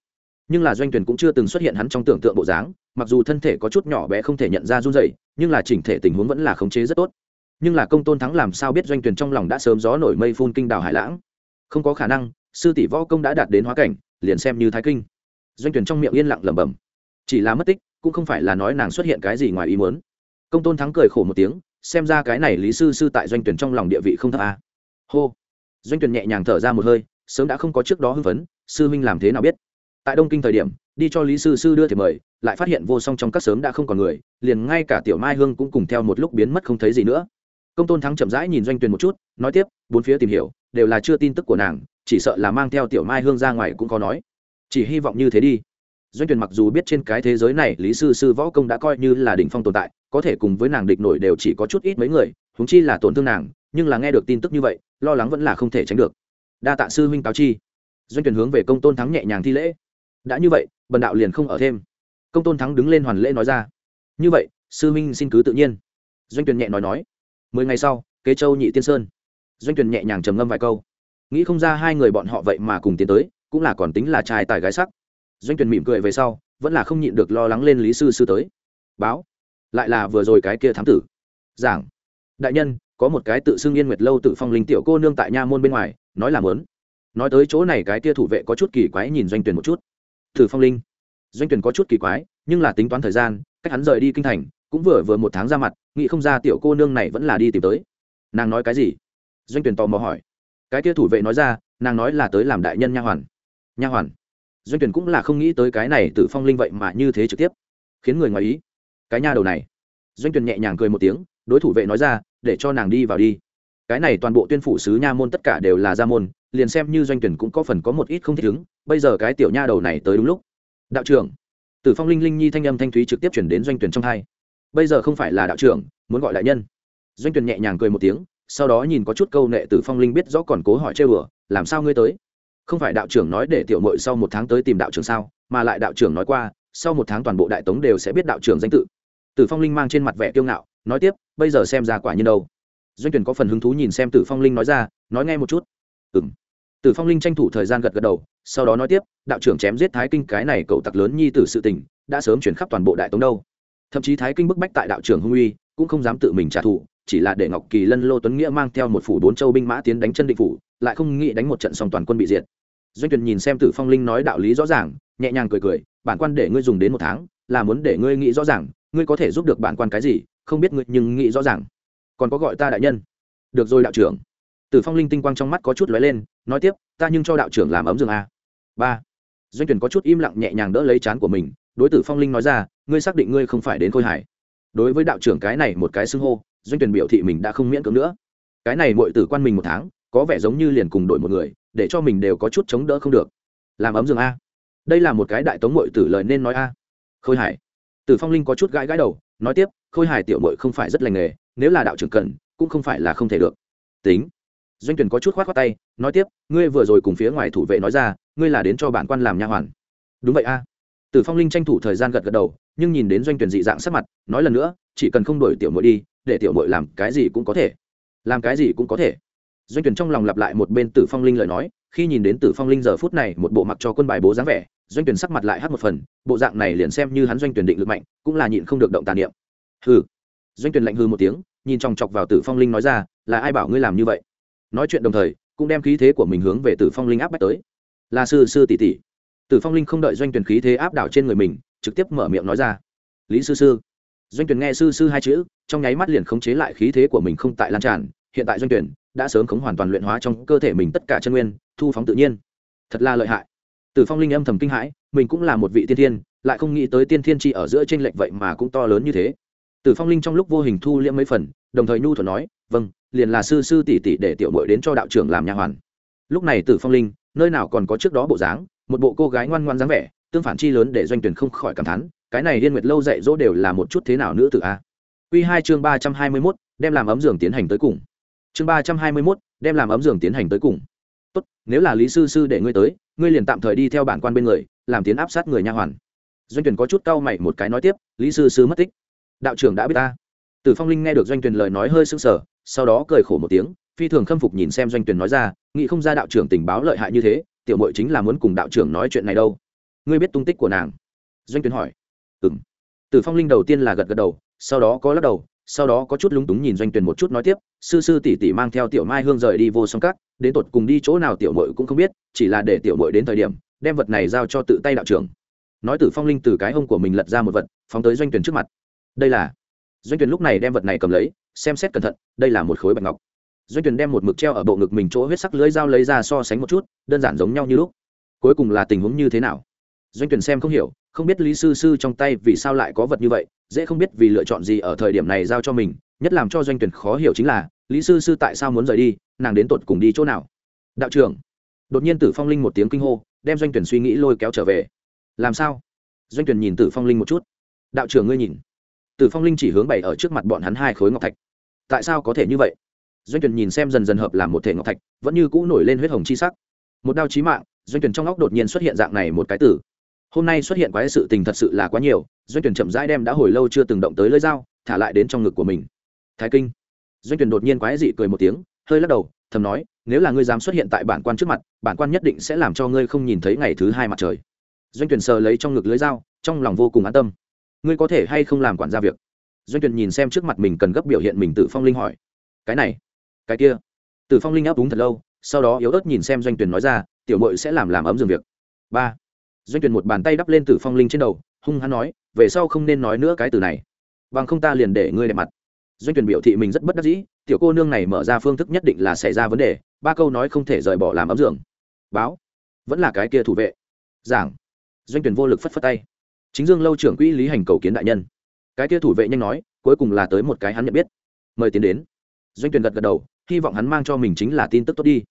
Nhưng là doanh tuyển cũng chưa từng xuất hiện hắn trong tưởng tượng bộ dáng mặc dù thân thể có chút nhỏ bé không thể nhận ra run rẩy, nhưng là chỉnh thể tình huống vẫn là khống chế rất tốt. Nhưng là công tôn thắng làm sao biết doanh tuyển trong lòng đã sớm gió nổi mây phun kinh đảo hải lãng? Không có khả năng sư tỷ võ công đã đạt đến hóa cảnh liền xem như thái kinh. Doanh tuyển trong miệng yên lặng lẩm bẩm. Chỉ là mất tích cũng không phải là nói nàng xuất hiện cái gì ngoài ý muốn công tôn thắng cười khổ một tiếng, xem ra cái này lý sư sư tại doanh tuyển trong lòng địa vị không thấp a hô. Doanh tuyển nhẹ nhàng thở ra một hơi, sớm đã không có trước đó hưng phấn, sư huynh làm thế nào biết? Tại đông kinh thời điểm, đi cho lý sư sư đưa thì mời, lại phát hiện vô song trong các sớm đã không còn người, liền ngay cả tiểu mai hương cũng cùng theo một lúc biến mất không thấy gì nữa. Công tôn thắng chậm rãi nhìn doanh tuyển một chút, nói tiếp, bốn phía tìm hiểu, đều là chưa tin tức của nàng, chỉ sợ là mang theo tiểu mai hương ra ngoài cũng có nói. Chỉ hy vọng như thế đi. Doanh tuyển mặc dù biết trên cái thế giới này lý sư sư võ công đã coi như là đỉnh phong tồn tại có thể cùng với nàng địch nổi đều chỉ có chút ít mấy người húng chi là tổn thương nàng, nhưng là nghe được tin tức như vậy, lo lắng vẫn là không thể tránh được. Đa tạ sư huynh cáo chi. Doanh tuyển hướng về công tôn thắng nhẹ nhàng thi lễ. Đã như vậy, bần đạo liền không ở thêm. Công tôn thắng đứng lên hoàn lễ nói ra. Như vậy, sư huynh xin cứ tự nhiên. Doanh tuyển nhẹ nói nói. Mười ngày sau, kế châu nhị tiên sơn. Doanh tuyển nhẹ nhàng trầm ngâm vài câu. Nghĩ không ra hai người bọn họ vậy mà cùng tiến tới, cũng là còn tính là trai tài gái sắc. Doanh tuyển mỉm cười về sau, vẫn là không nhịn được lo lắng lên lý sư sư tới. Báo lại là vừa rồi cái kia thám tử. Giảng. Đại nhân, có một cái tự xưng yên nguyệt lâu tự phong linh tiểu cô nương tại nha môn bên ngoài, nói là mớn nói tới chỗ này cái kia thủ vệ có chút kỳ quái nhìn doanh tuyển một chút. Thử phong linh. Doanh tuyển có chút kỳ quái, nhưng là tính toán thời gian, cách hắn rời đi kinh thành, cũng vừa vừa một tháng ra mặt, nghĩ không ra tiểu cô nương này vẫn là đi tìm tới. Nàng nói cái gì? Doanh tuyển tò mò hỏi. Cái kia thủ vệ nói ra, nàng nói là tới làm đại nhân nha hoàn. Nha hoàn. Doanh tuyển cũng là không nghĩ tới cái này tự phong linh vậy mà như thế trực tiếp. Khiến người ngoài ý cái nha đầu này. Doanh tuyển nhẹ nhàng cười một tiếng, đối thủ vệ nói ra, để cho nàng đi vào đi. Cái này toàn bộ tuyên phủ sứ nha môn tất cả đều là gia môn, liền xem như doanh tuyển cũng có phần có một ít không thích ứng, bây giờ cái tiểu nha đầu này tới đúng lúc. Đạo trưởng. Tử phong linh linh nhi thanh âm thanh thúy trực tiếp chuyển đến doanh tuyển trong hai. Bây giờ không phải là đạo trưởng, muốn gọi đại nhân. Doanh tuyển nhẹ nhàng cười một tiếng, sau đó nhìn có chút câu nệ tử phong linh biết rõ còn cố hỏi chơi bừa làm sao ngươi tới? Không phải đạo trưởng nói để tiểu mội sau một tháng tới tìm đạo trưởng sao, mà lại đạo trưởng nói qua sau một tháng toàn bộ đại tống đều sẽ biết đạo trưởng danh tự. Tử phong linh mang trên mặt vẻ kiêu ngạo, nói tiếp, bây giờ xem ra quả nhiên đâu. Doanh tuyển có phần hứng thú nhìn xem tử phong linh nói ra, nói nghe một chút. Ừm. Tử phong linh tranh thủ thời gian gật gật đầu, sau đó nói tiếp, đạo trưởng chém giết thái kinh cái này cậu tặc lớn nhi tử sự tình, đã sớm chuyển khắp toàn bộ đại tống đâu. Thậm chí thái kinh bức bách tại đạo trưởng hung uy, cũng không dám tự mình trả thù, chỉ là để ngọc kỳ lân, lô tuấn nghĩa mang theo một phủ bốn châu binh mã tiến đánh chân định phủ, lại không nghĩ đánh một trận xong toàn quân bị diệt. Doanh tuyển nhìn xem tử phong linh nói đạo lý rõ ràng, nhẹ nhàng cười cười bản quan để ngươi dùng đến một tháng, là muốn để ngươi nghĩ rõ ràng, ngươi có thể giúp được bản quan cái gì, không biết ngươi nhưng nghĩ rõ ràng. Còn có gọi ta đại nhân. Được rồi đạo trưởng. Tử phong linh tinh quang trong mắt có chút lóe lên, nói tiếp, ta nhưng cho đạo trưởng làm ấm giường a. Ba. Doanh tuyển có chút im lặng nhẹ nhàng đỡ lấy chán của mình, đối tử phong linh nói ra, ngươi xác định ngươi không phải đến khôi hải. Đối với đạo trưởng cái này một cái xưng hô, doanh tuyển biểu thị mình đã không miễn cưỡng nữa. Cái này mọi tử quan mình một tháng, có vẻ giống như liền cùng đổi một người, để cho mình đều có chút chống đỡ không được. Làm ấm giường a đây là một cái đại tống mội tử lời nên nói a. Khôi hải. Tử phong linh có chút gãi gãi đầu, nói tiếp, khôi hải tiểu mội không phải rất lành nghề, nếu là đạo trưởng cần, cũng không phải là không thể được. Tính. Doanh tuyển có chút khoát khoát tay, nói tiếp, ngươi vừa rồi cùng phía ngoài thủ vệ nói ra, ngươi là đến cho bản quan làm nha hoàn. Đúng vậy a. Tử phong linh tranh thủ thời gian gật gật đầu, nhưng nhìn đến doanh tuyển dị dạng sắc mặt, nói lần nữa, chỉ cần không đổi tiểu mội đi, để tiểu mội làm cái gì cũng có thể. Làm cái gì cũng có thể doanh tuyển trong lòng lặp lại một bên tử phong linh lời nói, khi nhìn đến tử phong linh giờ phút này một bộ mặc cho quân bài bố dáng vẻ, doanh tuyển sắc mặt lại hát một phần, bộ dạng này liền xem như hắn doanh tuyển định lực mạnh, cũng là nhịn không được động tàn niệm. Hừ. Doanh tuyển lạnh hư một tiếng, nhìn chòng chọc vào tử phong linh nói ra, là ai bảo ngươi làm như vậy? Nói chuyện đồng thời, cũng đem khí thế của mình hướng về tử phong linh áp bách tới. Là sư sư tỷ tỷ. Tử phong linh không đợi doanh tuyển khí thế áp đảo trên người mình, trực tiếp mở miệng nói ra, lý sư sư. Doanh tuyển nghe sư sư hai chữ, trong nháy mắt liền khống chế lại khí thế của mình không tại lan tràn, hiện tại doanh tuyển đã sớm khống hoàn toàn luyện hóa trong cơ thể mình tất cả chân nguyên thu phóng tự nhiên. Thật là lợi hại. Tử phong linh âm thầm kinh hãi mình cũng là một vị tiên thiên lại không nghĩ tới tiên thiên chi ở giữa tranh lệch vậy mà cũng to lớn như thế. Tử phong linh trong lúc vô hình thu liễm mấy phần đồng thời nhu thuật nói vâng liền là sư sư tỷ tỷ để tiểu muội đến cho đạo trưởng làm nhà hoàn. Lúc này tử phong linh nơi nào còn có trước đó bộ dáng một bộ cô gái ngoan ngoan dáng vẻ tương phản chi lớn để doanh tuyển không khỏi cảm thán cái này liên nguyệt lâu dạy dỗ đều là một chút thế nào nữa từ a? Quy hai chương ba trăm hai mươi 321, đem làm ấm giường tiến hành tới cùng. Chương ba trăm hai mươi mốt đem làm ấm giường tiến hành tới cùng. Tốt, nếu là Lý sư sư để ngươi tới, ngươi liền tạm thời đi theo bản quan bên người, làm tiến áp sát người nha hoàn. Doanh Tuyển có chút cau mày một cái nói tiếp, Lý sư sư mất tích. Đạo trưởng đã biết ta. Tử Phong Linh nghe được Doanh Tuyển lời nói hơi sững sờ, sau đó cười khổ một tiếng, phi thường khâm phục nhìn xem Doanh Tuyển nói ra, nghĩ không ra đạo trưởng tình báo lợi hại như thế, tiểu muội chính là muốn cùng đạo trưởng nói chuyện này đâu. Ngươi biết tung tích của nàng? Doanh Tuyển hỏi. Ừm. Tử Phong Linh đầu tiên là gật gật đầu, sau đó có lắc đầu, sau đó có chút lúng túng nhìn Doanh Tuyển một chút nói tiếp, sư sư tỷ tỷ mang theo tiểu Mai Hương rời đi vô song cát, đến tột cùng đi chỗ nào tiểu Mội cũng không biết, chỉ là để tiểu Mội đến thời điểm, đem vật này giao cho tự tay đạo trưởng. Nói Tử Phong Linh từ cái hông của mình lật ra một vật, phóng tới Doanh Tuyển trước mặt. Đây là Doanh Tuyển lúc này đem vật này cầm lấy, xem xét cẩn thận, đây là một khối bạch ngọc. Doanh Tuyển đem một mực treo ở bộ ngực mình chỗ huyết sắc lưới dao lấy ra so sánh một chút, đơn giản giống nhau như lúc. Cuối cùng là tình huống như thế nào? Doanh Tuyển xem không hiểu, không biết lý sư sư trong tay vì sao lại có vật như vậy, dễ không biết vì lựa chọn gì ở thời điểm này giao cho mình, nhất làm cho doanh tuyển khó hiểu chính là, lý sư sư tại sao muốn rời đi, nàng đến tột cùng đi chỗ nào? Đạo trưởng, đột nhiên tử phong linh một tiếng kinh hô, đem doanh tuyển suy nghĩ lôi kéo trở về. Làm sao? Doanh tuyển nhìn tử phong linh một chút. Đạo trưởng ngươi nhìn. Tử phong linh chỉ hướng bày ở trước mặt bọn hắn hai khối ngọc thạch. Tại sao có thể như vậy? Doanh tuyển nhìn xem dần dần hợp làm một thể ngọc thạch, vẫn như cũ nổi lên huyết hồng chi sắc. Một đao chí mạng, doanh tuyển trong óc đột nhiên xuất hiện dạng này một cái tử hôm nay xuất hiện quái sự tình thật sự là quá nhiều, doanh tuyển chậm rãi đem đã hồi lâu chưa từng động tới lưỡi dao, thả lại đến trong ngực của mình. Thái kinh. Doanh tuyển đột nhiên quái dị cười một tiếng, hơi lắc đầu, thầm nói, nếu là ngươi dám xuất hiện tại bản quan trước mặt, bản quan nhất định sẽ làm cho ngươi không nhìn thấy ngày thứ hai mặt trời. Doanh tuyển sờ lấy trong ngực lưới dao, trong lòng vô cùng an tâm. Ngươi có thể hay không làm quản gia việc? Doanh tuyển nhìn xem trước mặt mình cần gấp biểu hiện mình tự phong linh hỏi. Cái này, cái kia. Tử phong linh áp đúng thật lâu, sau đó yếu ớt nhìn xem doanh tuyển nói ra, tiểu mội sẽ làm làm ấm giường việc. Ba doanh tuyển một bàn tay đắp lên tử phong linh trên đầu, hung hắn nói, về sau không nên nói nữa cái từ này. Bằng không ta liền để ngươi đẹp mặt. Doanh tuyển biểu thị mình rất bất đắc dĩ, tiểu cô nương này mở ra phương thức nhất định là xảy ra vấn đề, ba câu nói không thể rời bỏ làm ấm giường. Báo. Vẫn là cái kia thủ vệ. Giảng. Doanh tuyển vô lực phất phất tay. Chính dương lâu trưởng quỹ lý hành cầu kiến đại nhân. Cái kia thủ vệ nhanh nói, cuối cùng là tới một cái hắn nhận biết. Mời tiến đến. Doanh tuyển gật gật đầu, hy vọng hắn mang cho mình chính là tin tức tốt đi.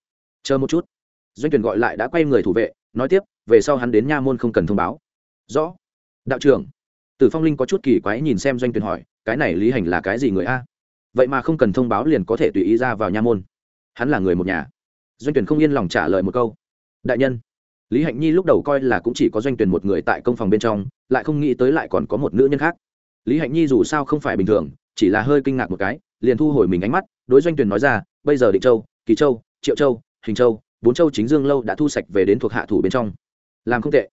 Chờ một chút. Doanh tuyển gọi lại đã quay người thủ vệ nói tiếp, về sau hắn đến nha môn không cần thông báo. Rõ. Đạo trưởng. Tử phong linh có chút kỳ quái nhìn xem doanh tuyển hỏi, cái này lý hành là cái gì người a? Vậy mà không cần thông báo liền có thể tùy ý ra vào nha môn. Hắn là người một nhà. Doanh tuyển không yên lòng trả lời một câu. Đại nhân. Lý hạnh nhi lúc đầu coi là cũng chỉ có doanh tuyển một người tại công phòng bên trong, lại không nghĩ tới lại còn có một nữ nhân khác. Lý hạnh nhi dù sao không phải bình thường, chỉ là hơi kinh ngạc một cái, liền thu hồi mình ánh mắt, đối doanh tuyển nói ra, bây giờ định châu, kỳ châu, triệu châu, hình châu bốn châu chính dương lâu đã thu sạch về đến thuộc hạ thủ bên trong. Làm không tệ.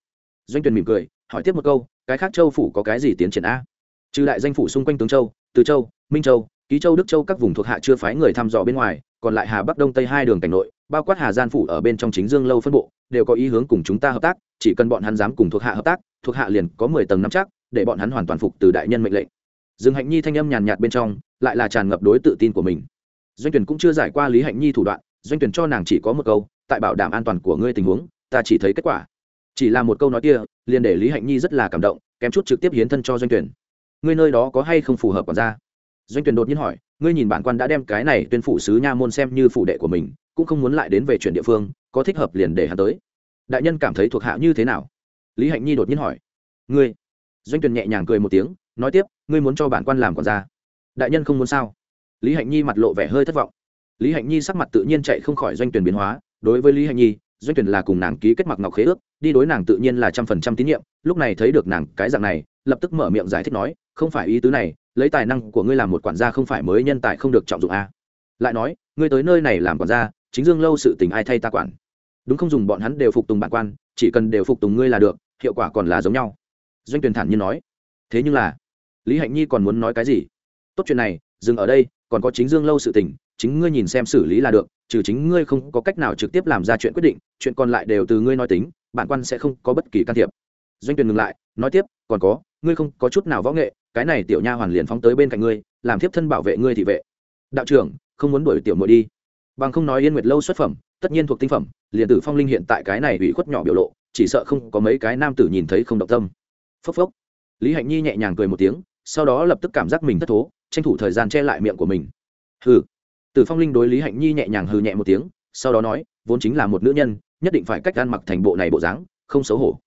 Doanh tuyền mỉm cười, hỏi tiếp một câu, cái khác châu phủ có cái gì tiến triển a? Trừ đại danh phủ xung quanh tướng châu, từ châu, minh châu, ký châu, đức châu các vùng thuộc hạ chưa phái người thăm dò bên ngoài, còn lại hà bắc đông tây hai đường cảnh nội, bao quát hà gian phủ ở bên trong chính dương lâu phân bộ, đều có ý hướng cùng chúng ta hợp tác, chỉ cần bọn hắn dám cùng thuộc hạ hợp tác, thuộc hạ liền có mười tầng nắm chắc, để bọn hắn hoàn toàn phục từ đại nhân mệnh lệnh. Dương hạnh nhi thanh âm nhàn nhạt bên trong, lại là tràn ngập đối tự tin của mình. Doanh tuyển cũng chưa giải qua lý hạnh nhi thủ đoạn, doanh tuyển cho nàng chỉ có một câu tại bảo đảm an toàn của ngươi tình huống, ta chỉ thấy kết quả. Chỉ là một câu nói kia, liền để lý hạnh nhi rất là cảm động, kém chút trực tiếp hiến thân cho doanh tuyển. Ngươi nơi đó có hay không phù hợp còn ra doanh tuyển đột nhiên hỏi, ngươi nhìn bản quan đã đem cái này tuyên phủ sứ nha môn xem như phủ đệ của mình, cũng không muốn lại đến về chuyển địa phương, có thích hợp liền để hắn tới. Đại nhân cảm thấy thuộc hạ như thế nào? Lý hạnh nhi đột nhiên hỏi. Ngươi. Doanh tuyển nhẹ nhàng cười một tiếng, nói tiếp, ngươi muốn cho bản quan làm còn ra đại nhân không muốn sao? Lý hạnh nhi mặt lộ vẻ hơi thất vọng. Lý hạnh nhi sắc mặt tự nhiên chạy không khỏi doanh tuyển biến hóa đối với lý hạnh nhi, doanh tuyển là cùng nàng ký kết mặc ngọc khế ước, đi đối nàng tự nhiên là trăm phần trăm tín nhiệm, lúc này thấy được nàng cái dạng này, lập tức mở miệng giải thích nói, không phải ý tứ này, lấy tài năng của ngươi làm một quản gia không phải mới nhân tài không được trọng dụng a. À. lại nói, ngươi tới nơi này làm quản gia, chính dương lâu sự tình ai thay ta quản? Đúng không dùng bọn hắn đều phục tùng bản quan, chỉ cần đều phục tùng ngươi là được, hiệu quả còn là giống nhau. Doanh tuyển thản nhiên nói. Thế nhưng là, lý hạnh nhi còn muốn nói cái gì? Tốt chuyện này, dừng ở đây còn có chính dương lâu sự tình, chính ngươi nhìn xem xử lý là được, trừ chính ngươi không có cách nào trực tiếp làm ra chuyện quyết định, chuyện còn lại đều từ ngươi nói tính, bản quan sẽ không có bất kỳ can thiệp. Doanh tuyển ngừng lại, nói tiếp, còn có, ngươi không có chút nào võ nghệ, cái này tiểu nha hoàn liền phóng tới bên cạnh ngươi, làm thiếp thân bảo vệ ngươi thị vệ. Đạo trưởng, không muốn đuổi tiểu muội đi. Bằng không nói yên nguyệt lâu xuất phẩm, tất nhiên thuộc tinh phẩm, liền tử phong linh hiện tại cái này bị khuất nhỏ biểu lộ, chỉ sợ không có mấy cái nam tử nhìn thấy không động tâm. Phốc phốc. Lý hạnh nhi nhẹ nhàng cười một tiếng, sau đó lập tức cảm giác mình thất thố tranh thủ thời gian che lại miệng của mình. Hừ. Tử phong linh đối lý hạnh nhi nhẹ nhàng hừ nhẹ một tiếng, sau đó nói, vốn chính là một nữ nhân, nhất định phải cách ăn mặc thành bộ này bộ dáng, không xấu hổ.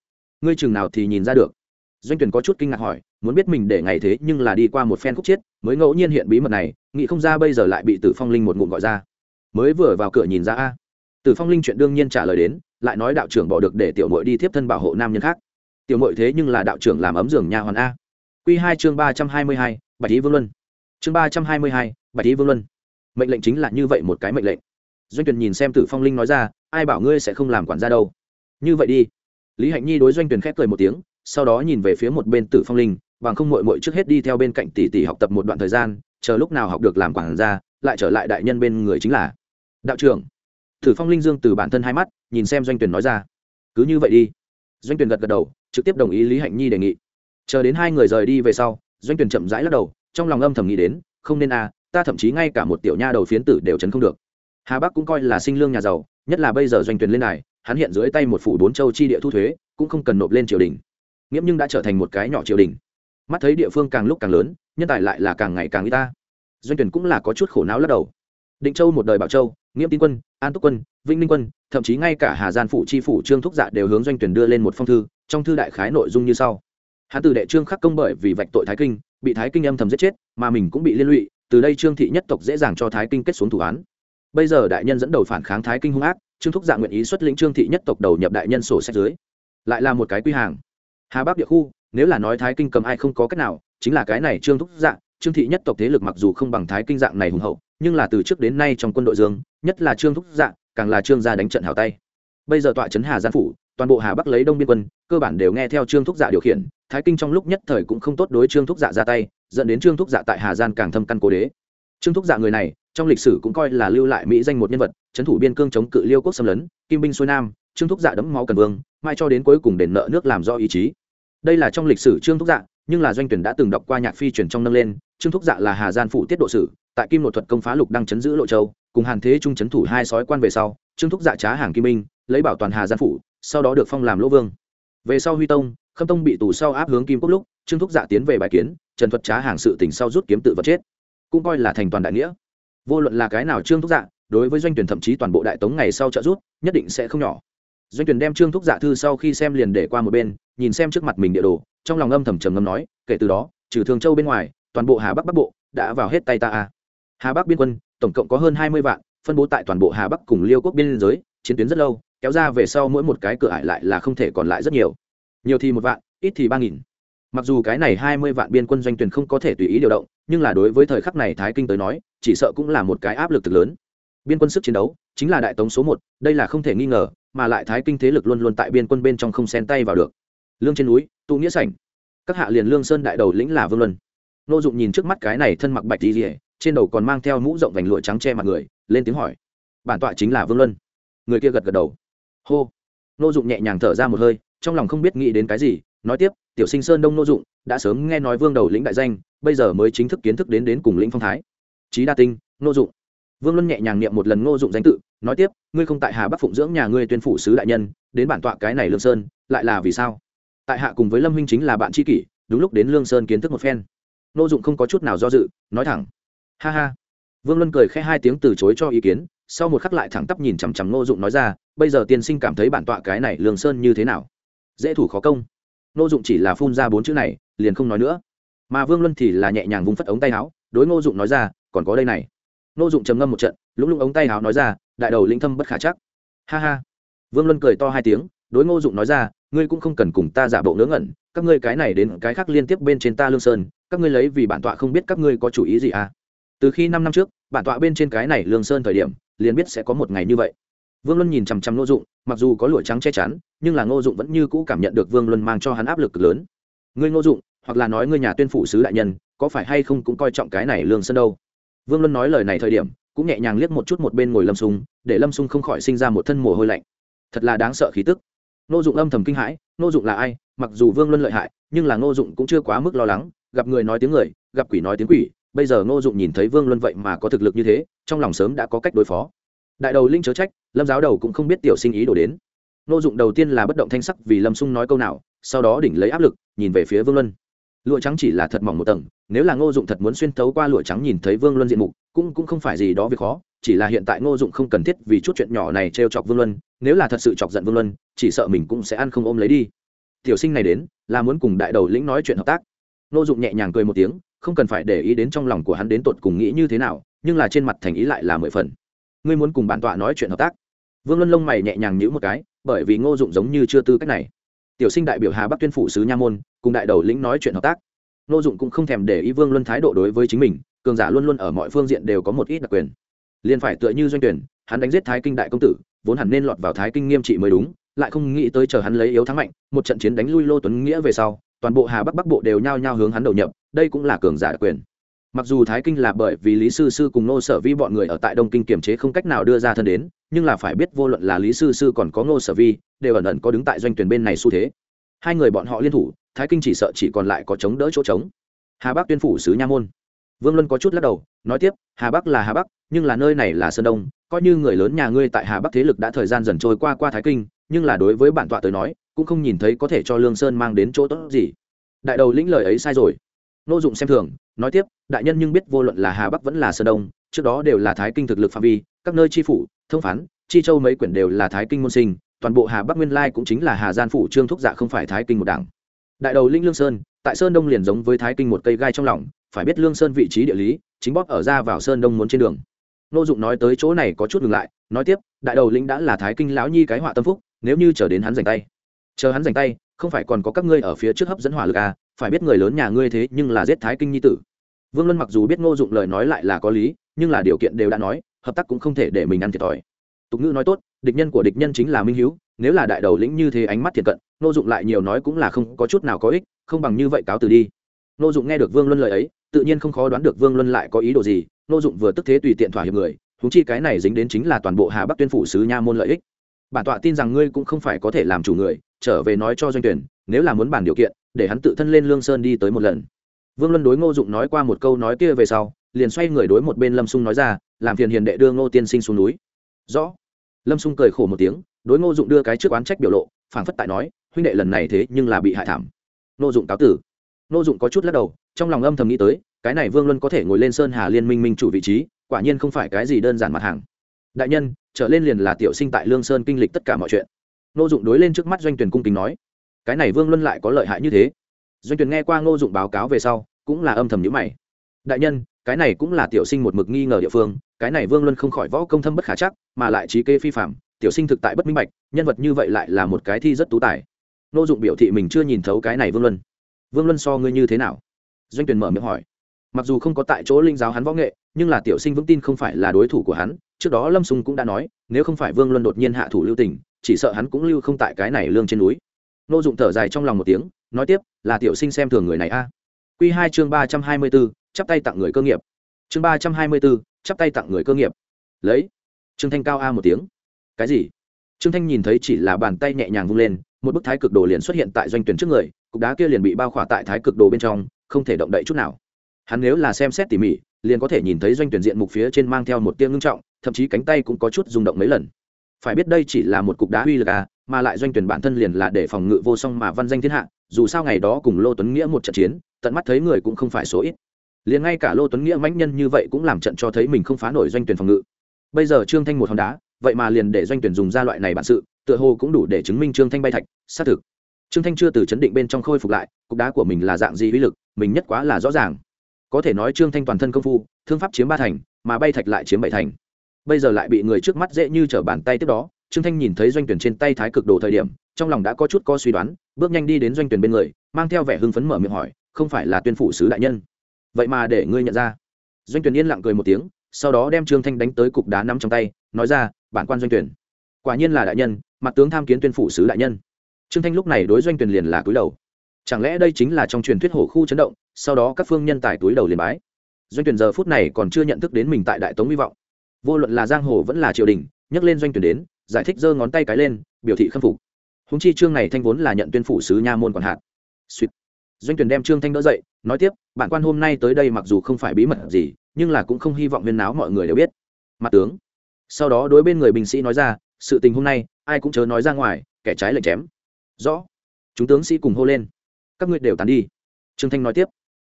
Ngươi chừng nào thì nhìn ra được. Doanh tuyển có chút kinh ngạc hỏi, muốn biết mình để ngày thế nhưng là đi qua một phen khúc chết mới ngẫu nhiên hiện bí mật này, nghĩ không ra bây giờ lại bị tử phong linh một ngụm gọi ra. Mới vừa vào cửa nhìn ra a. Tử phong linh chuyện đương nhiên trả lời đến, lại nói đạo trưởng bỏ được để tiểu mội đi tiếp thân bảo hộ nam nhân khác. Tiểu mội thế nhưng là đạo trưởng làm ấm giường nhà hoàn a. Q hai chương ba trăm hai mươi hai, bạch lý vương luân chương ba trăm hai mươi hai, bạch lý vương luân. Mệnh lệnh chính là như vậy một cái mệnh lệnh. Doanh tuyển nhìn xem tử phong linh nói ra, ai bảo ngươi sẽ không làm quản gia đâu. Như vậy đi. Lý hạnh nhi đối doanh tuyển khép cười một tiếng, sau đó nhìn về phía một bên tử phong linh, bằng không mội mội trước hết đi theo bên cạnh tỷ tỷ học tập một đoạn thời gian, chờ lúc nào học được làm quản gia, lại trở lại đại nhân bên người chính là đạo trưởng. Tử phong linh dương từ bản thân hai mắt, nhìn xem doanh tuyển nói ra, cứ như vậy đi. Doanh tuyển gật gật đầu, trực tiếp đồng ý lý hạnh nhi đề nghị. Chờ đến hai người rời đi về sau, doanh tuyển chậm rãi lắc đầu trong lòng âm thầm nghĩ đến, không nên à ta thậm chí ngay cả một tiểu nha đầu phiến tử đều chấn không được. Hà bắc cũng coi là sinh lương nhà giàu, nhất là bây giờ doanh tuyển lên này hắn hiện dưới tay một phủ bốn châu chi địa thu thuế, cũng không cần nộp lên triều đình. Nghiễm nhưng đã trở thành một cái nhỏ triều đình. Mắt thấy địa phương càng lúc càng lớn, nhân tài lại là càng ngày càng y ta. Doanh tuyển cũng là có chút khổ não lắc đầu. Định châu một đời bảo châu, nghiễm tín quân, an túc quân, vĩnh ninh quân, thậm chí ngay cả hà gian phụ chi phủ trương thúc dạ đều hướng doanh tuyển đưa lên một phong thư, trong thư đại khái nội dung như sau. Hắn từ đệ trương khắc công bởi vì vạch tội thái kinh bị thái kinh âm thầm giết chết mà mình cũng bị liên lụy từ đây trương thị nhất tộc dễ dàng cho thái kinh kết xuống thủ án. Bây giờ đại nhân dẫn đầu phản kháng thái kinh hung ác trương thúc Dạng nguyện ý xuất lĩnh trương thị nhất tộc đầu nhập đại nhân sổ sách dưới. Lại là một cái quy hàng. Hà bắc địa khu nếu là nói thái kinh cầm ai không có cách nào chính là cái này trương thúc Dạng, trương thị nhất tộc thế lực mặc dù không bằng thái kinh dạng này hùng hậu nhưng là từ trước đến nay trong quân đội dương nhất là trương thúc Dạng, càng là trương gia đánh trận hào tay. Bây giờ tọa trấn hà gian phủ toàn bộ hà bắc lấy đông biên quân, cơ bản đều nghe theo trương thúc dạ điều khiển, thái kinh trong lúc nhất thời cũng không tốt đối trương thúc dạ ra tay, dẫn đến trương thúc dạ tại hà gian càng thâm căn cố đế. Trương thúc dạ người này, trong lịch sử cũng coi là lưu lại mỹ danh một nhân vật, trấn thủ biên cương chống cự liêu quốc xâm lấn, kim binh xuôi nam, trương thúc dạ đấm máu cần vương, mai cho đến cuối cùng đền nợ nước làm do ý chí. Đây là trong lịch sử trương thúc dạ nhưng là doanh tuyển đã từng đọc qua nhạc phi truyền trong nâng lên, trương thúc dạ là hà gian phụ tiết độ sử, tại kim nội thuật công phá lục đang chấn giữ lộ châu, cùng hàn thế trung chấn thủ hai sói quan về sau, trương thúc dạ trá hàng kim minh lấy bảo toàn hà gian phủ, sau đó được phong làm lỗ vương. Về sau huy tông, khâm tông bị tù sau áp hướng kim quốc lúc, trương thúc dạ tiến về bài kiến, trần thuật trá hàng sự tỉnh sau rút kiếm tự vật chết. Cũng coi là thành toàn đại nghĩa. Vô luận là cái nào trương thúc dạ đối với doanh tuyển thậm chí toàn bộ đại tống ngày sau trợ rút nhất định sẽ không nhỏ. Doanh tuyển đem trương thúc dạ thư sau khi xem liền để qua một bên, nhìn xem trước mặt mình địa đồ, trong lòng âm thầm trầm ngâm nói, kể từ đó, trừ thường châu bên ngoài, toàn bộ hà bắc bắc bộ đã vào hết tay ta a. Hà bắc biên quân, tổng cộng có hơn hai mươi vạn, phân bố tại toàn bộ hà bắc cùng liêu quốc biên giới, chiến tuyến rất lâu kéo ra về sau mỗi một cái cửa ải lại là không thể còn lại rất nhiều. Nhiều thì một vạn, ít thì ba nghìn. Mặc dù cái này hai mươi vạn biên quân doanh tuyển không có thể tùy ý điều động, nhưng là đối với thời khắc này thái kinh tới nói, chỉ sợ cũng là một cái áp lực thực lớn. Biên quân sức chiến đấu chính là đại tống số một, đây là không thể nghi ngờ, mà lại thái kinh thế lực luôn luôn tại biên quân bên trong không xen tay vào được. Lương trên núi, tụ nghĩa sảnh. Các hạ liền lương sơn đại đầu lĩnh là vương luân. Nô dụng nhìn trước mắt cái này thân mặc bạch đi rỉa trên đầu còn mang theo mũ rộng vành lụa trắng che mặt người, lên tiếng hỏi. Bản tọa chính là vương luân. Người kia gật gật đầu hô. Nô dụng nhẹ nhàng thở ra một hơi, trong lòng không biết nghĩ đến cái gì, nói tiếp, tiểu sinh sơn đông nô dụng, đã sớm nghe nói vương đầu lĩnh đại danh, bây giờ mới chính thức kiến thức đến đến cùng lĩnh phong thái. Trí đa tinh, nô dụng. Vương luân nhẹ nhàng niệm một lần ngô dụng danh tự, nói tiếp, ngươi không tại hà bắc phụng dưỡng nhà ngươi tuyên phủ sứ đại nhân, đến bản tọa cái này lương sơn, lại là vì sao? Tại hạ cùng với lâm huynh chính là bạn tri kỷ, đúng lúc đến lương sơn kiến thức một phen. Ngô dụng không có chút nào do dự, nói thẳng, ha ha. Vương luân cười khẽ hai tiếng từ chối cho ý kiến, sau một khắc lại thẳng tắp nhìn chằm chằm ngô dụng nói ra bây giờ tiên sinh cảm thấy bản tọa cái này lương sơn như thế nào? Dễ thủ khó công. Ngô dụng chỉ là phun ra bốn chữ này, liền không nói nữa. Mà vương luân thì là nhẹ nhàng vung phất ống tay áo, đối ngô dụng nói ra, còn có đây này. Nô dụng trầm ngâm một trận, lúng lũng ống tay áo nói ra, đại đầu linh thâm bất khả chắc. Ha ha. Vương luân cười to hai tiếng, đối ngô dụng nói ra, ngươi cũng không cần cùng ta giả bộ ngớ ngẩn, các ngươi cái này đến cái khác liên tiếp bên trên ta lương sơn, các ngươi lấy vì bản tọa không biết các ngươi có chủ ý gì à? Từ khi năm năm trước, bản tọa bên trên cái này lương sơn thời điểm, liền biết sẽ có một ngày như vậy vương luân nhìn chằm chằm ngô dụng, mặc dù có lụa trắng che chắn, nhưng là ngô dụng vẫn như cũ cảm nhận được vương luân mang cho hắn áp lực lớn. Ngươi ngô dụng, hoặc là nói ngươi nhà tuyên phủ sứ đại nhân, có phải hay không cũng coi trọng cái này lương sơn đâu? Vương luân nói lời này thời điểm, cũng nhẹ nhàng liếc một chút một bên ngồi lâm sung, để lâm sung không khỏi sinh ra một thân mồ hôi lạnh. Thật là đáng sợ khí tức. Ngô dụng âm thầm kinh hãi, Ngô dụng là ai? Mặc dù vương luân lợi hại, nhưng là Ngô dụng cũng chưa quá mức lo lắng, gặp người nói tiếng người, gặp quỷ nói tiếng quỷ, bây giờ Ngô dụng nhìn thấy vương luân vậy mà có thực lực như thế, trong lòng sớm đã có cách đối phó đại đầu linh chớ trách, lâm giáo đầu cũng không biết tiểu sinh ý đổ đến. Nô dụng đầu tiên là bất động thanh sắc vì lâm sung nói câu nào, sau đó đỉnh lấy áp lực, nhìn về phía vương luân. Lụa trắng chỉ là thật mỏng một tầng, nếu là ngô dụng thật muốn xuyên thấu qua lụa trắng nhìn thấy vương luân diện mục, cũng cũng không phải gì đó việc khó, chỉ là hiện tại ngô dụng không cần thiết vì chút chuyện nhỏ này t r e o chọc vương luân, nếu là thật sự chọc giận vương luân, chỉ sợ mình cũng sẽ ăn không ôm lấy đi. Tiểu sinh này đến, là muốn cùng đại đầu lĩnh nói chuyện hợp tác. Ngô dụng nhẹ nhàng cười một tiếng, không cần phải để ý đến trong lòng của hắn đến tột cùng nghĩ như thế nào, nhưng là trên mặt thành ý lại là mười phần ngươi muốn cùng bản tọa nói chuyện hợp tác. Vương luân lông mày nhẹ nhàng nhữ một cái, bởi vì ngô dụng giống như chưa tư cách này. Tiểu sinh đại biểu hà bắc tuyên phủ sứ nha môn, cùng đại đầu lĩnh nói chuyện hợp tác. Ngô dụng cũng không thèm để ý vương luân thái độ đối với chính mình, cường giả luôn luôn ở mọi phương diện đều có một ít đặc quyền. Liền phải tựa như doanh tuyển, hắn đánh giết thái kinh đại công tử, vốn hẳn nên lọt vào thái kinh nghiêm trị mới đúng, lại không nghĩ tới chờ hắn lấy yếu thắng mạnh, một trận chiến đánh lui lô tuấn nghĩa về sau, toàn bộ hà bắc bắc bộ đều nhao nhao hướng hắn đầu nhập, đây cũng là cường giả đặc quyền mặc dù thái kinh là bởi vì lý sư sư cùng nô sở vi bọn người ở tại đông kinh kiềm chế không cách nào đưa ra thân đến, nhưng là phải biết vô luận là lý sư sư còn có ngô sở vi, đều ẩn ẩn có đứng tại doanh tuyển bên này xu thế. Hai người bọn họ liên thủ, thái kinh chỉ sợ chỉ còn lại có chống đỡ chỗ trống. Hà bắc tuyên phủ sứ nha môn. Vương luân có chút lắc đầu, nói tiếp, hà bắc là hà bắc, nhưng là nơi này là sơn đông, coi như người lớn nhà ngươi tại hà bắc thế lực đã thời gian dần trôi qua qua thái kinh, nhưng là đối với bản tọa tới nói, cũng không nhìn thấy có thể cho lương sơn mang đến chỗ tốt gì. Đại đầu lĩnh lời ấy sai rồi nô dụng xem thường, nói tiếp, đại nhân nhưng biết vô luận là hà bắc vẫn là sơn đông, trước đó đều là thái kinh thực lực phạm vi, các nơi chi phủ, thông phán, chi châu mấy quyển đều là thái kinh môn sinh, toàn bộ hà bắc nguyên lai cũng chính là hà gian phủ trương thúc dạ không phải thái kinh một đảng. Đại đầu linh lương sơn, tại sơn đông liền giống với thái kinh một cây gai trong lòng, phải biết lương sơn vị trí địa lý, chính bóp ở ra vào sơn đông muốn trên đường. Nô dụng nói tới chỗ này có chút ngừng lại, nói tiếp, đại đầu lĩnh đã là thái kinh lão nhi cái họa tâm phúc, nếu như chờ đến hắn giành tay. Chờ hắn giành tay, không phải còn có các ngươi ở phía trước hấp dẫn hỏa lực à phải biết người lớn nhà ngươi thế nhưng là giết thái kinh nhi tử. Vương luân mặc dù biết ngô dụng lời nói lại là có lý, nhưng là điều kiện đều đã nói, hợp tác cũng không thể để mình ăn thiệt thòi. Tục ngữ nói tốt, địch nhân của địch nhân chính là minh hiếu, nếu là đại đầu lĩnh như thế ánh mắt thiệt cận, ngô dụng lại nhiều nói cũng là không có chút nào có ích, không bằng như vậy cáo từ đi. Ngô dụng nghe được vương luân lời ấy, tự nhiên không khó đoán được vương luân lại có ý đồ gì, ngô dụng vừa tức thế tùy tiện thỏa hiệp người húng chi cái này dính đến chính là toàn bộ hà bắc tuyên phủ sứ nha môn lợi ích. Bản tọa tin rằng ngươi cũng không phải có thể làm chủ người, trở về nói cho doanh tuyển nếu là muốn bàn điều kiện, để hắn tự thân lên lương sơn đi tới một lần. Vương luân đối ngô dụng nói qua một câu nói kia về sau, liền xoay người đối một bên lâm sung nói ra, làm phiền hiền đệ đưa ngô tiên sinh xuống núi. Rõ. Lâm sung cười khổ một tiếng, đối ngô dụng đưa cái trước oán trách biểu lộ, phảng phất tại nói, huynh đệ lần này thế nhưng là bị hại thảm. Ngô dụng cáo tử. Ngô dụng có chút lắc đầu, trong lòng âm thầm nghĩ tới, cái này vương luân có thể ngồi lên sơn hà liên minh minh chủ vị trí, quả nhiên không phải cái gì đơn giản mặt hàng. Đại nhân, trở lên liền là tiểu sinh tại lương sơn kinh lịch tất cả mọi chuyện. Ngô dụng đối lên trước mắt doanh tuyển cung kính nói cái này vương luân lại có lợi hại như thế doanh tuyển nghe qua ngô dụng báo cáo về sau cũng là âm thầm nhữ mày đại nhân cái này cũng là tiểu sinh một mực nghi ngờ địa phương cái này vương luân không khỏi võ công thâm bất khả chắc mà lại trí kê phi phạm tiểu sinh thực tại bất minh bạch nhân vật như vậy lại là một cái thi rất tú tài ngô dụng biểu thị mình chưa nhìn thấu cái này vương luân vương luân so ngươi như thế nào doanh tuyển mở miệng hỏi mặc dù không có tại chỗ linh giáo hắn võ nghệ nhưng là tiểu sinh vững tin không phải là đối thủ của hắn trước đó lâm sung cũng đã nói nếu không phải vương luân đột nhiên hạ thủ lưu tình chỉ sợ hắn cũng lưu không tại cái này lương trên núi nô dụng thở dài trong lòng một tiếng, nói tiếp, là tiểu sinh xem thường người này a. À. q hai chương ba trăm hai mươi b ố chắp tay tặng người cơ nghiệp. Chương ba trăm hai mươi b ố chắp tay tặng người cơ nghiệp. Lấy. Trương thanh cao a một tiếng. Cái gì? Trương thanh nhìn thấy chỉ là bàn tay nhẹ nhàng vung lên, một bức thái cực đồ liền xuất hiện tại doanh tuyển trước người, cục đá kia liền bị bao khỏa tại thái cực đồ bên trong, không thể động đậy chút nào. Hắn nếu là xem xét tỉ mỉ, liền có thể nhìn thấy doanh tuyển diện mục phía trên mang theo một tiếng ngưng trọng, thậm chí cánh tay cũng có chút rung động mấy lần. Phải biết đây chỉ là một cục đá uy lực à mà lại doanh tuyển bản thân liền là để phòng ngự vô song mà văn danh thiên hạ, dù sao ngày đó cùng lô tuấn nghĩa một trận chiến, tận mắt thấy người cũng không phải số ít. Liền ngay cả lô tuấn nghĩa mãnh nhân như vậy cũng làm trận cho thấy mình không phá nổi doanh tuyển phòng ngự. Bây giờ trương thanh một hòn đá, vậy mà liền để doanh tuyển dùng ra loại này bản sự, tựa hồ cũng đủ để chứng minh trương thanh bay thạch, xác thực. Trương thanh chưa từ chấn định bên trong khôi phục lại, cục đá của mình là dạng gì uy lực, mình nhất quá là rõ ràng. Có thể nói trương thanh toàn thân công phu, thương pháp chiếm ba thành, mà bay thạch lại chiếm bảy thành. Bây giờ lại bị người trước mắt dễ như trở bàn tay tiếp đó trương thanh nhìn thấy doanh tuyển trên tay thái cực đồ thời điểm, trong lòng đã có chút có suy đoán, bước nhanh đi đến doanh tuyển bên người, mang theo vẻ hưng phấn mở miệng hỏi, không phải là tuyên phủ sứ đại nhân? Vậy mà để ngươi nhận ra. Doanh tuyển yên lặng cười một tiếng, sau đó đem trương thanh đánh tới cục đá nắm trong tay, nói ra, bản quan doanh tuyển. Quả nhiên là đại nhân, mặt tướng tham kiến tuyên phủ sứ đại nhân. Trương thanh lúc này đối doanh tuyển liền là cúi đầu. Chẳng lẽ đây chính là trong truyền thuyết hổ khu chấn động, sau đó các phương nhân tài túi đầu liền bái? Doanh tuyển giờ phút này còn chưa nhận thức đến mình tại đại tống hy vọng. Vô luận là giang hồ vẫn là triều đình nhắc lên doanh tuyển đến, giải thích giơ ngón tay cái lên, biểu thị khâm phục. Húng chi trương này thanh vốn là nhận tuyên phủ sứ nha môn còn hạt. Sweet. doanh tuyển đem trương thanh đỡ dậy, nói tiếp, bản quan hôm nay tới đây mặc dù không phải bí mật gì, nhưng là cũng không hy vọng viên náo mọi người đều biết. Mặt tướng. Sau đó đối bên người binh sĩ nói ra, sự tình hôm nay, ai cũng chớ nói ra ngoài, kẻ trái lệnh chém. Rõ. Chúng tướng sĩ cùng hô lên, các ngươi đều tán đi. Trương thanh nói tiếp,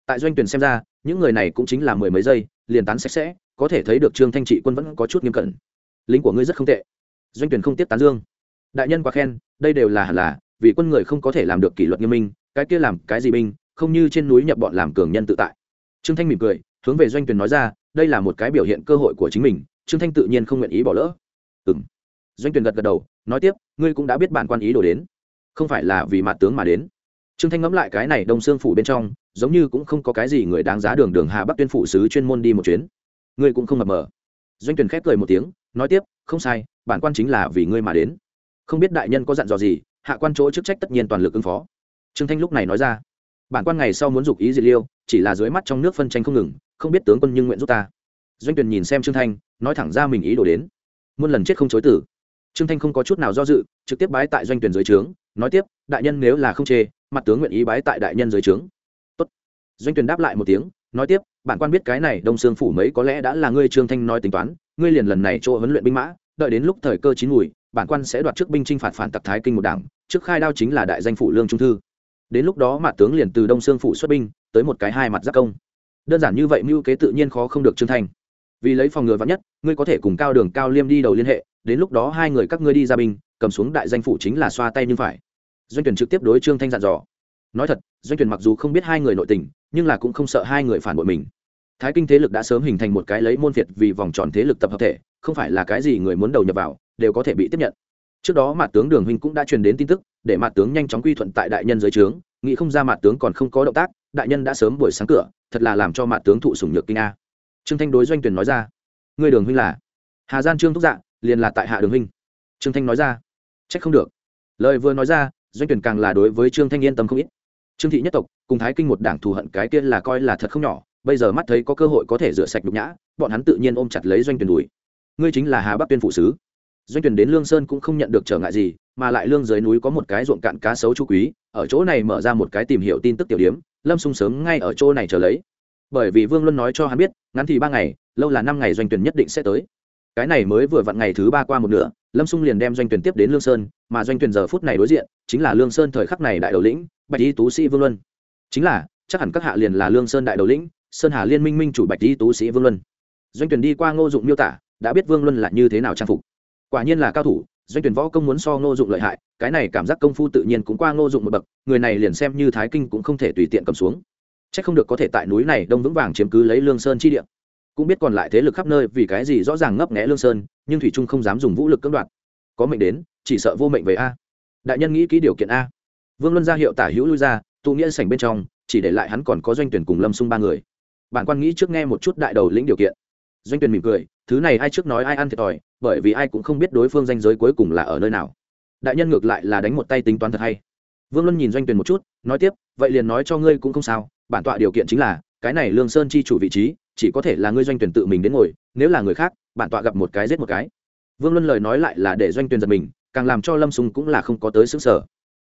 tại doanh tuyển xem ra, những người này cũng chính là mười mấy giây, liền tán sạch sẽ, có thể thấy được trương thanh trị quân vẫn có chút nghiêm cẩn lính của ngươi rất không tệ. Doanh tuyển không tiếp tán dương. Đại nhân quá khen, đây đều là hẳn là, vì quân người không có thể làm được kỷ luật nghiêm minh, cái kia làm cái gì binh, không như trên núi nhập bọn làm cường nhân tự tại. Trương thanh mỉm cười, hướng về doanh tuyển nói ra, đây là một cái biểu hiện cơ hội của chính mình, trương thanh tự nhiên không nguyện ý bỏ lỡ. Ừ m doanh tuyển gật gật đầu, nói tiếp, ngươi cũng đã biết bản quan ý đồ đến. Không phải là vì mặt tướng mà đến. Trương thanh ngẫm lại cái này đông xương phủ bên trong, giống như cũng không có cái gì người đáng giá đường đường hà bắc tuyên phủ sứ chuyên môn đi một chuyến. Ngươi cũng không mập mờ doanh tuyển khép cười một tiếng, nói tiếp, không sai, bản quan chính là vì ngươi mà đến. Không biết đại nhân có dặn dò gì, hạ quan chỗ chức trách tất nhiên toàn lực ứng phó. Trương thanh lúc này nói ra. Bản quan ngày sau muốn dục ý diệt liêu, chỉ là dưới mắt trong nước phân tranh không ngừng, không biết tướng quân nhưng nguyện giúp ta. Doanh tuyển nhìn xem trương thanh, nói thẳng ra mình ý đồ đến. Muôn lần chết không chối tử trương thanh không có chút nào do dự, trực tiếp bái tại doanh tuyển dưới trướng, nói tiếp, đại nhân nếu là không chê, mặt tướng nguyện ý bái tại đại nhân dưới trướng. Tốt. doanh tuyển đáp lại một tiếng, nói tiếp bản quan biết cái này đông sương phủ mấy có lẽ đã là ngươi trương thanh nói tính toán, ngươi liền lần này chỗ huấn luyện binh mã, đợi đến lúc thời cơ chín mùi, bản quan sẽ đoạt trước binh chinh phạt phản tặc thái kinh một đảng, trước khai đao chính là đại danh phủ lương trung thư. Đến lúc đó mặt tướng liền từ đông sương phủ xuất binh, tới một cái hai mặt giác công. Đơn giản như vậy mưu kế tự nhiên khó không được trương thanh. Vì lấy phòng ngừa vắn nhất, ngươi có thể cùng cao đường, cao liêm đi đầu liên hệ, đến lúc đó hai người các ngươi đi ra binh, cầm xuống đại danh phủ chính là xoa tay nhưng phải. Doanh tuyển trực tiếp đối trương thanh dặn dò. Nói thật, doanh tuyển mặc dù không biết hai người nội tình nhưng là cũng không sợ hai người phản bội mình. Thái kinh thế lực đã sớm hình thành một cái lấy môn việt vì vòng tròn thế lực tập hợp thể, không phải là cái gì người muốn đầu nhập vào, đều có thể bị tiếp nhận. Trước đó mặt tướng đường huynh cũng đã truyền đến tin tức, để mặt tướng nhanh chóng quy thuận tại đại nhân dưới trướng, nghĩ không ra mặt tướng còn không có động tác, đại nhân đã sớm buổi sáng cửa, thật là làm cho mặt tướng thụ sủng nhược kinh a. Trương thanh đối doanh tuyển nói ra, ngươi đường huynh là? Hà gian trương thúc dạ liền là tại hạ đường huynh. Trương thanh nói ra trách không được. Lời vừa nói ra, doanh tuyển càng là đối với trương thanh yên tâm không ít trương thị nhất tộc, cùng thái kinh một đảng thù hận cái kia là coi là thật không nhỏ, bây giờ mắt thấy có cơ hội có thể rửa sạch nhục nhã, bọn hắn tự nhiên ôm chặt lấy doanh tuyển đùi. Ngươi chính là hà bắc tuyên phụ sứ. Doanh tuyển đến lương sơn cũng không nhận được trở ngại gì, mà lại lương dưới núi có một cái ruộng cạn cá sấu chú quý, ở chỗ này mở ra một cái tìm hiểu tin tức tiểu điếm lâm sung sớm ngay ở chỗ này chờ lấy. Bởi vì vương luân nói cho hắn biết, ngắn thì ba ngày, lâu là năm ngày doanh tuyển nhất định sẽ tới. Cái này mới vừa vặn ngày thứ ba qua một nửa, lâm sung liền đem doanh tuyển tiếp đến lương sơn, mà doanh tuyển giờ phút này đối diện, chính là lương sơn thời khắc này đại đầu lĩnh bạch y tú sĩ vương luân. Chính là, chắc hẳn các hạ liền là lương sơn đại đầu lĩnh, sơn hà liên minh minh chủ bạch y tú sĩ vương luân. Doanh tuyển đi qua ngô dụng miêu tả, đã biết vương luân là như thế nào trang phục. Quả nhiên là cao thủ, doanh tuyển võ công muốn so ngô dụng lợi hại, cái này cảm giác công phu tự nhiên cũng qua ngô dụng một bậc, người này liền xem như thái kinh cũng không thể tùy tiện cầm xuống. Chắc không được có thể tại núi này đông vững vàng chiếm cứ lấy lương sơn chi địa. Cũng biết còn lại thế lực khắp nơi vì cái gì rõ ràng ngấp nghẽ lương sơn, nhưng thủy trung không dám dùng vũ lực cưỡng đoạt. Có mệnh đến, chỉ sợ vô mệnh về a. Đại nhân nghĩ kỹ điều kiện a vương luân ra hiệu tả hữu lui ra, tụ nghĩa sảnh bên trong, chỉ để lại hắn còn có doanh tuyển cùng lâm xung ba người. Bản quan nghĩ trước nghe một chút đại đầu lĩnh điều kiện. Doanh tuyển mỉm cười, thứ này ai trước nói ai ăn thiệt thòi, bởi vì ai cũng không biết đối phương danh giới cuối cùng là ở nơi nào. Đại nhân ngược lại là đánh một tay tính toán thật hay. Vương luân nhìn doanh tuyển một chút, nói tiếp, vậy liền nói cho ngươi cũng không sao, bản tọa điều kiện chính là, cái này lương sơn chi chủ vị trí, chỉ có thể là ngươi doanh tuyển tự mình đến ngồi, nếu là người khác, bản tọa gặp một cái giết một cái. Vương luân lời nói lại là để doanh tuyển giật mình, càng làm cho lâm sung cũng là không có tới xứng sở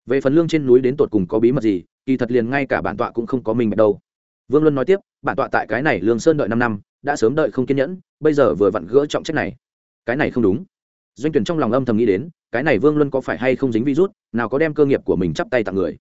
về phần lương trên núi đến tột cùng có bí mật gì, kỳ thật liền ngay cả bản tọa cũng không có mình bạch đâu. Vương luân nói tiếp, bản tọa tại cái này lương sơn đợi năm năm, đã sớm đợi không kiên nhẫn, bây giờ vừa vặn gỡ trọng trách này. Cái này không đúng. Doanh tuyển trong lòng âm thầm nghĩ đến, cái này vương luân có phải hay không dính virus, nào có đem cơ nghiệp của mình chắp tay tặng người.